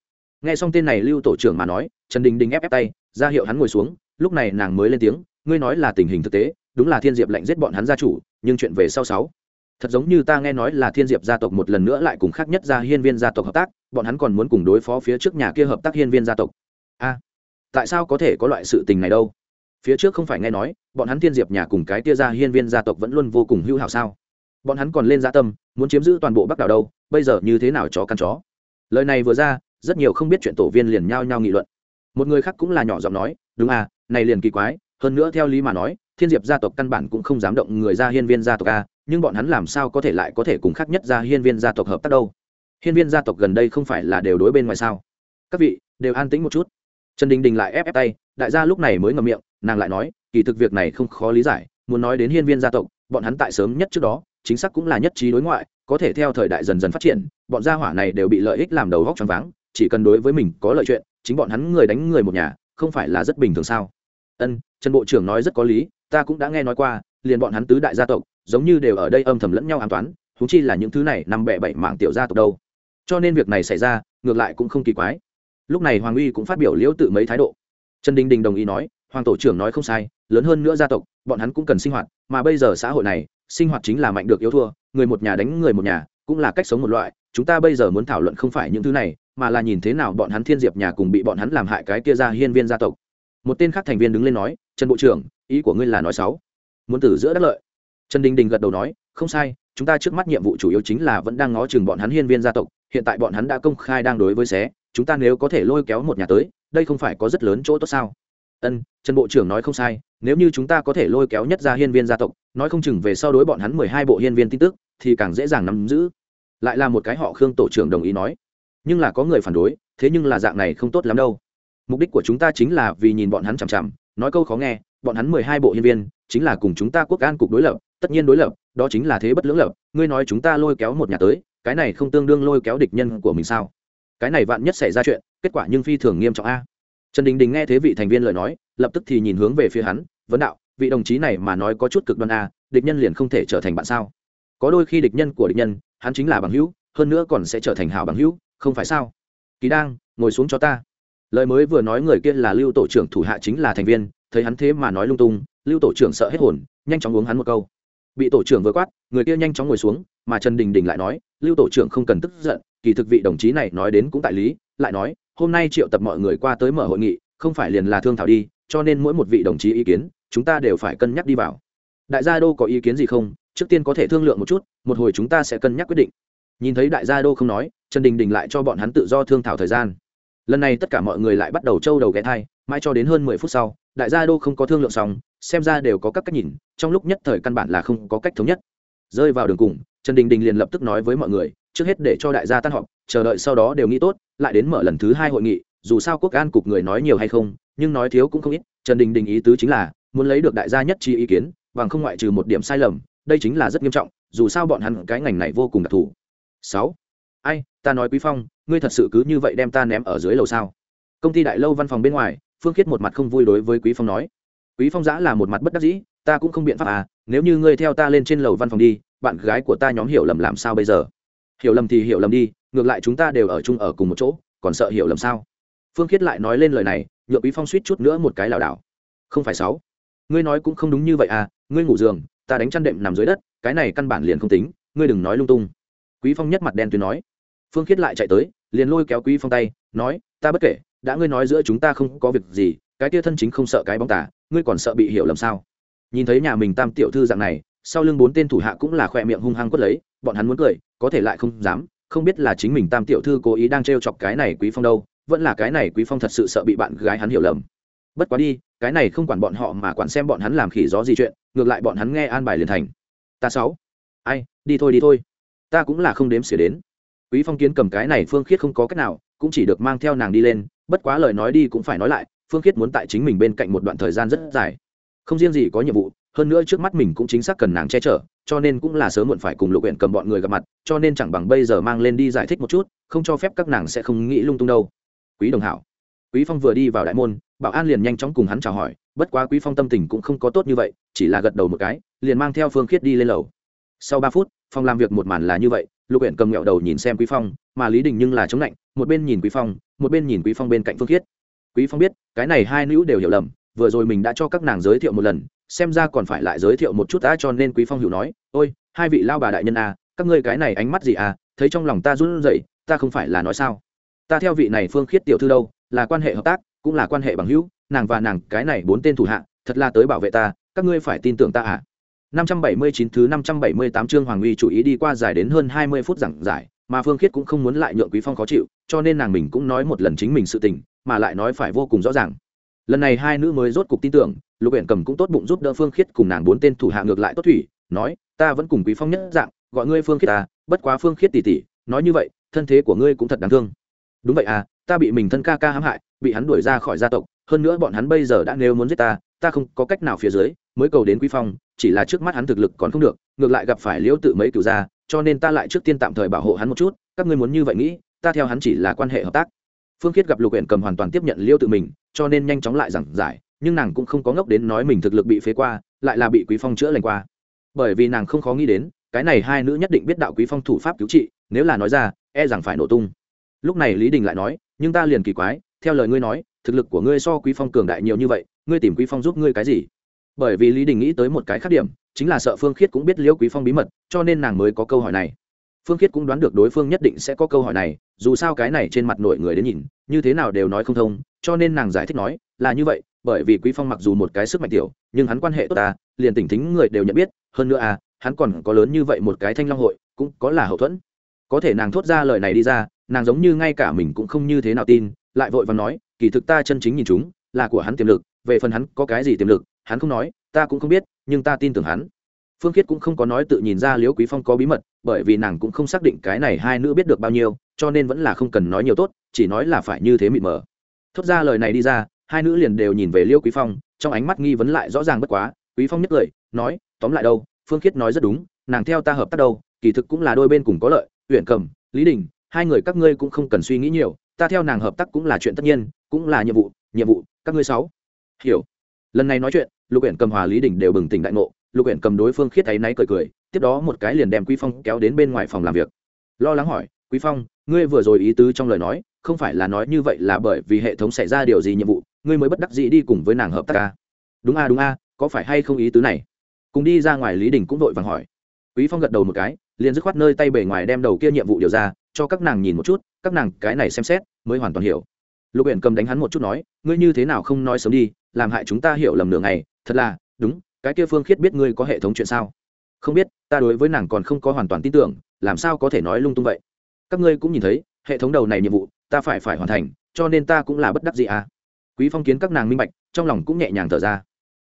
Nghe xong tên này, lưu tổ trưởng mà nói, trần đình đình ép ép tay, ra hiệu hắn ngồi xuống, lúc này nàng mới lên tiếng, ngươi nói là tình hình thực tế, đúng là thiên diệp lệnh giết bọn hắn gia chủ, nhưng chuyện về sau sáu thật giống như ta nghe nói là thiên diệp gia tộc một lần nữa lại cùng khác nhất gia hiên viên gia tộc hợp tác, bọn hắn còn muốn cùng đối phó phía trước nhà kia hợp tác hiên viên gia tộc. A, tại sao có thể có loại sự tình này đâu? Phía trước không phải nghe nói, bọn hắn thiên diệp nhà cùng cái tia gia hiên viên gia tộc vẫn luôn vô cùng hữu hảo sao? Bọn hắn còn lên gia tâm, muốn chiếm giữ toàn bộ bắc đảo đâu, bây giờ như thế nào chó căn chó? Lời này vừa ra, rất nhiều không biết chuyện tổ viên liền nhao nhao nghị luận. Một người khác cũng là nhỏ giọng nói, đúng à này liền kỳ quái, hơn nữa theo lý mà nói, thiên diệp gia tộc căn bản cũng không dám động người ra hiên viên gia tộc a nhưng bọn hắn làm sao có thể lại có thể cùng khác nhất ra hiên viên gia tộc hợp tác đâu? Hiên viên gia tộc gần đây không phải là đều đối bên ngoài sao? Các vị, đều an tĩnh một chút. Trần đình đình lại ép ép tay, đại gia lúc này mới ngậm miệng, nàng lại nói, kỳ thực việc này không khó lý giải, muốn nói đến hiên viên gia tộc, bọn hắn tại sớm nhất trước đó, chính xác cũng là nhất trí đối ngoại, có thể theo thời đại dần dần phát triển, bọn gia hỏa này đều bị lợi ích làm đầu góc tròn váng, chỉ cần đối với mình có lợi chuyện, chính bọn hắn người đánh người một nhà, không phải là rất bình thường sao? Ân, trần bộ trưởng nói rất có lý, ta cũng đã nghe nói qua liền bọn hắn tứ đại gia tộc, giống như đều ở đây âm thầm lẫn nhau an toán thú chi là những thứ này nằm bẻ bảy mạng tiểu gia tộc đâu. Cho nên việc này xảy ra, ngược lại cũng không kỳ quái. Lúc này hoàng uy cũng phát biểu liễu tự mấy thái độ. Trần đình đình đồng ý nói, hoàng tổ trưởng nói không sai, lớn hơn nữa gia tộc, bọn hắn cũng cần sinh hoạt, mà bây giờ xã hội này, sinh hoạt chính là mạnh được yếu thua, người một nhà đánh người một nhà, cũng là cách sống một loại, chúng ta bây giờ muốn thảo luận không phải những thứ này, mà là nhìn thế nào bọn hắn thiên diệp nhà cùng bị bọn hắn làm hại cái kia ra hiên viên gia tộc. Một tên khác thành viên đứng lên nói, trần bộ trưởng, ý của ngươi là nói sáu muốn từ giữa đắc lợi. Trần đình đình gật đầu nói, không sai, chúng ta trước mắt nhiệm vụ chủ yếu chính là vẫn đang ngó chừng bọn hắn hiên viên gia tộc, hiện tại bọn hắn đã công khai đang đối với xé, chúng ta nếu có thể lôi kéo một nhà tới, đây không phải có rất lớn chỗ tốt sao? Ân, trần bộ trưởng nói không sai, nếu như chúng ta có thể lôi kéo nhất ra hiên viên gia tộc, nói không chừng về sau đối bọn hắn mười hai bộ hiên viên tin tức, thì càng dễ dàng nắm giữ. Lại là một cái họ khương tổ trưởng đồng ý nói. Nhưng là có người phản đối, thế nhưng là dạng này không tốt lắm đâu. Mục đích của chúng ta chính là vì nhìn bọn hắn chằm chằm, nói câu khó nghe, bọn hắn mười hai bộ hiên viên chính là cùng chúng ta quốc an cục đối lập, tất nhiên đối lập, đó chính là thế bất lưỡng lập. Ngươi nói chúng ta lôi kéo một nhà tới, cái này không tương đương lôi kéo địch nhân của mình sao? Cái này vạn nhất xảy ra chuyện, kết quả nhưng phi thường nghiêm trọng a. Trần đình đình nghe thế vị thành viên lời nói, lập tức thì nhìn hướng về phía hắn, vấn đạo, vị đồng chí này mà nói có chút cực đoan a, địch nhân liền không thể trở thành bạn sao? Có đôi khi địch nhân của địch nhân, hắn chính là bằng hữu, hơn nữa còn sẽ trở thành hảo bằng hữu, không phải sao? Ký đang, ngồi xuống cho ta. Lời mới vừa nói người kia là lưu tổ trưởng thủ hạ chính là thành viên, thấy hắn thế mà nói lung tung lưu tổ trưởng sợ hết hồn, nhanh chóng uống hắn một câu. Bị tổ trưởng vừa quát, người kia nhanh chóng ngồi xuống, mà trần đình đình lại nói, lưu tổ trưởng không cần tức giận, kỳ thực vị đồng chí này nói đến cũng tại lý, lại nói, hôm nay triệu tập mọi người qua tới mở hội nghị, không phải liền là thương thảo đi, cho nên mỗi một vị đồng chí ý kiến, chúng ta đều phải cân nhắc đi vào. Đại gia đô có ý kiến gì không? Trước tiên có thể thương lượng một chút, một hồi chúng ta sẽ cân nhắc quyết định. Nhìn thấy đại gia đô không nói, trần đình đình lại cho bọn hắn tự do thương thảo thời gian. Lần này tất cả mọi người lại bắt đầu trâu đầu ghé thai, mãi cho đến hơn mười phút sau đại gia đô không có thương lượng xong, xem ra đều có các cách nhìn, trong lúc nhất thời căn bản là không có cách thống nhất. Rơi vào đường cùng, trần đình đình liền lập tức nói với mọi người, trước hết để cho đại gia tan họp, chờ đợi sau đó đều nghĩ tốt, lại đến mở lần thứ hai hội nghị, dù sao quốc an cục người nói nhiều hay không, nhưng nói thiếu cũng không ít, trần đình đình ý tứ chính là, muốn lấy được đại gia nhất trí ý kiến, bằng không ngoại trừ một điểm sai lầm, đây chính là rất nghiêm trọng, dù sao bọn hắn cái ngành này vô cùng đặc thù. Sáu. Ai, ta nói quý phong, ngươi thật sự cứ như vậy đem ta ném ở dưới lầu sao? Công ty đại lâu văn phòng bên ngoài phương khiết một mặt không vui đối với quý phong nói. Quý phong giã là một mặt bất đắc dĩ, ta cũng không biện pháp à nếu như ngươi theo ta lên trên lầu văn phòng đi, bạn gái của ta nhóm hiểu lầm làm sao bây giờ? Hiểu lầm thì hiểu lầm đi, ngược lại chúng ta đều ở chung ở cùng một chỗ, còn sợ hiểu lầm sao? Phương khiết lại nói lên lời này nhựa quý phong suýt chút nữa một cái lảo đảo. Không phải sáu. Ngươi nói cũng không đúng như vậy à ngươi ngủ giường, ta đánh chăn đệm nằm dưới đất, cái này căn bản liền không tính, ngươi đừng nói lung tung. Quý phong nhất mặt đen tuyến nói. Phương khiết lại chạy tới, liền lôi kéo quý phong tay, nói, ta bất kể đã ngươi nói giữa chúng ta không có việc gì, cái tia thân chính không sợ cái bóng tả ngươi còn sợ bị hiểu lầm sao? Nhìn thấy nhà mình tam tiểu thư dạng này, sau lưng bốn tên thủ hạ cũng là khoe miệng hung hăng quất lấy, bọn hắn muốn cười, có thể lại không dám, không biết là chính mình tam tiểu thư cố ý đang trêu chọc cái này quý phong đâu, vẫn là cái này quý phong thật sự sợ bị bạn gái hắn hiểu lầm. Bất quá đi, cái này không quản bọn họ mà quản xem bọn hắn làm khỉ gió gì chuyện, ngược lại bọn hắn nghe an bài liền thành. Ta sáu. Ai, đi thôi đi thôi. Ta cũng là không đếm xỉa đến. Quý phong kiến cầm cái này phương khiết không có cách nào, cũng chỉ được mang theo nàng đi lên bất quá lời nói đi cũng phải nói lại, phương khiết muốn tại chính mình bên cạnh một đoạn thời gian rất dài. Không riêng gì có nhiệm vụ, hơn nữa trước mắt mình cũng chính xác cần nàng che chở, cho nên cũng là sớm muộn phải cùng lục huyện cầm bọn người gặp mặt, cho nên chẳng bằng bây giờ mang lên đi giải thích một chút, không cho phép các nàng sẽ không nghĩ lung tung đâu. Quý đồng hảo, quý phong vừa đi vào đại môn, bảo an liền nhanh chóng cùng hắn chào hỏi, bất quá quý phong tâm tình cũng không có tốt như vậy, chỉ là gật đầu một cái, liền mang theo phương khiết đi lên lầu. Sau ba phút, phòng làm việc một màn là như vậy lục huyện cầm nghẹo đầu nhìn xem quý phong, mà lý đình nhưng là chống lạnh, một bên nhìn quý phong, một bên nhìn quý phong bên cạnh phương khiết. Quý phong biết, cái này hai nữ đều hiểu lầm, vừa rồi mình đã cho các nàng giới thiệu một lần, xem ra còn phải lại giới thiệu một chút đã cho nên quý phong hiểu nói, ôi, hai vị lao bà đại nhân à các ngươi cái này ánh mắt gì à thấy trong lòng ta run rẩy, ta không phải là nói sao? Ta theo vị này phương khiết tiểu thư đâu, là quan hệ hợp tác, cũng là quan hệ bằng hữu, nàng và nàng cái này bốn tên thủ hạ, thật là tới bảo vệ ta, các ngươi phải tin tưởng ta à. 579 thứ 578 chương Hoàng Uy chủ ý đi qua dài đến hơn 20 phút giảng giải, mà Phương Khiết cũng không muốn lại nhượng Quý Phong khó chịu, cho nên nàng mình cũng nói một lần chính mình sự tình, mà lại nói phải vô cùng rõ ràng. Lần này hai nữ mới rốt cục tin tưởng, Lục Uyển Cầm cũng tốt bụng giúp đỡ Phương Khiết cùng nàng bốn tên thủ hạ ngược lại tốt thủy, nói, ta vẫn cùng Quý Phong nhất dạng, gọi ngươi Phương Khiết à, bất quá Phương Khiết tỷ tỷ, nói như vậy, thân thế của ngươi cũng thật đáng thương. Đúng vậy à, ta bị mình thân ca ca hãm hại, bị hắn đuổi ra khỏi gia tộc, hơn nữa bọn hắn bây giờ đã nếu muốn giết ta, ta không có cách nào phía dưới, mới cầu đến Quý Phong, chỉ là trước mắt hắn thực lực còn không được ngược lại gặp phải liễu tự mấy cửu gia cho nên ta lại trước tiên tạm thời bảo hộ hắn một chút các ngươi muốn như vậy nghĩ ta theo hắn chỉ là quan hệ hợp tác. Phương khiết gặp lục huyện cầm hoàn toàn tiếp nhận liễu tự mình cho nên nhanh chóng lại giảng giải nhưng nàng cũng không có ngốc đến nói mình thực lực bị phế qua lại là bị quý phong chữa lành qua. Bởi vì nàng không khó nghĩ đến cái này hai nữ nhất định biết đạo quý phong thủ pháp cứu trị nếu là nói ra e rằng phải nổ tung. Lúc này lý đình lại nói nhưng ta liền kỳ quái theo lời ngươi nói thực lực của ngươi so quý phong cường đại nhiều như vậy, ngươi tìm quý phong giúp ngươi cái gì? Bởi vì lý đình nghĩ tới một cái khác điểm, chính là sợ phương khiết cũng biết liễu quý phong bí mật, cho nên nàng mới có câu hỏi này. Phương khiết cũng đoán được đối phương nhất định sẽ có câu hỏi này, dù sao cái này trên mặt nội người đến nhìn, như thế nào đều nói không thông, cho nên nàng giải thích nói, là như vậy, bởi vì quý phong mặc dù một cái sức mạnh tiểu, nhưng hắn quan hệ tốt ta liền tỉnh thính người đều nhận biết, hơn nữa à hắn còn có lớn như vậy một cái thanh long hội, cũng có là hậu thuẫn. Có thể nàng thốt ra lời này đi ra, nàng giống như ngay cả mình cũng không như thế nào tin, lại vội và nói kỳ thực ta chân chính nhìn chúng là của hắn tiềm lực, về phần hắn có cái gì tiềm lực, hắn không nói, ta cũng không biết, nhưng ta tin tưởng hắn. Phương khiết cũng không có nói tự nhìn ra liễu quý phong có bí mật, bởi vì nàng cũng không xác định cái này hai nữ biết được bao nhiêu, cho nên vẫn là không cần nói nhiều tốt, chỉ nói là phải như thế mịt mờ. Thốt ra lời này đi ra, hai nữ liền đều nhìn về liễu quý phong, trong ánh mắt nghi vấn lại rõ ràng bất quá, quý phong nhất cười, nói, tóm lại đâu, phương khiết nói rất đúng, nàng theo ta hợp tác đâu, kỳ thực cũng là đôi bên cùng có lợi huyện cầm, lý đình, hai người các ngươi cũng không cần suy nghĩ nhiều, ta theo nàng hợp tác cũng là chuyện tất nhiên cũng là nhiệm vụ nhiệm vụ, các ngươi sáu. Hiểu. Lần này nói chuyện, lục uyển cầm hòa lý đình đều bừng tỉnh đại ngộ, lục uyển cầm đối phương khiết thấy náy cười cười, tiếp đó một cái liền đem quý phong kéo đến bên ngoài phòng làm việc. Lo lắng hỏi, quý phong, ngươi vừa rồi ý tứ trong lời nói, không phải là nói như vậy là bởi vì hệ thống xảy ra điều gì nhiệm vụ, ngươi mới bất đắc dĩ đi cùng với nàng hợp tác ca? Đúng a đúng a, có phải hay không ý tứ này? Cùng đi ra ngoài lý đình cũng vội vàng hỏi. Quý phong gật đầu một cái, liền dứt khoát nơi tay bề ngoài đem đầu kia nhiệm vụ điều ra, cho các nàng nhìn một chút, các nàng cái này xem xét, mới hoàn toàn hiểu lục huyện cầm đánh hắn một chút nói, ngươi như thế nào không nói sớm đi, làm hại chúng ta hiểu lầm nửa ngày, thật là, đúng, cái kia phương khiết biết ngươi có hệ thống chuyện sao? Không biết, ta đối với nàng còn không có hoàn toàn tin tưởng, làm sao có thể nói lung tung vậy? Các ngươi cũng nhìn thấy, hệ thống đầu này nhiệm vụ, ta phải phải hoàn thành, cho nên ta cũng là bất đắc gì à. Quý phong kiến các nàng minh bạch, trong lòng cũng nhẹ nhàng thở ra.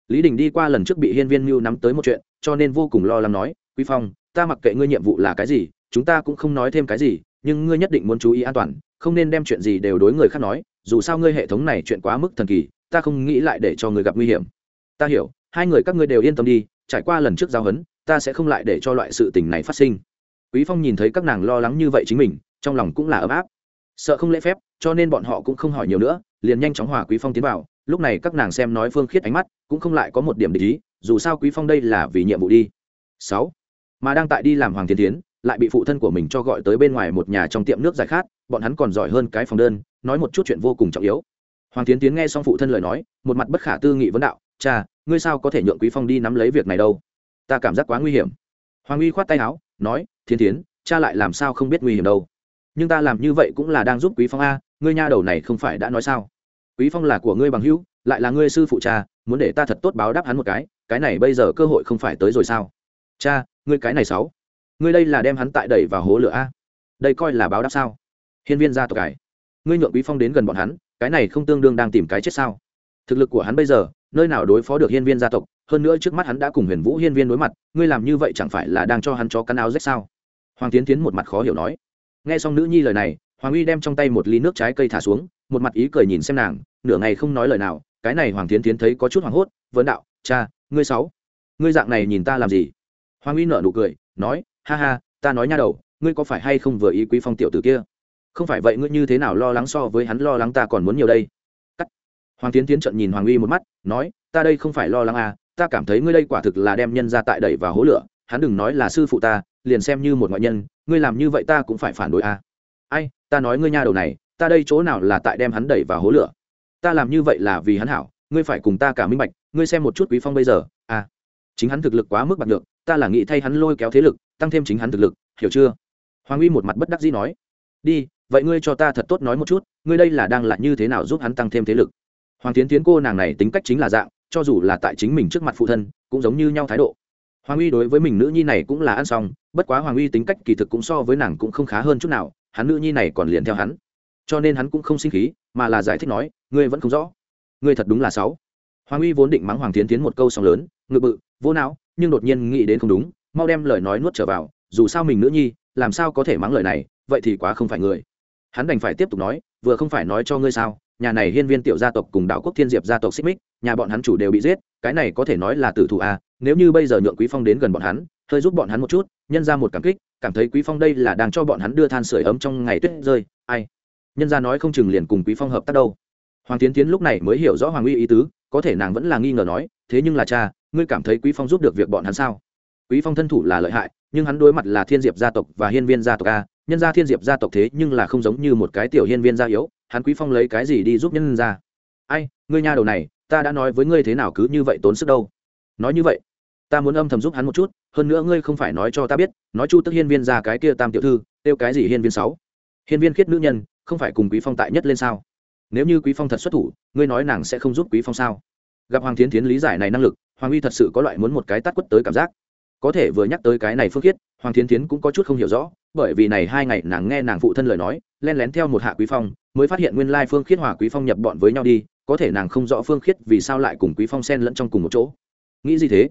Lý đình đi qua lần trước bị hiên viên mưu nắm tới một chuyện, cho nên vô cùng lo lắng nói, quý phong, ta mặc kệ ngươi nhiệm vụ là cái gì, chúng ta cũng không nói thêm cái gì, nhưng ngươi nhất định muốn chú ý an toàn, không nên đem chuyện gì đều đối người khác nói dù sao ngươi hệ thống này chuyện quá mức thần kỳ ta không nghĩ lại để cho người gặp nguy hiểm. Ta hiểu hai người các ngươi đều yên tâm đi trải qua lần trước giao hấn ta sẽ không lại để cho loại sự tình này phát sinh. Quý phong nhìn thấy các nàng lo lắng như vậy chính mình trong lòng cũng là ấm áp. Sợ không lễ phép cho nên bọn họ cũng không hỏi nhiều nữa liền nhanh chóng hòa quý phong tiến vào. Lúc này các nàng xem nói phương khiết ánh mắt cũng không lại có một điểm để ý dù sao quý phong đây là vì nhiệm vụ đi. Sáu, mà đang tại đi làm hoàng thiên tiến lại bị phụ thân của mình cho gọi tới bên ngoài một nhà trong tiệm nước giải khát bọn hắn còn giỏi hơn cái phòng đơn nói một chút chuyện vô cùng trọng yếu. Hoàng tiến tiến nghe xong phụ thân lời nói, một mặt bất khả tư nghị vấn đạo, cha, ngươi sao có thể nhượng quý phong đi nắm lấy việc này đâu? Ta cảm giác quá nguy hiểm. Hoàng uy khoát tay áo, nói thiên tiến, cha lại làm sao không biết nguy hiểm đâu? Nhưng ta làm như vậy cũng là đang giúp quý phong a, ngươi nha đầu này không phải đã nói sao? Quý phong là của ngươi bằng hữu, lại là ngươi sư phụ cha, muốn để ta thật tốt báo đáp hắn một cái cái này bây giờ cơ hội không phải tới rồi sao? Cha, ngươi cái này sáu ngươi đây là đem hắn tại đẩy vào hố lửa a? Đây coi là báo đáp sao? Hiên viên gia tộc cải ngươi nhượng quý phong đến gần bọn hắn, cái này không tương đương đang tìm cái chết sao? Thực lực của hắn bây giờ, nơi nào đối phó được hiên viên gia tộc, hơn nữa trước mắt hắn đã cùng huyền vũ hiên viên đối mặt, ngươi làm như vậy chẳng phải là đang cho hắn cho cắn áo rách sao? Hoàng tiến tiến một mặt khó hiểu nói. Nghe xong nữ nhi lời này, hoàng uy đem trong tay một ly nước trái cây thả xuống, một mặt ý cười nhìn xem nàng, nửa ngày không nói lời nào, cái này hoàng tiến tiến thấy có chút hoảng hốt, vấn đạo, cha, ngươi sáu, ngươi dạng này nhìn ta làm gì? Hoàng uy nở nụ cười, nói, ha ha, ta nói nha đầu, ngươi có phải hay không vừa ý quý phong tiểu tử kia? Không phải vậy ngươi như thế nào lo lắng so với hắn lo lắng ta còn muốn nhiều đây? Cắt. Hoàng tiến tiến trận nhìn hoàng uy một mắt, nói, ta đây không phải lo lắng à ta cảm thấy ngươi đây quả thực là đem nhân ra tại đẩy và hố lửa, hắn đừng nói là sư phụ ta, liền xem như một ngoại nhân, ngươi làm như vậy ta cũng phải phản đối à. Ai, ta nói ngươi nha đầu này, ta đây chỗ nào là tại đem hắn đẩy và hố lửa? Ta làm như vậy là vì hắn hảo, ngươi phải cùng ta cả minh bạch, ngươi xem một chút quý phong bây giờ à. Chính hắn thực lực quá mức bạc được ta là nghĩ thay hắn lôi kéo thế lực, tăng thêm chính hắn thực lực, hiểu chưa? Hoàng uy một mặt bất đắc dĩ nói, đi vậy ngươi cho ta thật tốt nói một chút, ngươi đây là đang là như thế nào giúp hắn tăng thêm thế lực? Hoàng tiến tiến cô nàng này tính cách chính là dạng, cho dù là tại chính mình trước mặt phụ thân, cũng giống như nhau thái độ. Hoàng uy đối với mình nữ nhi này cũng là ăn xong, bất quá hoàng uy tính cách kỳ thực cũng so với nàng cũng không khá hơn chút nào, hắn nữ nhi này còn liền theo hắn. Cho nên hắn cũng không sinh khí, mà là giải thích nói, ngươi vẫn không rõ. Ngươi thật đúng là sáu hoàng uy vốn định mắng hoàng tiến tiến một câu sóng lớn, ngự bự, vô não, nhưng đột nhiên nghĩ đến không đúng, mau đem lời nói nuốt trở vào, dù sao mình nữ nhi, làm sao có thể mắng lời này, vậy thì quá không phải người hắn đành phải tiếp tục nói, vừa không phải nói cho ngươi sao, nhà này hiên viên tiểu gia tộc cùng đạo quốc thiên diệp gia tộc xích mích, nhà bọn hắn chủ đều bị giết, cái này có thể nói là tử thủ à nếu như bây giờ nhượng quý phong đến gần bọn hắn, hơi giúp bọn hắn một chút, nhân ra một cảm kích, cảm thấy quý phong đây là đang cho bọn hắn đưa than sửa ấm trong ngày tuyết rơi, ai? Nhân ra nói không chừng liền cùng quý phong hợp tác đâu. Hoàng tiến tiến lúc này mới hiểu rõ hoàng uy ý tứ, có thể nàng vẫn là nghi ngờ nói, thế nhưng là cha, ngươi cảm thấy quý phong giúp được việc bọn hắn sao? Quý phong thân thủ là lợi hại, nhưng hắn đối mặt là thiên diệp gia tộc và hiên viên gia tộc a nhân gia thiên diệp gia tộc thế nhưng là không giống như một cái tiểu hiên viên gia yếu, hắn quý phong lấy cái gì đi giúp nhân gia? Ai, ngươi nhà đầu này, ta đã nói với ngươi thế nào cứ như vậy tốn sức đâu. Nói như vậy, ta muốn âm thầm giúp hắn một chút, hơn nữa ngươi không phải nói cho ta biết, nói chu tức hiên viên ra cái kia tam tiểu thư tiêu cái gì hiên viên sáu? Hiên viên khiết nữ nhân, không phải cùng quý phong tại nhất lên sao? Nếu như quý phong thật xuất thủ, ngươi nói nàng sẽ không giúp quý phong sao? Gặp hoàng thiến thiến lý giải này năng lực, hoàng uy thật sự có loại muốn một cái tát quất tới cảm giác. Có thể vừa nhắc tới cái này phương khiết hoàng thiến thiến cũng có chút không hiểu rõ, bởi vì này hai ngày nàng nghe nàng phụ thân lời nói, len lén theo một hạ quý phong, mới phát hiện nguyên lai phương khiết hòa quý phong nhập bọn với nhau đi, có thể nàng không rõ phương khiết vì sao lại cùng quý phong xen lẫn trong cùng một chỗ. Nghĩ gì thế?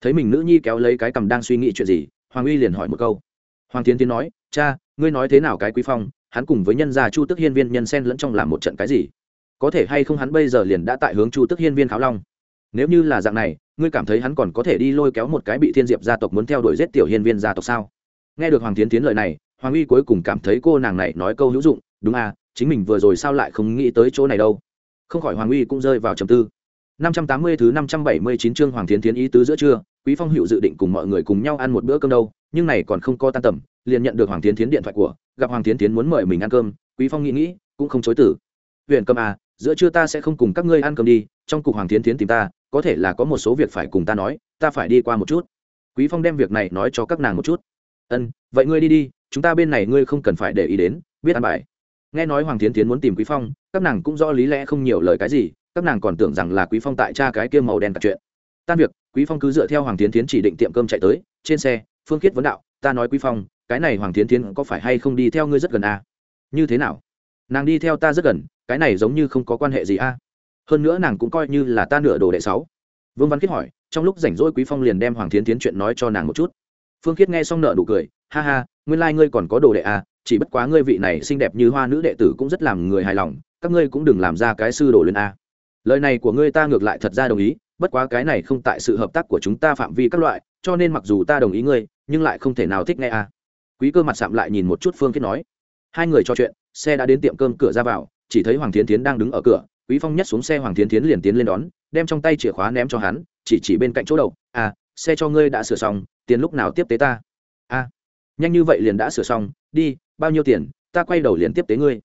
Thấy mình nữ nhi kéo lấy cái cầm đang suy nghĩ chuyện gì, hoàng uy liền hỏi một câu. Hoàng tiến tiến nói, cha, ngươi nói thế nào cái quý phong? Hắn cùng với nhân gia chu tức hiên viên nhân xen lẫn trong làm một trận cái gì? Có thể hay không hắn bây giờ liền đã tại hướng chu tức hiên viên kháo long? Nếu như là dạng này, ngươi cảm thấy hắn còn có thể đi lôi kéo một cái bị thiên diệp gia tộc muốn theo đuổi giết tiểu hiên viên gia tộc sao? Nghe được hoàng tiến tiến lời này, hoàng uy cuối cùng cảm thấy cô nàng này nói câu hữu dụng, đúng à chính mình vừa rồi sao lại không nghĩ tới chỗ này đâu? Không khỏi hoàng uy cũng rơi vào trầm tư. Năm trăm tám mươi thứ năm trăm bảy mươi chín chương hoàng tiến tiến ý tứ giữa trưa, quý phong hữu dự định cùng mọi người cùng nhau ăn một bữa cơm đâu, nhưng này còn không có tan tầm, liền nhận được hoàng tiến tiến điện thoại của, gặp hoàng tiến tiến muốn mời mình ăn cơm, quý phong nghĩ nghĩ, cũng không chối tử huyện cơm à giữa trưa ta sẽ không cùng các ngươi ăn cơm đi, trong cục hoàng tiến tiến tìm ta có thể là có một số việc phải cùng ta nói, ta phải đi qua một chút. Quý phong đem việc này nói cho các nàng một chút. Ân, vậy ngươi đi đi, chúng ta bên này ngươi không cần phải để ý đến, biết ăn bài. Nghe nói hoàng tiến tiến muốn tìm quý phong, các nàng cũng rõ lý lẽ không nhiều lời cái gì, các nàng còn tưởng rằng là quý phong tại cha cái kia màu đen cả chuyện. Tan việc, quý phong cứ dựa theo hoàng tiến tiến chỉ định tiệm cơm chạy tới, trên xe, phương khiết vấn đạo, ta nói quý phong, cái này hoàng tiến tiến có phải hay không đi theo ngươi rất gần à? như thế nào? Nàng đi theo ta rất gần, cái này giống như không có quan hệ gì a à? Hơn nữa nàng cũng coi như là ta nửa đồ đệ sáu. Vương văn khiết hỏi, trong lúc rảnh rỗi quý phong liền đem hoàng Thiến tiến chuyện nói cho nàng một chút. Phương khiết nghe xong nợ nụ cười, ha ha, nguyên lai like ngươi còn có đồ đệ à chỉ bất quá ngươi vị này xinh đẹp như hoa nữ đệ tử cũng rất làm người hài lòng, các ngươi cũng đừng làm ra cái sư đồ lên a à. lời này của ngươi ta ngược lại thật ra đồng ý, bất quá cái này không tại sự hợp tác của chúng ta phạm vi các loại, cho nên mặc dù ta đồng ý ngươi, nhưng lại không thể nào thích nghe a quý cơ mặt sạm lại nhìn một chút phương khiết nói. Hai người trò chuyện, xe đã đến tiệm cơm cửa ra vào, chỉ thấy hoàng thiến tiến đang đứng ở cửa quý phong nhất xuống xe hoàng thiến tiến liền tiến lên đón đem trong tay chìa khóa ném cho hắn chỉ chỉ bên cạnh chỗ đầu à xe cho ngươi đã sửa xong tiền lúc nào tiếp tế ta? A à, nhanh như vậy liền đã sửa xong đi bao nhiêu tiền ta quay đầu liền tiếp tế ngươi.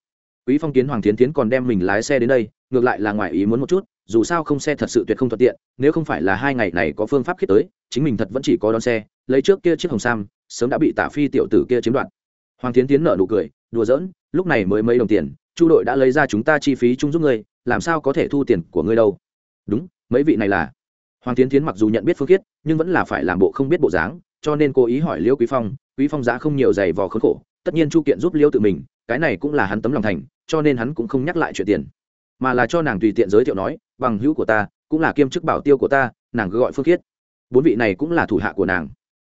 Quý phong kiến hoàng tiến tiến còn đem mình lái xe đến đây ngược lại là ngoài ý muốn một chút dù sao không xe thật sự tuyệt không thuận tiện nếu không phải là hai ngày này có phương pháp khiết tới chính mình thật vẫn chỉ có đón xe lấy trước kia chiếc hồng sam sớm đã bị tả phi tiểu tử kia chiếm đoạt. Hoàng tiến tiến nở nụ cười đùa giỡn lúc này mới mấy đồng tiền chu đội đã lấy ra chúng ta chi phí chung giúp ngươi làm sao có thể thu tiền của ngươi đâu? Đúng, mấy vị này là. Hoàng tiến tiến mặc dù nhận biết phương khiết, nhưng vẫn là phải làm bộ không biết bộ dáng, cho nên cố ý hỏi liễu quý phong quý phong giá không nhiều giày vò khốn khổ, tất nhiên chu kiện giúp liễu tự mình, cái này cũng là hắn tấm lòng thành, cho nên hắn cũng không nhắc lại chuyện tiền. Mà là cho nàng tùy tiện giới thiệu nói, bằng hữu của ta, cũng là kiêm chức bảo tiêu của ta, nàng cứ gọi phương khiết. Bốn vị này cũng là thủ hạ của nàng.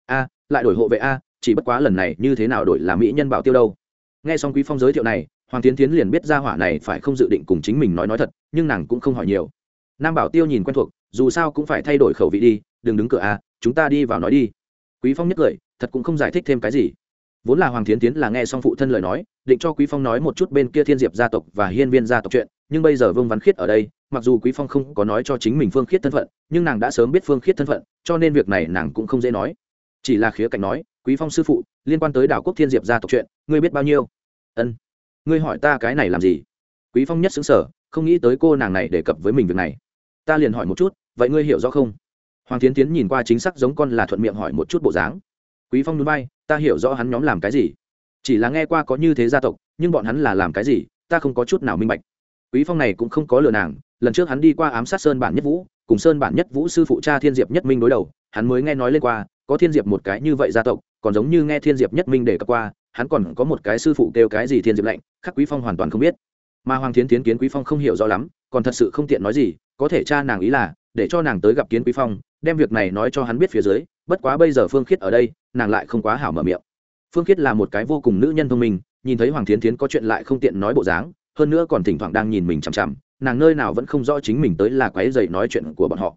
A, lại đổi hộ vệ a, chỉ bất quá lần này như thế nào đổi là mỹ nhân bảo tiêu đâu? Nghe xong quý phong giới thiệu này hoàng tiến tiến liền biết ra hỏa này phải không dự định cùng chính mình nói nói thật, nhưng nàng cũng không hỏi nhiều. Nam bảo tiêu nhìn quen thuộc, dù sao cũng phải thay đổi khẩu vị đi, đừng đứng cửa a, chúng ta đi vào nói đi. Quý phong nhất cười, thật cũng không giải thích thêm cái gì. Vốn là hoàng thiến tiến là nghe xong phụ thân lời nói, định cho quý phong nói một chút bên kia thiên diệp gia tộc và hiên viên gia tộc chuyện, nhưng bây giờ vương văn khiết ở đây, mặc dù quý phong không có nói cho chính mình phương khiết thân phận, nhưng nàng đã sớm biết phương khiết thân phận, cho nên việc này nàng cũng không dễ nói. Chỉ là khía cạnh nói, quý phong sư phụ, liên quan tới đảo quốc thiên diệp gia tộc chuyện, ngươi biết bao nhiêu? Ân ngươi hỏi ta cái này làm gì? Quý phong nhất xứng sở không nghĩ tới cô nàng này đề cập với mình việc này. Ta liền hỏi một chút, vậy ngươi hiểu rõ không? Hoàng tiến tiến nhìn qua chính xác giống con là thuận miệng hỏi một chút bộ dáng. Quý phong núi bay ta hiểu rõ hắn nhóm làm cái gì. Chỉ là nghe qua có như thế gia tộc, nhưng bọn hắn là làm cái gì, ta không có chút nào minh bạch. Quý phong này cũng không có lừa nàng, lần trước hắn đi qua ám sát sơn bản nhất vũ, cùng sơn bản nhất vũ sư phụ cha thiên diệp nhất minh đối đầu, hắn mới nghe nói lên qua, có thiên diệp một cái như vậy gia tộc, còn giống như nghe thiên diệp nhất minh để cập qua hắn còn có một cái sư phụ kêu cái gì thiên diệp lạnh, khắc quý phong hoàn toàn không biết. Mà hoàng thiến tiến kiến quý phong không hiểu rõ lắm, còn thật sự không tiện nói gì, có thể cha nàng ý là, để cho nàng tới gặp kiến quý phong, đem việc này nói cho hắn biết phía dưới, bất quá bây giờ phương khiết ở đây, nàng lại không quá hảo mở miệng. Phương khiết là một cái vô cùng nữ nhân thông minh, nhìn thấy hoàng thiến tiến có chuyện lại không tiện nói bộ dáng, hơn nữa còn thỉnh thoảng đang nhìn mình chằm chằm, nàng nơi nào vẫn không rõ chính mình tới là quái dậy nói chuyện của bọn họ.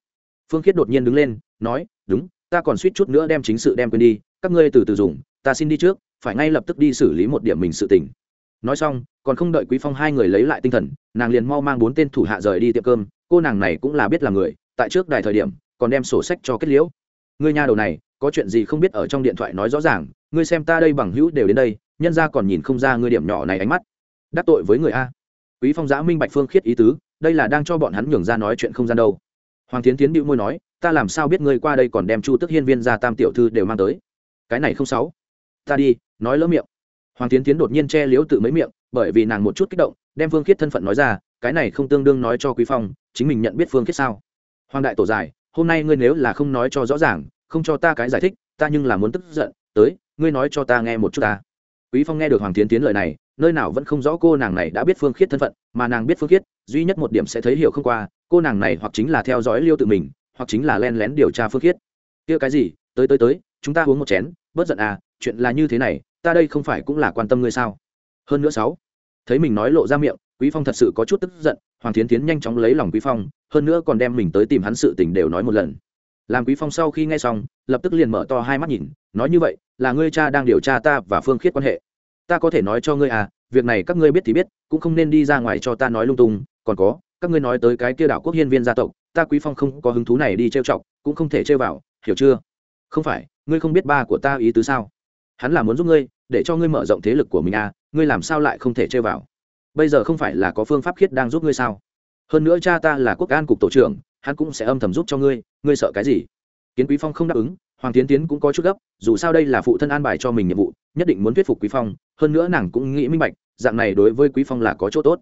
Phương khiết đột nhiên đứng lên, nói, đúng, ta còn suýt chút nữa đem chính sự đem quên đi, các ngươi từ từ dùng, ta xin đi trước phải ngay lập tức đi xử lý một điểm mình sự tình. Nói xong, còn không đợi quý phong hai người lấy lại tinh thần, nàng liền mau mang bốn tên thủ hạ rời đi tiệm cơm, cô nàng này cũng là biết là người, tại trước đài thời điểm, còn đem sổ sách cho kết liễu. Ngươi nhà đầu này, có chuyện gì không biết ở trong điện thoại nói rõ ràng, ngươi xem ta đây bằng hữu đều đến đây, nhân ra còn nhìn không ra ngươi điểm nhỏ này ánh mắt. Đắc tội với người a. Quý phong giã minh bạch phương khiết ý tứ, đây là đang cho bọn hắn nhường ra nói chuyện không gian đâu. Hoàng tiến tiến bĩu môi nói, ta làm sao biết ngươi qua đây còn đem chu tức hiên viên ra tam tiểu thư đều mang tới? Cái này không sáu. Ta đi nói lỡ miệng. Hoàng tiến tiến đột nhiên che liếu tự mấy miệng, bởi vì nàng một chút kích động, đem phương khiết thân phận nói ra, cái này không tương đương nói cho quý phong, chính mình nhận biết phương khiết sao? Hoàng đại tổ dài hôm nay ngươi nếu là không nói cho rõ ràng, không cho ta cái giải thích, ta nhưng là muốn tức giận, tới, ngươi nói cho ta nghe một chút ta. Quý phong nghe được hoàng tiến tiến lời này, nơi nào vẫn không rõ cô nàng này đã biết phương khiết thân phận, mà nàng biết phương khiết, duy nhất một điểm sẽ thấy hiểu không qua, cô nàng này hoặc chính là theo dõi liêu tự mình, hoặc chính là len lén điều tra phương khiết. Kia cái gì? Tới tới tới, chúng ta uống một chén bớt giận à chuyện là như thế này, ta đây không phải cũng là quan tâm ngươi sao? Hơn nữa sáu, thấy mình nói lộ ra miệng, quý phong thật sự có chút tức giận, hoàng thiến tiến nhanh chóng lấy lòng quý phong, hơn nữa còn đem mình tới tìm hắn sự tình đều nói một lần. Làm quý phong sau khi nghe xong, lập tức liền mở to hai mắt nhìn, nói như vậy, là ngươi cha đang điều tra ta và phương khiết quan hệ. Ta có thể nói cho ngươi à việc này các ngươi biết thì biết, cũng không nên đi ra ngoài cho ta nói lung tung, còn có, các ngươi nói tới cái kia đảo quốc hiên viên gia tộc, ta quý phong không có hứng thú này đi trêu chọc, cũng không thể trêu vào, hiểu chưa? Không phải ngươi không biết ba của ta ý tứ sao? Hắn là muốn giúp ngươi, để cho ngươi mở rộng thế lực của mình à ngươi làm sao lại không thể chơi vào? Bây giờ không phải là có phương pháp khiết đang giúp ngươi sao? Hơn nữa cha ta là quốc an cục tổ trưởng, hắn cũng sẽ âm thầm giúp cho ngươi ngươi sợ cái gì? Kiến quý phong không đáp ứng, hoàng tiến tiến cũng có chút gấp, dù sao đây là phụ thân an bài cho mình nhiệm vụ, nhất định muốn thuyết phục quý phong, hơn nữa nàng cũng nghĩ minh bạch, dạng này đối với quý phong là có chỗ tốt.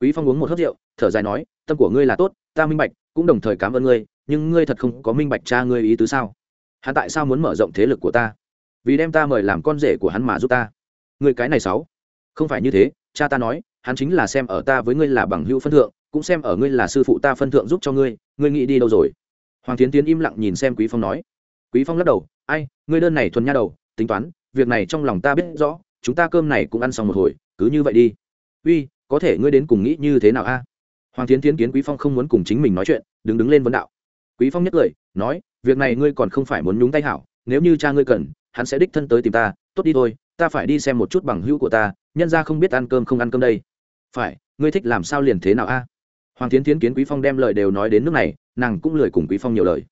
Quý phong uống một hớp rượu, thở dài nói, tâm của ngươi là tốt, ta minh bạch, cũng đồng thời cảm ơn ngươi, nhưng ngươi thật không có minh bạch cha ngươi ý tứ sao? Hắn tại sao muốn mở rộng thế lực của ta? Vì đem ta mời làm con rể của hắn mà giúp ta. Người cái này sáu. Không phải như thế, cha ta nói, hắn chính là xem ở ta với ngươi là bằng hữu phân thượng, cũng xem ở ngươi là sư phụ ta phân thượng giúp cho ngươi ngươi nghĩ đi đâu rồi? Hoàng tiến tiến im lặng nhìn xem quý phong nói. Quý phong lắc đầu, ai, ngươi đơn này thuần nha đầu, tính toán, việc này trong lòng ta biết rõ, chúng ta cơm này cũng ăn xong một hồi, cứ như vậy đi. Uy, có thể ngươi đến cùng nghĩ như thế nào a? Hoàng tiến tiến kiến quý phong không muốn cùng chính mình nói chuyện, đứng đứng lên vấn đạo quý phong nhất cười, nói, việc này ngươi còn không phải muốn nhúng tay hảo, nếu như cha ngươi cần, hắn sẽ đích thân tới tìm ta, tốt đi thôi, ta phải đi xem một chút bằng hữu của ta, nhân ra không biết ăn cơm không ăn cơm đây. Phải, ngươi thích làm sao liền thế nào a? Hoàng tiến tiến kiến quý phong đem lời đều nói đến nước này, nàng cũng lười cùng quý phong nhiều lời.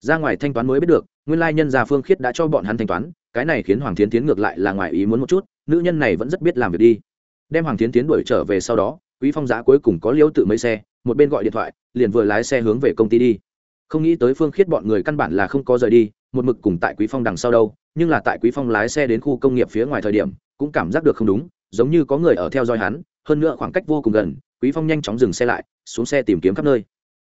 Ra ngoài thanh toán mới biết được, nguyên lai nhân gia phương khiết đã cho bọn hắn thanh toán, cái này khiến hoàng tiến tiến ngược lại là ngoài ý muốn một chút, nữ nhân này vẫn rất biết làm việc đi. Đem hoàng tiến tiến đuổi trở về sau đó, quý phong giá cuối cùng có liêu tự mấy xe, một bên gọi điện thoại, liền vừa lái xe hướng về công ty đi không nghĩ tới phương khiết bọn người căn bản là không có rời đi, một mực cùng tại quý phong đằng sau đâu, nhưng là tại quý phong lái xe đến khu công nghiệp phía ngoài thời điểm, cũng cảm giác được không đúng, giống như có người ở theo dõi hắn, hơn nữa khoảng cách vô cùng gần, quý phong nhanh chóng dừng xe lại, xuống xe tìm kiếm khắp nơi.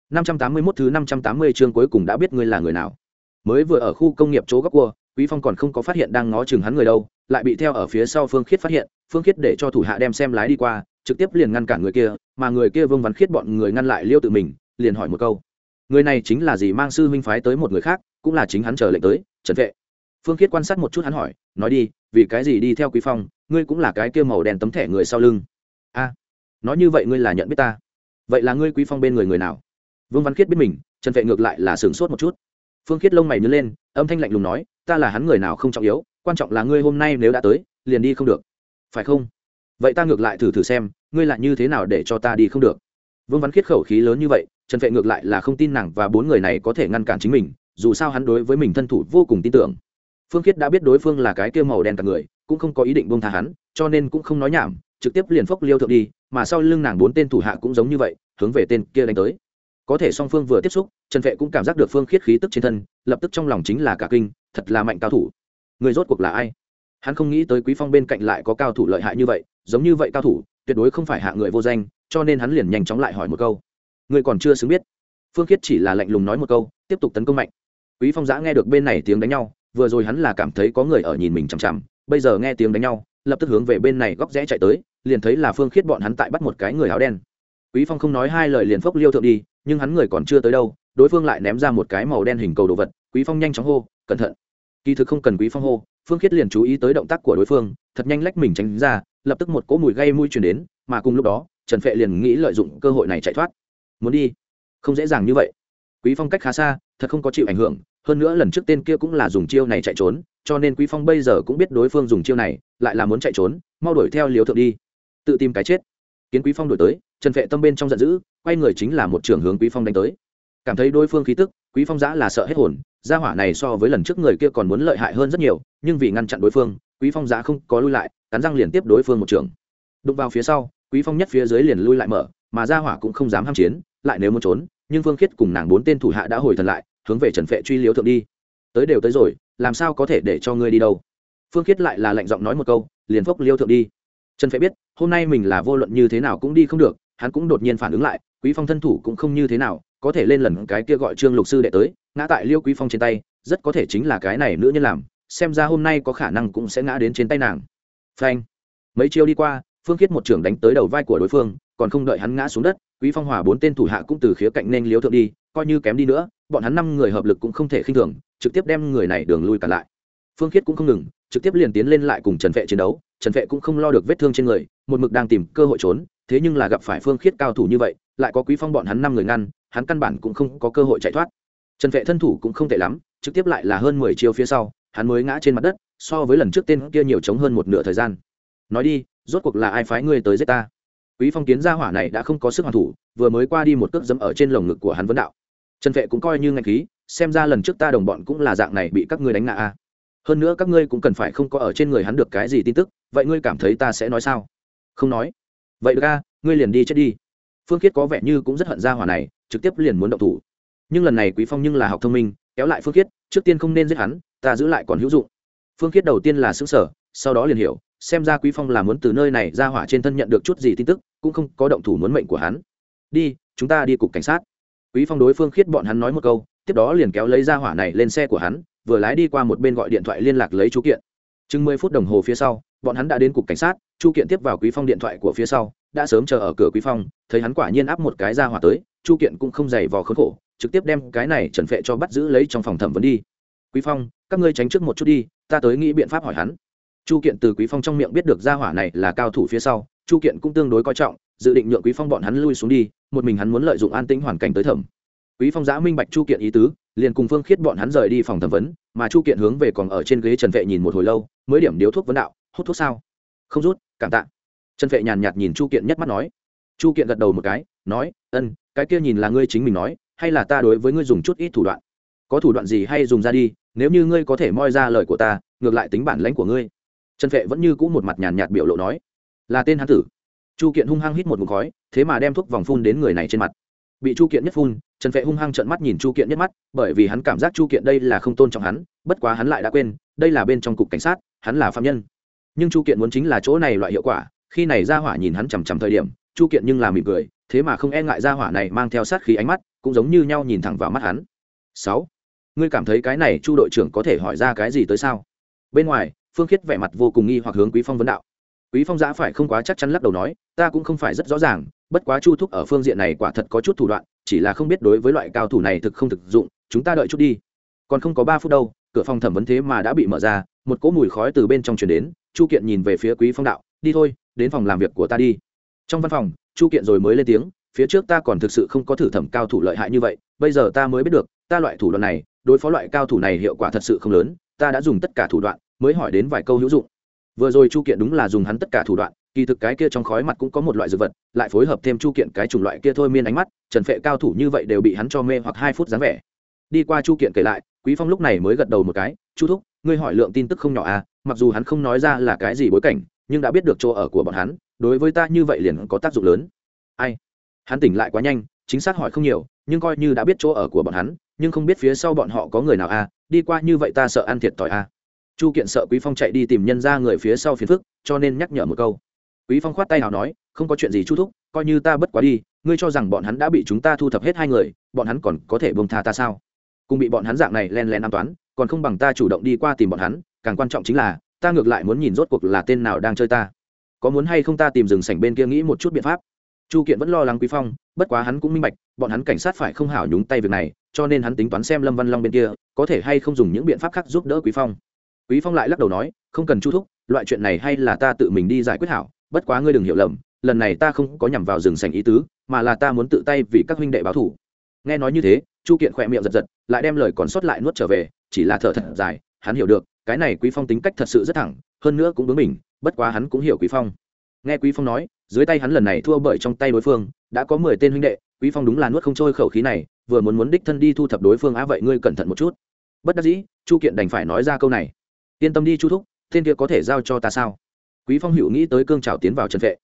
581 thứ 580 chương cuối cùng đã biết ngươi là người nào. Mới vừa ở khu công nghiệp chỗ góc cua, quý phong còn không có phát hiện đang ngó chừng hắn người đâu, lại bị theo ở phía sau phương khiết phát hiện, phương khiết để cho thủ hạ đem xem lái đi qua, trực tiếp liền ngăn cản người kia, mà người kia vương văn khiết bọn người ngăn lại liêu tự mình, liền hỏi một câu người này chính là gì mang sư huynh phái tới một người khác, cũng là chính hắn chờ lệnh tới, trần vệ. Phương khiết quan sát một chút hắn hỏi, nói đi, vì cái gì đi theo quý phong, ngươi cũng là cái kia màu đen tấm thẻ người sau lưng. A, nói như vậy ngươi là nhận biết ta. Vậy là ngươi quý phong bên người người nào? Vương văn khiết biết mình, trần vệ ngược lại là sửng sốt một chút. Phương khiết lông mày nhớ lên, âm thanh lạnh lùng nói, ta là hắn người nào không trọng yếu, quan trọng là ngươi hôm nay nếu đã tới, liền đi không được. Phải không? Vậy ta ngược lại thử thử xem, ngươi lại như thế nào để cho ta đi không được? Vương văn khiết khẩu khí lớn như vậy trần vệ ngược lại là không tin nàng và bốn người này có thể ngăn cản chính mình, dù sao hắn đối với mình thân thủ vô cùng tin tưởng. Phương khiết đã biết đối phương là cái kia màu đen cả người, cũng không có ý định buông tha hắn, cho nên cũng không nói nhảm, trực tiếp liền phốc liêu thượng đi, mà sau lưng nàng bốn tên thủ hạ cũng giống như vậy, hướng về tên kia đánh tới. Có thể song phương vừa tiếp xúc, trần vệ cũng cảm giác được phương khiết khí tức trên thân, lập tức trong lòng chính là cả kinh, thật là mạnh cao thủ. Người rốt cuộc là ai? Hắn không nghĩ tới quý phong bên cạnh lại có cao thủ lợi hại như vậy, giống như vậy cao thủ, tuyệt đối không phải hạ người vô danh, cho nên hắn liền nhanh chóng lại hỏi một câu người còn chưa xứng biết. Phương khiết chỉ là lạnh lùng nói một câu, tiếp tục tấn công mạnh. Quý phong giã nghe được bên này tiếng đánh nhau, vừa rồi hắn là cảm thấy có người ở nhìn mình chằm chằm, bây giờ nghe tiếng đánh nhau, lập tức hướng về bên này góc rẽ chạy tới, liền thấy là phương khiết bọn hắn tại bắt một cái người áo đen. Quý phong không nói hai lời liền phốc liêu thượng đi, nhưng hắn người còn chưa tới đâu, đối phương lại ném ra một cái màu đen hình cầu đồ vật, quý phong nhanh chóng hô, cẩn thận. Kỳ thực không cần quý phong hô, phương khiết liền chú ý tới động tác của đối phương, thật nhanh lách mình tránh ra, lập tức một cỗ mùi gây mũi truyền đến, mà cùng lúc đó, trần phệ liền nghĩ lợi dụng cơ hội này chạy thoát muốn đi. Không dễ dàng như vậy. Quý phong cách khá xa, thật không có chịu ảnh hưởng, hơn nữa lần trước tên kia cũng là dùng chiêu này chạy trốn, cho nên quý phong bây giờ cũng biết đối phương dùng chiêu này, lại là muốn chạy trốn, mau đuổi theo liều thượng đi. Tự tìm cái chết. Kiến quý phong đuổi tới, trần vệ tâm bên trong giận dữ, quay người chính là một trường hướng quý phong đánh tới. Cảm thấy đối phương khí tức, quý phong giã là sợ hết hồn, gia hỏa này so với lần trước người kia còn muốn lợi hại hơn rất nhiều, nhưng vì ngăn chặn đối phương, quý phong giã không có lui lại, cắn răng liền tiếp đối phương một trường đụng vào phía sau, quý phong nhất phía dưới liền lui lại mở, mà gia hỏa cũng không dám ham chiến lại nếu muốn trốn, nhưng phương khiết cùng nàng bốn tên thủ hạ đã hồi thần lại, hướng về trần phệ truy liếu thượng đi. Tới đều tới rồi, làm sao có thể để cho ngươi đi đâu? Phương khiết lại là lạnh giọng nói một câu, liền phốc liêu thượng đi. Trần phệ biết, hôm nay mình là vô luận như thế nào cũng đi không được, hắn cũng đột nhiên phản ứng lại, quý phong thân thủ cũng không như thế nào, có thể lên lần cái kia gọi trương lục sư đệ tới, ngã tại liêu quý phong trên tay, rất có thể chính là cái này nữ nhân làm, xem ra hôm nay có khả năng cũng sẽ ngã đến trên tay nàng. Phanh. Mấy chiêu đi qua, phương khiết một trưởng đánh tới đầu vai của đối phương, còn không đợi hắn ngã xuống đất quý phong hòa bốn tên thủ hạ cũng từ khía cạnh nên liếu thượng đi, coi như kém đi nữa, bọn hắn năm người hợp lực cũng không thể khinh thường, trực tiếp đem người này đường lui cả lại. Phương khiết cũng không ngừng, trực tiếp liền tiến lên lại cùng trần vệ chiến đấu, trần vệ cũng không lo được vết thương trên người, một mực đang tìm cơ hội trốn, thế nhưng là gặp phải phương khiết cao thủ như vậy, lại có quý phong bọn hắn năm người ngăn, hắn căn bản cũng không có cơ hội chạy thoát. Trần vệ thân thủ cũng không tệ lắm, trực tiếp lại là hơn mười chiêu phía sau, hắn mới ngã trên mặt đất, so với lần trước tên kia nhiều chống hơn một nửa thời gian. Nói đi, rốt cuộc là ai phái ngươi tới giết ta? Quý phong kiến ra hỏa này đã không có sức hoàn thủ, vừa mới qua đi một cước dẫm ở trên lồng ngực của hắn vấn đạo. Trần vệ cũng coi như ngạch khí, xem ra lần trước ta đồng bọn cũng là dạng này bị các ngươi đánh ngã a. Hơn nữa các ngươi cũng cần phải không có ở trên người hắn được cái gì tin tức, vậy ngươi cảm thấy ta sẽ nói sao? Không nói. Vậy được a, ngươi liền đi chết đi. Phương khiết có vẻ như cũng rất hận gia hỏa này, trực tiếp liền muốn động thủ. Nhưng lần này quý phong nhưng là học thông minh, kéo lại phương khiết, trước tiên không nên giết hắn, ta giữ lại còn hữu dụng. Phương khiết đầu tiên là xứng sở sau đó liền hiểu xem ra quý phong là muốn từ nơi này ra hỏa trên thân nhận được chút gì tin tức, cũng không có động thủ muốn mệnh của hắn. Đi, chúng ta đi cục cảnh sát. Quý phong đối phương khiết bọn hắn nói một câu, tiếp đó liền kéo lấy ra hỏa này lên xe của hắn, vừa lái đi qua một bên gọi điện thoại liên lạc lấy chú kiện. Chừng mười phút đồng hồ phía sau, bọn hắn đã đến cục cảnh sát, chu kiện tiếp vào quý phong điện thoại của phía sau, đã sớm chờ ở cửa quý phong, thấy hắn quả nhiên áp một cái ra hỏa tới, chu kiện cũng không dày vò khốn khổ, trực tiếp đem cái này trần phệ cho bắt giữ lấy trong phòng thẩm vấn đi. Quý phong, các ngươi tránh trước một chút đi, ta tới nghĩ biện pháp hỏi hắn chu kiện từ quý phong trong miệng biết được gia hỏa này là cao thủ phía sau, chu kiện cũng tương đối coi trọng, dự định nhượng quý phong bọn hắn lui xuống đi, một mình hắn muốn lợi dụng an tĩnh hoàn cảnh tới thẩm. Quý phong giã minh bạch chu kiện ý tứ, liền cùng phương khiết bọn hắn rời đi phòng thẩm vấn, mà chu kiện hướng về còn ở trên ghế trần vệ nhìn một hồi lâu, mới điểm điếu thuốc vấn đạo, hút thuốc sao? Không rút, cảm tạ. Trần vệ nhàn nhạt nhìn chu kiện nhất mắt nói. Chu kiện gật đầu một cái, nói, ân, cái kia nhìn là ngươi chính mình nói, hay là ta đối với ngươi dùng chút ít thủ đoạn? Có thủ đoạn gì hay dùng ra đi, nếu như ngươi có thể moi ra lời của ta, ngược lại tính bản lãnh của ngươi trần Phệ vẫn như cũ một mặt nhàn nhạt biểu lộ nói, là tên hán tử. Chu kiện hung hăng hít một mục khói, thế mà đem thuốc vòng phun đến người này trên mặt. Bị chu kiện nhất phun, trần Phệ hung hăng trợn mắt nhìn chu kiện nhất mắt, bởi vì hắn cảm giác chu kiện đây là không tôn trọng hắn, bất quá hắn lại đã quên, đây là bên trong cục cảnh sát, hắn là phạm nhân. Nhưng chu kiện muốn chính là chỗ này loại hiệu quả, khi này ra hỏa nhìn hắn chằm chằm thời điểm, chu kiện nhưng là mỉm cười, thế mà không e ngại ra hỏa này mang theo sát khí ánh mắt, cũng giống như nhau nhìn thẳng vào mắt hắn. Sáu, ngươi cảm thấy cái này chu đội trưởng có thể hỏi ra cái gì tới sao? Bên ngoài phương khiết vẻ mặt vô cùng nghi hoặc hướng quý phong vấn đạo. Quý phong giã phải không quá chắc chắn lắc đầu nói, ta cũng không phải rất rõ ràng, bất quá chu thúc ở phương diện này quả thật có chút thủ đoạn, chỉ là không biết đối với loại cao thủ này thực không thực dụng, chúng ta đợi chút đi. Còn không có ba phút đâu, cửa phòng thẩm vấn thế mà đã bị mở ra, một cỗ mùi khói từ bên trong truyền đến, chu kiện nhìn về phía quý phong đạo, đi thôi, đến phòng làm việc của ta đi. Trong văn phòng, chu kiện rồi mới lên tiếng, phía trước ta còn thực sự không có thử thẩm cao thủ lợi hại như vậy, bây giờ ta mới biết được, ta loại thủ đoạn này, đối phó loại cao thủ này hiệu quả thật sự không lớn, ta đã dùng tất cả thủ đoạn mới hỏi đến vài câu hữu dụng. Vừa rồi chu kiện đúng là dùng hắn tất cả thủ đoạn, kỳ thực cái kia trong khói mặt cũng có một loại dược vật, lại phối hợp thêm chu kiện cái chủng loại kia thôi miên ánh mắt, trần phệ cao thủ như vậy đều bị hắn cho mê hoặc hai phút dáng vẻ. Đi qua chu kiện kể lại, quý phong lúc này mới gật đầu một cái, chu thúc, ngươi hỏi lượng tin tức không nhỏ à mặc dù hắn không nói ra là cái gì bối cảnh, nhưng đã biết được chỗ ở của bọn hắn, đối với ta như vậy liền có tác dụng lớn. Ai? Hắn tỉnh lại quá nhanh, chính xác hỏi không nhiều, nhưng coi như đã biết chỗ ở của bọn hắn, nhưng không biết phía sau bọn họ có người nào à đi qua như vậy ta sợ ăn thiệt thòi à chu kiện sợ quý phong chạy đi tìm nhân ra người phía sau phiền phức, cho nên nhắc nhở một câu. Quý phong khoát tay nào nói, không có chuyện gì chu thúc, coi như ta bất quá đi, ngươi cho rằng bọn hắn đã bị chúng ta thu thập hết hai người, bọn hắn còn có thể bông tha ta sao? Cùng bị bọn hắn dạng này len lén an toán, còn không bằng ta chủ động đi qua tìm bọn hắn, càng quan trọng chính là, ta ngược lại muốn nhìn rốt cuộc là tên nào đang chơi ta. Có muốn hay không ta tìm rừng sảnh bên kia nghĩ một chút biện pháp. Chu kiện vẫn lo lắng quý phong, bất quá hắn cũng minh bạch, bọn hắn cảnh sát phải không hảo nhúng tay việc này, cho nên hắn tính toán xem lâm văn long bên kia, có thể hay không dùng những biện pháp khác giúp đỡ quý phong quý phong lại lắc đầu nói, không cần chu thúc, loại chuyện này hay là ta tự mình đi giải quyết hảo, bất quá ngươi đừng hiểu lầm, lần này ta không có nhằm vào rừng sành ý tứ, mà là ta muốn tự tay vì các huynh đệ báo thủ nghe nói như thế, chu kiện khỏe miệng giật giật, lại đem lời còn sót lại nuốt trở về, chỉ là thở thật dài, hắn hiểu được, cái này quý phong tính cách thật sự rất thẳng, hơn nữa cũng bướng mình bất quá hắn cũng hiểu quý phong. Nghe quý phong nói, dưới tay hắn lần này thua bởi trong tay đối phương, đã có mười tên huynh đệ, quý phong đúng là nuốt không trôi khẩu khí này, vừa muốn muốn đích thân đi thu thập đối phương, á vậy ngươi cẩn thận một chút. Bất đắc dĩ, chu kiện đành phải nói ra câu này yên tâm đi chu thúc, tên kia có thể giao cho ta sao? Quý phong hữu nghĩ tới cương trào tiến vào trần vệ.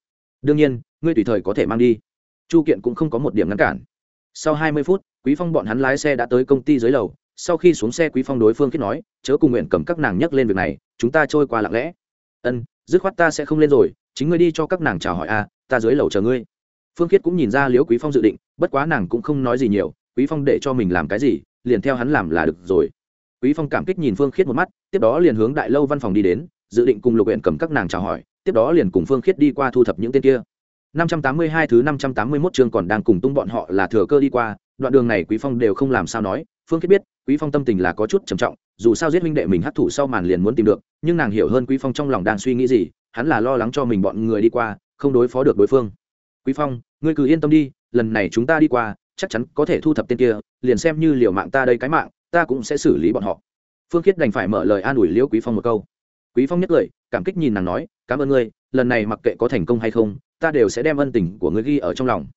Đương nhiên, ngươi tùy thời có thể mang đi. Chu kiện cũng không có một điểm ngăn cản. Sau hai mươi phút, quý phong bọn hắn lái xe đã tới công ty dưới lầu. Sau khi xuống xe, quý phong đối phương kết nói, chớ cùng nguyện cầm các nàng nhắc lên việc này, chúng ta trôi qua lặng lẽ. Ân, dứt khoát ta sẽ không lên rồi, chính ngươi đi cho các nàng chào hỏi a ta dưới lầu chờ ngươi. Phương khiết cũng nhìn ra liễu quý phong dự định, bất quá nàng cũng không nói gì nhiều. Quý phong để cho mình làm cái gì, liền theo hắn làm là được rồi quý phong cảm kích nhìn phương khiết một mắt, tiếp đó liền hướng đại lâu văn phòng đi đến, dự định cùng lục huyện cầm các nàng chào hỏi, tiếp đó liền cùng phương khiết đi qua thu thập những tên kia. 582 thứ 581 chương còn đang cùng tung bọn họ là thừa cơ đi qua, đoạn đường này quý phong đều không làm sao nói, phương khiết biết, quý phong tâm tình là có chút trầm trọng, dù sao giết huynh đệ mình hấp thụ sau màn liền muốn tìm được, nhưng nàng hiểu hơn quý phong trong lòng đang suy nghĩ gì, hắn là lo lắng cho mình bọn người đi qua, không đối phó được đối phương. Quý phong, ngươi cứ yên tâm đi, lần này chúng ta đi qua, chắc chắn có thể thu thập tên kia, liền xem như liều mạng ta đây cái mạng ta cũng sẽ xử lý bọn họ. Phương khiết đành phải mở lời an ủi liễu quý phong một câu. Quý phong nhất lời, cảm kích nhìn nàng nói, cảm ơn ngươi, lần này mặc kệ có thành công hay không, ta đều sẽ đem ân tình của ngươi ghi ở trong lòng.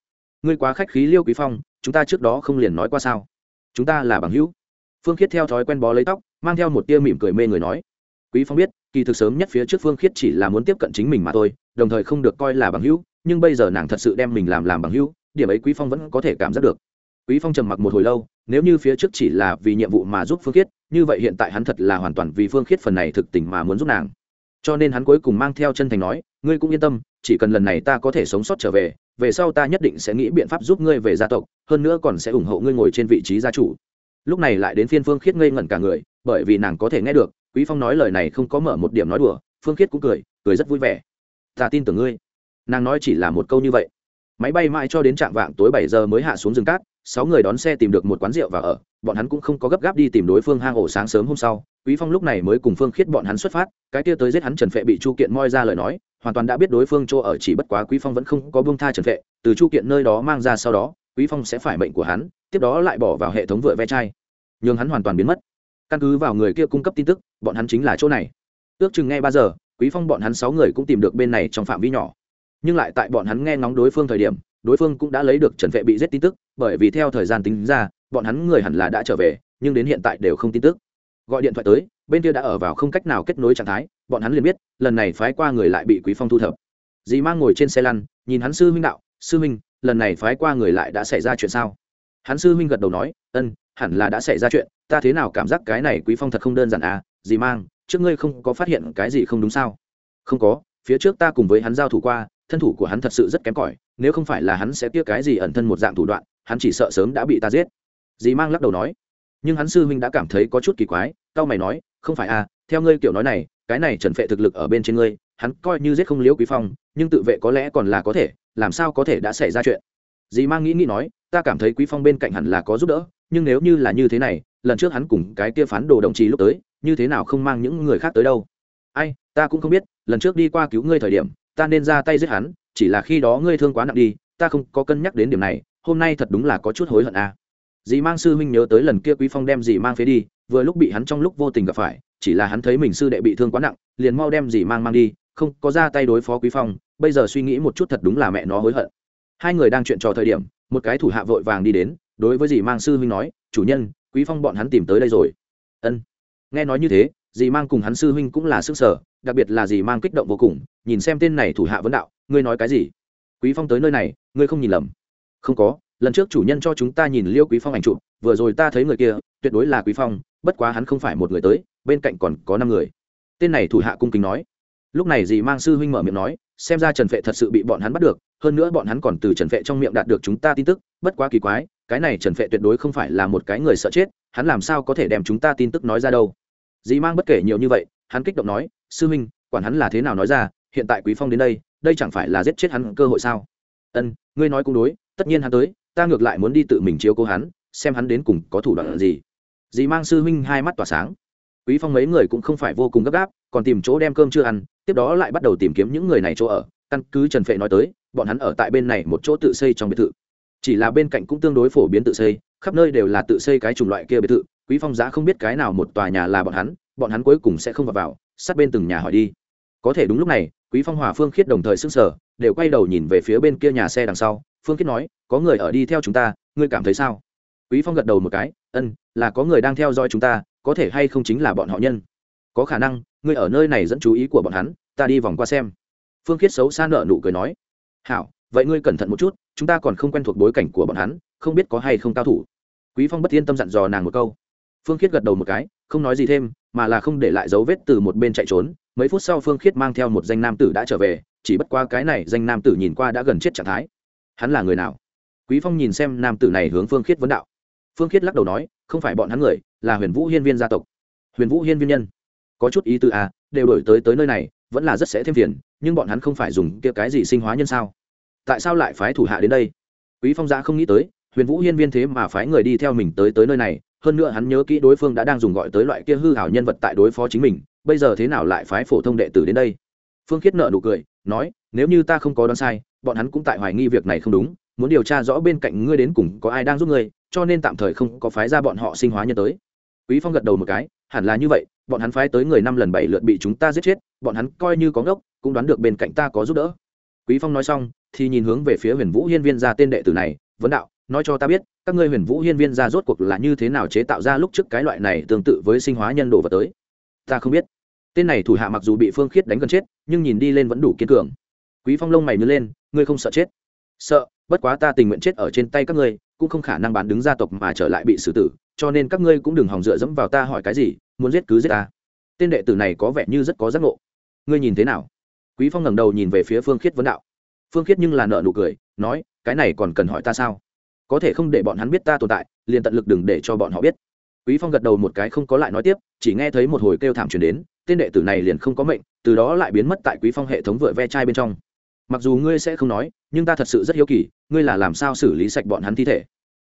Ngươi quá khách khí liêu quý phong, chúng ta trước đó không liền nói qua sao? Chúng ta là bằng hữu. Phương khiết theo thói quen bó lấy tóc, mang theo một tia mỉm cười mê người nói, quý phong biết, kỳ thực sớm nhất phía trước phương khiết chỉ là muốn tiếp cận chính mình mà thôi, đồng thời không được coi là bằng hữu, nhưng bây giờ nàng thật sự đem mình làm làm bằng hữu, điểm ấy quý phong vẫn có thể cảm giác được quý phong trầm mặc một hồi lâu, nếu như phía trước chỉ là vì nhiệm vụ mà giúp phương khiết, như vậy hiện tại hắn thật là hoàn toàn vì phương khiết phần này thực tình mà muốn giúp nàng. Cho nên hắn cuối cùng mang theo chân thành nói, ngươi cũng yên tâm, chỉ cần lần này ta có thể sống sót trở về về sau ta nhất định sẽ nghĩ biện pháp giúp ngươi về gia tộc, hơn nữa còn sẽ ủng hộ ngươi ngồi trên vị trí gia chủ. Lúc này lại đến phiên phương khiết ngây ngẩn cả người, bởi vì nàng có thể nghe được, quý phong nói lời này không có mở một điểm nói đùa, phương khiết cũng cười cười rất vui vẻ. Ta tin tưởng ngươi. Nàng nói chỉ là một câu như vậy. Máy bay mãi cho đến trạm vạng tối bảy giờ mới hạ xuống rừng cát sáu người đón xe tìm được một quán rượu và ở, bọn hắn cũng không có gấp gáp đi tìm đối phương hang ổ sáng sớm hôm sau. Quý phong lúc này mới cùng phương khiết bọn hắn xuất phát, cái kia tới giết hắn trần phệ bị chu kiện moi ra lời nói, hoàn toàn đã biết đối phương chỗ ở chỉ bất quá quý phong vẫn không có buông tha trần phệ, từ chu kiện nơi đó mang ra sau đó, quý phong sẽ phải mệnh của hắn, tiếp đó lại bỏ vào hệ thống vựa ve chai. Nhưng hắn hoàn toàn biến mất. Căn cứ vào người kia cung cấp tin tức, bọn hắn chính là chỗ này. Ước chừng ngay ba giờ, quý phong bọn hắn sáu người cũng tìm được bên này trong phạm vi nhỏ. Nhưng lại tại bọn hắn nghe ngóng đối phương thời điểm đối phương cũng đã lấy được trần vệ bị giết tin tức, bởi vì theo thời gian tính ra, bọn hắn người hẳn là đã trở về, nhưng đến hiện tại đều không tin tức. Gọi điện thoại tới, bên kia đã ở vào không cách nào kết nối trạng thái, bọn hắn liền biết, lần này phái qua người lại bị quý phong thu thập. Dì mang ngồi trên xe lăn, nhìn hắn sư huynh đạo, sư huynh, lần này phái qua người lại đã xảy ra chuyện sao? Hắn sư huynh gật đầu nói, ân, hẳn là đã xảy ra chuyện, ta thế nào cảm giác cái này quý phong thật không đơn giản à? Dì mang, trước ngươi không có phát hiện cái gì không đúng sao? Không có, phía trước ta cùng với hắn giao thủ qua, thân thủ của hắn thật sự rất kém cỏi nếu không phải là hắn sẽ kia cái gì ẩn thân một dạng thủ đoạn, hắn chỉ sợ sớm đã bị ta giết. Dì mang lắc đầu nói. Nhưng hắn sư huynh đã cảm thấy có chút kỳ quái tao mày nói, không phải à theo ngươi kiểu nói này, cái này trần phệ thực lực ở bên trên ngươi, hắn coi như giết không liễu quý phong, nhưng tự vệ có lẽ còn là có thể, làm sao có thể đã xảy ra chuyện? Dì mang nghĩ nghĩ nói, ta cảm thấy quý phong bên cạnh hẳn là có giúp đỡ, nhưng nếu như là như thế này, lần trước hắn cùng cái kia phán đồ đồng chí lúc tới, như thế nào không mang những người khác tới đâu? Ai, ta cũng không biết, lần trước đi qua cứu ngươi thời điểm, ta nên ra tay giết hắn chỉ là khi đó ngươi thương quá nặng đi, ta không có cân nhắc đến điểm này, hôm nay thật đúng là có chút hối hận à. dì mang sư huynh nhớ tới lần kia quý phong đem dì mang phế đi, vừa lúc bị hắn trong lúc vô tình gặp phải, chỉ là hắn thấy mình sư đệ bị thương quá nặng, liền mau đem dì mang mang đi, không có ra tay đối phó quý phong, bây giờ suy nghĩ một chút thật đúng là mẹ nó hối hận. Hai người đang chuyện trò thời điểm, một cái thủ hạ vội vàng đi đến, đối với dì mang sư huynh nói, chủ nhân, quý phong bọn hắn tìm tới đây rồi. Ân. Nghe nói như thế, dì mang cùng hắn sư huynh cũng là sức sở, đặc biệt là dì mang kích động vô cùng, nhìn xem tên này thủ hạ vấn đạo ngươi nói cái gì? Quý phong tới nơi này, ngươi không nhìn lầm. Không có, lần trước chủ nhân cho chúng ta nhìn liêu quý phong ảnh chụp, vừa rồi ta thấy người kia, tuyệt đối là quý phong, bất quá hắn không phải một người tới, bên cạnh còn có năm người. Tên này thủ hạ cung kính nói. Lúc này dì mang sư huynh mở miệng nói, xem ra trần phệ thật sự bị bọn hắn bắt được, hơn nữa bọn hắn còn từ trần phệ trong miệng đạt được chúng ta tin tức, bất quá kỳ quái, cái này trần phệ tuyệt đối không phải là một cái người sợ chết, hắn làm sao có thể đem chúng ta tin tức nói ra đâu? Dì mang bất kể nhiều như vậy, hắn kích động nói, sư huynh, quản hắn là thế nào nói ra, hiện tại quý phong đến đây đây chẳng phải là giết chết hắn cơ hội sao? Ân, ngươi nói cũng đối, tất nhiên hắn tới, ta ngược lại muốn đi tự mình chiếu cố hắn, xem hắn đến cùng có thủ đoạn gì. Dì mang sư huynh hai mắt tỏa sáng. Quý phong mấy người cũng không phải vô cùng gấp gáp, còn tìm chỗ đem cơm chưa ăn, tiếp đó lại bắt đầu tìm kiếm những người này chỗ ở. Căn cứ trần phệ nói tới, bọn hắn ở tại bên này một chỗ tự xây trong biệt thự. Chỉ là bên cạnh cũng tương đối phổ biến tự xây, khắp nơi đều là tự xây cái chủng loại kia biệt thự. Quý phong giá không biết cái nào một tòa nhà là bọn hắn bọn hắn cuối cùng sẽ không vào vào, sát bên từng nhà hỏi đi. Có thể đúng lúc này quý phong hòa phương khiết đồng thời sững sờ, đều quay đầu nhìn về phía bên kia nhà xe đằng sau. Phương khiết nói, có người ở đi theo chúng ta, ngươi cảm thấy sao? Quý phong gật đầu một cái, ân, là có người đang theo dõi chúng ta, có thể hay không chính là bọn họ nhân? Có khả năng, ngươi ở nơi này dẫn chú ý của bọn hắn, ta đi vòng qua xem. Phương khiết xấu xa nợ nụ cười nói, hảo, vậy ngươi cẩn thận một chút, chúng ta còn không quen thuộc bối cảnh của bọn hắn, không biết có hay không cao thủ. Quý phong bất yên tâm dặn dò nàng một câu. Phương khiết gật đầu một cái, không nói gì thêm mà là không để lại dấu vết từ một bên chạy trốn. Mấy phút sau phương khiết mang theo một danh nam tử đã trở về, chỉ bất qua cái này danh nam tử nhìn qua đã gần chết trạng thái. Hắn là người nào? Quý phong nhìn xem nam tử này hướng phương khiết vấn đạo. Phương khiết lắc đầu nói, không phải bọn hắn người, là huyền vũ hiên viên gia tộc. Huyền vũ hiên viên nhân. Có chút ý tư à đều đổi tới tới nơi này, vẫn là rất sẽ thêm phiền, nhưng bọn hắn không phải dùng kia cái gì sinh hóa nhân sao? Tại sao lại phái thủ hạ đến đây? Quý phong gia không nghĩ tới huyền vũ hiên viên thế mà phái người đi theo mình tới tới nơi này, hơn nữa hắn nhớ kỹ đối phương đã đang dùng gọi tới loại kia hư hảo nhân vật tại đối phó chính mình, bây giờ thế nào lại phái phổ thông đệ tử đến đây? Phương khiết nợ nụ cười, nói, nếu như ta không có đoán sai, bọn hắn cũng tại hoài nghi việc này không đúng, muốn điều tra rõ bên cạnh ngươi đến cùng có ai đang giúp ngươi, cho nên tạm thời không có phái ra bọn họ sinh hóa nhân tới. Quý phong gật đầu một cái, hẳn là như vậy, bọn hắn phái tới người năm lần bảy lượt bị chúng ta giết chết, bọn hắn coi như có ngốc, cũng đoán được bên cạnh ta có giúp đỡ. Quý phong nói xong, thì nhìn hướng về phía huyền vũ hiên viên ra tên đệ tử này, vấn đạo nói cho ta biết, các ngươi huyền vũ hiên viên ra rốt cuộc là như thế nào chế tạo ra lúc trước cái loại này tương tự với sinh hóa nhân đồ vật tới? Ta không biết. Tên này thủ hạ mặc dù bị phương khiết đánh gần chết, nhưng nhìn đi lên vẫn đủ kiên cường. Quý phong lông mày nhớ lên, ngươi không sợ chết? Sợ, bất quá ta tình nguyện chết ở trên tay các ngươi, cũng không khả năng bán đứng gia tộc mà trở lại bị xử tử, cho nên các ngươi cũng đừng hòng dựa dẫm vào ta hỏi cái gì, muốn giết cứ giết ta. Tên đệ tử này có vẻ như rất có giác ngộ. Ngươi nhìn thế nào? Quý phong ngẩng đầu nhìn về phía phương khiết vấn đạo. Phương khiết nhưng là nợ nụ cười, nói, cái này còn cần hỏi ta sao? Có thể không để bọn hắn biết ta tồn tại liền tận lực đừng để cho bọn họ biết. Quý phong gật đầu một cái không có lại nói tiếp chỉ nghe thấy một hồi kêu thảm truyền đến tên đệ tử này liền không có mệnh từ đó lại biến mất tại quý phong hệ thống vựa ve chai bên trong. Mặc dù ngươi sẽ không nói nhưng ta thật sự rất hiếu kỳ ngươi là làm sao xử lý sạch bọn hắn thi thể?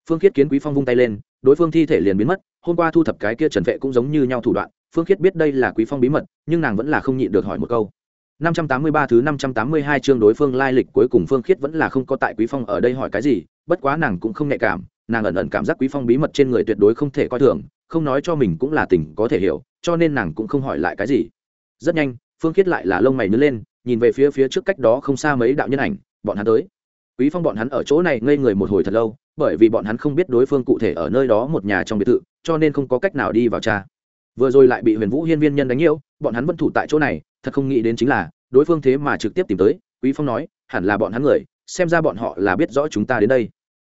Phương khiết kiến quý phong vung tay lên đối phương thi thể liền biến mất hôm qua thu thập cái kia trần vệ cũng giống như nhau thủ đoạn phương khiết biết đây là quý phong bí mật nhưng nàng vẫn là không nhịn được hỏi một câu. 583 thứ 582 chương đối phương lai lịch cuối cùng Phương Khiết vẫn là không có tại Quý Phong ở đây hỏi cái gì, bất quá nàng cũng không nhạy cảm, nàng ẩn ẩn cảm giác Quý Phong bí mật trên người tuyệt đối không thể coi thường, không nói cho mình cũng là tình có thể hiểu, cho nên nàng cũng không hỏi lại cái gì. Rất nhanh, Phương Khiết lại là lông mày nhớ lên, nhìn về phía phía trước cách đó không xa mấy đạo nhân ảnh, bọn hắn tới. Quý Phong bọn hắn ở chỗ này ngây người một hồi thật lâu, bởi vì bọn hắn không biết đối phương cụ thể ở nơi đó một nhà trong biệt thự, cho nên không có cách nào đi vào cha. Vừa rồi lại bị Huyền Vũ Hiên Viên nhân đánh nhiễu, bọn hắn vẫn thủ tại chỗ này, thật không nghĩ đến chính là đối phương thế mà trực tiếp tìm tới quý phong nói hẳn là bọn hắn người xem ra bọn họ là biết rõ chúng ta đến đây.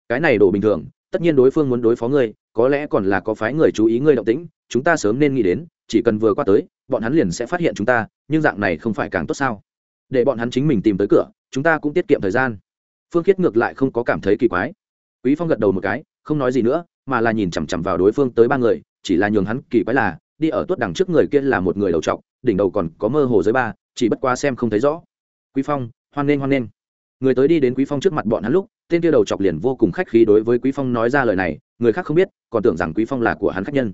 Cái này đổ bình thường, tất nhiên đối phương muốn đối phó ngươi, có lẽ còn là có phái người chú ý ngươi động tĩnh, chúng ta sớm nên nghĩ đến, chỉ cần vừa qua tới, bọn hắn liền sẽ phát hiện chúng ta, nhưng dạng này không phải càng tốt sao? Để bọn hắn chính mình tìm tới cửa, chúng ta cũng tiết kiệm thời gian. Phương khiết ngược lại không có cảm thấy kỳ quái. Quý phong gật đầu một cái, không nói gì nữa, mà là nhìn chằm chằm vào đối phương tới ba người, chỉ là nhường hắn kỳ quái là, đi ở tuốt đằng trước người kia là một người đầu trọc, đỉnh đầu còn có mơ hồ dưới ba, chỉ bất qua xem không thấy rõ. Quý phong, hoan nghênh hoan nghênh người tới đi đến quý phong trước mặt bọn hắn lúc, tên kia đầu chọc liền vô cùng khách khí đối với quý phong nói ra lời này, người khác không biết, còn tưởng rằng quý phong là của hắn khách nhân.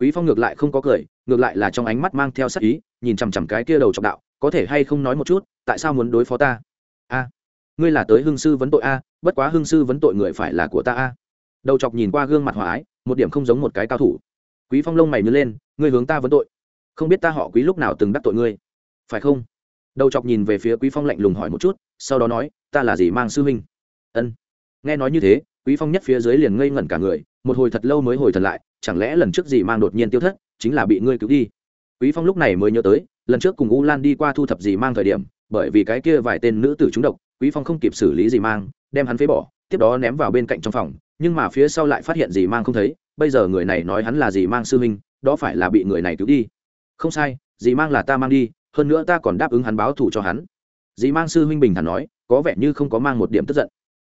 Quý phong ngược lại không có cười, ngược lại là trong ánh mắt mang theo sắc ý, nhìn chằm chằm cái kia đầu chọc đạo, có thể hay không nói một chút, tại sao muốn đối phó ta? A, ngươi là tới hương sư vấn tội a, bất quá hương sư vấn tội người phải là của ta a. Đầu chọc nhìn qua gương mặt hòa ái, một điểm không giống một cái cao thủ. Quý phong lông mày nhớ lên, ngươi hướng ta vấn tội. Không biết ta họ quý lúc nào từng đắc tội ngươi. Phải không? Đầu chọc nhìn về phía quý phong lạnh lùng hỏi một chút, sau đó nói ta là gì mang sư huynh? Ân. Nghe nói như thế, quý phong nhất phía dưới liền ngây ngẩn cả người, một hồi thật lâu mới hồi thần lại, chẳng lẽ lần trước gì mang đột nhiên tiêu thất, chính là bị ngươi cứu đi? Quý phong lúc này mới nhớ tới, lần trước cùng u lan đi qua thu thập gì mang thời điểm, bởi vì cái kia vài tên nữ tử trúng độc, quý phong không kịp xử lý gì mang, đem hắn phế bỏ, tiếp đó ném vào bên cạnh trong phòng, nhưng mà phía sau lại phát hiện gì mang không thấy, bây giờ người này nói hắn là gì mang sư huynh, đó phải là bị người này cứu đi. Không sai, gì mang là ta mang đi, hơn nữa ta còn đáp ứng hắn báo thù cho hắn. Dì mang sư huynh bình thản nói có vẻ như không có mang một điểm tức giận.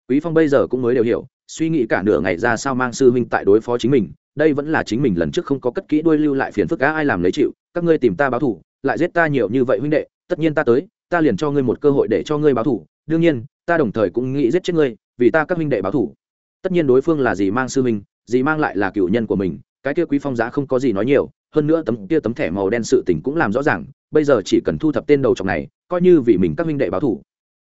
Quý phong bây giờ cũng mới đều hiểu, suy nghĩ cả nửa ngày ra sao mang sư huynh tại đối phó chính mình, đây vẫn là chính mình lần trước không có cất kỹ đuôi lưu lại phiền phức cá ai làm lấy chịu, các ngươi tìm ta báo thù, lại giết ta nhiều như vậy huynh đệ, tất nhiên ta tới, ta liền cho ngươi một cơ hội để cho ngươi báo thù, đương nhiên, ta đồng thời cũng nghĩ giết chết ngươi, vì ta các huynh đệ báo thù. Tất nhiên đối phương là gì mang sư huynh, gì mang lại là cựu nhân của mình, cái kia quý phong giá không có gì nói nhiều, hơn nữa tấm kia tấm thẻ màu đen sự tình cũng làm rõ ràng, bây giờ chỉ cần thu thập tên đầu trọc này, coi như vì mình các minh đệ báo thủ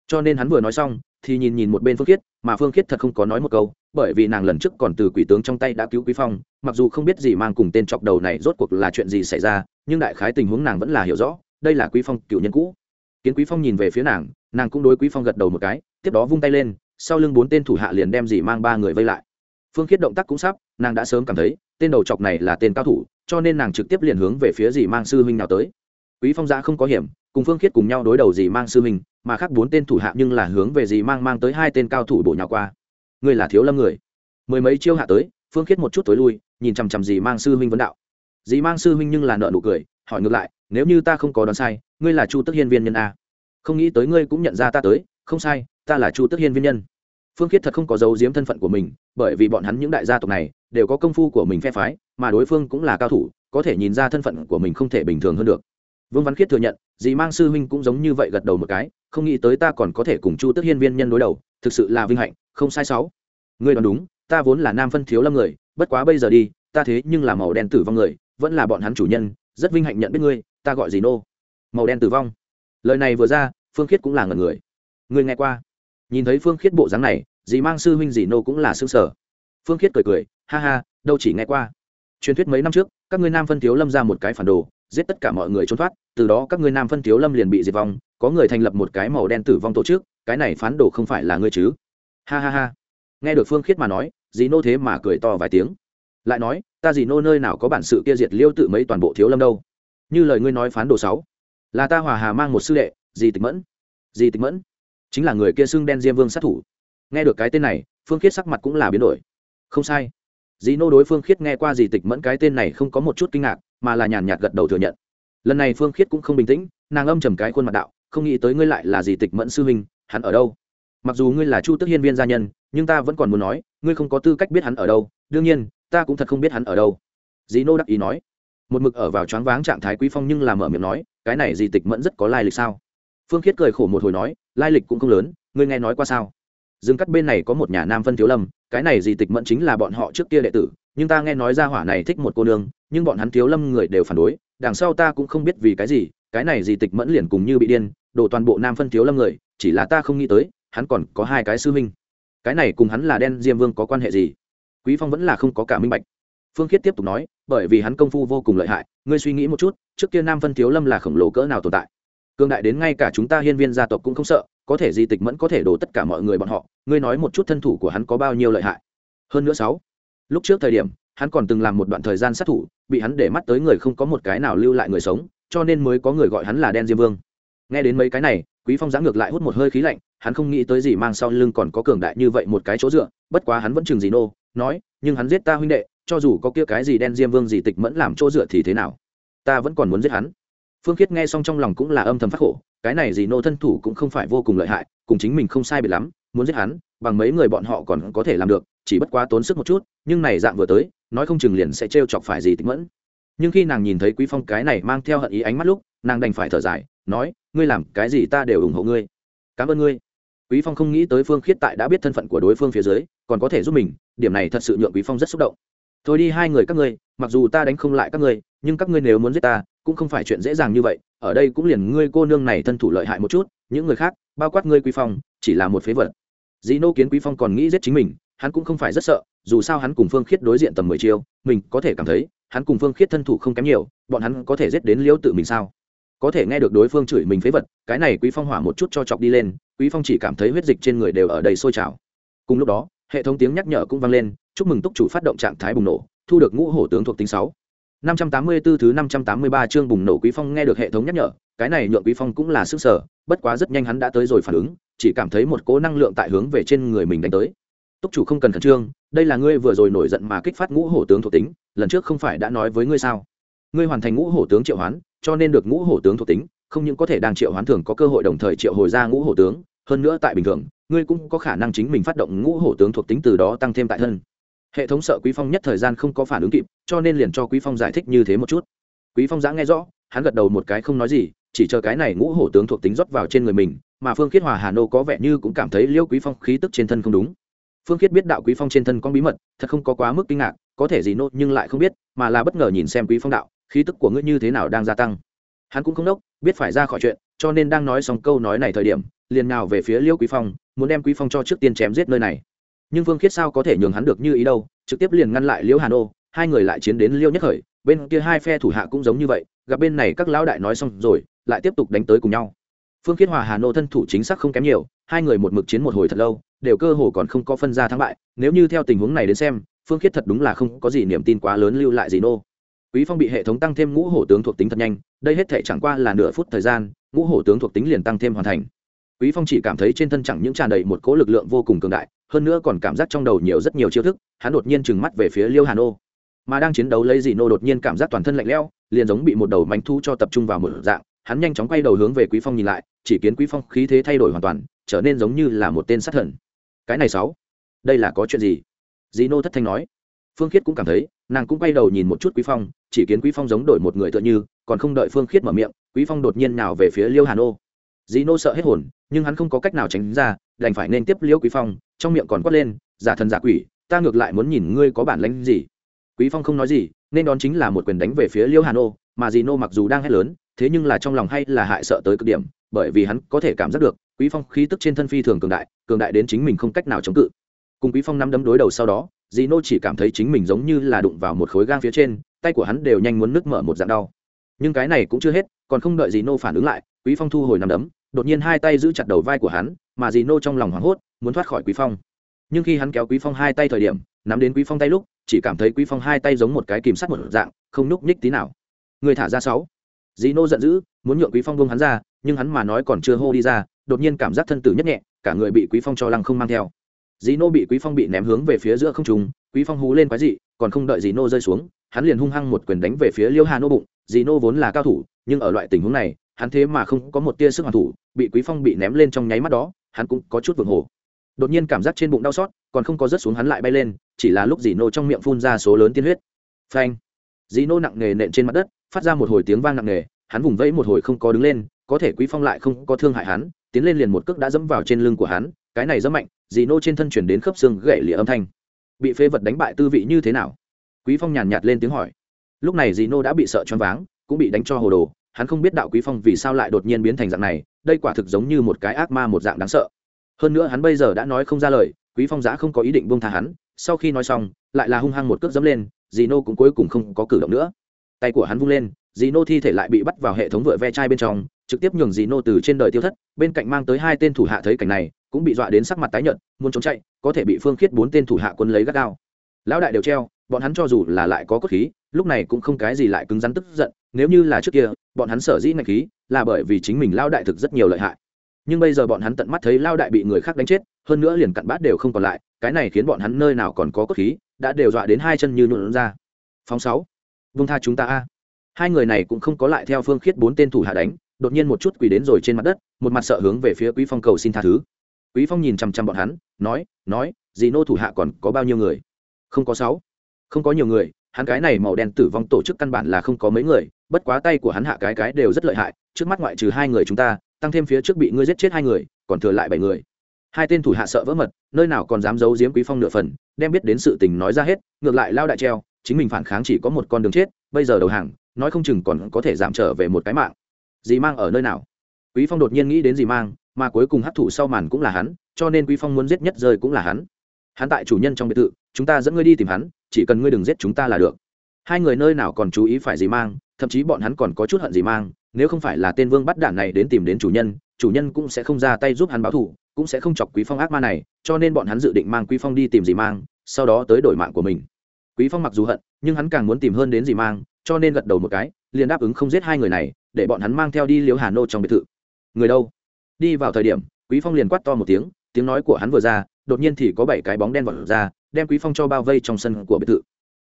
cho nên hắn vừa nói xong, thì nhìn nhìn một bên phương khiết, mà phương khiết thật không có nói một câu, bởi vì nàng lần trước còn từ quỷ tướng trong tay đã cứu quý phong, mặc dù không biết gì mang cùng tên chọc đầu này rốt cuộc là chuyện gì xảy ra, nhưng đại khái tình huống nàng vẫn là hiểu rõ, đây là quý phong cựu nhân cũ. Kiến quý phong nhìn về phía nàng nàng cũng đối quý phong gật đầu một cái, tiếp đó vung tay lên, sau lưng bốn tên thủ hạ liền đem dì mang ba người vây lại. Phương khiết động tác cũng sắp, nàng đã sớm cảm thấy, tên đầu chọc này là tên cao thủ, cho nên nàng trực tiếp liền hướng về phía dì mang sư huynh nào tới. Quý phong giã không có hiểm cùng phương khiết cùng nhau đối đầu dì mang sư mình mà khác bốn tên thủ hạ nhưng là hướng về dì mang mang tới hai tên cao thủ bổ nhào qua. Ngươi là thiếu lâm người. Mười mấy chiêu hạ tới, phương khiết một chút tối lui, nhìn chằm chằm dì mang sư huynh vấn đạo. Dì mang sư huynh nhưng là nợ nụ cười, hỏi ngược lại, nếu như ta không có đoán sai, ngươi là chu tức hiên viên nhân a không nghĩ tới ngươi cũng nhận ra ta tới, không sai, ta là chu tức hiên viên nhân. Phương khiết thật không có dấu giếm thân phận của mình, bởi vì bọn hắn những đại gia tộc này đều có công phu của mình phe phái, mà đối phương cũng là cao thủ, có thể nhìn ra thân phận của mình không thể bình thường hơn được vương văn khiết thừa nhận, dì mang sư huynh cũng giống như vậy gật đầu một cái, không nghĩ tới ta còn có thể cùng chu tức hiên viên nhân đối đầu, thực sự là vinh hạnh, không sai sáu. Ngươi đoán đúng, ta vốn là nam phân thiếu lâm người, bất quá bây giờ đi, ta thế nhưng là màu đen tử vong người, vẫn là bọn hắn chủ nhân, rất vinh hạnh nhận biết ngươi, ta gọi gì nô. Màu đen tử vong. Lời này vừa ra, phương khiết cũng là ngần người. Người nghe qua. Nhìn thấy phương khiết bộ dáng này, dì mang sư huynh dì nô cũng là xương sở phương khiết cười cười, ha ha, đâu chỉ nghe qua. Truyền thuyết mấy năm trước, các ngươi nam phân thiếu lâm ra một cái phản đồ giết tất cả mọi người trốn thoát, từ đó các ngươi nam phân thiếu lâm liền bị diệt vong, có người thành lập một cái màu đen tử vong tổ chức, cái này phán đồ không phải là ngươi chứ? Ha ha ha. Nghe được phương khiết mà nói dì nô thế mà cười to vài tiếng. Lại nói, ta dì nô nơi nào có bản sự kia diệt liêu tự mấy toàn bộ thiếu lâm đâu? Như lời ngươi nói phán đồ sáu. Là ta hòa hà mang một sư đệ dì tịch mẫn. Dì tịch mẫn chính là người kia xưng đen diêm vương sát thủ. Nghe được cái tên này, phương khiết sắc mặt cũng là biến đổi. Không sai. Dì nô đối phương khiết nghe qua dì tịch mẫn cái tên này không có một chút kinh ngạc mà là nhàn nhạt gật đầu thừa nhận. Lần này phương khiết cũng không bình tĩnh, nàng âm trầm cái khuôn mặt đạo, không nghĩ tới ngươi lại là gì tịch mẫn sư huynh, hắn ở đâu? Mặc dù ngươi là chu tức hiên viên gia nhân, nhưng ta vẫn còn muốn nói, ngươi không có tư cách biết hắn ở đâu, đương nhiên, ta cũng thật không biết hắn ở đâu. Dì nô đắc ý nói. Một mực ở vào choáng váng trạng thái quý phong nhưng làm mở miệng nói, cái này dì tịch mẫn rất có lai lịch sao? Phương khiết cười khổ một hồi nói, lai lịch cũng không lớn, ngươi nghe nói qua sao? Dương cắt bên này có một nhà nam phân thiếu lâm, cái này dì tịch mẫn chính là bọn họ trước kia đệ tử nhưng ta nghe nói ra hỏa này thích một cô nương, nhưng bọn hắn thiếu lâm người đều phản đối, đằng sau ta cũng không biết vì cái gì, cái này gì tịch mẫn liền cùng như bị điên, đổ toàn bộ nam phân thiếu lâm người, chỉ là ta không nghĩ tới, hắn còn có hai cái sư huynh. Cái này cùng hắn là đen diêm vương có quan hệ gì? Quý phong vẫn là không có cả minh bạch. Phương khiết tiếp tục nói, bởi vì hắn công phu vô cùng lợi hại, ngươi suy nghĩ một chút, trước kia nam phân thiếu lâm là khổng lồ cỡ nào tồn tại? Cương đại đến ngay cả chúng ta hiên viên gia tộc cũng không sợ, có thể di tịch mẫn có thể đổ tất cả mọi người bọn họ, ngươi nói một chút thân thủ của hắn có bao nhiêu lợi hại? Hơn nữa sáu lúc trước thời điểm, hắn còn từng làm một đoạn thời gian sát thủ, bị hắn để mắt tới người không có một cái nào lưu lại người sống, cho nên mới có người gọi hắn là đen diêm vương. Nghe đến mấy cái này, quý phong giã ngược lại hút một hơi khí lạnh, hắn không nghĩ tới gì mang sau lưng còn có cường đại như vậy một cái chỗ dựa, bất quá hắn vẫn chừng gì nô, nói, nhưng hắn giết ta huynh đệ, cho dù có kia cái gì đen diêm vương gì tịch mẫn làm chỗ dựa thì thế nào? Ta vẫn còn muốn giết hắn. Phương khiết nghe xong trong lòng cũng là âm thầm phát khổ, cái này gì nô thân thủ cũng không phải vô cùng lợi hại, cùng chính mình không sai biệt lắm, muốn giết hắn, bằng mấy người bọn họ còn có thể làm được chỉ bất quá tốn sức một chút, nhưng này dạng vừa tới, nói không chừng liền sẽ trêu chọc phải gì tính mẫn. Nhưng khi nàng nhìn thấy quý phong cái này mang theo hận ý ánh mắt lúc, nàng đành phải thở dài, nói, ngươi làm cái gì ta đều ủng hộ ngươi. Cảm ơn ngươi. Quý phong không nghĩ tới phương khiết tại đã biết thân phận của đối phương phía dưới, còn có thể giúp mình, điểm này thật sự nhượng quý phong rất xúc động. Thôi đi hai người các ngươi, mặc dù ta đánh không lại các ngươi, nhưng các ngươi nếu muốn giết ta, cũng không phải chuyện dễ dàng như vậy, ở đây cũng liền ngươi cô nương này thân thủ lợi hại một chút, những người khác, bao quát ngươi quý phong, chỉ là một phế vật. Dĩ nô kiến quý phong còn nghĩ giết chính mình hắn cũng không phải rất sợ, dù sao hắn cùng phương khiết đối diện tầm mười chiêu, mình có thể cảm thấy, hắn cùng phương khiết thân thủ không kém nhiều, bọn hắn có thể giết đến liễu tự mình sao? Có thể nghe được đối phương chửi mình phế vật, cái này quý phong hỏa một chút cho chọc đi lên, quý phong chỉ cảm thấy huyết dịch trên người đều ở đầy sôi trào. Cùng lúc đó, hệ thống tiếng nhắc nhở cũng vang lên, chúc mừng túc chủ phát động trạng thái bùng nổ, thu được ngũ hổ tướng thuộc tính sáu. năm trăm tám mươi 584 thứ năm trăm tám mươi ba chương bùng nổ quý phong nghe được hệ thống nhắc nhở, cái này nhượng quý phong cũng là sức sở, bất quá rất nhanh hắn đã tới rồi phản ứng, chỉ cảm thấy một cỗ năng lượng tại hướng về trên người mình đánh tới túc chủ không cần khẩn trương, đây là ngươi vừa rồi nổi giận mà kích phát ngũ hổ tướng thuộc tính, lần trước không phải đã nói với ngươi sao? Ngươi hoàn thành ngũ hổ tướng triệu hoán, cho nên được ngũ hổ tướng thuộc tính, không những có thể đang triệu hoán thường có cơ hội đồng thời triệu hồi ra ngũ hổ tướng, hơn nữa tại bình thường, ngươi cũng có khả năng chính mình phát động ngũ hổ tướng thuộc tính từ đó tăng thêm tại thân. Hệ thống sợ quý phong nhất thời gian không có phản ứng kịp, cho nên liền cho quý phong giải thích như thế một chút. Quý phong giã nghe rõ, hắn gật đầu một cái không nói gì, chỉ chờ cái này ngũ hổ tướng thuộc tính rót vào trên người mình, mà phương khiết hòa hà nô có vẻ như cũng cảm thấy liêu quý phong khí tức trên thân không đúng phương khiết biết đạo quý phong trên thân có bí mật, thật không có quá mức kinh ngạc, có thể gì nốt nhưng lại không biết, mà là bất ngờ nhìn xem quý phong đạo, khí tức của ngươi như thế nào đang gia tăng. Hắn cũng không đốc, biết phải ra khỏi chuyện, cho nên đang nói xong câu nói này thời điểm, liền nào về phía liêu quý phong, muốn đem quý phong cho trước tiên chém giết nơi này. Nhưng phương khiết sao có thể nhường hắn được như ý đâu, trực tiếp liền ngăn lại liêu hà nô hai người lại chiến đến liêu nhất khởi, bên kia hai phe thủ hạ cũng giống như vậy, gặp bên này các lão đại nói xong rồi, lại tiếp tục đánh tới cùng nhau. Phương khiết hòa hà nô thân thủ chính xác không kém nhiều, hai người một mực chiến một hồi thật lâu đều cơ hồ còn không có phân ra thắng bại, nếu như theo tình huống này đến xem, phương khiết thật đúng là không có gì niềm tin quá lớn lưu lại gì nô. Quý phong bị hệ thống tăng thêm ngũ hổ tướng thuộc tính thật nhanh, đây hết thể chẳng qua là nửa phút thời gian, ngũ hổ tướng thuộc tính liền tăng thêm hoàn thành. Quý phong chỉ cảm thấy trên thân chẳng những tràn đầy một cỗ lực lượng vô cùng cường đại, hơn nữa còn cảm giác trong đầu nhiều rất nhiều chiêu thức, hắn đột nhiên trừng mắt về phía liêu hà nô. Mà đang chiến đấu lấy gì nô đột nhiên cảm giác toàn thân lạnh lẽo, liền giống bị một đầu mánh thu cho tập trung vào một dạng, hắn nhanh chóng quay đầu hướng về quý phong nhìn lại, chỉ kiến quý phong khí thế thay đổi hoàn toàn, trở nên giống như là một tên sát thần cái này sáu, đây là có chuyện gì? Dì nô thất thanh nói. Phương khiết cũng cảm thấy, nàng cũng quay đầu nhìn một chút quý phong, chỉ kiến quý phong giống đổi một người tựa như, còn không đợi phương khiết mở miệng, quý phong đột nhiên nào về phía liêu hà nô. Dì nô sợ hết hồn, nhưng hắn không có cách nào tránh ra, đành phải nên tiếp liêu quý phong, trong miệng còn quát lên, giả thần giả quỷ, ta ngược lại muốn nhìn ngươi có bản lãnh gì? Quý phong không nói gì, nên đón chính là một quyền đánh về phía liêu hà nô, mà dì nô mặc dù đang hét lớn, thế nhưng là trong lòng hay là hại sợ tới cực điểm, bởi vì hắn có thể cảm giác được quý phong khí tức trên thân phi thường cường đại cường đại đến chính mình không cách nào chống cự. Cùng quý phong nắm đấm đối đầu sau đó dì nô chỉ cảm thấy chính mình giống như là đụng vào một khối gang phía trên, tay của hắn đều nhanh muốn nứt mở một dạng đau. Nhưng cái này cũng chưa hết, còn không đợi dì nô phản ứng lại, quý phong thu hồi nắm đấm, đột nhiên hai tay giữ chặt đầu vai của hắn, mà dì nô trong lòng hoảng hốt, muốn thoát khỏi quý phong. Nhưng khi hắn kéo quý phong hai tay thời điểm, nắm đến quý phong tay lúc, chỉ cảm thấy quý phong hai tay giống một cái kìm sắt một dạng, không núc nhích tí nào. Người thả ra sáu. Dì nô giận dữ, muốn nhượng quý phong buông hắn ra, nhưng hắn mà nói còn chưa hô đi ra đột nhiên cảm giác thân tử nhất nhẹ, cả người bị quý phong cho lăng không mang theo. Dì nô bị quý phong bị ném hướng về phía giữa không trung, quý phong hú lên quái dị, còn không đợi dì nô rơi xuống, hắn liền hung hăng một quyền đánh về phía liêu hà nô bụng. Dì nô vốn là cao thủ, nhưng ở loại tình huống này, hắn thế mà không có một tia sức hoàn thủ, bị quý phong bị ném lên trong nháy mắt đó, hắn cũng có chút vượng hồ đột nhiên cảm giác trên bụng đau xót, còn không có rớt xuống hắn lại bay lên, chỉ là lúc dì nô trong miệng phun ra số lớn tiên huyết. Phanh! Dì nô nặng nề nện trên mặt đất, phát ra một hồi tiếng vang nặng nề, hắn vùng vẫy một hồi không có đứng lên có thể quý phong lại không có thương hại hắn, tiến lên liền một cước đã dẫm vào trên lưng của hắn, cái này rất mạnh, dì nô trên thân chuyển đến khớp xương gậy lìa âm thanh. Bị phế vật đánh bại tư vị như thế nào? Quý phong nhàn nhạt lên tiếng hỏi. Lúc này dì nô đã bị sợ choáng váng, cũng bị đánh cho hồ đồ, hắn không biết đạo quý phong vì sao lại đột nhiên biến thành dạng này, đây quả thực giống như một cái ác ma một dạng đáng sợ. Hơn nữa hắn bây giờ đã nói không ra lời, quý phong giá không có ý định buông tha hắn, sau khi nói xong, lại là hung hăng một cước dẫm lên, dì nô cũng cuối cùng không có cử động nữa. Tay của hắn vung lên, dì nô thi thể lại bị bắt vào hệ thống vựa ve chai bên trong trực tiếp nhường dì nô từ trên đời tiêu thất, bên cạnh mang tới hai tên thủ hạ thấy cảnh này, cũng bị dọa đến sắc mặt tái nhợt, muốn trốn chạy, có thể bị phương khiết bốn tên thủ hạ quân lấy gắt gao. Lão đại đều treo, bọn hắn cho dù là lại có cốt khí, lúc này cũng không cái gì lại cứng rắn tức giận, nếu như là trước kia, bọn hắn sở dĩ ngạch khí, là bởi vì chính mình lao đại thực rất nhiều lợi hại. Nhưng bây giờ bọn hắn tận mắt thấy lao đại bị người khác đánh chết, hơn nữa liền cặn bát đều không còn lại, cái này khiến bọn hắn nơi nào còn có cốt khí, đã đều dọa đến hai chân như nhuộn ra. Phóng sáu. Vung tha chúng ta a. Hai người này cũng không có lại theo phương khiết bốn tên thủ hạ đánh đột nhiên một chút quỳ đến rồi trên mặt đất, một mặt sợ hướng về phía quý phong cầu xin tha thứ. Quý phong nhìn chăm chăm bọn hắn, nói nói, dì nô thủ hạ còn có bao nhiêu người? Không có sáu. Không có nhiều người, hắn cái này màu đen tử vong tổ chức căn bản là không có mấy người, bất quá tay của hắn hạ cái cái đều rất lợi hại, trước mắt ngoại trừ hai người chúng ta, tăng thêm phía trước bị ngươi giết chết hai người, còn thừa lại bảy người. Hai tên thủ hạ sợ vỡ mật, nơi nào còn dám giấu giếm quý phong nửa phần, đem biết đến sự tình nói ra hết, ngược lại lao đại treo, chính mình phản kháng chỉ có một con đường chết, bây giờ đầu hàng, nói không chừng còn có thể giảm trở về một cái mạng dì mang ở nơi nào? Quý phong đột nhiên nghĩ đến dì mang, mà cuối cùng hấp thụ sau màn cũng là hắn, cho nên quý phong muốn giết nhất rơi cũng là hắn. Hắn tại chủ nhân trong biệt thự, chúng ta dẫn ngươi đi tìm hắn, chỉ cần ngươi đừng giết chúng ta là được. Hai người nơi nào còn chú ý phải Dì mang, thậm chí bọn hắn còn có chút hận Dì mang, nếu không phải là tên vương bắt đạn này đến tìm đến chủ nhân chủ nhân cũng sẽ không ra tay giúp hắn báo thù, cũng sẽ không chọc quý phong ác ma này, cho nên bọn hắn dự định mang quý phong đi tìm Dì mang, sau đó tới đổi mạng của mình. Quý phong mặc dù hận, nhưng hắn càng muốn tìm hơn đến Dì mang cho nên gật đầu một cái, liền đáp ứng không giết hai người này, để bọn hắn mang theo đi liếu hà nô trong biệt thự. Người đâu? Đi vào thời điểm, quý phong liền quát to một tiếng tiếng nói của hắn vừa ra, đột nhiên thì có bảy cái bóng đen vọt ra, đem quý phong cho bao vây trong sân của biệt thự.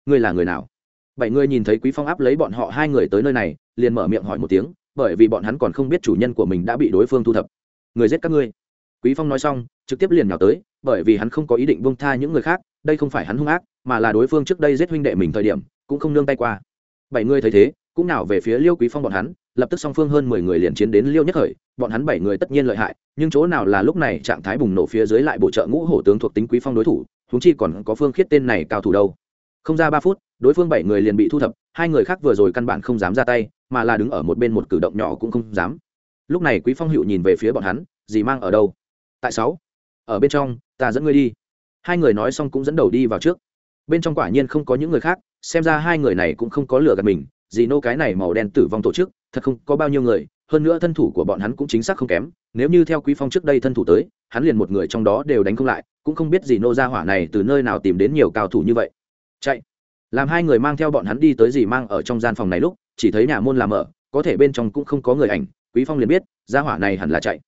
Ngươi là người nào? Bảy người nhìn thấy quý phong áp lấy bọn họ hai người tới nơi này, liền mở miệng hỏi một tiếng, bởi vì bọn hắn còn không biết chủ nhân của mình đã bị đối phương thu thập. Người giết các ngươi. Quý phong nói xong, trực tiếp liền nhào tới, bởi vì hắn không có ý định buông tha những người khác, đây không phải hắn hung ác, mà là đối phương trước đây giết huynh đệ mình thời điểm, cũng không nương tay qua bảy người thấy thế, cũng nào về phía liêu quý phong bọn hắn, lập tức song phương hơn mười người liền chiến đến liêu nhất khởi, bọn hắn bảy người tất nhiên lợi hại, nhưng chỗ nào là lúc này trạng thái bùng nổ phía dưới lại bổ trợ ngũ hổ tướng thuộc tính quý phong đối thủ húng chi còn có phương khiết tên này cao thủ đâu. Không ra ba phút, đối phương bảy người liền bị thu thập, hai người khác vừa rồi căn bản không dám ra tay, mà là đứng ở một bên một cử động nhỏ cũng không dám. Lúc này quý phong hữu nhìn về phía bọn hắn gì mang ở đâu? Tại sáu. Ở bên trong, ta dẫn ngươi đi. Hai người nói xong cũng dẫn đầu đi vào trước bên trong quả nhiên không có những người khác, xem ra hai người này cũng không có lừa gạt mình dì nô cái này màu đen tử vong tổ chức, thật không có bao nhiêu người, hơn nữa thân thủ của bọn hắn cũng chính xác không kém, nếu như theo quý phong trước đây thân thủ tới, hắn liền một người trong đó đều đánh không lại, cũng không biết dì nô gia hỏa này từ nơi nào tìm đến nhiều cao thủ như vậy. Chạy. Làm hai người mang theo bọn hắn đi tới dì mang ở trong gian phòng này lúc, chỉ thấy nhà môn làm ở có thể bên trong cũng không có người ảnh, quý phong liền biết gia hỏa này hẳn là chạy.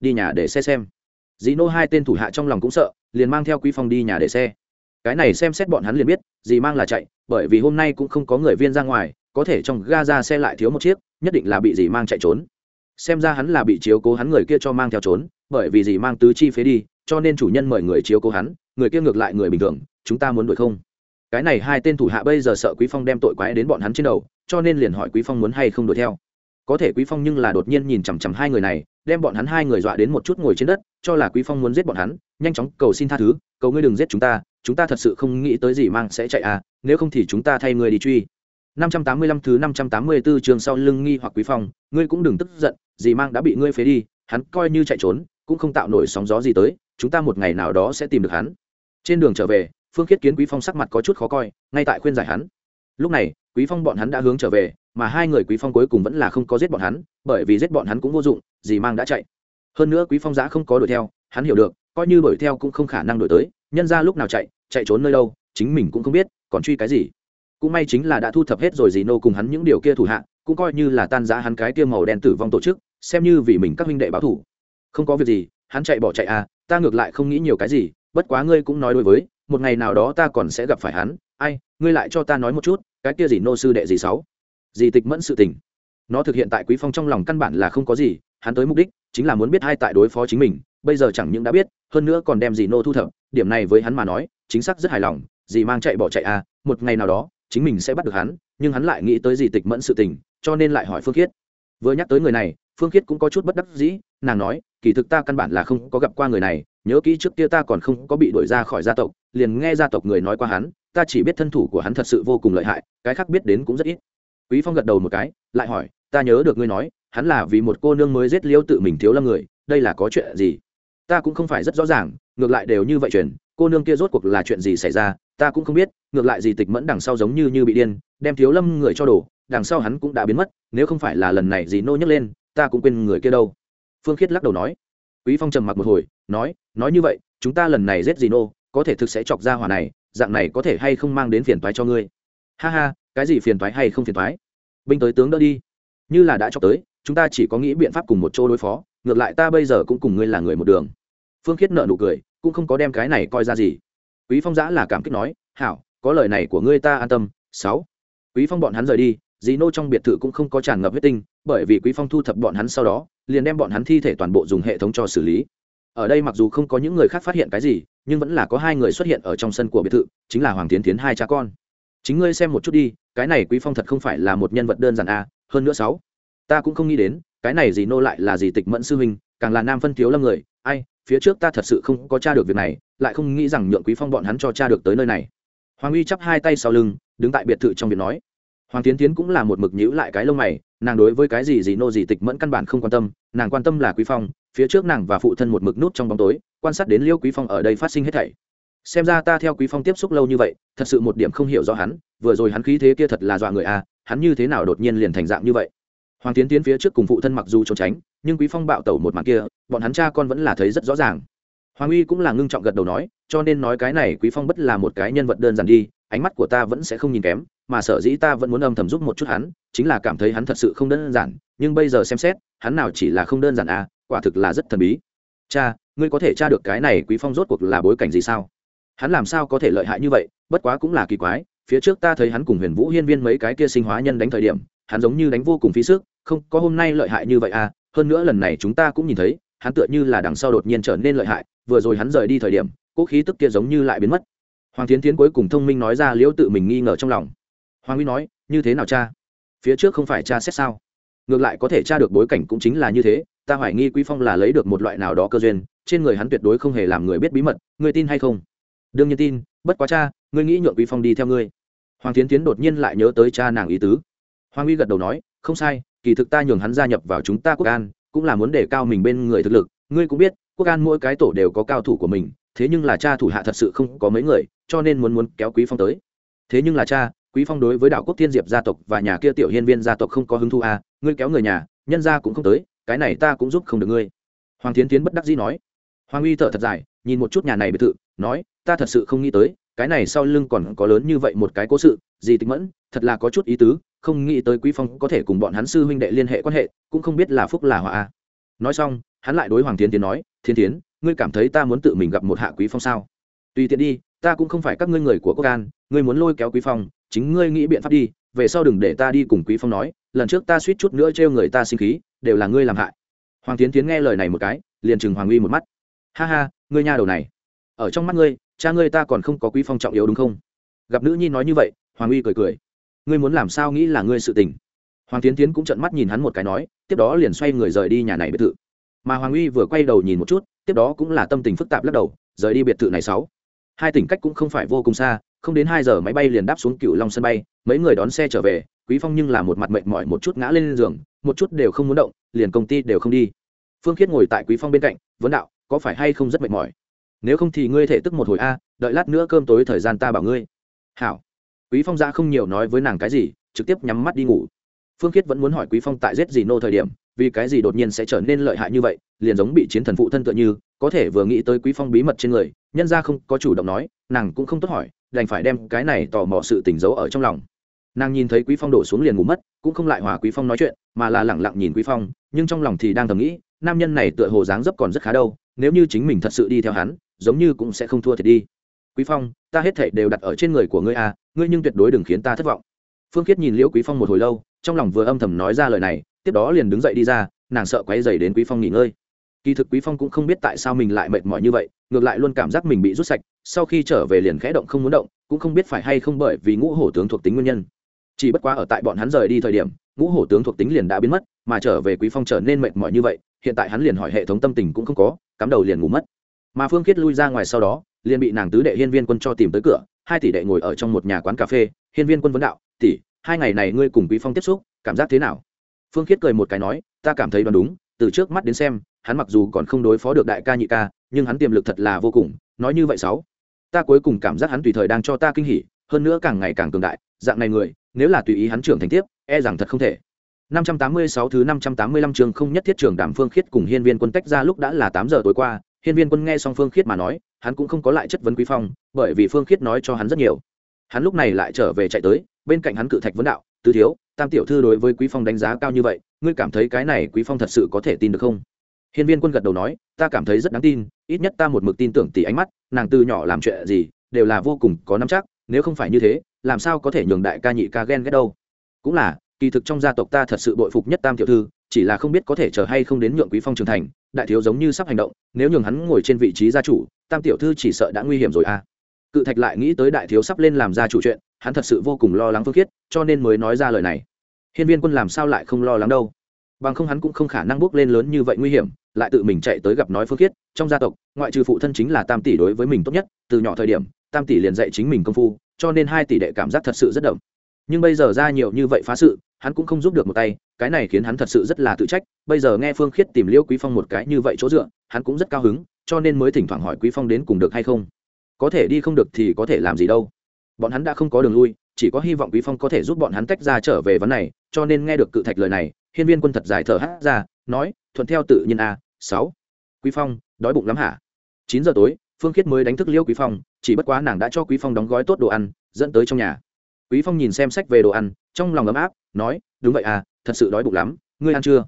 Đi nhà để xe xem. Dì nô hai tên thủ hạ trong lòng cũng sợ, liền mang theo quý phong đi nhà để xe cái này xem xét bọn hắn liền biết dì mang là chạy, bởi vì hôm nay cũng không có người viên ra ngoài, có thể trong ga ra xe lại thiếu một chiếc, nhất định là bị dì mang chạy trốn. Xem ra hắn là bị chiếu cố hắn người kia cho mang theo trốn, bởi vì dì mang tứ chi phế đi, cho nên chủ nhân mời người chiếu cố hắn, người kia ngược lại người bình thường, chúng ta muốn đuổi không? Cái này hai tên thủ hạ bây giờ sợ quý phong đem tội quái đến bọn hắn trên đầu, cho nên liền hỏi quý phong muốn hay không đuổi theo. Có thể quý phong nhưng là đột nhiên nhìn chằm chằm hai người này, đem bọn hắn hai người dọa đến một chút ngồi trên đất, cho là quý phong muốn giết bọn hắn, nhanh chóng cầu xin tha thứ, cầu ngươi đừng giết chúng ta chúng ta thật sự không nghĩ tới gì mang sẽ chạy à nếu không thì chúng ta thay người đi truy. 585 thứ 584 trường sau lưng nghi hoặc quý phong, ngươi cũng đừng tức giận, gì mang đã bị ngươi phế đi, hắn coi như chạy trốn, cũng không tạo nổi sóng gió gì tới, chúng ta một ngày nào đó sẽ tìm được hắn. Trên đường trở về, phương khiết kiến quý phong sắc mặt có chút khó coi, ngay tại khuyên giải hắn. Lúc này, quý phong bọn hắn đã hướng trở về, mà hai người quý phong cuối cùng vẫn là không có giết bọn hắn, bởi vì giết bọn hắn cũng vô dụng dì mang đã chạy. Hơn nữa quý phong giã không có đuổi theo, hắn hiểu được, coi như đuổi theo cũng không khả năng đuổi tới nhân ra lúc nào chạy chạy trốn nơi đâu, chính mình cũng không biết, còn truy cái gì. Cũng may chính là đã thu thập hết rồi dì nô cùng hắn những điều kia thủ hạ, cũng coi như là tan giã hắn cái kia màu đen tử vong tổ chức, xem như vì mình các huynh đệ báo thủ. Không có việc gì, hắn chạy bỏ chạy à ta ngược lại không nghĩ nhiều cái gì, bất quá ngươi cũng nói đối với, một ngày nào đó ta còn sẽ gặp phải hắn. Ai, ngươi lại cho ta nói một chút, cái kia gì nô sư đệ gì sáu? Gì tịch mẫn sự tình. Nó thực hiện tại quý phong trong lòng căn bản là không có gì, hắn tới mục đích chính là muốn biết hai tại đối phó chính mình bây giờ chẳng những đã biết, hơn nữa còn đem gì nô thu thập, điểm này với hắn mà nói, chính xác rất hài lòng, gì mang chạy bỏ chạy à một ngày nào đó, chính mình sẽ bắt được hắn, nhưng hắn lại nghĩ tới gì tịch mẫn sự tình, cho nên lại hỏi phương khiết. Vừa nhắc tới người này, phương khiết cũng có chút bất đắc dĩ, nàng nói, kỳ thực ta căn bản là không có gặp qua người này, nhớ kỹ trước kia ta còn không có bị đuổi ra khỏi gia tộc, liền nghe gia tộc người nói qua hắn, ta chỉ biết thân thủ của hắn thật sự vô cùng lợi hại, cái khác biết đến cũng rất ít. Quý phong gật đầu một cái, lại hỏi, ta nhớ được ngươi nói, hắn là vì một cô nương mới giết liêu tự mình thiếu lâm người, đây là có chuyện gì? Ta cũng không phải rất rõ ràng, ngược lại đều như vậy truyền, cô nương kia rốt cuộc là chuyện gì xảy ra, ta cũng không biết, ngược lại gì tịch mẫn đằng sau giống như như bị điên, đem thiếu lâm người cho đổ, đằng sau hắn cũng đã biến mất, nếu không phải là lần này gì nô nhấc lên, ta cũng quên người kia đâu. Phương khiết lắc đầu nói. Quý phong trầm mặc một hồi, nói nói như vậy, chúng ta lần này giết gì nô, có thể thực sẽ chọc ra hỏa này, dạng này có thể hay không mang đến phiền toái cho ngươi? Ha ha, cái gì phiền toái hay không phiền toái? Binh tới tướng đỡ đi. Như là đã cho tới, chúng ta chỉ có nghĩ biện pháp cùng một chỗ đối phó ngược lại ta bây giờ cũng cùng ngươi là người một đường. Phương khiết nợ nụ cười, cũng không có đem cái này coi ra gì. Quý phong giã là cảm kích nói, hảo, có lời này của ngươi ta an tâm. Sáu. Quý phong bọn hắn rời đi dì nô trong biệt thự cũng không có tràn ngập huyết tinh, bởi vì quý phong thu thập bọn hắn sau đó, liền đem bọn hắn thi thể toàn bộ dùng hệ thống cho xử lý. Ở đây mặc dù không có những người khác phát hiện cái gì, nhưng vẫn là có hai người xuất hiện ở trong sân của biệt thự, chính là hoàng tiến tiến hai cha con. Chính ngươi xem một chút đi, cái này quý phong thật không phải là một nhân vật đơn giản a hơn nữa sáu, ta cũng không nghĩ đến cái này gì nô lại là gì tịch mẫn sư huynh càng là nam phân thiếu lâm người ai phía trước ta thật sự không có tra được việc này lại không nghĩ rằng nhượng quý phong bọn hắn cho tra được tới nơi này. Hoàng uy chắp hai tay sau lưng đứng tại biệt thự trong việc nói. Hoàng tiến tiến cũng là một mực nhữ lại cái lông mày nàng đối với cái gì gì nô gì tịch mẫn căn bản không quan tâm nàng quan tâm là quý phong phía trước nàng và phụ thân một mực nút trong bóng tối quan sát đến liêu quý phong ở đây phát sinh hết thảy. Xem ra ta theo quý phong tiếp xúc lâu như vậy thật sự một điểm không hiểu rõ hắn vừa rồi hắn khí thế kia thật là dọa người a à, hắn như thế nào đột nhiên liền thành dạng như vậy? Hoàng tiến tiến phía trước cùng phụ thân mặc dù trốn tránh, nhưng quý phong bạo tẩu một màn kia, bọn hắn cha con vẫn là thấy rất rõ ràng. Hoàng uy cũng là ngưng trọng gật đầu nói, cho nên nói cái này quý phong bất là một cái nhân vật đơn giản đi, ánh mắt của ta vẫn sẽ không nhìn kém, mà sở dĩ ta vẫn muốn âm thầm giúp một chút hắn, chính là cảm thấy hắn thật sự không đơn giản, nhưng bây giờ xem xét, hắn nào chỉ là không đơn giản à quả thực là rất thần bí. Cha, ngươi có thể tra được cái này quý phong rốt cuộc là bối cảnh gì sao? Hắn làm sao có thể lợi hại như vậy, bất quá cũng là kỳ quái, phía trước ta thấy hắn cùng huyền vũ hiên viên mấy cái kia sinh hóa nhân đánh thời điểm hắn giống như đánh vô cùng phí sức, không, có hôm nay lợi hại như vậy à hơn nữa lần này chúng ta cũng nhìn thấy, hắn tựa như là đằng sau đột nhiên trở nên lợi hại, vừa rồi hắn rời đi thời điểm, cỗ khí tức kia giống như lại biến mất. Hoàng tiến tiến cuối cùng thông minh nói ra liễu tự mình nghi ngờ trong lòng. Hoàng uy nói, như thế nào cha? Phía trước không phải cha xét sao? Ngược lại có thể tra được bối cảnh cũng chính là như thế, ta hoài nghi quý phong là lấy được một loại nào đó cơ duyên, trên người hắn tuyệt đối không hề làm người biết bí mật, ngươi tin hay không? Đương nhiên tin, bất quá cha, ngươi nghĩ nhượng quý phong đi theo ngươi. Hoàng tiến tiến đột nhiên lại nhớ tới cha nàng ý tứ hoàng uy gật đầu nói, không sai, kỳ thực ta nhường hắn gia nhập vào chúng ta quốc an, cũng là muốn đề cao mình bên người thực lực. Ngươi cũng biết, quốc an mỗi cái tổ đều có cao thủ của mình, thế nhưng là cha thủ hạ thật sự không có mấy người, cho nên muốn muốn kéo quý phong tới. Thế nhưng là cha, quý phong đối với đạo quốc thiên diệp gia tộc và nhà kia tiểu hiên viên gia tộc không có hứng thú à ngươi kéo người nhà, nhân gia cũng không tới, cái này ta cũng giúp không được ngươi. Hoàng tiến tiến bất đắc dĩ nói. Hoàng uy thở thật dài, nhìn một chút nhà này biệt thự, nói, ta thật sự không nghĩ tới, cái này sau lưng còn có lớn như vậy một cái cố sự, gì tính mẫn, thật là có chút ý tứ không nghĩ tới quý phong có thể cùng bọn hắn sư huynh đệ liên hệ quan hệ, cũng không biết là phúc là họa nói xong, hắn lại đối hoàng tiến tiến nói thiên tiến, ngươi cảm thấy ta muốn tự mình gặp một hạ quý phong sao? Tùy tiện đi, ta cũng không phải các ngươi người của quốc an, ngươi muốn lôi kéo quý phong, chính ngươi nghĩ biện pháp đi, về sau đừng để ta đi cùng quý phong nói, lần trước ta suýt chút nữa trêu người ta sinh khí, đều là ngươi làm hại. Hoàng tiến tiến nghe lời này một cái, liền chừng hoàng uy một mắt. Ha ha, ngươi nha đầu này, ở trong mắt ngươi, cha ngươi ta còn không có quý phong trọng yếu đúng không? Gặp nữ nhi nói như vậy, hoàng uy cười cười ngươi muốn làm sao nghĩ là ngươi sự tình. Hoàng tiến tiến cũng trợn mắt nhìn hắn một cái nói, tiếp đó liền xoay người rời đi nhà này biệt thự. Mà hoàng uy vừa quay đầu nhìn một chút, tiếp đó cũng là tâm tình phức tạp lắc đầu, rời đi biệt thự này sáu. Hai tỉnh cách cũng không phải vô cùng xa, không đến hai giờ máy bay liền đáp xuống cựu long sân bay, mấy người đón xe trở về, quý phong nhưng là một mặt mệt mỏi một chút ngã lên giường, một chút đều không muốn động, liền công ty đều không đi. Phương khiết ngồi tại quý phong bên cạnh, vấn đạo, có phải hay không rất mệt mỏi? Nếu không thì ngươi thể tức một hồi a, đợi lát nữa cơm tối thời gian ta bảo ngươi. Hảo quý phong ra không nhiều nói với nàng cái gì, trực tiếp nhắm mắt đi ngủ. Phương khiết vẫn muốn hỏi quý phong tại giết gì nô thời điểm, vì cái gì đột nhiên sẽ trở nên lợi hại như vậy, liền giống bị chiến thần phụ thân tựa như, có thể vừa nghĩ tới quý phong bí mật trên người, nhân ra không có chủ động nói, nàng cũng không tốt hỏi, đành phải đem cái này tò mò sự tỉnh giấu ở trong lòng. Nàng nhìn thấy quý phong đổ xuống liền ngủ mất, cũng không lại hòa quý phong nói chuyện, mà là lẳng lặng nhìn quý phong, nhưng trong lòng thì đang thầm nghĩ, nam nhân này tựa hồ dáng dấp còn rất khá đâu, nếu như chính mình thật sự đi theo hắn, giống như cũng sẽ không thua thiệt đi. Quý phong, ta hết thảy đều đặt ở trên người của ngươi à ngươi nhưng tuyệt đối đừng khiến ta thất vọng. Phương khiết nhìn liễu quý phong một hồi lâu, trong lòng vừa âm thầm nói ra lời này, tiếp đó liền đứng dậy đi ra, nàng sợ quấy dày đến quý phong nghỉ ngơi. Kỳ thực quý phong cũng không biết tại sao mình lại mệt mỏi như vậy, ngược lại luôn cảm giác mình bị rút sạch, sau khi trở về liền khẽ động không muốn động, cũng không biết phải hay không bởi vì ngũ hổ tướng thuộc tính nguyên nhân. Chỉ bất quá ở tại bọn hắn rời đi thời điểm, ngũ hổ tướng thuộc tính liền đã biến mất, mà trở về quý phong trở nên mệt mỏi như vậy, hiện tại hắn liền hỏi hệ thống tâm tình cũng không có, cắm đầu liền ngủ mất. Mà phương khiết lui ra ngoài sau đó, liền bị nàng tứ đệ hiên viên quân cho tìm tới cửa hai tỷ đệ ngồi ở trong một nhà quán cà phê hiên viên quân vấn đạo tỷ hai ngày này ngươi cùng quý phong tiếp xúc cảm giác thế nào? Phương khiết cười một cái nói ta cảm thấy đoán đúng từ trước mắt đến xem hắn mặc dù còn không đối phó được đại ca nhị ca nhưng hắn tiềm lực thật là vô cùng nói như vậy sáu ta cuối cùng cảm giác hắn tùy thời đang cho ta kinh hỉ hơn nữa càng ngày càng cường đại dạng này người nếu là tùy ý hắn trưởng thành tiếp e rằng thật không thể. 586 thứ 585 trường không nhất thiết trường Đàm Phương Khiết cùng Hiên Viên Quân tách ra lúc đã là 8 giờ tối qua, Hiên Viên Quân nghe xong Phương Khiết mà nói, hắn cũng không có lại chất vấn Quý Phong, bởi vì Phương Khiết nói cho hắn rất nhiều. Hắn lúc này lại trở về chạy tới, bên cạnh hắn cự thạch vấn đạo, "Tứ thiếu, Tam tiểu thư đối với Quý Phong đánh giá cao như vậy, ngươi cảm thấy cái này Quý Phong thật sự có thể tin được không?" Hiên Viên Quân gật đầu nói, "Ta cảm thấy rất đáng tin, ít nhất ta một mực tin tưởng tỷ ánh mắt, nàng từ nhỏ làm chuyện gì, đều là vô cùng có nắm chắc, nếu không phải như thế, làm sao có thể nhường đại ca nhị ca ghen ghét đâu?" Cũng là, kỳ thực trong gia tộc ta thật sự bội phục nhất tam tiểu thư chỉ là không biết có thể chờ hay không đến nhượng quý phong trưởng thành, đại thiếu giống như sắp hành động, nếu nhường hắn ngồi trên vị trí gia chủ, tam tiểu thư chỉ sợ đã nguy hiểm rồi à. Cự thạch lại nghĩ tới đại thiếu sắp lên làm gia chủ chuyện, hắn thật sự vô cùng lo lắng phương khiết, cho nên mới nói ra lời này. Hiên viên quân làm sao lại không lo lắng đâu? Bằng không hắn cũng không khả năng bước lên lớn như vậy nguy hiểm, lại tự mình chạy tới gặp nói phương khiết, trong gia tộc, ngoại trừ phụ thân chính là tam tỷ đối với mình tốt nhất, từ nhỏ thời điểm, tam tỷ liền dạy chính mình công phu, cho nên hai tỷ đệ cảm giác thật sự rất đậm. Nhưng bây giờ ra nhiều như vậy phá sự hắn cũng không giúp được một tay, cái này khiến hắn thật sự rất là tự trách, bây giờ nghe phương khiết tìm liêu quý phong một cái như vậy chỗ dựa, hắn cũng rất cao hứng, cho nên mới thỉnh thoảng hỏi quý phong đến cùng được hay không. Có thể đi không được thì có thể làm gì đâu. Bọn hắn đã không có đường lui, chỉ có hy vọng quý phong có thể giúp bọn hắn tách ra trở về vấn này, cho nên nghe được cự thạch lời này, hiên viên quân thật dài thở hát ra, nói, thuận theo tự nhiên a, sáu. Quý phong, đói bụng lắm hả? Chín giờ tối, phương khiết mới đánh thức liêu quý phong, chỉ bất quá nàng đã cho quý phong đóng gói tốt đồ ăn, dẫn tới trong nhà quý phong nhìn xem sách về đồ ăn, trong lòng ấm áp, nói, đúng vậy à thật sự đói bụng lắm, ngươi ăn chưa?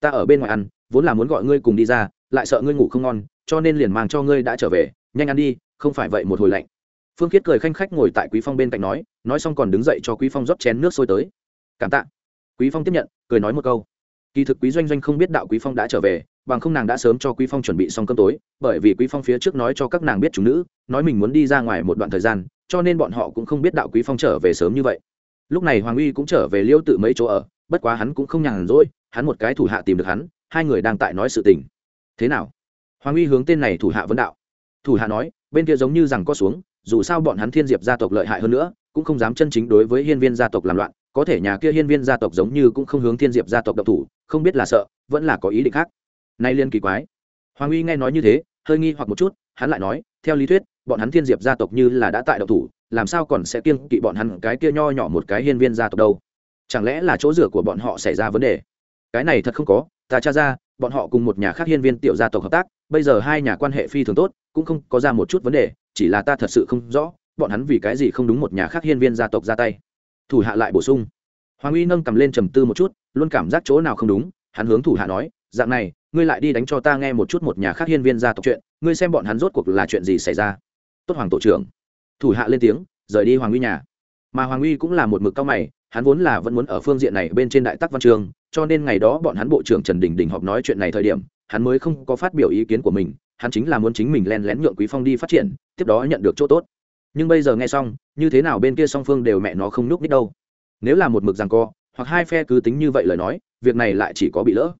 Ta ở bên ngoài ăn, vốn là muốn gọi ngươi cùng đi ra, lại sợ ngươi ngủ không ngon, cho nên liền mang cho ngươi đã trở về, nhanh ăn đi, không phải vậy một hồi lạnh. Phương khiết cười khanh khách ngồi tại quý phong bên cạnh nói nói xong còn đứng dậy cho quý phong rót chén nước sôi tới. Cảm tạ. Quý phong tiếp nhận, cười nói một câu. Kỳ thực quý doanh doanh không biết đạo quý phong đã trở về bằng không nàng đã sớm cho quý phong chuẩn bị xong cơm tối, bởi vì quý phong phía trước nói cho các nàng biết chúng nữ, nói mình muốn đi ra ngoài một đoạn thời gian, cho nên bọn họ cũng không biết đạo quý phong trở về sớm như vậy. Lúc này hoàng uy cũng trở về liêu tự mấy chỗ ở, bất quá hắn cũng không nhàn rỗi, hắn một cái thủ hạ tìm được hắn, hai người đang tại nói sự tình. Thế nào? Hoàng uy hướng tên này thủ hạ vấn đạo. Thủ hạ nói, bên kia giống như rằng có xuống, dù sao bọn hắn thiên diệp gia tộc lợi hại hơn nữa, cũng không dám chân chính đối với hiên viên gia tộc làm loạn, có thể nhà kia hiên viên gia tộc giống như cũng không hướng thiên diệp gia tộc độc thủ, không biết là sợ, vẫn là có ý định khác nay liên kỳ quái. Hoàng uy nghe nói như thế, hơi nghi hoặc một chút, hắn lại nói, theo lý thuyết, bọn hắn thiên diệp gia tộc như là đã tại độc thủ, làm sao còn sẽ kiêng kỵ bọn hắn cái kia nho nhỏ một cái hiên viên gia tộc đâu? Chẳng lẽ là chỗ rửa của bọn họ xảy ra vấn đề? Cái này thật không có, ta tra ra, bọn họ cùng một nhà khác hiên viên tiểu gia tộc hợp tác, bây giờ hai nhà quan hệ phi thường tốt, cũng không có ra một chút vấn đề, chỉ là ta thật sự không rõ, bọn hắn vì cái gì không đúng một nhà khác hiên viên gia tộc ra tay. Thủ hạ lại bổ sung. Hoàng uy nâng cầm lên trầm tư một chút, luôn cảm giác chỗ nào không đúng, hắn hướng thủ hạ nói dạng này, ngươi lại đi đánh cho ta nghe một chút một nhà khác hiên viên gia tộc chuyện, ngươi xem bọn hắn rốt cuộc là chuyện gì xảy ra. Tốt hoàng tổ trưởng. Thủ hạ lên tiếng, rời đi hoàng uy nhà. Mà hoàng uy cũng là một mực cao mày, hắn vốn là vẫn muốn ở phương diện này bên trên đại tắc văn trường, cho nên ngày đó bọn hắn bộ trưởng trần đình đình họp nói chuyện này thời điểm, hắn mới không có phát biểu ý kiến của mình, hắn chính là muốn chính mình len lén nhượng quý phong đi phát triển, tiếp đó nhận được chỗ tốt. Nhưng bây giờ nghe xong, như thế nào bên kia song phương đều mẹ nó không núp nít đâu. Nếu là một mực rằng co, hoặc hai phe cứ tính như vậy lời nói, việc này lại chỉ có bị lỡ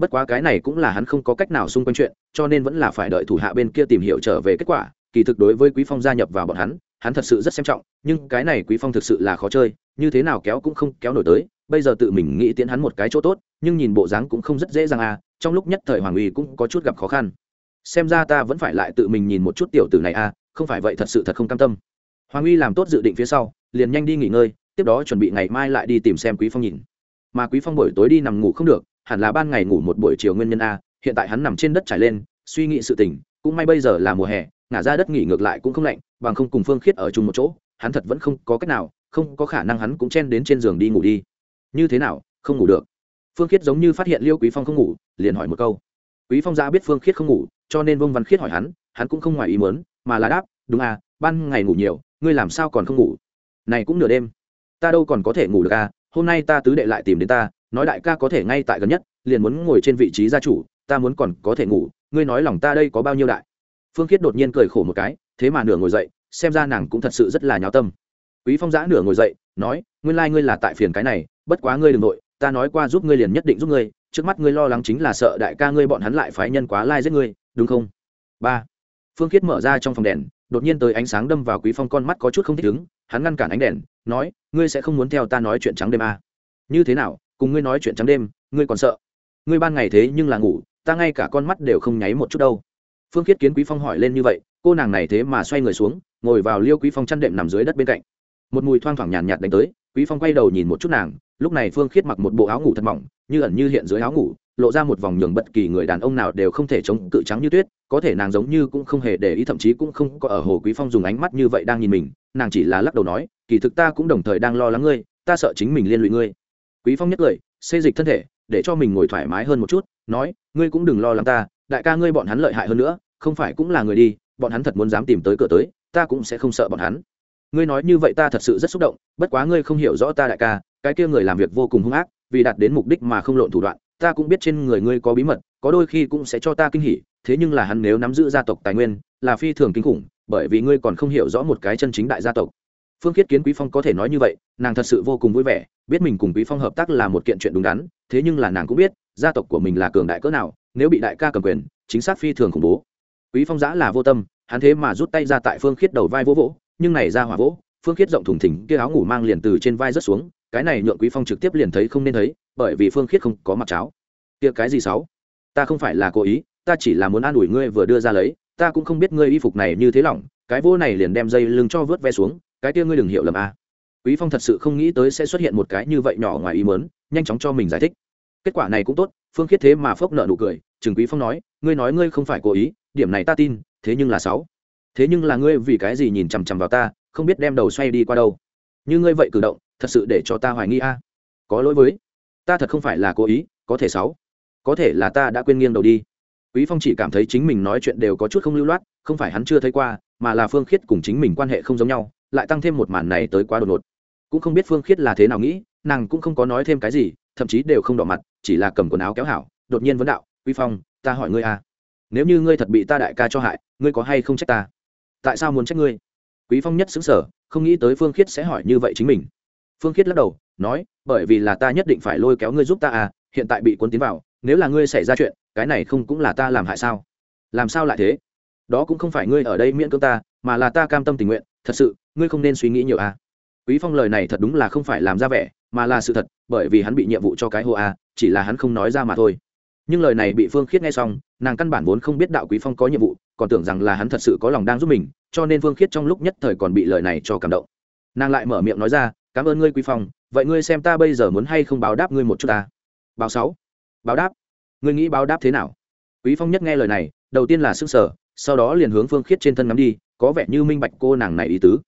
bất quá cái này cũng là hắn không có cách nào xung quanh chuyện, cho nên vẫn là phải đợi thủ hạ bên kia tìm hiểu trở về kết quả. Kỳ thực đối với quý phong gia nhập vào bọn hắn hắn thật sự rất xem trọng, nhưng cái này quý phong thực sự là khó chơi, như thế nào kéo cũng không kéo nổi tới, bây giờ tự mình nghĩ tiến hắn một cái chỗ tốt, nhưng nhìn bộ dáng cũng không rất dễ dàng à trong lúc nhất thời hoàng uy cũng có chút gặp khó khăn. Xem ra ta vẫn phải lại tự mình nhìn một chút tiểu tử này à không phải vậy thật sự thật không cam tâm. Hoàng uy làm tốt dự định phía sau, liền nhanh đi nghỉ ngơi, tiếp đó chuẩn bị ngày mai lại đi tìm xem quý phong nhìn. Mà quý phong buổi tối đi nằm ngủ không được hẳn là ban ngày ngủ một buổi chiều nguyên nhân a, hiện tại hắn nằm trên đất trải lên, suy nghĩ sự tình, cũng may bây giờ là mùa hè, ngả ra đất nghỉ ngược lại cũng không lạnh, bằng không cùng phương khiết ở chung một chỗ, hắn thật vẫn không có cách nào, không có khả năng hắn cũng chen đến trên giường đi ngủ đi. Như thế nào, không ngủ được. Phương khiết giống như phát hiện liêu quý phong không ngủ, liền hỏi một câu. Quý phong ra biết phương khiết không ngủ, cho nên vương văn khiết hỏi hắn hắn cũng không ngoài ý muốn, mà là đáp, đúng à ban ngày ngủ nhiều, ngươi làm sao còn không ngủ? Này cũng nửa đêm. Ta đâu còn có thể ngủ được à hôm nay ta tứ đệ lại tìm đến ta nói đại ca có thể ngay tại gần nhất, liền muốn ngồi trên vị trí gia chủ, ta muốn còn có thể ngủ, ngươi nói lòng ta đây có bao nhiêu đại? Phương khiết đột nhiên cười khổ một cái, thế mà nửa ngồi dậy, xem ra nàng cũng thật sự rất là nháo tâm. Quý phong giã nửa ngồi dậy, nói, nguyên lai ngươi là tại phiền cái này, bất quá ngươi đừng nội, ta nói qua giúp ngươi liền nhất định giúp ngươi, trước mắt ngươi lo lắng chính là sợ đại ca ngươi bọn hắn lại phái nhân quá lai giết ngươi, đúng không? Ba. Phương khiết mở ra trong phòng đèn, đột nhiên tới ánh sáng đâm vào quý phong con mắt có chút không thích ứng, hắn ngăn cản ánh đèn, nói, ngươi sẽ không muốn theo ta nói chuyện trắng đêm à. như thế nào cùng ngươi nói chuyện trắng đêm ngươi còn sợ. Ngươi ban ngày thế nhưng là ngủ ta ngay cả con mắt đều không nháy một chút đâu. Phương khiết kiến quý phong hỏi lên như vậy cô nàng này thế mà xoay người xuống ngồi vào liêu quý phong chăn đệm nằm dưới đất bên cạnh. Một mùi thoang thoảng nhàn nhạt, nhạt đánh tới quý phong quay đầu nhìn một chút nàng lúc này phương khiết mặc một bộ áo ngủ thật mỏng như ẩn như hiện dưới áo ngủ lộ ra một vòng nhường bất kỳ người đàn ông nào đều không thể chống cự trắng như tuyết có thể nàng giống như cũng không hề để ý thậm chí cũng không có ở hồ quý phong dùng ánh mắt như vậy đang nhìn mình nàng chỉ là lắc đầu nói kỳ thực ta cũng đồng thời đang lo lắng ngươi ta sợ chính mình liên lụy ngươi quý phong nhất cười xê dịch thân thể, để cho mình ngồi thoải mái hơn một chút, nói, ngươi cũng đừng lo lắng ta, đại ca ngươi bọn hắn lợi hại hơn nữa, không phải cũng là người đi, bọn hắn thật muốn dám tìm tới cửa tới, ta cũng sẽ không sợ bọn hắn. Ngươi nói như vậy ta thật sự rất xúc động, bất quá ngươi không hiểu rõ ta đại ca, cái kia người làm việc vô cùng hung ác, vì đạt đến mục đích mà không lộn thủ đoạn, ta cũng biết trên người ngươi có bí mật, có đôi khi cũng sẽ cho ta kinh hỉ, thế nhưng là hắn nếu nắm giữ gia tộc tài nguyên, là phi thường kinh khủng, bởi vì ngươi còn không hiểu rõ một cái chân chính đại gia tộc phương khiết kiến quý phong có thể nói như vậy, nàng thật sự vô cùng vui vẻ, biết mình cùng quý phong hợp tác là một kiện chuyện đúng đắn, thế nhưng là nàng cũng biết, gia tộc của mình là cường đại cỡ nào, nếu bị đại ca cầm quyền, chính xác phi thường khủng bố. Quý phong giã là vô tâm, hắn thế mà rút tay ra tại phương khiết đầu vai vỗ vỗ, nhưng này ra hỏa vỗ, phương khiết rộng thùng thỉnh, kia áo ngủ mang liền từ trên vai rớt xuống, cái này nhượng quý phong trực tiếp liền thấy không nên thấy, bởi vì phương khiết không có mặc cháo. Kia cái gì xấu ta không phải là cố ý, ta chỉ là muốn an ủi ngươi vừa đưa ra lấy, ta cũng không biết ngươi y phục này như thế lỏng, cái vô này liền đem dây lưng cho vớt ve xuống cái kia ngươi đừng hiểu lầm a. Quý phong thật sự không nghĩ tới sẽ xuất hiện một cái như vậy nhỏ ngoài ý mớn nhanh chóng cho mình giải thích. Kết quả này cũng tốt, phương khiết thế mà phốc nợ nụ cười, trừng quý phong nói, ngươi nói ngươi không phải cố ý, điểm này ta tin, thế nhưng là sáu. Thế nhưng là ngươi vì cái gì nhìn chằm chằm vào ta, không biết đem đầu xoay đi qua đâu. Như ngươi vậy cử động, thật sự để cho ta hoài nghi a. Có lỗi với, ta thật không phải là cố ý, có thể sáu. Có thể là ta đã quên nghiêng đầu đi. Quý phong chỉ cảm thấy chính mình nói chuyện đều có chút không lưu loát, không phải hắn chưa thấy qua, mà là phương khiết cùng chính mình quan hệ không giống nhau lại tăng thêm một màn này tới quá đột ngột. Cũng không biết phương khiết là thế nào nghĩ, nàng cũng không có nói thêm cái gì, thậm chí đều không đỏ mặt, chỉ là cầm quần áo kéo hảo, đột nhiên vấn đạo quý phong, ta hỏi ngươi à nếu như ngươi thật bị ta đại ca cho hại, ngươi có hay không trách ta? Tại sao muốn trách ngươi? Quý phong nhất xứng sở không nghĩ tới phương khiết sẽ hỏi như vậy chính mình. Phương khiết lắc đầu, nói, bởi vì là ta nhất định phải lôi kéo ngươi giúp ta à hiện tại bị cuốn tiến vào, nếu là ngươi xảy ra chuyện, cái này không cũng là ta làm hại sao? Làm sao lại thế? Đó cũng không phải ngươi ở đây miễn cưỡng ta, mà là ta cam tâm tình nguyện thật sự, ngươi không nên suy nghĩ nhiều à quý phong lời này thật đúng là không phải làm ra vẻ, mà là sự thật, bởi vì hắn bị nhiệm vụ cho cái hô à chỉ là hắn không nói ra mà thôi. Nhưng lời này bị phương khiết nghe xong, nàng căn bản vốn không biết đạo quý phong có nhiệm vụ, còn tưởng rằng là hắn thật sự có lòng đang giúp mình, cho nên phương khiết trong lúc nhất thời còn bị lời này cho cảm động. Nàng lại mở miệng nói ra, cảm ơn ngươi, quý phong, vậy ngươi xem ta bây giờ muốn hay không báo đáp ngươi một chút ta? Báo sáu. Báo đáp. Ngươi nghĩ báo đáp thế nào? Quý phong nhất nghe lời này, đầu tiên là sức sở sau đó liền hướng phương khiết trên thân ngắm đi, có vẻ như minh bạch cô nàng này ý tứ.